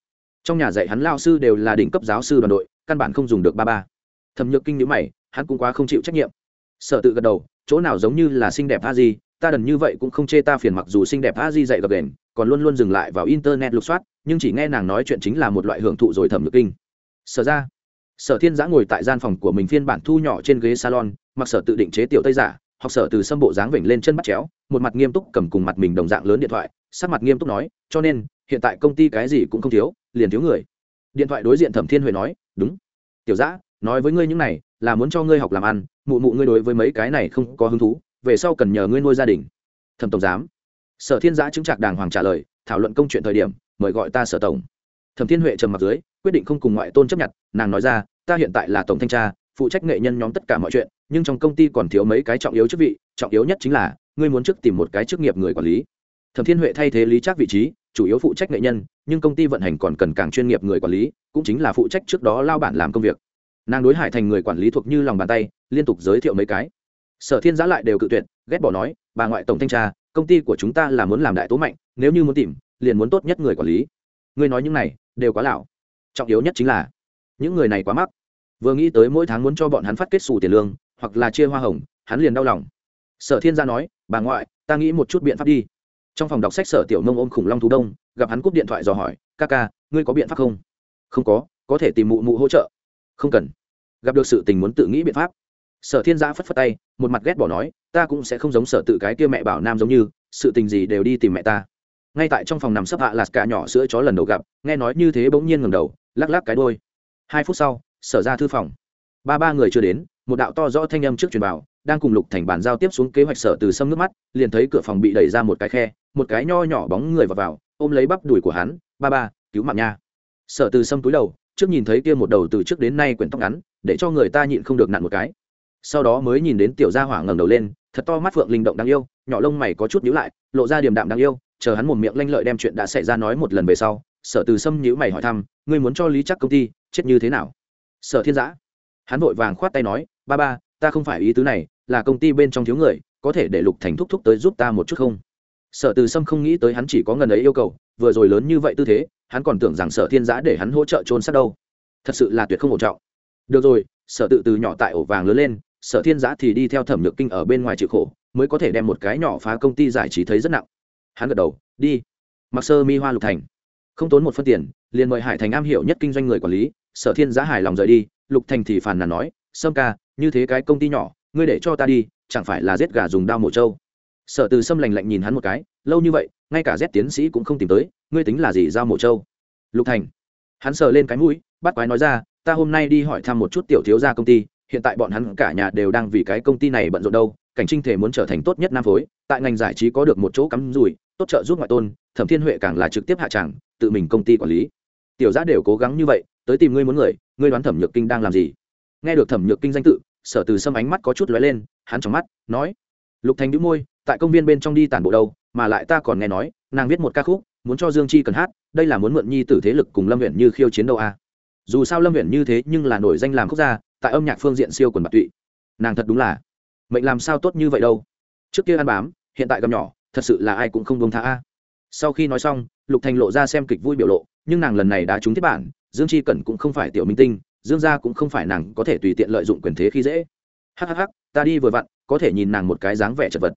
Trong nhà dạy hắn lao sư đều là đỉnh cấp giáo sư đoàn đội, căn bản không dùng được ba ba. Thẩm nhược kinh nhữ mày hắn cũng quá không chịu trách nhiệm. Sở tự gật đầu, chỗ nào giống như là xinh đẹp a di, ta đần như vậy cũng không chê ta phiền mặc dù xinh đẹp a di dạy gặp đền, còn luôn luôn dừng lại vào internet lục soát, nhưng chỉ nghe nàng nói chuyện chính là một loại hưởng thụ rồi thẩm lực kinh. Sở ra, sở thiên giã ngồi tại gian phòng của mình phiên bản thu nhỏ trên ghế salon, mặc sở tự định chế tiểu tây giả, học sở từ sâm bộ dáng vểnh lên chân bắt chéo, một mặt nghiêm túc cầm cùng mặt mình đồng dạng lớn điện thoại, sắc mặt nghiêm túc nói, cho nên, hiện tại công ty cái gì cũng không thiếu, liền thiếu người. Điện thoại đối diện thẩm thiên huệ nói, đúng. Tiểu giã, nói với ngươi những này là muốn cho ngươi học làm ăn, mụ mụ ngươi đối với mấy cái này không có hứng thú, về sau cần nhờ ngươi nuôi gia đình. Thẩm tổng giám. Sở thiên giã chứng trạc đàng hoàng trả lời, thảo luận công chuyện thời điểm, mời gọi ta sở tổng. Thẩm thiên huệ trầm mặt dưới, quyết định không cùng ngoại tôn chấp nhận, nàng nói ra, ta hiện tại là tổng thanh tra, phụ trách nghệ nhân nhóm tất cả mọi chuyện, nhưng trong công ty còn thiếu mấy cái trọng yếu chức vị, trọng yếu nhất chính là, ngươi muốn trước tìm một cái chức nghiệp người quản lý. Thẩm thiên huệ thay thế lý trác vị trí, chủ yếu phụ trách nghệ nhân, nhưng công ty vận hành còn cần càng chuyên nghiệp người quản lý, cũng chính là phụ trách trước đó lao bản làm công việc nàng đối hải thành người quản lý thuộc như lòng bàn tay, liên tục giới thiệu mấy cái. Sở thiên giã lại đều cự tuyệt, ghét bỏ nói, bà ngoại tổng thanh tra, công ty của chúng ta là muốn làm đại tố mạnh, nếu như muốn tìm, liền muốn tốt nhất người quản lý. Ngươi nói những này, đều quá lão trọng yếu nhất chính là, những người này quá mắc. Vừa nghĩ tới mỗi tháng muốn cho bọn hắn phát kết xù tiền lương, hoặc là chia hoa hồng, hắn liền đau lòng. Sở thiên gia nói, bà ngoại, ta nghĩ một chút biện pháp đi. Trong phòng đọc sách sở tiểu nông ôm khủng long thú đông, gặp hắn cúp điện thoại dò hỏi, ca ca, ngươi có biện pháp không? Không có có thể tìm mụ mụ hỗ trợ không cần. Gặp được sự tình muốn tự nghĩ biện pháp. Sở thiên giã phất phất tay, một mặt ghét bỏ nói, ta cũng sẽ không giống sở tự cái kia mẹ bảo nam giống như, sự tình gì đều đi tìm mẹ ta. Ngay tại trong phòng nằm sấp hạ lạt cả nhỏ sữa chó lần đầu gặp, nghe nói như thế bỗng nhiên ngầm đầu, lắc lắc cái đôi hai phút sau, sở ra thư phòng. Ba ba người chưa đến, một đạo to rõ thanh âm trước truyền vào, đang cùng lục thành bàn giao tiếp xuống kế hoạch sở từ sâm nước mắt, liền thấy cửa phòng bị đẩy ra một cái khe, một cái nho nhỏ bóng người vào vào, ôm lấy bắp đùi của hắn, ba ba, cứu mạng nha. Sở từ sâm túi đầu trước nhìn thấy kia một đầu từ trước đến nay quyển tóc ngắn, để cho người ta nhịn không được nặn một cái. Sau đó mới nhìn đến tiểu gia hỏa ngẩng đầu lên, thật to mắt phượng linh động đáng yêu, nhỏ lông mày có chút nhíu lại, lộ ra điềm đạm đáng yêu, chờ hắn một miệng lanh lợi đem chuyện đã xảy ra nói một lần về sau, sở từ sâm nhíu mày hỏi thăm, ngươi muốn cho lý chắc công ty chết như thế nào? Sở thiên giã. Hắn vội vàng khoát tay nói, ba ba, ta không phải ý tứ này, là công ty bên trong thiếu người, có thể để lục thành thúc thúc tới giúp ta một chút không? Sở từ sâm không nghĩ tới hắn chỉ có ngần ấy yêu cầu, vừa rồi lớn như vậy tư thế hắn còn tưởng rằng sở thiên giã để hắn hỗ trợ trôn sát đâu. Thật sự là tuyệt không ổn trọng. Được rồi, sở tự từ nhỏ tại ổ vàng lớn lên, sở thiên giã thì đi theo thẩm nhược kinh ở bên ngoài chịu khổ, mới có thể đem một cái nhỏ phá công ty giải trí thấy rất nặng. Hắn gật đầu, đi. Mặc sơ mi hoa lục thành. Không tốn một phân tiền, liền mời hải thành am hiểu nhất kinh doanh người quản lý, sở thiên giã hài lòng rời đi, lục thành thì phàn nàn nói, sâm ca, như thế cái công ty nhỏ, ngươi để cho ta đi, chẳng phải là giết gà dùng đao mổ trâu? Sở từ sâm lành lạnh nhìn hắn một cái, lâu như vậy, ngay cả rét tiến sĩ cũng không tìm tới ngươi tính là gì giao mộ châu lục thành. Hắn sờ lên cái mũi, bắt quái nói ra, ta hôm nay đi hỏi thăm một chút tiểu thiếu gia công ty, hiện tại bọn hắn cả nhà đều đang vì cái công ty này bận rộn đâu, cảnh trinh thể muốn trở thành tốt nhất nam phối, tại ngành giải trí có được một chỗ cắm rủi, tốt trợ giúp ngoại tôn, thẩm thiên huệ càng là trực tiếp hạ tràng, tự mình công ty quản lý. Tiểu giã đều cố gắng như vậy, tới tìm ngươi muốn người, ngươi đoán thẩm nhược kinh đang làm gì? Nghe được thẩm nhược kinh danh tự, sở từ sâm ánh mắt có chút lóe lên, hắn trong mắt, nói, lục thành đĩu môi, tại công viên bên trong đi tản bộ đâu, mà lại ta còn nghe nói, nàng viết một ca khúc muốn cho dương chi cần hát, đây là muốn mượn nhi tử thế lực cùng lâm huyện như khiêu chiến đâu a. À. dù sao lâm huyện như thế nhưng là nổi danh làm khúc gia, tại âm nhạc phương diện siêu quần bạc tụy. Nàng thật đúng là. Mệnh làm sao tốt như vậy đâu? Trước kia ăn bám, hiện tại gặp nhỏ, thật sự là ai cũng không bông tha a. Sau khi nói xong, lục thành lộ ra xem kịch vui biểu lộ, nhưng nàng lần này đã trúng thiết bản, dương chi cẩn cũng không phải tiểu minh tinh, dương gia cũng không phải nàng có thể tùy tiện lợi dụng quyền thế khi dễ. Hhh ta đi vừa vặn, có thể nhìn nàng một cái dáng vẻ chật vật.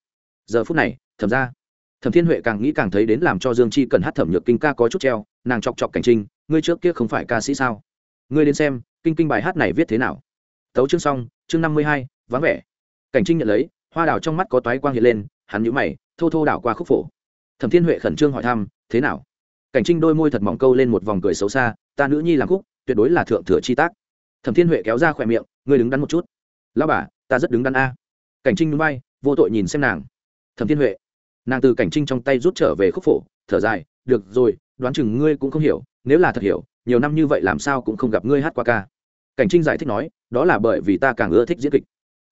Giờ phút này, thầm ra thẩm thiên huệ càng nghĩ càng thấy đến làm cho dương chi cần hát thẩm nhược kinh ca có chút treo, nàng chọc chọc cảnh trinh, ngươi trước kia không phải ca sĩ sao? Ngươi đến xem, kinh kinh bài hát này viết thế nào? Tấu chương xong, chương năm mươi hai, vắng vẻ. Cảnh trinh nhận lấy, hoa đào trong mắt có toái quang hiện lên, hắn nhũ mày, thô thô đảo qua khúc phổ. Thẩm thiên huệ khẩn trương hỏi thăm, thế nào? Cảnh trinh đôi môi thật mỏng câu lên một vòng cười xấu xa, ta nữ nhi làm khúc, tuyệt đối là thượng thừa chi tác. Thẩm thiên huệ kéo ra khỏe miệng, ngươi đứng đắn một chút. Lao bà, ta rất đứng đắn a. Cảnh trinh núi bay vô tội nhìn xem nàng. Thẩm thiên huệ nàng từ cảnh trinh trong tay rút trở về khúc phổ, thở dài, được rồi, đoán chừng ngươi cũng không hiểu, nếu là thật hiểu, nhiều năm như vậy làm sao cũng không gặp ngươi hát qua ca. Cảnh trinh giải thích nói, đó là bởi vì ta càng ưa thích diễn kịch.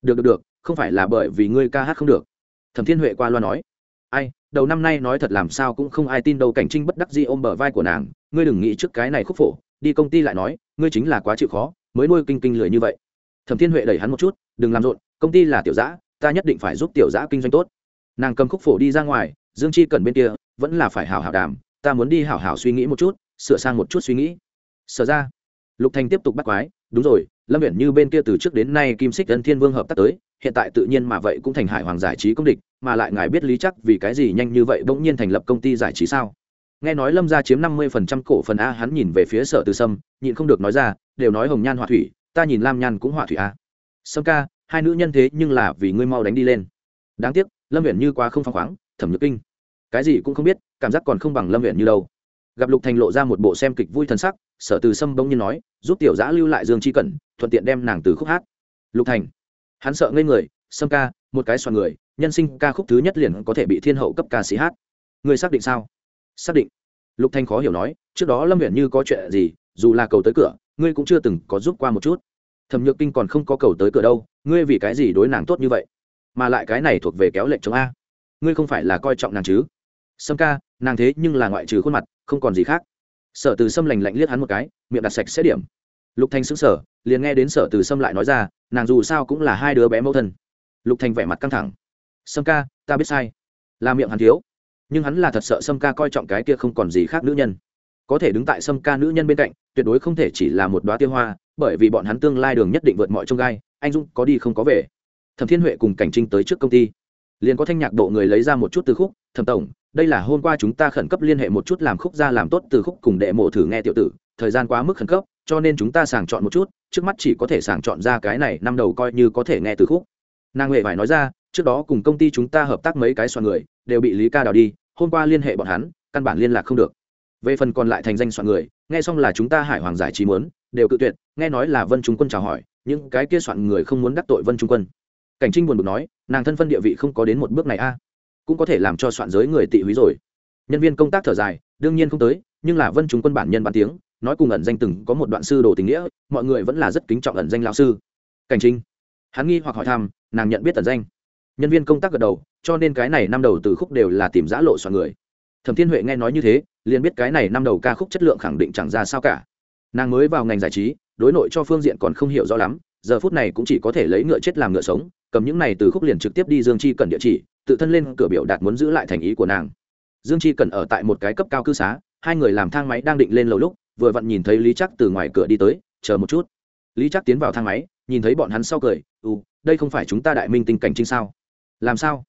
Được được được, không phải là bởi vì ngươi ca hát không được. Thẩm thiên huệ qua loa nói, ai, đầu năm nay nói thật làm sao cũng không ai tin đâu, cảnh trinh bất đắc dĩ ôm bờ vai của nàng, ngươi đừng nghĩ trước cái này khúc phổ, đi công ty lại nói, ngươi chính là quá chịu khó, mới nuôi kinh kinh lười như vậy. Thẩm thiên huệ đẩy hắn một chút, đừng làm rộn, công ty là tiểu giã ta nhất định phải giúp tiểu giã kinh doanh tốt nàng cầm khúc phổ đi ra ngoài, dương chi cần bên kia, vẫn là phải hảo hảo đàm, ta muốn đi hảo hảo suy nghĩ một chút, sửa sang một chút suy nghĩ. Sở ra. Lục thành tiếp tục bắt quái, đúng rồi, lâm viện như bên kia từ trước đến nay kim xích ân thiên vương hợp tác tới, hiện tại tự nhiên mà vậy cũng thành hải hoàng giải trí công địch, mà lại ngài biết lý chắc vì cái gì nhanh như vậy bỗng nhiên thành lập công ty giải trí sao? Nghe nói lâm gia chiếm năm mươi phần trăm cổ phần a, hắn nhìn về phía sở từ sâm, nhịn không được nói ra, đều nói hồng nhan họa thủy, ta nhìn lam nhan cũng họa thủy a. Sâm ca, hai nữ nhân thế nhưng là vì ngươi mau đánh đi lên. Đáng tiếc lâm viện như quá không phăng khoáng, thẩm nhược kinh. Cái gì cũng không biết, cảm giác còn không bằng lâm viện như đâu. Gặp lục thành lộ ra một bộ xem kịch vui thân sắc, sở từ sâm bỗng nhiên nói, giúp tiểu giã lưu lại dương chi cẩn, thuận tiện đem nàng từ khúc hát. Lục thành. Hắn sợ ngây người, sâm ca, một cái soạn người, nhân sinh ca khúc thứ nhất liền có thể bị thiên hậu cấp ca sĩ hát. Người xác định sao? Xác định. Lục thanh khó hiểu nói, trước đó lâm huyện như có chuyện gì, dù là cầu tới cửa, ngươi cũng chưa từng có giúp qua một chút. Thẩm nhược kinh còn không có cầu tới cửa đâu, ngươi vì cái gì đối nàng tốt như vậy? Mà lại cái này thuộc về kéo lệnh chống a. Ngươi không phải là coi trọng nàng chứ? Sâm ca, nàng thế nhưng là ngoại trừ khuôn mặt, không còn gì khác. Sở từ sâm lành lạnh liếc hắn một cái, miệng đặt sạch sẽ điểm. Lục thanh sững sờ, liền nghe đến sở từ sâm lại nói ra, nàng dù sao cũng là hai đứa bé mẫu thân. Lục thanh vẻ mặt căng thẳng. Sâm ca, ta biết sai. Là miệng hắn thiếu. Nhưng hắn là thật sợ sâm ca coi trọng cái kia không còn gì khác nữ nhân. Có thể đứng tại sâm ca nữ nhân bên cạnh, tuyệt đối không thể chỉ là một đoá tiêu hoa, bởi vì bọn hắn tương lai đường nhất định vượt mọi trông gai, anh dũng có đi không có về thẩm thiên huệ cùng cảnh trinh tới trước công ty. Liền có thanh nhạc bộ người lấy ra một chút từ khúc, thẩm tổng, đây là hôm qua chúng ta khẩn cấp liên hệ một chút làm khúc ra làm tốt từ khúc cùng đệ mộ thử nghe tiểu tử, thời gian quá mức khẩn cấp, cho nên chúng ta sàng chọn một chút, trước mắt chỉ có thể sàng chọn ra cái này năm đầu coi như có thể nghe từ khúc. Nàng huệ phải nói ra, trước đó cùng công ty chúng ta hợp tác mấy cái soạn người, đều bị lý ca đào đi, hôm qua liên hệ bọn hắn, căn bản liên lạc không được. Về phần còn lại thành danh soạn người, nghe xong là chúng ta hải hoàng giải trí muốn, đều cự tuyệt, nghe nói là vân trung quân chào hỏi, những cái kia soạn người không muốn đắc tội vân trung quân cảnh trinh buồn bực nói, nàng thân phân địa vị không có đến một bước này a, cũng có thể làm cho soạn giới người tị húy rồi. Nhân viên công tác thở dài, đương nhiên không tới, nhưng là vân chúng quân bản nhân bản tiếng, nói cùng ẩn danh từng có một đoạn sư đồ tình nghĩa, mọi người vẫn là rất kính trọng ẩn danh lao sư. Cảnh trinh, hắn nghi hoặc hỏi thăm, nàng nhận biết ẩn danh. Nhân viên công tác gật đầu, cho nên cái này năm đầu từ khúc đều là tìm giã lộ soạn người. Thẩm thiên huệ nghe nói như thế, liền biết cái này năm đầu ca khúc chất lượng khẳng định chẳng ra sao cả. Nàng mới vào ngành giải trí, đối nội cho phương diện còn không hiểu rõ lắm, giờ phút này cũng chỉ có thể lấy ngựa chết làm ngựa sống cầm những này từ khúc liền trực tiếp đi dương chi cần địa chỉ, tự thân lên cửa biểu đạt muốn giữ lại thành ý của nàng. Dương chi cần ở tại một cái cấp cao cư xá, hai người làm thang máy đang định lên lầu lúc, vừa vặn nhìn thấy lý chắc từ ngoài cửa đi tới, chờ một chút. Lý chắc tiến vào thang máy, nhìn thấy bọn hắn sau cười ừ đây không phải chúng ta đại minh tinh cảnh trinh sao? Làm sao?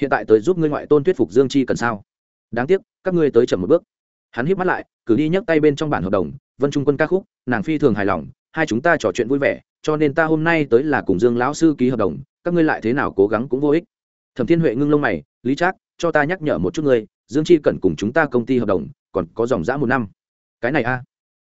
Hiện tại tới giúp ngươi ngoại tôn thuyết phục dương chi cần sao? Đáng tiếc, các ngươi tới chậm một bước. Hắn hít mắt lại, cử đi nhấc tay bên trong bản hợp đồng, vân trung quân ca khúc, nàng phi thường hài lòng hai chúng ta trò chuyện vui vẻ, cho nên ta hôm nay tới là cùng dương lão sư ký hợp đồng, các ngươi lại thế nào cố gắng cũng vô ích. Thẩm thiên huệ ngưng lông mày, lý trác, cho ta nhắc nhở một chút ngươi, dương chi cần cùng chúng ta công ty hợp đồng, còn có dòng giã một năm. Cái này a?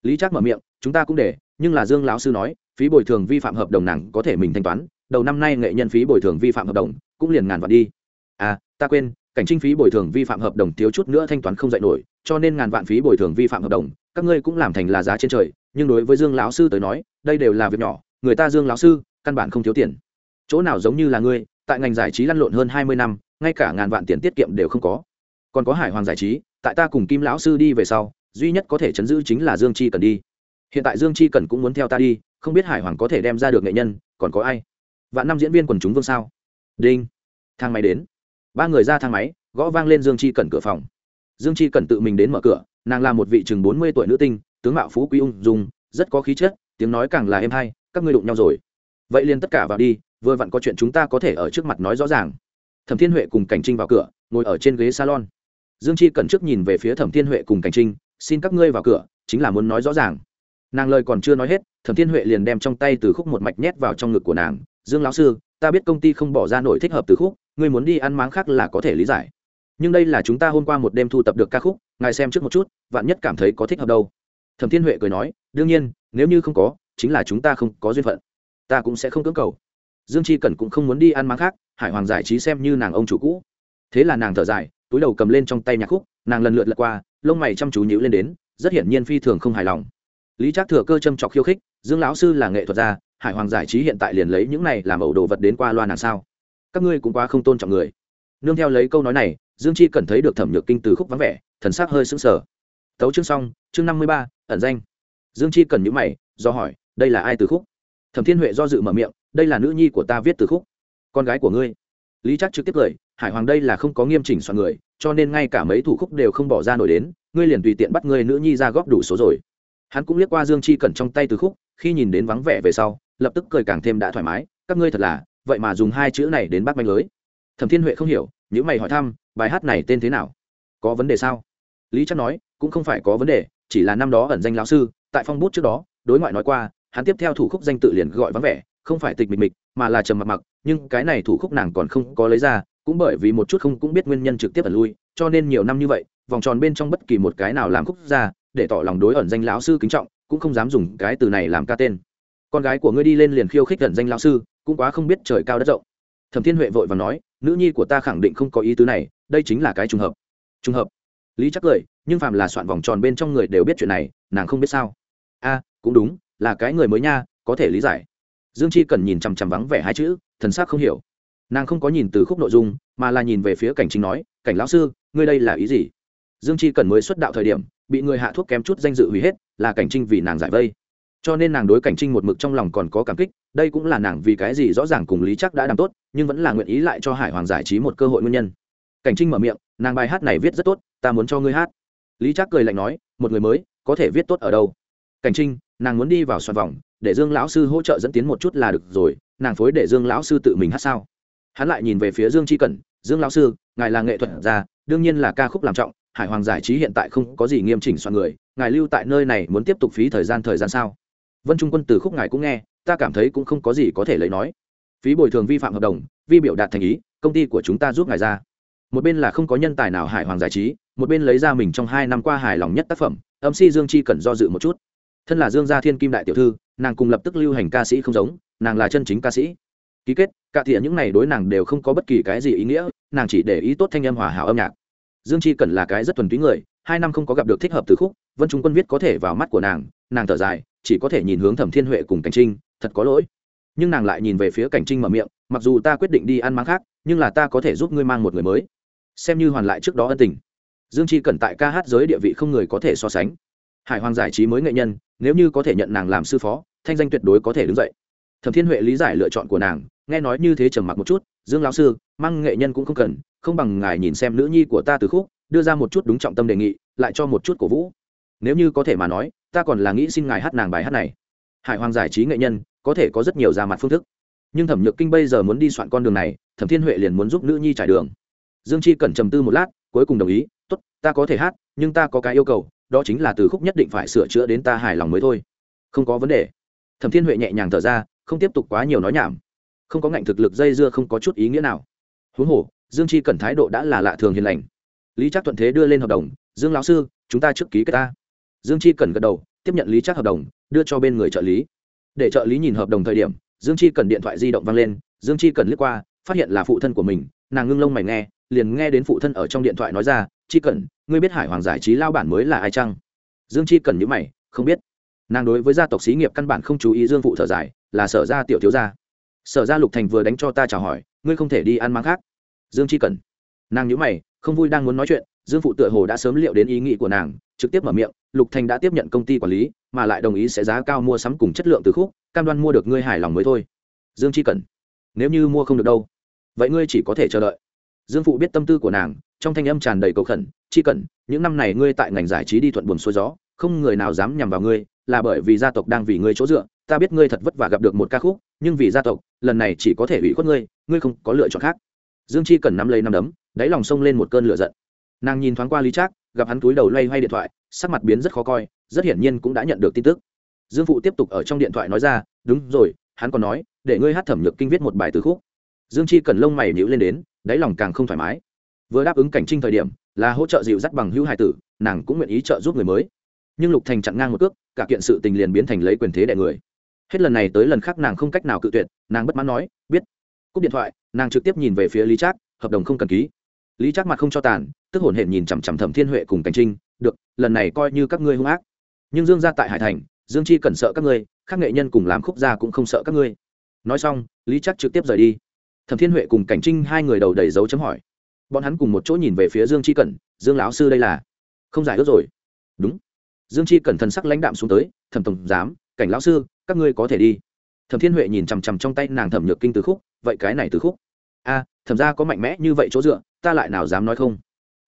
Lý trác mở miệng, chúng ta cũng để, nhưng là dương lão sư nói, phí bồi thường vi phạm hợp đồng nàng có thể mình thanh toán, đầu năm nay nghệ nhân phí bồi thường vi phạm hợp đồng cũng liền ngàn vạn đi. À ta quên, cảnh trinh phí bồi thường vi phạm hợp đồng thiếu chút nữa thanh toán không dạy nổi, cho nên ngàn vạn phí bồi thường vi phạm hợp đồng, các ngươi cũng làm thành là giá trên trời nhưng đối với dương lão sư tới nói, đây đều là việc nhỏ, người ta dương lão sư, căn bản không thiếu tiền. Chỗ nào giống như là ngươi, tại ngành giải trí lăn lộn hơn hai mươi năm, ngay cả ngàn vạn tiền tiết kiệm đều không có. Còn có hải hoàng giải trí, tại ta cùng kim lão sư đi về sau, duy nhất có thể chấn giữ chính là dương chi cần đi. Hiện tại dương chi cần cũng muốn theo ta đi, không biết hải hoàng có thể đem ra được nghệ nhân, còn có ai? Vạn năm diễn viên quần chúng vương sao? Đinh. Thang máy đến. Ba người ra thang máy, gõ vang lên dương chi cần cửa phòng. Dương chi cần tự mình đến mở cửa, nàng là một vị chừng bốn mươi tuổi nữ tinh tướng mạo phú quý ung dung, rất có khí chất, tiếng nói càng là êm hay, các ngươi đụng nhau rồi. Vậy liền tất cả vào đi, vừa vặn có chuyện chúng ta có thể ở trước mặt nói rõ ràng. Thẩm thiên huệ cùng cảnh trinh vào cửa, ngồi ở trên ghế salon. Dương chi cẩn trước nhìn về phía thẩm thiên huệ cùng cảnh trinh, xin các ngươi vào cửa, chính là muốn nói rõ ràng. Nàng lời còn chưa nói hết, thẩm thiên huệ liền đem trong tay từ khúc một mạch nhét vào trong ngực của nàng, dương lão sư, ta biết công ty không bỏ ra nổi thích hợp từ khúc, ngươi muốn đi ăn máng khác là có thể lý giải. Nhưng đây là chúng ta hôm qua một đêm thu tập được ca khúc, ngài xem trước một chút, vạn nhất cảm thấy có thích hợp đâu thẩm thiên huệ cười nói, đương nhiên, nếu như không có, chính là chúng ta không có duyên phận. Ta cũng sẽ không cưỡng cầu. Dương chi cẩn cũng không muốn đi ăn máng khác, hải hoàng giải trí xem như nàng ông chủ cũ. Thế là nàng thở dài, túi đầu cầm lên trong tay nhạc khúc, nàng lần lượt lật qua, lông mày chăm chú nhữ lên đến, rất hiển nhiên phi thường không hài lòng. Lý trác thừa cơ châm chọc khiêu khích, dương lão sư là nghệ thuật gia, hải hoàng giải trí hiện tại liền lấy những này làm ẩu đồ vật đến qua loa nàng sao? Các ngươi cũng quá không tôn trọng người. Nương theo lấy câu nói này, dương chi cần thấy được thẩm nhược kinh từ khúc vắng vẻ, thần sắc hơi sững sờ. Tấu chương xong chương năm mươi ba, ẩn danh. Dương chi cần nhữ mày, do hỏi, đây là ai từ khúc? Thẩm thiên huệ do dự mở miệng, đây là nữ nhi của ta viết từ khúc. Con gái của ngươi. Lý chắc trực tiếp cười hải hoàng đây là không có nghiêm chỉnh soạn người, cho nên ngay cả mấy thủ khúc đều không bỏ ra nổi đến, ngươi liền tùy tiện bắt ngươi nữ nhi ra góp đủ số rồi. Hắn cũng liếc qua dương chi cẩn trong tay từ khúc, khi nhìn đến vắng vẻ về sau, lập tức cười càng thêm đã thoải mái, các ngươi thật là, vậy mà dùng hai chữ này đến bắt manh lưới. Thẩm thiên huệ không hiểu những mày hỏi thăm, bài hát này tên thế nào? Có vấn đề sao? Lý chắc nói, cũng không phải có vấn đề chỉ là năm đó ẩn danh lão sư, tại phong bút trước đó, đối ngoại nói qua, hắn tiếp theo thủ khúc danh tự liền gọi vắng vẻ, không phải tịch mịch mịch, mà là trầm mặc mặc, nhưng cái này thủ khúc nàng còn không có lấy ra, cũng bởi vì một chút không cũng biết nguyên nhân trực tiếp ẩn lui, cho nên nhiều năm như vậy, vòng tròn bên trong bất kỳ một cái nào làm khúc ra, để tỏ lòng đối ẩn danh lão sư kính trọng, cũng không dám dùng cái từ này làm ca tên. Con gái của ngươi đi lên liền khiêu khích ẩn danh lão sư, cũng quá không biết trời cao đất rộng. Thẩm thiên huệ vội và nói, nữ nhi của ta khẳng định không có ý tứ này, đây chính là cái trùng hợp. Trùng hợp lý chắc cười, nhưng phàm là soạn vòng tròn bên trong người đều biết chuyện này, nàng không biết sao. A, cũng đúng, là cái người mới nha, có thể lý giải. Dương chi cần nhìn chằm chằm vắng vẻ hai chữ, thần sắc không hiểu. Nàng không có nhìn từ khúc nội dung, mà là nhìn về phía cảnh chính nói, cảnh lão sư, ngươi đây là ý gì? Dương chi cần mới xuất đạo thời điểm, bị người hạ thuốc kém chút danh dự hủy hết, là cảnh trinh vì nàng giải vây. Cho nên nàng đối cảnh trinh một mực trong lòng còn có cảm kích, đây cũng là nàng vì cái gì rõ ràng cùng lý chắc đã làm tốt, nhưng vẫn là nguyện ý lại cho hải hoàng giải trí một cơ hội nguyên nhân cảnh trinh mở miệng, nàng bài hát này viết rất tốt, ta muốn cho ngươi hát. Lý Trác cười lạnh nói, một người mới, có thể viết tốt ở đâu? Cảnh trinh, nàng muốn đi vào soạn vòng, để dương lão sư hỗ trợ dẫn tiến một chút là được rồi, nàng phối để dương lão sư tự mình hát sao? Hắn lại nhìn về phía dương tri cẩn, dương lão sư, ngài là nghệ thuật gia, đương nhiên là ca khúc làm trọng, hải hoàng giải trí hiện tại không có gì nghiêm chỉnh soạn người, ngài lưu tại nơi này muốn tiếp tục phí thời gian thời gian sao? Vân trung quân từ khúc ngài cũng nghe, ta cảm thấy cũng không có gì có thể lấy nói. Phí bồi thường vi phạm hợp đồng, vi biểu đạt thành ý, công ty của chúng ta giúp ngài ra một bên là không có nhân tài nào hải hoàng giải trí, một bên lấy ra mình trong hai năm qua hài lòng nhất tác phẩm, âm si dương chi cần do dự một chút. Thân là dương gia thiên kim đại tiểu thư, nàng cùng lập tức lưu hành ca sĩ không giống, nàng là chân chính ca sĩ. Ký kết cả thiện những này đối nàng đều không có bất kỳ cái gì ý nghĩa, nàng chỉ để ý tốt thanh âm hòa hảo âm nhạc. Dương chi cần là cái rất thuần túy người, hai năm không có gặp được thích hợp từ khúc, vân trung quân viết có thể vào mắt của nàng nàng thở dài, chỉ có thể nhìn hướng thẩm thiên huệ cùng cảnh trinh, thật có lỗi. Nhưng nàng lại nhìn về phía cảnh trinh mở miệng, mặc dù ta quyết định đi ăn máng khác, nhưng là ta có thể giúp ngươi mang một người mới xem như hoàn lại trước đó ân tình. Dương chi cần tại ca hát giới địa vị không người có thể so sánh. Hải hoàng giải trí mới nghệ nhân, nếu như có thể nhận nàng làm sư phó, thanh danh tuyệt đối có thể đứng dậy. Thẩm thiên huệ lý giải lựa chọn của nàng, nghe nói như thế trầm mặc một chút, dương lão sư, mang nghệ nhân cũng không cần, không bằng ngài nhìn xem nữ nhi của ta từ khúc, đưa ra một chút đúng trọng tâm đề nghị, lại cho một chút cổ vũ. Nếu như có thể mà nói, ta còn là nghĩ xin ngài hát nàng bài hát này. Hải hoàng giải trí nghệ nhân, có thể có rất nhiều ra mặt phương thức. Nhưng thẩm nhược kinh bây giờ muốn đi soạn con đường này, thẩm thiên huệ liền muốn giúp nữ nhi trải đường dương chi cẩn trầm tư một lát, cuối cùng đồng ý, tốt, ta có thể hát, nhưng ta có cái yêu cầu, đó chính là từ khúc nhất định phải sửa chữa đến ta hài lòng mới thôi. Không có vấn đề. Thẩm thiên huệ nhẹ nhàng thở ra, không tiếp tục quá nhiều nói nhảm. Không có ngạnh thực lực dây dưa không có chút ý nghĩa nào. Huống hồ, dương chi cẩn thái độ đã là lạ thường hiền lành. Lý trác thuận thế đưa lên hợp đồng, dương lão sư, chúng ta trước ký cái ta. Dương chi cần gật đầu, tiếp nhận lý trác hợp đồng, đưa cho bên người trợ lý. Để trợ lý nhìn hợp đồng thời điểm, dương chi cần điện thoại di động văng lên, dương chi cần lướt qua, phát hiện là phụ thân của mình, nàng ngưng lông mày nghe liền nghe đến phụ thân ở trong điện thoại nói ra, chi cần ngươi biết hải hoàng giải trí lao bản mới là ai chăng? Dương chi cần nhữ mày, không biết. Nàng đối với gia tộc xí nghiệp căn bản không chú ý dương phụ thở dài, là sở gia tiểu thiếu gia. Sở gia lục thành vừa đánh cho ta chào hỏi, ngươi không thể đi ăn máng khác. Dương chi cần nàng nhữ mày, không vui đang muốn nói chuyện, dương phụ tựa hồ đã sớm liệu đến ý nghĩ của nàng, trực tiếp mở miệng, lục thành đã tiếp nhận công ty quản lý, mà lại đồng ý sẽ giá cao mua sắm cùng chất lượng từ khúc, cam đoan mua được ngươi hài lòng mới thôi. Dương chi cần nếu như mua không được đâu, vậy ngươi chỉ có thể chờ đợi dương phụ biết tâm tư của nàng trong thanh âm tràn đầy cầu khẩn chi cẩn, những năm này ngươi tại ngành giải trí đi thuận buồn xuôi gió không người nào dám nhằm vào ngươi là bởi vì gia tộc đang vì ngươi chỗ dựa ta biết ngươi thật vất vả gặp được một ca khúc nhưng vì gia tộc lần này chỉ có thể ủy khuất ngươi ngươi không có lựa chọn khác. Dương chi cần nắm lấy nắm đấm đáy lòng sông lên một cơn lửa giận. Nàng nhìn thoáng qua lý trác gặp hắn túi đầu loay hoay điện thoại sắc mặt biến rất khó coi rất hiển nhiên cũng đã nhận được tin tức. Dương phụ tiếp tục ở trong điện thoại nói ra đúng rồi hắn còn nói để ngươi hát thẩm nhược kinh viết một bài từ khúc. Dương chi cần lông mày nhữ lên đến đáy lòng càng không thoải mái. Vừa đáp ứng cảnh trinh thời điểm, là hỗ trợ dịu dắt bằng hữu hải tử, nàng cũng nguyện ý trợ giúp người mới. Nhưng lục thành chặn ngang một cước, cả kiện sự tình liền biến thành lấy quyền thế đại người. Hết lần này tới lần khác nàng không cách nào cự tuyệt, nàng bất mãn nói, biết. Cúp điện thoại, nàng trực tiếp nhìn về phía lý trác, hợp đồng không cần ký. Lý trác mặt không cho tàn, tức hồn hển nhìn chằm chằm thẩm thiên huệ cùng cảnh trinh, được, lần này coi như các ngươi hung ác. Nhưng dương ra tại hải thành, dương chi cần sợ các ngươi các nghệ nhân cùng làm khúc gia cũng không sợ các ngươi. Nói xong, lý trác trực tiếp rời đi thẩm thiên huệ cùng cảnh trinh hai người đầu đầy dấu chấm hỏi. Bọn hắn cùng một chỗ nhìn về phía dương chi cẩn, dương lão sư đây là không giải ước rồi. Đúng. Dương chi cẩn thần sắc lãnh đạm xuống tới, thẩm tổng giám, cảnh lão sư, các ngươi có thể đi. Thẩm thiên huệ nhìn chằm chằm trong tay nàng thẩm nhược kinh từ khúc, vậy cái này từ khúc? A, thẩm ra có mạnh mẽ như vậy chỗ dựa, ta lại nào dám nói không?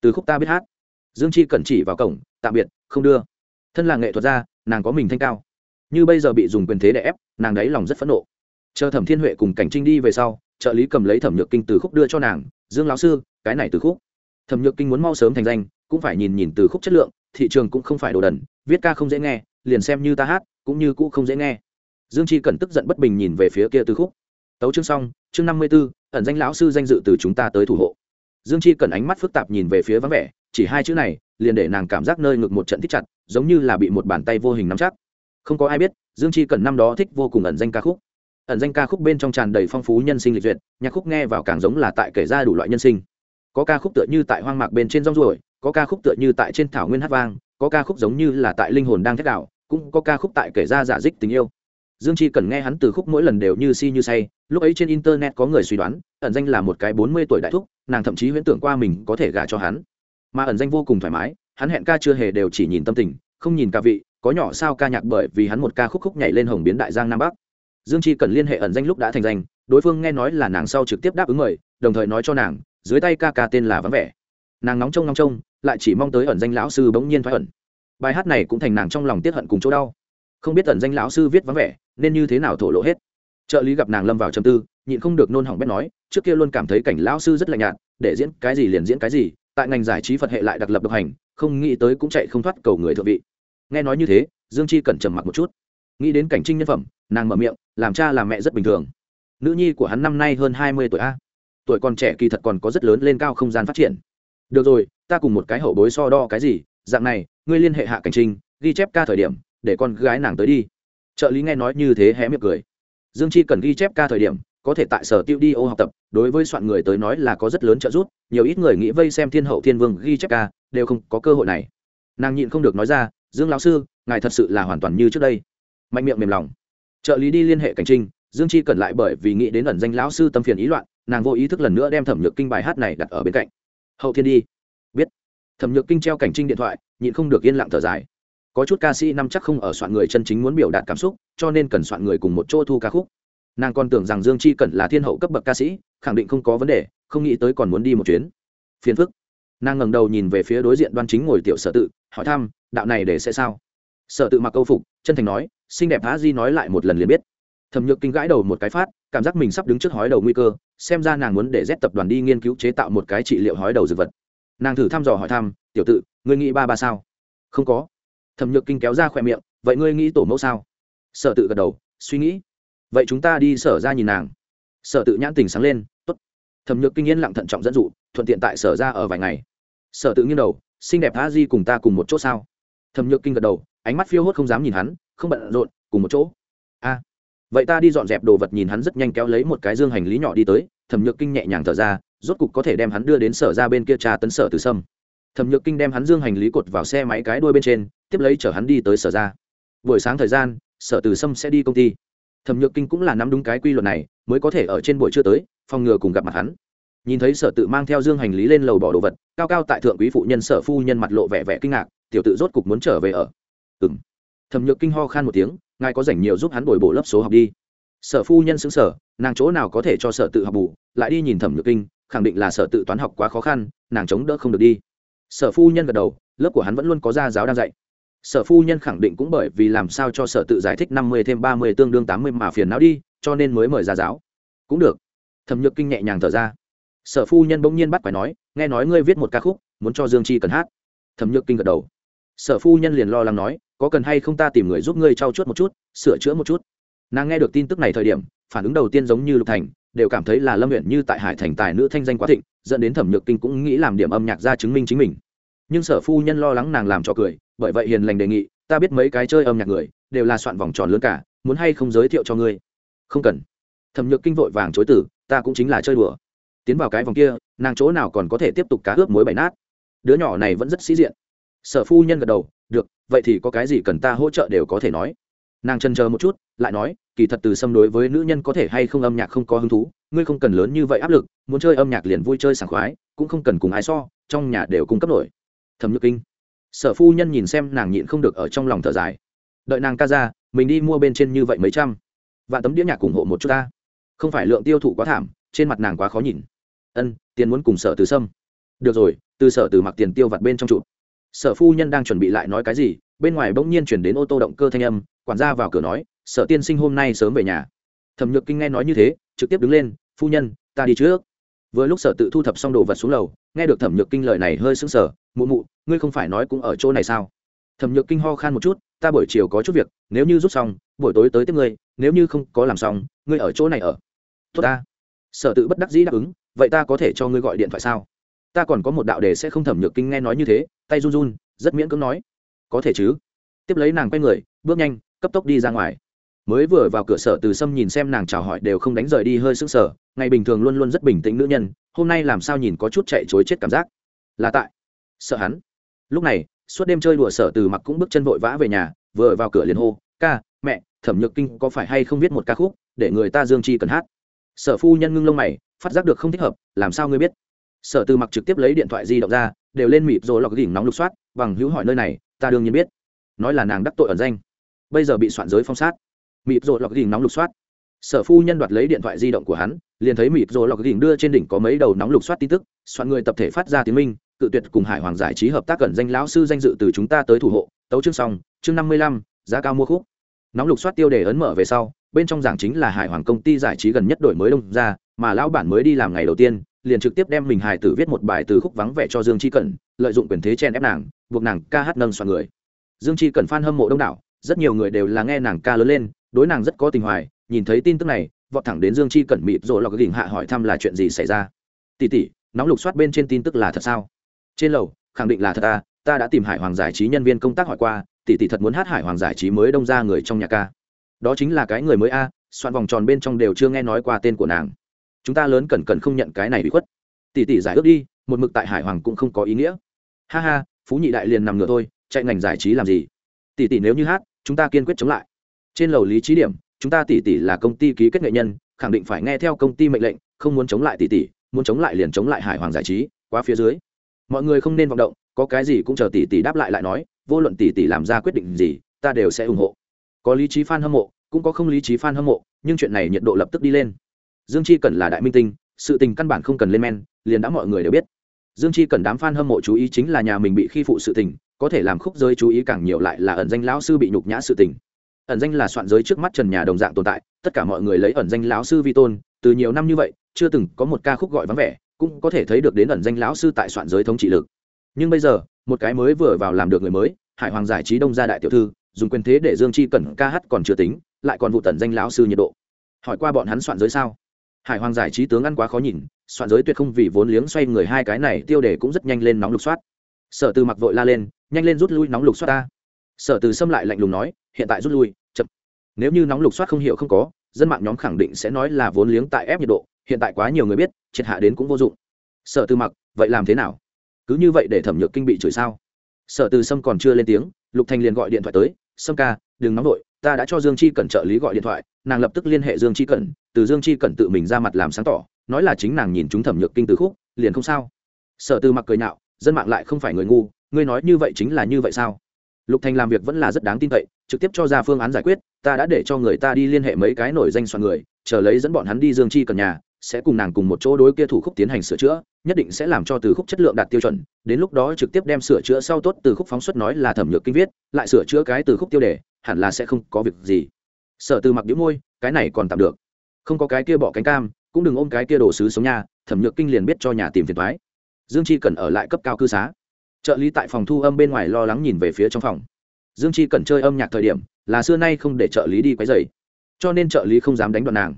Từ khúc ta biết hát. Dương chi cẩn chỉ vào cổng, tạm biệt, không đưa. Thân là nghệ thuật gia, nàng có mình thanh cao. Như bây giờ bị dùng quyền thế để ép, nàng đáy lòng rất phẫn nộ. Chờ thẩm thiên huệ cùng cảnh trinh đi về sau trợ lý cầm lấy thẩm nhược kinh từ khúc đưa cho nàng, dương lão sư, cái này từ khúc. Thẩm nhược kinh muốn mau sớm thành danh, cũng phải nhìn nhìn từ khúc chất lượng, thị trường cũng không phải đồ đần, viết ca không dễ nghe, liền xem như ta hát, cũng như cũ không dễ nghe. Dương chi cần tức giận bất bình nhìn về phía kia từ khúc. Tấu chương xong, chương năm mươi b ố ẩn danh lão sư danh dự từ chúng ta tới thủ hộ. Dương chi cần ánh mắt phức tạp nhìn về phía vắng vẻ, chỉ hai chữ này, liền để nàng cảm giác nơi ngực một trận thích chặt, giống như là bị một bàn tay vô hình nắm chắc. Không có ai biết, dương chi cần năm đó thích vô cùng ẩn danh ca khúc ẩn danh ca khúc bên trong tràn đầy phong phú nhân sinh lịch duyệt, nhạc khúc nghe vào càng giống là tại kể ra đủ loại nhân sinh. Có ca khúc tựa như tại hoang mạc bên trên rong ruổi, có ca khúc tựa như tại trên thảo nguyên hát vang, có ca khúc giống như là tại linh hồn đang thét đạo cũng có ca khúc tại kể ra giả dích tình yêu. Dương chi cần nghe hắn từ khúc mỗi lần đều như si như say, lúc ấy trên internet có người suy đoán, ẩn danh là một cái bốn mươi tuổi đại thúc, nàng thậm chí huyễn tưởng qua mình có thể gả cho hắn. Mà ẩn danh vô cùng thoải mái, hắn hẹn ca chưa hề đều chỉ nhìn tâm tình, không nhìn ca vị, có nhỏ sao ca nhạc bởi vì hắn một ca khúc khúc nhảy lên hồng biến đại giang nam bắc dương chi cần liên hệ ẩn danh lúc đã thành danh, đối phương nghe nói là nàng sau trực tiếp đáp ứng mời, đồng thời nói cho nàng, dưới tay ca ca tên là vắng vẻ. Nàng nóng trông nóng trông, lại chỉ mong tới ẩn danh lão sư bỗng nhiên thoái ẩn. Bài hát này cũng thành nàng trong lòng tiết hận cùng chỗ đau. Không biết ẩn danh lão sư viết vắng vẻ, nên như thế nào thổ lộ hết. Trợ lý gặp nàng lâm vào châm tư, nhịn không được nôn hỏng bét nói, trước kia luôn cảm thấy cảnh lão sư rất lạnh nhạt, để diễn cái gì liền diễn cái gì, tại ngành giải trí phật hệ lại đặc lập độc hành, không nghĩ tới cũng chạy không thoát cầu người thượng vị. Nghe nói như thế, dương chi cẩn trầm mặc một chút nghĩ đến cảnh trinh nhân phẩm, nàng mở miệng, làm cha làm mẹ rất bình thường. Nữ nhi của hắn năm nay hơn hai mươi tuổi a. Tuổi còn trẻ kỳ thật còn có rất lớn lên cao không gian phát triển. Được rồi, ta cùng một cái hậu bối so đo cái gì, dạng này, ngươi liên hệ hạ cảnh trinh, ghi chép ca thời điểm, để con gái nàng tới đi. Trợ lý nghe nói như thế hé miệng cười. Dương chi cần ghi chép ca thời điểm, có thể tại sở tiêu đi ô học tập, đối với soạn người tới nói là có rất lớn trợ giúp, nhiều ít người nghĩ vây xem thiên hậu thiên vương ghi chép ca, đều không có cơ hội này. Nàng nhịn không được nói ra, dương lão sư, ngài thật sự là hoàn toàn như trước đây mạnh miệng mềm lòng. Trợ lý đi liên hệ cảnh trinh, dương chi cần lại bởi vì nghĩ đến ẩn danh lão sư tâm phiền ý loạn, nàng vô ý thức lần nữa đem thẩm nhược kinh bài hát này đặt ở bên cạnh. Hậu thiên đi. Biết. Thẩm nhược kinh treo cảnh trinh điện thoại, nhịn không được yên lặng thở dài. Có chút ca sĩ năm chắc không ở soạn người chân chính muốn biểu đạt cảm xúc, cho nên cần soạn người cùng một chỗ thu ca khúc. Nàng còn tưởng rằng dương chi cần là thiên hậu cấp bậc ca sĩ, khẳng định không có vấn đề, không nghĩ tới còn muốn đi một chuyến. Phiền phức. Nàng ngẩng đầu nhìn về phía đối diện đoan chính ngồi tiểu sở tự, hỏi thăm, đạo này để sẽ sao? Sở tự mặc câu phục, chân thành nói xinh đẹp há di nói lại một lần liền biết. Thẩm nhược kinh gãi đầu một cái phát, cảm giác mình sắp đứng trước hói đầu nguy cơ, xem ra nàng muốn để z tập đoàn đi nghiên cứu chế tạo một cái trị liệu hói đầu dược vật. Nàng thử thăm dò hỏi thăm, tiểu tự ngươi nghĩ ba ba sao? Không có. Thẩm nhược kinh kéo ra khỏe miệng, vậy ngươi nghĩ tổ mẫu sao? Sở tự gật đầu, suy nghĩ. Vậy chúng ta đi sở ra nhìn nàng. Sở tự nhãn tình sáng lên, tốt. Thẩm nhược kinh yên lặng thận trọng dẫn dụ, thuận tiện tại sở ra ở vài ngày. Sở tự nghiêng đầu, xinh đẹp a di cùng ta cùng một chỗ sao? Thẩm nhược kinh gật đầu, ánh mắt phiêu hốt không dám nhìn hắn không bận rộn, cùng một chỗ. A, vậy ta đi dọn dẹp đồ vật nhìn hắn rất nhanh kéo lấy một cái dương hành lý nhỏ đi tới, thẩm nhược kinh nhẹ nhàng thở ra, rốt cục có thể đem hắn đưa đến sở ra bên kia trà tấn sở từ sâm. Thẩm nhược kinh đem hắn dương hành lý cột vào xe máy cái đuôi bên trên, tiếp lấy chở hắn đi tới sở ra. Buổi sáng thời gian, sở từ sâm sẽ đi công ty. Thẩm nhược kinh cũng là nắm đúng cái quy luật này, mới có thể ở trên buổi trưa tới, phòng ngừa cùng gặp mặt hắn. Nhìn thấy sở tự mang theo dương hành lý lên lầu bỏ đồ vật, cao cao tại thượng quý phụ nhân sở phu nhân mặt lộ vẻ vẻ kinh ngạc, tiểu tự rốt cục muốn trở về ở. Ừng thẩm nhược kinh ho khan một tiếng, ngài có dành nhiều giúp hắn bồi bổ lớp số học đi. Sở phu nhân xứng sở nàng chỗ nào có thể cho sở tự học bù, lại đi nhìn thẩm nhược kinh, khẳng định là sở tự toán học quá khó khăn, nàng chống đỡ không được đi. Sở phu nhân gật đầu, lớp của hắn vẫn luôn có gia giáo đang dạy. Sở phu nhân khẳng định cũng bởi vì làm sao cho sở tự giải thích năm mươi thêm ba mươi tương đương tám mươi mà phiền não đi, cho nên mới mời gia giáo. Cũng được. Thẩm nhược kinh nhẹ nhàng thở ra. Sở phu nhân bỗng nhiên bắt phải nói, nghe nói ngươi viết một ca khúc, muốn cho dương chi cần hát. Thẩm nhược kinh gật đầu. Sở phu nhân liền lo lắng nói có cần hay không ta tìm người giúp ngươi trau chuốt một chút, sửa chữa một chút. Nàng nghe được tin tức này thời điểm, phản ứng đầu tiên giống như lục thành, đều cảm thấy là lâm nguyện như tại hải thành tài nữ thanh danh quá thịnh, dẫn đến thẩm nhược kinh cũng nghĩ làm điểm âm nhạc ra chứng minh chính mình. Nhưng sở phu nhân lo lắng nàng làm cho cười, bởi vậy hiền lành đề nghị, ta biết mấy cái chơi âm nhạc người, đều là soạn vòng tròn lớn cả, muốn hay không giới thiệu cho ngươi? Không cần. Thẩm nhược kinh vội vàng chối tử ta cũng chính là chơi đùa. Tiến vào cái vòng kia, nàng chỗ nào còn có thể tiếp tục cá ướp mối bày nát? Đứa nhỏ này vẫn rất sĩ diện. Sở phu nhân gật đầu được, vậy thì có cái gì cần ta hỗ trợ đều có thể nói. Nàng chân chờ một chút, lại nói, kỳ thật từ xâm đối với nữ nhân có thể hay không âm nhạc không có hứng thú, ngươi không cần lớn như vậy áp lực, muốn chơi âm nhạc liền vui chơi sảng khoái, cũng không cần cùng ai so, trong nhà đều cung cấp nổi. Thẩm nhược kinh. Sở phu nhân nhìn xem nàng nhịn không được ở trong lòng thở dài. Đợi nàng ca ra, mình đi mua bên trên như vậy mấy trăm. Và tấm đĩa nhạc ủng hộ một chút ta. Không phải lượng tiêu thụ quá thảm, trên mặt nàng quá khó nhìn. Ân, tiền muốn cùng sở từ sâm. Được rồi, từ sở từ mặc tiền tiêu vặt bên trong trụ sở phu nhân đang chuẩn bị lại nói cái gì, bên ngoài bỗng nhiên chuyển đến ô tô động cơ thanh âm, quản gia vào cửa nói, sở tiên sinh hôm nay sớm về nhà. Thẩm nhược kinh nghe nói như thế, trực tiếp đứng lên, phu nhân, ta đi trước. Vừa lúc sở tự thu thập xong đồ vật xuống lầu, nghe được thẩm nhược kinh lời này hơi sững sờ, mụ mụ, ngươi không phải nói cũng ở chỗ này sao? Thẩm nhược kinh ho khan một chút, ta buổi chiều có chút việc, nếu như rút xong, buổi tối tới tiếp ngươi, nếu như không có làm xong, ngươi ở chỗ này ở. Tốt ta. Sở tự bất đắc dĩ đáp ứng, vậy ta có thể cho ngươi gọi điện thoại sao? Ta còn có một đạo đề sẽ không thẩm nhược kinh nghe nói như thế, tay run run, rất miễn cưỡng nói. Có thể chứ. Tiếp lấy nàng quay người, bước nhanh, cấp tốc đi ra ngoài. Mới vừa vào cửa sở từ sâm nhìn xem nàng chào hỏi đều không đánh rời đi hơi sững sờ, ngày bình thường luôn luôn rất bình tĩnh nữ nhân, hôm nay làm sao nhìn có chút chạy chối chết cảm giác. Là tại. Sợ hắn. Lúc này, suốt đêm chơi đùa sở từ mặc cũng bước chân vội vã về nhà, vừa vào cửa liền hô, ca, mẹ, thẩm nhược kinh có phải hay không viết một ca khúc, để người ta dương chi cần hát? Sở phu nhân ngưng lông mày, phát giác được không thích hợp, làm sao ngươi biết? Sở Tư mặc trực tiếp lấy điện thoại di động ra, đều lên mịp rồi lọc đỉnh nóng lục soát, bằng hữu hỏi nơi này, ta đương nhiên biết. Nói là nàng đắc tội ẩn danh. Bây giờ bị soạn giới phong sát. Mịp rồi lọc đỉnh nóng lục soát. Sở phu nhân đoạt lấy điện thoại di động của hắn, liền thấy mịp rồi lọc đỉnh đưa trên đỉnh có mấy đầu nóng lục soát tin tức, soạn người tập thể phát ra tiếng minh, cự tuyệt cùng hải hoàng giải trí hợp tác cẩn danh lão sư danh dự từ chúng ta tới thủ hộ, tấu chương xong, chương năm mươi lăm, giá cao mua khúc. Nóng lục soát tiêu đề ấn mở về sau, bên trong giảng chính là hải hoàng công ty giải trí gần nhất đổi mới đông ra, mà lão bản mới đi làm ngày đầu tiên liền trực tiếp đem mình hài tử viết một bài từ khúc vắng vẻ cho dương chi cẩn, lợi dụng quyền thế chen ép nàng, buộc nàng ca hát nâng soạn người. Dương chi cẩn f hâm mộ đông đảo, rất nhiều người đều là nghe nàng ca lớn lên, đối nàng rất có tình hoài, nhìn thấy tin tức này, vọt thẳng đến dương chi cẩn mịt rồi lọc cái đỉnh hạ hỏi thăm là chuyện gì xảy ra. Tỉ tỉ nóng lục soát bên trên tin tức là thật sao? Trên lầu, khẳng định là thật ta ta đã tìm hải hoàng giải trí nhân viên công tác hỏi qua, tỷ tỷ thật muốn hát hải hoàng giải trí mới đông ra người trong nhà ca. Đó chính là cái người mới a, soạn vòng tròn bên trong đều chưa nghe nói qua tên của nàng chúng ta lớn cần cần không nhận cái này bị khuất. Tỷ tỷ giải ước đi, một mực tại hải hoàng cũng không có ý nghĩa. Ha ha, phú nhị đại liền nằm ngửa thôi, chạy ngành giải trí làm gì? Tỷ tỷ nếu như hát, chúng ta kiên quyết chống lại. Trên lầu lý trí điểm, chúng ta tỷ tỷ là công ty ký kết nghệ nhân, khẳng định phải nghe theo công ty mệnh lệnh, không muốn chống lại tỷ tỷ, muốn chống lại liền chống lại hải hoàng giải trí, quá phía dưới. Mọi người không nên vọng động, có cái gì cũng chờ tỷ tỷ đáp lại lại nói, vô luận tỷ tỷ làm ra quyết định gì, ta đều sẽ ủng hộ. Có lý trí f a n hâm mộ, cũng có không lý trí f a n hâm mộ, nhưng chuyện này nhiệt độ lập tức đi lên dương chi cần là đại minh tinh, sự tình căn bản không cần lên men, liền đã mọi người đều biết. Dương chi cần đám f a n hâm mộ chú ý chính là nhà mình bị khi phụ sự tình, có thể làm khúc giới chú ý càng nhiều lại là ẩn danh lão sư bị nhục nhã sự tình. Ẩn danh là soạn giới trước mắt trần nhà đồng dạng tồn tại, tất cả mọi người lấy ẩn danh lão sư vi tôn, từ nhiều năm như vậy, chưa từng có một ca khúc gọi vắng vẻ, cũng có thể thấy được đến ẩn danh lão sư tại soạn giới thống trị lực. Nhưng bây giờ, một cái mới vừa vào làm được người mới, hải hoàng giải trí đông gia đại tiểu thư, dùng quyền thế để dương chi Cần ca hát còn chưa tính, lại còn vụ tần danh lão sư nhiệt độ. Hỏi qua bọn hắn soạn giới sao? Hải hoàng giải trí tướng ăn quá khó nhìn, soạn giới tuyệt không vì vốn liếng xoay người hai cái này tiêu đề cũng rất nhanh lên nóng lục soát. Sở từ mặc vội la lên, nhanh lên rút lui nóng lục soát ta. Sở từ xâm lại lạnh lùng nói, hiện tại rút lui, chậm. Nếu như nóng lục soát không hiểu không có, dân mạng nhóm khẳng định sẽ nói là vốn liếng tại ép nhiệt độ, hiện tại quá nhiều người biết, triệt hạ đến cũng vô dụng. Sở từ mặc, vậy làm thế nào? Cứ như vậy để thẩm nhược kinh bị chửi sao? Sở từ sâm còn chưa lên tiếng, lục thành liền gọi điện thoại tới, sâm ca, đừng nóng vội ta đã cho dương chi cẩn trợ lý gọi điện thoại, nàng lập tức liên hệ dương chi cẩn, từ dương chi cẩn tự mình ra mặt làm sáng tỏ, nói là chính nàng nhìn chúng thẩm nhược kinh từ khúc, liền không sao. Sở từ mặc cười nhạo, dân mạng lại không phải người ngu, ngươi nói như vậy chính là như vậy sao? Lục thành làm việc vẫn là rất đáng tin cậy, trực tiếp cho ra phương án giải quyết, ta đã để cho người ta đi liên hệ mấy cái nổi danh soạn người, chờ lấy dẫn bọn hắn đi dương chi cần nhà, sẽ cùng nàng cùng một chỗ đối kia thủ khúc tiến hành sửa chữa, nhất định sẽ làm cho từ khúc chất lượng đạt tiêu chuẩn, đến lúc đó trực tiếp đem sửa chữa sau tốt từ khúc phóng xuất nói là thẩm nhược kinh viết, lại sửa chữa cái từ khúc tiêu đề hẳn là sẽ không có việc gì. Sở từ mặc đĩu môi, cái này còn tạm được. Không có cái kia bỏ cánh cam, cũng đừng ôm cái kia đồ sứ sống nhà, thẩm nhược kinh liền biết cho nhà tìm phiền thoái dương chi cần ở lại cấp cao cư xá. Trợ lý tại phòng thu âm bên ngoài lo lắng nhìn về phía trong phòng. Dương chi cần chơi âm nhạc thời điểm, là xưa nay không để trợ lý đi quấy dày cho nên trợ lý không dám đánh đoạn nàng.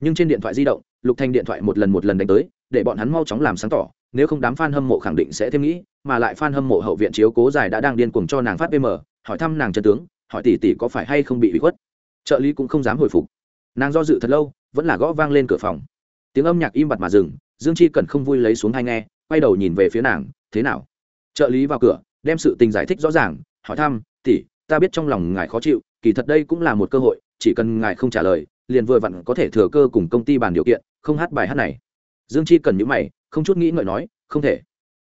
Nhưng trên điện thoại di động, lục thanh điện thoại một lần một lần đánh tới, để bọn hắn mau chóng làm sáng tỏ, nếu không đám fan hâm mộ khẳng định sẽ thêm nghĩ, mà lại fan hâm mộ hậu viện chiếu cố dài đã đang điên cuồng cho nàng phát pm hỏi thăm nàng chân tướng hỏi tỷ tỷ có phải hay không bị bị khuất. Trợ lý cũng không dám hồi phục. Nàng do dự thật lâu, vẫn là gõ vang lên cửa phòng. Tiếng âm nhạc im bặt mà dừng, dương chi cần không vui lấy xuống hay nghe, quay đầu nhìn về phía nàng, thế nào? Trợ lý vào cửa, đem sự tình giải thích rõ ràng, hỏi thăm tỷ ta biết trong lòng ngài khó chịu, kỳ thật đây cũng là một cơ hội, chỉ cần ngài không trả lời, liền vừa vặn có thể thừa cơ cùng công ty bàn điều kiện, không hát bài hát này. Dương chi cần những mày, không chút nghĩ ngợi nói, không thể.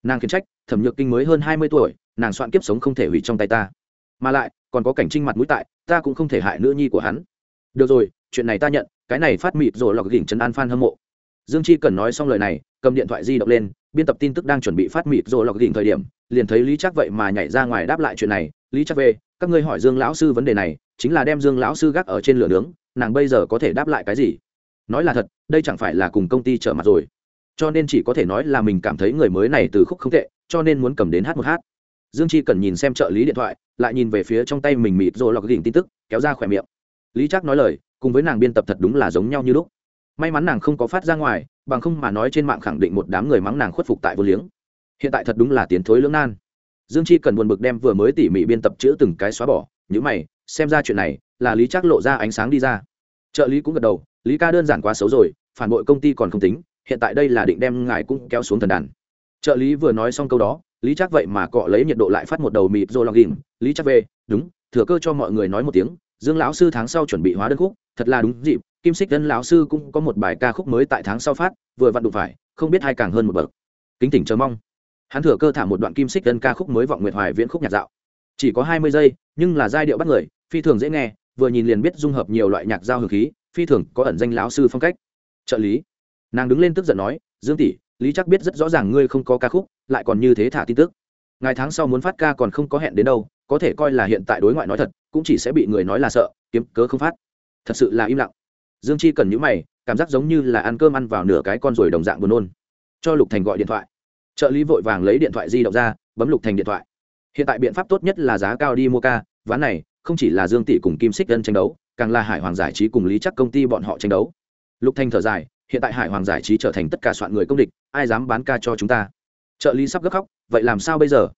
Nàng khiển trách, thẩm nhược kinh mới hơn hai mươi tuổi, nàng soạn kiếp sống không thể hủy trong tay ta. Mà lại còn có cảnh trinh mặt mũi tại, ta cũng không thể hại nữ nhi của hắn. Được rồi, chuyện này ta nhận, cái này phát mịt rồi lọc gỉnh trấn an f hâm mộ. Dương chi cần nói xong lời này, cầm điện thoại di động lên, biên tập tin tức đang chuẩn bị phát mịt rồi lọc gỉnh thời điểm, liền thấy lý chắc vậy mà nhảy ra ngoài đáp lại chuyện này. Lý chắc về, các ngươi hỏi dương lão sư vấn đề này, chính là đem dương lão sư gác ở trên lửa nướng, nàng bây giờ có thể đáp lại cái gì? Nói là thật, đây chẳng phải là cùng công ty trở mặt rồi. Cho nên chỉ có thể nói là mình cảm thấy người mới này từ khúc không tệ, cho nên muốn cầm đến hát một hát dương chi cần nhìn xem trợ lý điện thoại, lại nhìn về phía trong tay mình mịt rồi lọc đỉnh tin tức, kéo ra khỏe miệng. Lý Trác nói lời, cùng với nàng biên tập thật đúng là giống nhau như lúc. May mắn nàng không có phát ra ngoài, bằng không mà nói trên mạng khẳng định một đám người mắng nàng khuất phục tại vô liếng. Hiện tại thật đúng là tiến thối lưỡng nan. Dương chi cần buồn bực đem vừa mới tỉ mỉ biên tập chữ từng cái xóa bỏ nhữ mày, xem ra chuyện này là lý Trác lộ ra ánh sáng đi ra. Trợ lý cũng gật đầu, lý ca đơn giản quá xấu rồi, phản bội công ty còn không tính, hiện tại đây là định đem ngài cũng kéo xuống thần đàn. Trợ lý vừa nói xong câu đó lý chắc vậy mà cọ lấy nhiệt độ lại phát một đầu mịp rồi login lý chắc về đúng, thừa cơ cho mọi người nói một tiếng, dương lão sư tháng sau chuẩn bị hóa đơn khúc, thật là đúng dịp, kim xích dân lão sư cũng có một bài ca khúc mới tại tháng sau phát, vừa vặn đụng phải, không biết hay càng hơn một bậc. Kính tỉnh chờ mong. Hắn thừa cơ thả một đoạn kim xích dân ca khúc mới vọng nguyệt hoài viễn khúc nhạc dạo. Chỉ có hai mươi giây, nhưng là giai điệu bắt người, phi thường dễ nghe, vừa nhìn liền biết dung hợp nhiều loại nhạc giao hưởng khí, phi thường có ẩn danh lão sư phong cách. Trợ lý. Nàng đứng lên tức giận nói, dương tỷ lý chắc biết rất rõ ràng ngươi không có ca khúc, lại còn như thế thả tin tức. Ngày tháng sau muốn phát ca còn không có hẹn đến đâu, có thể coi là hiện tại đối ngoại nói thật, cũng chỉ sẽ bị người nói là sợ, kiếm cớ không phát. Thật sự là im lặng. Dương chi cần những mày, cảm giác giống như là ăn cơm ăn vào nửa cái con rồi đồng dạng buồn nôn. Cho lục thành gọi điện thoại. Trợ lý vội vàng lấy điện thoại di động ra, bấm lục thành điện thoại. Hiện tại biện pháp tốt nhất là giá cao đi mua ca, ván này, không chỉ là dương tỷ cùng kim xích dân tranh đấu, càng là hải hoàng giải trí cùng lý chắc công ty bọn họ tranh đấu. Lục thành thở dài hiện tại hải hoàng giải trí trở thành tất cả soạn người công địch, ai dám bán ca cho chúng ta? Trợ lý sắp gấp khóc, vậy làm sao bây giờ?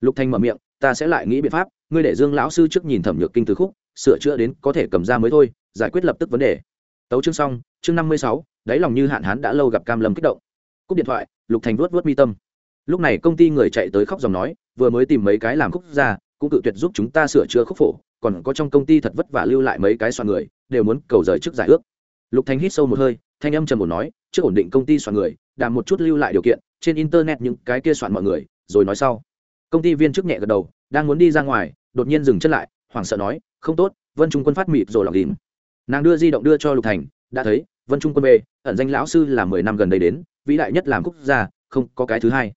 Lục Thanh mở miệng, ta sẽ lại nghĩ biện pháp, ngươi để dương lão sư trước nhìn thẩm nhược kinh từ khúc, sửa chữa đến có thể cầm ra mới thôi, giải quyết lập tức vấn đề. Tấu chương xong, chương năm mươi sáu, đáy lòng như hạn hán đã lâu gặp cam lâm kích động. Cúp điện thoại, lục thành vuốt vuốt mi tâm. Lúc này công ty người chạy tới khóc dòng nói, vừa mới tìm mấy cái làm khúc ra, cũng tự tuyệt giúp chúng ta sửa chữa khúc phổ, còn có trong công ty thật vất vả lưu lại mấy cái soạn người, đều muốn cầu rời trước giải ước. Lục thành hít sâu một hơi thanh âm trầm ổn nói, trước ổn định công ty soạn người đảm một chút lưu lại điều kiện, trên internet những cái kia soạn mọi người, rồi nói sau. Công ty viên chức nhẹ gật đầu, đang muốn đi ra ngoài, đột nhiên dừng chân lại, hoảng sợ nói, không tốt, vân trung quân phát mịt rồi lọc đìm nàng đưa di động đưa cho lục thành, đã thấy, vân trung quân về, ẩn danh lão sư là mười năm gần đây đến, vĩ đại nhất làm quốc gia, không có cái thứ hai.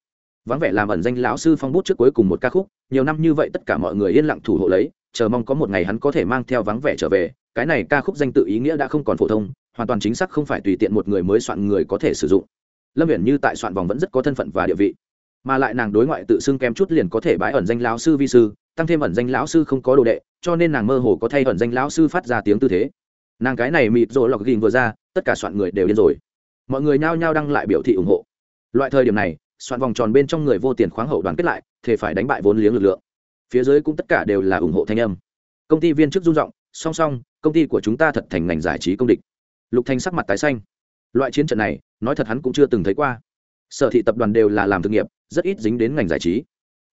Vắng vẻ làm ẩn danh lão sư phong bút trước cuối cùng một ca khúc, nhiều năm như vậy tất cả mọi người yên lặng thủ hộ lấy, chờ mong có một ngày hắn có thể mang theo vắng vẻ trở về, cái này ca khúc danh tự ý nghĩa đã không còn phổ thông hoàn toàn chính xác không phải tùy tiện một người mới soạn người có thể sử dụng. Lâm viễn như tại soạn vòng vẫn rất có thân phận và địa vị. Mà lại nàng đối ngoại tự xưng kém chút liền có thể bãi ẩn danh lão sư vi sư, tăng thêm ẩn danh lão sư không có đồ đệ, cho nên nàng mơ hồ có thay ẩn danh lão sư phát ra tiếng tư thế. Nàng cái này mịt rồi lọc gìn vừa ra, tất cả soạn người đều điên rồi. Mọi người nhao nhao đăng lại biểu thị ủng hộ. Loại thời điểm này, soạn vòng tròn bên trong người vô tiền khoáng hậu đoàn kết lại thì phải đánh bại vốn liếng lực lượng. Phía dưới cũng tất cả đều là ủng hộ thanh âm. Công ty viên chức rung rộng song song, công ty của chúng ta thật thành ngành giải trí công địch lục thanh sắc mặt tái xanh. Loại chiến trận này, nói thật hắn cũng chưa từng thấy qua. Sở thị tập đoàn đều là làm thực nghiệp, rất ít dính đến ngành giải trí.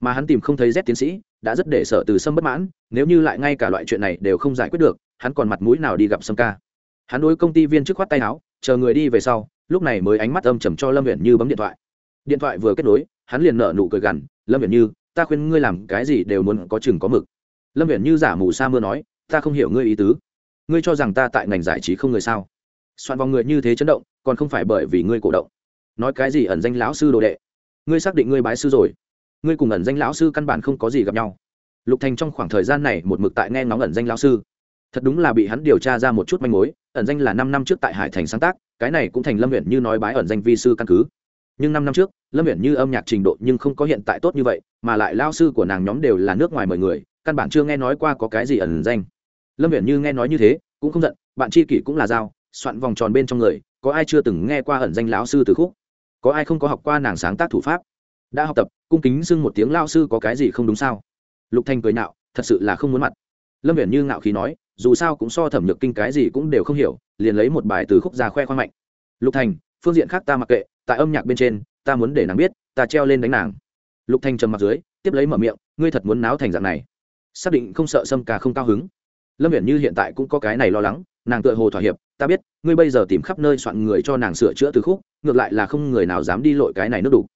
Mà hắn tìm không thấy z tiến sĩ, đã rất để sở từ sâm bất mãn, nếu như lại ngay cả loại chuyện này đều không giải quyết được, hắn còn mặt mũi nào đi gặp sâm ca. Hắn đối công ty viên chức khoát tay áo, chờ người đi về sau, lúc này mới ánh mắt âm trầm cho lâm viện như bấm điện thoại. Điện thoại vừa kết nối, hắn liền nở nụ cười gằn, lâm viện như, ta khuyên ngươi làm cái gì đều muốn có chừng có mực. Lâm viện như giả mù sa mưa nói, ta không hiểu ngươi ý tứ. Ngươi cho rằng ta tại ngành giải trí không người sao? Soạn vòng người như thế chấn động, còn không phải bởi vì ngươi cổ động. Nói cái gì ẩn danh lão sư đồ đệ? Ngươi xác định ngươi bái sư rồi. Ngươi cùng ẩn danh lão sư căn bản không có gì gặp nhau. Lục thành trong khoảng thời gian này một mực tại nghe ngóng ẩn danh lão sư. Thật đúng là bị hắn điều tra ra một chút manh mối, ẩn danh là năm năm trước tại hải thành sáng tác, cái này cũng thành lâm huyện như nói bái ẩn danh vi sư căn cứ. Nhưng năm năm trước, lâm huyện như âm nhạc trình độ nhưng không có hiện tại tốt như vậy, mà lại lao sư của nàng nhóm đều là nước ngoài mời người, căn bản chưa nghe nói qua có cái gì ẩn danh. Lâm huyện như nghe nói như thế, cũng không giận, bạn tri kỷ cũng là dao soạn vòng tròn bên trong người, có ai chưa từng nghe qua ẩn danh lão sư từ khúc? Có ai không có học qua nàng sáng tác thủ pháp? Đã học tập, cung kính xưng một tiếng lao sư có cái gì không đúng sao? Lục thanh cười nạo thật sự là không muốn mặt. Lâm viễn như ngạo khí nói, dù sao cũng so thẩm nhược kinh cái gì cũng đều không hiểu, liền lấy một bài từ khúc ra khoe khoang mạnh. Lục thành phương diện khác ta mặc kệ, tại âm nhạc bên trên, ta muốn để nàng biết, ta treo lên đánh nàng. Lục Thanh trầm mặt dưới, tiếp lấy mở miệng, ngươi thật muốn náo thành dạng này. Xác định không sợ sâm ca không cao hứng. Lâm viễn như hiện tại cũng có cái này lo lắng nàng tựa hồ thỏa hiệp, ta biết, ngươi bây giờ tìm khắp nơi soạn người cho nàng sửa chữa từ khúc, ngược lại là không người nào dám đi lội cái này nước đủ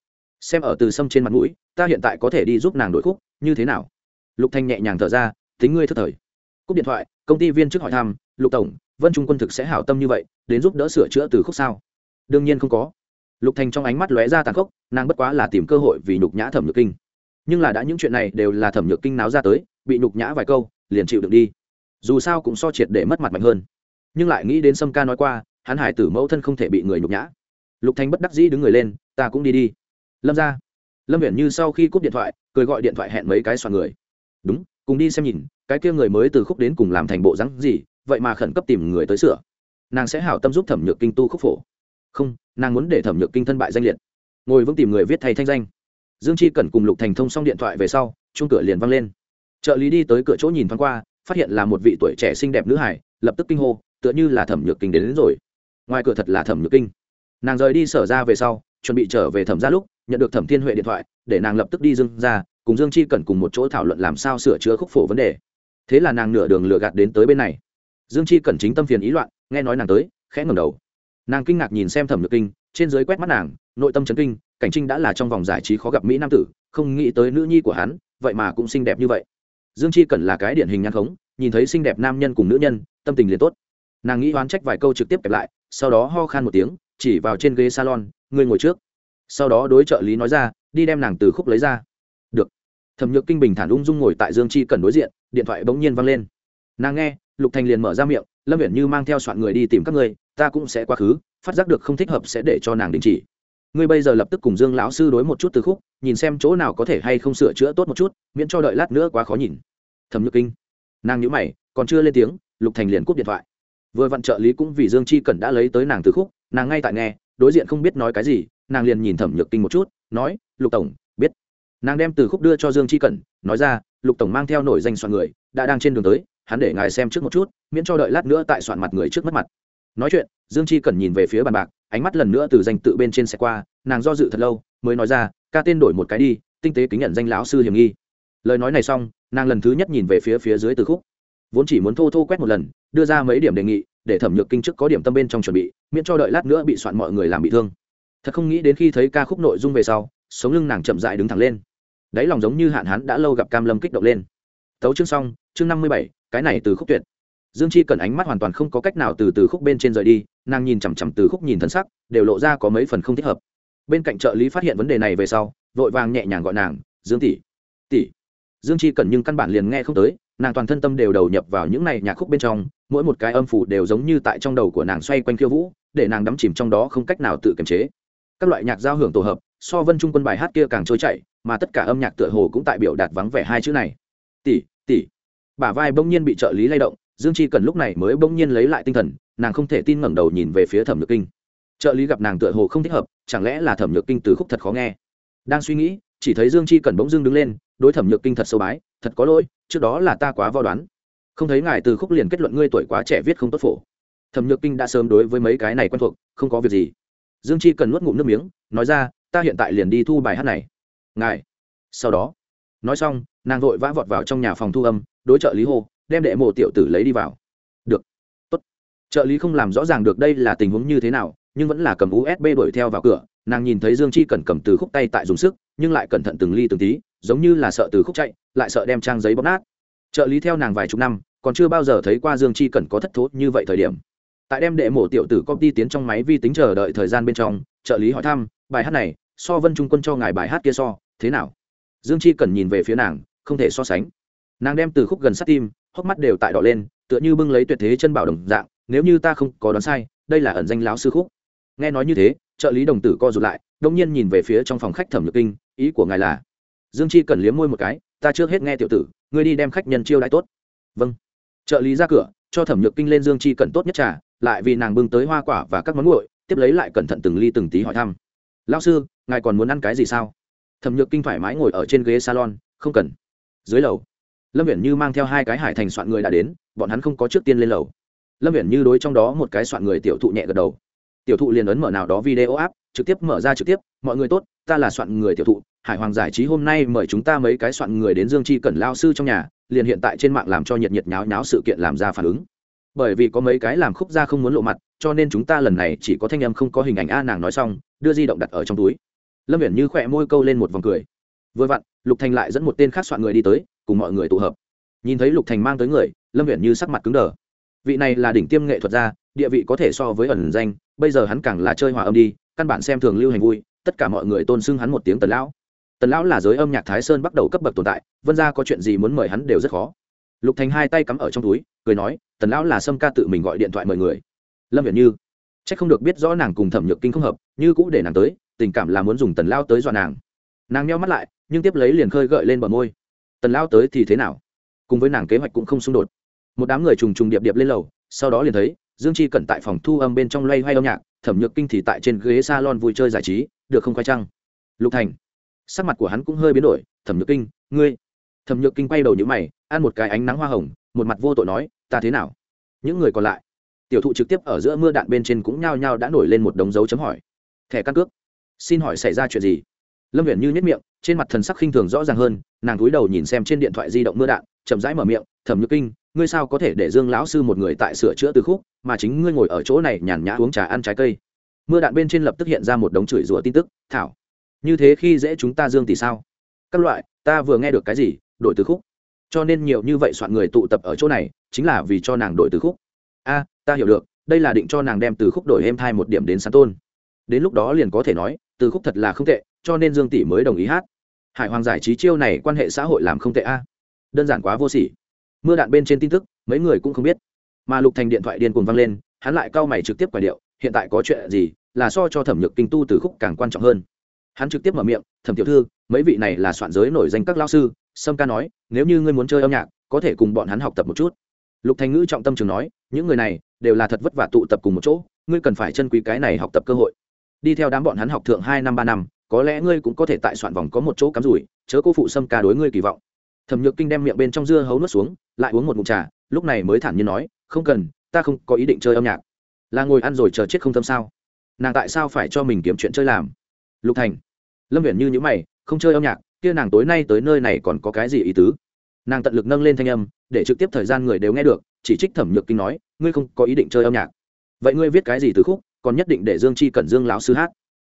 xem ở từ sâm trên mặt mũi, ta hiện tại có thể đi giúp nàng đổi khúc, như thế nào? Lục thanh nhẹ nhàng thở ra, tính ngươi thất thời. Cúp điện thoại, công ty viên chức hỏi thăm, lục tổng, vân trung quân thực sẽ hảo tâm như vậy, đến giúp đỡ sửa chữa từ khúc sao? Đương nhiên không có. Lục thanh trong ánh mắt lóe ra tàn khốc, nàng bất quá là tìm cơ hội vì nhục nhã thẩm nhược kinh. Nhưng là đã những chuyện này đều là thẩm nhược kinh náo ra tới, bị nhục nhã vài câu, liền chịu được đi. Dù sao cũng so triệt để mất mặt mạnh hơn nhưng lại nghĩ đến sâm ca nói qua, hắn hải tử mẫu thân không thể bị người nhục nhã. Lục thanh bất đắc dĩ đứng người lên, ta cũng đi đi. Lâm ra. Lâm viễn như sau khi cúp điện thoại, cười gọi điện thoại hẹn mấy cái soạn người. Đúng, cùng đi xem nhìn, cái kia người mới từ khúc đến cùng làm thành bộ rắn gì, vậy mà khẩn cấp tìm người tới sửa. Nàng sẽ hảo tâm giúp thẩm nhược kinh tu khúc phổ. Không, nàng muốn để thẩm nhược kinh thân bại danh liệt. Ngồi vững tìm người viết thay thanh danh. Dương chi cần cùng lục thành thông xong điện thoại về sau chung cửa liền văng lên. Trợ lý đi tới cửa chỗ nhìn thoáng qua, phát hiện là một vị tuổi trẻ xinh đẹp nữ hải lập tức kinh hô tựa như là thẩm nhược kinh đến, đến rồi. Ngoài cửa thật là thẩm nhược kinh. Nàng rời đi sở ra về sau chuẩn bị trở về thẩm ra lúc nhận được thẩm thiên huệ điện thoại để nàng lập tức đi dương ra cùng dương chi cần cùng một chỗ thảo luận làm sao sửa chữa khúc phổ vấn đề. Thế là nàng nửa đường lừa gạt đến tới bên này. Dương chi cần chính tâm phiền ý loạn nghe nói nàng tới khẽ ngầm đầu. Nàng kinh ngạc nhìn xem thẩm nhược kinh trên dưới quét mắt nàng nội tâm chấn kinh cảnh trinh đã là trong vòng giải trí khó gặp mỹ nam tử không nghĩ tới nữ nhi của hắn vậy mà cũng xinh đẹp như vậy. Dương chi cần là cái điển hình nhan khống nhìn thấy xinh đẹp nam nhân cùng nữ nhân tâm tình liền tốt nàng nghĩ oán trách vài câu trực tiếp kẹp lại, sau đó ho khan một tiếng, chỉ vào trên ghế salon, ngươi ngồi trước. Sau đó đối trợ lý nói ra, đi đem nàng từ khúc lấy ra. Được. Thẩm nhược kinh bình thản ung dung ngồi tại dương chi cần đối diện, điện thoại bỗng nhiên văng lên. Nàng nghe, lục thành liền mở ra miệng, lâm viện như mang theo soạn người đi tìm các người ta cũng sẽ quá khứ, phát giác được không thích hợp sẽ để cho nàng đình chỉ. Ngươi bây giờ lập tức cùng dương lão sư đối một chút từ khúc, nhìn xem chỗ nào có thể hay không sửa chữa tốt một chút, miễn cho đợi lát nữa quá khó nhìn. Thẩm nhược kinh, nàng nhữ mày, còn chưa lên tiếng, lục thành liền cúp điện thoại vừa vặn trợ lý cũng vì dương chi cần đã lấy tới nàng từ khúc, nàng ngay tại nghe, đối diện không biết nói cái gì, nàng liền nhìn thẩm nhược kinh một chút, nói, lục tổng, biết. Nàng đem từ khúc đưa cho dương chi cẩn, nói ra, lục tổng mang theo nổi danh soạn người, đã đang trên đường tới, hắn để ngài xem trước một chút, miễn cho đợi lát nữa tại soạn mặt người trước mất mặt. Nói chuyện, dương chi cẩn nhìn về phía bàn bạc, ánh mắt lần nữa từ danh tự bên trên xe qua, nàng do dự thật lâu, mới nói ra, ca tên đổi một cái đi, tinh tế kính nhận danh lão sư hiểm nghi. Lời nói này xong, nàng lần thứ nhất nhìn về phía phía dưới từ khúc vốn chỉ muốn thô thô quét một lần, đưa ra mấy điểm đề nghị, để thẩm nhược kinh chức có điểm tâm bên trong chuẩn bị, miễn cho đợi lát nữa bị soạn mọi người làm bị thương. Thật không nghĩ đến khi thấy ca khúc nội dung về sau, sống lưng nàng chậm dại đứng thẳng lên. Đáy lòng giống như hạn hán đã lâu gặp cam lâm kích động lên. Tấu chương xong, chương năm mươi bảy, cái này từ khúc tuyệt. Dương chi cần ánh mắt hoàn toàn không có cách nào từ từ khúc bên trên rời đi, nàng nhìn chằm chằm từ khúc nhìn thân sắc, đều lộ ra có mấy phần không thích hợp. Bên cạnh trợ lý phát hiện vấn đề này về sau, vội vàng nhẹ nhàng gọi nàng, dương tỷ tỷ. Dương chi cần nhưng căn bản liền nghe không tới nàng toàn thân tâm đều đầu nhập vào những này nhạc khúc bên trong, mỗi một cái âm phủ đều giống như tại trong đầu của nàng xoay quanh khiêu vũ, để nàng đắm chìm trong đó không cách nào tự kiềm chế. Các loại nhạc giao hưởng tổ hợp, so vân trung quân bài hát kia càng trôi chảy, mà tất cả âm nhạc tựa hồ cũng tại biểu đạt vắng vẻ hai chữ này. Tỷ tỷ. Bả vai bỗng nhiên bị trợ lý lay động, dương chi cần lúc này mới bỗng nhiên lấy lại tinh thần, nàng không thể tin ngẩng đầu nhìn về phía thẩm nhược kinh. Trợ lý gặp nàng tựa hồ không thích hợp, chẳng lẽ là thẩm nhược kinh từ khúc thật khó nghe? Đang suy nghĩ, chỉ thấy dương chi cần bỗng dưng đứng lên, đối thẩm nhược kinh thật sâu bái thật có lỗi, trước đó là ta quá vo đoán. Không thấy ngài từ khúc liền kết luận ngươi tuổi quá trẻ viết không tốt phổ. Thẩm nhược kinh đã sớm đối với mấy cái này quen thuộc, không có việc gì. Dương chi cần nuốt ngụm nước miếng, nói ra, ta hiện tại liền đi thu bài hát này. Ngài. Sau đó, nói xong, nàng vội vã vọt vào trong nhà phòng thu âm, đối trợ lý hô, đem đệ mộ tiểu tử lấy đi vào. Được. Tốt. Trợ lý không làm rõ ràng được đây là tình huống như thế nào, nhưng vẫn là cầm usb đuổi theo vào cửa. Nàng nhìn thấy dương chi cần cầm từ khúc tay tại dùng sức, nhưng lại cẩn thận từng ly từng tí, giống như là sợ từ khúc chạy lại sợ đem trang giấy bóp nát. Trợ lý theo nàng vài chục năm, còn chưa bao giờ thấy qua dương chi cần có thất thố như vậy thời điểm. Tại đem đệ mổ tiểu tử công ty tiến trong máy vi tính chờ đợi thời gian bên trong, trợ lý hỏi thăm, bài hát này, so vân trung quân cho ngài bài hát kia so, thế nào? Dương chi cần nhìn về phía nàng, không thể so sánh. Nàng đem từ khúc gần sát tim, hốc mắt đều tại đỏ lên, tựa như bưng lấy tuyệt thế chân bảo đồng dạng, nếu như ta không có đoán sai, đây là ẩn danh láo sư khúc. Nghe nói như thế, trợ lý đồng tử co rụt lại đông nhiên nhìn về phía trong phòng khách thẩm nhược kinh, ý của ngài là? Dương chi cần liếm môi một cái ta trước hết nghe tiểu tử, ngươi đi đem khách nhân chiêu đãi tốt. Vâng. Trợ lý ra cửa, cho thẩm nhược kinh lên dương chi cần tốt nhất trà, lại vì nàng bưng tới hoa quả và các món nguội, tiếp lấy lại cẩn thận từng ly từng tí hỏi thăm. Lao sư, ngài còn muốn ăn cái gì sao? Thẩm nhược kinh thoải mái ngồi ở trên ghế salon, không cần. Dưới lầu, lâm viễn như mang theo hai cái hải thành soạn người đã đến, bọn hắn không có trước tiên lên lầu. Lâm viễn như đối trong đó một cái soạn người tiểu thụ nhẹ gật đầu. Tiểu thụ liền ấn mở nào đó video app trực tiếp mở ra trực tiếp, mọi người tốt, ta là soạn người tiểu thụ, hải hoàng giải trí hôm nay mời chúng ta mấy cái soạn người đến dương chi cẩn lao sư trong nhà, liền hiện tại trên mạng làm cho nhiệt nhiệt nháo nháo sự kiện làm ra phản ứng. Bởi vì có mấy cái làm khúc ra không muốn lộ mặt, cho nên chúng ta lần này chỉ có thanh âm không có hình ảnh a nàng nói xong, đưa di động đặt ở trong túi. Lâm viễn như khỏe môi câu lên một vòng cười. Vừa vặn, lục thành lại dẫn một tên khác soạn người đi tới, cùng mọi người tụ hợp. Nhìn thấy lục thành mang tới người, lâm viễn như sắc mặt cứng đờ. Vị này là đỉnh tiêm nghệ thuật gia, địa vị có thể so với ẩn danh bây giờ hắn càng là chơi hòa âm đi, căn bản xem thường lưu hành vui, tất cả mọi người tôn xưng hắn một tiếng tần lão. Tần lão là giới âm nhạc thái sơn bắt đầu cấp bậc tồn tại, vân ra có chuyện gì muốn mời hắn đều rất khó. Lục thành hai tay cắm ở trong túi, cười nói, tần lão là sâm ca tự mình gọi điện thoại mời người. Lâm viện như c h ắ c không được biết rõ nàng cùng thẩm nhược kinh không hợp, như cũ để nàng tới, tình cảm là muốn dùng tần lao tới dọa nàng. Nàng nheo mắt lại, nhưng tiếp lấy liền khơi gợi lên bờ môi, tần lao tới thì thế nào? Cùng với nàng kế hoạch cũng không xung đột. Một đám người trùng trùng điệp điệp lên lầu, sau đó liền thấy dương chi cẩn tại phòng thu âm bên trong loay hoay âm nhạc, thẩm nhược kinh thì tại trên ghế s a lon vui chơi giải trí, được không khoai trăng lục thành, sắc mặt của hắn cũng hơi biến đổi, thẩm nhược kinh, ngươi? Thẩm nhược kinh quay đầu nhữ mày, ăn một cái ánh nắng hoa hồng, một mặt vô tội nói, ta thế nào? Những người còn lại, tiểu thụ trực tiếp ở giữa mưa đạn bên trên cũng nhao nhao đã nổi lên một đống dấu chấm hỏi, thẻ căn cước, xin hỏi xảy ra chuyện gì? Lâm viễn như nhất miệng, trên mặt thần sắc khinh thường rõ ràng hơn, nàng cúi đầu nhìn xem trên điện thoại di động mưa đạn, chậm rãi mở miệng, thẩm nhược kinh ngươi sao có thể để dương lão sư một người tại sửa chữa từ khúc, mà chính ngươi ngồi ở chỗ này nhàn nhã uống trà ăn trái cây? Mưa đạn bên trên lập tức hiện ra một đống chửi rủa tin tức, thảo, như thế khi dễ chúng ta dương tỷ sao? Các loại, ta vừa nghe được cái gì, đổi từ khúc. Cho nên nhiều như vậy soạn người tụ tập ở chỗ này, chính là vì cho nàng đổi từ khúc. A, ta hiểu được, đây là định cho nàng đem từ khúc đổi êm thai một điểm đến sán tôn. Đến lúc đó liền có thể nói, từ khúc thật là không tệ, cho nên dương tỷ mới đồng ý hát. Hải hoàng giải trí chiêu này quan hệ xã hội làm không tệ a. Đơn giản quá vô sỉ mưa đạn bên trên tin tức, mấy người cũng không biết. Mà lục thành điện thoại điên cuồng vang lên, hắn lại cau mày trực tiếp quả điệu, hiện tại có chuyện gì, là so cho thẩm nhược kinh tu từ khúc càng quan trọng hơn. Hắn trực tiếp mở miệng, thẩm tiểu thư, mấy vị này là soạn giới nổi danh các lao sư, sâm ca nói, nếu như ngươi muốn chơi âm nhạc, có thể cùng bọn hắn học tập một chút. Lục thành ngữ trọng tâm trường nói, những người này đều là thật vất vả tụ tập cùng một chỗ, ngươi cần phải chân quý cái này học tập cơ hội. Đi theo đám bọn hắn học thượng hai năm, ba năm, có lẽ ngươi cũng có thể tại soạn vòng có một chỗ cắm rủi, chớ cô phụ sâm ca đối ngươi kỳ vọng thẩm nhược kinh đem miệng bên trong dưa hấu nuốt xuống, lại uống một mụn trà, lúc này mới thản nhiên nói, không cần, ta không có ý định chơi âm nhạc. Là ngồi ăn rồi chờ chết không tâm sao? Nàng tại sao phải cho mình kiếm chuyện chơi làm? Lục thành, lâm viễn như những mày, không chơi âm nhạc, kia nàng tối nay tới nơi này còn có cái gì ý tứ? Nàng tận lực nâng lên thanh âm, để trực tiếp thời gian người đều nghe được, chỉ trích thẩm nhược kinh nói, ngươi không có ý định chơi âm nhạc. Vậy ngươi viết cái gì từ khúc, còn nhất định để dương chi cẩn dương lão sư hát.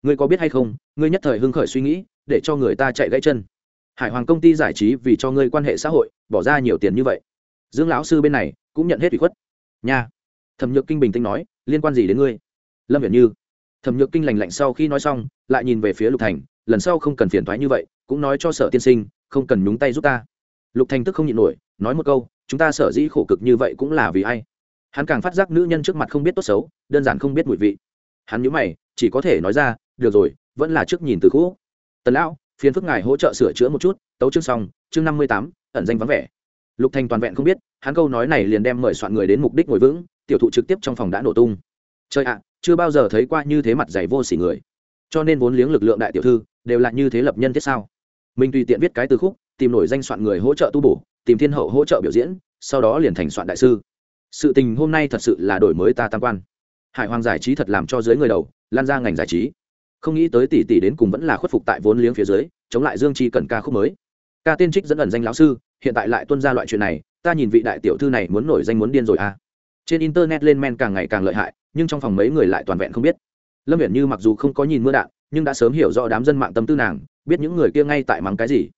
Ngươi có biết hay không, ngươi nhất thời hưng khởi suy nghĩ, để cho người ta chạy gãy chân hải hoàng công ty giải trí vì cho ngươi quan hệ xã hội, bỏ ra nhiều tiền như vậy. Dương lão sư bên này cũng nhận hết ủy khuất. Nha. Thẩm nhược kinh bình tĩnh nói, liên quan gì đến ngươi? Lâm viễn như. Thẩm nhược kinh lành lạnh sau khi nói xong, lại nhìn về phía lục thành, lần sau không cần phiền thoái như vậy, cũng nói cho sở tiên sinh, không cần nhúng tay giúp ta. Lục thành tức không nhịn nổi, nói một câu, chúng ta sở dĩ khổ cực như vậy cũng là vì ai? Hắn càng phát giác nữ nhân trước mặt không biết tốt xấu, đơn giản không biết mùi vị. Hắn nhớ mày, chỉ có thể nói ra, được rồi, vẫn là trước nhìn từ cũ. Tần lão phiền phức ngài hỗ trợ sửa chữa một chút, tấu chương xong, chương năm mươi tám, ẩn danh vắng vẻ. Lục thành toàn vẹn không biết, hắn câu nói này liền đem mời soạn người đến mục đích ngồi vững, tiểu thụ trực tiếp trong phòng đã nổ tung. Chơi ạ, chưa bao giờ thấy qua như thế mặt dày vô s ỉ người. Cho nên vốn liếng lực lượng đại tiểu thư, đều là như thế lập nhân thiết sao? Mình tùy tiện viết cái từ khúc, tìm nổi danh soạn người hỗ trợ tu bổ, tìm thiên hậu hỗ trợ biểu diễn, sau đó liền thành soạn đại sư. Sự tình hôm nay thật sự là đổi mới ta tam quan. Hải hoàng giải trí thật làm cho dưới người đầu, lan ra ngành giải trí không nghĩ tới tỷ tỷ đến cùng vẫn là khuất phục tại vốn liếng phía dưới, chống lại dương chi cần ca khúc mới. Ca tiên trích dẫn ẩn danh lão sư, hiện tại lại tuân ra loại chuyện này, ta nhìn vị đại tiểu thư này muốn nổi danh muốn điên rồi à. Trên internet lên men càng ngày càng lợi hại, nhưng trong phòng mấy người lại toàn vẹn không biết. Lâm viễn như mặc dù không có nhìn mưa đạn, nhưng đã sớm hiểu rõ đám dân mạng tâm tư nàng, biết những người kia ngay tại mắng cái gì.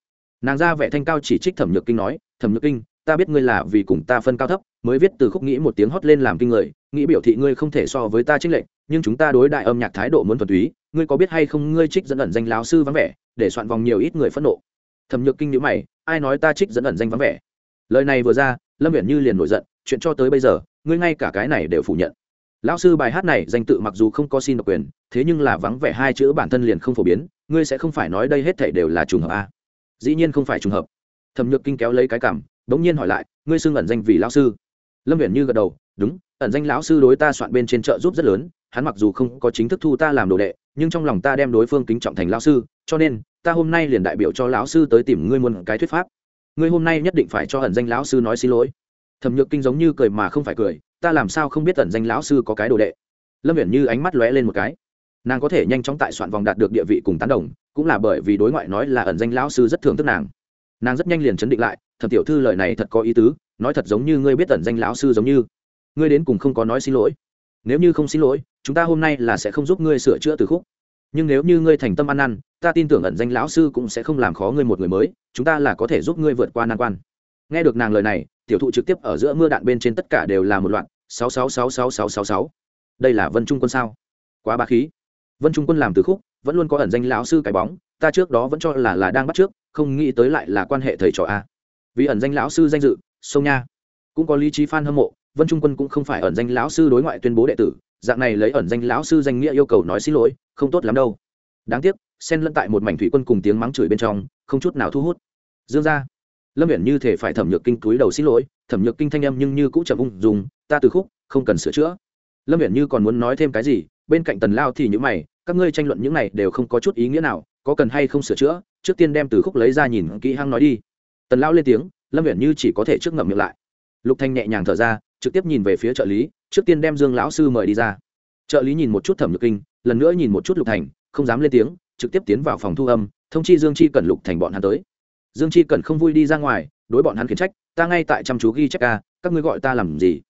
Nàng ra vẻ thanh cao chỉ trích thẩm nhược kinh nói, thẩm nhược kinh, ta biết ngươi là vì cùng ta phân cao thấp, mới viết từ khúc nghĩ một tiếng hót lên làm kinh người, nghĩ biểu thị ngươi không thể so với ta trích lệnh, nhưng chúng ta đối đại âm nhạc thái độ muốn thuần túy ngươi có biết hay không ngươi trích dẫn ẩn danh lão sư vắng vẻ, để soạn vòng nhiều ít người phẫn nộ. Thẩm nhược kinh nhữ mày, ai nói ta trích dẫn ẩn danh vắng vẻ? Lời này vừa ra, lâm viễn như liền nổi giận, chuyện cho tới bây giờ, ngươi ngay cả cái này đều phủ nhận. Lão sư bài hát này danh tự mặc dù không có xin độc quyền, thế nhưng là vắng vẻ hai chữ bản thân liền không phổ biến, ngươi sẽ không phải nói đây hết thảy đều là trùng hợp a dĩ nhiên không phải trùng hợp. Thẩm nhược kinh kéo lấy cái cảm, bỗng nhiên hỏi lại, ngươi xưng ẩn danh vì lão sư? Lâm viễn như gật đầu, đúng, ẩn danh lão sư đối ta soạn bên trên chợ giúp rất lớn hắn mặc dù không có chính thức thu ta làm đồ đệ, nhưng trong lòng ta đem đối phương kính trọng thành lão sư, cho nên, ta hôm nay liền đại biểu cho lão sư tới tìm ngươi muôn cái thuyết pháp. Ngươi hôm nay nhất định phải cho ẩn danh lão sư nói xin lỗi. Thẩm nhược kinh giống như cười mà không phải cười, ta làm sao không biết ẩn danh lão sư có cái đồ đệ? Lâm viễn như ánh mắt lóe lên một cái. Nàng có thể nhanh chóng tại soạn vòng đạt được địa vị cùng tán đồng, cũng là bởi vì đối ngoại nói là ẩn danh lão sư rất thưởng thức nàng. Nàng rất nhanh liền chấn định lại, thẩm tiểu thư lời này thật có ý tứ, nói thật giống như ngươi biết ẩn danh lão sư giống như. Ngươi đến cùng không có nói xin lỗi. Nếu như không xin lỗi chúng ta hôm nay là sẽ không giúp ngươi sửa chữa từ khúc. Nhưng nếu như ngươi thành tâm ăn năn, ta tin tưởng ẩn danh lão sư cũng sẽ không làm khó ngươi một người mới, chúng ta là có thể giúp ngươi vượt qua nan quan. Nghe được nàng lời này, tiểu thụ trực tiếp ở giữa mưa đạn bên trên tất cả đều là một loạt, sáu sáu sáu sáu sáu sáu sáu. Đây là vân trung quân sao? Quá ba khí. Vân trung quân làm từ khúc, vẫn luôn có ẩn danh lão sư cái bóng, ta trước đó vẫn cho là là đang bắt trước, không nghĩ tới lại là quan hệ thầy trò a. Vì ẩn danh lão sư danh dự, sông nha. Cũng có lý trí f hâm mộ, vân trung quân cũng không phải ẩn danh lão sư đối ngoại tuyên bố đệ tử dạng này lấy ẩn danh lão sư danh nghĩa yêu cầu nói xin lỗi, không tốt lắm đâu. Đáng tiếc, sen lẫn tại một mảnh thủy quân cùng tiếng mắng chửi bên trong, không chút nào thu hút. Dương ra lâm viễn như thể phải thẩm nhược kinh túi đầu xin lỗi, thẩm nhược kinh thanh em nhưng như cũng chậm ung dùng ta từ khúc, không cần sửa chữa. Lâm viễn như còn muốn nói thêm cái gì, bên cạnh tần lao thì những mày, các ngươi tranh luận những này đều không có chút ý nghĩa nào, có cần hay không sửa chữa, trước tiên đem từ khúc lấy ra nhìn kỹ hăng nói đi. Tần lao lên tiếng, lâm viễn như chỉ có thể trước ngậm miệng lại. Lục thanh nhẹ nhàng thở ra trực tiếp nhìn về phía trợ lý, trước tiên đem dương lão sư mời đi ra. Trợ lý nhìn một chút thẩm nhược kinh, lần nữa nhìn một chút lục thành, không dám lên tiếng, trực tiếp tiến vào phòng thu âm, thông chi dương chi cần lục thành bọn hắn tới. Dương chi cần không vui đi ra ngoài, đối bọn hắn khiển trách, ta ngay tại chăm chú ghi chép ca, các ngươi gọi ta làm gì?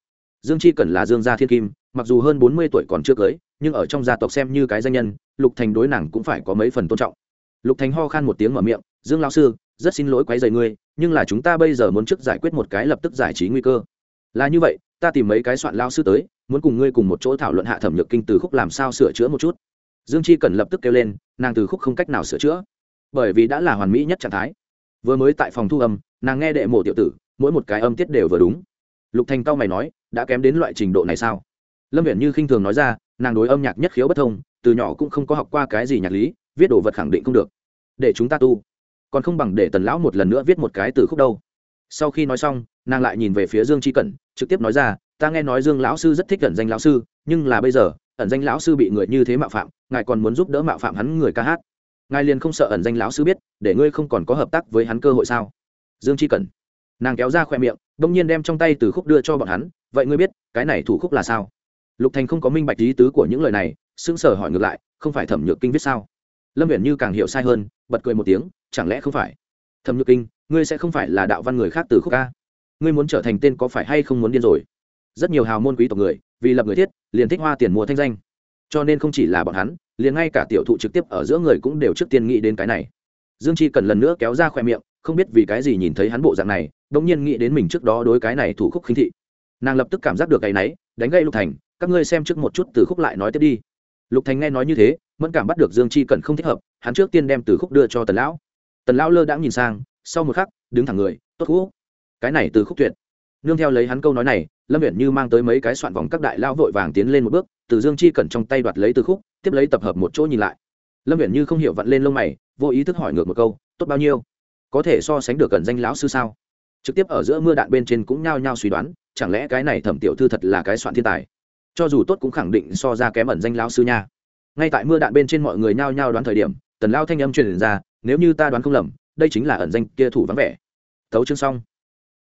Dương chi cần là dương gia thiên kim, mặc dù hơn bốn mươi tuổi còn chưa cưới, nhưng ở trong gia tộc xem như cái danh nhân, lục thành đối nàng cũng phải có mấy phần tôn trọng. Lục thành ho khan một tiếng mở miệng, dương lão sư, rất xin lỗi quấy rầy ngươi, nhưng là chúng ta bây giờ muốn trước giải quyết một cái lập tức giải trí nguy cơ là như vậy, ta tìm mấy cái soạn lao sư tới, muốn cùng ngươi cùng một chỗ thảo luận hạ thẩm nhược kinh từ khúc làm sao sửa chữa một chút. Dương chi cần lập tức kêu lên, nàng từ khúc không cách nào sửa chữa, bởi vì đã là hoàn mỹ nhất trạng thái. Vừa mới tại phòng thu âm, nàng nghe đệ mộ tiểu tử, mỗi một cái âm tiết đều vừa đúng. Lục thành cao mày nói, đã kém đến loại trình độ này sao? Lâm viện như khinh thường nói ra, nàng đối âm nhạc nhất khiếu bất thông, từ nhỏ cũng không có học qua cái gì nhạc lý, viết đồ vật khẳng định không được. Để chúng ta tu. Còn không bằng để tần lão một lần nữa viết một cái từ khúc đâu sau khi nói xong, nàng lại nhìn về phía dương tri cẩn, trực tiếp nói ra, ta nghe nói dương lão sư rất thích ẩn danh lão sư, nhưng là bây giờ, ẩn danh lão sư bị người như thế mạo phạm, ngài còn muốn giúp đỡ mạo phạm hắn người ca hát. Ngài liền không sợ ẩn danh lão sư biết, để ngươi không còn có hợp tác với hắn cơ hội sao? Dương tri cẩn. Nàng kéo ra khoe miệng đ ỗ n g nhiên đem trong tay từ khúc đưa cho bọn hắn, vậy ngươi biết, cái này thủ khúc là sao? Lục thành không có minh bạch lý tứ của những lời này, sững sờ hỏi ngược lại, không phải thẩm nhược kinh viết sao? Lâm viễn như càng hiểu sai hơn, bật cười một tiếng, chẳng lẽ không phải? Thẩm nhược kinh ngươi sẽ không phải là đạo văn người khác từ khúc ca. Ngươi muốn trở thành tên có phải hay không muốn điên rồi? Rất nhiều hào môn quý tộc người, vì lập người thiết, liền thích hoa tiền mua thanh danh. Cho nên không chỉ là bọn hắn, liền ngay cả tiểu thụ trực tiếp ở giữa người cũng đều trước tiên nghĩ đến cái này. Dương chi cần lần nữa kéo ra khoe miệng, không biết vì cái gì nhìn thấy hắn bộ dạng này đ ỗ n g nhiên nghĩ đến mình trước đó đối cái này thủ khúc khinh thị. Nàng lập tức cảm giác được cái náy đánh gây lục thành, các ngươi xem trước một chút từ khúc lại nói tiếp đi. Lục thành nghe nói như thế, mẫn cảm bắt được dương chi cần không thích hợp, hắn trước tiên đem từ khúc đưa cho tần lão. Tần lão lơ đãng nhìn sang sau một khắc, đứng thẳng người, tốt khúc cái này từ khúc tuyệt. Nương theo lấy hắn câu nói này, lâm viện như mang tới mấy cái soạn vòng các đại lao vội vàng tiến lên một bước, từ dương chi cẩn trong tay đoạt lấy từ khúc, tiếp lấy tập hợp một chỗ nhìn lại. Lâm viện như không hiểu vặn lên lông mày, vô ý thức hỏi ngược một câu, tốt bao nhiêu? Có thể so sánh được cẩn danh lão sư sao? Trực tiếp ở giữa mưa đạn bên trên cũng nhao nhao suy đoán, chẳng lẽ cái này thẩm tiểu thư thật là cái soạn thiên tài? Cho dù tốt cũng khẳng định so ra kém ẩn danh lão sư nha. Ngay tại mưa đạn bên trên mọi người nhao nhao đoán thời điểm, tần lao thanh âm truyền ra, nếu như ta đoán không lầm đây chính là ẩn danh kia thủ vắng vẻ. Tấu chương xong.